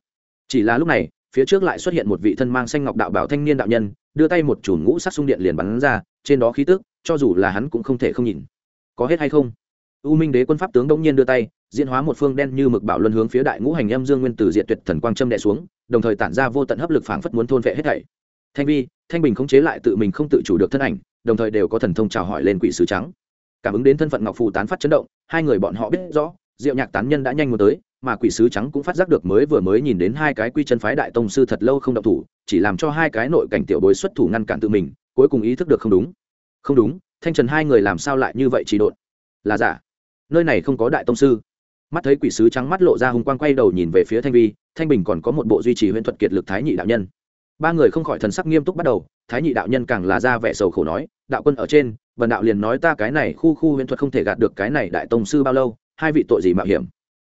chỉ là lúc này, phía trước lại xuất hiện một vị thân mang xanh ngọc đạo bảo thanh niên đạo nhân, đưa tay một chùm ngũ sắc xung điện liền bắn ra, trên đó khí tức, cho dù là hắn cũng không thể không nhìn. Có hết hay không? U minh đế quân pháp tướng đông nhiên đưa tay, diễn hóa một phương đen như mực bảo luân hướng phía đại ngũ hành âm dương nguyên tử diệt tuyệt thần quang châm đè xuống, đồng thời tản ra vô tận hấp lực phảng phất muốn thôn vệ hết thảy thanh vi, thanh bình khống chế lại tự mình không tự chủ được thân ảnh, đồng thời đều có thần thông chào hỏi lên quỷ sứ trắng. Cảm ứng đến thân phận ngọc phù tán phát chấn động, hai người bọn họ biết rõ, diệu nhạc tán nhân đã nhanh muốn tới, mà quỷ sứ trắng cũng phát giác được mới vừa mới nhìn đến hai cái quy chân phái đại tông sư thật lâu không động thủ, chỉ làm cho hai cái nội cảnh tiểu bối xuất thủ ngăn cản tự mình, cuối cùng ý thức được không đúng. Không đúng, thanh trần hai người làm sao lại như vậy chỉ độn? Là giả. Nơi này không có đại tông sư. Mắt thấy quỷ sứ trắng mắt lộ ra hùng quang quay đầu nhìn về phía thanh vi, thanh bình còn có một bộ duy trì huyễn thuật kiệt lực thái nhị đạo nhân ba người không khỏi thần sắc nghiêm túc bắt đầu thái nhị đạo nhân càng là ra vẻ sầu khổ nói đạo quân ở trên vần đạo liền nói ta cái này khu khu huyễn thuật không thể gạt được cái này đại tông sư bao lâu hai vị tội gì mạo hiểm?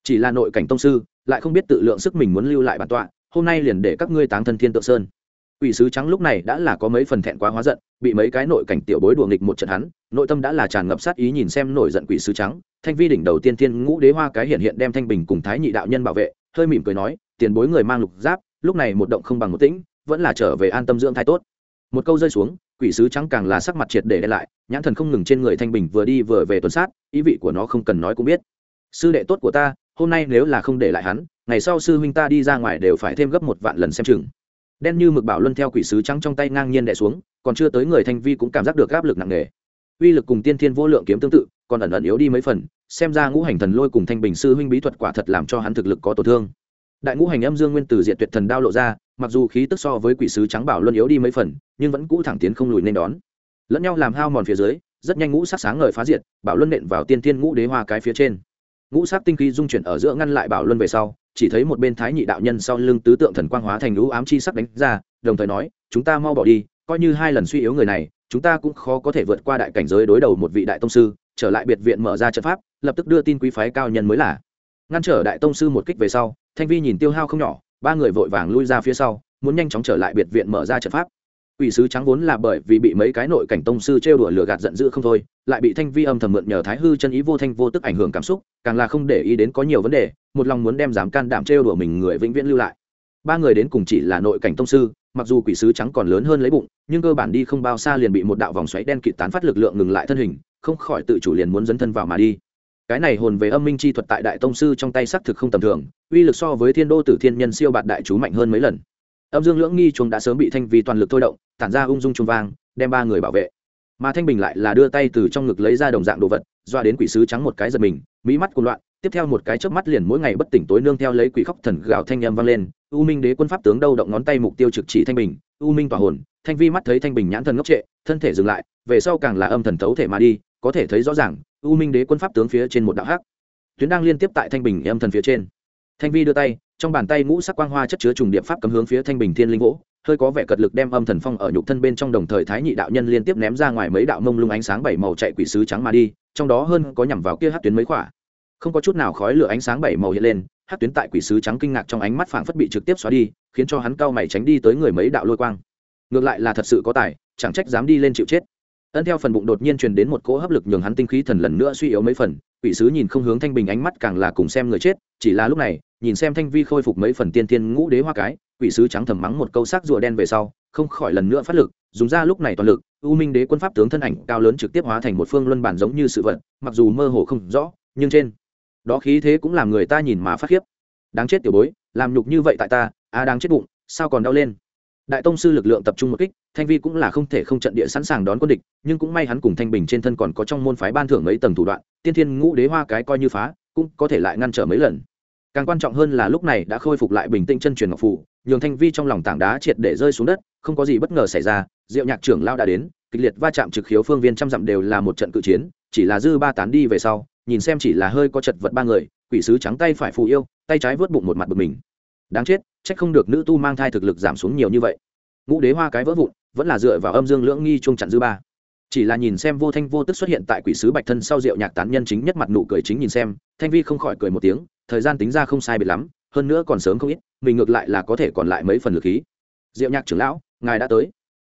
Chỉ là nội cảnh tông sư lại không biết tự lượng sức mình muốn lưu lại bản tọa hôm nay liền để các ngươi táng thân thiên tượng sơn. Quỷ sứ trắng lúc này đã là có mấy phần thẹn quá hóa giận, bị mấy cái nội cảnh tiểu bối đùa nghịch một trận hắn, nội tâm đã là tràn ngập sát ý nhìn xem nổi giận quỷ sứ trắng, thanh vi đỉnh đầu tiên thiên ngũ đế hoa cái hiện hiện đem thanh bình cùng thái nhị đạo nhân bảo vệ, hơi mỉm cười nói, tiền bối người mang lục giáp, lúc này một động không bằng một tĩnh, vẫn là trở về an tâm dưỡng thai tốt. Một câu rơi xuống, quỷ sứ trắng càng là sắc mặt triệt để đen lại, nhãn thần không ngừng trên người thanh bình vừa đi vừa về tuần sát, ý vị của nó không cần nói cũng biết. Sư đệ tốt của ta, hôm nay nếu là không để lại hắn, ngày sau sư huynh ta đi ra ngoài đều phải thêm gấp một vạn lần xem chừng đen như mực bảo luân theo quỷ sứ trắng trong tay ngang nhiên đẻ xuống còn chưa tới người thanh vi cũng cảm giác được áp lực nặng nề uy lực cùng tiên thiên vô lượng kiếm tương tự còn ẩn ẩn yếu đi mấy phần xem ra ngũ hành thần lôi cùng thanh bình sư huynh bí thuật quả thật làm cho hắn thực lực có tổn thương đại ngũ hành âm dương nguyên tử diện tuyệt thần đao lộ ra mặc dù khí tức so với quỷ sứ trắng bảo luân yếu đi mấy phần, nhưng vẫn cũ thẳng tiến không lùi nên đón. Lẫn nhau làm hao mòn phía dưới, rất nhanh ngũ sắc sáng ngời phá diệt, bảo luân nện vào tiên thiên ngũ đế hoa cái phía trên. Ngũ sắc tinh khí dung chuyển ở giữa ngăn lại bảo luân về sau, chỉ thấy một bên thái nhị đạo nhân sau lưng tứ tượng thần quang hóa thành lũ ám chi sắc đánh ra, đồng thời nói, chúng ta mau bỏ đi, coi như hai lần suy yếu người này, chúng ta cũng khó có thể vượt qua đại cảnh giới đối đầu một vị đại tông sư, trở lại biệt viện mở ra trận pháp, lập tức đưa tin quý phái cao nhân mới là. Ngăn trở đại tông sư một kích về sau, thanh vi nhìn tiêu hao không nhỏ ba người vội vàng lui ra phía sau muốn nhanh chóng trở lại biệt viện mở ra trận pháp Quỷ sứ trắng vốn là bởi vì bị mấy cái nội cảnh tông sư trêu đùa lừa gạt giận dữ không thôi, lại bị Thanh Vi âm thầm mượn nhờ Thái hư chân ý vô thanh vô tức ảnh hưởng cảm xúc, càng là không để ý đến có nhiều vấn đề, một lòng muốn đem dám can đảm trêu đùa mình người vĩnh viễn lưu lại. Ba người đến cùng chỉ là nội cảnh tông sư, mặc dù quỷ sứ trắng còn lớn hơn lấy bụng, nhưng cơ bản đi không bao xa liền bị một đạo vòng xoáy đen kịt tán phát lực lượng ngừng lại thân hình, không khỏi tự chủ liền muốn dấn thân vào mà đi. Cái này hồn về âm minh chi thuật tại đại tông sư trong tay xác thực không tầm thường, uy lực so với Thiên Đô Tử Thiên Nhân siêu bạt đại chú mạnh hơn mấy lần. Âm dương lưỡng nghi chuông đã sớm bị thanh vi toàn lực thôi động, tản ra ung dung chuông vang, đem ba người bảo vệ. Mà thanh bình lại là đưa tay từ trong ngực lấy ra đồng dạng đồ vật, doa đến quỷ sứ trắng một cái giật mình mỹ mắt cuồng loạn, tiếp theo một cái chớp mắt liền mỗi ngày bất tỉnh tối nương theo lấy quỷ khóc thần gào thanh âm vang lên, u minh đế quân pháp tướng đâu động ngón tay mục tiêu trực chỉ thanh bình, u minh tỏa hồn, thanh vi mắt thấy thanh bình nhãn thần ngốc trệ, thân thể dừng lại, về sau càng là âm thần tấu thể mà đi, có thể thấy rõ ràng, u minh đế quân pháp tướng phía trên một đạo hắc. Tuyến đang liên tiếp tại thanh bình âm thần phía trên thanh vi đưa tay, trong bàn tay ngũ sắc quang hoa chất chứa trùng điệp pháp cấm hướng phía thanh bình thiên linh gỗ hơi có vẻ cật lực đem âm thần phong ở nhục thân bên trong đồng thời thái nhị đạo nhân liên tiếp ném ra ngoài mấy đạo mông lung ánh sáng bảy màu chạy quỷ sứ trắng mà đi, trong đó hơn có nhằm vào kia hát tuyến mấy khỏa. Không có chút nào khói lửa ánh sáng bảy màu hiện lên hát tuyến tại quỷ sứ trắng kinh ngạc trong ánh mắt phảng phất bị trực tiếp xóa đi, khiến cho hắn cao mày tránh đi tới người mấy đạo lôi quang. Ngược lại là thật sự có tài, chẳng trách dám đi lên chịu chết. Ân theo phần bụng đột nhiên truyền đến một cỗ hấp lực nhường hắn tinh khí thần lần nữa suy yếu mấy phần, quỷ sứ nhìn không hướng thanh bình ánh mắt càng là cùng xem người chết, chỉ là lúc này nhìn xem thanh vi khôi phục mấy phần tiên tiên ngũ đế hoa cái, quỷ sứ trắng thầm mắng một câu sắc rùa đen về sau, không khỏi lần nữa phát lực, dùng ra lúc này toàn lực, u minh đế quân pháp tướng thân ảnh cao lớn trực tiếp hóa thành một phương luân bản giống như sự vật, mặc dù mơ hồ không rõ, nhưng trên đó khí thế cũng làm người ta nhìn mà phát khiếp. Đáng chết tiểu bối, làm nhục như vậy tại ta a à đáng chết bụng, sao còn đau lên? Đại tông sư lực lượng tập trung một kích, thanh vi cũng là không thể không trận địa sẵn sàng đón quân địch, nhưng cũng may hắn cùng thanh bình trên thân còn có trong môn phái ban thưởng mấy tầng thủ đoạn, tiên thiên ngũ đế hoa cái coi như phá, cũng có thể lại ngăn trở mấy lần càng quan trọng hơn là lúc này đã khôi phục lại bình tĩnh chân truyền ngọc phủ, nhường thanh vi trong lòng tảng đá triệt để rơi xuống đất, không có gì bất ngờ xảy ra, diệu nhạc trưởng lao đã đến, kịch liệt va chạm trực khiếu phương viên trăm dặm đều là một trận cự chiến, chỉ là dư ba tán đi về sau, nhìn xem chỉ là hơi có chật vật ba người, quỷ sứ trắng tay phải phù yêu, tay trái vớt bụng một mặt bực mình. Đáng chết, trách không được nữ tu mang thai thực lực giảm xuống nhiều như vậy. Ngũ đế hoa cái vỡ vụn, vẫn là dựa vào âm dương lưỡng nghi chung chặn dư ba chỉ là nhìn xem vô thanh vô tức xuất hiện tại quỷ sứ bạch thân sau rượu nhạc tán nhân chính nhất mặt nụ cười chính nhìn xem, thanh vi không khỏi cười một tiếng, thời gian tính ra không sai biệt lắm, hơn nữa còn sớm không ít, mình ngược lại là có thể còn lại mấy phần lực khí. Diệu nhạc trưởng lão, ngài đã tới.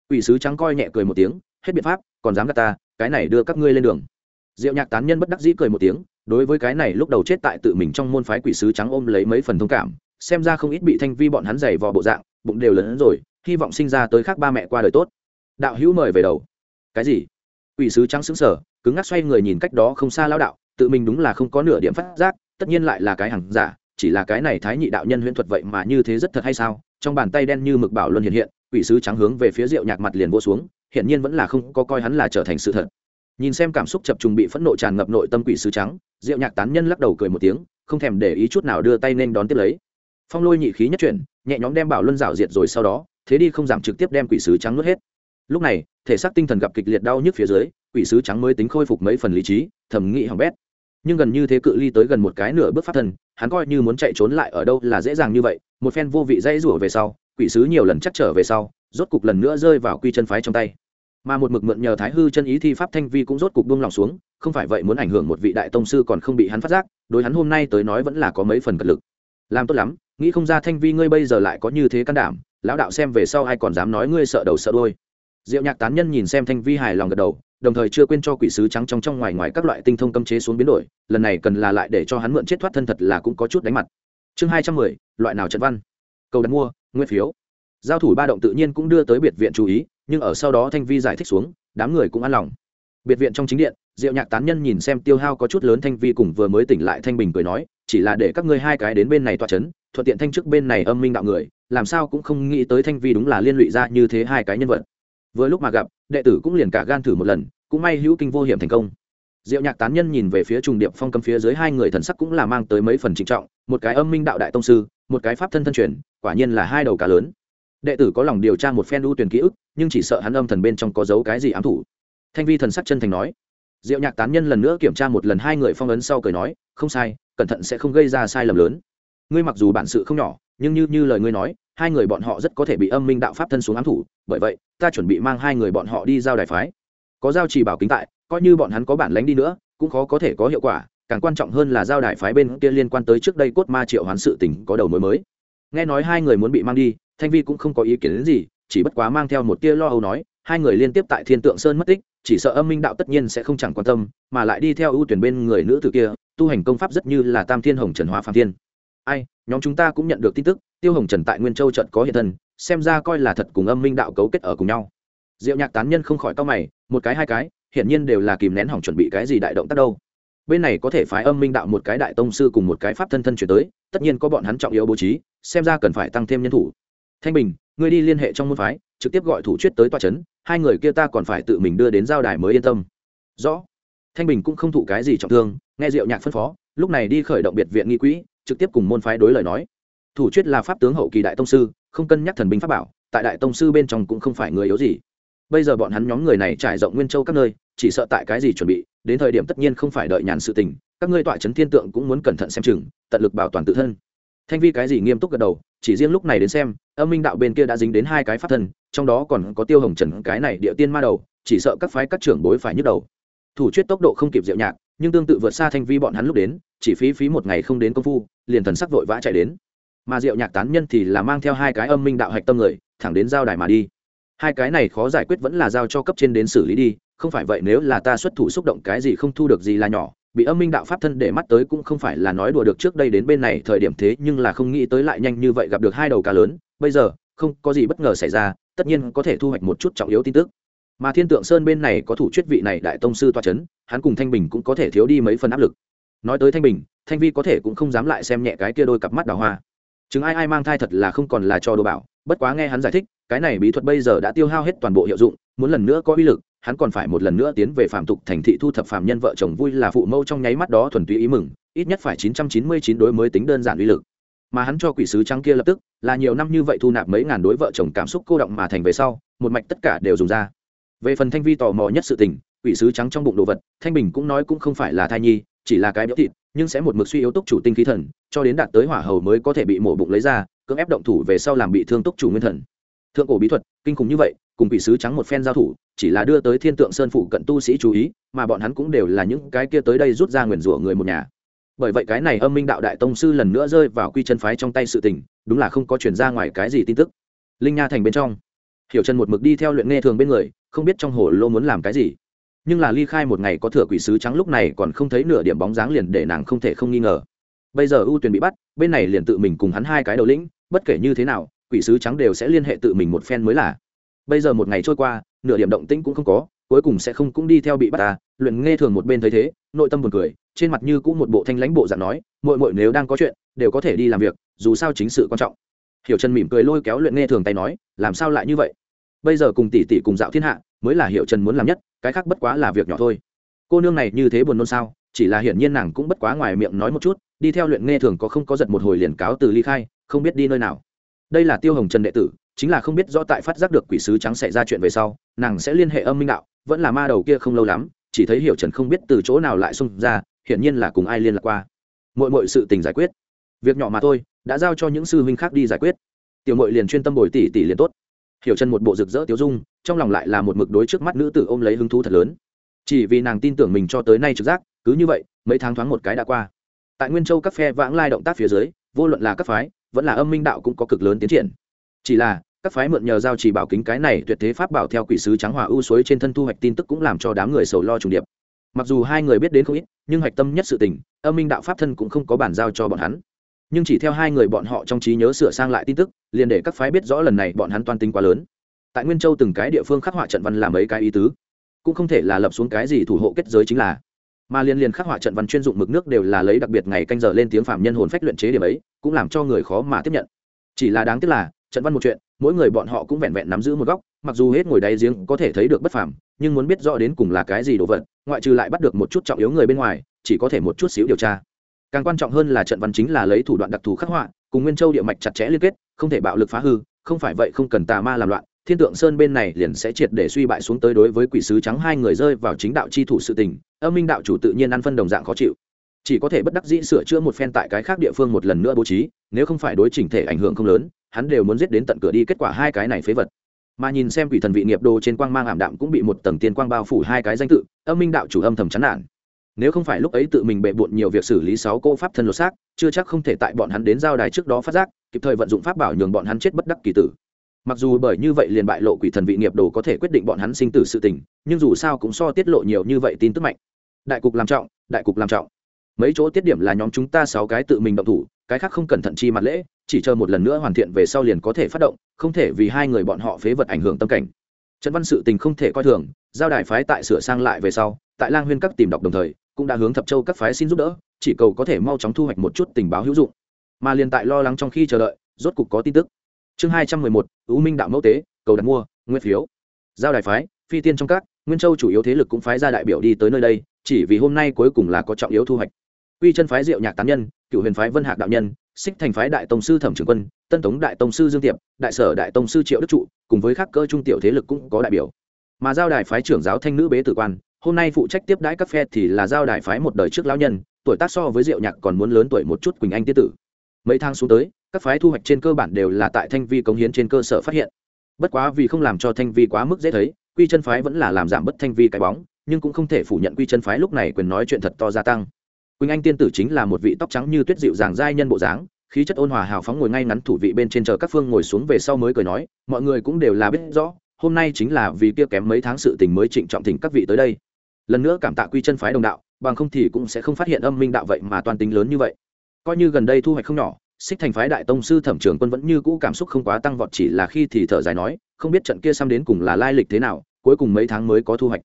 Quỷ sứ trắng coi nhẹ cười một tiếng, hết biện pháp, còn dám gạt ta, cái này đưa các ngươi lên đường. Diệu nhạc tán nhân bất đắc dĩ cười một tiếng, đối với cái này lúc đầu chết tại tự mình trong môn phái quỷ sứ trắng ôm lấy mấy phần thông cảm, xem ra không ít bị thanh vi bọn hắn giày vò bộ dạng, bụng đều lớn rồi, hy vọng sinh ra tới khác ba mẹ qua đời tốt. Đạo hữu mời về đầu. Cái gì? Quỷ sứ trắng sững sờ, cứng ngắc xoay người nhìn cách đó không xa lão đạo tự mình đúng là không có nửa điểm phát giác tất nhiên lại là cái hàng giả chỉ là cái này thái nhị đạo nhân huyễn thuật vậy mà như thế rất thật hay sao? Trong bàn tay đen như mực bảo luân hiện hiện quỷ sứ trắng hướng về phía rượu nhạc mặt liền vô xuống hiện nhiên vẫn là không có coi hắn là trở thành sự thật. Nhìn xem cảm xúc chập trùng bị phẫn nộ tràn ngập nội tâm quỷ sứ trắng rượu nhạc tán nhân lắc đầu cười một tiếng không thèm để ý chút nào đưa tay nên đón tiếp lấy. Phong lôi nhị khí nhất chuyển nhẹ nhõm đem bảo luân rảo diệt rồi sau đó thế đi không giảm trực tiếp đem quỷ sứ trắng nuốt hết lúc này, thể xác tinh thần gặp kịch liệt đau nhức phía dưới, quỷ sứ trắng mới tính khôi phục mấy phần lý trí thẩm nghị hỏng bét. Nhưng gần như thế cự ly tới gần một cái nửa bước phát thân, hắn coi như muốn chạy trốn lại ở đâu là dễ dàng như vậy, một phen vô vị dây rủa về sau, quỷ sứ nhiều lần chắc trở về sau, rốt cục lần nữa rơi vào quy chân phái trong tay. Mà một mực mượn nhờ thái hư chân ý thi pháp thanh vi cũng rốt cục buông lòng xuống, không phải vậy muốn ảnh hưởng một vị đại tông sư còn không bị hắn phát giác, đối hắn hôm nay tới nói vẫn là có mấy phần cật lực. Làm tốt lắm, nghĩ không ra thanh vi ngươi bây giờ lại có như thế can đảm, lão đạo xem về sau ai còn dám nói ngươi sợ đầu sợ đôi diệu nhạc tán nhân nhìn xem thanh vi hài lòng gật đầu, đồng thời chưa quên cho quỷ sứ trắng trong trong ngoài ngoài các loại tinh thông cấm chế xuống biến đổi, lần này cần là lại để cho hắn mượn chết thoát thân thật là cũng có chút đánh mặt. Chương hai trăm mười, loại nào trận văn? Cầu đặt mua, nguyên phiếu. Giao thủ ba động tự nhiên cũng đưa tới biệt viện chú ý, nhưng ở sau đó thanh vi giải thích xuống, đám người cũng an lòng. Biệt viện trong chính điện, diệu nhạc tán nhân nhìn xem tiêu hao có chút lớn thanh vi cùng vừa mới tỉnh lại thanh bình cười nói, chỉ là để các ngươi hai cái đến bên này toa c h ấ n thuận tiện thanh chức bên này âm minh đạo người, làm sao cũng không nghĩ tới thanh vi đúng là liên lụy ra như thế hai cái nhân vật vừa lúc mà gặp, đệ tử cũng liền cả gan thử một lần, cũng may hữu kinh vô hiểm thành công. Diệu nhạc tán nhân nhìn về phía trùng điệp phong cầm phía dưới hai người thần sắc cũng là mang tới mấy phần trịnh trọng, một cái âm minh đạo đại tông sư, một cái pháp thân thân truyền, quả nhiên là hai đầu cá lớn. Đệ tử có lòng điều tra một phen ưu tuyển ký ức, nhưng chỉ sợ hắn âm thần bên trong có dấu cái gì ám thủ. Thanh vi thần sắc chân thành nói. Diệu nhạc tán nhân lần nữa kiểm tra một lần hai người phong ấn sau cười nói, không sai, cẩn thận sẽ không gây ra sai lầm lớn. Ngươi mặc dù bản sự không nhỏ, nhưng như như lời ngươi nói hai người bọn họ rất có thể bị âm minh đạo pháp thân xuống ám thủ, bởi vậy, ta chuẩn bị mang hai người bọn họ đi giao đài phái. Có giao trì bảo kính tại, coi như bọn hắn có bản lánh đi nữa, cũng khó có thể có hiệu quả, càng quan trọng hơn là giao đài phái bên kia liên quan tới trước đây cốt ma triệu hoán sự tình có đầu mối mới. Nghe nói hai người muốn bị mang đi, thanh vi cũng không có ý kiến đến gì, chỉ bất quá mang theo một tia lo âu nói, hai người liên tiếp tại thiên tượng sơn mất tích, chỉ sợ âm minh đạo tất nhiên sẽ không chẳng quan tâm, mà lại đi theo ưu tuyển bên người nữ tử kia, tu hành công pháp rất như là tam thiên hồng trần hóa phạm thiên ai, nhóm chúng ta cũng nhận được tin tức, tiêu hồng trần tại nguyên châu trận có hiện thân, xem ra coi là thật cùng âm minh đạo cấu kết ở cùng nhau. Diệu nhạc tán nhân không khỏi tao mày, một cái hai cái, hiển nhiên đều là kìm nén hỏng chuẩn bị cái gì đại động tác đâu. Bên này có thể phái âm minh đạo một cái đại tông sư cùng một cái pháp thân thân chuyển tới, tất nhiên có bọn hắn trọng yếu bố trí, xem ra cần phải tăng thêm nhân thủ. Thanh bình, ngươi đi liên hệ trong môn phái, trực tiếp gọi thủ chuyết tới toa c h ấ n hai người kia ta còn phải tự mình đưa đến giao đài mới yên tâm. Rõ. Thanh bình cũng không thụ cái gì trọng thương, nghe diệu nhạc phân phó, lúc này đi khởi động biệt viện nghi quỹ trực tiếp cùng môn phái đối lời nói. Thủ chuyết là pháp tướng hậu kỳ đại tông sư, không cân nhắc thần binh pháp bảo, tại đại tông sư bên trong cũng không phải người yếu gì. Bây giờ bọn hắn nhóm người này trải rộng nguyên châu các nơi, chỉ sợ tại cái gì chuẩn bị, đến thời điểm tất nhiên không phải đợi nhàn sự tình, các ngươi tọa chấn thiên tượng cũng muốn cẩn thận xem chừng, tận lực bảo toàn tự thân. Thanh vi cái gì nghiêm túc gật đầu, chỉ riêng lúc này đến xem, âm minh đạo bên kia đã dính đến hai cái pháp thân, trong đó còn có tiêu hồng trần, cái này địa tiên ma đầu, chỉ sợ các phái các trưởng bối phải nhức đầu thủ chuyết tốc độ không kịp diệu nhạc, nhưng tương tự vượt xa thanh vi bọn hắn lúc đến, chỉ phí phí một ngày không đến công phu, liền thần sắc vội vã chạy đến. Mà diệu nhạc tán nhân thì là mang theo hai cái âm minh đạo hạch tâm người, thẳng đến giao đài mà đi. Hai cái này khó giải quyết vẫn là giao cho cấp trên đến xử lý đi, không phải vậy nếu là ta xuất thủ xúc động cái gì không thu được gì là nhỏ, bị âm minh đạo pháp thân để mắt tới cũng không phải là nói đùa được trước đây đến bên này thời điểm thế, nhưng là không nghĩ tới lại nhanh như vậy gặp được hai đầu cá lớn. Bây giờ, không có gì bất ngờ xảy ra, tất nhiên có thể thu hoạch một chút trọng yếu tin tức mà thiên tượng sơn bên này có thủ chuyết vị này đại tông sư toa c h ấ n hắn cùng thanh bình cũng có thể thiếu đi mấy phần áp lực. Nói tới thanh bình, thanh vi có thể cũng không dám lại xem nhẹ cái kia đôi cặp mắt đào hoa. Chứng ai ai mang thai thật là không còn là cho đồ bảo, bất quá nghe hắn giải thích, cái này bí thuật bây giờ đã tiêu hao hết toàn bộ hiệu dụng, muốn lần nữa có uy lực, hắn còn phải một lần nữa tiến về phạm tục thành thị thu thập phạm nhân vợ chồng vui là phụ mâu trong nháy mắt đó thuần túy ý mừng, ít nhất phải chín trăm chín mươi chín đối mới tính đơn giản uy lực. Mà hắn cho quỷ sứ trắng kia lập tức, là nhiều năm như vậy thu nạp mấy ngàn đối vợ chồng cảm xúc cô động mà thành về sau, một mạch tất cả đều dùng ra về phần thanh vi tò mò nhất sự tình, quỷ sứ trắng trong bụng đồ vật, thanh bình cũng nói cũng không phải là thai nhi, chỉ là cái béo thịt, nhưng sẽ một mực suy yếu túc chủ tinh khí thần, cho đến đạt tới hỏa hầu mới có thể bị mổ bụng lấy ra, cưỡng ép động thủ về sau làm bị thương túc chủ nguyên thần. Thượng cổ bí thuật, kinh khủng như vậy, cùng quỷ sứ trắng một phen giao thủ, chỉ là đưa tới thiên tượng sơn phụ cận tu sĩ chú ý, mà bọn hắn cũng đều là những cái kia tới đây rút ra nguyền rủa người một nhà. Bởi vậy cái này âm minh đạo đại tông sư lần nữa rơi vào quy chân phái trong tay sự tình, đúng là không có chuyển ra ngoài cái gì tin tức. Linh nha thành bên trong. Hiểu chân một mực đi theo luyện nghe thường bên người không biết trong hồ lô muốn làm cái gì. Nhưng là ly khai một ngày có thừa quỷ sứ trắng lúc này còn không thấy nửa điểm bóng dáng liền để nàng không thể không nghi ngờ. Bây giờ ưu tuyển bị bắt, bên này liền tự mình cùng hắn hai cái đầu lĩnh, bất kể như thế nào, quỷ sứ trắng đều sẽ liên hệ tự mình một phen mới là. Bây giờ một ngày trôi qua, nửa điểm động tĩnh cũng không có, cuối cùng sẽ không cũng đi theo bị bắt ta luyện nghe thường một bên thấy thế, nội tâm buồn cười, trên mặt như cũng một bộ thanh lãnh bộ dạng nói, muội muội nếu đang có chuyện, đều có thể đi làm việc, dù sao chính sự quan trọng. Hiểu trần mỉm cười lôi kéo luyện nghe thường tay nói, làm sao lại như vậy? Bây giờ cùng tỷ tỷ cùng dạo thiên hạ, mới là hiểu trần muốn làm nhất, cái khác bất quá là việc nhỏ thôi. Cô nương này như thế buồn nôn sao? Chỉ là hiển nhiên nàng cũng bất quá ngoài miệng nói một chút, đi theo luyện nghe thường có không có giật một hồi liền cáo từ ly khai, không biết đi nơi nào. Đây là tiêu hồng trần đệ tử, chính là không biết rõ tại phát giác được quỷ sứ trắng xảy ra chuyện về sau, nàng sẽ liên hệ âm minh đạo, vẫn là ma đầu kia không lâu lắm, chỉ thấy hiểu trần không biết từ chỗ nào lại xung ra, hiển nhiên là cùng ai liên lạc qua. Mọi mọi sự tình giải quyết. Việc nhỏ mà thôi, đã giao cho những sư huynh khác đi giải quyết. Tiểu mội liền chuyên tâm bồi tỷ tỷ liền tốt hiểu chân một bộ rực rỡ tiêu dung, trong lòng lại là một mực đối trước mắt nữ tử ôm lấy hứng thú thật lớn. Chỉ vì nàng tin tưởng mình cho tới nay trực giác, cứ như vậy, mấy tháng thoáng một cái đã qua. Tại nguyên châu các phe vãng lai động tác phía dưới, vô luận là các phái, vẫn là âm minh đạo cũng có cực lớn tiến triển. Chỉ là, các phái mượn nhờ giao chỉ bảo kính cái này tuyệt thế pháp bảo theo quỷ sứ trắng hòa ưu suối trên thân thu hoạch tin tức cũng làm cho đám người sầu lo trùng điệp. Mặc dù hai người biết đến không ít, nhưng hạch tâm nhất sự tình, âm minh đạo pháp thân cũng không có bản giao cho bọn hắn nhưng chỉ theo hai người bọn họ trong trí nhớ sửa sang lại tin tức, liền để các phái biết rõ lần này bọn hắn toan tính quá lớn. Tại nguyên châu từng cái địa phương khắc họa trận văn làm mấy cái ý tứ, cũng không thể là lập xuống cái gì thủ hộ kết giới chính là. Mà liên liên khắc họa trận văn chuyên dụng mực nước đều là lấy đặc biệt ngày canh giờ lên tiếng phạm nhân hồn phách luyện chế điểm ấy, cũng làm cho người khó mà tiếp nhận. Chỉ là đáng tiếc là, trận văn một chuyện, mỗi người bọn họ cũng vẹn vẹn nắm giữ một góc, mặc dù hết ngồi đáy giếng có thể thấy được bất phàm, nhưng muốn biết rõ đến cùng là cái gì đồ vật, ngoại trừ lại bắt được một chút trọng yếu người bên ngoài, chỉ có thể một chút xíu điều tra càng quan trọng hơn là trận văn chính là lấy thủ đoạn đặc thù khắc họa, cùng nguyên châu địa mạch chặt chẽ liên kết, không thể bạo lực phá hư, không phải vậy không cần tà ma làm loạn, thiên tượng sơn bên này liền sẽ triệt để suy bại xuống tới đối với quỷ sứ trắng hai người rơi vào chính đạo chi thủ sự tình, âm minh đạo chủ tự nhiên ăn phân đồng dạng khó chịu. Chỉ có thể bất đắc dĩ sửa chữa một phen tại cái khác địa phương một lần nữa bố trí, nếu không phải đối chỉnh thể ảnh hưởng không lớn, hắn đều muốn giết đến tận cửa đi kết quả hai cái này phế vật. Mà nhìn xem quỷ thần vị nghiệp đồ trên quang mang ảm đạm cũng bị một tầng tiên quang bao phủ hai cái danh tự, âm minh đạo chủ âm thầm chán nản nếu không phải lúc ấy tự mình bệ bộn nhiều việc xử lý sáu cô pháp thân lột xác, chưa chắc không thể tại bọn hắn đến giao đài trước đó phát giác, kịp thời vận dụng pháp bảo nhường bọn hắn chết bất đắc kỳ tử. Mặc dù bởi như vậy liền bại lộ quỷ thần vị nghiệp đồ có thể quyết định bọn hắn sinh tử sự tình, nhưng dù sao cũng so tiết lộ nhiều như vậy tin tức mạnh. Đại cục làm trọng, đại cục làm trọng. Mấy chỗ tiết điểm là nhóm chúng ta sáu cái tự mình động thủ, cái khác không cẩn thận chi mặt lễ, chỉ chờ một lần nữa hoàn thiện về sau liền có thể phát động, không thể vì hai người bọn họ phế vật ảnh hưởng tâm cảnh. Trần văn sự tình không thể coi thường, giao đài phái tại sửa sang lại về sau, tại lang huyên các tìm đọc đồng thời cũng đã hướng thập châu các phái xin giúp đỡ, chỉ cầu có thể mau chóng thu hoạch một chút tình báo hữu dụng. Mà liền tại lo lắng trong khi chờ đợi, rốt cục có tin tức. Chương hai trăm mười một ưu minh đạo mẫu tế, cầu đặt mua, nguyên phiếu. Giao đài phái, phi tiên trong các, nguyên châu chủ yếu thế lực cũng phái ra đại biểu đi tới nơi đây, chỉ vì hôm nay cuối cùng là có trọng yếu thu hoạch. Quy chân phái diệu nhạc tán nhân, cựu huyền phái vân hạc đạo nhân, xích thành phái đại tông sư thẩm trường quân, tân tống đại tông sư dương tiệp, đại sở đại tông sư triệu đức trụ, cùng với các cơ trung tiểu thế lực cũng có đại biểu. Mà giao đài phái trưởng giáo thanh nữ bế tử quan hôm nay phụ trách tiếp đãi các phe thì là giao đài phái một đời trước lão nhân, tuổi tác so với diệu nhạc còn muốn lớn tuổi một chút quỳnh anh tiết tử. Mấy tháng xuống tới, các phái thu hoạch trên cơ bản đều là tại thanh vi cống hiến trên cơ sở phát hiện. Bất quá vì không làm cho thanh vi quá mức dễ thấy, quy chân phái vẫn là làm giảm bất thanh vi cái bóng, nhưng cũng không thể phủ nhận quy chân phái lúc này quyền nói chuyện thật to gia tăng. Quỳnh anh tiên tử chính là một vị tóc trắng như tuyết dịu dàng giai nhân bộ dáng, khí chất ôn hòa hào phóng ngồi ngay ngắn thủ vị bên trên chờ các phương ngồi xuống về sau mới cười nói, mọi người cũng đều là biết rõ, hôm nay chính là vì kia kém mấy tháng sự tình mới trịnh trọng thỉnh các vị tới đây lần nữa cảm tạ quy chân phái đồng đạo, bằng không thì cũng sẽ không phát hiện âm minh đạo vậy mà toàn tính lớn như vậy. Coi như gần đây thu hoạch không nhỏ xích thành phái đại tông sư thẩm trường quân vẫn như cũ cảm xúc không quá tăng vọt chỉ là khi thì thở dài nói, không biết trận kia xăm đến cùng là lai lịch thế nào, cuối cùng mấy tháng mới có thu hoạch.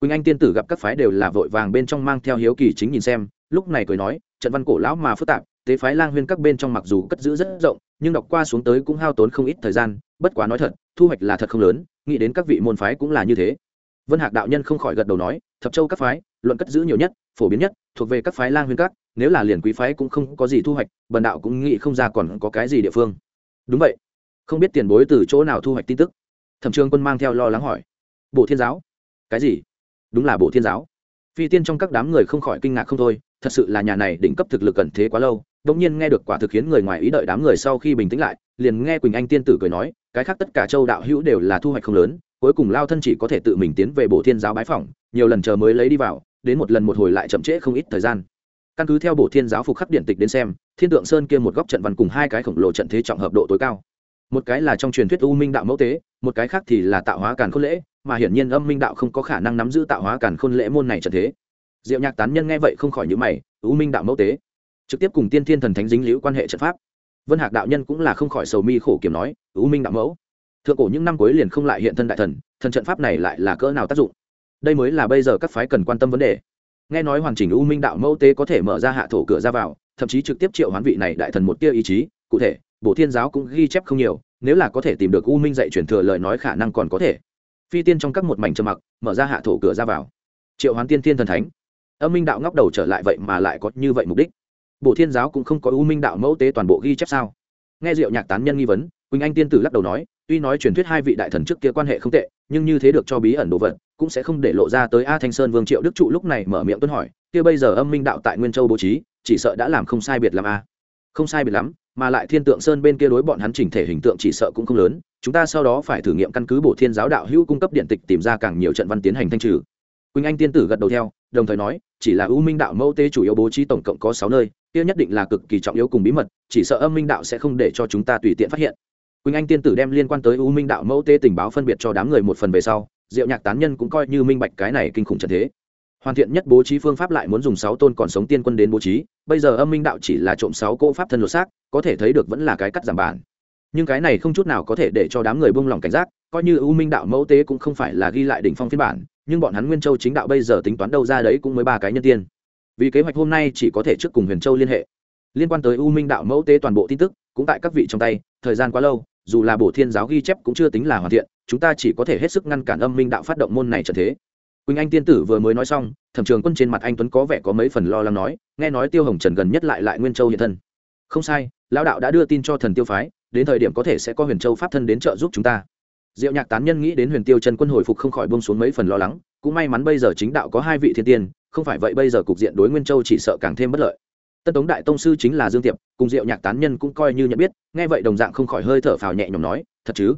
Quỳnh anh tiên tử gặp các phái đều là vội vàng bên trong mang theo hiếu kỳ chính nhìn xem, lúc này cười nói, trận văn cổ lão mà phức tạp, tế phái lang huyên các bên trong mặc dù cất giữ rất rộng, nhưng đọc qua xuống tới cũng hao tốn không ít thời gian, bất quá nói thật, thu hoạch là thật không lớn, nghĩ đến các vị môn phái cũng là như thế vân hạc đạo nhân không khỏi gật đầu nói, thập châu các phái, luận cất giữ nhiều nhất, phổ biến nhất, thuộc về các phái lang huyên các, nếu là liền quý phái cũng không có gì thu hoạch, bần đạo cũng nghĩ không ra còn có cái gì địa phương. Đúng vậy. Không biết tiền bối từ chỗ nào thu hoạch tin tức. Thẩm trường quân mang theo lo lắng hỏi bộ thiên giáo? Cái gì? Đúng là bộ thiên giáo. Phi tiên trong các đám người không khỏi kinh ngạc không thôi, thật sự là nhà này đỉnh cấp thực lực cẩn thế quá lâu, đột nhiên nghe được quả thực khiến người ngoài ý đợi đám người sau khi bình tĩnh lại, liền nghe quỳnh anh tiên tử cười nói, cái khác tất cả châu đạo hữu đều là thu hoạch không lớn cuối cùng lao thân chỉ có thể tự mình tiến về bộ thiên giáo bái phỏng, nhiều lần chờ mới lấy đi vào, đến một lần một hồi lại chậm trễ không ít thời gian. Căn cứ theo bộ thiên giáo phục khắc điện tịch đến xem, thiên tượng sơn kia một góc trận văn cùng hai cái khổng lồ trận thế trọng hợp độ tối cao. Một cái là trong truyền thuyết u minh đạo mẫu tế, một cái khác thì là tạo hóa càn khôn lễ, mà hiển nhiên âm minh đạo không có khả năng nắm giữ tạo hóa càn khôn lễ môn này trận thế. Diệu nhạc tán nhân nghe vậy không khỏi nhữ mày, u minh đạo mẫu tế. Trực tiếp cùng tiên thiên thần thánh dính liễu quan hệ trận pháp. Vân hạc đạo nhân cũng là không khỏi sầu mi khổ kiểm nói, u minh đạo mẫu thượng cổ những năm cuối liền không lại hiện thân đại thần thần trận pháp này lại là cỡ nào tác dụng? Đây mới là bây giờ các phái cần quan tâm vấn đề. Nghe nói hoàn chỉnh u minh đạo mẫu tế có thể mở ra hạ thổ cửa ra vào, thậm chí trực tiếp triệu hoán vị này đại thần một tia ý chí, cụ thể bộ thiên giáo cũng ghi chép không nhiều, nếu là có thể tìm được u minh dạy truyền thừa lời nói khả năng còn có thể. Phi tiên trong các một mảnh trầm mặc, mở ra hạ thổ cửa ra vào. Triệu hoán tiên thiên thần thánh. Âm minh đạo ngóc đầu trở lại vậy mà lại có như vậy mục đích. Bộ thiên giáo cũng không có u minh đạo mẫu tế toàn bộ ghi chép sao? Nghe diệu nhạc tán nhân nghi vấn, quỳnh anh tiên tử lắc đầu nói tuy nói truyền thuyết hai vị đại thần trước kia quan hệ không tệ, nhưng như thế được cho bí ẩn đồ vật, cũng sẽ không để lộ ra tới a thanh sơn vương triệu đức trụ lúc này mở miệng tuân hỏi, kia bây giờ âm minh đạo tại nguyên châu bố trí, chỉ sợ đã làm không sai biệt làm a. Không sai biệt lắm, mà lại thiên tượng sơn bên kia đối bọn hắn chỉnh thể hình tượng chỉ sợ cũng không lớn, chúng ta sau đó phải thử nghiệm căn cứ bổ thiên giáo đạo hữu cung cấp điện tịch tìm ra càng nhiều trận văn tiến hành thanh trừ. Quỳnh anh tiên tử gật đầu theo, đồng thời nói, chỉ là ưu minh đạo mẫu tế chủ yếu bố trí tổng cộng có sáu nơi, kia nhất định là cực kỳ trọng yếu cùng bí mật, chỉ sợ âm minh đạo sẽ không để cho chúng ta tùy tiện phát hiện quỳnh anh tiên tử đem liên quan tới U minh đạo mẫu tế tình báo phân biệt cho đám người một phần về sau diệu nhạc tán nhân cũng coi như minh bạch cái này kinh khủng trận thế hoàn thiện nhất bố trí phương pháp lại muốn dùng sáu tôn còn sống tiên quân đến bố trí bây giờ âm minh đạo chỉ là trộm sáu cỗ pháp thân lột xác có thể thấy được vẫn là cái cắt giảm bản nhưng cái này không chút nào có thể để cho đám người buông lòng cảnh giác coi như u minh đạo mẫu tế cũng không phải là ghi lại đỉnh phong phiên bản nhưng bọn hắn nguyên châu chính đạo bây giờ tính toán đâu ra đấy cũng mới ba cái nhân tiên vì kế hoạch hôm nay chỉ có thể trước cùng huyền châu liên hệ liên quan tới u minh đạo mẫu tế toàn bộ tin tức cũng tại các vị trong tay thời gian quá lâu dù là bổ thiên giáo ghi chép cũng chưa tính là hoàn thiện, chúng ta chỉ có thể hết sức ngăn cản âm minh đạo phát động môn này trận thế. Quỳnh anh tiên tử vừa mới nói xong, thẩm trường quân trên mặt anh tuấn có vẻ có mấy phần lo lắng nói, nghe nói tiêu hồng trần gần nhất lại lại nguyên châu hiện thân. Không sai, lão đạo đã đưa tin cho thần tiêu phái, đến thời điểm có thể sẽ có huyền châu pháp thân đến trợ giúp chúng ta. Diệu nhạc tán nhân nghĩ đến huyền tiêu trần quân hồi phục không khỏi bông xuống mấy phần lo lắng, cũng may mắn bây giờ chính đạo có hai vị thiên tiên, không phải vậy bây giờ cục diện đối nguyên châu chỉ sợ càng thêm bất lợi tân tống đại tông sư chính là dương tiệp, cùng diệu nhạc tán nhân cũng coi như nhận biết, nghe vậy đồng dạng không khỏi hơi thở phào nhẹ nhõm nói, thật chứ?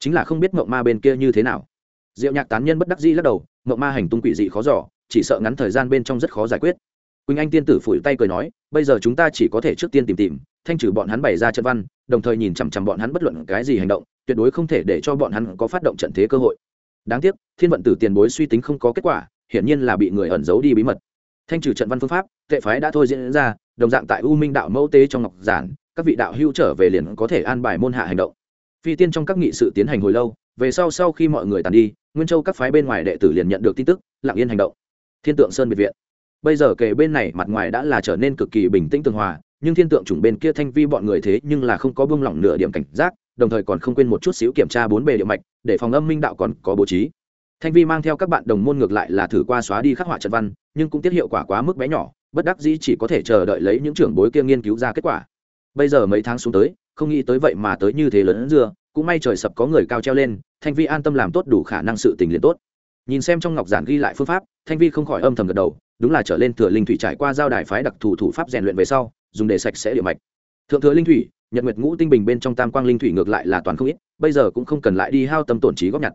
Chính là không biết mộng ma bên kia như thế nào. Diệu nhạc tán nhân bất đắc dĩ lắc đầu, mộng ma hành tung quỷ dị khó giỏ chỉ sợ ngắn thời gian bên trong rất khó giải quyết. Quỳnh anh tiên tử phủi tay cười nói, bây giờ chúng ta chỉ có thể trước tiên tìm tìm, thanh trừ bọn hắn bày ra trận văn, đồng thời nhìn chằm chằm bọn hắn bất luận cái gì hành động, tuyệt đối không thể để cho bọn hắn có phát động trận thế cơ hội. Đáng tiếc, thiên vận tử tiền bối suy tính không có kết quả, hiển nhiên là bị người ẩn giấu đi bí mật. Thanh trừ trận văn phương pháp, tệ phái đã thôi diễn ra đồng dạng tại u minh đạo mẫu tế trong ngọc giản, các vị đạo hữu trở về liền có thể an bài môn hạ hành động. Phi tiên trong các nghị sự tiến hành hồi lâu, về sau sau khi mọi người tàn đi, nguyên châu các phái bên ngoài đệ tử liền nhận được tin tức, lặng yên hành động. Thiên tượng sơn biệt viện. Bây giờ kề bên này mặt ngoài đã là trở nên cực kỳ bình tĩnh tường hòa, nhưng thiên tượng chủng bên kia thanh vi bọn người thế nhưng là không có buông lỏng nửa điểm cảnh giác, đồng thời còn không quên một chút xíu kiểm tra bốn bề địa mạch, để phòng âm minh đạo còn có bố trí. Thanh vi mang theo các bạn đồng môn ngược lại là thử qua xóa đi khắc họa trận văn, nhưng cũng tiết hiệu quả quá mức bé nhỏ bất đắc dĩ chỉ có thể chờ đợi lấy những trưởng bối kia nghiên cứu ra kết quả. Bây giờ mấy tháng xuống tới, không nghĩ tới vậy mà tới như thế lớn dưa, cũng may trời sập có người cao treo lên, thanh vi an tâm làm tốt đủ khả năng sự tình liền tốt. Nhìn xem trong ngọc giản ghi lại phương pháp, thanh vi không khỏi âm thầm gật đầu, đúng là trở lên thừa linh thủy trải qua giao đài phái đặc thù thủ pháp rèn luyện về sau, dùng để sạch sẽ địa mạch. Thượng thừa linh thủy, nhật nguyệt ngũ tinh bình bên trong tam quang linh thủy ngược lại là toàn không ít, bây giờ cũng không cần lại đi hao tâm tổn trí góp nhặt.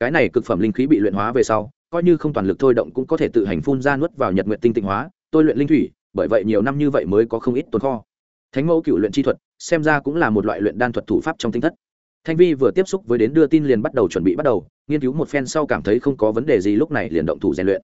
Cái này cực phẩm linh khí bị luyện hóa về sau, coi như không toàn lực thôi động cũng có thể tự hành phun ra nuốt vào nhật nguyệt tinh tịnh hóa tôi luyện linh thủy, bởi vậy nhiều năm như vậy mới có không ít tồn kho. Thánh mẫu cựu luyện chi thuật, xem ra cũng là một loại luyện đan thuật thủ pháp trong tinh thất. Thanh vi vừa tiếp xúc với đến đưa tin liền bắt đầu chuẩn bị bắt đầu, nghiên cứu một phen sau cảm thấy không có vấn đề gì lúc này liền động thủ rèn luyện.